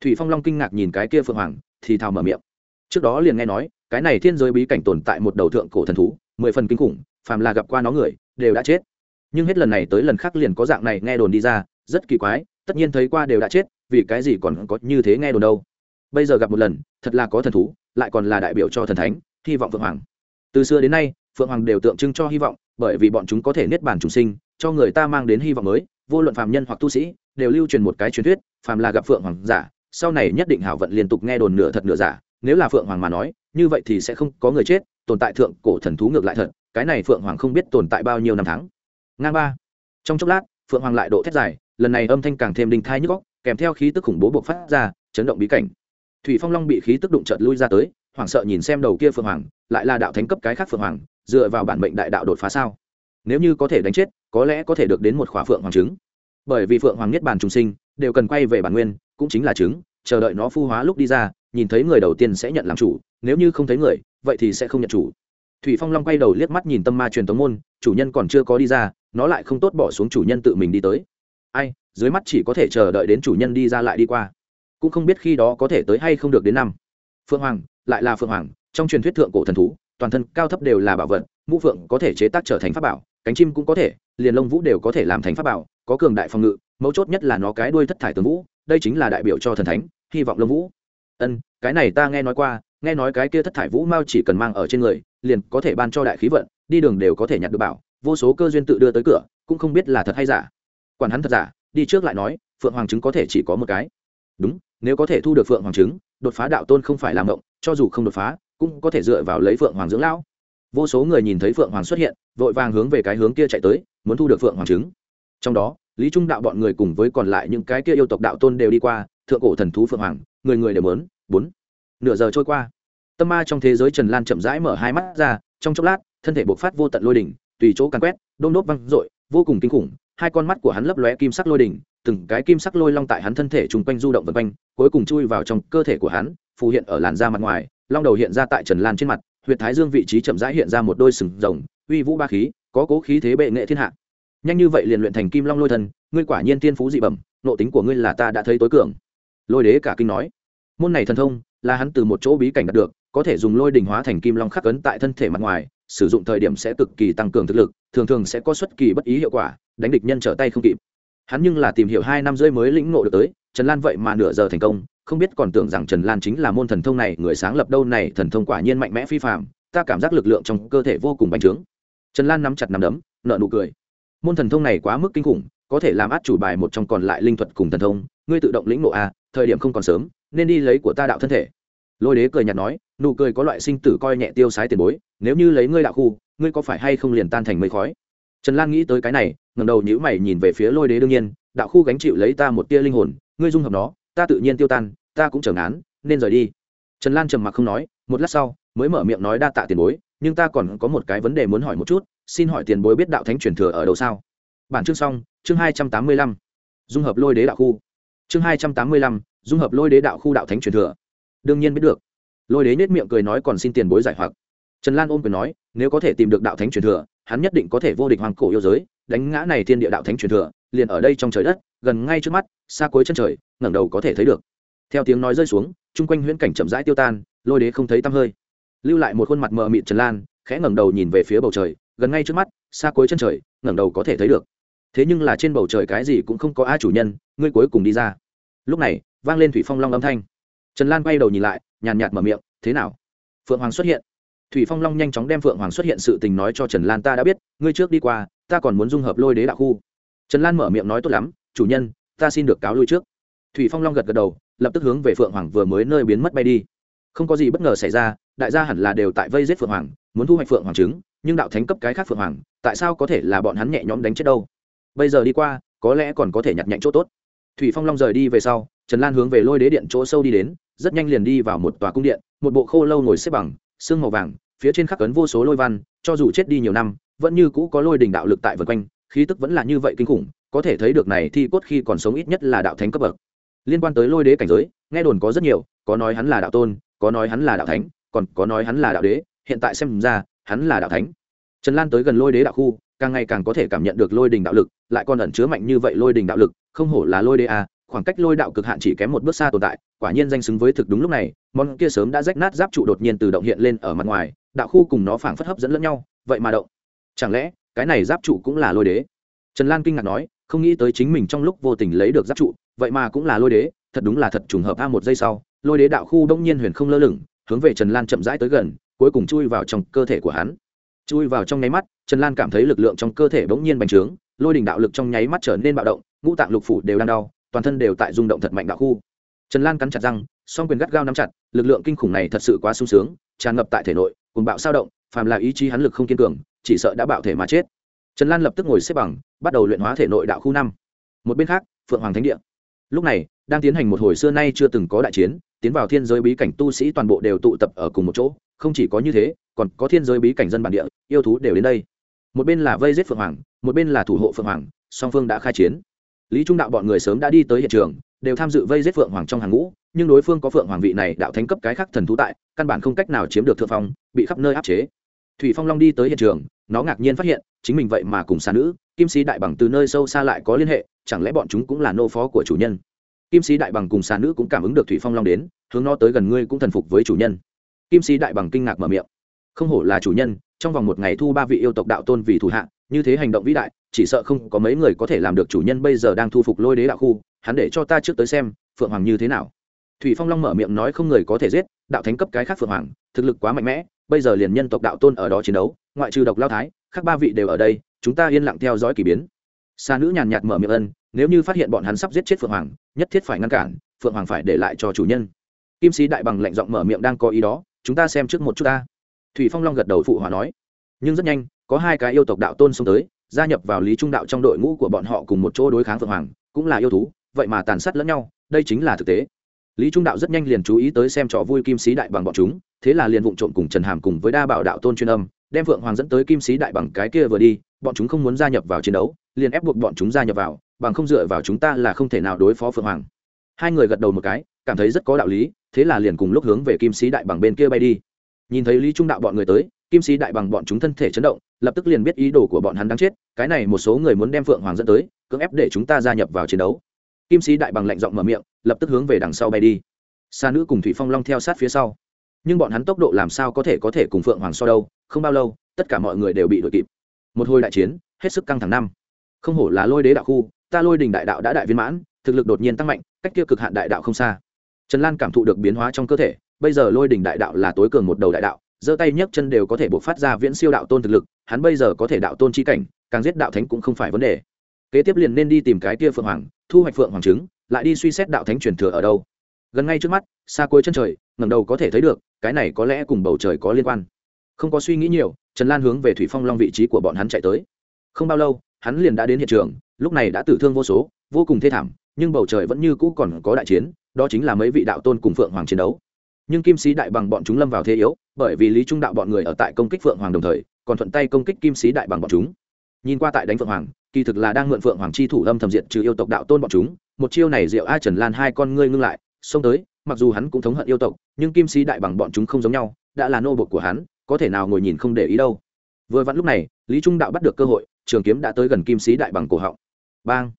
Thủy phong long kinh ngạc nhìn cái kia phượng hoàng, thì thào mở miệng. Trước đó liền nghe nói, cái này thiên giới bí cảnh tồn tại một đầu thượng cổ thần thú, mười phần kinh khủng, phàm là gặp qua nó người, đều đã chết. Nhưng hết lần này tới lần khác liền có dạng này nghe đồn đi ra rất kỳ quái, tất nhiên thấy qua đều đã chết, vì cái gì còn có như thế nghe đồn đâu. Bây giờ gặp một lần, thật là có thần thú, lại còn là đại biểu cho thần thánh, hy vọng phượng hoàng. Từ xưa đến nay, phượng hoàng đều tượng trưng cho hy vọng, bởi vì bọn chúng có thể niết bàn trùng sinh, cho người ta mang đến hy vọng mới, vô luận phàm nhân hoặc tu sĩ, đều lưu truyền một cái truyền thuyết, phàm là gặp phượng hoàng giả, sau này nhất định hảo vận liên tục nghe đồn nửa thật nửa giả, nếu là phượng hoàng mà nói, như vậy thì sẽ không có người chết, tồn tại thượng cổ thần thú ngược lại thật, cái này phượng hoàng không biết tồn tại bao nhiêu năm tháng. Ngang ba. Trong chốc lát, phượng hoàng lại độ thét dài lần này âm thanh càng thêm đinh thai nhức góc kèm theo khí tức khủng bố bộc phát ra, chấn động bí cảnh. Thủy phong long bị khí tức đụng trợt lui ra tới, hoảng sợ nhìn xem đầu kia phượng hoàng, lại là đạo thánh cấp cái khác phượng hoàng, dựa vào bản mệnh đại đạo đột phá sao? Nếu như có thể đánh chết, có lẽ có thể được đến một khỏa phượng hoàng trứng. Bởi vì phượng hoàng niết bàn trùng sinh, đều cần quay về bản nguyên, cũng chính là trứng, chờ đợi nó phu hóa lúc đi ra, nhìn thấy người đầu tiên sẽ nhận làm chủ, nếu như không thấy người, vậy thì sẽ không nhận chủ. Thủy phong long quay đầu liếc mắt nhìn tâm ma truyền tống môn, chủ nhân còn chưa có đi ra, nó lại không tốt bỏ xuống chủ nhân tự mình đi tới ai, dưới mắt chỉ có thể chờ đợi đến chủ nhân đi ra lại đi qua. Cũng không biết khi đó có thể tới hay không được đến năm. Phượng hoàng, lại là phượng hoàng, trong truyền thuyết thượng cổ thần thú, toàn thân cao thấp đều là bảo vật, mũ phượng có thể chế tác trở thành pháp bảo, cánh chim cũng có thể, liền lông vũ đều có thể làm thành pháp bảo, có cường đại phòng ngự, mấu chốt nhất là nó cái đuôi thất thải tường vũ, đây chính là đại biểu cho thần thánh, hy vọng lông vũ. Ân, cái này ta nghe nói qua, nghe nói cái kia thất thải vũ mao chỉ cần mang ở trên người, liền có thể ban cho đại khí vận, đi đường đều có thể nhặt được bảo, vô số cơ duyên tự đưa tới cửa, cũng không biết là thật hay giả quản hắn thật giả, đi trước lại nói, phượng hoàng trứng có thể chỉ có một cái. Đúng, nếu có thể thu được phượng hoàng trứng, đột phá đạo tôn không phải làm động cho dù không đột phá, cũng có thể dựa vào lấy phượng hoàng dưỡng lão. Vô số người nhìn thấy phượng hoàng xuất hiện, vội vàng hướng về cái hướng kia chạy tới, muốn thu được phượng hoàng trứng. Trong đó, lý trung đạo bọn người cùng với còn lại những cái kia yêu tộc đạo tôn đều đi qua, thượng cổ thần thú phượng hoàng, người người đều muốn bốn nửa giờ trôi qua, tâm ma trong thế giới trần lan chậm rãi mở hai mắt ra, trong chốc lát, thân thể bộc phát vô tận lôi đỉnh, tùy chỗ càn quét đôn đốt văng r vô cùng kinh khủng hai con mắt của hắn lấp lóe kim sắc lôi đỉnh, từng cái kim sắc lôi long tại hắn thân thể chung quanh du động vân quanh, cuối cùng chui vào trong cơ thể của hắn, phù hiện ở làn da mặt ngoài, long đầu hiện ra tại trần lan trên mặt, huyệt thái dương vị trí chậm rãi hiện ra một đôi sừng rồng, uy vũ ba khí, có cố khí thế bệ nghệ thiên hạ. Nhanh như vậy liền luyện thành kim long lôi thần, ngươi quả nhiên tiên phú dị bẩm, nộ tính của ngươi là ta đã thấy tối cường. Lôi đế cả kinh nói. Môn này thần thông, là hắn từ một chỗ bí cảnh đạt được, có thể dùng lôi đình hóa thành kim long khắc ấn tại thân thể mặt ngoài, sử dụng thời điểm sẽ cực kỳ tăng cường thực lực thường thường sẽ có xuất kỳ bất ý hiệu quả, đánh địch nhân trở tay không kịp. Hắn nhưng là tìm hiểu hai năm rưỡi mới lĩnh ngộ được tới, trần lan vậy mà nửa giờ thành công, không biết còn tưởng rằng trần lan chính là môn thần thông này, người sáng lập đâu này, thần thông quả nhiên mạnh mẽ phi phạm ta cảm giác lực lượng trong cơ thể vô cùng bành trướng. Trần lan nắm chặt nắm đấm nợ nụ cười. Môn thần thông này quá mức kinh khủng, có thể làm át chủ bài một trong còn lại linh thuật cùng thần thông, ngươi tự động lĩnh ngộ a thời điểm không còn sớm, nên đi lấy của ta đạo thân thể. Lôi đế cười nhạt nói, nụ cười có loại sinh tử coi nhẹ tiêu sái tiền bối, nếu như lấy ngươi đạo khu ngươi có phải hay không liền tan thành mây khói? Trần lan nghĩ tới cái này ngầm đầu nhữ mày nhìn về phía lôi đế đương nhiên, đạo khu gánh chịu lấy ta một tia linh hồn, ngươi dung hợp nó, ta tự nhiên tiêu tan, ta cũng trở án, nên rời đi. Trần lan trầm mặc không nói, một lát sau, mới mở miệng nói đa tạ tiền bối, nhưng ta còn có một cái vấn đề muốn hỏi một chút, xin hỏi tiền bối biết đạo thánh truyền thừa ở đâu sao? Bản chương xong, chương hai trăm tám mươi lăm, dung hợp lôi đế đạo khu. Chương hai trăm tám mươi lăm, dung hợp lôi đế đạo khu đạo thánh truyền thừa. Đương nhiên biết được. Lôi đế nết miệng cười nói còn xin tiền bối giải hoặc trần lan ôm quyền nói, nếu có thể tìm được đạo thánh truyền thừa, hắn nhất định có thể vô địch hoàng cổ yêu giới, đánh ngã này thiên địa đạo thánh truyền thừa, liền ở đây trong trời đất, gần ngay trước mắt, xa cuối chân trời, ngẩng đầu có thể thấy được. Theo tiếng nói rơi xuống, chung quanh huyễn cảnh chậm rãi tiêu tan, lôi đế không thấy tăm hơi. Lưu lại một khuôn mặt mờ mịt trần lan, khẽ ngẩng đầu nhìn về phía bầu trời, gần ngay trước mắt, xa cuối chân trời, ngẩng đầu có thể thấy được. Thế nhưng là trên bầu trời cái gì cũng không có ai chủ nhân, ngươi cuối cùng đi ra. Lúc này, vang lên thủy phong long âm thanh. Trần lan quay đầu nhìn lại, nhàn nhạt mở miệng, thế nào? Phượng hoàng xuất hiện thủy phong long nhanh chóng đem phượng hoàng xuất hiện sự tình nói cho trần lan, ta đã biết, ngươi trước đi qua, ta còn muốn dung hợp lôi đế đạo khu. Trần lan mở miệng nói, tốt lắm, chủ nhân, ta xin được cáo lui trước. Thủy phong long gật gật đầu, lập tức hướng về phượng hoàng vừa mới nơi biến mất bay đi. Không có gì bất ngờ xảy ra, đại gia hẳn là đều tại vây giết phượng hoàng, muốn thu hoạch phượng hoàng trứng, nhưng đạo thánh cấp cái khác phượng hoàng, tại sao có thể là bọn hắn nhẹ nhõm đánh chết đâu? Bây giờ đi qua, có lẽ còn có thể nhặt nhạnh chỗ tốt. Thủy phong long rời đi về sau, trần lan hướng về lôi đế điện chỗ sâu đi đến, rất nhanh liền đi vào một tòa cung điện, một bộ khô lâu ngồi xếp bằng xương màu vàng, phía trên khắc ấn vô số lôi văn, cho dù chết đi nhiều năm, vẫn như cũ có lôi đình đạo lực tại vân quanh, khí tức vẫn là như vậy kinh khủng, có thể thấy được này thi cốt khi còn sống ít nhất là đạo thánh cấp bậc. Liên quan tới lôi đế cảnh giới, nghe đồn có rất nhiều, có nói hắn là đạo tôn, có nói hắn là đạo thánh, còn có nói hắn là đạo đế, hiện tại xem ra, hắn là đạo thánh. Trần lan tới gần lôi đế đạo khu, càng ngày càng có thể cảm nhận được lôi đình đạo lực, lại còn ẩn chứa mạnh như vậy lôi đình đạo lực, không hổ là lôi đế a khoảng cách lôi đạo cực hạn chỉ kém một bước xa tồn tại, quả nhiên danh xứng với thực đúng lúc này, món kia sớm đã rách nát giáp trụ đột nhiên từ động hiện lên ở mặt ngoài, đạo khu cùng nó phảng phất hấp dẫn lẫn nhau, vậy mà động. Chẳng lẽ, cái này giáp trụ cũng là lôi đế? Trần lan kinh ngạc nói, không nghĩ tới chính mình trong lúc vô tình lấy được giáp trụ, vậy mà cũng là lôi đế, thật đúng là thật trùng hợp a một giây sau, lôi đế đạo khu đông nhiên huyền không lơ lửng, hướng về trần lan chậm rãi tới gần, cuối cùng chui vào trong cơ thể của hắn. Chui vào trong nháy mắt, trần lan cảm thấy lực lượng trong cơ thể bỗng nhiên bành trướng, lôi đình đạo lực trong nháy mắt trở nên bạo động, ngũ tạng lục phủ đều đang đau toàn thân đều tại rung động thật mạnh đạo khu. Trần lan cắn chặt răng, song quyền gắt gao nắm chặt, lực lượng kinh khủng này thật sự quá sung sướng, tràn ngập tại thể nội cùng bạo sao động, phàm là ý chí hắn lực không kiên cường, chỉ sợ đã bạo thể mà chết. Trần lan lập tức ngồi xếp bằng, bắt đầu luyện hóa thể nội đạo khu năm. Một bên khác, phượng hoàng thánh địa. Lúc này, đang tiến hành một hồi xưa nay chưa từng có đại chiến, tiến vào thiên giới bí cảnh tu sĩ toàn bộ đều tụ tập ở cùng một chỗ, không chỉ có như thế, còn có thiên giới bí cảnh dân bản địa, yêu thú đều đến đây. Một bên là vây giết phượng hoàng, một bên là thủ hộ phượng hoàng, song phương đã khai chiến lý trung đạo bọn người sớm đã đi tới hiện trường, đều tham dự vây giết phượng hoàng trong hàng ngũ, nhưng đối phương có phượng hoàng vị này đạo thánh cấp cái khác thần thú tại, căn bản không cách nào chiếm được thượng phong, bị khắp nơi áp chế. Thủy phong long đi tới hiện trường, nó ngạc nhiên phát hiện, chính mình vậy mà cùng xa nữ, kim sĩ đại bằng từ nơi sâu xa lại có liên hệ, chẳng lẽ bọn chúng cũng là nô phó của chủ nhân? Kim sĩ đại bằng cùng xa nữ cũng cảm ứng được thủy phong long đến, hướng nó tới gần ngươi cũng thần phục với chủ nhân. Kim sĩ đại bằng kinh ngạc mở miệng. Không hổ là chủ nhân, trong vòng một ngày thu ba vị yêu tộc đạo tôn vì thủ hạ, như thế hành động vĩ đại chỉ sợ không có mấy người có thể làm được chủ nhân bây giờ đang thu phục lôi đế đạo khu, hắn để cho ta trước tới xem, phượng hoàng như thế nào. Thủy phong long mở miệng nói không người có thể giết, đạo thánh cấp cái khác phượng hoàng, thực lực quá mạnh mẽ, bây giờ liền nhân tộc đạo tôn ở đó chiến đấu, ngoại trừ độc lao thái, khác ba vị đều ở đây, chúng ta yên lặng theo dõi k ỳ biến. Xa nữ nhàn nhạt mở miệng ân, nếu như phát hiện bọn hắn sắp giết chết phượng hoàng, nhất thiết phải ngăn cản, phượng hoàng phải để lại cho chủ nhân. Kim sĩ đại bằng lệnh giọng mở miệng đang có ý đó, chúng ta xem trước một chút ta. Thủy phong long gật đầu phụ hòa nói, nhưng rất nhanh, có hai cái yêu tộc đạo tôn xông tới gia nhập vào lý trung đạo trong đội ngũ của bọn họ cùng một chỗ đối kháng phượng hoàng, cũng là yêu thú, vậy mà tàn sát lẫn nhau, đây chính là thực tế. Lý trung đạo rất nhanh liền chú ý tới xem trò vui kim sĩ đại bằng bọn chúng, thế là liền vụng trộm cùng trần hàm cùng với đa bảo đạo tôn chuyên âm, đem phượng hoàng dẫn tới kim sĩ đại bằng cái kia vừa đi, bọn chúng không muốn gia nhập vào chiến đấu, liền ép buộc bọn chúng gia nhập vào, bằng không dựa vào chúng ta là không thể nào đối phó phượng hoàng. Hai người gật đầu một cái, cảm thấy rất có đạo lý, thế là liền cùng lúc hướng về kim sĩ đại bằng bên kia bay đi. Nhìn thấy lý trung đạo bọn người tới kim sĩ đại bằng bọn chúng thân thể chấn động, lập tức liền biết ý đồ của bọn hắn đang chết, cái này một số người muốn đem phượng hoàng dẫn tới, cưỡng ép để chúng ta gia nhập vào chiến đấu. Kim sĩ đại bằng lạnh giọng mở miệng, lập tức hướng về đằng sau bay đi. Xa nữ cùng thủy phong long theo sát phía sau. Nhưng bọn hắn tốc độ làm sao có thể có thể cùng phượng hoàng so đâu, không bao lâu, tất cả mọi người đều bị đội kịp. Một hồi đại chiến, hết sức căng thẳng năm. Không hổ là lôi đế đạo khu, ta lôi đình đại đạo đã đại viên mãn, thực lực đột nhiên tăng mạnh, cách kia cực hạn đại đạo không xa. Trần lan cảm thụ được biến hóa trong cơ thể, bây giờ lôi đình đại đạo là tối cường một đầu đại đạo giơ tay nhấc chân đều có thể buộc phát ra viễn siêu đạo tôn thực lực, hắn bây giờ có thể đạo tôn chi cảnh, càng giết đạo thánh cũng không phải vấn đề. Kế tiếp liền nên đi tìm cái kia phượng hoàng, thu hoạch phượng hoàng trứng, lại đi suy xét đạo thánh truyền thừa ở đâu. Gần ngay trước mắt, xa cuối chân trời ngầm đầu có thể thấy được, cái này có lẽ cùng bầu trời có liên quan. Không có suy nghĩ nhiều, trần lan hướng về thủy phong long vị trí của bọn hắn chạy tới. Không bao lâu, hắn liền đã đến hiện trường, lúc này đã tử thương vô số, vô cùng thê thảm, nhưng bầu trời vẫn như cũ còn có đại chiến, đó chính là mấy vị đạo tôn cùng phượng hoàng chiến đấu nhưng kim sĩ đại bằng bọn chúng lâm vào thế yếu, bởi vì lý trung đạo bọn người ở tại công kích phượng hoàng đồng thời, còn thuận tay công kích kim sĩ đại bằng bọn chúng. Nhìn qua tại đánh phượng hoàng, kỳ thực là đang mượn phượng hoàng chi thủ lâm thầm diện trừ yêu tộc đạo tôn bọn chúng, một chiêu này diệu a trần lan hai con ngươi ngưng lại, xông tới, mặc dù hắn cũng thống hận yêu tộc, nhưng kim sĩ đại bằng bọn chúng không giống nhau, đã là nô bộc của hắn, có thể nào ngồi nhìn không để ý đâu. Vừa vặn lúc này, lý trung đạo bắt được cơ hội, trường kiếm đã tới gần kim sĩ đại bằng cổ họng. Bang!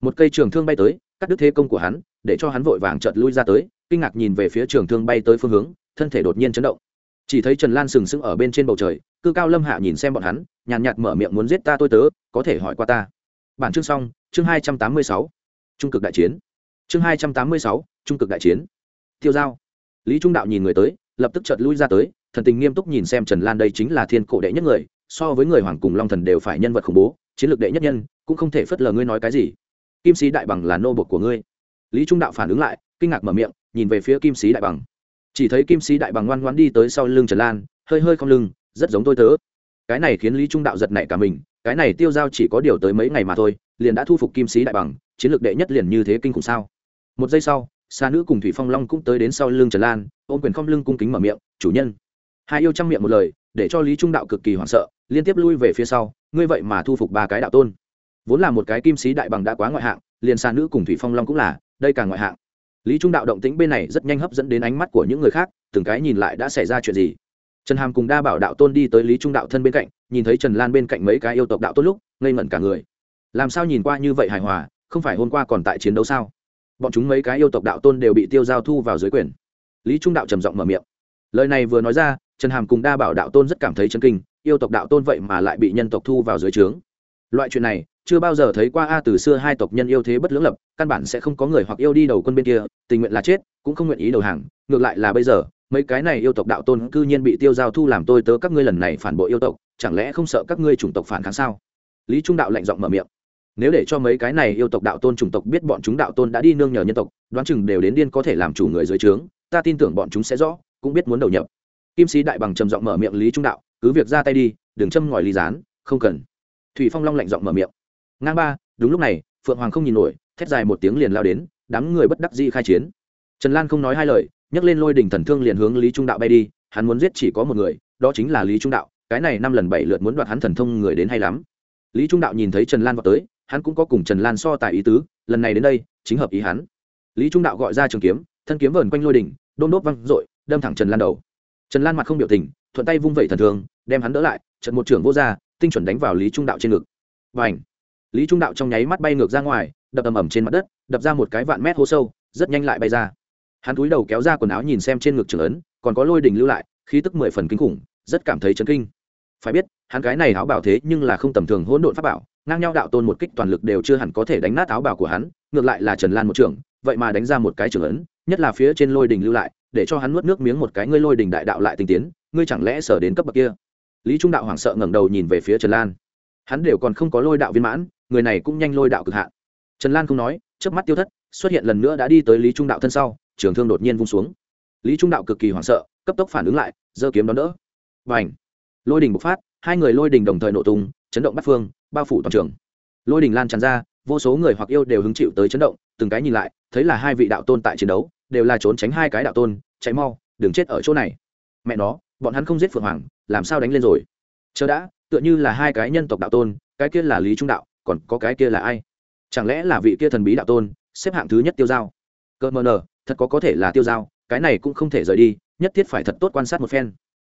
Một cây trường thương bay tới, cắt đứt thế công của hắn, để cho hắn vội vàng chợt lui ra tới kinh ngạc nhìn về phía trường thương bay tới phương hướng, thân thể đột nhiên chấn động. Chỉ thấy trần lan sừng sững ở bên trên bầu trời, cư cao lâm hạ nhìn xem bọn hắn, nhàn nhạt mở miệng muốn giết ta tôi tớ, có thể hỏi qua ta. Bản chương xong, chương hai trăm tám mươi sáu. Trung cực đại chiến. Chương hai trăm tám mươi sáu, trung cực đại chiến. Tiêu giao. Lý trung đạo nhìn người tới, lập tức chợt lui ra tới, thần tình nghiêm túc nhìn xem trần lan đây chính là thiên cổ đệ nhất người, so với người hoàng cùng long thần đều phải nhân vật khủng bố, chiến lược đệ nhất nhân, cũng không thể phất lờ ngươi nói cái gì. Kim sĩ đại bằng là nô bột của ngươi. Lý trung đạo phản ứng lại, kinh ngạc mở miệng nhìn về phía kim sĩ đại bằng. Chỉ thấy kim sĩ đại bằng ngoan ngoan đi tới sau lưng trần lan, hơi hơi không lưng, rất giống tôi tớ. Cái này khiến lý trung đạo giật nảy cả mình, cái này tiêu giao chỉ có điều tới mấy ngày mà thôi, liền đã thu phục kim sĩ đại bằng, chiến lược đệ nhất liền như thế kinh khủng sao? Một giây sau xa nữ cùng thủy phong long cũng tới đến sau lưng trần lan, ôm quyền không lưng cung kính mở miệng, chủ nhân. Hai yêu trang miệng một lời, để cho lý trung đạo cực kỳ hoảng sợ, liên tiếp lui về phía sau, ngươi vậy mà thu phục ba cái đạo tôn. Vốn là một cái kim sĩ đại bằng đã quá ngoại hạng, liền xa nữ cùng thủy phong long cũng là, đây càng ngoại hạng lý trung đạo động tĩnh bên này rất nhanh hấp dẫn đến ánh mắt của những người khác, từng cái nhìn lại đã xảy ra chuyện gì. Trần hàm cùng đa bảo đạo tôn đi tới lý trung đạo thân bên cạnh, nhìn thấy trần lan bên cạnh mấy cái yêu tộc đạo tôn lúc, ngây ngẩn cả người. Làm sao nhìn qua như vậy hài hòa, không phải hôm qua còn tại chiến đấu sao? Bọn chúng mấy cái yêu tộc đạo tôn đều bị tiêu giao thu vào dưới quyền. Lý trung đạo trầm giọng mở miệng. Lời này vừa nói ra, trần hàm cùng đa bảo đạo tôn rất cảm thấy chấn kinh, yêu tộc đạo tôn vậy mà lại bị nhân tộc thu vào dưới trướng. Loại chuyện này chưa bao giờ thấy qua a từ xưa hai tộc nhân yêu thế bất lưỡng lập, căn bản sẽ không có người hoặc yêu đi đầu quân bên kia, tình nguyện là chết, cũng không nguyện ý đầu hàng, ngược lại là bây giờ, mấy cái này yêu tộc đạo tôn cư nhiên bị tiêu giao thu làm tôi tớ các ngươi lần này phản bội yêu tộc, chẳng lẽ không sợ các ngươi chủng tộc phản kháng sao? Lý trung đạo lạnh giọng mở miệng. Nếu để cho mấy cái này yêu tộc đạo tôn chủng tộc biết bọn chúng đạo tôn đã đi nương nhờ nhân tộc, đoán chừng đều đến điên có thể làm chủ người dưới trướng, ta tin tưởng bọn chúng sẽ rõ, cũng biết muốn đầu nhập. Kim sĩ đại bằng trầm giọng mở miệng lý trung đạo, cứ việc ra tay đi, đừng châm ngòi ly gián, không cần. Thủy phong long lạnh giọng mở miệng ngang ba đúng lúc này phượng hoàng không nhìn nổi thét dài một tiếng liền lao đến đám người bất đắc dĩ khai chiến. Trần lan không nói hai lời nhấc lên lôi đỉnh thần thương liền hướng lý trung đạo bay đi hắn muốn giết chỉ có một người đó chính là lý trung đạo cái này năm lần bảy lượt muốn đoạt hắn thần thông người đến hay lắm. Lý trung đạo nhìn thấy trần lan vào tới hắn cũng có cùng trần lan so tài ý tứ lần này đến đây chính hợp ý hắn. Lý trung đạo gọi ra trường kiếm thân kiếm vờn quanh lôi đỉnh đôn đốt văng r đâm thẳng trần lan đầu. Trần lan mặt không biểu tình thuận tay vung vẩy thần thương, đem hắn đỡ lại trận một trưởng vô r tinh chuẩn đánh vào lý trung đạo trên ngực. Và ảnh lý trung đạo trong nháy mắt bay ngược ra ngoài, đập ầm ầm trên mặt đất, đập ra một cái vạn mét hố sâu, rất nhanh lại bay ra. Hắn túi đầu kéo ra quần áo nhìn xem trên ngực trưởng ấn, còn có lôi đỉnh lưu lại, khí tức mười phần kinh khủng, rất cảm thấy chấn kinh. Phải biết, hắn cái này áo bảo thế nhưng là không tầm thường hỗn độn pháp bảo, ngang nhau đạo tôn một kích toàn lực đều chưa hẳn có thể đánh nát áo bảo của hắn, ngược lại là trần lan một trưởng, vậy mà đánh ra một cái trưởng ấn, nhất là phía trên lôi đỉnh lưu lại, để cho hắn nuốt nước miếng một cái, ngươi lôi đỉnh đại đạo lại tinh tiến, ngươi chẳng lẽ sở đến cấp bậc kia? Lý trung đạo hoảng sợ ngẩng đầu nhìn về phía trần lan. Hắn đều còn không có lôi đạo viên mãn người này cũng nhanh lôi đạo cực hạn. Trần lan không nói trước mắt tiêu thất, xuất hiện lần nữa đã đi tới lý trung đạo thân sau, trường thương đột nhiên vung xuống. Lý trung đạo cực kỳ hoảng sợ, cấp tốc phản ứng lại, giơ kiếm đón đỡ. Và ảnh lôi đình bộc phát, hai người lôi đình đồng thời nổ tung, chấn động bắt phương, bao phủ toàn trường. Lôi đình lan tràn ra, vô số người hoặc yêu đều hứng chịu tới chấn động, từng cái nhìn lại, thấy là hai vị đạo tôn tại chiến đấu, đều là trốn tránh hai cái đạo tôn, chạy mau, đừng chết ở chỗ này. Mẹ nó, bọn hắn không giết phượng hoàng, làm sao đánh lên rồi? Chờ đã, tựa như là hai cái nhân tộc đạo tôn, cái kia là lý trung đạo còn có cái kia là ai? Chẳng lẽ là vị kia thần bí đạo tôn xếp hạng thứ nhất tiêu dao? cơ mờ nờ thật có có thể là tiêu dao, cái này cũng không thể rời đi nhất thiết phải thật tốt quan sát một phen.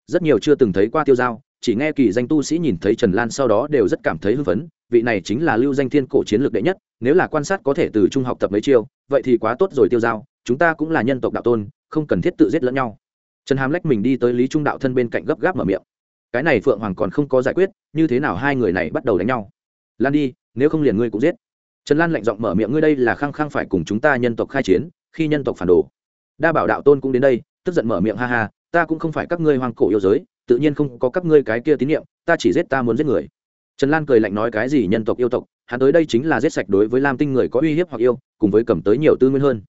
Rất nhiều chưa từng thấy qua tiêu dao, chỉ nghe kỳ danh tu sĩ nhìn thấy trần lan sau đó đều rất cảm thấy hưng phấn vị này chính là lưu danh thiên cổ chiến lược đệ nhất nếu là quan sát có thể từ trung học tập mấy chiêu vậy thì quá tốt rồi tiêu dao, chúng ta cũng là nhân tộc đạo tôn không cần thiết tự giết lẫn nhau. Trần hàm lách mình đi tới lý trung đạo thân bên cạnh gấp gáp mở miệng. Cái này phượng hoàng còn không có giải quyết như thế nào hai người này bắt đầu đánh nhau? Lan đi, nếu không liền ngươi cũng giết. Trần lan lạnh giọng mở miệng, ngươi đây là khăng khăng phải cùng chúng ta nhân tộc khai chiến, khi nhân tộc phản đồ. Đa bảo đạo tôn cũng đến đây, tức giận mở miệng, ha ha, ta cũng không phải các ngươi hoang cổ yêu giới, tự nhiên không có các ngươi cái kia tín nhiệm ta chỉ giết ta muốn giết người. Trần lan cười lạnh nói cái gì nhân tộc yêu tộc, hắn tới đây chính là giết sạch đối với lam tinh người có uy hiếp hoặc yêu, cùng với cầm tới nhiều tư nguyên hơn.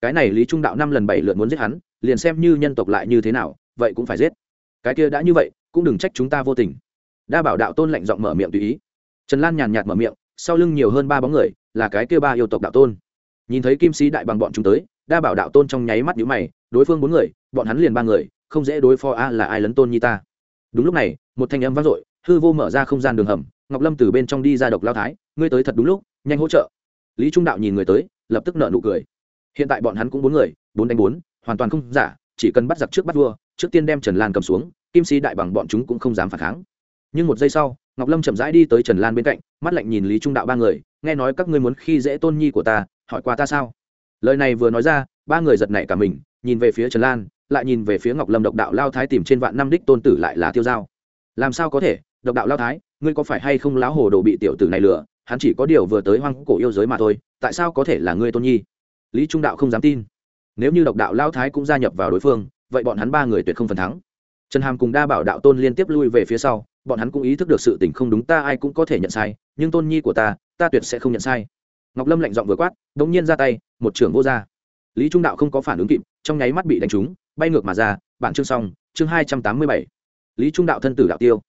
Cái này lý trung đạo năm lần bảy lượt muốn giết hắn, liền xem như nhân tộc lại như thế nào, vậy cũng phải giết. Cái kia đã như vậy, cũng đừng trách chúng ta vô tình. Đa bảo đạo tôn lạnh giọng mở miệng tùy ý trần lan nhàn nhạt mở miệng, sau lưng nhiều hơn ba bóng người, là cái kia ba yêu tộc đạo tôn. Nhìn thấy kim sĩ đại bằng bọn chúng tới, đa bảo đạo tôn trong nháy mắt nhíu mày, đối phương bốn người, bọn hắn liền ba người, không dễ đối phó a, là ai lấn tôn như ta. Đúng lúc này, một thanh âm vang dội, hư vô mở ra không gian đường hầm, ngọc lâm từ bên trong đi ra độc lao thái, ngươi tới thật đúng lúc, nhanh hỗ trợ. Lý trung đạo nhìn người tới, lập tức nợ nụ cười. Hiện tại bọn hắn cũng bốn người, bốn đánh bốn, hoàn toàn không giả, chỉ cần bắt giặc trước bắt vua, trước tiên đem trần lan cầm xuống, kim sĩ đại bằng bọn chúng cũng không dám phản kháng nhưng một giây sau, ngọc lâm chậm rãi đi tới trần lan bên cạnh, mắt lạnh nhìn lý trung đạo ba người, nghe nói các ngươi muốn khi dễ tôn nhi của ta, hỏi qua ta sao? Lời này vừa nói ra, ba người giật nảy cả mình, nhìn về phía trần lan, lại nhìn về phía ngọc lâm độc đạo lao thái tìm trên vạn năm đích tôn tử lại là tiêu dao. làm sao có thể? Độc đạo lao thái, ngươi có phải hay không láo hồ đồ bị tiểu tử này lừa? Hắn chỉ có điều vừa tới hoang cổ yêu giới mà thôi, tại sao có thể là ngươi tôn nhi? Lý trung đạo không dám tin. Nếu như độc đạo lao thái cũng gia nhập vào đối phương, vậy bọn hắn ba người tuyệt không phần thắng. Trần hàm cùng đa bảo đạo tôn liên tiếp lui về phía sau bọn hắn cũng ý thức được sự tình không đúng, ta ai cũng có thể nhận sai, nhưng tôn nhi của ta ta tuyệt sẽ không nhận sai. Ngọc lâm lạnh giọng vừa quát đ ỗ n g nhiên ra tay, một trưởng vô r lý trung đạo không có phản ứng kịp, trong nháy mắt bị đánh trúng, bay ngược mà ra, bản chương xong, chương hai trăm tám mươi bảy. Lý trung đạo thân tử đạo tiêu.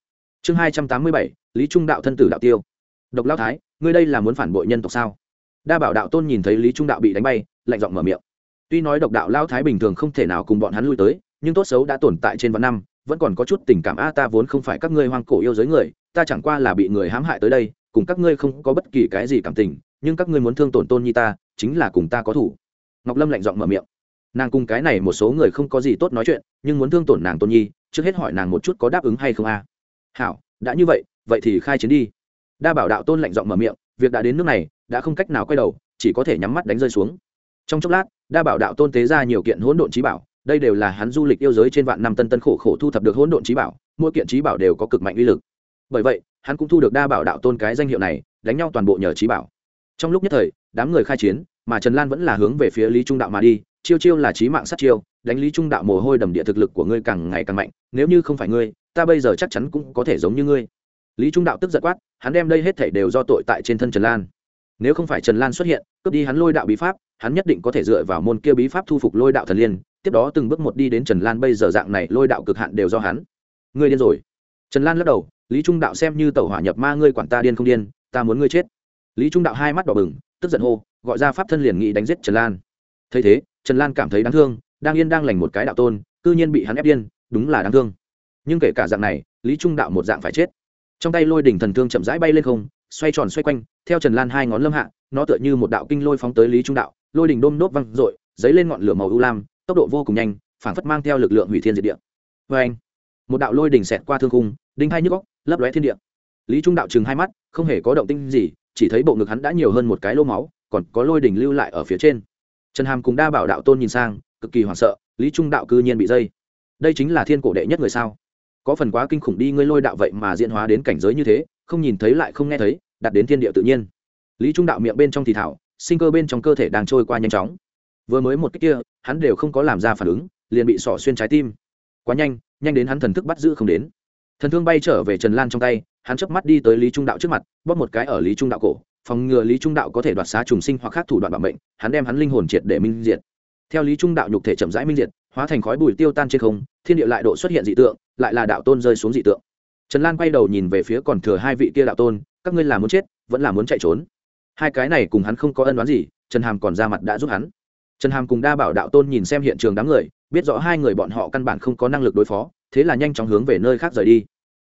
Chương hai trăm tám mươi bảy, lý trung đạo thân tử đạo tiêu. Độc lao thái, ngươi đây là muốn phản bội nhân tộc sao? Đa bảo đạo tôn nhìn thấy lý trung đạo bị đánh bay, lạnh giọng mở miệng. Tuy nói độc đạo lao thái bình thường không thể nào cùng bọn hắn lui tới, nhưng tốt xấu đã tồn tại trên vạn năm vẫn còn có chút tình cảm. A, ta vốn không phải các ngươi hoang cổ yêu giới người, ta chẳng qua là bị người hãm hại tới đây, cùng các ngươi không có bất kỳ cái gì cảm tình, nhưng các ngươi muốn thương tổn tôn nhi ta, chính là cùng ta có thủ. Ngọc lâm lạnh giọng mở miệng. Nàng cùng cái này một số người không có gì tốt nói chuyện, nhưng muốn thương tổn nàng tôn nhi, trước hết hỏi nàng một chút có đáp ứng hay không a. Hảo, đã như vậy vậy thì khai chiến đi. Đa bảo đạo tôn lạnh giọng mở miệng, việc đã đến nước này, đã không cách nào quay đầu, chỉ có thể nhắm mắt đánh rơi xuống. Trong chốc lát, đa bảo đạo tôn tế ra nhiều kiện hỗn độn trí bảo đây đều là hắn du lịch yêu giới trên vạn năm tân tân khổ khổ thu thập được hỗn độn trí bảo, mỗi kiện trí bảo đều có cực mạnh uy lực. Bởi vậy, hắn cũng thu được đa bảo đạo tôn cái danh hiệu này, đánh nhau toàn bộ nhờ trí bảo. Trong lúc nhất thời, đám người khai chiến, mà trần lan vẫn là hướng về phía lý trung đạo mà đi, chiêu chiêu là trí mạng sát chiêu, đánh lý trung đạo mồ hôi đầm địa thực lực của ngươi càng ngày càng mạnh, nếu như không phải ngươi, ta bây giờ chắc chắn cũng có thể giống như ngươi. Lý trung đạo tức giật quát, hắn đem đây hết thảy đều do tội tại trên thân trần lan. Nếu không phải trần lan xuất hiện, cướp đi hắn lôi đạo bí pháp, hắn nhất định có thể dựa vào môn kia bí pháp thu phục lôi đạo thần liên tiếp đó từng bước một đi đến trần lan, bây giờ dạng này lôi đạo cực hạn đều do hắn. Ngươi điên rồi. Trần lan lắc đầu, lý trung đạo xem như tẩu hỏa nhập ma, ngươi quản ta điên không điên, ta muốn ngươi chết. Lý trung đạo hai mắt đỏ bừng, tức giận hô, gọi ra pháp thân liền nghị đánh giết trần lan. Thấy thế, trần lan cảm thấy đáng thương, đang yên đang lành một cái đạo tôn, cư nhiên bị hắn ép điên, đúng là đáng thương. Nhưng kể cả dạng này, lý trung đạo một dạng phải chết. Trong tay lôi đỉnh thần thương chậm rãi bay lên không, xoay tròn xoay quanh, theo trần lan hai ngón lâm hạ, nó tựa như một đạo kinh lôi phóng tới lý trung đạo, lôi đỉnh đôm nốt văng r ộ i dấy lên ngọn lửa màu ưu lam tốc độ vô cùng nhanh, phảng phất mang theo lực lượng hủy thiên diệt địa. Vê anh, một đạo lôi đỉnh xẹt qua thương cung đinh hai nhức góc lấp lóe thiên địa. Lý trung đạo chừng hai mắt, không hề có động tinh gì, chỉ thấy bộ ngực hắn đã nhiều hơn một cái lô máu, còn có lôi đỉnh lưu lại ở phía trên. Trần hàm cùng đa bảo đạo tôn nhìn sang, cực kỳ hoảng sợ, lý trung đạo cư nhiên bị dây. Đây chính là thiên cổ đệ nhất người sao? Có phần quá kinh khủng đi ngươi lôi đạo vậy mà diễn hóa đến cảnh giới như thế, không nhìn thấy lại không nghe thấy đặt đến thiên địa tự nhiên. Lý trung đạo miệng bên trong thì thảo, sinh cơ bên trong cơ thể đang trôi qua nhanh chóng vừa mới một cách kia, hắn đều không có làm ra phản ứng, liền bị sỏ xuyên trái tim. Quá nhanh nhanh đến hắn thần thức bắt giữ không đến. Thần thương bay trở về trần lan trong tay, hắn chớp mắt đi tới lý trung đạo trước mặt, bóp một cái ở lý trung đạo cổ, phòng ngừa lý trung đạo có thể đoạt xá trùng sinh hoặc khác thủ đoạn bảo mệnh, hắn đem hắn linh hồn triệt để minh diệt. Theo lý trung đạo nhục thể chậm rãi minh diệt, hóa thành khói bụi tiêu tan trên không, thiên địa lại độ xuất hiện dị tượng, lại là đạo tôn rơi xuống dị tượng. Trần lan quay đầu nhìn về phía còn thừa hai vị kia đạo tôn, các ngươi là muốn chết, vẫn là muốn chạy trốn. Hai cái này cùng hắn không có ân đoán gì, trần hàm còn ra mặt đã giúp hắn trần hàm cùng đa bảo đạo tôn nhìn xem hiện trường đám người, biết rõ hai người bọn họ căn bản không có năng lực đối phó, thế là nhanh chóng hướng về nơi khác rời đi.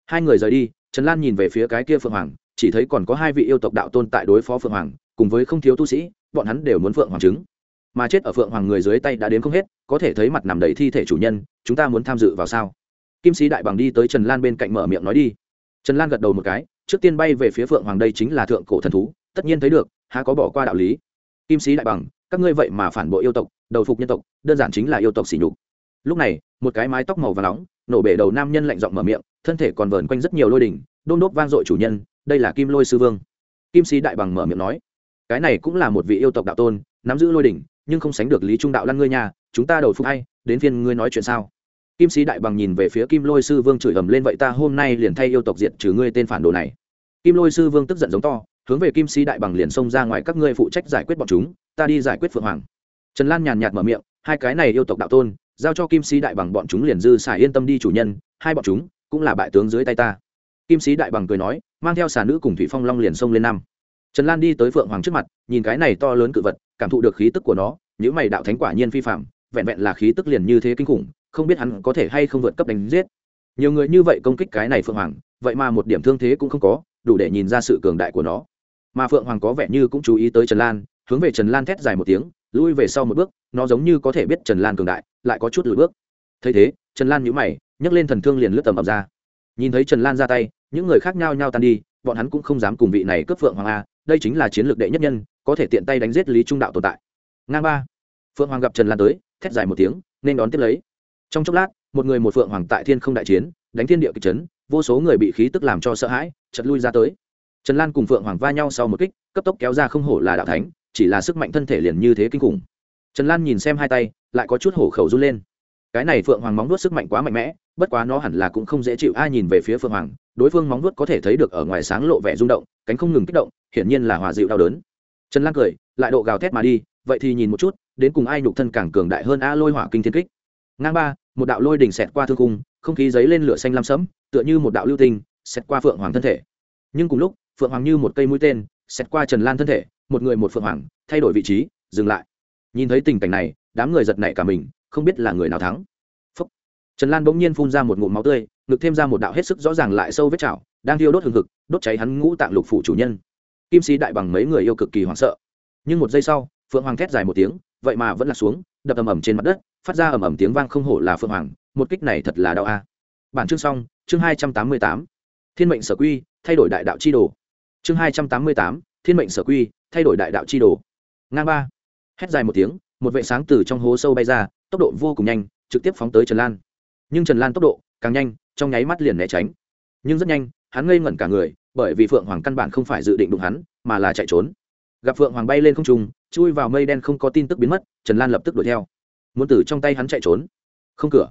Hai người rời đi, trần lan nhìn về phía cái kia phượng hoàng, chỉ thấy còn có hai vị yêu tộc đạo tôn tại đối phó phượng hoàng, cùng với không thiếu tu sĩ, bọn hắn đều muốn phượng hoàng chứng. Mà chết ở phượng hoàng người dưới tay đã đến không hết, có thể thấy mặt nằm đầy thi thể chủ nhân, chúng ta muốn tham dự vào sao? Kim sĩ đại bằng đi tới trần lan bên cạnh mở miệng nói đi. Trần lan gật đầu một cái, trước tiên bay về phía phượng hoàng đây chính là thượng cổ thần thú, tất nhiên thấy được, há có bỏ qua đạo lý. Kim sĩ đại bằng các ngươi vậy mà phản bội yêu tộc, đầu phục nhân tộc, đơn giản chính là yêu tộc xỉ nhục. Lúc này, một cái mái tóc màu và nóng, nổ bể đầu nam nhân lạnh giọng mở miệng, thân thể còn vờn quanh rất nhiều lôi đỉnh, đôn đốt vang dội chủ nhân, đây là kim lôi sư vương. Kim sĩ đại bằng mở miệng nói, cái này cũng là một vị yêu tộc đạo tôn, nắm giữ lôi đỉnh, nhưng không sánh được lý trung đạo lăn ngươi nhà, chúng ta đầu phục hay đến phiên ngươi nói chuyện sao? Kim sĩ đại bằng nhìn về phía kim lôi sư vương chửi ầm lên vậy ta hôm nay liền thay yêu tộc diện trừ ngươi tên phản đồ này. Kim lôi sư vương tức giận giống to, hướng về kim sĩ đại bằng liền xông ra ngoài các ngươi phụ trách giải quyết bọn chúng ta đi giải quyết phượng hoàng trần lan nhàn nhạt mở miệng hai cái này yêu tộc đạo tôn giao cho kim sĩ đại bằng bọn chúng liền dư xài yên tâm đi chủ nhân hai bọn chúng cũng là bại tướng dưới tay ta kim sĩ đại bằng cười nói mang theo xà nữ cùng thủy phong long liền xông lên năm trần lan đi tới phượng hoàng trước mặt nhìn cái này to lớn cự vật cảm thụ được khí tức của nó những mày đạo thánh quả nhiên phi phạm vẹn vẹn là khí tức liền như thế kinh khủng không biết hắn có thể hay không vượt cấp đánh giết nhiều người như vậy công kích cái này phượng hoàng vậy mà một điểm thương thế cũng không có đủ để nhìn ra sự cường đại của nó mà phượng hoàng có vẻ như cũng chú ý tới trần lan hướng về trần lan thét dài một tiếng, lui về sau một bước, nó giống như có thể biết trần lan cường đại, lại có chút lùi bước. Thấy thế, trần lan nhíu mày, nhấc lên thần thương liền lướt tầm ập ra. Nhìn thấy trần lan ra tay, những người khác nhau nhau tan đi, bọn hắn cũng không dám cùng vị này cướp phượng hoàng a, đây chính là chiến lược đệ nhất nhân, có thể tiện tay đánh giết lý trung đạo tồn tại. Ngang ba. Phượng hoàng gặp trần lan tới, thét dài một tiếng, nên đón tiếp lấy. Trong chốc lát, một người một phượng hoàng tại thiên không đại chiến, đánh thiên địa kịch chấn, vô số người bị khí tức làm cho sợ hãi chật lui ra tới. Trần lan cùng phượng hoàng va nhau sau một kích, cấp tốc kéo ra không hổ là đạo thánh chỉ là sức mạnh thân thể liền như thế kinh khủng. Trần lan nhìn xem hai tay, lại có chút hổ khẩu run lên. Cái này phượng hoàng móng nuốt sức mạnh quá mạnh mẽ, bất quá nó hẳn là cũng không dễ chịu ai nhìn về phía phượng hoàng, đối phương móng nuốt có thể thấy được ở ngoài sáng lộ vẻ rung động, cánh không ngừng kích động, hiển nhiên là hòa dịu đau đớn. Trần lan cười, lại độ gào thét mà đi, vậy thì nhìn một chút, đến cùng ai nhục thân càng cường đại hơn a lôi hỏa kinh thiên kích. Ngang ba, một đạo lôi đỉnh xẹt qua thương cung không khí giấy lên lửa xanh lam sẫm, tựa như một đạo lưu tinh, xẹt qua phượng hoàng thân thể. Nhưng cùng lúc, phượng hoàng như một cây mũi tên, xẹt qua trần lan thân thể một người một phượng hoàng, thay đổi vị trí, dừng lại. Nhìn thấy tình cảnh này, đám người giật nảy cả mình, không biết là người nào thắng. Phúc. trần lan bỗng nhiên phun ra một ngụm máu tươi, ngực thêm ra một đạo hết sức rõ ràng lại sâu vết chảo, đang thiêu đốt hừng hực, đốt cháy hắn ngũ tạng lục phủ chủ nhân. Kim sĩ đại bằng mấy người yêu cực kỳ hoảng sợ. Nhưng một giây sau, phượng hoàng thét dài một tiếng, vậy mà vẫn là xuống, đập ầm ầm trên mặt đất, phát ra ầm ầm tiếng vang không hổ là phượng hoàng, một kích này thật là đau a. À. Bản chương xong, chương hai trăm tám mươi tám. Thiên mệnh sở quy, thay đổi đại đạo chi đồ. Chương hai trăm tám mươi tám thiên mệnh sở quy, thay đổi đại đạo chi đồ. Ngang ba. Hét dài một tiếng, một vệ sáng từ trong hố sâu bay ra, tốc độ vô cùng nhanh, trực tiếp phóng tới trần lan. Nhưng trần lan tốc độ càng nhanh, trong nháy mắt liền né tránh. Nhưng rất nhanh, hắn ngây ngẩn cả người, bởi vì phượng hoàng căn bản không phải dự định đụng hắn, mà là chạy trốn. Gặp phượng hoàng bay lên không trung, chui vào mây đen không có tin tức biến mất, trần lan lập tức đuổi theo. Muốn từ trong tay hắn chạy trốn. Không cửa.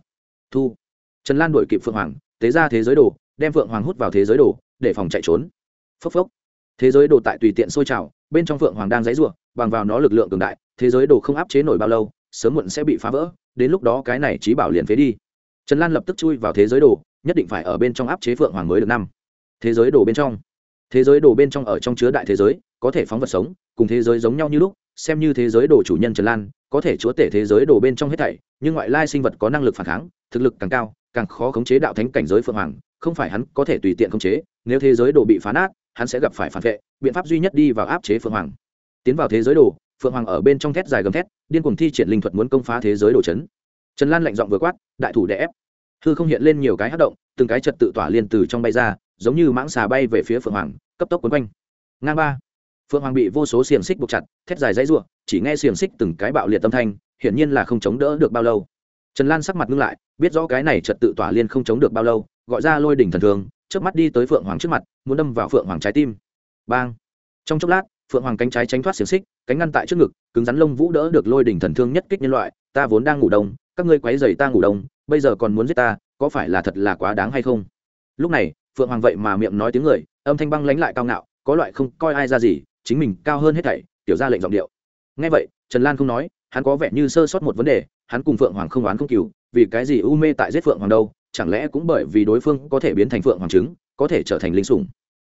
Thu. Trần lan đuổi kịp phượng hoàng, tế ra thế giới đồ, đem phượng hoàng hút vào thế giới đồ, để phòng chạy trốn. Phốc phốc thế giới đồ tại tùy tiện sôi trào bên trong phượng hoàng đang dãy rủa, bằng vào nó lực lượng cường đại thế giới đồ không áp chế nổi bao lâu sớm muộn sẽ bị phá vỡ đến lúc đó cái này trí bảo liền phế đi. Trần lan lập tức chui vào thế giới đồ nhất định phải ở bên trong áp chế phượng hoàng mới được năm. Thế giới đồ bên trong. Thế giới đồ bên trong ở trong chứa đại thế giới có thể phóng vật sống cùng thế giới giống nhau như lúc xem như thế giới đồ chủ nhân trần lan có thể chúa tể thế giới đồ bên trong hết thảy nhưng ngoại lai sinh vật có năng lực phản kháng thực lực càng cao càng khó khống chế đạo thánh cảnh giới phượng hoàng không phải hắn có thể tùy tiện khống chế nếu thế giới đồ bị phá nát hắn sẽ gặp phải phản vệ, biện pháp duy nhất đi vào áp chế phượng hoàng. Tiến vào thế giới đồ, phượng hoàng ở bên trong thét dài gầm thét, điên cuồng thi triển linh thuật muốn công phá thế giới đồ chấn. Trần lan lạnh giọng vừa quát, đại thủ đè ép. Hư không hiện lên nhiều cái hát động, từng cái trật tự tỏa liên từ trong bay ra, giống như mãng xà bay về phía phượng hoàng, cấp tốc quấn quanh. Ngang ba. Phượng hoàng bị vô số xiềng xích buộc chặt, thét dài dãy r u ộ chỉ nghe xiềng xích từng cái bạo liệt tâm thanh, hiển nhiên là không chống đỡ được bao lâu. Trần lan sắc mặt ngưng lại, biết rõ cái này trật tự tỏa liên không chống được bao lâu, gọi ra lôi đỉnh thần thường trước mắt đi tới phượng hoàng trước mặt, muốn đâm vào phượng hoàng trái tim. Bang! Trong chốc lát, phượng hoàng cánh trái tránh thoát xiềng xích, cánh ngăn tại trước ngực, cứng rắn lông vũ đỡ được lôi đỉnh thần thương nhất kích nhân loại, ta vốn đang ngủ đông, các ngươi quấy dày ta ngủ đông, bây giờ còn muốn giết ta, có phải là thật là quá đáng hay không? Lúc này, phượng hoàng vậy mà miệng nói tiếng người, âm thanh băng lánh lại cao ngạo, có loại không coi ai ra gì, chính mình cao hơn hết thảy, tiểu ra lệnh giọng điệu. Ngay vậy, trần lan không nói, hắn có vẻ như sơ sót một vấn đề, hắn cùng phượng hoàng không oán không cừu vì cái gì u mê tại giết phượng hoàng đâu chẳng lẽ cũng bởi vì đối phương có thể biến thành phượng hoàng trứng, có thể trở thành linh sủng?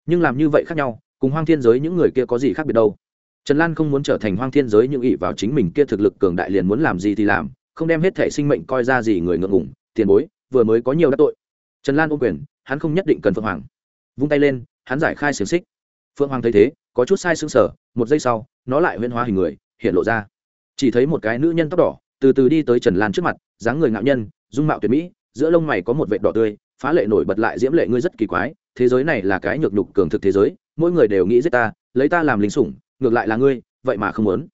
Nhưng làm như vậy khác nhau, cùng hoang thiên giới những người kia có gì khác biệt đâu? Trần lan không muốn trở thành hoang thiên giới những ỷ vào chính mình kia thực lực cường đại liền muốn làm gì thì làm, không đem hết thể sinh mệnh coi ra gì người ngượng ngủng tiền bối, vừa mới có nhiều đắc tội. Trần lan ô quyền, hắn không nhất định cần phượng hoàng. Vung tay lên, hắn giải khai xiềng xích. Phượng hoàng thấy thế, có chút sai xương sở một giây sau, nó lại huyên hóa hình người, hiện lộ ra. Chỉ thấy một cái nữ nhân tóc đỏ, từ từ đi tới trần lan trước mặt, dáng người ngạo nhân, dung mạo tuyệt mỹ giữa lông mày có một vệt đỏ tươi, phá lệ nổi bật lại diễm lệ ngươi rất kỳ quái, thế giới này là cái nhược nhục cường thực thế giới, mỗi người đều nghĩ giết ta, lấy ta làm lính sủng, ngược lại là ngươi, vậy mà không muốn.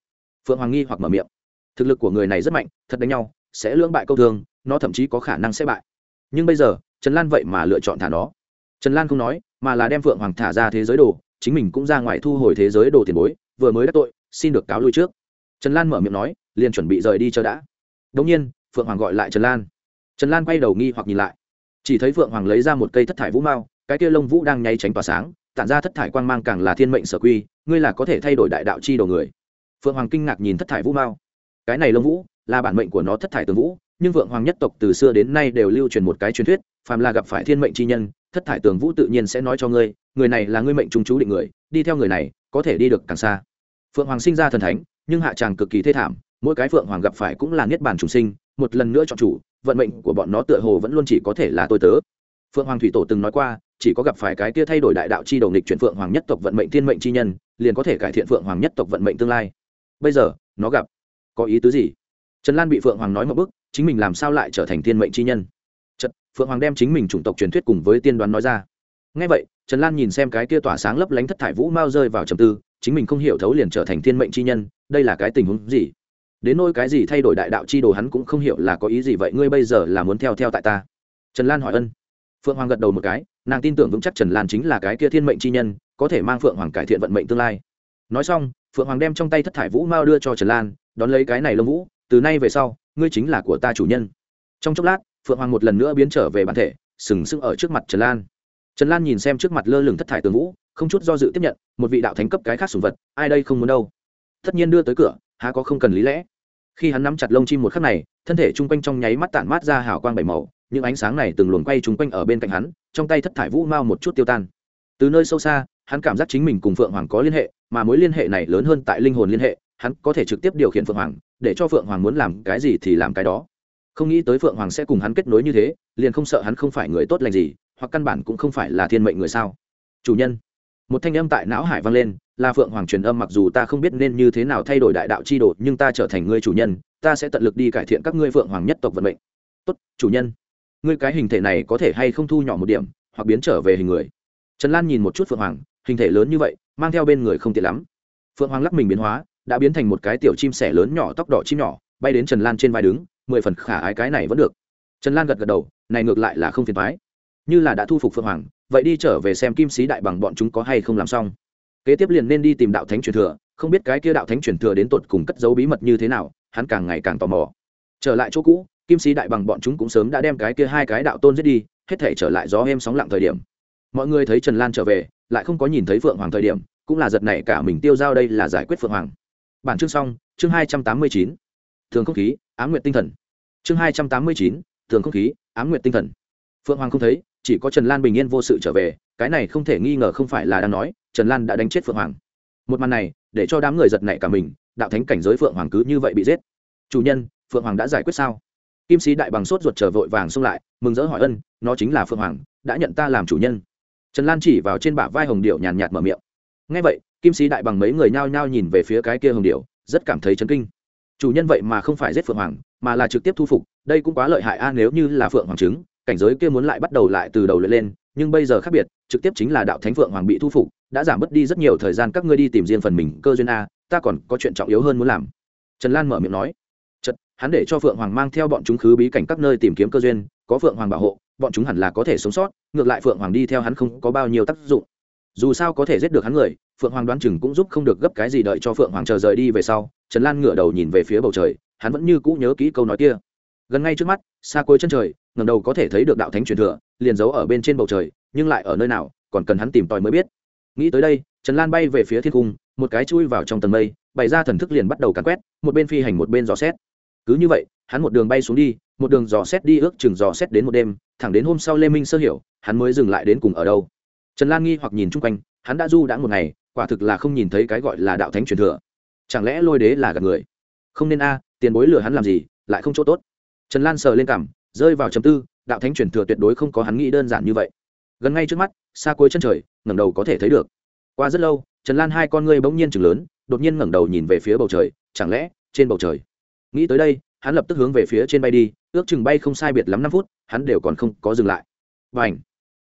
Phượng hoàng nghi hoặc mở miệng. Thực lực của người này rất mạnh, thật đánh nhau, sẽ lưỡng bại câu thương, nó thậm chí có khả năng sẽ bại. Nhưng bây giờ, trần lan vậy mà lựa chọn thả nó. Trần lan không nói, mà là đem phượng hoàng thả ra thế giới đồ, chính mình cũng ra ngoài thu hồi thế giới đồ tiền bối, vừa mới đắc tội, xin được cáo lui trước. Trần lan mở miệng nói, liền chuẩn bị rời đi cho đã. Đông nhiên, phượng hoàng gọi lại trần lan trần lan quay đầu nghi hoặc nhìn lại. Chỉ thấy phượng hoàng lấy ra một cây thất thải vũ mao, cái kia lông vũ đang nháy tránh tỏa sáng, tản ra thất thải quang mang càng là thiên mệnh sở quy, ngươi là có thể thay đổi đại đạo chi đầu người. Phượng hoàng kinh ngạc nhìn thất thải vũ mao. Cái này lông vũ, là bản mệnh của nó thất thải tường vũ, nhưng phượng hoàng nhất tộc từ xưa đến nay đều lưu truyền một cái truyền thuyết, phàm là gặp phải thiên mệnh chi nhân, thất thải tường vũ tự nhiên sẽ nói cho ngươi, người này là ngươi mệnh trung chú định người, đi theo người này, có thể đi được càng xa. Phượng hoàng sinh ra thần thánh, nhưng hạ tràng cực kỳ thê thảm, mỗi cái phượng hoàng gặp phải cũng là niết bàn trùng sinh, một lần nữa chọn chủ vận mệnh của bọn nó tựa hồ vẫn luôn chỉ có thể là tôi tớ. Phượng hoàng thủy tổ từng nói qua chỉ có gặp phải cái kia thay đổi đại đạo chi đầu nghịch chuyển phượng hoàng nhất tộc vận mệnh thiên mệnh chi nhân liền có thể cải thiện phượng hoàng nhất tộc vận mệnh tương lai. Bây giờ nó gặp. Có ý tứ gì? Trần lan bị phượng hoàng nói một bức chính mình làm sao lại trở thành thiên mệnh chi nhân? Chật, phượng hoàng đem chính mình chủng tộc truyền thuyết cùng với tiên đoán nói ra. Ngay vậy trần lan nhìn xem cái kia tỏa sáng lấp lánh thất thải vũ mao rơi vào trầm tư chính mình không hiểu thấu liền trở thành thiên mệnh chi nhân đây là cái tình huống gì? Đến nỗi cái gì thay đổi đại đạo chi đồ hắn cũng không hiểu là có ý gì vậy, ngươi bây giờ là muốn theo theo tại ta. Trần lan hỏi ân. Phượng hoàng gật đầu một cái, nàng tin tưởng vững chắc trần lan chính là cái kia thiên mệnh chi nhân, có thể mang phượng hoàng cải thiện vận mệnh tương lai. Nói xong, phượng hoàng đem trong tay thất thải vũ mao đưa cho trần lan, đón lấy cái này lông vũ, từ nay về sau, ngươi chính là của ta chủ nhân. Trong chốc lát, phượng hoàng một lần nữa biến trở về bản thể, sừng sững ở trước mặt trần lan. Trần lan nhìn xem trước mặt lơ lửng thất thải tường vũ, không chút do dự tiếp nhận, một vị đạo thánh cấp cái khác sùng vật, ai đây không muốn đâu. Tất nhiên đưa tới cửa, há có không cần lý lẽ khi hắn nắm chặt lông chim một khắc này, thân thể chung quanh trong nháy mắt tản mát ra hào quang bảy màu, những ánh sáng này từng luồn quay chung quanh ở bên cạnh hắn, trong tay thất thải vũ mau một chút tiêu tan. Từ nơi sâu xa, hắn cảm giác chính mình cùng phượng hoàng có liên hệ, mà mối liên hệ này lớn hơn tại linh hồn liên hệ, hắn có thể trực tiếp điều khiển phượng hoàng, để cho phượng hoàng muốn làm cái gì thì làm cái đó. Không nghĩ tới phượng hoàng sẽ cùng hắn kết nối như thế, liền không sợ hắn không phải người tốt lành gì, hoặc căn bản cũng không phải là thiên mệnh người sao. Chủ nhân một thanh âm tại não hải vang lên là phượng hoàng truyền âm mặc dù ta không biết nên như thế nào thay đổi đại đạo chi đồ, nhưng ta trở thành người chủ nhân, ta sẽ tận lực đi cải thiện các ngươi phượng hoàng nhất tộc vận mệnh. Tốt, chủ nhân. Ngươi cái hình thể này có thể hay không thu nhỏ một điểm, hoặc biến trở về hình người? Trần lan nhìn một chút phượng hoàng, hình thể lớn như vậy, mang theo bên người không tiện lắm. Phượng hoàng lắc mình biến hóa, đã biến thành một cái tiểu chim sẻ lớn nhỏ, tóc đỏ chim nhỏ, bay đến trần lan trên vai đứng, mười phần khả ái cái này vẫn được. Trần lan gật gật đầu, này ngược lại là không phiền thoái như là đã thu phục phượng hoàng vậy đi trở về xem kim sĩ đại bằng bọn chúng có hay không làm xong. Kế tiếp liền nên đi tìm đạo thánh truyền thừa, không biết cái kia đạo thánh truyền thừa đến tột cùng cất giấu bí mật như thế nào, hắn càng ngày càng tò mò. Trở lại chỗ cũ, kim sĩ đại bằng bọn chúng cũng sớm đã đem cái kia hai cái đạo tôn giết đi, hết thể trở lại gió êm sóng lặng thời điểm. Mọi người thấy trần lan trở về, lại không có nhìn thấy phượng hoàng thời điểm, cũng là giật này cả mình tiêu giao đây là giải quyết phượng hoàng. Bản chương xong, chương hai trăm tám mươi chín. Thường không khí á m nguyện tinh thần. Chương hai trăm tám mươi chín, thường không khí á m nguyện tinh thần. Phượng hoàng không thấy chỉ có trần lan bình yên vô sự trở về, cái này không thể nghi ngờ không phải là đang nói, trần lan đã đánh chết phượng hoàng. Một màn này, để cho đám người giật nảy cả mình, đạo thánh cảnh giới phượng hoàng cứ như vậy bị giết. Chủ nhân, phượng hoàng đã giải quyết sao? Kim sĩ đại bằng sốt ruột trở vội vàng xông lại, mừng rỡ hỏi ân, nó chính là phượng hoàng, đã nhận ta làm chủ nhân. Trần lan chỉ vào trên bả vai hồng điệu nhàn nhạt mở miệng. Ngay vậy, kim sĩ đại bằng mấy người nhao nhao nhìn về phía cái kia hồng điệu rất cảm thấy chấn kinh. Chủ nhân vậy mà không phải giết phượng hoàng, mà là trực tiếp thu phục, đây cũng quá lợi hại a, nếu như là phượng hoàng trứng cảnh giới kia muốn lại bắt đầu lại từ đầu luyện lên, nhưng bây giờ khác biệt, trực tiếp chính là đạo thánh phượng hoàng bị thu phục, đã giảm mất đi rất nhiều thời gian các ngươi đi tìm riêng phần mình cơ duyên a, ta còn có chuyện trọng yếu hơn muốn làm. Trần lan mở miệng nói. Chật hắn để cho phượng hoàng mang theo bọn chúng khứ bí cảnh các nơi tìm kiếm cơ duyên, có phượng hoàng bảo hộ, bọn chúng hẳn là có thể sống sót, ngược lại phượng hoàng đi theo hắn không có bao nhiêu tác dụng. Dù sao có thể giết được hắn người, phượng hoàng đoán chừng cũng giúp không được gấp cái gì đợi cho phượng hoàng chờ rời đi về sau. Trần lan ngửa đầu nhìn về phía bầu trời, hắn vẫn như cũ nhớ kỹ câu nói kia. Gần ngay trước mắt, xa cuối chân trời ngầm đầu có thể thấy được đạo thánh truyền thừa, liền giấu ở bên trên bầu trời, nhưng lại ở nơi nào, còn cần hắn tìm tòi mới biết. Nghĩ tới đây, trần lan bay về phía thiên cung, một cái chui vào trong tầng mây, bày ra thần thức liền bắt đầu càn quét, một bên phi hành một bên dò xét. Cứ như vậy, hắn một đường bay xuống đi, một đường dò xét đi ước chừng dò xét đến một đêm, thẳng đến hôm sau lê minh sơ hiểu, hắn mới dừng lại đến cùng ở đâu. Trần lan nghi hoặc nhìn chung quanh, hắn đã du đã một ngày, quả thực là không nhìn thấy cái gọi là đạo thánh truyền thừa. Chẳng lẽ lôi đế là gặp người? Không nên a, tiền bối lừa hắn làm gì, lại không chỗ tốt. Trần lan sờ lên cảm rơi vào chấm tư, đạo thánh truyền thừa tuyệt đối không có hắn nghĩ đơn giản như vậy. Gần ngay trước mắt, xa cuối chân trời, ngẩng đầu có thể thấy được. Qua rất lâu, trần lan hai con ngươi bỗng nhiên chừng lớn, đột nhiên ngẩng đầu nhìn về phía bầu trời, chẳng lẽ trên bầu trời? Nghĩ tới đây, hắn lập tức hướng về phía trên bay đi, ước chừng bay không sai biệt lắm năm phút, hắn đều còn không có dừng lại. Và ảnh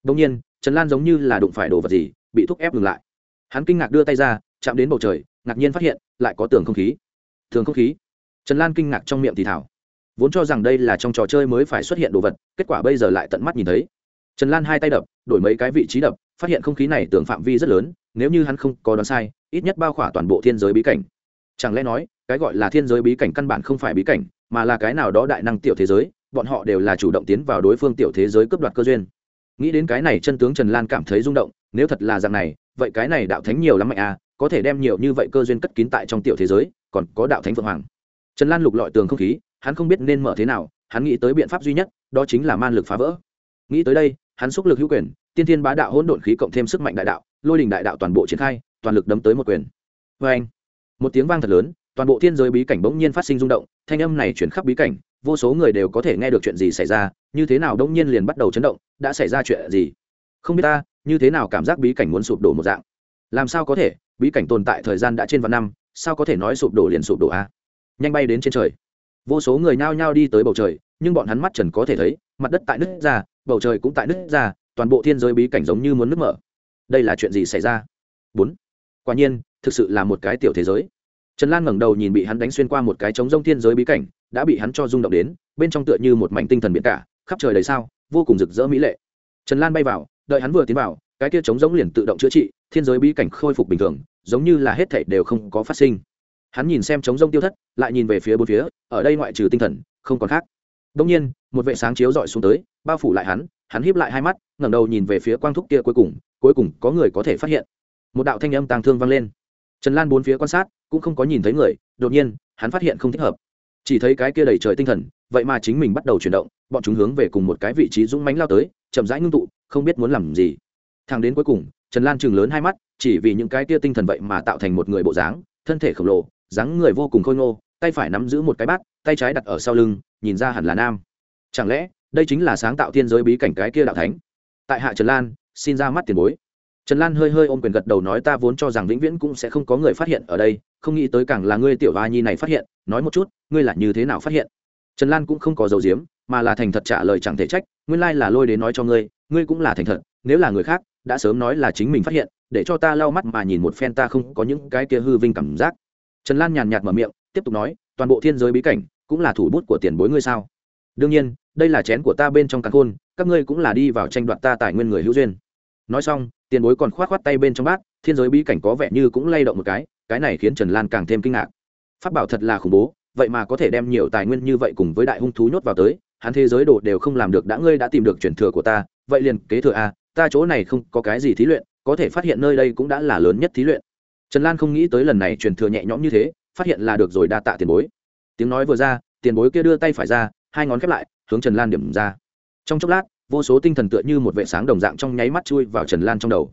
bỗng nhiên, trần lan giống như là đụng phải đồ vật gì, bị thúc ép ngừng lại. Hắn kinh ngạc đưa tay ra, chạm đến bầu trời, ngạc nhiên phát hiện, lại có tường không khí. Thường không khí? Trần lan kinh ngạc trong miệng thì thảo vốn cho rằng đây là trong trò chơi mới phải xuất hiện đồ vật, kết quả bây giờ lại tận mắt nhìn thấy. Trần lan hai tay đập, đổi mấy cái vị trí đập, phát hiện không khí này tưởng phạm vi rất lớn, nếu như hắn không có đoán sai, ít nhất bao khỏa toàn bộ thiên giới bí cảnh. Chẳng lẽ nói, cái gọi là thiên giới bí cảnh căn bản không phải bí cảnh, mà là cái nào đó đại năng tiểu thế giới, bọn họ đều là chủ động tiến vào đối phương tiểu thế giới cướp đoạt cơ duyên. Nghĩ đến cái này, chân tướng trần lan cảm thấy rung động, nếu thật là dạng này, vậy cái này đạo thánh nhiều lắm mạnh à có thể đem nhiều như vậy cơ duyên cất kín tại trong tiểu thế giới, còn có đạo thánh phượng hoàng. Trần lan lục lọi tường không khí hắn không biết nên mở thế nào, hắn nghĩ tới biện pháp duy nhất, đó chính là man lực phá vỡ. Nghĩ tới đây, hắn xúc lực hữu quyền, tiên thiên bá đạo hỗn độn khí cộng thêm sức mạnh đại đạo, lôi đình đại đạo toàn bộ triển khai, toàn lực đấm tới một quyền. Vê anh, một tiếng vang thật lớn, toàn bộ thiên giới bí cảnh bỗng nhiên phát sinh rung động, thanh âm này chuyển khắp bí cảnh, vô số người đều có thể nghe được chuyện gì xảy ra, như thế nào đông nhiên liền bắt đầu chấn động, đã xảy ra chuyện gì? Không biết ta, như thế nào cảm giác bí cảnh muốn sụp đổ một dạng? Làm sao có thể? Bí cảnh tồn tại thời gian đã trên vạn năm, sao có thể nói sụp đổ liền sụp đổ a nhanh bay đến trên trời vô số người nhao nhao đi tới bầu trời, nhưng bọn hắn mắt trần có thể thấy, mặt đất tại nứt ra, bầu trời cũng tại nứt ra, toàn bộ thiên giới bí cảnh giống như muốn nứt mở. Đây là chuyện gì xảy ra? Bốn. Quả nhiên, thực sự là một cái tiểu thế giới. Trần lan ngẩng đầu nhìn bị hắn đánh xuyên qua một cái trống rông thiên giới bí cảnh, đã bị hắn cho rung động đến, bên trong tựa như một mảnh tinh thần biển cả, khắp trời đầy sao, vô cùng rực rỡ mỹ lệ. Trần lan bay vào, đợi hắn vừa tiến vào, cái kia trống rỗng liền tự động chữa trị, thiên giới bí cảnh khôi phục bình thường, giống như là hết thảy đều không có phát sinh hắn nhìn xem trống rông tiêu thất, lại nhìn về phía bốn phía, ở đây ngoại trừ tinh thần, không còn khác. Đông nhiên, một vệ sáng chiếu dọi xuống tới, bao phủ lại hắn hắn híp lại hai mắt, ngẩng đầu nhìn về phía quang thúc kia cuối cùng cuối cùng có người có thể phát hiện. Một đạo thanh âm tàng thương vang lên. Trần lan bốn phía quan sát, cũng không có nhìn thấy người, đột nhiên, hắn phát hiện không thích hợp. Chỉ thấy cái kia đầy trời tinh thần, vậy mà chính mình bắt đầu chuyển động, bọn chúng hướng về cùng một cái vị trí dũng mánh lao tới, chậm rãi ngưng tụ, không biết muốn làm gì. Thằng đến cuối cùng, trần lan chừng lớn hai mắt, chỉ vì những cái kia tinh thần vậy mà tạo thành một người bộ dáng, thân thể khổng lồ dáng người vô cùng khôi ngô, tay phải nắm giữ một cái bát, tay trái đặt ở sau lưng, nhìn ra hẳn là nam. Chẳng lẽ, đây chính là sáng tạo thiên giới bí cảnh cái kia đạo thánh? Tại hạ trần lan, xin ra mắt tiền bối. Trần lan hơi hơi ôm quyền gật đầu nói ta vốn cho rằng vĩnh viễn cũng sẽ không có người phát hiện ở đây, không nghĩ tới càng là ngươi tiểu ba nhi này phát hiện, nói một chút, ngươi là như thế nào phát hiện? Trần lan cũng không có dầu diếm mà là thành thật trả lời chẳng thể trách, nguyên lai là lôi đến nói cho ngươi ngươi cũng là thành thật, nếu là người khác, đã sớm nói là chính mình phát hiện, để cho ta lau mắt mà nhìn một phen ta không có những cái kia hư vinh cảm giác trần lan nhàn nhạt mở miệng, tiếp tục nói, toàn bộ thiên giới bí cảnh cũng là thủ bút của tiền bối ngươi sao? Đương nhiên, đây là chén của ta bên trong căn khôn, các ngươi cũng là đi vào tranh đoạt ta tài nguyên người hữu duyên. Nói xong, tiền bối còn k h o á t k h o á t tay bên trong bát, thiên giới bí cảnh có vẻ như cũng lay động một cái cái này khiến trần lan càng thêm kinh ngạc. Phát bảo thật là khủng bố, vậy mà có thể đem nhiều tài nguyên như vậy cùng với đại hung thú nhốt vào tới, hắn thế giới đồ đều không làm được đã ngươi đã tìm được truyền thừa của ta, vậy liền kế thừa a, ta chỗ này không có cái gì thí luyện, có thể phát hiện nơi đây cũng đã là lớn nhất thí luyện trần lan không nghĩ tới lần này truyền thừa nhẹ nhõm như thế, phát hiện là được rồi đa tạ tiền bối. Tiếng nói vừa ra, tiền bối kia đưa tay phải ra, hai ngón khép lại, hướng trần lan điểm ra. Trong chốc lát, vô số tinh thần tựa như một vệ sáng đồng dạng trong nháy mắt chui vào trần lan trong đầu.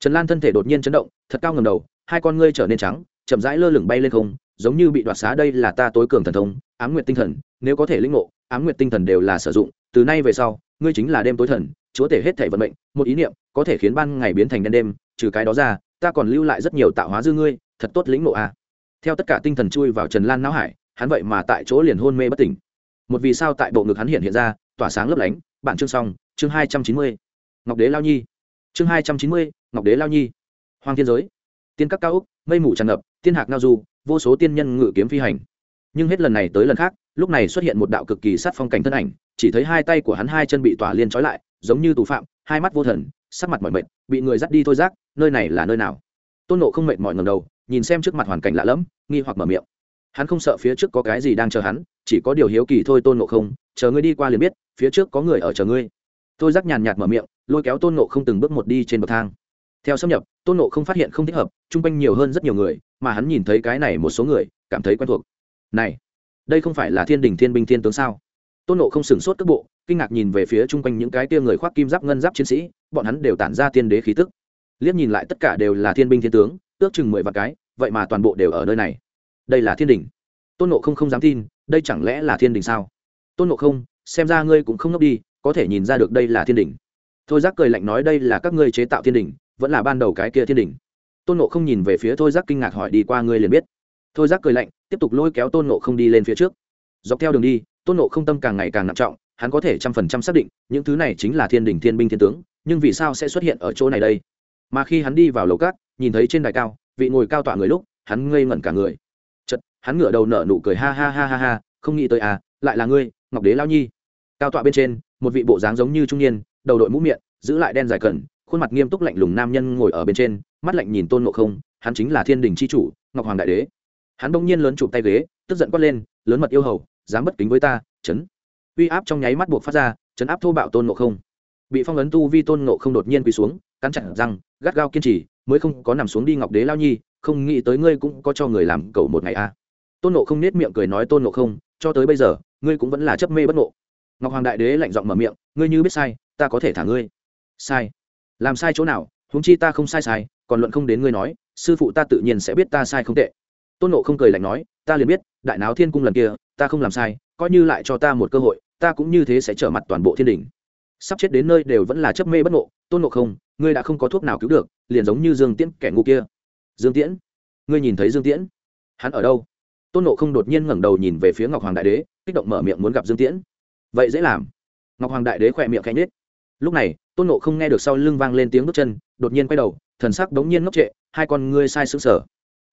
Trần lan thân thể đột nhiên chấn động, thật cao ngầm đầu, hai con ngươi trở nên trắng, chậm rãi lơ lửng bay lên không, giống như bị đoạt xá đây là ta tối cường thần thông, ám nguyện tinh thần, nếu có thể lĩnh ngộ, ám nguyện tinh thần đều là sử dụng, từ nay về sau, ngươi chính là đêm tối thần, chúa thể hết thể vận mệnh, một ý niệm, có thể khiến ban ngày biến thành đen đêm, trừ cái đó ra ta còn lưu lại rất nhiều tạo hóa dư ngươi, thật tốt lĩnh ngộ a. À. theo tất cả tinh thần chui vào trần lan não hải, hắn vậy mà tại chỗ liền hôn mê bất tỉnh. Một vì sao tại bộ ngực hắn hiện hiện ra, tỏa sáng lấp lánh bản chương xong, chương hai trăm chín mươi. Ngọc đế lao nhi. Chương hai trăm chín mươi, ngọc đế lao nhi. Hoàng thiên giới. Tiên các cao úc, mây mù tràn ngập, tiên hạc ngao du, vô số tiên nhân ngự kiếm phi hành. Nhưng hết lần này tới lần khác, lúc này xuất hiện một đạo cực kỳ sát phong cảnh thân ảnh, chỉ thấy hai tay của hắn hai chân bị tỏa liên trói lại giống như tù phạm hai mắt vô thần sắc mặt mỏi mệt bị người dắt đi thôi rác, nơi này là nơi nào? Tôn nộ không mệt mỏi ngầm đầu nhìn xem trước mặt hoàn cảnh lạ lẫm nghi hoặc mở miệng. Hắn không sợ phía trước có cái gì đang chờ hắn chỉ có điều hiếu kỳ thôi tôn nộ không chờ ngươi đi qua liền biết phía trước có người ở chờ ngươi. Tôi rắc nhàn nhạt mở miệng lôi kéo tôn nộ không từng bước một đi trên bậc thang. Theo xâm nhập tôn nộ không phát hiện không thích hợp chung quanh nhiều hơn rất nhiều người mà hắn nhìn thấy cái này một số người cảm thấy quen thuộc. Này đây không phải là thiên đình thiên binh thiên tướng sao? Tôn nộ không sửng sốt tức bộ, kinh ngạc nhìn về phía chung quanh những cái tia người khoác kim giáp ngân giáp chiến sĩ, bọn hắn đều tản ra tiên đế khí tức. Liếc nhìn lại tất cả đều là thiên binh thiên tướng, ước chừng mười vạn cái, vậy mà toàn bộ đều ở nơi này. Đây là thiên đình tôn nộ không không dám tin, đây chẳng lẽ là thiên đình sao? Tôn nộ không, xem ra ngươi cũng không ngốc đi, có thể nhìn ra được đây là thiên đình thôi giác cười lạnh nói đây là các ngươi chế tạo thiên đình vẫn là ban đầu cái kia thiên đình tôn nộ không nhìn về phía thôi giác kinh ngạc hỏi đi qua ngươi liền biết. Thôi giác cười lạnh, tiếp tục lôi kéo tôn nộ không đi lên phía trước. Dọc theo đường đi tôn nộ không tâm càng ngày càng nặng trọng, hắn có thể trăm phần trăm xác định, những thứ này chính là thiên đình thiên binh thiên tướng, nhưng vì sao sẽ xuất hiện ở chỗ này đây? Mà khi hắn đi vào lầu cát, nhìn thấy trên đài cao, vị ngồi cao tọa người lúc, hắn ngây ngẩn cả người. Chật hắn ngửa đầu nở nụ cười ha ha ha ha ha, không nghĩ tới à lại là ngươi, ngọc đế lao nhi. Cao tọa bên trên, một vị bộ dáng giống như trung niên, đầu đội mũ miệng, giữ lại đen dài cẩn, khuôn mặt nghiêm túc lạnh lùng nam nhân ngồi ở bên trên, mắt lạnh nhìn tôn ngộ không, hắn chính là thiên đình c h i chủ, ngọc hoàng đại đế. Hắn bỗng nhiên lớn chụp tay ghế, tức giận quát lên, lớn mật yêu hầu dám bất kính với ta, chấn. Uy áp trong nháy mắt buộc phát ra, chấn áp thô bạo tôn ngộ không. Bị phong ấn tu vi tôn ngộ không đột nhiên quỳ xuống, cắn chặt răng, gắt gao kiên trì, mới không có nằm xuống đi ngọc đế lao nhi, không nghĩ tới ngươi cũng có cho người làm cầu một ngày a. À. tôn nộ không nết miệng cười nói tôn nộ không, cho tới bây giờ, ngươi cũng vẫn là chấp mê bất nộ ngọc hoàng đại đế lạnh giọng mở miệng, ngươi như biết sai, ta có thể thả ngươi. Sai. Làm sai chỗ nào, huống chi ta không sai sai, còn luận không đến ngươi nói, sư phụ ta tự nhiên sẽ biết ta sai không tệ. Tôn nộ không cười lạnh nói, ta liền biết, đại náo thiên cung lần kia ta không làm sai, coi như lại cho ta một cơ hội, ta cũng như thế sẽ trở mặt toàn bộ thiên đình. Sắp chết đến nơi đều vẫn là chấp mê bất nộ tôn nộ không, ngươi đã không có thuốc nào cứu được, liền giống như dương tiễn kẻ ngu kia. Dương tiễn? Ngươi nhìn thấy dương tiễn? Hắn ở đâu? Tôn nộ không đột nhiên ngẩng đầu nhìn về phía ngọc hoàng đại đế, kích động mở miệng muốn gặp dương tiễn. Vậy dễ làm. Ngọc hoàng đại đế khỏe miệng khẽ nhết lúc này, tôn nộ không nghe được sau lưng vang lên tiếng bước chân, đột nhiên quay đầu, thần sắc đống nhiên ngốc trệ, hai con ngươi sai sững sờ.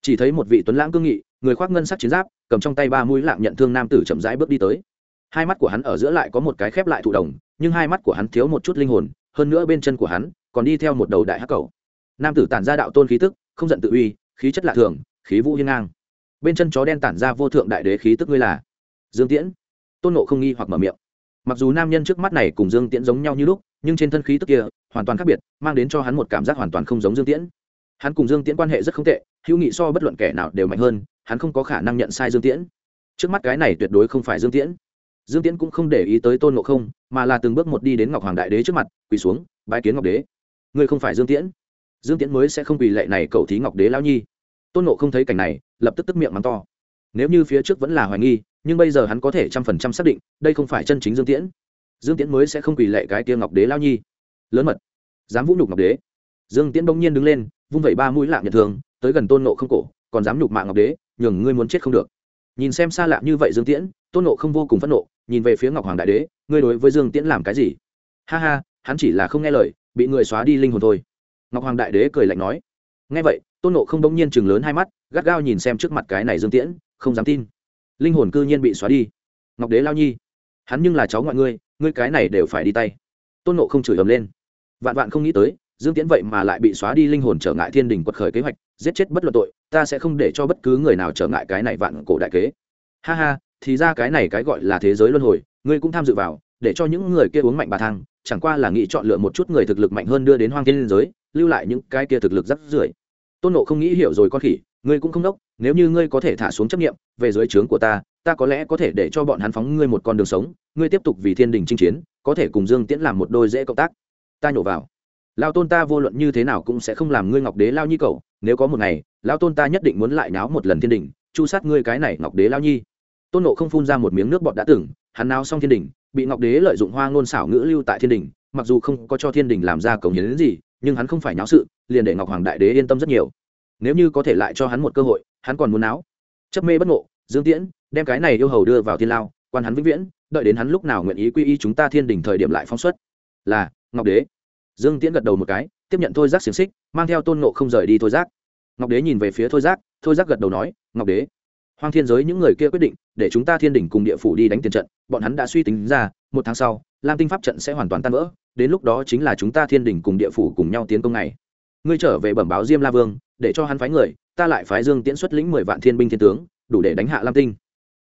Chỉ thấy một vị tuấn lãng cương nghị, người khoác ngân sắc chiến giáp cầm trong tay ba mũi lạng nhận thương nam tử chậm rãi bước đi tới. Hai mắt của hắn ở giữa lại có một cái khép lại thụ đồng nhưng hai mắt của hắn thiếu một chút linh hồn, hơn nữa bên chân của hắn còn đi theo một đầu đại hắc cầu. Nam tử tản ra đạo tôn khí tức, không giận tự uy, khí chất lạ thường, khí vũ hiên ngang. Bên chân chó đen tản ra vô thượng đại đế khí tức ngươi là dương tiễn. Tôn nộ không nghi hoặc mở miệng. Mặc dù nam nhân trước mắt này cùng dương tiễn giống nhau như lúc, nhưng trên thân khí tức kia hoàn toàn khác biệt, mang đến cho hắn một cảm giác hoàn toàn không giống dương tiễn. Hắn cùng dương tiễn quan hệ rất không tệ, hữu nghị so bất luận kẻ nào đều mạnh hơn hắn không có khả năng nhận sai dương tiễn. Trước mắt cái này tuyệt đối không phải dương tiễn. Dương tiễn cũng không để ý tới tôn ngộ không, mà là từng bước một đi đến ngọc hoàng đại đế trước mặt, quỳ xuống, bái kiến ngọc đế. Ngươi không phải dương tiễn. Dương tiễn mới sẽ không quỳ lệ này cầu thí ngọc đế Lão nhi. Tôn ngộ không thấy cảnh này, lập tức tức miệng mắng to. Nếu như phía trước vẫn là hoài nghi, nhưng bây giờ hắn có thể trăm phần trăm xác định, đây không phải chân chính dương tiễn. Dương tiễn mới sẽ không quỳ lệ cái tia ngọc đế lao nhi. Lớn mật. Dám vũ nhục ngọc đế. Dương tiễn bỗng nhiên đứng lên, vung vẩy ba mũi lạng nhật thường, tới gần tôn nộ không cổ, còn dám nhục mạng ngọc đế nhường ngươi muốn chết không được. Nhìn xem xa lạ như vậy dương tiễn, tôn nộ không vô cùng phẫn nộ, nhìn về phía ngọc hoàng đại đế, ngươi đối với dương tiễn làm cái gì? Ha ha, hắn chỉ là không nghe lời, bị người xóa đi linh hồn thôi. Ngọc hoàng đại đế cười lạnh nói. Nghe vậy, tôn nộ không đống nhiên chừng lớn hai mắt, gắt gao nhìn xem trước mặt cái này dương tiễn, không dám tin. Linh hồn cư nhiên bị xóa đi. Ngọc đế lao nhi, hắn nhưng là cháu ngoại ngươi ngươi cái này đều phải đi tay. Tôn nộ không chửi ầm lên. Vạn vạn không nghĩ tới dương tiễn vậy mà lại bị xóa đi linh hồn trở ngại thiên đình quật khởi kế hoạch, giết chết bất luận tội, ta sẽ không để cho bất cứ người nào trở ngại cái này vạn cổ đại kế. Ha ha, thì ra cái này cái gọi là thế giới luân hồi, ngươi cũng tham dự vào, để cho những người kia uống mạnh bà thang, chẳng qua là nghĩ chọn lựa một chút người thực lực mạnh hơn đưa đến hoang thiên liên giới, lưu lại những cái kia thực lực rất rưởi. Tôn nộ không nghĩ hiểu rồi con khỉ, ngươi cũng không đốc, nếu như ngươi có thể thả xuống chấp nghiệm về dưới trướng của ta ta có lẽ có thể để cho bọn hắn phóng ngươi một con đường sống, ngươi tiếp tục vì thiên đình chinh chiến, có thể cùng dương tiễn làm một đôi dễ cộng tác. Ta nhổ vào lao tôn ta vô luận như thế nào cũng sẽ không làm ngươi ngọc đế lao nhi cầu nếu có một ngày, lao tôn ta nhất định muốn lại náo một lần thiên đình, chu sát ngươi cái này ngọc đế lao nhi. Tôn nộ không phun ra một miếng nước bọt đã từng, hắn náo xong thiên đình, bị ngọc đế lợi dụng hoa ngôn xảo ngữ lưu tại thiên đình, mặc dù không có cho thiên đình làm ra cống hiến gì, nhưng hắn không phải náo sự, liền để ngọc hoàng đại đế yên tâm rất nhiều. Nếu như có thể lại cho hắn một cơ hội, hắn còn muốn náo. Chấp mê bất ngộ, dương tiễn, đem cái này yêu hầu đưa vào thiên lao, quan hắn vĩnh viễn, đợi đến hắn lúc nào nguyện ý quy y chúng ta thiên đình thời điểm lại phóng xuất. Là, ngọc đế dương tiễn gật đầu một cái, tiếp nhận thôi giác xiềng xích, mang theo tôn nộ không rời đi thôi giác. Ngọc đế nhìn về phía thôi giác thôi giác gật đầu nói, ngọc đế, hoang thiên giới những người kia quyết định, để chúng ta thiên đình cùng địa phủ đi đánh tiền trận, bọn hắn đã suy tính ra, một tháng sau, lam tinh pháp trận sẽ hoàn toàn tan vỡ, đến lúc đó chính là chúng ta thiên đình cùng địa phủ cùng nhau tiến công này ngươi trở về bẩm báo diêm la vương, để cho hắn phái người, ta lại phái dương tiễn xuất lĩnh mười vạn thiên binh thiên tướng, đủ để đánh hạ lam tinh.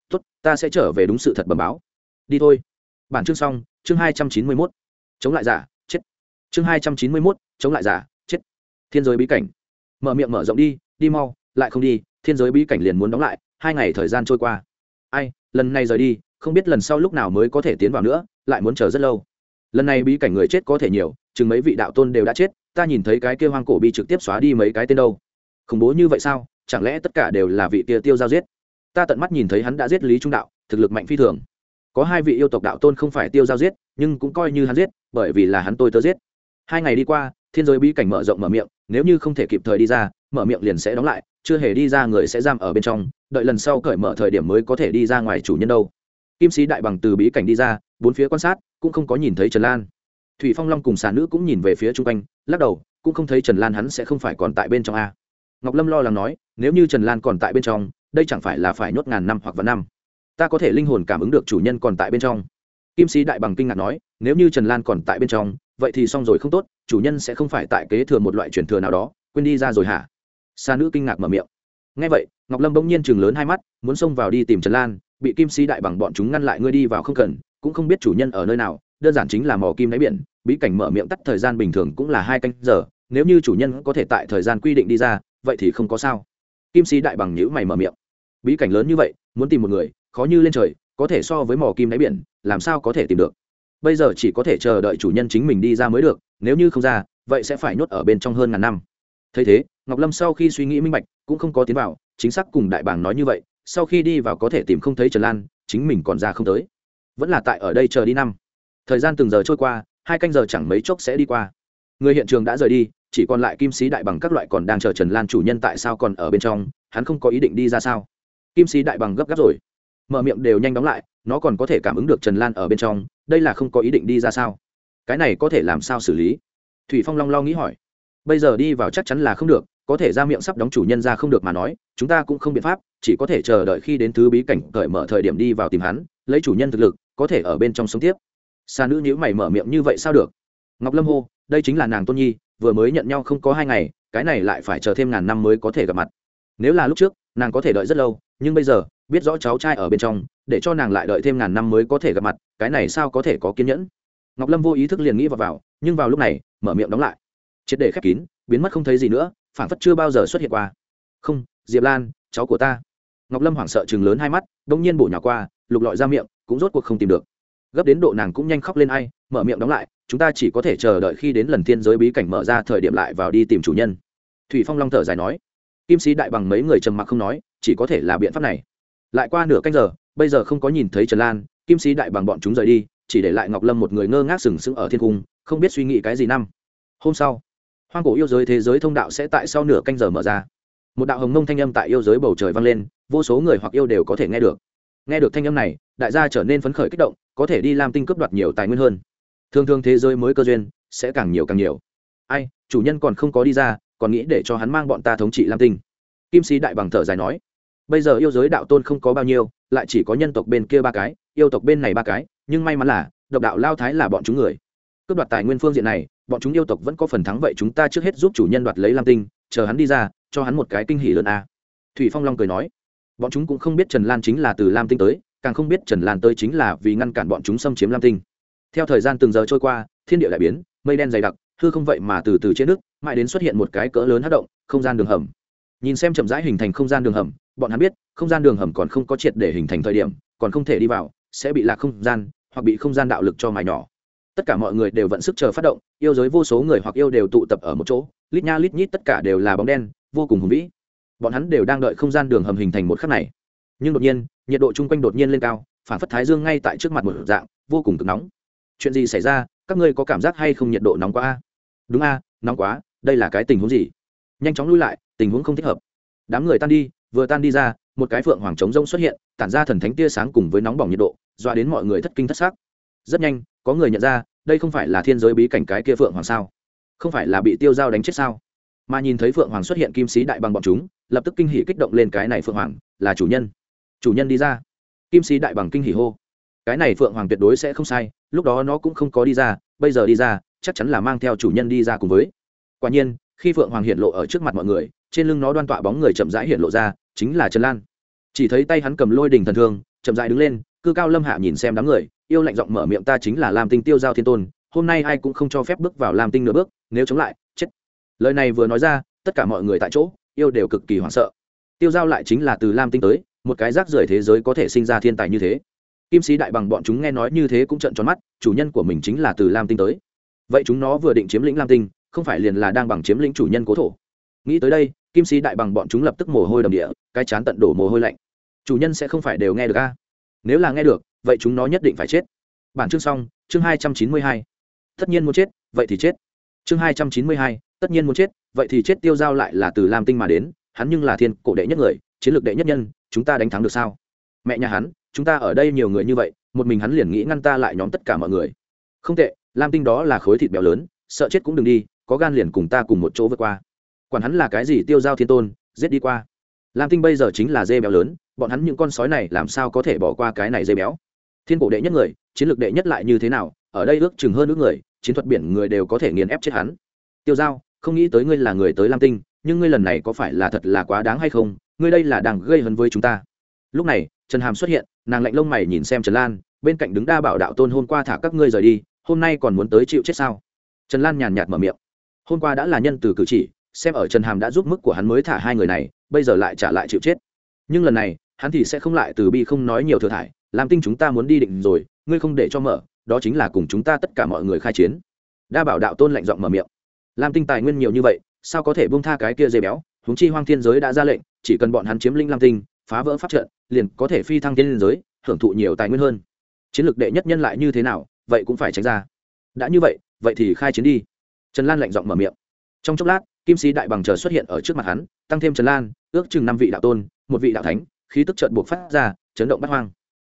Tốt, ta sẽ trở về đúng sự thật bẩm báo. Đi thôi. Bản chương xong, chương hai trăm chín mươi mốt. Chống lại giả chương hai trăm chín mươi mốt, chống lại giả, chết. Thiên giới bí cảnh. Mở miệng mở rộng đi đi mau, lại không đi, thiên giới bí cảnh liền muốn đóng lại, hai ngày thời gian trôi qua. Ai, lần này rời đi, không biết lần sau lúc nào mới có thể tiến vào nữa, lại muốn chờ rất lâu. Lần này bí cảnh người chết có thể nhiều, chừng mấy vị đạo tôn đều đã chết, ta nhìn thấy cái kia hoang cổ bị trực tiếp xóa đi mấy cái tên đâu. Khủng bố như vậy sao? Chẳng lẽ tất cả đều là vị kia tiêu giao giết? Ta tận mắt nhìn thấy hắn đã giết lý trung đạo, thực lực mạnh phi thường. Có hai vị yêu tộc đạo tôn không phải tiêu giao giết, nhưng cũng coi như hắn giết, bởi vì là hắn tôi tớ giết hai ngày đi qua, thiên giới bí cảnh mở rộng mở miệng, nếu như không thể kịp thời đi ra, mở miệng liền sẽ đóng lại, chưa hề đi ra người sẽ giam ở bên trong, đợi lần sau cởi mở thời điểm mới có thể đi ra ngoài chủ nhân đâu. Kim sĩ đại bằng từ bí cảnh đi ra, bốn phía quan sát, cũng không có nhìn thấy trần lan. Thủy phong long cùng xà nữ cũng nhìn về phía chung quanh, lắc đầu, cũng không thấy trần lan hắn sẽ không phải còn tại bên trong a. Ngọc lâm lo lắng nói, nếu như trần lan còn tại bên trong, đây chẳng phải là phải nhốt ngàn năm hoặc vạn năm. Ta có thể linh hồn cảm ứng được chủ nhân còn tại bên trong. Kim sĩ đại bằng kinh ngạc nói nếu như trần lan còn tại bên trong, vậy thì xong rồi không tốt, chủ nhân sẽ không phải tại kế thừa một loại truyền thừa nào đó, quên đi ra rồi hả? Xa nữ kinh ngạc mở miệng. Ngay vậy, ngọc lâm bỗng nhiên chừng lớn hai mắt, muốn xông vào đi tìm trần lan, bị kim sĩ đại bằng bọn chúng ngăn lại ngươi đi vào không cần, cũng không biết chủ nhân ở nơi nào, đơn giản chính là mò kim đáy biển, bí cảnh mở miệng tắt thời gian bình thường cũng là hai canh giờ, nếu như chủ nhân có thể tại thời gian quy định đi ra, vậy thì không có sao. Kim sĩ đại bằng nhữ mày mở miệng. Bí cảnh lớn như vậy, muốn tìm một người, khó như lên trời, có thể so với mò kim đáy biển, làm sao có thể tìm được? Bây giờ chỉ có thể chờ đợi chủ nhân chính mình đi ra mới được, nếu như không ra, vậy sẽ phải nhốt ở bên trong hơn ngàn năm. Thấy thế, ngọc lâm sau khi suy nghĩ minh bạch, cũng không có tiến vào, chính xác cùng đại bàng nói như vậy, sau khi đi vào có thể tìm không thấy trần lan, chính mình còn ra không tới. Vẫn là tại ở đây chờ đi năm. Thời gian từng giờ trôi qua, hai canh giờ chẳng mấy chốc sẽ đi qua. Người hiện trường đã rời đi, chỉ còn lại kim sĩ đại bằng các loại còn đang chờ trần lan chủ nhân tại sao còn ở bên trong, hắn không có ý định đi ra sao. Kim sĩ đại bằng gấp gáp rồi. Mở miệng đều nhanh đóng lại, nó còn có thể cảm ứng được trần lan ở bên trong đây là không có ý định đi ra sao? Cái này có thể làm sao xử lý? Thủy phong long lo nghĩ hỏi. Bây giờ đi vào chắc chắn là không được, có thể ra miệng sắp đóng chủ nhân ra không được mà nói, chúng ta cũng không biện pháp, chỉ có thể chờ đợi khi đến thứ bí cảnh cởi mở thời điểm đi vào tìm hắn, lấy chủ nhân thực lực, có thể ở bên trong sống tiếp. Xa nữ nhữ mày mở miệng như vậy sao được? Ngọc lâm hô, đây chính là nàng tôn nhi, vừa mới nhận nhau không có hai ngày, cái này lại phải chờ thêm ngàn năm mới có thể gặp mặt. Nếu là lúc trước, nàng có thể đợi rất lâu, nhưng bây giờ, biết rõ cháu trai ở bên trong, để cho nàng lại đợi thêm ngàn năm mới có thể gặp mặt cái này sao có thể có kiên nhẫn? Ngọc lâm vô ý thức liền nghĩ vào, vào nhưng vào lúc này mở miệng đóng lại. Triệt để khép kín biến mất không thấy gì nữa phản phất chưa bao giờ xuất hiện qua. Không diệp lan cháu của ta. Ngọc lâm hoảng sợ chừng lớn hai mắt đ ỗ n g nhiên bổ nhỏ qua lục lọi ra miệng cũng rốt cuộc không tìm được. Gấp đến độ nàng cũng nhanh khóc lên ai mở miệng đóng lại chúng ta chỉ có thể chờ đợi khi đến lần thiên giới bí cảnh mở ra thời điểm lại vào đi tìm chủ nhân. Thủy phong long thở dài nói. Kim sĩ đại bằng mấy người trầm mặc không nói chỉ có thể là biện pháp này. Lại qua nửa canh giờ bây giờ không có nhìn thấy trần lan kim sĩ đại bằng bọn chúng rời đi, chỉ để lại ngọc lâm một người ngơ ngác sừng sững ở thiên cung, không biết suy nghĩ cái gì năm. Hôm sau, hoang cổ yêu giới thế giới thông đạo sẽ tại sau nửa canh giờ mở ra. Một đạo hồng mông thanh âm tại yêu giới bầu trời vang lên, vô số người hoặc yêu đều có thể nghe được. Nghe được thanh âm này, đại gia trở nên phấn khởi kích động, có thể đi làm tinh cướp đoạt nhiều tài nguyên hơn. Thường thường thế giới mới cơ duyên, sẽ càng nhiều càng nhiều. Ai, chủ nhân còn không có đi ra, còn nghĩ để cho hắn mang bọn ta thống trị lam tinh. Kim sĩ đại bằng thở dài nói, bây giờ yêu giới đạo tôn không có bao nhiêu lại chỉ có nhân tộc bên kia ba cái, yêu tộc bên này ba cái, nhưng may mắn là, độc đạo lao thái là bọn chúng người. Cướp đoạt tài nguyên phương diện này, bọn chúng yêu tộc vẫn có phần thắng vậy chúng ta trước hết giúp chủ nhân đoạt lấy lam tinh, chờ hắn đi ra, cho hắn một cái kinh hỷ lớn a. Thủy phong long cười nói. Bọn chúng cũng không biết trần lan chính là từ lam tinh tới, càng không biết trần lan tới chính là vì ngăn cản bọn chúng xâm chiếm lam tinh. Theo thời gian từng giờ trôi qua, thiên địa đại biến, mây đen dày đặc, hư không vậy mà từ từ trên nước, mãi đến xuất hiện một cái cỡ lớn hát động, không gian đường hầm nhìn xem chậm rãi hình thành không gian đường hầm, bọn hắn biết, không gian đường hầm còn không có triệt để hình thành thời điểm, còn không thể đi vào, sẽ bị lạc không gian, hoặc bị không gian đạo lực cho mài nhỏ. Tất cả mọi người đều vận sức chờ phát động, yêu giới vô số người hoặc yêu đều tụ tập ở một chỗ, lít nha lít nhít tất cả đều là bóng đen, vô cùng hùng vĩ. Bọn hắn đều đang đợi không gian đường hầm hình thành một khắc này. Nhưng đột nhiên, nhiệt độ chung quanh đột nhiên lên cao, phản phất thái dương ngay tại trước mặt một dạng, vô cùng cực nóng. Chuyện gì xảy ra? Các ngươi có cảm giác hay không nhiệt độ nóng quá? A đúng a, nóng quá, đây là cái tình huống gì? Nhanh chóng lui lại tình huống không thích hợp. Đám người tan đi, vừa tan đi ra, một cái phượng hoàng trống rông xuất hiện, tản ra thần thánh tia sáng cùng với nóng bỏng nhiệt độ, dọa đến mọi người thất kinh thất xác rất nhanh, có người nhận ra, đây không phải là thiên giới bí cảnh cái kia phượng hoàng sao? Không phải là bị tiêu dao đánh chết sao? Mà nhìn thấy phượng hoàng xuất hiện kim sĩ đại bằng bọn chúng, lập tức kinh hỉ kích động lên cái này phượng hoàng, là chủ nhân. Chủ nhân đi ra. Kim sĩ đại bằng kinh hỉ hô. Cái này phượng hoàng tuyệt đối sẽ không sai, lúc đó nó cũng không có đi ra, bây giờ đi ra, chắc chắn là mang theo chủ nhân đi ra cùng với. Quả nhiên, khi phượng hoàng hiện lộ ở trước mặt mọi người trên lưng nó đoan tọa bóng người chậm rãi hiện lộ ra, chính là trần lan. Chỉ thấy tay hắn cầm lôi đình thần thương, chậm rãi đứng lên, cư cao lâm hạ nhìn xem đám người, yêu lạnh giọng mở miệng, ta chính là lam tinh tiêu giao thiên tôn, hôm nay ai cũng không cho phép bước vào lam tinh nửa bước, nếu chống lại, chết. Lời này vừa nói ra, tất cả mọi người tại chỗ, yêu đều cực kỳ hoảng sợ. Tiêu giao lại chính là từ lam tinh tới, một cái rác rưởi thế giới có thể sinh ra thiên tài như thế. Kim sĩ đại bằng bọn chúng nghe nói như thế cũng trận tròn mắt, chủ nhân của mình chính là từ lam tinh tới. Vậy chúng nó vừa định chiếm lĩnh lam tinh, không phải liền là đang bằng chiếm lĩnh chủ nhân cố thổ. Nghĩ tới đây kim sĩ đại bằng bọn chúng lập tức mồ hôi đầm địa, cái chán tận đổ mồ hôi lạnh. Chủ nhân sẽ không phải đều nghe được a? Nếu là nghe được, vậy chúng nó nhất định phải chết. Bản chương xong, chương hai trăm chín mươi hai. Tất nhiên muốn chết, vậy thì chết. Chương hai trăm chín mươi hai, tất nhiên muốn chết, vậy thì chết tiêu giao lại là từ lam tinh mà đến, hắn nhưng là thiên cổ đệ nhất người, chiến lược đệ nhất nhân, chúng ta đánh thắng được sao? Mẹ nhà hắn, chúng ta ở đây nhiều người như vậy, một mình hắn liền nghĩ ngăn ta lại nhóm tất cả mọi người. Không tệ, lam tinh đó là khối thịt béo lớn, sợ chết cũng đừng đi, có gan liền cùng ta cùng một chỗ vượt qua quản hắn là cái gì tiêu giao thiên tôn, giết đi qua. Lam tinh bây giờ chính là dê béo lớn, bọn hắn những con sói này làm sao có thể bỏ qua cái này dê béo? Thiên cổ đệ nhất người, chiến lược đệ nhất lại như thế nào, ở đây ước chừng hơn ước người, chiến thuật biển người đều có thể nghiền ép chết hắn. Tiêu giao, không nghĩ tới ngươi là người tới lam tinh, nhưng ngươi lần này có phải là thật là quá đáng hay không? Ngươi đây là đang gây hấn với chúng ta. Lúc này, trần hàm xuất hiện, nàng lạnh lông mày nhìn xem trần lan, bên cạnh đứng đa bảo đạo tôn hôm qua thả các ngươi rời đi, hôm nay còn muốn tới chịu chết sao? Trần lan nhàn nhạt mở miệng. Hôm qua đã là nhân từ cử chỉ xem ở trần hàm đã giúp mức của hắn mới thả hai người này, bây giờ lại trả lại chịu chết. Nhưng lần này, hắn thì sẽ không lại từ bi không nói nhiều thừa thải, làm tinh chúng ta muốn đi định rồi, ngươi không để cho mở, đó chính là cùng chúng ta tất cả mọi người khai chiến. Đa bảo đạo tôn lạnh giọng mở miệng. Lam tinh tài nguyên nhiều như vậy, sao có thể buông tha cái kia dây béo? Húng chi hoang thiên giới đã ra lệnh, chỉ cần bọn hắn chiếm linh lam tinh, phá vỡ pháp trận, liền có thể phi thăng thiên liên giới, hưởng thụ nhiều tài nguyên hơn. Chiến lược đệ nhất nhân lại như thế nào, vậy cũng phải tránh ra. Đã như vậy vậy thì khai chiến đi. Trần lan lạnh giọng mở miệng. Trong chốc lát kim sĩ đại bằng chờ xuất hiện ở trước mặt hắn, tăng thêm trần lan, ước chừng năm vị đạo tôn, một vị đạo thánh, khí tức trợn buộc phát ra, chấn động bắt hoang.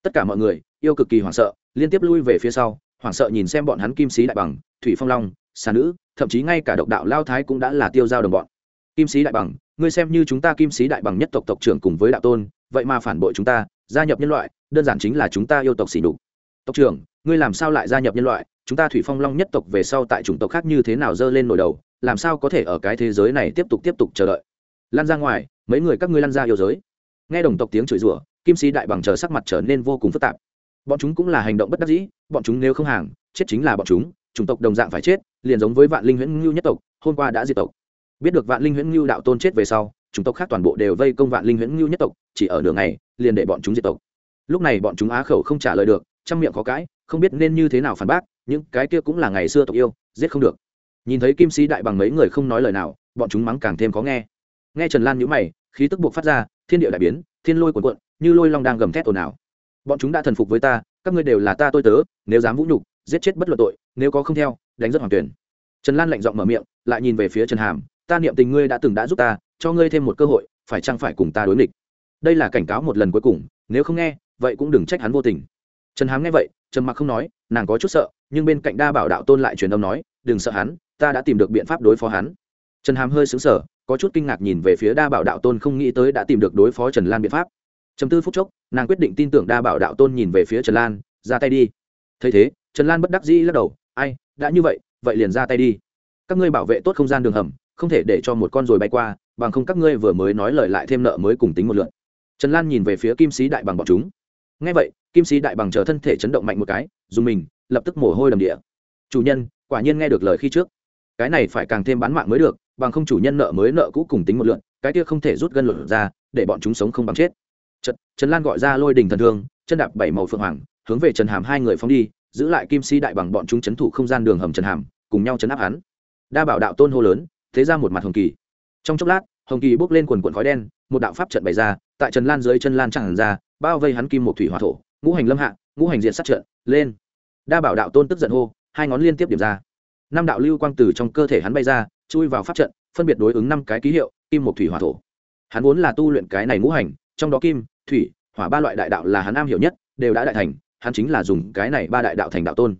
Tất cả mọi người, yêu cực kỳ hoảng sợ, liên tiếp lui về phía sau, hoảng sợ nhìn xem bọn hắn kim sĩ đại bằng, thủy phong long, xà nữ, thậm chí ngay cả độc đạo lao thái cũng đã là tiêu giao đồng bọn. Kim sĩ đại bằng, ngươi xem như chúng ta kim sĩ đại bằng nhất tộc tộc trưởng cùng với đạo tôn, vậy mà phản bội chúng ta, gia nhập nhân loại, đơn giản chính là chúng ta yêu tộc xỉ đục tộc trưởng, ngươi làm sao lại gia nhập nhân loại? Chúng ta thủy phong long nhất tộc về sau tại chủng tộc khác như thế nào dơ lên nổi đầu? Làm sao có thể ở cái thế giới này tiếp tục tiếp tục chờ đợi? Lan ra ngoài, mấy người các ngươi lan ra yêu giới. Nghe đồng tộc tiếng chửi rủa, kim sĩ đại bằng chờ sắc mặt trở nên vô cùng phức tạp. Bọn chúng cũng là hành động bất đắc dĩ, bọn chúng nếu không hàng, chết chính là bọn chúng, chủng tộc đồng dạng phải chết, liền giống với vạn linh huyễn ngưu nhất tộc, hôm qua đã diệt tộc. Biết được vạn linh huyễn ngưu đạo tôn chết về sau, chủng tộc khác toàn bộ đều vây công vạn linh huyễn ngưu nhất tộc, chỉ ở đường này liền để bọn chúng diệt tộc. Lúc này bọn chúng á khẩu không trả lời được trong miệng có cãi, không biết nên như thế nào phản bác, những cái kia cũng là ngày xưa tộc yêu, giết không được nhìn thấy kim sĩ đại bằng mấy người không nói lời nào, bọn chúng mắng càng thêm khó nghe. Nghe trần lan nhữ mày, khí tức buộc phát ra, thiên địa đại biến, thiên lôi cuộn cuộn, như lôi long đang gầm thét ồn ào. Bọn chúng đã thần phục với ta, các ngươi đều là ta tôi tớ, nếu dám vũ nhục, giết chết bất luận tội, nếu có không theo, đánh rất hoàng tuyển. Trần lan lạnh giọng mở miệng, lại nhìn về phía trần hàm, ta niệm tình ngươi đã từng đã giúp ta, cho ngươi thêm một cơ hội, phải chăng phải cùng ta đối nghịch? Đây là cảnh cáo một lần cuối cùng, nếu không nghe, vậy cũng đừng trách hắn vô tình. Trần hám nghe vậy trần mặc không nói, nàng có chút sợ, nhưng bên cạnh đa bảo đạo tôn lại truyền âm nói, đừng sợ hắn ta đã tìm được biện pháp đối phó hắn. Trần hám hơi xứng sở có chút kinh ngạc nhìn về phía đa bảo đạo tôn không nghĩ tới đã tìm được đối phó trần lan biện pháp. Chấm tư phút chốc, nàng quyết định tin tưởng đa bảo đạo tôn nhìn về phía trần lan, ra tay đi. Thấy thế, trần lan bất đắc dĩ lắc đầu, ai, đã như vậy vậy liền ra tay đi. Các ngươi bảo vệ tốt không gian đường hầm, không thể để cho một con rồi bay qua, bằng không các ngươi vừa mới nói lời lại thêm nợ mới cùng tính một lượn. Trần lan nhìn về phía kim sĩ đại bằng bọn chúng. Ngay vậy, kim sĩ đại bằng chờ thân thể chấn động mạnh một cái, dùng mình, lập tức mồ hôi đầm địa. Chủ nhân, quả nhiên nghe được lời khi trước cái này phải càng thêm bán mạng mới được bằng không chủ nhân nợ mới nợ cũ cùng tính một lượn cái kia không thể rút gân luận ra để bọn chúng sống không bằng chết Trần Trần Lan gọi ra lôi đình thần thương, chân đạp bảy màu phượng hoàng, hướng về Trần Hàm hai người phóng đi, giữ lại Kim Si đại bằng bọn chúng chấn thủ không gian đường hầm Trần Hàm, cùng nhau chấn áp hắn. Đa bảo đạo tôn hô lớn, thế ra một mặt hồng kỳ. Trong chốc lát, hồng kỳ bốc lên quần quần khói đen, một đạo pháp trận bày ra, tại Trần Lan dưới chân lan tràn ra, bao vây hắn kim một thủy hỏa thổ, ngũ hành lâm hạ, ngũ hành diện sát trận, lên. Đa bảo đạo tôn tức giận hô, hai ngón liên tiếp điểm ra. Năm đạo lưu quang từ trong cơ thể hắn bay ra, chui vào pháp trận, phân biệt đối ứng năm cái ký hiệu, kim một thủy hỏa thổ. Hắn vốn là tu luyện cái này ngũ hành, trong đó kim, thủy hỏa ba loại đại đạo là hắn am hiểu nhất đều đã đại thành hắn chính là dùng cái này ba đại đạo thành đạo tôn.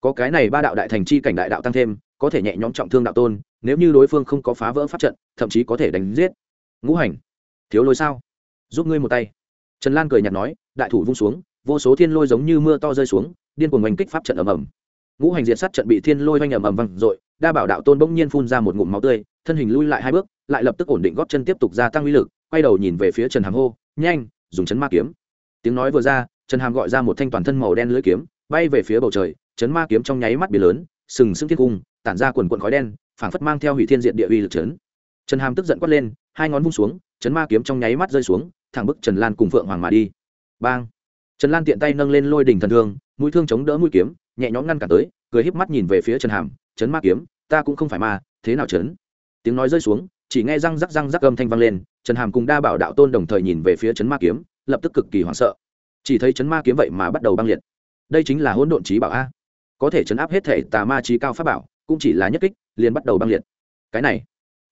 Có cái này ba đạo đại thành chi cảnh đại đạo tăng thêm có thể nhẹ nhõm trọng thương đạo tôn nếu như đối phương không có phá vỡ pháp trận thậm chí có thể đánh giết. Ngũ hành thiếu lôi sao? Giúp ngươi một tay. Trần lan cười nhạt nói đại thủ vung xuống vô số thiên lôi giống như mưa to rơi xuống điên cuồng oanh kích pháp trận ầm ầm ngũ hành diệt sát trận bị thiên lôi oanh ầm ầm vang dội, đa bảo đạo tôn bỗng nhiên phun ra một ngụm máu tươi, thân hình lui lại hai bước, lại lập tức ổn định góp chân tiếp tục gia tăng uy lực, quay đầu nhìn về phía trần hàm hô, nhanh, dùng chấn ma kiếm. Tiếng nói vừa ra, trần hàm gọi ra một thanh toàn thân màu đen lưỡi kiếm, bay về phía bầu trời, chấn ma kiếm trong nháy mắt bì lớn, sừng sững thiên cung, tản ra quần quần khói đen, phảng phất mang theo hủy thiên diện địa uy lực chấn. Trần hàm tức giận quát lên, hai ngón vung xuống, chấn ma kiếm trong nháy mắt rơi xuống, thẳng bức trần lan cùng phượng hoàng mà đi. Bang! Trần lan tiện tay nâng lên lôi đỉnh thần thương, mũi thương chống đỡ mũi kiếm nhẹ nhõm ngăn cản tới, cười híp mắt nhìn về phía trần hàm chấn ma kiếm, ta cũng không phải ma, thế nào chấn tiếng nói rơi xuống, chỉ nghe răng rắc răng rắc âm thanh vang lên, trần hàm cùng đa bảo đạo tôn đồng thời nhìn về phía chấn ma kiếm, lập tức cực kỳ hoảng sợ. Chỉ thấy chấn ma kiếm vậy mà bắt đầu băng liệt. Đây chính là hỗn độn trí bảo a. Có thể chấn áp hết thể tà ma trí cao pháp bảo, cũng chỉ là nhất kích, liền bắt đầu băng liệt. Cái này,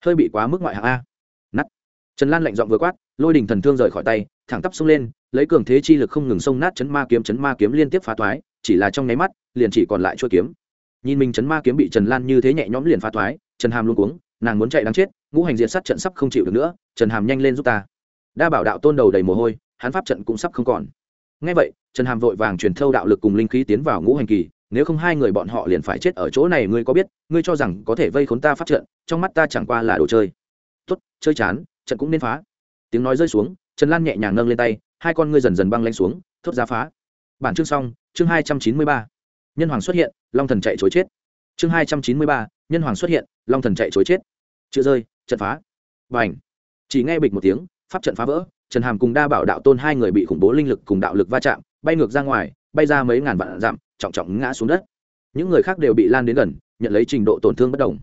hơi bị quá mức ngoại hạng a. Nắt trần lan lạnh giọng vừa quát, lôi đình thần thương rời khỏi tay, thẳng tắp xông lên, lấy cường thế chi lực không ngừng xông nát chấn ma kiếm chấn ma kiếm liên tiếp phá toái chỉ là trong nháy mắt liền chỉ còn lại chuôi kiếm. Nhìn mình chấn ma kiếm bị trần lan như thế nhẹ nhõm liền phá thoái, trần hàm luôn cuống nàng muốn chạy đáng chết ngũ hành diệt sát trận sắp không chịu được nữa trần hàm nhanh lên giúp ta. Đa bảo đạo tôn đầu đầy mồ hôi hắn pháp trận cũng sắp không còn. Ngay vậy trần hàm vội vàng truyền thâu đạo lực cùng linh khí tiến vào ngũ hành kỳ nếu không hai người bọn họ liền phải chết ở chỗ này ngươi có biết ngươi cho rằng có thể vây khốn ta pháp trận trong mắt ta chẳng qua là đồ chơi. Tốt chơi chán trận cũng nên phá. Tiếng nói rơi xuống trần lan nhẹ nhàng nâng lên tay hai con ngươi dần dần băng lanh xuống thốt ra phá bản chương xong, chương hai trăm chín mươi ba. Nhân hoàng xuất hiện, long thần chạy chối chết. Chương hai trăm chín mươi ba, nhân hoàng xuất hiện, long thần chạy chối chết. Chưa rơi, trận phá. Và ảnh chỉ nghe bịch một tiếng, pháp trận phá vỡ, trần hàm cùng đa bảo đạo tôn hai người bị khủng bố linh lực cùng đạo lực va chạm, bay ngược ra ngoài, bay ra mấy ngàn vạn dặm, trọng trọng ngã xuống đất. Những người khác đều bị lan đến gần, nhận lấy trình độ tổn thương bất đồng.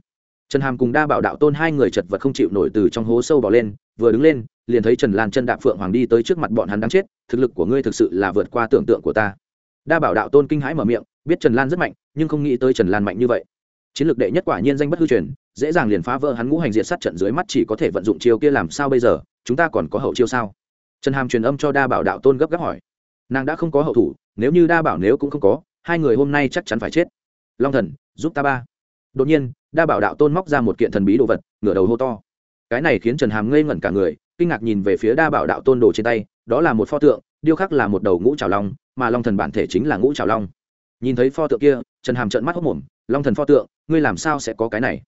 Trần hàm cùng đa bảo đạo tôn hai người chật vật không chịu nổi từ trong hố sâu bỏ lên vừa đứng lên, liền thấy trần lan chân đạp phượng hoàng đi tới trước mặt bọn hắn đang chết, thực lực của ngươi thực sự là vượt qua tưởng tượng của ta. Đa bảo đạo tôn kinh hãi mở miệng, biết trần lan rất mạnh, nhưng không nghĩ tới trần lan mạnh như vậy. Chiến lược đệ nhất quả nhiên danh bất hư truyền, dễ dàng liền phá vỡ hắn ngũ hành diệt sát trận dưới mắt chỉ có thể vận dụng chiêu kia làm sao bây giờ, chúng ta còn có hậu chiêu sao? Trần hàm truyền âm cho đa bảo đạo tôn gấp gáp hỏi. Nàng đã không có hậu thủ, nếu như đa bảo nếu cũng không có, hai người hôm nay chắc chắn phải chết. Long thần, giúp ta ba. Đột nhiên, đa bảo đạo tôn móc ra một kiện thần bí đồ vật, ngửa đầu hô to cái này khiến trần hàm ngây ngẩn cả người, kinh ngạc nhìn về phía đa bảo đạo tôn đồ trên tay, đó là một pho tượng, điêu khắc là một đầu ngũ trào long, mà long thần bản thể chính là ngũ trào long. Nhìn thấy pho tượng kia, trần hàm trợn mắt hốc mồm, long thần pho tượng, ngươi làm sao sẽ có cái này?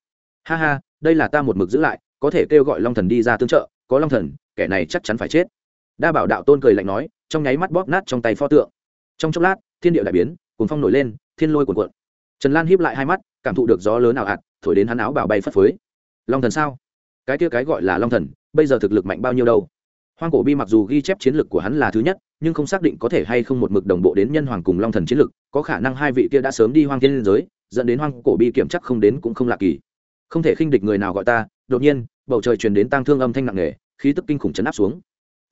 Ha ha, đây là ta một mực giữ lại, có thể kêu gọi long thần đi ra tương trợ, có long thần, kẻ này chắc chắn phải chết. Đa bảo đạo tôn cười lạnh nói, trong nháy mắt bóp nát trong tay pho tượng. Trong chốc lát, thiên địa đại biến cuốn phong nổi lên, thiên lôi cuồn cuộn. Trần lan híp lại hai mắt, cảm thụ được gió lớn ảo ạt, thổi đến hắn áo bảo bay phất phới. Long thần sao? Cái kia cái gọi là long thần, bây giờ thực lực mạnh bao nhiêu đâu? Hoang cổ bi mặc dù ghi chép chiến lược của hắn là thứ nhất, nhưng không xác định có thể hay không một mực đồng bộ đến nhân hoàng cùng long thần chiến lược, có khả năng hai vị kia đã sớm đi hoang thiên liên giới, dẫn đến hoang cổ bi kiểm chắc không đến cũng không lạ kỳ. Không thể khinh địch người nào gọi ta, đột nhiên, bầu trời truyền đến tang thương âm thanh nặng nề, khí tức kinh khủng chấn áp xuống.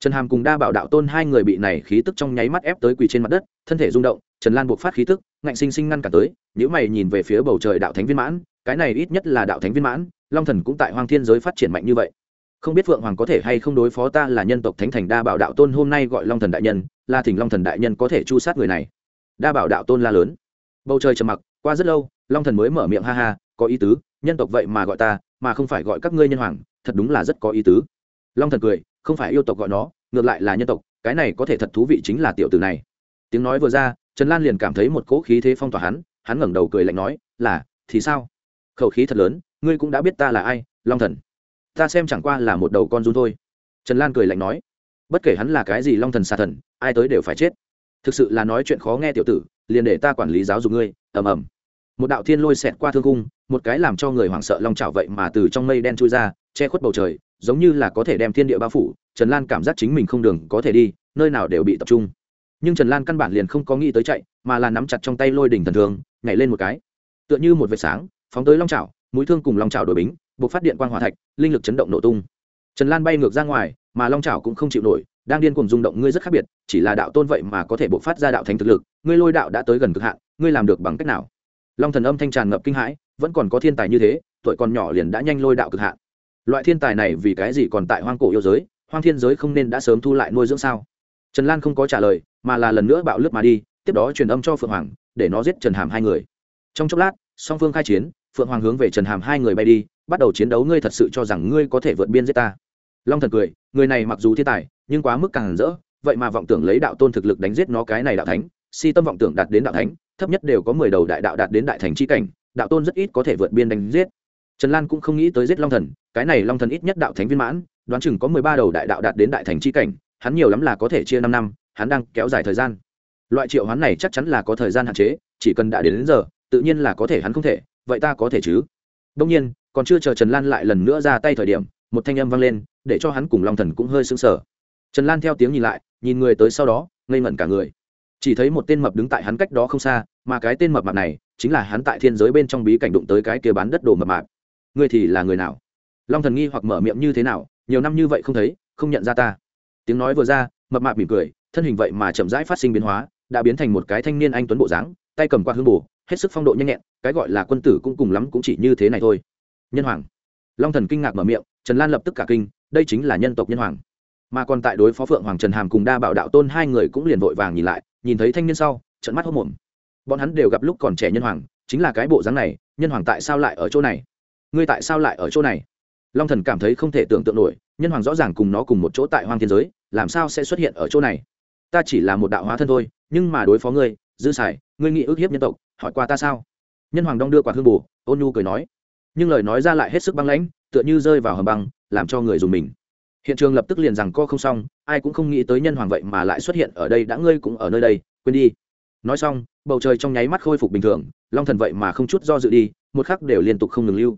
Trần hàm cùng đa bảo đạo tôn hai người bị này khí tức trong nháy mắt ép tới quỳ trên mặt đất, thân thể rung động, trần lan buộc phát khí tức, ngạnh sinh sinh ngăn cả tới nếu mày nhìn về phía bầu trời đạo thánh viên mãn, cái này ít nhất là đạo thánh viên mãn long thần cũng tại hoang thiên giới phát triển mạnh như vậy. Không biết phượng hoàng có thể hay không đối phó ta là nhân tộc thánh thành đa bảo đạo tôn hôm nay gọi long thần đại nhân là thỉnh long thần đại nhân có thể chu sát người này. Đa bảo đạo tôn la lớn. Bầu trời trầm mặc, qua rất lâu, long thần mới mở miệng ha ha, có ý tứ, nhân tộc vậy mà gọi ta, mà không phải gọi các ngươi nhân hoàng, thật đúng là rất có ý tứ. Long thần cười, không phải yêu tộc gọi nó, ngược lại là nhân tộc, cái này có thể thật thú vị chính là tiểu tử này. Tiếng nói vừa ra, trần lan liền cảm thấy một cỗ khí thế phong tỏa hắn hắn ngẩng đầu cười lạnh nói, là, thì sao? Khẩu khí thật lớn ngươi cũng đã biết ta là ai, long thần. Ta xem chẳng qua là một đầu con run thôi. Trần lan cười lạnh nói. Bất kể hắn là cái gì long thần xà thần, ai tới đều phải chết. Thực sự là nói chuyện khó nghe tiểu tử, liền để ta quản lý giáo dục ngươi. Ầm ầm. Một đạo thiên lôi xẹt qua thương cung, một cái làm cho người hoảng sợ long trào vậy mà từ trong mây đen trôi ra, che khuất bầu trời, giống như là có thể đem thiên địa bao phủ. Trần lan cảm giác chính mình không đường có thể đi, nơi nào đều bị tập trung. Nhưng trần lan căn bản liền không có nghĩ tới chạy, mà là nắm chặt trong tay lôi đỉnh thần thường nhảy lên một cái. Tựa như một vệt sáng, phóng tới long trào mũi thương cùng long trào đổi bính, buộc phát điện quang hỏa thạch, linh lực chấn động nổ tung. Trần lan bay ngược ra ngoài, mà long trào cũng không chịu nổi, đang điên cuồng rung động ngươi rất khác biệt, chỉ là đạo tôn vậy mà có thể buộc phát ra đạo thành thực lực, ngươi lôi đạo đã tới gần cực hạn, ngươi làm được bằng cách nào? Long thần âm thanh tràn ngập kinh hãi, vẫn còn có thiên tài như thế, tuổi còn nhỏ liền đã nhanh lôi đạo cực hạn. Loại thiên tài này vì cái gì còn tại hoang cổ yêu giới, hoang thiên giới không nên đã sớm thu lại nuôi dưỡng sao? Trần lan không có trả lời, mà là lần nữa bạo lướt mà đi, tiếp đó truyền âm cho phượng hoàng, để nó giết trần hàm hai người. Trong chốc lát, song phương khai chiến phượng hoàng hướng về trần hàm hai người bay đi bắt đầu chiến đấu ngươi thật sự cho rằng ngươi có thể vượt biên giết ta? Long thần cười người này mặc dù thiên tài nhưng quá mức càng rỡ vậy mà vọng tưởng lấy đạo tôn thực lực đánh giết nó cái này đạo thánh si tâm vọng tưởng đạt đến đạo thánh thấp nhất đều có mười đầu đại đạo đạt đến đại thành c h i cảnh đạo tôn rất ít có thể vượt biên đánh giết. Trần lan cũng không nghĩ tới giết long thần cái này long thần ít nhất đạo thánh viên mãn đoán chừng có mười ba đầu đại đạo đạt đến đại thành c h i cảnh hắn nhiều lắm là có thể chia năm năm hắn đang kéo dài thời gian. Loại triệu hoán này chắc chắn là có thời gian hạn chế chỉ cần đã đến, đến giờ tự nhiên là có thể hắn không thể vậy ta có thể chứ? Đông nhiên, còn chưa chờ trần lan lại lần nữa ra tay thời điểm, một thanh âm vang lên, để cho hắn cùng long thần cũng hơi sững sờ. Trần lan theo tiếng nhìn lại, nhìn người tới sau đó, ngây ngẩn cả người. Chỉ thấy một tên mập đứng tại hắn cách đó không xa, mà cái tên mập mạp này, chính là hắn tại thiên giới bên trong bí cảnh đụng tới cái kia bán đất đồ mập mạp. Ngươi thì là người nào? Long thần nghi hoặc mở miệng như thế nào, nhiều năm như vậy không thấy, không nhận ra ta. Tiếng nói vừa ra, mập mạp mỉm cười, thân hình vậy mà chậm rãi phát sinh biến hóa, đã biến thành một cái thanh niên anh tuấn bộ dáng tay cầm quạt hương bù, hết sức phong độ nhanh nhẹn, cái gọi là quân tử cũng cùng lắm cũng chỉ như thế này thôi. Nhân hoàng. Long thần kinh ngạc mở miệng, trần lan lập tức cả kinh, đây chính là nhân tộc nhân hoàng. Mà còn tại đối phó phượng hoàng trần hàm cùng đa bảo đạo tôn hai người cũng liền vội vàng nhìn lại, nhìn thấy thanh niên sau trận mắt hốc mồm bọn hắn đều gặp lúc còn trẻ nhân hoàng, chính là cái bộ dáng này, nhân hoàng tại sao lại ở chỗ này? Ngươi tại sao lại ở chỗ này? Long thần cảm thấy không thể tưởng tượng nổi, nhân hoàng rõ ràng cùng nó cùng một chỗ tại hoang thiên giới, làm sao sẽ xuất hiện ở chỗ này? Ta chỉ là một đạo hóa thân thôi, nhưng mà đối phó ngươi, dư xài ngươi nghĩ ước hiếp nhân tộc, hỏi qua ta sao? Nhân hoàng đong đưa quả hương bù, ôn nhu cười nói. Nhưng lời nói ra lại hết sức băng lãnh, tựa như rơi vào hầm băng, làm cho người dùng mình. Hiện trường lập tức liền rằng co không xong, ai cũng không nghĩ tới nhân hoàng vậy mà lại xuất hiện ở đây, đã ngươi cũng ở nơi đây, quên đi. Nói xong, bầu trời trong nháy mắt khôi phục bình thường, long thần vậy mà không chút do dự đi, một khắc đều liên tục không ngừng lưu.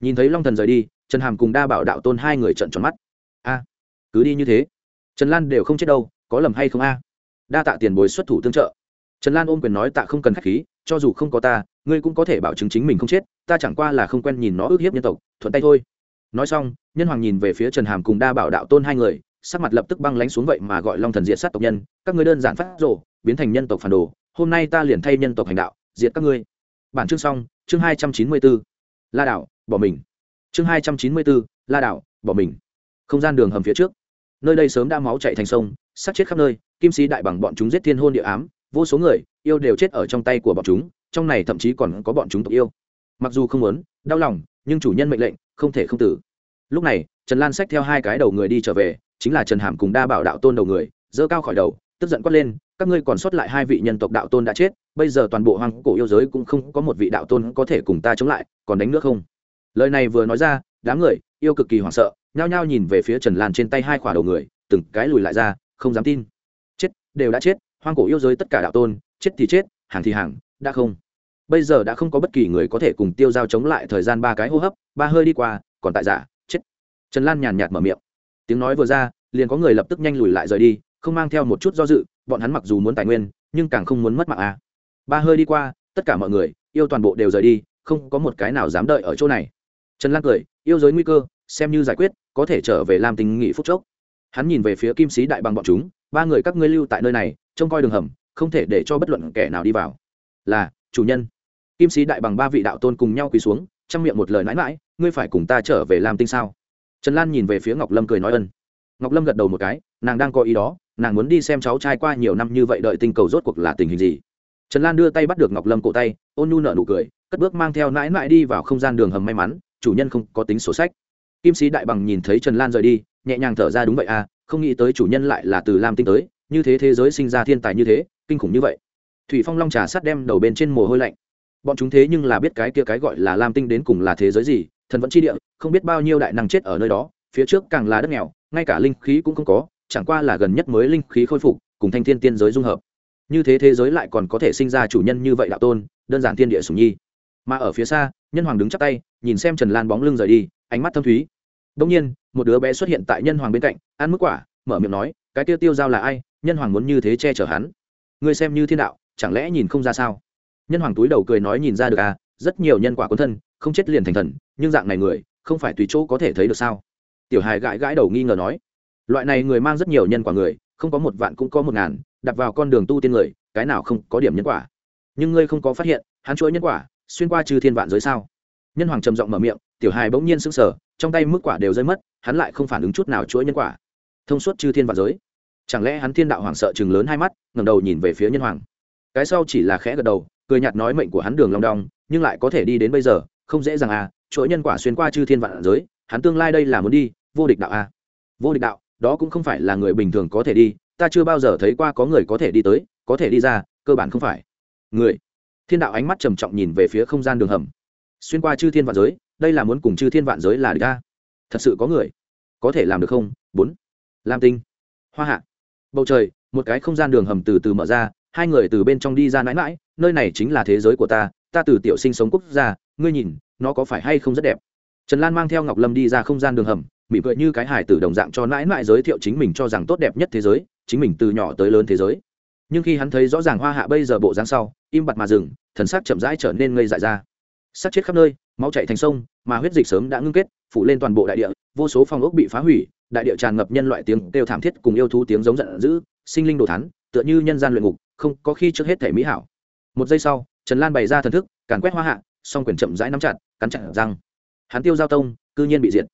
Nhìn thấy long thần rời đi, trần hàm cùng đa bảo đạo tôn hai người trận tròn mắt. A, cứ đi như thế. Trần lan đều không chết đâu, có lầm hay không a? Đa tạ tiền bồi xuất thủ tương trợ trần lan ôm quyền nói tạ không cần k h á c h khí cho dù không có ta ngươi cũng có thể bảo chứng chính mình không chết ta chẳng qua là không quen nhìn nó ước hiếp nhân tộc thuận tay thôi. Nói xong nhân hoàng nhìn về phía trần hàm cùng đa bảo đạo tôn hai người sắc mặt lập tức băng lánh xuống vậy mà gọi long thần diệt sát tộc nhân các ngươi đơn giản phát rộ biến thành nhân tộc phản đồ hôm nay ta liền thay nhân tộc hành đạo diệt các ngươi. Bản chương xong chương hai trăm chín mươi b ố la đảo, bỏ mình. Chương hai trăm chín mươi b ố la đảo, bỏ mình. Không gian đường hầm phía trước. Nơi đây sớm đã máu chạy thành sông sát chết khắp nơi kim sĩ đại bằng bọn chúng giết thiên hôn địa ám vô số người, yêu đều chết ở trong tay của bọn chúng, trong này thậm chí còn có bọn chúng tộc yêu. Mặc dù không muốn, đau lòng, nhưng chủ nhân mệnh lệnh, không thể không tử. Lúc này, trần lan xách theo hai cái đầu người đi trở về, chính là trần hàm cùng đa bảo đạo tôn đầu người dơ cao khỏi đầu, tức giận quát lên, các ngươi còn sót lại hai vị nhân tộc đạo tôn đã chết, bây giờ toàn bộ hoàng cổ yêu giới cũng không có một vị đạo tôn có thể cùng ta chống lại, còn đánh nước không? Lời này vừa nói ra, đám người, yêu cực kỳ hoảng sợ, nhao nhao nhìn về phía trần lan trên tay hai khỏa đầu người, từng cái lùi lại ra, không dám tin. Chết, đều đã chết hoang cổ yêu giới tất cả đạo tôn, chết thì chết, hàng thì hàng, đã không? Bây giờ đã không có bất kỳ người có thể cùng tiêu giao chống lại thời gian ba cái hô hấp, ba hơi đi qua, còn tại giả, chết. Trần lan nhàn nhạt mở miệng. Tiếng nói vừa ra, liền có người lập tức nhanh lùi lại rời đi, không mang theo một chút do dự, bọn hắn mặc dù muốn tài nguyên, nhưng càng không muốn mất mạng a. À. ba hơi đi qua, tất cả mọi người, yêu toàn bộ đều rời đi, không có một cái nào dám đợi ở chỗ này. Trần lan cười, yêu giới nguy cơ, xem như giải quyết, có thể trở về làm tình nghị phúc chốc. Hắn nhìn về phía kim sĩ đại bằng bọn chúng, ba người các ngươi lưu tại nơi này trông coi đường hầm, không thể để cho bất luận kẻ nào đi vào. Là, chủ nhân. Kim sĩ đại bằng ba vị đạo tôn cùng nhau quỳ xuống trong miệng một lời mãi mãi ngươi phải cùng ta trở về làm tinh sao? Trần lan nhìn về phía ngọc lâm cười nói ân. Ngọc lâm gật đầu một cái, nàng đang có ý đó, nàng muốn đi xem cháu trai qua nhiều năm như vậy đợi tinh cầu rốt cuộc là tình hình gì. Trần lan đưa tay bắt được ngọc lâm cổ tay, ôn nhu nở nụ cười, cất bước mang theo nãi nãi đi vào không gian đường hầm may mắn, chủ nhân không có tính sổ sách. Kim sĩ đại bằng nhìn thấy trần lan rời đi, nhẹ nhàng thở ra đúng vậy à không nghĩ tới chủ nhân lại là từ lam tinh tới như thế thế giới sinh ra thiên tài như thế, kinh khủng như vậy. Thủy phong long trà sắt đem đầu bên trên mồ hôi lạnh. Bọn chúng thế nhưng là biết cái kia cái gọi là lam tinh đến cùng là thế giới gì, thần vẫn chi địa, không biết bao nhiêu đại năng chết ở nơi đó, phía trước càng là đất nghèo, ngay cả linh khí cũng không có, chẳng qua là gần nhất mới linh khí khôi phục, cùng thanh thiên tiên giới dung hợp. Như thế thế giới lại còn có thể sinh ra chủ nhân như vậy đạo tôn, đơn giản thiên địa sùng nhi. Mà ở phía xa, nhân hoàng đứng chắp tay, nhìn xem trần lan bóng lưng rời đi, ánh mắt thâm thúy. Đông nhiên, một đứa bé xuất hiện tại nhân hoàng bên cạnh, ăn mức quả, mở miệng nói, cái tiêu tiêu giao là ai? Nhân hoàng muốn như thế che chở hắn. Ngươi xem như thiên đạo, chẳng lẽ nhìn không ra sao? Nhân hoàng túi đầu cười nói nhìn ra được à rất nhiều nhân quả quân thân, không chết liền thành thần, nhưng dạng này người, không phải tùy chỗ có thể thấy được sao? Tiểu hài gãi gãi đầu nghi ngờ nói, loại này người mang rất nhiều nhân quả người, không có một vạn cũng có một ngàn, đặt vào con đường tu tiên người, cái nào không có điểm nhân quả? Nhưng ngươi không có phát hiện, hắn chuỗi nhân quả, xuyên qua trừ thiên vạn giới sao? Nhân hoàng trầm giọng mở miệng, tiểu hài bỗng nhiên sững sờ, trong tay mức quả đều rơi mất, hắn lại không phản ứng chút nào chuỗi nhân quả. Thông suốt trừ thiên vạn giới chẳng lẽ hắn thiên đạo hoàng sợ chừng lớn hai mắt, ngẩng đầu nhìn về phía nhân hoàng. Cái sau chỉ là khẽ gật đầu, cười nhạt nói mệnh của hắn đường long đong, nhưng lại có thể đi đến bây giờ, không dễ dàng à chỗ nhân quả xuyên qua chư thiên vạn giới, hắn tương lai đây là muốn đi, vô địch đạo à. Vô địch đạo, đó cũng không phải là người bình thường có thể đi, ta chưa bao giờ thấy qua có người có thể đi tới, có thể đi ra, cơ bản không phải. Người. Thiên đạo ánh mắt trầm trọng nhìn về phía không gian đường hầm. Xuyên qua chư thiên vạn giới, đây là muốn cùng chư thiên vạn giới là địch ta thật sự có người. Có thể làm được không? Bốn. Lam tinh. Hoa hạ bầu trời, một cái không gian đường hầm từ từ mở ra, hai người từ bên trong đi ra mãi mãi, nơi này chính là thế giới của ta ta từ tiểu sinh sống quốc gia, ngươi nhìn, nó có phải hay không rất đẹp? Trần lan mang theo ngọc lâm đi ra không gian đường hầm, mỉm cười như cái hải tử đồng dạng cho mãi mãi giới thiệu chính mình cho rằng tốt đẹp nhất thế giới, chính mình từ nhỏ tới lớn thế giới. Nhưng khi hắn thấy rõ ràng hoa hạ bây giờ bộ dáng sau, im bặt mà dừng, thần sắc chậm rãi trở nên ngây dại ra. Sắc chết khắp nơi, máu chạy thành sông, mà huyết dịch sớm đã ngưng kết, phủ lên toàn bộ đại địa, vô số phong ốc bị phá hủy đại địa tràn ngập nhân loại tiếng kêu thảm thiết cùng yêu thú tiếng giống giận dữ, sinh linh đồ thắn tựa như nhân gian luyện ngục, không có khi trước hết thể mỹ hảo. Một giây sau, trần lan bày ra thần thức, càn quét hoa hạ, song quyền chậm rãi nắm chặt, cắn chặt răng. Hắn tiêu giao tông, cư nhiên bị diệt.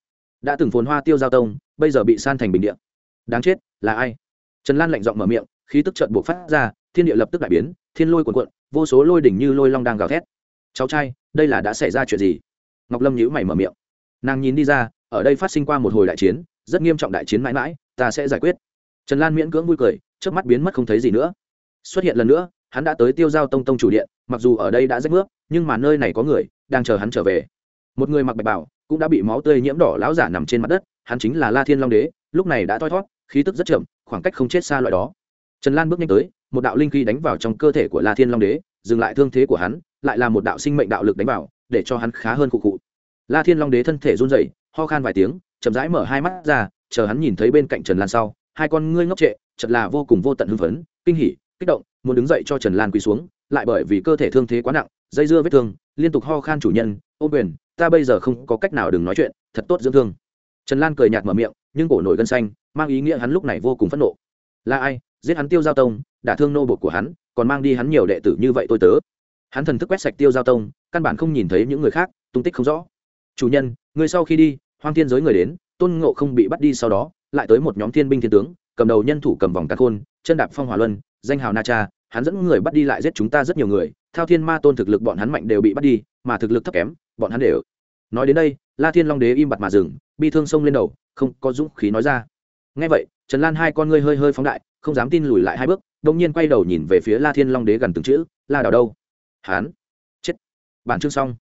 Đã từng phồn hoa tiêu giao tông, bây giờ bị san thành bình địa. Đáng chết, là ai? Trần lan lạnh giọng mở miệng, khí tức trợn buộc phát ra, thiên địa lập tức đại biến, thiên lôi cuồn cuộn, vô số lôi đỉnh như lôi long đang gào thét. Cháu trai, đây là đã xảy ra chuyện gì? Ngọc lâm nhữ mày mở miệng. Nàng nhìn đi ra, ở đây phát sinh qua một hồi đại chiến rất nghiêm trọng đại chiến mãi mãi, ta sẽ giải quyết. Trần lan miễn cưỡng vui cười trước mắt biến mất không thấy gì nữa. Xuất hiện lần nữa, hắn đã tới tiêu giao tông tông chủ điện, mặc dù ở đây đã rách nước, nhưng mà nơi này có người, đang chờ hắn trở về. Một người mặc bạch bảo cũng đã bị máu tươi nhiễm đỏ lão giả nằm trên mặt đất, hắn chính là la thiên long đế, lúc này đã thoi thót, khí tức rất chậm, khoảng cách không chết xa loại đó. Trần lan bước nhanh tới, một đạo linh khí đánh vào trong cơ thể của la thiên long đế, dừng lại thương thế của hắn, lại là một đạo sinh mệnh đạo lực đánh vào, để cho hắn khá hơn cụ cụ la thiên long đế thân thể run rẩy, ho khan vài tiếng chậm rãi mở hai mắt ra, chờ hắn nhìn thấy bên cạnh trần lan sau, hai con ngươi ngốc trệ, chật là vô cùng vô tận hưng phấn, kinh hỉ, kích động, muốn đứng dậy cho trần lan quỳ xuống, lại bởi vì cơ thể thương thế quá nặng, dây dưa vết thương, liên tục ho khan chủ nhân, ô quyền, ta bây giờ không có cách nào đừng nói chuyện, thật tốt dưỡng thương. Trần lan cười nhạt mở miệng, nhưng cổ nổi gân xanh, mang ý nghĩa hắn lúc này vô cùng phẫn nộ. Là ai? Giết hắn tiêu giao tông, đả thương nô bột của hắn, còn mang đi hắn nhiều đệ tử như vậy tôi tớ. Hắn thần thức quét sạch tiêu giao tông, căn bản không nhìn thấy những người khác, tung tích không rõ. Chủ nhân người sau khi đi hoang thiên giới người đến, tôn ngộ không bị bắt đi sau đó, lại tới một nhóm thiên binh thiên tướng, cầm đầu nhân thủ cầm vòng cát khôn, chân đạp phong hỏa luân, danh hào na cha, hắn dẫn người bắt đi lại giết chúng ta rất nhiều người, thao thiên ma tôn thực lực bọn hắn mạnh đều bị bắt đi, mà thực lực thấp kém, bọn hắn đều. Nói đến đây, la thiên long đế im bặt mà dừng, bi thương sông lên đầu, không có dũng khí nói ra. Ngay vậy, trần lan hai con ngươi hơi hơi phóng đại, không dám tin lùi lại hai bước đông nhiên quay đầu nhìn về phía la thiên long đế gần từng chữ, la đào đâu? Hán chết. Bản chương xong.